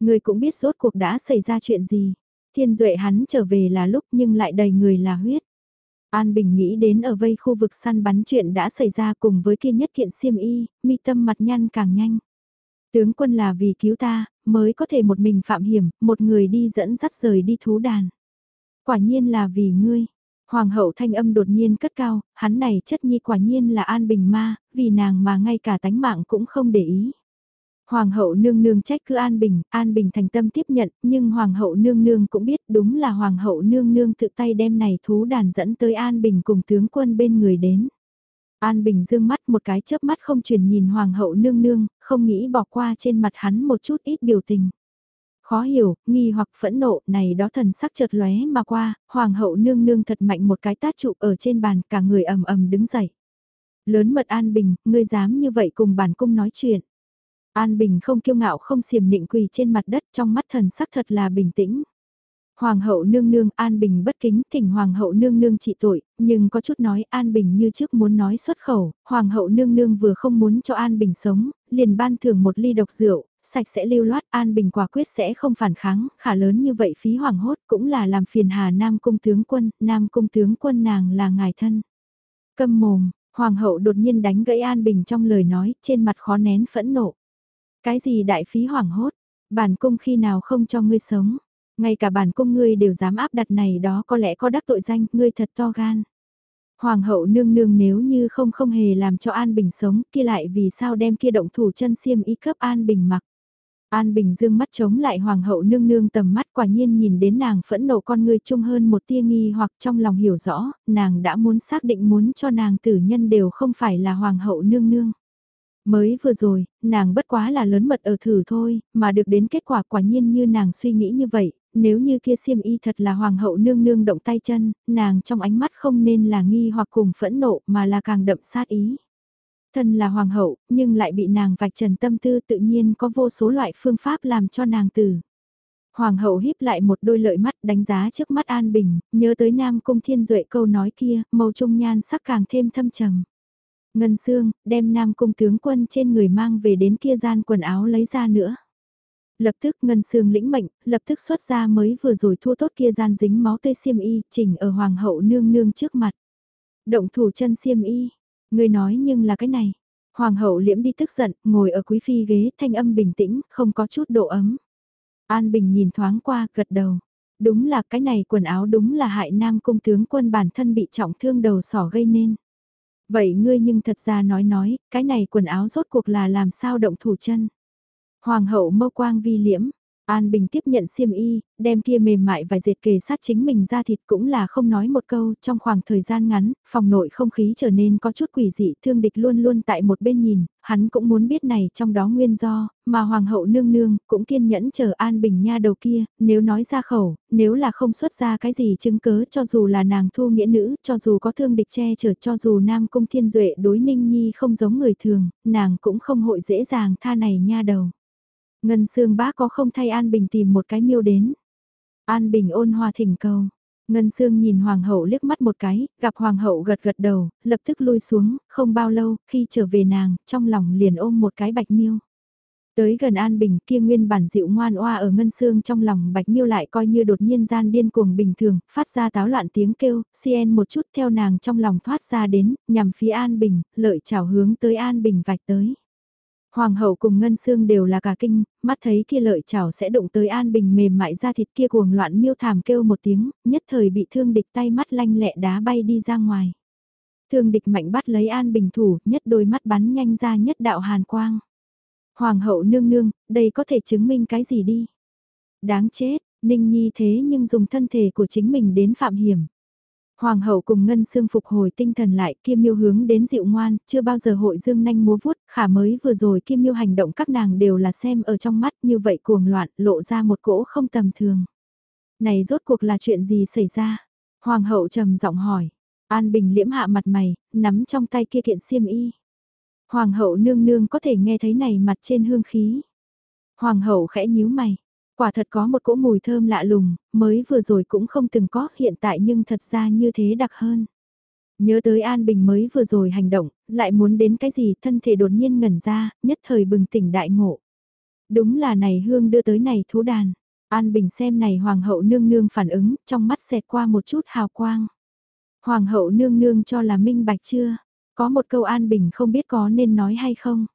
Người cũng biết rốt cuộc đã xảy ra chuyện gì. Thiên Duệ hắn trở về là lúc nhưng lại đầy người là huyết. An Bình nghĩ đến ở vây khu vực săn bắn chuyện đã xảy ra cùng với kia nhất kiện Siêm y, mi tâm mặt nhăn càng nhanh. Tướng quân là vì cứu ta, mới có thể một mình phạm hiểm, một người đi dẫn dắt rời đi thú đàn. Quả nhiên là vì ngươi. Hoàng hậu thanh âm đột nhiên cất cao, hắn này chất nhi quả nhiên là An Bình ma, vì nàng mà ngay cả tánh mạng cũng không để ý. Hoàng hậu nương nương trách cứ An Bình, An Bình thành tâm tiếp nhận, nhưng Hoàng hậu nương nương cũng biết đúng là Hoàng hậu nương nương tự tay đem này thú đàn dẫn tới An Bình cùng tướng quân bên người đến. An Bình dương mắt một cái chớp mắt không chuyển nhìn Hoàng hậu nương nương, không nghĩ bỏ qua trên mặt hắn một chút ít biểu tình. Khó hiểu, nghi hoặc phẫn nộ này đó thần sắc chợt lóe mà qua, Hoàng hậu nương nương thật mạnh một cái tát trụ ở trên bàn cả người ầm ầm đứng dậy. Lớn mật An Bình, ngươi dám như vậy cùng bản cung nói chuyện. An Bình không kiêu ngạo không xiềm nịnh quỳ trên mặt đất trong mắt thần sắc thật là bình tĩnh. Hoàng hậu nương nương An Bình bất kính thỉnh Hoàng hậu nương nương trị tội, nhưng có chút nói An Bình như trước muốn nói xuất khẩu, Hoàng hậu nương nương vừa không muốn cho An Bình sống, liền ban thưởng một ly độc rượu, sạch sẽ lưu loát An Bình quả quyết sẽ không phản kháng, khả lớn như vậy phí hoàng hốt cũng là làm phiền hà Nam Cung tướng quân, Nam Cung tướng quân nàng là ngài thân. Câm mồm, Hoàng hậu đột nhiên đánh gãy An Bình trong lời nói, trên mặt khó nén phẫn nộ. Cái gì đại phí hoảng hốt, bản cung khi nào không cho ngươi sống, ngay cả bản cung ngươi đều dám áp đặt này đó có lẽ có đắc tội danh, ngươi thật to gan. Hoàng hậu nương nương nếu như không không hề làm cho An Bình sống, kia lại vì sao đem kia động thủ chân xiêm y cấp An Bình mặc. An Bình dương mắt chống lại hoàng hậu nương nương tầm mắt quả nhiên nhìn đến nàng phẫn nộ con người chung hơn một tia nghi hoặc trong lòng hiểu rõ, nàng đã muốn xác định muốn cho nàng tử nhân đều không phải là hoàng hậu nương nương. Mới vừa rồi, nàng bất quá là lớn mật ở thử thôi, mà được đến kết quả quả nhiên như nàng suy nghĩ như vậy, nếu như kia xiêm y thật là hoàng hậu nương nương động tay chân, nàng trong ánh mắt không nên là nghi hoặc cùng phẫn nộ mà là càng đậm sát ý. Thân là hoàng hậu, nhưng lại bị nàng vạch trần tâm tư tự nhiên có vô số loại phương pháp làm cho nàng tử. Hoàng hậu híp lại một đôi lợi mắt đánh giá trước mắt An Bình, nhớ tới Nam Cung Thiên Duệ câu nói kia, màu trung nhan sắc càng thêm thâm trầm. Ngân Sương, đem Nam Cung tướng quân trên người mang về đến kia gian quần áo lấy ra nữa. Lập tức Ngân Sương lĩnh mệnh, lập tức xuất ra mới vừa rồi thua tốt kia gian dính máu tê xiêm y, chỉnh ở Hoàng hậu nương nương trước mặt. Động thủ chân xiêm y, người nói nhưng là cái này. Hoàng hậu liễm đi tức giận, ngồi ở quý phi ghế thanh âm bình tĩnh, không có chút độ ấm. An Bình nhìn thoáng qua, gật đầu. Đúng là cái này quần áo đúng là hại nam cung tướng quân bản thân bị trọng thương đầu sỏ gây nên. Vậy ngươi nhưng thật ra nói nói, cái này quần áo rốt cuộc là làm sao động thủ chân. Hoàng hậu mâu quang vi liễm, An Bình tiếp nhận xiêm y, đem kia mềm mại và dệt kề sát chính mình ra thịt cũng là không nói một câu, trong khoảng thời gian ngắn, phòng nội không khí trở nên có chút quỷ dị, thương địch luôn luôn tại một bên nhìn, hắn cũng muốn biết này trong đó nguyên do, mà hoàng hậu nương nương cũng kiên nhẫn chờ An Bình nha đầu kia, nếu nói ra khẩu, nếu là không xuất ra cái gì chứng cớ cho dù là nàng thu nghĩa nữ, cho dù có thương địch che chở cho dù nam cung thiên duệ đối ninh nhi không giống người thường, nàng cũng không hội dễ dàng tha này nha đầu. Ngân Sương bác có không thay An Bình tìm một cái miêu đến. An Bình ôn hòa thỉnh cầu. Ngân Sương nhìn Hoàng hậu liếc mắt một cái, gặp Hoàng hậu gật gật đầu, lập tức lui xuống, không bao lâu, khi trở về nàng, trong lòng liền ôm một cái bạch miêu. Tới gần An Bình kia nguyên bản dịu ngoan oa ở Ngân Sương trong lòng bạch miêu lại coi như đột nhiên gian điên cuồng bình thường, phát ra táo loạn tiếng kêu, cien một chút theo nàng trong lòng thoát ra đến, nhằm phía An Bình, lợi chào hướng tới An Bình vạch tới. Hoàng hậu cùng Ngân Sương đều là cả kinh, mắt thấy kia lợi chảo sẽ đụng tới An Bình mềm mại ra thịt kia cuồng loạn miêu thảm kêu một tiếng, nhất thời bị thương địch tay mắt lanh lẹ đá bay đi ra ngoài. Thương địch mạnh bắt lấy An Bình thủ, nhất đôi mắt bắn nhanh ra nhất đạo hàn quang. Hoàng hậu nương nương, đây có thể chứng minh cái gì đi. Đáng chết, Ninh Nhi thế nhưng dùng thân thể của chính mình đến phạm hiểm. Hoàng hậu cùng Ngân Sương phục hồi tinh thần lại Kim Miêu hướng đến dịu ngoan, chưa bao giờ hội dương nanh múa vuốt, khả mới vừa rồi Kim Miêu hành động các nàng đều là xem ở trong mắt như vậy cuồng loạn, lộ ra một cỗ không tầm thường. Này rốt cuộc là chuyện gì xảy ra? Hoàng hậu trầm giọng hỏi. An Bình liễm hạ mặt mày, nắm trong tay kia kiện xiêm y. Hoàng hậu nương nương có thể nghe thấy này mặt trên hương khí. Hoàng hậu khẽ nhíu mày, Quả thật có một cỗ mùi thơm lạ lùng, mới vừa rồi cũng không từng có, hiện tại nhưng thật ra như thế đặc hơn. Nhớ tới An Bình mới vừa rồi hành động, lại muốn đến cái gì thân thể đột nhiên ngẩn ra, nhất thời bừng tỉnh đại ngộ. Đúng là này hương đưa tới này thú đàn. An Bình xem này hoàng hậu nương nương phản ứng, trong mắt xẹt qua một chút hào quang. Hoàng hậu nương nương cho là minh bạch chưa? Có một câu An Bình không biết có nên nói hay không?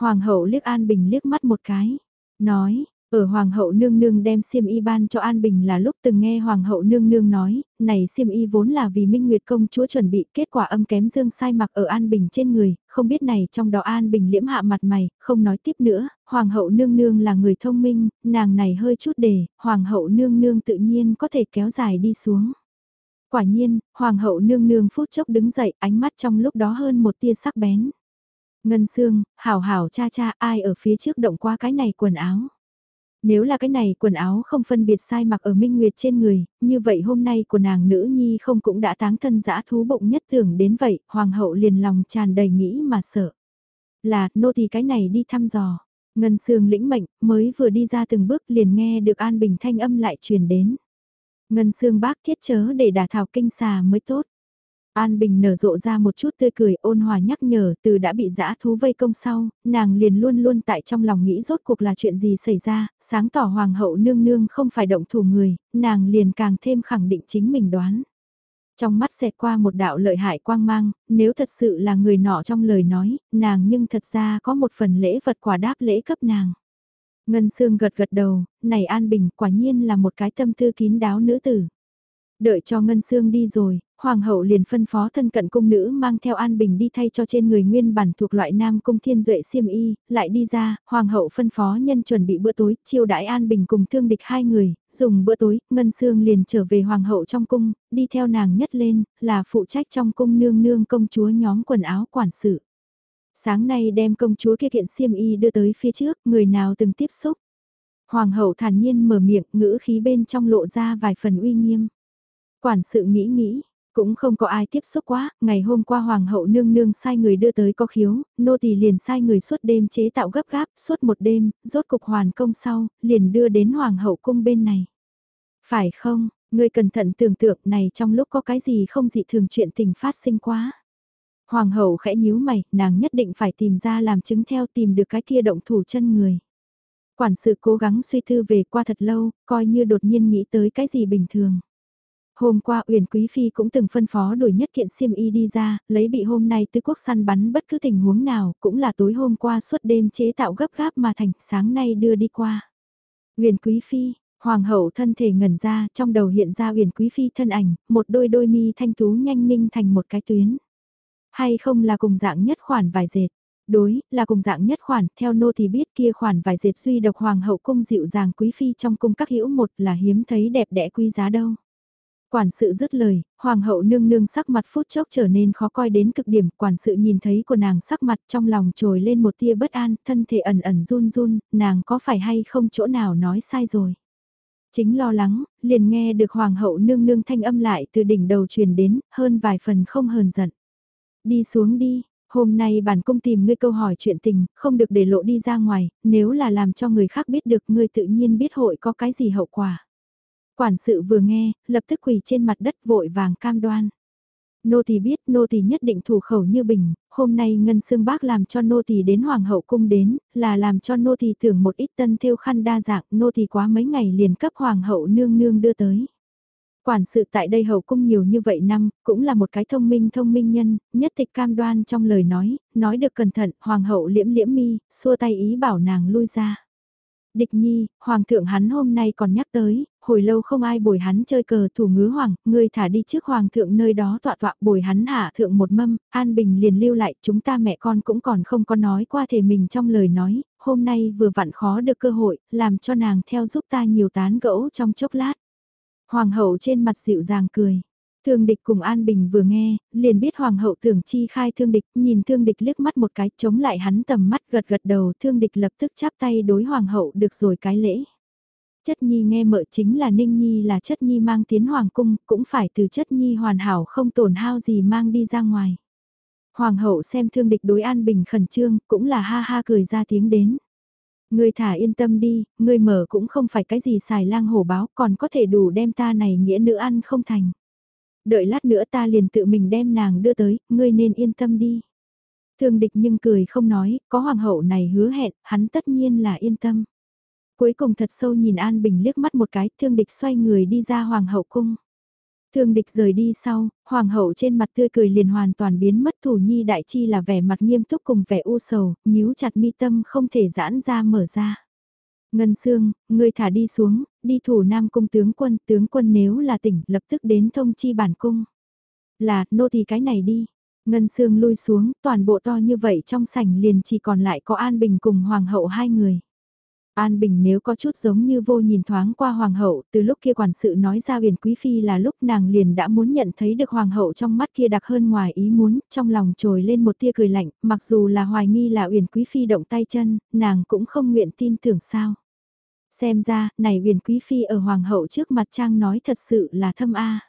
Hoàng hậu liếc An Bình liếc mắt một cái. Nói, ở Hoàng hậu nương nương đem xiêm y ban cho An Bình là lúc từng nghe Hoàng hậu nương nương nói, này xiêm y vốn là vì Minh Nguyệt công chúa chuẩn bị kết quả âm kém dương sai mặc ở An Bình trên người, không biết này trong đó An Bình liễm hạ mặt mày, không nói tiếp nữa, Hoàng hậu nương nương là người thông minh, nàng này hơi chút đề, Hoàng hậu nương nương tự nhiên có thể kéo dài đi xuống. Quả nhiên, Hoàng hậu nương nương phút chốc đứng dậy, ánh mắt trong lúc đó hơn một tia sắc bén. Ngân xương hảo hảo cha cha ai ở phía trước động qua cái này quần áo. Nếu là cái này quần áo không phân biệt sai mặc ở Minh Nguyệt trên người, như vậy hôm nay của nàng nữ nhi không cũng đã táng thân dã thú bụng nhất tưởng đến vậy, hoàng hậu liền lòng tràn đầy nghĩ mà sợ. Là, nô thì cái này đi thăm dò. Ngân Sương lĩnh mệnh, mới vừa đi ra từng bước liền nghe được An Bình thanh âm lại truyền đến. Ngân Sương bác thiết chớ để đả thảo kinh xà mới tốt. An Bình nở rộ ra một chút tươi cười ôn hòa nhắc nhở từ đã bị dã thú vây công sau, nàng liền luôn luôn tại trong lòng nghĩ rốt cuộc là chuyện gì xảy ra, sáng tỏ hoàng hậu nương nương không phải động thủ người, nàng liền càng thêm khẳng định chính mình đoán. Trong mắt xẹt qua một đạo lợi hại quang mang, nếu thật sự là người nọ trong lời nói, nàng nhưng thật ra có một phần lễ vật quả đáp lễ cấp nàng. Ngân Sương gật gật đầu, này An Bình quả nhiên là một cái tâm tư kín đáo nữ tử. Đợi cho Ngân Sương đi rồi, Hoàng hậu liền phân phó thân cận cung nữ mang theo An Bình đi thay cho trên người nguyên bản thuộc loại nam cung thiên duệ xiêm y, lại đi ra, Hoàng hậu phân phó nhân chuẩn bị bữa tối, chiêu đãi An Bình cùng thương địch hai người, dùng bữa tối, Ngân Sương liền trở về Hoàng hậu trong cung, đi theo nàng nhất lên, là phụ trách trong cung nương nương công chúa nhóm quần áo quản sự. Sáng nay đem công chúa kia kiện xiêm y đưa tới phía trước, người nào từng tiếp xúc. Hoàng hậu thản nhiên mở miệng, ngữ khí bên trong lộ ra vài phần uy nghiêm. Quản sự nghĩ nghĩ, cũng không có ai tiếp xúc quá, ngày hôm qua Hoàng hậu nương nương sai người đưa tới có khiếu, nô tỳ liền sai người suốt đêm chế tạo gấp gáp, suốt một đêm, rốt cục hoàn công sau, liền đưa đến Hoàng hậu cung bên này. Phải không, ngươi cẩn thận tưởng tượng này trong lúc có cái gì không dị thường chuyện tình phát sinh quá. Hoàng hậu khẽ nhíu mày, nàng nhất định phải tìm ra làm chứng theo tìm được cái kia động thủ chân người. Quản sự cố gắng suy thư về qua thật lâu, coi như đột nhiên nghĩ tới cái gì bình thường. Hôm qua Uyển Quý Phi cũng từng phân phó đuổi nhất kiện xiêm y đi ra, lấy bị hôm nay tứ quốc săn bắn bất cứ tình huống nào, cũng là tối hôm qua suốt đêm chế tạo gấp gáp mà thành, sáng nay đưa đi qua. Uyển Quý Phi, Hoàng hậu thân thể ngẩn ra, trong đầu hiện ra Uyển Quý Phi thân ảnh, một đôi đôi mi thanh tú nhanh ninh thành một cái tuyến. Hay không là cùng dạng nhất khoản vải dệt. Đối, là cùng dạng nhất khoản, theo nô thì biết kia khoản vải dệt duy độc hoàng hậu cung dịu dàng quý phi trong cung các hữu một là hiếm thấy đẹp đẽ quý giá đâu. Quản sự dứt lời, hoàng hậu nương nương sắc mặt phút chốc trở nên khó coi đến cực điểm, quản sự nhìn thấy của nàng sắc mặt trong lòng trồi lên một tia bất an, thân thể ẩn ẩn run run, nàng có phải hay không chỗ nào nói sai rồi. Chính lo lắng, liền nghe được hoàng hậu nương nương thanh âm lại từ đỉnh đầu truyền đến, hơn vài phần không hờn giận. Đi xuống đi, hôm nay bản cung tìm ngươi câu hỏi chuyện tình, không được để lộ đi ra ngoài, nếu là làm cho người khác biết được ngươi tự nhiên biết hội có cái gì hậu quả. Quản sự vừa nghe, lập tức quỳ trên mặt đất vội vàng cam đoan. Nô tỳ biết nô tỳ nhất định thủ khẩu như bình, hôm nay Ngân Sương Bác làm cho nô tỳ đến Hoàng hậu cung đến, là làm cho nô tỳ tưởng một ít tân thêu khăn đa dạng, nô tỳ quá mấy ngày liền cấp Hoàng hậu nương nương đưa tới. Quản sự tại đây hậu cung nhiều như vậy năm, cũng là một cái thông minh thông minh nhân, nhất tịch cam đoan trong lời nói, nói được cẩn thận, hoàng hậu liễm liễm mi, xua tay ý bảo nàng lui ra. Địch nhi, hoàng thượng hắn hôm nay còn nhắc tới, hồi lâu không ai bồi hắn chơi cờ thủ ngứa hoàng, ngươi thả đi trước hoàng thượng nơi đó tọa tọa bồi hắn hạ thượng một mâm, an bình liền lưu lại, chúng ta mẹ con cũng còn không có nói qua thể mình trong lời nói, hôm nay vừa vặn khó được cơ hội, làm cho nàng theo giúp ta nhiều tán gẫu trong chốc lát. Hoàng hậu trên mặt dịu dàng cười. Thương địch cùng An Bình vừa nghe, liền biết Hoàng hậu tưởng chi khai thương địch, nhìn thương địch liếc mắt một cái, chống lại hắn tầm mắt gật gật đầu, thương địch lập tức chắp tay đối Hoàng hậu được rồi cái lễ. Chất nhi nghe mợ chính là Ninh Nhi là chất nhi mang tiến Hoàng cung, cũng phải từ chất nhi hoàn hảo không tổn hao gì mang đi ra ngoài. Hoàng hậu xem thương địch đối An Bình khẩn trương, cũng là ha ha cười ra tiếng đến. Ngươi thả yên tâm đi, ngươi mở cũng không phải cái gì xài lang hổ báo còn có thể đủ đem ta này nghĩa nữ ăn không thành. Đợi lát nữa ta liền tự mình đem nàng đưa tới, ngươi nên yên tâm đi. Thương địch nhưng cười không nói, có hoàng hậu này hứa hẹn, hắn tất nhiên là yên tâm. Cuối cùng thật sâu nhìn An Bình liếc mắt một cái, thương địch xoay người đi ra hoàng hậu cung. Thương địch rời đi sau, hoàng hậu trên mặt tươi cười liền hoàn toàn biến mất thủ nhi đại chi là vẻ mặt nghiêm túc cùng vẻ u sầu, nhíu chặt mi tâm không thể giãn ra mở ra. Ngân Sương, ngươi thả đi xuống, đi thủ Nam Cung tướng quân, tướng quân nếu là tỉnh, lập tức đến thông chi bản cung. Là, nô thì cái này đi. Ngân Sương lui xuống, toàn bộ to như vậy trong sảnh liền chỉ còn lại có An Bình cùng Hoàng hậu hai người. An Bình nếu có chút giống như vô nhìn thoáng qua hoàng hậu, từ lúc kia quản sự nói ra huyền quý phi là lúc nàng liền đã muốn nhận thấy được hoàng hậu trong mắt kia đặc hơn ngoài ý muốn, trong lòng trồi lên một tia cười lạnh, mặc dù là hoài nghi là huyền quý phi động tay chân, nàng cũng không nguyện tin tưởng sao. Xem ra, này huyền quý phi ở hoàng hậu trước mặt trang nói thật sự là thâm a.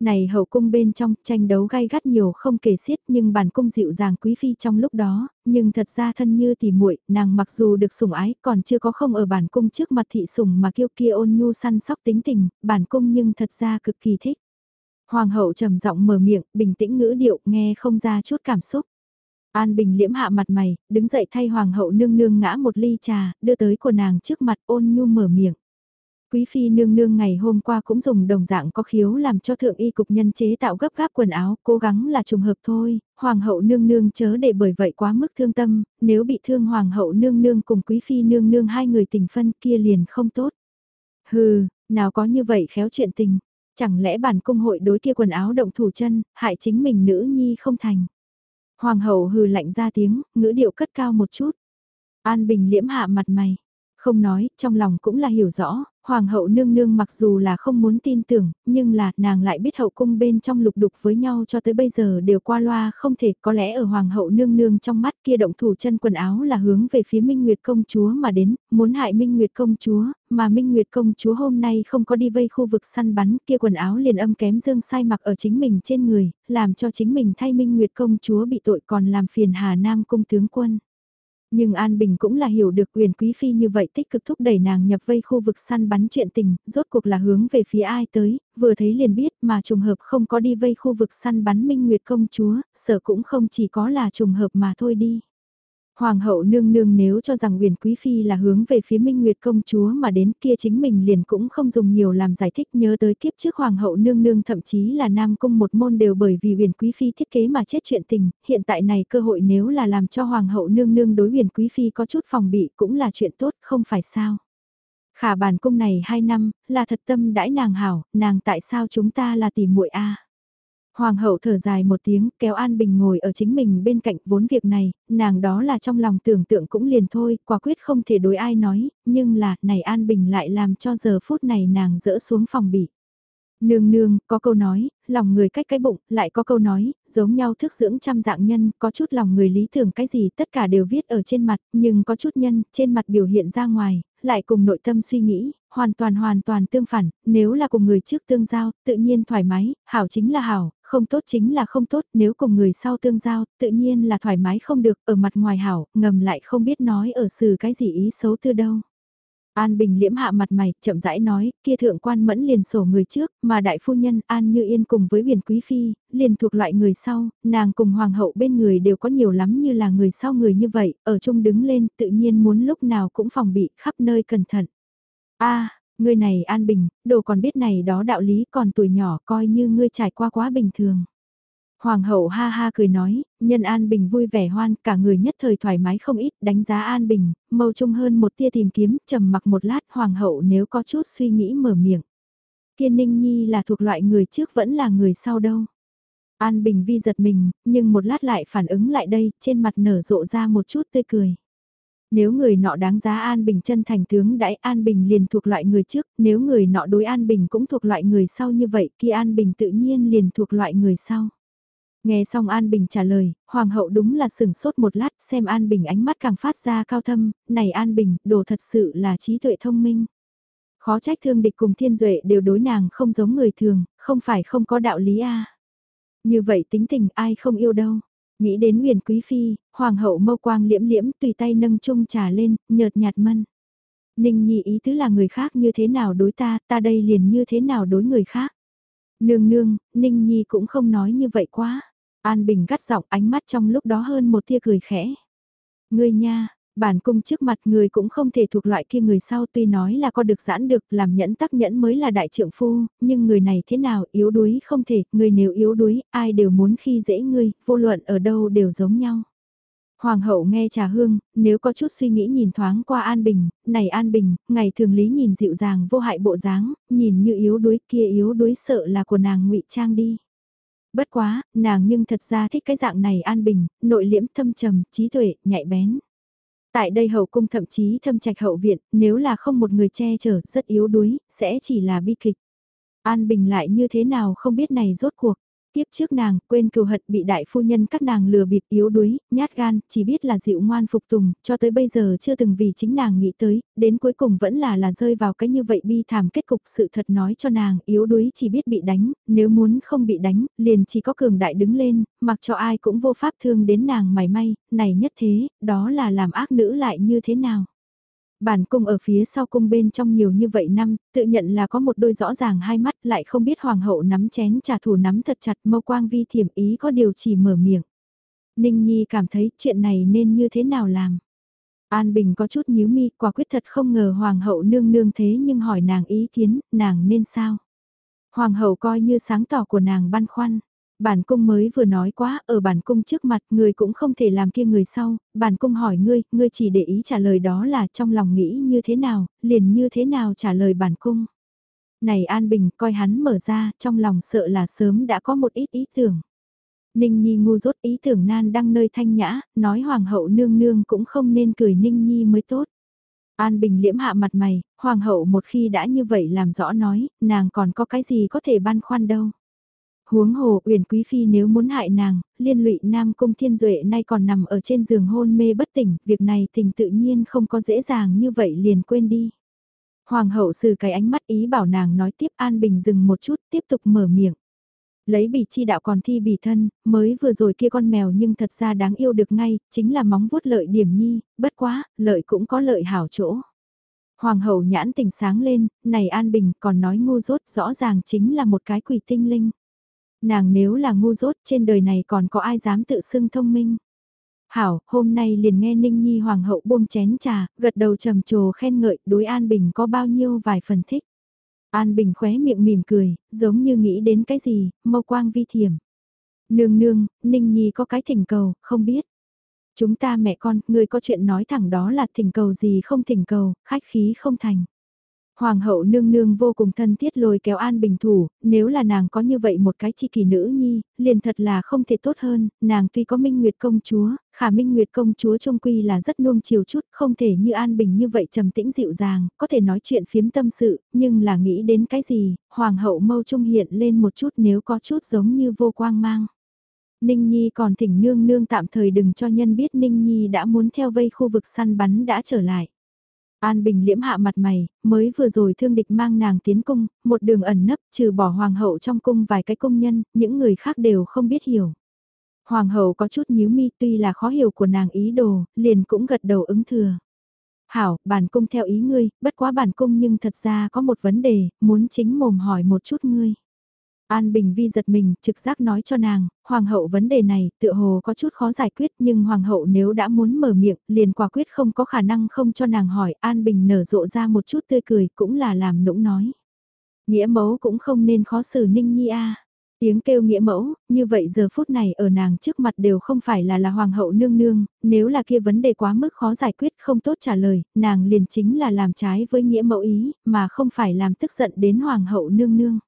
Này hậu cung bên trong tranh đấu gai gắt nhiều không kể xiết nhưng bản cung dịu dàng quý phi trong lúc đó, nhưng thật ra thân như tỉ muội nàng mặc dù được sủng ái còn chưa có không ở bản cung trước mặt thị sủng mà kêu kia ôn nhu săn sóc tính tình, bản cung nhưng thật ra cực kỳ thích. Hoàng hậu trầm giọng mở miệng, bình tĩnh ngữ điệu nghe không ra chút cảm xúc. An Bình liễm hạ mặt mày, đứng dậy thay hoàng hậu nương nương ngã một ly trà, đưa tới của nàng trước mặt ôn nhu mở miệng. Quý phi nương nương ngày hôm qua cũng dùng đồng dạng có khiếu làm cho thượng y cục nhân chế tạo gấp gáp quần áo, cố gắng là trùng hợp thôi, hoàng hậu nương nương chớ để bởi vậy quá mức thương tâm, nếu bị thương hoàng hậu nương nương cùng quý phi nương nương hai người tình phân kia liền không tốt. Hừ, nào có như vậy khéo chuyện tình, chẳng lẽ bản cung hội đối kia quần áo động thủ chân, hại chính mình nữ nhi không thành. Hoàng hậu hừ lạnh ra tiếng, ngữ điệu cất cao một chút. An Bình liễm hạ mặt mày. Không nói, trong lòng cũng là hiểu rõ, hoàng hậu nương nương mặc dù là không muốn tin tưởng, nhưng là nàng lại biết hậu cung bên trong lục đục với nhau cho tới bây giờ đều qua loa không thể có lẽ ở hoàng hậu nương nương trong mắt kia động thủ chân quần áo là hướng về phía Minh Nguyệt công chúa mà đến, muốn hại Minh Nguyệt công chúa, mà Minh Nguyệt công chúa hôm nay không có đi vây khu vực săn bắn kia quần áo liền âm kém dương sai mặc ở chính mình trên người, làm cho chính mình thay Minh Nguyệt công chúa bị tội còn làm phiền Hà Nam cung tướng quân. Nhưng An Bình cũng là hiểu được quyền quý phi như vậy tích cực thúc đẩy nàng nhập vây khu vực săn bắn chuyện tình, rốt cuộc là hướng về phía ai tới, vừa thấy liền biết mà trùng hợp không có đi vây khu vực săn bắn minh nguyệt công chúa, sợ cũng không chỉ có là trùng hợp mà thôi đi. Hoàng hậu nương nương nếu cho rằng huyền quý phi là hướng về phía minh nguyệt công chúa mà đến kia chính mình liền cũng không dùng nhiều làm giải thích nhớ tới kiếp trước hoàng hậu nương nương thậm chí là nam cung một môn đều bởi vì huyền quý phi thiết kế mà chết chuyện tình, hiện tại này cơ hội nếu là làm cho hoàng hậu nương nương đối huyền quý phi có chút phòng bị cũng là chuyện tốt không phải sao. Khả bản cung này hai năm, là thật tâm đãi nàng hảo, nàng tại sao chúng ta là tỷ muội a Hoàng hậu thở dài một tiếng, kéo An Bình ngồi ở chính mình bên cạnh vốn việc này, nàng đó là trong lòng tưởng tượng cũng liền thôi, quả quyết không thể đối ai nói, nhưng là, này An Bình lại làm cho giờ phút này nàng dỡ xuống phòng bị. Nương nương, có câu nói, lòng người cách cái bụng, lại có câu nói, giống nhau thức dưỡng trăm dạng nhân, có chút lòng người lý tưởng cái gì tất cả đều viết ở trên mặt, nhưng có chút nhân, trên mặt biểu hiện ra ngoài, lại cùng nội tâm suy nghĩ, hoàn toàn hoàn toàn tương phản, nếu là cùng người trước tương giao, tự nhiên thoải mái, hảo chính là hảo, không tốt chính là không tốt, nếu cùng người sau tương giao, tự nhiên là thoải mái không được, ở mặt ngoài hảo, ngầm lại không biết nói ở xử cái gì ý xấu từ đâu. An Bình liễm hạ mặt mày, chậm rãi nói, kia thượng quan mẫn liền sổ người trước, mà đại phu nhân An Như Yên cùng với huyền quý phi, liền thuộc loại người sau, nàng cùng hoàng hậu bên người đều có nhiều lắm như là người sau người như vậy, ở chung đứng lên tự nhiên muốn lúc nào cũng phòng bị khắp nơi cẩn thận. a Ngươi này an bình, đồ còn biết này đó đạo lý còn tuổi nhỏ coi như ngươi trải qua quá bình thường. Hoàng hậu ha ha cười nói, nhân An Bình vui vẻ hoan, cả người nhất thời thoải mái không ít, đánh giá An Bình, mâu trung hơn một tia tìm kiếm, trầm mặc một lát, Hoàng hậu nếu có chút suy nghĩ mở miệng. Kiên Ninh Nhi là thuộc loại người trước vẫn là người sau đâu. An Bình vi giật mình, nhưng một lát lại phản ứng lại đây, trên mặt nở rộ ra một chút tươi cười. Nếu người nọ đáng giá An Bình chân thành tướng đãi An Bình liền thuộc loại người trước, nếu người nọ đối An Bình cũng thuộc loại người sau như vậy, kia An Bình tự nhiên liền thuộc loại người sau. Nghe xong An Bình trả lời, Hoàng hậu đúng là sừng sốt một lát xem An Bình ánh mắt càng phát ra cao thâm, này An Bình, đồ thật sự là trí tuệ thông minh. Khó trách thương địch cùng thiên duệ đều đối nàng không giống người thường, không phải không có đạo lý a Như vậy tính tình ai không yêu đâu. Nghĩ đến huyền quý phi, hoàng hậu mâu quang liễm liễm tùy tay nâng chung trà lên, nhợt nhạt mân. Ninh nhi ý tứ là người khác như thế nào đối ta, ta đây liền như thế nào đối người khác. Nương nương, Ninh nhi cũng không nói như vậy quá. An Bình gắt giọng ánh mắt trong lúc đó hơn một tia cười khẽ. Ngươi nha, bản cung trước mặt người cũng không thể thuộc loại kia người sau tuy nói là có được giãn được làm nhẫn tắc nhẫn mới là đại trượng phu, nhưng người này thế nào yếu đuối không thể, người nếu yếu đuối, ai đều muốn khi dễ ngươi, vô luận ở đâu đều giống nhau. Hoàng hậu nghe trà hương, nếu có chút suy nghĩ nhìn thoáng qua An Bình, này An Bình, ngày thường lý nhìn dịu dàng vô hại bộ dáng, nhìn như yếu đuối kia yếu đuối sợ là của nàng ngụy trang đi. Bất quá, nàng nhưng thật ra thích cái dạng này an bình, nội liễm thâm trầm, trí tuệ, nhạy bén. Tại đây hậu cung thậm chí thâm trạch hậu viện, nếu là không một người che chở, rất yếu đuối, sẽ chỉ là bi kịch. An Bình lại như thế nào không biết này rốt cuộc. Tiếp trước nàng, quên cừu hận bị đại phu nhân các nàng lừa bịp yếu đuối, nhát gan, chỉ biết là dịu ngoan phục tùng, cho tới bây giờ chưa từng vì chính nàng nghĩ tới, đến cuối cùng vẫn là là rơi vào cái như vậy bi thảm kết cục sự thật nói cho nàng, yếu đuối chỉ biết bị đánh, nếu muốn không bị đánh, liền chỉ có cường đại đứng lên, mặc cho ai cũng vô pháp thương đến nàng mảy may, này nhất thế, đó là làm ác nữ lại như thế nào. Bản cung ở phía sau cung bên trong nhiều như vậy năm, tự nhận là có một đôi rõ ràng hai mắt lại không biết hoàng hậu nắm chén trà thù nắm thật chặt mâu quang vi thiểm ý có điều chỉ mở miệng. Ninh Nhi cảm thấy chuyện này nên như thế nào làm. An Bình có chút nhíu mi, quả quyết thật không ngờ hoàng hậu nương nương thế nhưng hỏi nàng ý kiến, nàng nên sao. Hoàng hậu coi như sáng tỏ của nàng băn khoăn. Bản cung mới vừa nói quá, ở bản cung trước mặt, người cũng không thể làm kia người sau, bản cung hỏi ngươi, ngươi chỉ để ý trả lời đó là trong lòng nghĩ như thế nào, liền như thế nào trả lời bản cung. Này An Bình, coi hắn mở ra, trong lòng sợ là sớm đã có một ít ý tưởng. Ninh Nhi ngu rốt ý tưởng nan đăng nơi thanh nhã, nói hoàng hậu nương nương cũng không nên cười Ninh Nhi mới tốt. An Bình liễm hạ mặt mày, hoàng hậu một khi đã như vậy làm rõ nói, nàng còn có cái gì có thể băn khoăn đâu. Huống hồ Uyển Quý Phi nếu muốn hại nàng, liên lụy Nam Cung Thiên Duệ nay còn nằm ở trên giường hôn mê bất tỉnh, việc này tình tự nhiên không có dễ dàng như vậy liền quên đi. Hoàng hậu sử cái ánh mắt ý bảo nàng nói tiếp An Bình dừng một chút tiếp tục mở miệng. Lấy bỉ chi đạo còn thi bỉ thân, mới vừa rồi kia con mèo nhưng thật ra đáng yêu được ngay, chính là móng vuốt lợi điểm nhi, bất quá, lợi cũng có lợi hảo chỗ. Hoàng hậu nhãn tình sáng lên, này An Bình còn nói ngu dốt rõ ràng chính là một cái quỷ tinh linh. Nàng nếu là ngu dốt trên đời này còn có ai dám tự xưng thông minh. Hảo, hôm nay liền nghe Ninh Nhi Hoàng hậu buông chén trà, gật đầu trầm trồ khen ngợi đối An Bình có bao nhiêu vài phần thích. An Bình khóe miệng mỉm cười, giống như nghĩ đến cái gì, mâu quang vi thiểm. Nương nương, Ninh Nhi có cái thỉnh cầu, không biết. Chúng ta mẹ con, người có chuyện nói thẳng đó là thỉnh cầu gì không thỉnh cầu, khách khí không thành. Hoàng hậu nương nương vô cùng thân thiết lôi kéo An Bình thủ, nếu là nàng có như vậy một cái chi kỳ nữ nhi, liền thật là không thể tốt hơn, nàng tuy có Minh Nguyệt công chúa, khả Minh Nguyệt công chúa trông quy là rất nuông chiều chút, không thể như An Bình như vậy trầm tĩnh dịu dàng, có thể nói chuyện phiếm tâm sự, nhưng là nghĩ đến cái gì, Hoàng hậu mâu trung hiện lên một chút nếu có chút giống như vô quang mang. Ninh Nhi còn thỉnh nương nương tạm thời đừng cho nhân biết Ninh Nhi đã muốn theo vây khu vực săn bắn đã trở lại. An Bình liễm hạ mặt mày, mới vừa rồi thương địch mang nàng tiến cung, một đường ẩn nấp trừ bỏ hoàng hậu trong cung vài cái công nhân, những người khác đều không biết hiểu. Hoàng hậu có chút nhíu mi tuy là khó hiểu của nàng ý đồ, liền cũng gật đầu ứng thừa. Hảo, bản cung theo ý ngươi, bất quá bản cung nhưng thật ra có một vấn đề, muốn chính mồm hỏi một chút ngươi. An Bình Vi giật mình, trực giác nói cho nàng, Hoàng hậu vấn đề này tựa hồ có chút khó giải quyết nhưng Hoàng hậu nếu đã muốn mở miệng, liền quả quyết không có khả năng không cho nàng hỏi. An Bình nở rộ ra một chút tươi cười cũng là làm nũng nói. Nghĩa mẫu cũng không nên khó xử Ninh Nhi a Tiếng kêu nghĩa mẫu, như vậy giờ phút này ở nàng trước mặt đều không phải là là hoàng hậu nương nương, nếu là kia vấn đề quá mức khó giải quyết không tốt trả lời, nàng liền chính là làm trái với nghĩa mẫu ý, mà không phải làm tức giận đến hoàng hậu nương nương.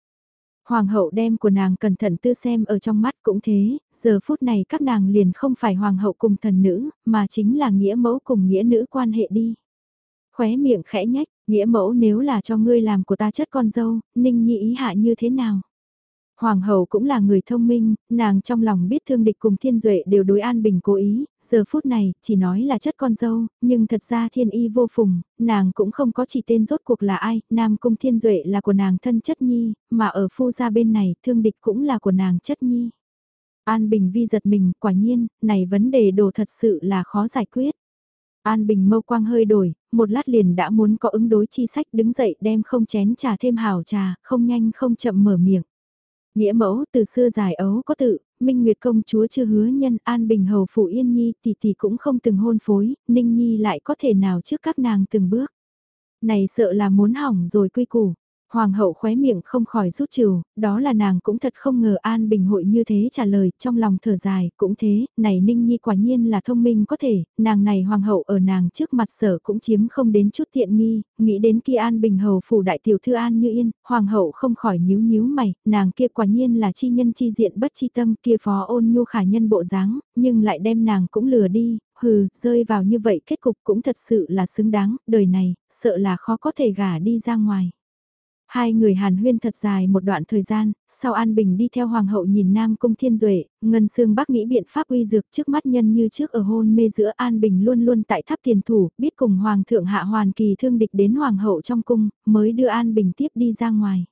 Hoàng hậu đem của nàng cẩn thận tư xem ở trong mắt cũng thế, giờ phút này các nàng liền không phải hoàng hậu cùng thần nữ, mà chính là nghĩa mẫu cùng nghĩa nữ quan hệ đi. Khóe miệng khẽ nhách, nghĩa mẫu nếu là cho ngươi làm của ta chất con dâu, ninh nhị ý hạ như thế nào? Hoàng hậu cũng là người thông minh, nàng trong lòng biết thương địch cùng thiên duệ đều đối an bình cố ý, giờ phút này chỉ nói là chất con dâu, nhưng thật ra thiên y vô phùng, nàng cũng không có chỉ tên rốt cuộc là ai, nam cung thiên duệ là của nàng thân chất nhi, mà ở phu gia bên này thương địch cũng là của nàng chất nhi. An Bình vi giật mình, quả nhiên, này vấn đề đồ thật sự là khó giải quyết. An Bình mâu quang hơi đổi, một lát liền đã muốn có ứng đối chi sách đứng dậy đem không chén trà thêm hào trà, không nhanh không chậm mở miệng. Nghĩa mẫu từ xưa dài ấu có tự, Minh Nguyệt công chúa chưa hứa nhân An Bình hầu phụ Yên Nhi tỷ tỷ cũng không từng hôn phối, Ninh Nhi lại có thể nào trước các nàng từng bước. Này sợ là muốn hỏng rồi quy củ, Hoàng hậu khóe miệng không khỏi rút trừ, đó là nàng cũng thật không ngờ An Bình hội như thế trả lời, trong lòng thở dài, cũng thế, này Ninh Nhi quả nhiên là thông minh có thể, nàng này Hoàng hậu ở nàng trước mặt sở cũng chiếm không đến chút tiện nghi, nghĩ đến kia An Bình hầu phủ đại tiểu thư An như yên, Hoàng hậu không khỏi nhíu nhíu mày, nàng kia quả nhiên là chi nhân chi diện bất chi tâm kia phó ôn nhu khả nhân bộ dáng, nhưng lại đem nàng cũng lừa đi, hừ, rơi vào như vậy kết cục cũng thật sự là xứng đáng, đời này, sợ là khó có thể gả đi ra ngoài. Hai người hàn huyên thật dài một đoạn thời gian, sau An Bình đi theo Hoàng hậu nhìn Nam Cung Thiên Duệ, Ngân Sương Bắc nghĩ biện pháp uy dược trước mắt nhân như trước ở hôn mê giữa An Bình luôn luôn tại tháp tiền thủ, biết cùng Hoàng thượng hạ hoàn kỳ thương địch đến Hoàng hậu trong cung, mới đưa An Bình tiếp đi ra ngoài.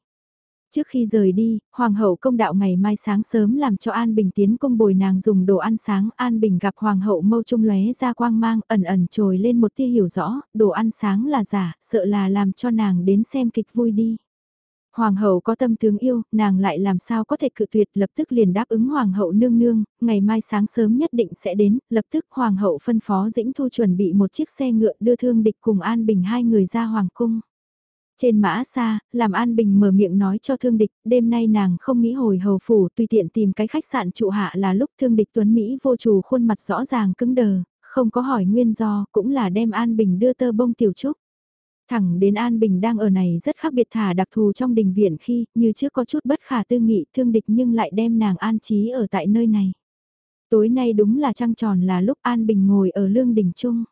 Trước khi rời đi, Hoàng hậu công đạo ngày mai sáng sớm làm cho An Bình tiến cung bồi nàng dùng đồ ăn sáng. An Bình gặp Hoàng hậu mâu trung lóe ra quang mang ẩn ẩn trồi lên một tia hiểu rõ, đồ ăn sáng là giả, sợ là làm cho nàng đến xem kịch vui đi. Hoàng hậu có tâm tướng yêu, nàng lại làm sao có thể cự tuyệt lập tức liền đáp ứng hoàng hậu nương nương, ngày mai sáng sớm nhất định sẽ đến, lập tức hoàng hậu phân phó dĩnh thu chuẩn bị một chiếc xe ngựa đưa thương địch cùng An Bình hai người ra hoàng cung. Trên mã xa, làm An Bình mở miệng nói cho thương địch, đêm nay nàng không nghĩ hồi hầu phủ tùy tiện tìm cái khách sạn trụ hạ là lúc thương địch tuấn Mỹ vô chủ khuôn mặt rõ ràng cứng đờ, không có hỏi nguyên do, cũng là đem An Bình đưa tơ bông tiểu trúc. Thẳng đến An Bình đang ở này rất khác biệt thả đặc thù trong đình viện khi, như trước có chút bất khả tư nghị thương địch nhưng lại đem nàng an trí ở tại nơi này. Tối nay đúng là trăng tròn là lúc An Bình ngồi ở lương đình trung.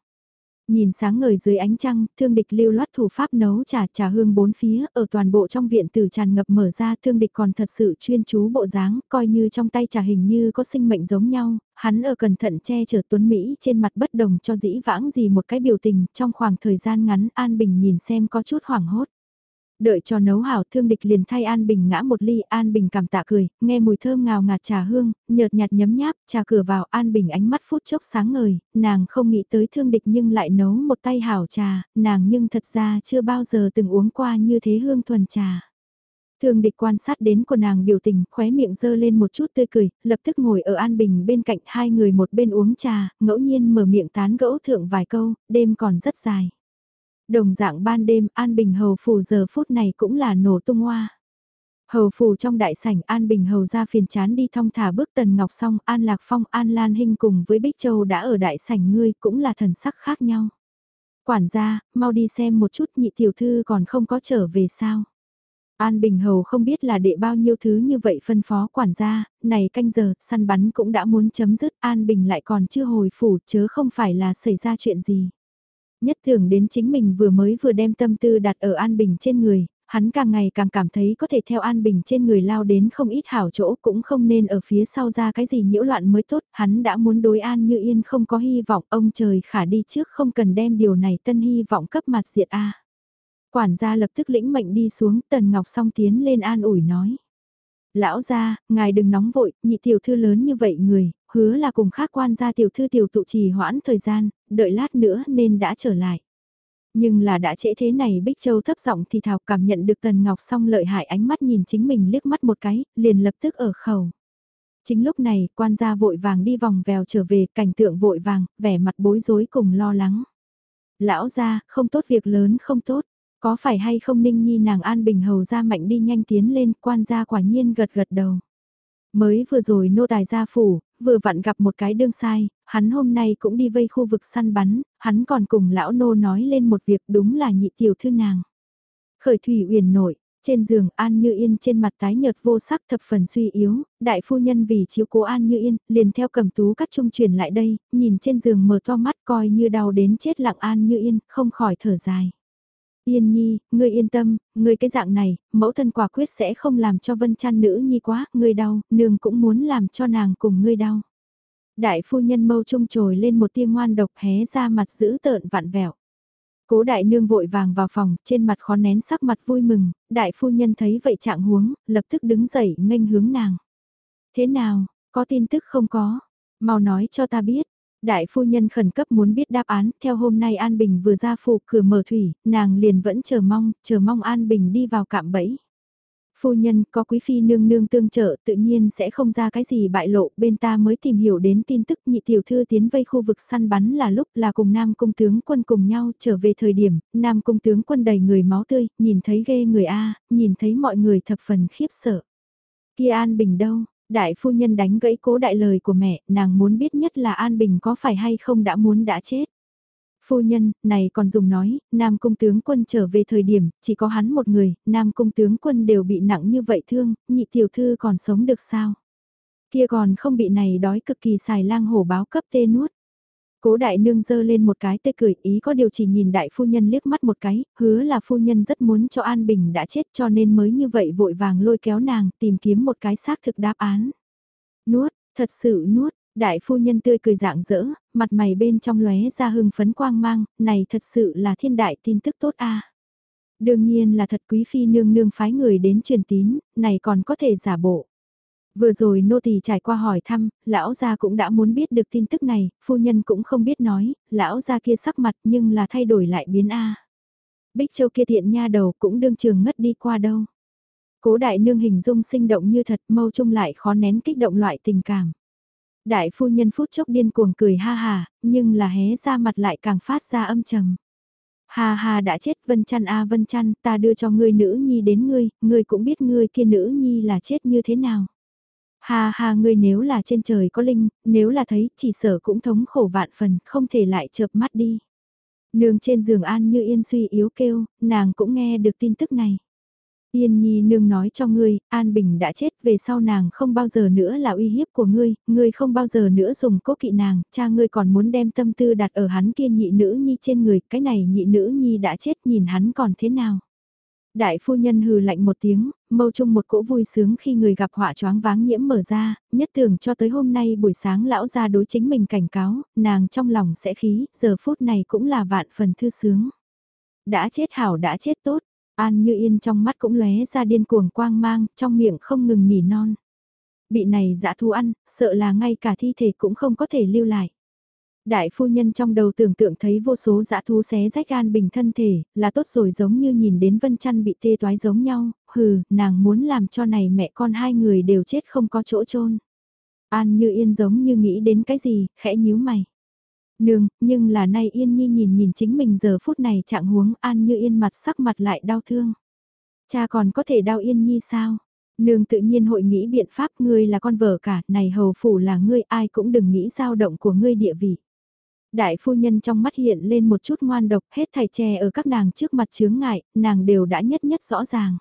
Nhìn sáng ngời dưới ánh trăng, thương địch lưu loát thủ pháp nấu trà trà hương bốn phía, ở toàn bộ trong viện tử tràn ngập mở ra thương địch còn thật sự chuyên chú bộ dáng, coi như trong tay trà hình như có sinh mệnh giống nhau, hắn ở cẩn thận che chở tuấn Mỹ trên mặt bất đồng cho dĩ vãng gì một cái biểu tình, trong khoảng thời gian ngắn An Bình nhìn xem có chút hoảng hốt. Đợi cho nấu hảo thương địch liền thay An Bình ngã một ly, An Bình cảm tạ cười, nghe mùi thơm ngào ngạt trà hương, nhợt nhạt nhấm nháp, trà cửa vào, An Bình ánh mắt phút chốc sáng ngời, nàng không nghĩ tới thương địch nhưng lại nấu một tay hảo trà, nàng nhưng thật ra chưa bao giờ từng uống qua như thế hương thuần trà. Thương địch quan sát đến của nàng biểu tình, khóe miệng dơ lên một chút tươi cười, lập tức ngồi ở An Bình bên cạnh hai người một bên uống trà, ngẫu nhiên mở miệng tán gẫu thượng vài câu, đêm còn rất dài. Đồng dạng ban đêm, An Bình hầu phủ giờ phút này cũng là nổ tung hoa. Hầu phủ trong đại sảnh An Bình hầu ra phiền chán đi thong thả bước Tần Ngọc xong An Lạc Phong An Lan Hinh cùng với Bích Châu đã ở đại sảnh ngươi cũng là thần sắc khác nhau. Quản gia, mau đi xem một chút nhị tiểu thư còn không có trở về sao. An Bình Hầu không biết là đệ bao nhiêu thứ như vậy phân phó quản gia, này canh giờ, săn bắn cũng đã muốn chấm dứt, An Bình lại còn chưa hồi phủ, chớ không phải là xảy ra chuyện gì. Nhất thường đến chính mình vừa mới vừa đem tâm tư đặt ở An Bình trên người, hắn càng ngày càng cảm thấy có thể theo An Bình trên người lao đến không ít hảo chỗ cũng không nên ở phía sau ra cái gì nhiễu loạn mới tốt, hắn đã muốn đối An như yên không có hy vọng, ông trời khả đi trước không cần đem điều này tân hy vọng cấp mặt diệt A. Quản gia lập tức lĩnh mệnh đi xuống, Tần Ngọc song tiến lên an ủi nói. Lão gia, ngài đừng nóng vội, nhị tiểu thư lớn như vậy người, hứa là cùng khác quan gia tiểu thư tiểu tụ trì hoãn thời gian, đợi lát nữa nên đã trở lại. Nhưng là đã trễ thế này Bích Châu thấp giọng thì thào cảm nhận được Tần Ngọc song lợi hại ánh mắt nhìn chính mình liếc mắt một cái, liền lập tức ở khẩu. Chính lúc này, quan gia vội vàng đi vòng vèo trở về, cảnh tượng vội vàng, vẻ mặt bối rối cùng lo lắng. Lão gia, không tốt việc lớn không tốt. Có phải hay không Ninh Nhi nàng An Bình Hầu ra mạnh đi nhanh tiến lên, quan gia quả nhiên gật gật đầu. Mới vừa rồi nô tài gia phủ, vừa vặn gặp một cái đương sai, hắn hôm nay cũng đi vây khu vực săn bắn, hắn còn cùng lão nô nói lên một việc đúng là nhị tiểu thư nàng. Khởi thủy uyển nội, trên giường An Như Yên trên mặt tái nhợt vô sắc thập phần suy yếu, đại phu nhân vì chiếu cố An Như Yên, liền theo cầm tú cắt trung truyền lại đây, nhìn trên giường mở to mắt coi như đau đến chết lặng An Như Yên, không khỏi thở dài. Yên nhi, ngươi yên tâm, ngươi cái dạng này, mẫu thân quả quyết sẽ không làm cho vân chăn nữ nhi quá, ngươi đau, nương cũng muốn làm cho nàng cùng ngươi đau. Đại phu nhân mâu trung trồi lên một tia ngoan độc hé ra mặt giữ tợn vặn vẹo. Cố đại nương vội vàng vào phòng, trên mặt khó nén sắc mặt vui mừng, đại phu nhân thấy vậy trạng huống, lập tức đứng dậy nghênh hướng nàng. Thế nào, có tin tức không có? Mau nói cho ta biết, Đại phu nhân khẩn cấp muốn biết đáp án, theo hôm nay An Bình vừa ra phủ cửa mở thủy, nàng liền vẫn chờ mong, chờ mong An Bình đi vào cạm bẫy. Phu nhân có quý phi nương nương tương trợ tự nhiên sẽ không ra cái gì bại lộ, bên ta mới tìm hiểu đến tin tức nhị tiểu thư tiến vây khu vực săn bắn là lúc là cùng Nam Cung tướng quân cùng nhau trở về thời điểm, Nam Cung tướng quân đầy người máu tươi, nhìn thấy ghê người A, nhìn thấy mọi người thập phần khiếp sợ. Kia An Bình đâu, Đại phu nhân đánh gãy cố đại lời của mẹ, nàng muốn biết nhất là An Bình có phải hay không đã muốn đã chết. Phu nhân, này còn dùng nói, Nam Cung tướng quân trở về thời điểm, chỉ có hắn một người, Nam Cung tướng quân đều bị nặng như vậy thương, nhị tiểu thư còn sống được sao? Kia còn không bị này đói cực kỳ xài lang hổ báo cấp tê nuốt. Cố đại nương dơ lên một cái tê cười ý có điều chỉ nhìn đại phu nhân liếc mắt một cái, hứa là phu nhân rất muốn cho An Bình đã chết cho nên mới như vậy vội vàng lôi kéo nàng tìm kiếm một cái xác thực đáp án. Nuốt, thật sự nuốt, đại phu nhân tươi cười dạng dỡ, mặt mày bên trong lóe ra hưng phấn quang mang, này thật sự là thiên đại tin tức tốt a. Đương nhiên là thật quý phi nương nương phái người đến truyền tín, này còn có thể giả bộ. Vừa rồi nô tỳ trải qua hỏi thăm, lão gia cũng đã muốn biết được tin tức này, phu nhân cũng không biết nói, lão gia kia sắc mặt nhưng là thay đổi lại biến A. Bích Châu kia tiện nha đầu cũng đương trường ngất đi qua đâu. Cố đại nương hình dung sinh động như thật mâu trung lại khó nén kích động loại tình cảm. Đại phu nhân phút chốc điên cuồng cười ha hà, nhưng là hé ra mặt lại càng phát ra âm trầm. Ha ha đã chết Vân Chăn a Vân Chăn, ta đưa cho ngươi nữ nhi đến ngươi, ngươi cũng biết ngươi kia nữ nhi là chết như thế nào. Ha ha ngươi nếu là trên trời có linh, nếu là thấy, chỉ sở cũng thống khổ vạn phần, không thể lại chợp mắt đi. Nương trên giường an như yên suy yếu kêu, nàng cũng nghe được tin tức này. Yên nhi nương nói cho ngươi, An Bình đã chết, về sau nàng không bao giờ nữa là uy hiếp của ngươi, ngươi không bao giờ nữa dùng cố kỵ nàng, cha ngươi còn muốn đem tâm tư đặt ở hắn kia nhị nữ nhi trên người, cái này nhị nữ nhi đã chết nhìn hắn còn thế nào. Đại phu nhân hừ lạnh một tiếng, mâu chung một cỗ vui sướng khi người gặp họa choáng váng nhiễm mở ra, nhất tưởng cho tới hôm nay buổi sáng lão ra đối chính mình cảnh cáo, nàng trong lòng sẽ khí, giờ phút này cũng là vạn phần thư sướng. Đã chết hảo đã chết tốt, An Như Yên trong mắt cũng lóe ra điên cuồng quang mang, trong miệng không ngừng nỉ non. Bị này dã thu ăn, sợ là ngay cả thi thể cũng không có thể lưu lại. Đại phu nhân trong đầu tưởng tượng thấy vô số dã thú xé rách gan Bình thân thể, là tốt rồi giống như nhìn đến Vân Chăn bị tê toái giống nhau, hừ, nàng muốn làm cho này mẹ con hai người đều chết không có chỗ chôn An như yên giống như nghĩ đến cái gì, khẽ nhíu mày. Nương, nhưng là nay yên nhi nhìn nhìn chính mình giờ phút này trạng huống An như yên mặt sắc mặt lại đau thương. Cha còn có thể đau yên nhi sao? Nương tự nhiên hội nghĩ biện pháp ngươi là con vợ cả, này hầu phủ là ngươi ai cũng đừng nghĩ dao động của ngươi địa vị. Đại phu nhân trong mắt hiện lên một chút ngoan độc hết thảy che ở các nàng trước mặt chướng ngại, nàng đều đã nhất nhất rõ ràng.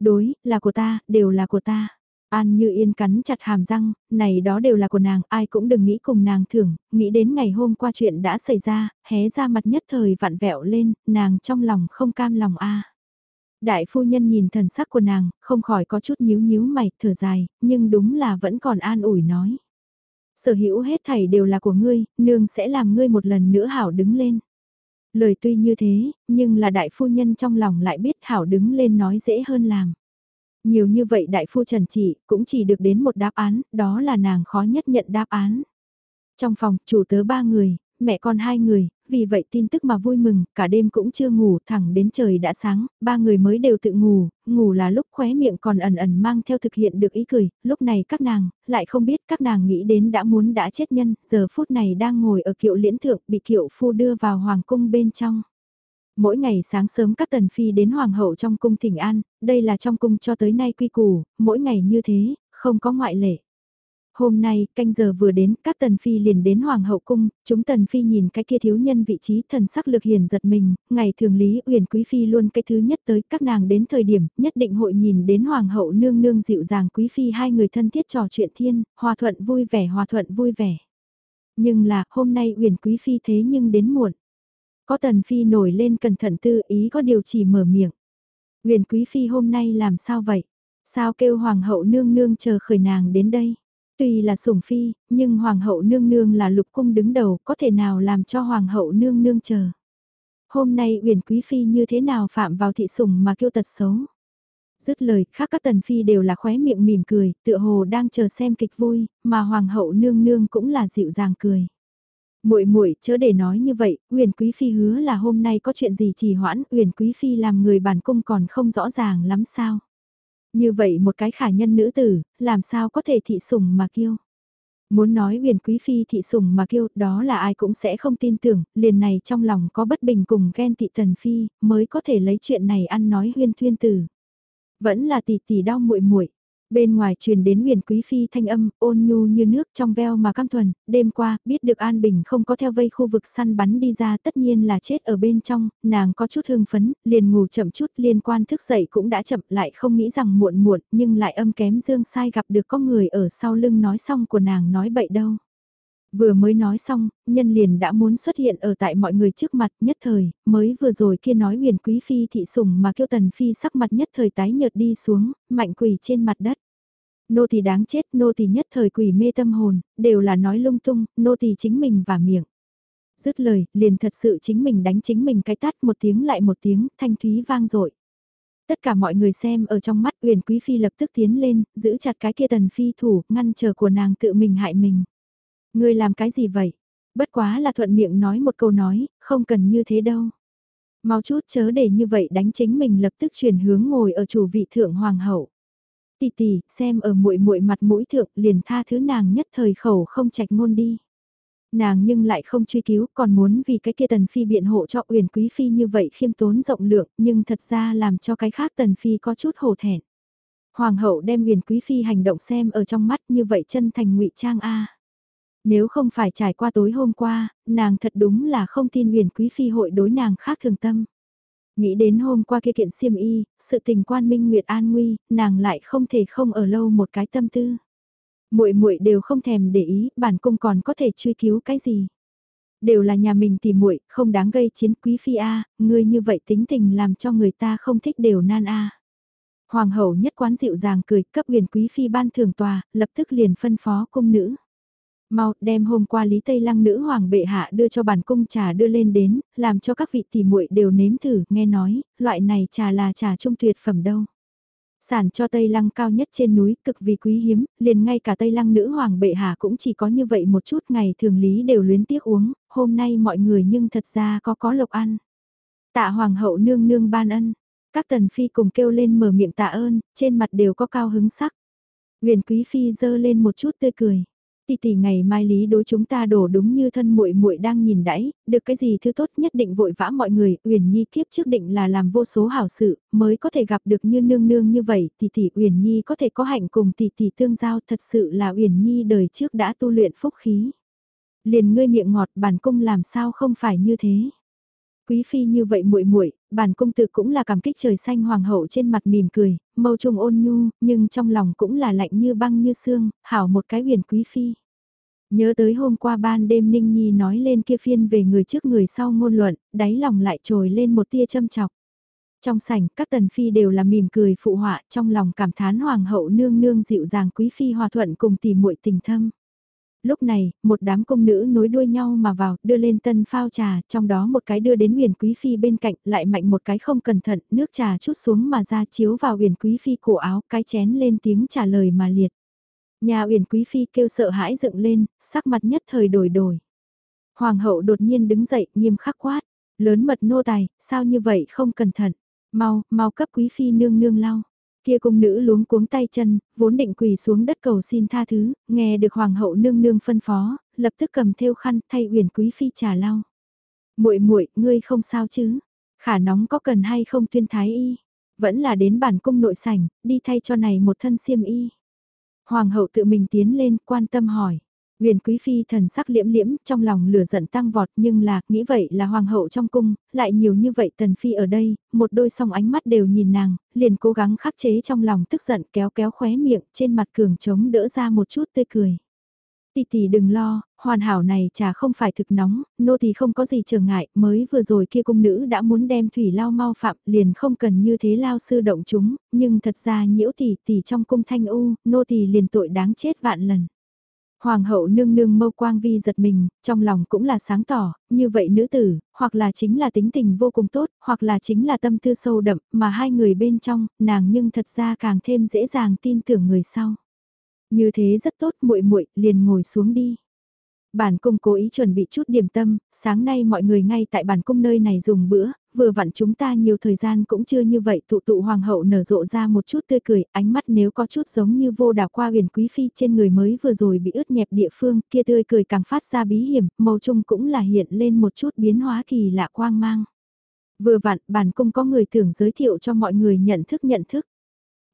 Đối, là của ta, đều là của ta. An như yên cắn chặt hàm răng, này đó đều là của nàng, ai cũng đừng nghĩ cùng nàng thưởng, nghĩ đến ngày hôm qua chuyện đã xảy ra, hé ra mặt nhất thời vặn vẹo lên, nàng trong lòng không cam lòng a. Đại phu nhân nhìn thần sắc của nàng, không khỏi có chút nhíu nhíu mày, thở dài, nhưng đúng là vẫn còn an ủi nói. Sở hữu hết thảy đều là của ngươi, nương sẽ làm ngươi một lần nữa hảo đứng lên. Lời tuy như thế, nhưng là đại phu nhân trong lòng lại biết hảo đứng lên nói dễ hơn làm. Nhiều như vậy đại phu trần trị cũng chỉ được đến một đáp án, đó là nàng khó nhất nhận đáp án. Trong phòng, chủ tớ ba người, mẹ con hai người, vì vậy tin tức mà vui mừng, cả đêm cũng chưa ngủ, thẳng đến trời đã sáng, ba người mới đều tự ngủ, ngủ là lúc khóe miệng còn ẩn ẩn mang theo thực hiện được ý cười, lúc này các nàng, lại không biết các nàng nghĩ đến đã muốn đã chết nhân, giờ phút này đang ngồi ở kiệu liễn thượng, bị kiệu phu đưa vào hoàng cung bên trong. Mỗi ngày sáng sớm các tần phi đến hoàng hậu trong cung thỉnh an, đây là trong cung cho tới nay quy củ, mỗi ngày như thế, không có ngoại lệ. Hôm nay, canh giờ vừa đến, các tần phi liền đến hoàng hậu cung, chúng tần phi nhìn cái kia thiếu nhân vị trí thần sắc lực hiền giật mình, ngày thường lý uyển quý phi luôn cái thứ nhất tới các nàng đến thời điểm, nhất định hội nhìn đến hoàng hậu nương nương dịu dàng quý phi hai người thân thiết trò chuyện thiên, hòa thuận vui vẻ hòa thuận vui vẻ. Nhưng là, hôm nay uyển quý phi thế nhưng đến muộn. Có tần phi nổi lên cẩn thận tư ý có điều chỉ mở miệng. Uyển quý phi hôm nay làm sao vậy? Sao kêu hoàng hậu nương nương chờ khởi nàng đến đây? Tuy là sủng phi, nhưng hoàng hậu nương nương là lục cung đứng đầu, có thể nào làm cho hoàng hậu nương nương chờ. Hôm nay uyển quý phi như thế nào phạm vào thị sủng mà kêu tật xấu. Dứt lời, khác các tần phi đều là khóe miệng mỉm cười, tựa hồ đang chờ xem kịch vui, mà hoàng hậu nương nương cũng là dịu dàng cười. Muội muội, chớ để nói như vậy, Uyển Quý phi hứa là hôm nay có chuyện gì trì hoãn, Uyển Quý phi làm người bản cung còn không rõ ràng lắm sao? Như vậy một cái khả nhân nữ tử, làm sao có thể thị sủng mà kiêu? Muốn nói huyền quý phi thị sủng mà kiêu, đó là ai cũng sẽ không tin tưởng, liền này trong lòng có bất bình cùng ghen thị tần phi, mới có thể lấy chuyện này ăn nói huyên thuyên tử. Vẫn là tỷ tỷ đau muội muội Bên ngoài truyền đến huyền quý phi thanh âm, ôn nhu như nước trong veo mà cam thuần, đêm qua, biết được An Bình không có theo vây khu vực săn bắn đi ra tất nhiên là chết ở bên trong, nàng có chút hương phấn, liền ngủ chậm chút liên quan thức dậy cũng đã chậm lại không nghĩ rằng muộn muộn nhưng lại âm kém dương sai gặp được có người ở sau lưng nói xong của nàng nói bậy đâu. Vừa mới nói xong, nhân liền đã muốn xuất hiện ở tại mọi người trước mặt nhất thời, mới vừa rồi kia nói huyền quý phi thị sủng mà kêu tần phi sắc mặt nhất thời tái nhợt đi xuống, mạnh quỳ trên mặt đất. Nô thì đáng chết, nô thì nhất thời quỷ mê tâm hồn, đều là nói lung tung, nô thì chính mình và miệng. Dứt lời, liền thật sự chính mình đánh chính mình cái tát một tiếng lại một tiếng, thanh thúy vang dội Tất cả mọi người xem ở trong mắt Uyển Quý Phi lập tức tiến lên, giữ chặt cái kia tần phi thủ, ngăn chờ của nàng tự mình hại mình. Ngươi làm cái gì vậy? Bất quá là thuận miệng nói một câu nói, không cần như thế đâu. Mau chút chớ để như vậy đánh chính mình lập tức chuyển hướng ngồi ở chủ vị thượng hoàng hậu. tì tì xem ở muội muội mặt mũi thượng liền tha thứ nàng nhất thời khẩu không trạch ngôn đi. Nàng nhưng lại không truy cứu còn muốn vì cái kia tần phi biện hộ cho uyển quý phi như vậy khiêm tốn rộng lượng nhưng thật ra làm cho cái khác tần phi có chút hổ thẹn. Hoàng hậu đem uyển quý phi hành động xem ở trong mắt như vậy chân thành ngụy trang a. Nếu không phải trải qua tối hôm qua, nàng thật đúng là không tin huyền quý phi hội đối nàng khác thường tâm. Nghĩ đến hôm qua kia kiện siêm y, sự tình quan minh nguyệt an nguy, nàng lại không thể không ở lâu một cái tâm tư. muội muội đều không thèm để ý, bản cung còn có thể truy cứu cái gì. Đều là nhà mình tìm muội, không đáng gây chiến quý phi a, ngươi như vậy tính tình làm cho người ta không thích đều nan a. Hoàng hậu nhất quán dịu dàng cười, cấp huyền quý phi ban thường tòa, lập tức liền phân phó cung nữ. Mau đem hôm qua Lý Tây Lăng nữ hoàng bệ hạ đưa cho bản cung trà đưa lên đến, làm cho các vị tỷ muội đều nếm thử, nghe nói, loại này trà là trà trung tuyệt phẩm đâu. Sản cho Tây Lăng cao nhất trên núi cực vì quý hiếm, liền ngay cả Tây Lăng nữ hoàng bệ hạ cũng chỉ có như vậy một chút ngày thường lý đều luyến tiếc uống, hôm nay mọi người nhưng thật ra có có lộc ăn. Tạ hoàng hậu nương nương ban ân, các tần phi cùng kêu lên mở miệng tạ ơn, trên mặt đều có cao hứng sắc. Huyền quý phi giơ lên một chút tươi cười tỷ tỷ ngày mai lý đối chúng ta đổ đúng như thân muội muội đang nhìn đãi, được cái gì thứ tốt nhất định vội vã mọi người, Uyển Nhi kiếp trước định là làm vô số hảo sự, mới có thể gặp được như nương nương như vậy, tỷ tỷ Uyển Nhi có thể có hạnh cùng tỷ tỷ tương giao, thật sự là Uyển Nhi đời trước đã tu luyện phúc khí. Liền ngươi miệng ngọt, bản cung làm sao không phải như thế? quý phi như vậy muội muội, bản cung tự cũng là cảm kích trời xanh hoàng hậu trên mặt mỉm cười, mâu trung ôn nhu, nhưng trong lòng cũng là lạnh như băng như xương, hảo một cái huyền quý phi. Nhớ tới hôm qua ban đêm Ninh Nhi nói lên kia phiên về người trước người sau ngôn luận, đáy lòng lại trồi lên một tia châm chọc. Trong sảnh, các tần phi đều là mỉm cười phụ họa, trong lòng cảm thán hoàng hậu nương nương dịu dàng quý phi hòa thuận cùng tỉ muội tình thâm lúc này, một đám công nữ nối đuôi nhau mà vào, đưa lên tân phao trà, trong đó một cái đưa đến huyền quý phi bên cạnh, lại mạnh một cái không cẩn thận, nước trà chút xuống mà ra chiếu vào huyền quý phi cổ áo, cái chén lên tiếng trả lời mà liệt. Nhà uyển quý phi kêu sợ hãi dựng lên, sắc mặt nhất thời đổi đổi. Hoàng hậu đột nhiên đứng dậy, nghiêm khắc quát, lớn mật nô tài, sao như vậy không cẩn thận, mau, mau cấp quý phi nương nương lau. Kia cung nữ luống cuống tay chân, vốn định quỳ xuống đất cầu xin tha thứ, nghe được hoàng hậu nương nương phân phó, lập tức cầm theo khăn thay uyển quý phi trà lau. Muội muội, ngươi không sao chứ? Khả nóng có cần hay không tuyên thái y? Vẫn là đến bản cung nội sảnh, đi thay cho này một thân xiêm y. Hoàng hậu tự mình tiến lên, quan tâm hỏi. Huyền quý phi thần sắc liễm liễm, trong lòng lửa giận tăng vọt nhưng là, nghĩ vậy là hoàng hậu trong cung, lại nhiều như vậy tần phi ở đây, một đôi song ánh mắt đều nhìn nàng, liền cố gắng khắc chế trong lòng tức giận kéo kéo khóe miệng, trên mặt cường trống đỡ ra một chút tươi cười. Tì tì đừng lo, hoàn hảo này chả không phải thực nóng, nô thì không có gì trở ngại, mới vừa rồi kia cung nữ đã muốn đem thủy lao mau phạm, liền không cần như thế lao sư động chúng, nhưng thật ra nhiễu tỷ tỷ trong cung thanh u, nô thì liền tội đáng chết vạn lần. Hoàng hậu nương nương mâu quang vi giật mình, trong lòng cũng là sáng tỏ, như vậy nữ tử, hoặc là chính là tính tình vô cùng tốt, hoặc là chính là tâm tư sâu đậm, mà hai người bên trong, nàng nhưng thật ra càng thêm dễ dàng tin tưởng người sau. Như thế rất tốt muội muội liền ngồi xuống đi. Bản cung cố ý chuẩn bị chút điểm tâm, sáng nay mọi người ngay tại bản cung nơi này dùng bữa, vừa vặn chúng ta nhiều thời gian cũng chưa như vậy tụ tụ hoàng hậu nở rộ ra một chút tươi cười, ánh mắt nếu có chút giống như vô đảo qua huyền quý phi trên người mới vừa rồi bị ướt nhẹp địa phương, kia tươi cười càng phát ra bí hiểm, màu trung cũng là hiện lên một chút biến hóa kỳ lạ quang mang. Vừa vặn, bản cung có người tưởng giới thiệu cho mọi người nhận thức nhận thức.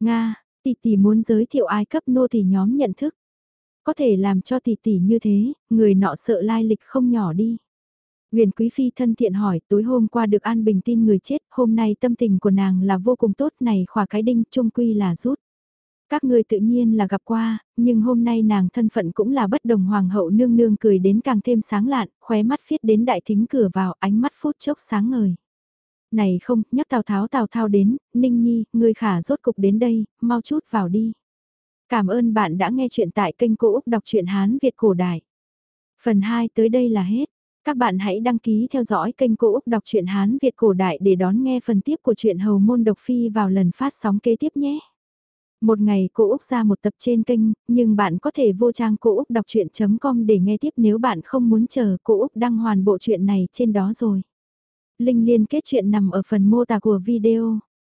Nga, tỷ tỷ muốn giới thiệu ai cấp nô thì nhóm nhận thức. Có thể làm cho tỷ tỷ như thế, người nọ sợ lai lịch không nhỏ đi. Huyền Quý Phi thân thiện hỏi, tối hôm qua được an bình tin người chết, hôm nay tâm tình của nàng là vô cùng tốt này khỏa cái đinh trung quy là rút. Các người tự nhiên là gặp qua, nhưng hôm nay nàng thân phận cũng là bất đồng hoàng hậu nương nương cười đến càng thêm sáng lạn, khóe mắt phiết đến đại thính cửa vào ánh mắt phút chốc sáng ngời. Này không, nhắc Tào Tháo Tào Thao đến, Ninh Nhi, người khả rốt cục đến đây, mau chút vào đi. Cảm ơn bạn đã nghe chuyện tại kênh Cô Úc Đọc truyện Hán Việt Cổ Đại. Phần 2 tới đây là hết. Các bạn hãy đăng ký theo dõi kênh Cô Úc Đọc truyện Hán Việt Cổ Đại để đón nghe phần tiếp của truyện Hầu Môn Độc Phi vào lần phát sóng kế tiếp nhé. Một ngày cô Úc ra một tập trên kênh, nhưng bạn có thể vô trang cô Úc đọc chuyện.com để nghe tiếp nếu bạn không muốn chờ cô Úc đăng hoàn bộ truyện này trên đó rồi. Linh liên kết chuyện nằm ở phần mô tả của video.